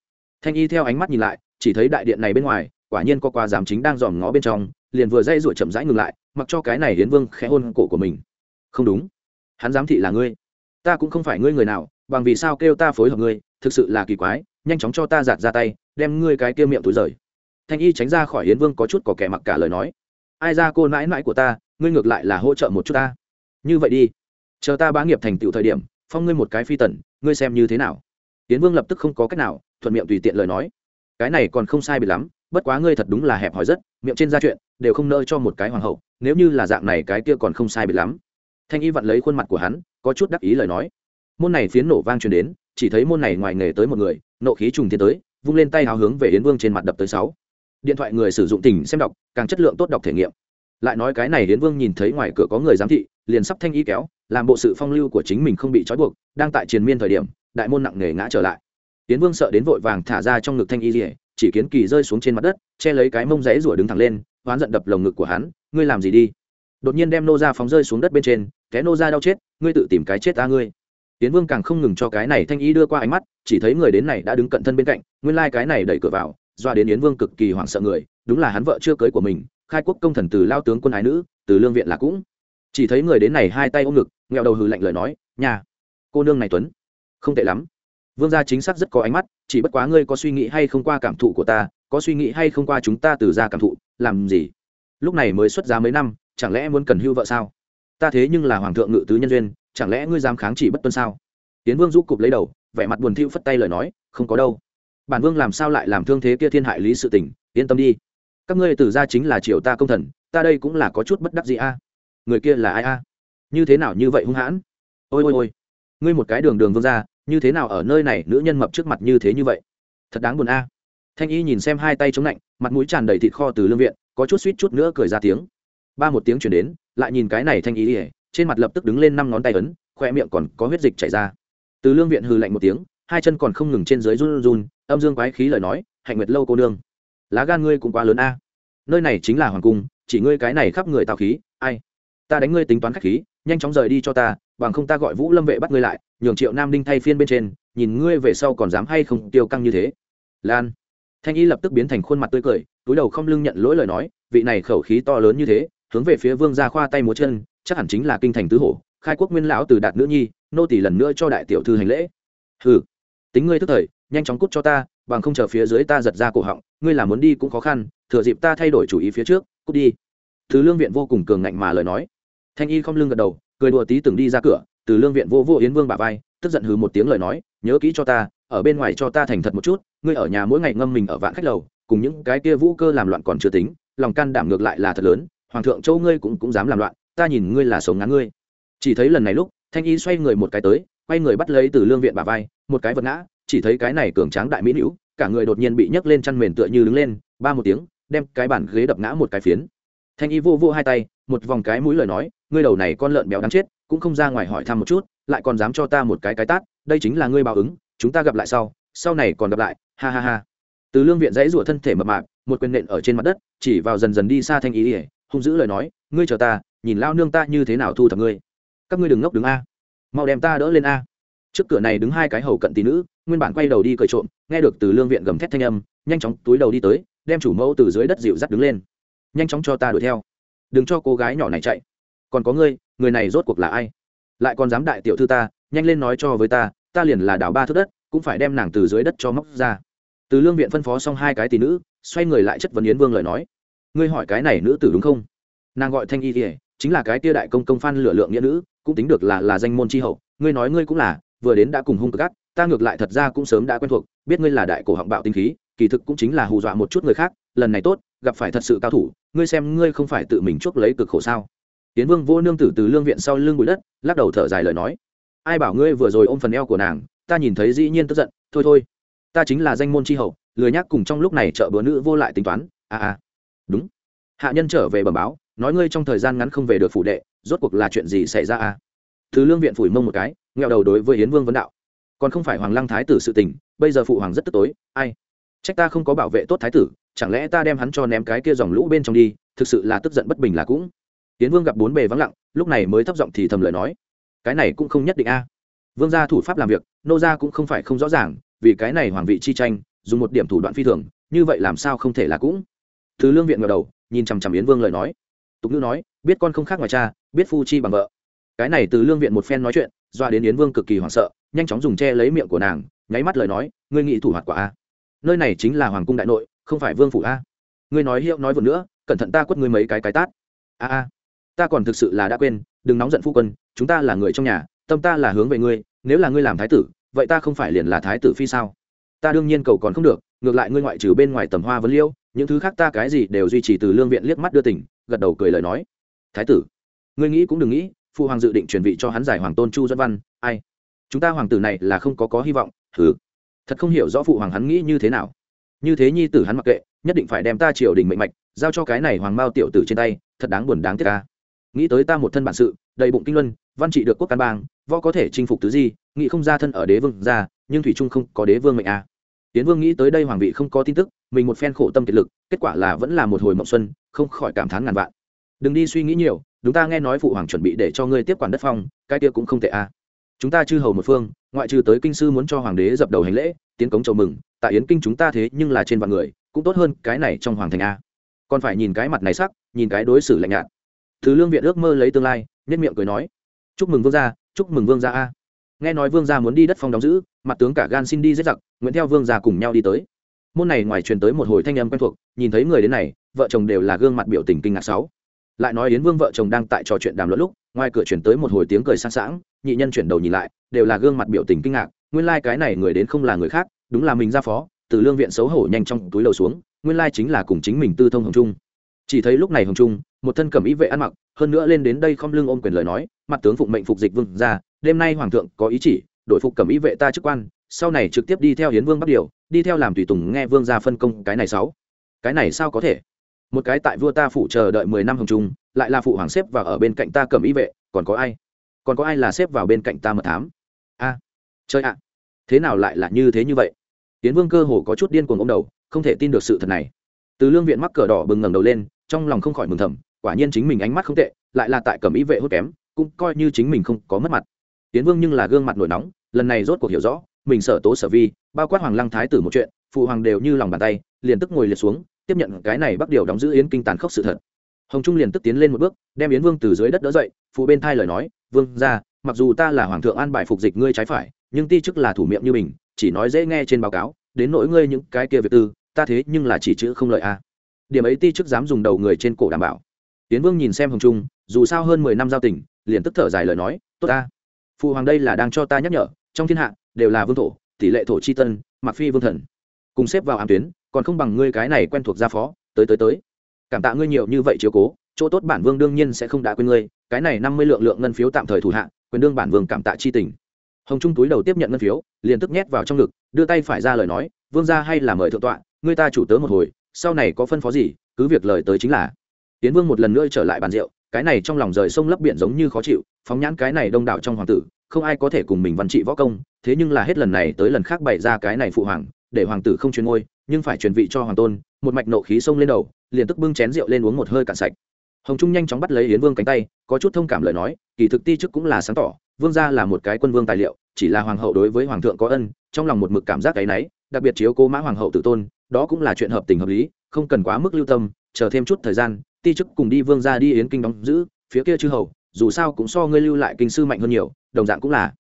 Thanh y theo ánh mắt nhìn lại, chỉ thấy đại điện này bên ngoài, quả nhiên có qua giám chính đang dòm ngó bên trong, liền vừa dãy rủa chậm rãi ngừng lại, mặc cho cái này hiến vương khẽ hôn cổ của mình. Không đúng. Hắn giám thị là ngươi. Ta cũng không phải ngươi người nào, bằng vì sao kêu ta phối hợp ngươi, thực sự là kỳ quái, nhanh chóng cho ta giạt ra tay, đem ngươi cái kia miệng túi rời thanh y tránh ra khỏi Yến vương có chút có kẻ mặc cả lời nói. Ai ra cô mãi mãi của ta, ngươi ngược lại là hỗ trợ một chút ta. Như vậy đi. Chờ ta bá nghiệp thành tựu thời điểm, phong ngươi một cái phi tần, ngươi xem như thế nào? Yến vương lập tức không có cách nào, thuận miệng tùy tiện lời nói. Cái này còn không sai bị lắm, bất quá ngươi thật đúng là hẹp hòi rất, miệng trên ra chuyện, đều không nỡ cho một cái hoàng hậu, nếu như là dạng này cái kia còn không sai bị lắm. Thanh y vặn lấy khuôn mặt của hắn, có chút đắc ý lời nói. Môn này phiến nổ vang truyền đến, chỉ thấy môn này ngoài nghề tới một người, nộ khí trùng tiến tới, vung lên tay hào hướng về yến vương trên mặt đập tới sáu điện thoại người sử dụng tỉnh xem đọc, càng chất lượng tốt đọc thể nghiệm. Lại nói cái này hiến vương nhìn thấy ngoài cửa có người giám thị, liền sắp thanh y kéo, làm bộ sự phong lưu của chính mình không bị trói buộc, đang tại triền miên thời điểm, đại môn nặng nề ngã trở lại. Hiến vương sợ đến vội vàng thả ra trong ngực thanh y rỉa chỉ kiến kỳ rơi xuống trên mặt đất, che lấy cái mông rẽ rủa đứng thẳng lên oán giận đập lồng ngực của hắn, ngươi làm gì đi? Đột nhiên đem nô ra phóng rơi xuống đất bên trên cái nô ra đau chết, ngươi tự tìm cái chết ta ngươi. Tiến vương càng không ngừng cho cái này thanh y đưa qua ánh mắt, chỉ thấy người đến này đã đứng cận thân bên cạnh, nguyên lai、like、cái này đẩy cửa vào doa đến yến vương cực kỳ hoảng sợ người, đúng là hắn vợ chưa cưới của mình, khai quốc công thần từ lao tướng quân ái nữ, từ lương viện là cũng. Chỉ thấy người đến này hai tay ôm ngực, nghẹo đầu hừ lạnh lời nói nhà cô nương này tuấn, không tệ lắm. Vương gia chính xác rất có ánh mắt, chỉ bất quá ngươi có suy nghĩ hay không qua cảm thụ của ta, có suy nghĩ hay không qua chúng ta từ ra cảm thụ, làm gì? Lúc này mới xuất giá mấy năm, chẳng lẽ muốn cần hưu vợ sao? Ta thế nhưng là hoàng thượng ngự tứ nhân duyên, chẳng lẽ ngươi dám kháng chỉ bất tuân sao? Tiến vương rũ cụp lấy đầu, vẻ mặt buồn thiu phất tay lời nói, không có đâu bản vương làm sao lại làm thương thế kia thiên hại lý sự tình, yên tâm đi. Các ngươi từ ra chính là triều ta công thần, ta đây cũng là có chút bất đắc gì a. Người kia là ai a? Như thế nào như vậy hung hãn? Ôi ôi ôi. Ngươi một cái đường đường vương ra như thế nào ở nơi này nữ nhân mập trước mặt như thế như vậy? Thật đáng buồn a. Thanh y nhìn xem hai tay chống lạnh, mặt mũi tràn đầy thịt kho từ lương viện, có chút suýt chút nữa cười ra tiếng. Ba một tiếng chuyển đến, lại nhìn cái này thanh y ỉa trên mặt lập tức đứng lên năm ngón tay ấn, khoe miệng còn có huyết dịch chảy ra. Từ lương viện hừ lạnh một tiếng hai chân còn không ngừng trên dưới run run, âm dương quái khí lời nói, hạnh nguyệt lâu cô nương. Lá gan ngươi cũng quá lớn a. Nơi này chính là hoàng cung, chỉ ngươi cái này khắp người tào khí, ai? Ta đánh ngươi tính toán khách khí, nhanh chóng rời đi cho ta, bằng không ta gọi vũ lâm vệ bắt ngươi lại, nhường triệu nam đinh thay phiên bên trên, nhìn ngươi về sau còn dám hay không tiêu căng như thế. Lan. Thanh y lập tức biến thành khuôn mặt tươi cười, túi đầu không lưng nhận lỗi lời nói, vị này khẩu khí to lớn như thế, hướng về phía vương gia khoa tay múa chân, chắc hẳn chính là kinh thành tứ hổ, khai quốc nguyên lão từ đạt nữ nhi, nô tỷ lần nữa cho đại tiểu thư hành lễ. Hừ tính ngươi tức thời, nhanh chóng cút cho ta, bằng không chờ phía dưới ta giật ra cổ họng, ngươi là muốn đi cũng khó khăn, thừa dịp ta thay đổi chủ ý phía trước, cút đi. Thứ lương viện vô cùng cường ngạnh mà lời nói. Thanh y không lưng gật đầu, cười đùa tí từng đi ra cửa, từ lương viện vô vô yến vương bà vai, tức giận hừ một tiếng lời nói, nhớ kỹ cho ta, ở bên ngoài cho ta thành thật một chút, ngươi ở nhà mỗi ngày ngâm mình ở vạn khách lầu, cùng những cái kia vũ cơ làm loạn còn chưa tính, lòng can đảm ngược lại là thật lớn, hoàng thượng châu ngươi cũng cũng dám làm loạn, ta nhìn ngươi là sống ngắn ngươi. Chỉ thấy lần này lúc, thanh y xoay người một cái tới quay người bắt lấy từ lương viện bà vai, một cái vật ngã, chỉ thấy cái này cường tráng đại mỹ nữ, cả người đột nhiên bị nhấc lên chăn mền tựa như đứng lên, ba một tiếng, đem cái bàn ghế đập ngã một cái phiến. Thanh y vô vô hai tay, một vòng cái mũi lời nói, ngươi đầu này con lợn béo đáng chết, cũng không ra ngoài hỏi thăm một chút, lại còn dám cho ta một cái cái tát, đây chính là ngươi báo ứng, chúng ta gặp lại sau sau này còn gặp lại, ha ha ha. Từ lương viện dãy rủa thân thể mập mạp, một quyền nện ở trên mặt đất, chỉ vào dần dần đi xa thanh ý ỉa hung giữ lời nói, ngươi chờ ta, nhìn lao nương ta như thế nào thu thập ngươi. Các ngươi đừng ngốc đứng a mau đem ta đỡ lên a. Trước cửa này đứng hai cái hầu cận tỷ nữ, nguyên bản quay đầu đi cởi trộm, nghe được từ lương viện gầm thét thanh âm, nhanh chóng túi đầu đi tới, đem chủ mẫu từ dưới đất dịu dắt đứng lên. Nhanh chóng cho ta đuổi theo. Đừng cho cô gái nhỏ này chạy. Còn có ngươi, người này rốt cuộc là ai? Lại còn dám đại tiểu thư ta, nhanh lên nói cho với ta ta liền là đảo ba thước đất, cũng phải đem nàng từ dưới đất cho móc ra. Từ lương viện phân phó xong hai cái tỷ nữ, xoay người lại chất vấn yến vương lời nói. Ngươi hỏi cái này nữ tử đúng không? Nàng gọi thanh y thì chính là cái tia đại công công phan lửa lượng nghĩa nữ cũng tính được là là danh môn tri hậu. Ngươi nói ngươi cũng là, vừa đến đã cùng hung cực gắt ta ngược lại thật ra cũng sớm đã quen thuộc, biết ngươi là đại cổ họng bạo tinh khí, kỳ thực cũng chính là hù dọa một chút người khác, lần này tốt, gặp phải thật sự cao thủ, ngươi xem ngươi không phải tự mình chuốc lấy cực khổ sao? Tiến vương vô nương tử từ lương viện sau lưng bụi đất, lắc đầu thở dài lời nói. Ai bảo ngươi vừa rồi ôm phần eo của nàng, ta nhìn thấy dĩ nhiên tức giận, thôi thôi. Ta chính là danh môn tri hậu, lười nhắc cùng trong lúc này chợ bữa nữ vô lại tính toán à à đúng. Hạ nhân trở về bẩm báo, nói ngươi trong thời gian ngắn không về được phủ đệ rốt cuộc là chuyện gì xảy ra à thứ lương viện phủi mông một cái, nghẹo đầu đối với yến vương vấn đạo. Còn không phải hoàng lăng thái tử sự tình, bây giờ phụ hoàng rất tức tối, ai? Trách ta không có bảo vệ tốt thái tử, chẳng lẽ ta đem hắn cho ném cái kia dòng lũ bên trong đi, thực sự là tức giận bất bình là cũng. Yến vương gặp bốn bề vắng lặng, lúc này mới thấp giọng thì thầm lời nói. Cái này cũng không nhất định a. Vương gia thủ pháp làm việc, nô gia cũng không phải không rõ ràng, vì cái này hoàng vị chi tranh, dùng một điểm thủ đoạn phi thường, như vậy làm sao không thể là cũng. Thứ lương viện ngờ đầu, nhìn chằm chằm yến vương lời nói tục ngữ nói, biết con không khác ngoài cha, biết phu chi bằng vợ. Cái này từ lương viện một phen nói chuyện, doa đến yến vương cực kỳ hoảng sợ, nhanh chóng dùng che lấy miệng của nàng, nháy mắt lời nói, ngươi nghĩ thủ hoạt quả a? Nơi này chính là hoàng cung đại nội, không phải vương phủ a? Ngươi nói hiệu nói vừa nữa, cẩn thận ta quất ngươi mấy cái cái tát. A a, ta còn thực sự là đã quên, đừng nóng giận phu quân, chúng ta là người trong nhà, tâm ta là hướng về ngươi, nếu là ngươi làm thái tử, vậy ta không phải liền là thái tử phi sao? Ta đương nhiên cầu còn không được, ngược lại ngươi ngoại trừ bên ngoài tầm hoa vấn liêu những thứ khác ta cái gì đều duy trì từ lương viện liếc mắt đưa tỉnh, gật đầu cười lời nói. Thái tử, ngươi nghĩ cũng đừng nghĩ, phụ hoàng dự định truyền vị cho hắn giải hoàng tôn chu dẫn văn, ai? Chúng ta hoàng tử này là không có có hy vọng thử thật không hiểu rõ phụ hoàng hắn nghĩ như thế nào. Như thế nhi tử hắn mặc kệ, nhất định phải đem ta triều đình mệnh mạch, giao cho cái này hoàng mao tiểu tử trên tay, thật đáng buồn đáng tiếc ca nghĩ tới ta một thân bản sự, đầy bụng kinh luân, văn trị được quốc căn bang, võ có thể chinh phục tứ di nghĩ không ra thân ở đế vương ra, nhưng thủy trung không có đế vương mệnh a. à tiến vương nghĩ tới đây hoàng vị không có tin tức, mình một phen khổ tâm kiệt lực, kết quả là vẫn là một hồi mộng xuân, không khỏi cảm thán ngàn vạn. Đừng đi suy nghĩ nhiều đúng ta nghe nói phụ hoàng chuẩn bị để cho ngươi tiếp quản đất phong, cái kia cũng không tệ a à. chúng ta chư hầu một phương, ngoại trừ tới kinh sư muốn cho hoàng đế dập đầu hành lễ, tiến cống chầu mừng, tại yến kinh chúng ta thế nhưng là trên vạn người, cũng tốt hơn cái này trong hoàng thành a. Còn phải nhìn cái mặt này sắc, nhìn cái đối xử lạnh nhạt. Thứ lương viện ước mơ lấy tương lai nhất miệng cười nói, chúc mừng vương gia, chúc mừng vương gia a nghe nói vương gia muốn đi đất phong đóng giữ, mặt tướng cả gan xin đi giết giặc nguyễn theo vương gia cùng nhau đi tới. Môn này ngoài truyền tới một hồi thanh âm quen thuộc, nhìn thấy người đến này, vợ chồng đều là gương mặt biểu tình kinh ngạc sáu. Lại nói yến vương vợ chồng đang tại trò chuyện đàm luận lúc, ngoài cửa chuyển tới một hồi tiếng cười sang sảng, nhị nhân chuyển đầu nhìn lại, đều là gương mặt biểu tình kinh ngạc, nguyên lai cái này người đến không là người khác, đúng là mình ra phó, từ lương viện xấu hổ nhanh trong túi lầu xuống, nguyên lai chính là cùng chính mình tư thông hồng trung. Chỉ thấy lúc này hồng trung một thân cẩm ý vệ ăn mặc, hơn nữa lên đến đây không lưng ôm quyền lời nói, mặt tướng phụng mệnh phục dịch vương ra, đêm nay hoàng thượng có ý chỉ, đổi phục cẩm ý vệ ta chức quan, sau này trực tiếp đi theo hiến vương bắt điều, đi theo làm tùy tùng nghe vương ra phân công cái này sáu. Cái này sao có thể? Một cái tại vua ta phụ chờ đợi mười năm hồng trung, lại là phụ hoàng xếp và ở bên cạnh ta cẩm ý vệ, còn có ai? Còn có ai là xếp vào bên cạnh ta mật thám? A chơi ạ, thế nào lại là như thế như vậy? Tiến vương cơ hồ có chút điên cuồng ông đầu, không thể tin được sự thật này. Từ lương viện mắc cờ đỏ bừng ngẩng đầu lên, trong lòng không khỏi mừng thầm quả nhiên chính mình ánh mắt không tệ, lại là tại cẩm ý vệ hốt kém, cũng coi như chính mình không có mất mặt. Tiến vương nhưng là gương mặt nổi nóng, lần này rốt cuộc hiểu rõ, mình sở tố sở vi, bao quát hoàng lăng thái tử một chuyện, phụ hoàng đều như lòng bàn tay, liền tức ngồi liệt xuống, tiếp nhận cái này bắt điều đóng giữ yến kinh tàn khốc sự thật. Hồng trung liền tức tiến lên một bước, đem yến vương từ dưới đất đỡ dậy, phụ bên thai lời nói, vương ra mặc dù ta là hoàng thượng an bài phục dịch ngươi trái phải, nhưng ti chức là thủ miệng như mình, chỉ nói dễ nghe trên báo cáo, đến nỗi ngươi những cái kia việc tư, ta thế nhưng là chỉ chữ không lợi a. Điểm ấy ti chức dám dùng đầu người trên cổ đảm bảo tiến vương nhìn xem hồng trung, dù sao hơn mười năm giao tình, liền tức thở dài lời nói, tốt ta phụ hoàng đây là đang cho ta nhắc nhở, trong thiên hạ đều là vương thổ, tỷ lệ thổ c h i tân, mặc phi vương thần. Cùng xếp vào ám tuyến, còn không bằng ngươi cái này quen thuộc gia phó, tới tới tới. Cảm tạ ngươi nhiều như vậy chiếu cố, chỗ tốt bản vương đương nhiên sẽ không đã quên ngươi, cái này năm mươi lượng lượng ngân phiếu tạm thời thủ hạ, quyền đương bản vương cảm tạ chi tình. Hồng trung túi đầu tiếp nhận ngân phiếu, liền tức nhét vào trong ngực, đưa tay phải ra lời nói, vương ra hay là mời thượng tọa, ngươi ta chủ tớ một hồi, sau này có phân phó gì, cứ việc lời tới chính là tiến vương một lần nữa trở lại bàn rượu, cái này trong lòng rời sông lấp biển giống như khó chịu, phóng nhãn cái này đông đảo trong hoàng tử, không ai có thể cùng mình văn trị võ công, thế nhưng là hết lần này tới lần khác bày ra cái này phụ hoàng, để hoàng tử không truyền ngôi, nhưng phải truyền vị cho hoàng tôn, một mạch nộ khí xông lên đầu, liền tức bưng chén rượu lên uống một hơi cạn sạch. Hồng trung nhanh chóng bắt lấy yến vương cánh tay, có chút thông cảm lời nói, kỳ thực ti chức cũng là sáng tỏ, vương gia là một cái quân vương tài liệu, chỉ là hoàng hậu đối với hoàng thượng có ân, trong lòng một mực cảm giác cái náy, đặc biệt chiếu cố mã hoàng hậu tử tôn, đó cũng là chuyện hợp tình hợp lý, không cần quá mức lưu tâm, chờ thêm chút thời gian ti chức cùng đi vương gia đi yến kinh đóng giữ, phía kia chư hầu, dù sao cũng so ngươi lưu lại kinh sư mạnh hơn nhiều, đồng dạng cũng là.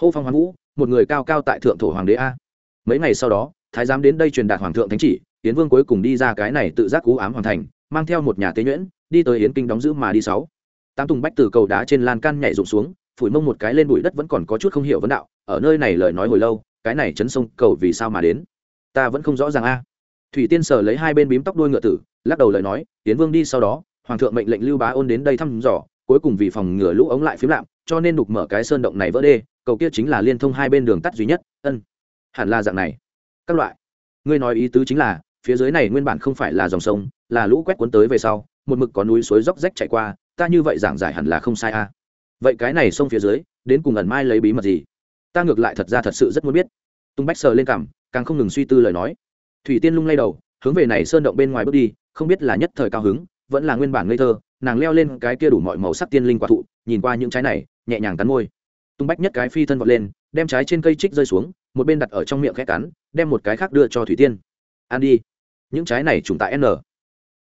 Hô phong hoàng vũ, một người cao cao tại thượng thổ hoàng đế a. Mấy ngày sau đó, thái giám đến đây truyền đạt hoàng thượng thánh chỉ, yến vương cuối cùng đi ra cái này tự giác cú ám hoàng thành, mang theo một nhà tế nhuyễn, đi tới yến kinh đóng giữ mà đi sáu. Tám tùng bách từ cầu đá trên lan can nhảy rụng xuống, phủi mông một cái lên bụi đất vẫn còn có chút không hiểu vấn đạo, ở nơi này lời nói hồi lâu, cái này chấn sông cầu vì sao mà đến? Ta vẫn không rõ ràng a. Thủy tiên sở lấy hai bên bím tóc đuôi ngựa tử lắc đầu lời nói, tiến vương đi sau đó, hoàng thượng mệnh lệnh lưu bá ôn đến đây thăm dò, cuối cùng vì phòng ngừa lũ ống lại phím lạm, cho nên đục mở cái sơn động này vỡ đê, cầu kia chính là liên thông hai bên đường tắt duy nhất. Ân. Hẳn là dạng này. Các loại. Ngươi nói ý tứ chính là, phía dưới này nguyên bản không phải là dòng sông, là lũ quét cuốn tới về sau, một mực có núi suối dốc rách chạy qua, ta như vậy giảng giải hẳn là không sai a vậy cái này sông phía dưới, đến cùng ẩn mai lấy bí mật gì? Ta ngược lại thật ra thật sự rất muốn biết. Tung bách sờ lên cằm càng không ngừng suy tư lời nói. Thủy tiên lung lay đầu, hướng về này sơn động bên ngoài bước đi không biết là nhất thời cao hứng, vẫn là nguyên bản ngây thơ, nàng leo lên cái kia đủ mọi màu sắc tiên linh quả thụ, nhìn qua những trái này, nhẹ nhàng cắn môi. Tung bách nhất cái phi thân vọt lên, đem trái trên cây trích rơi xuống, một bên đặt ở trong miệng khẽ cắn, đem một cái khác đưa cho thủy tiên. Ăn đi. Những trái này trùng tại n.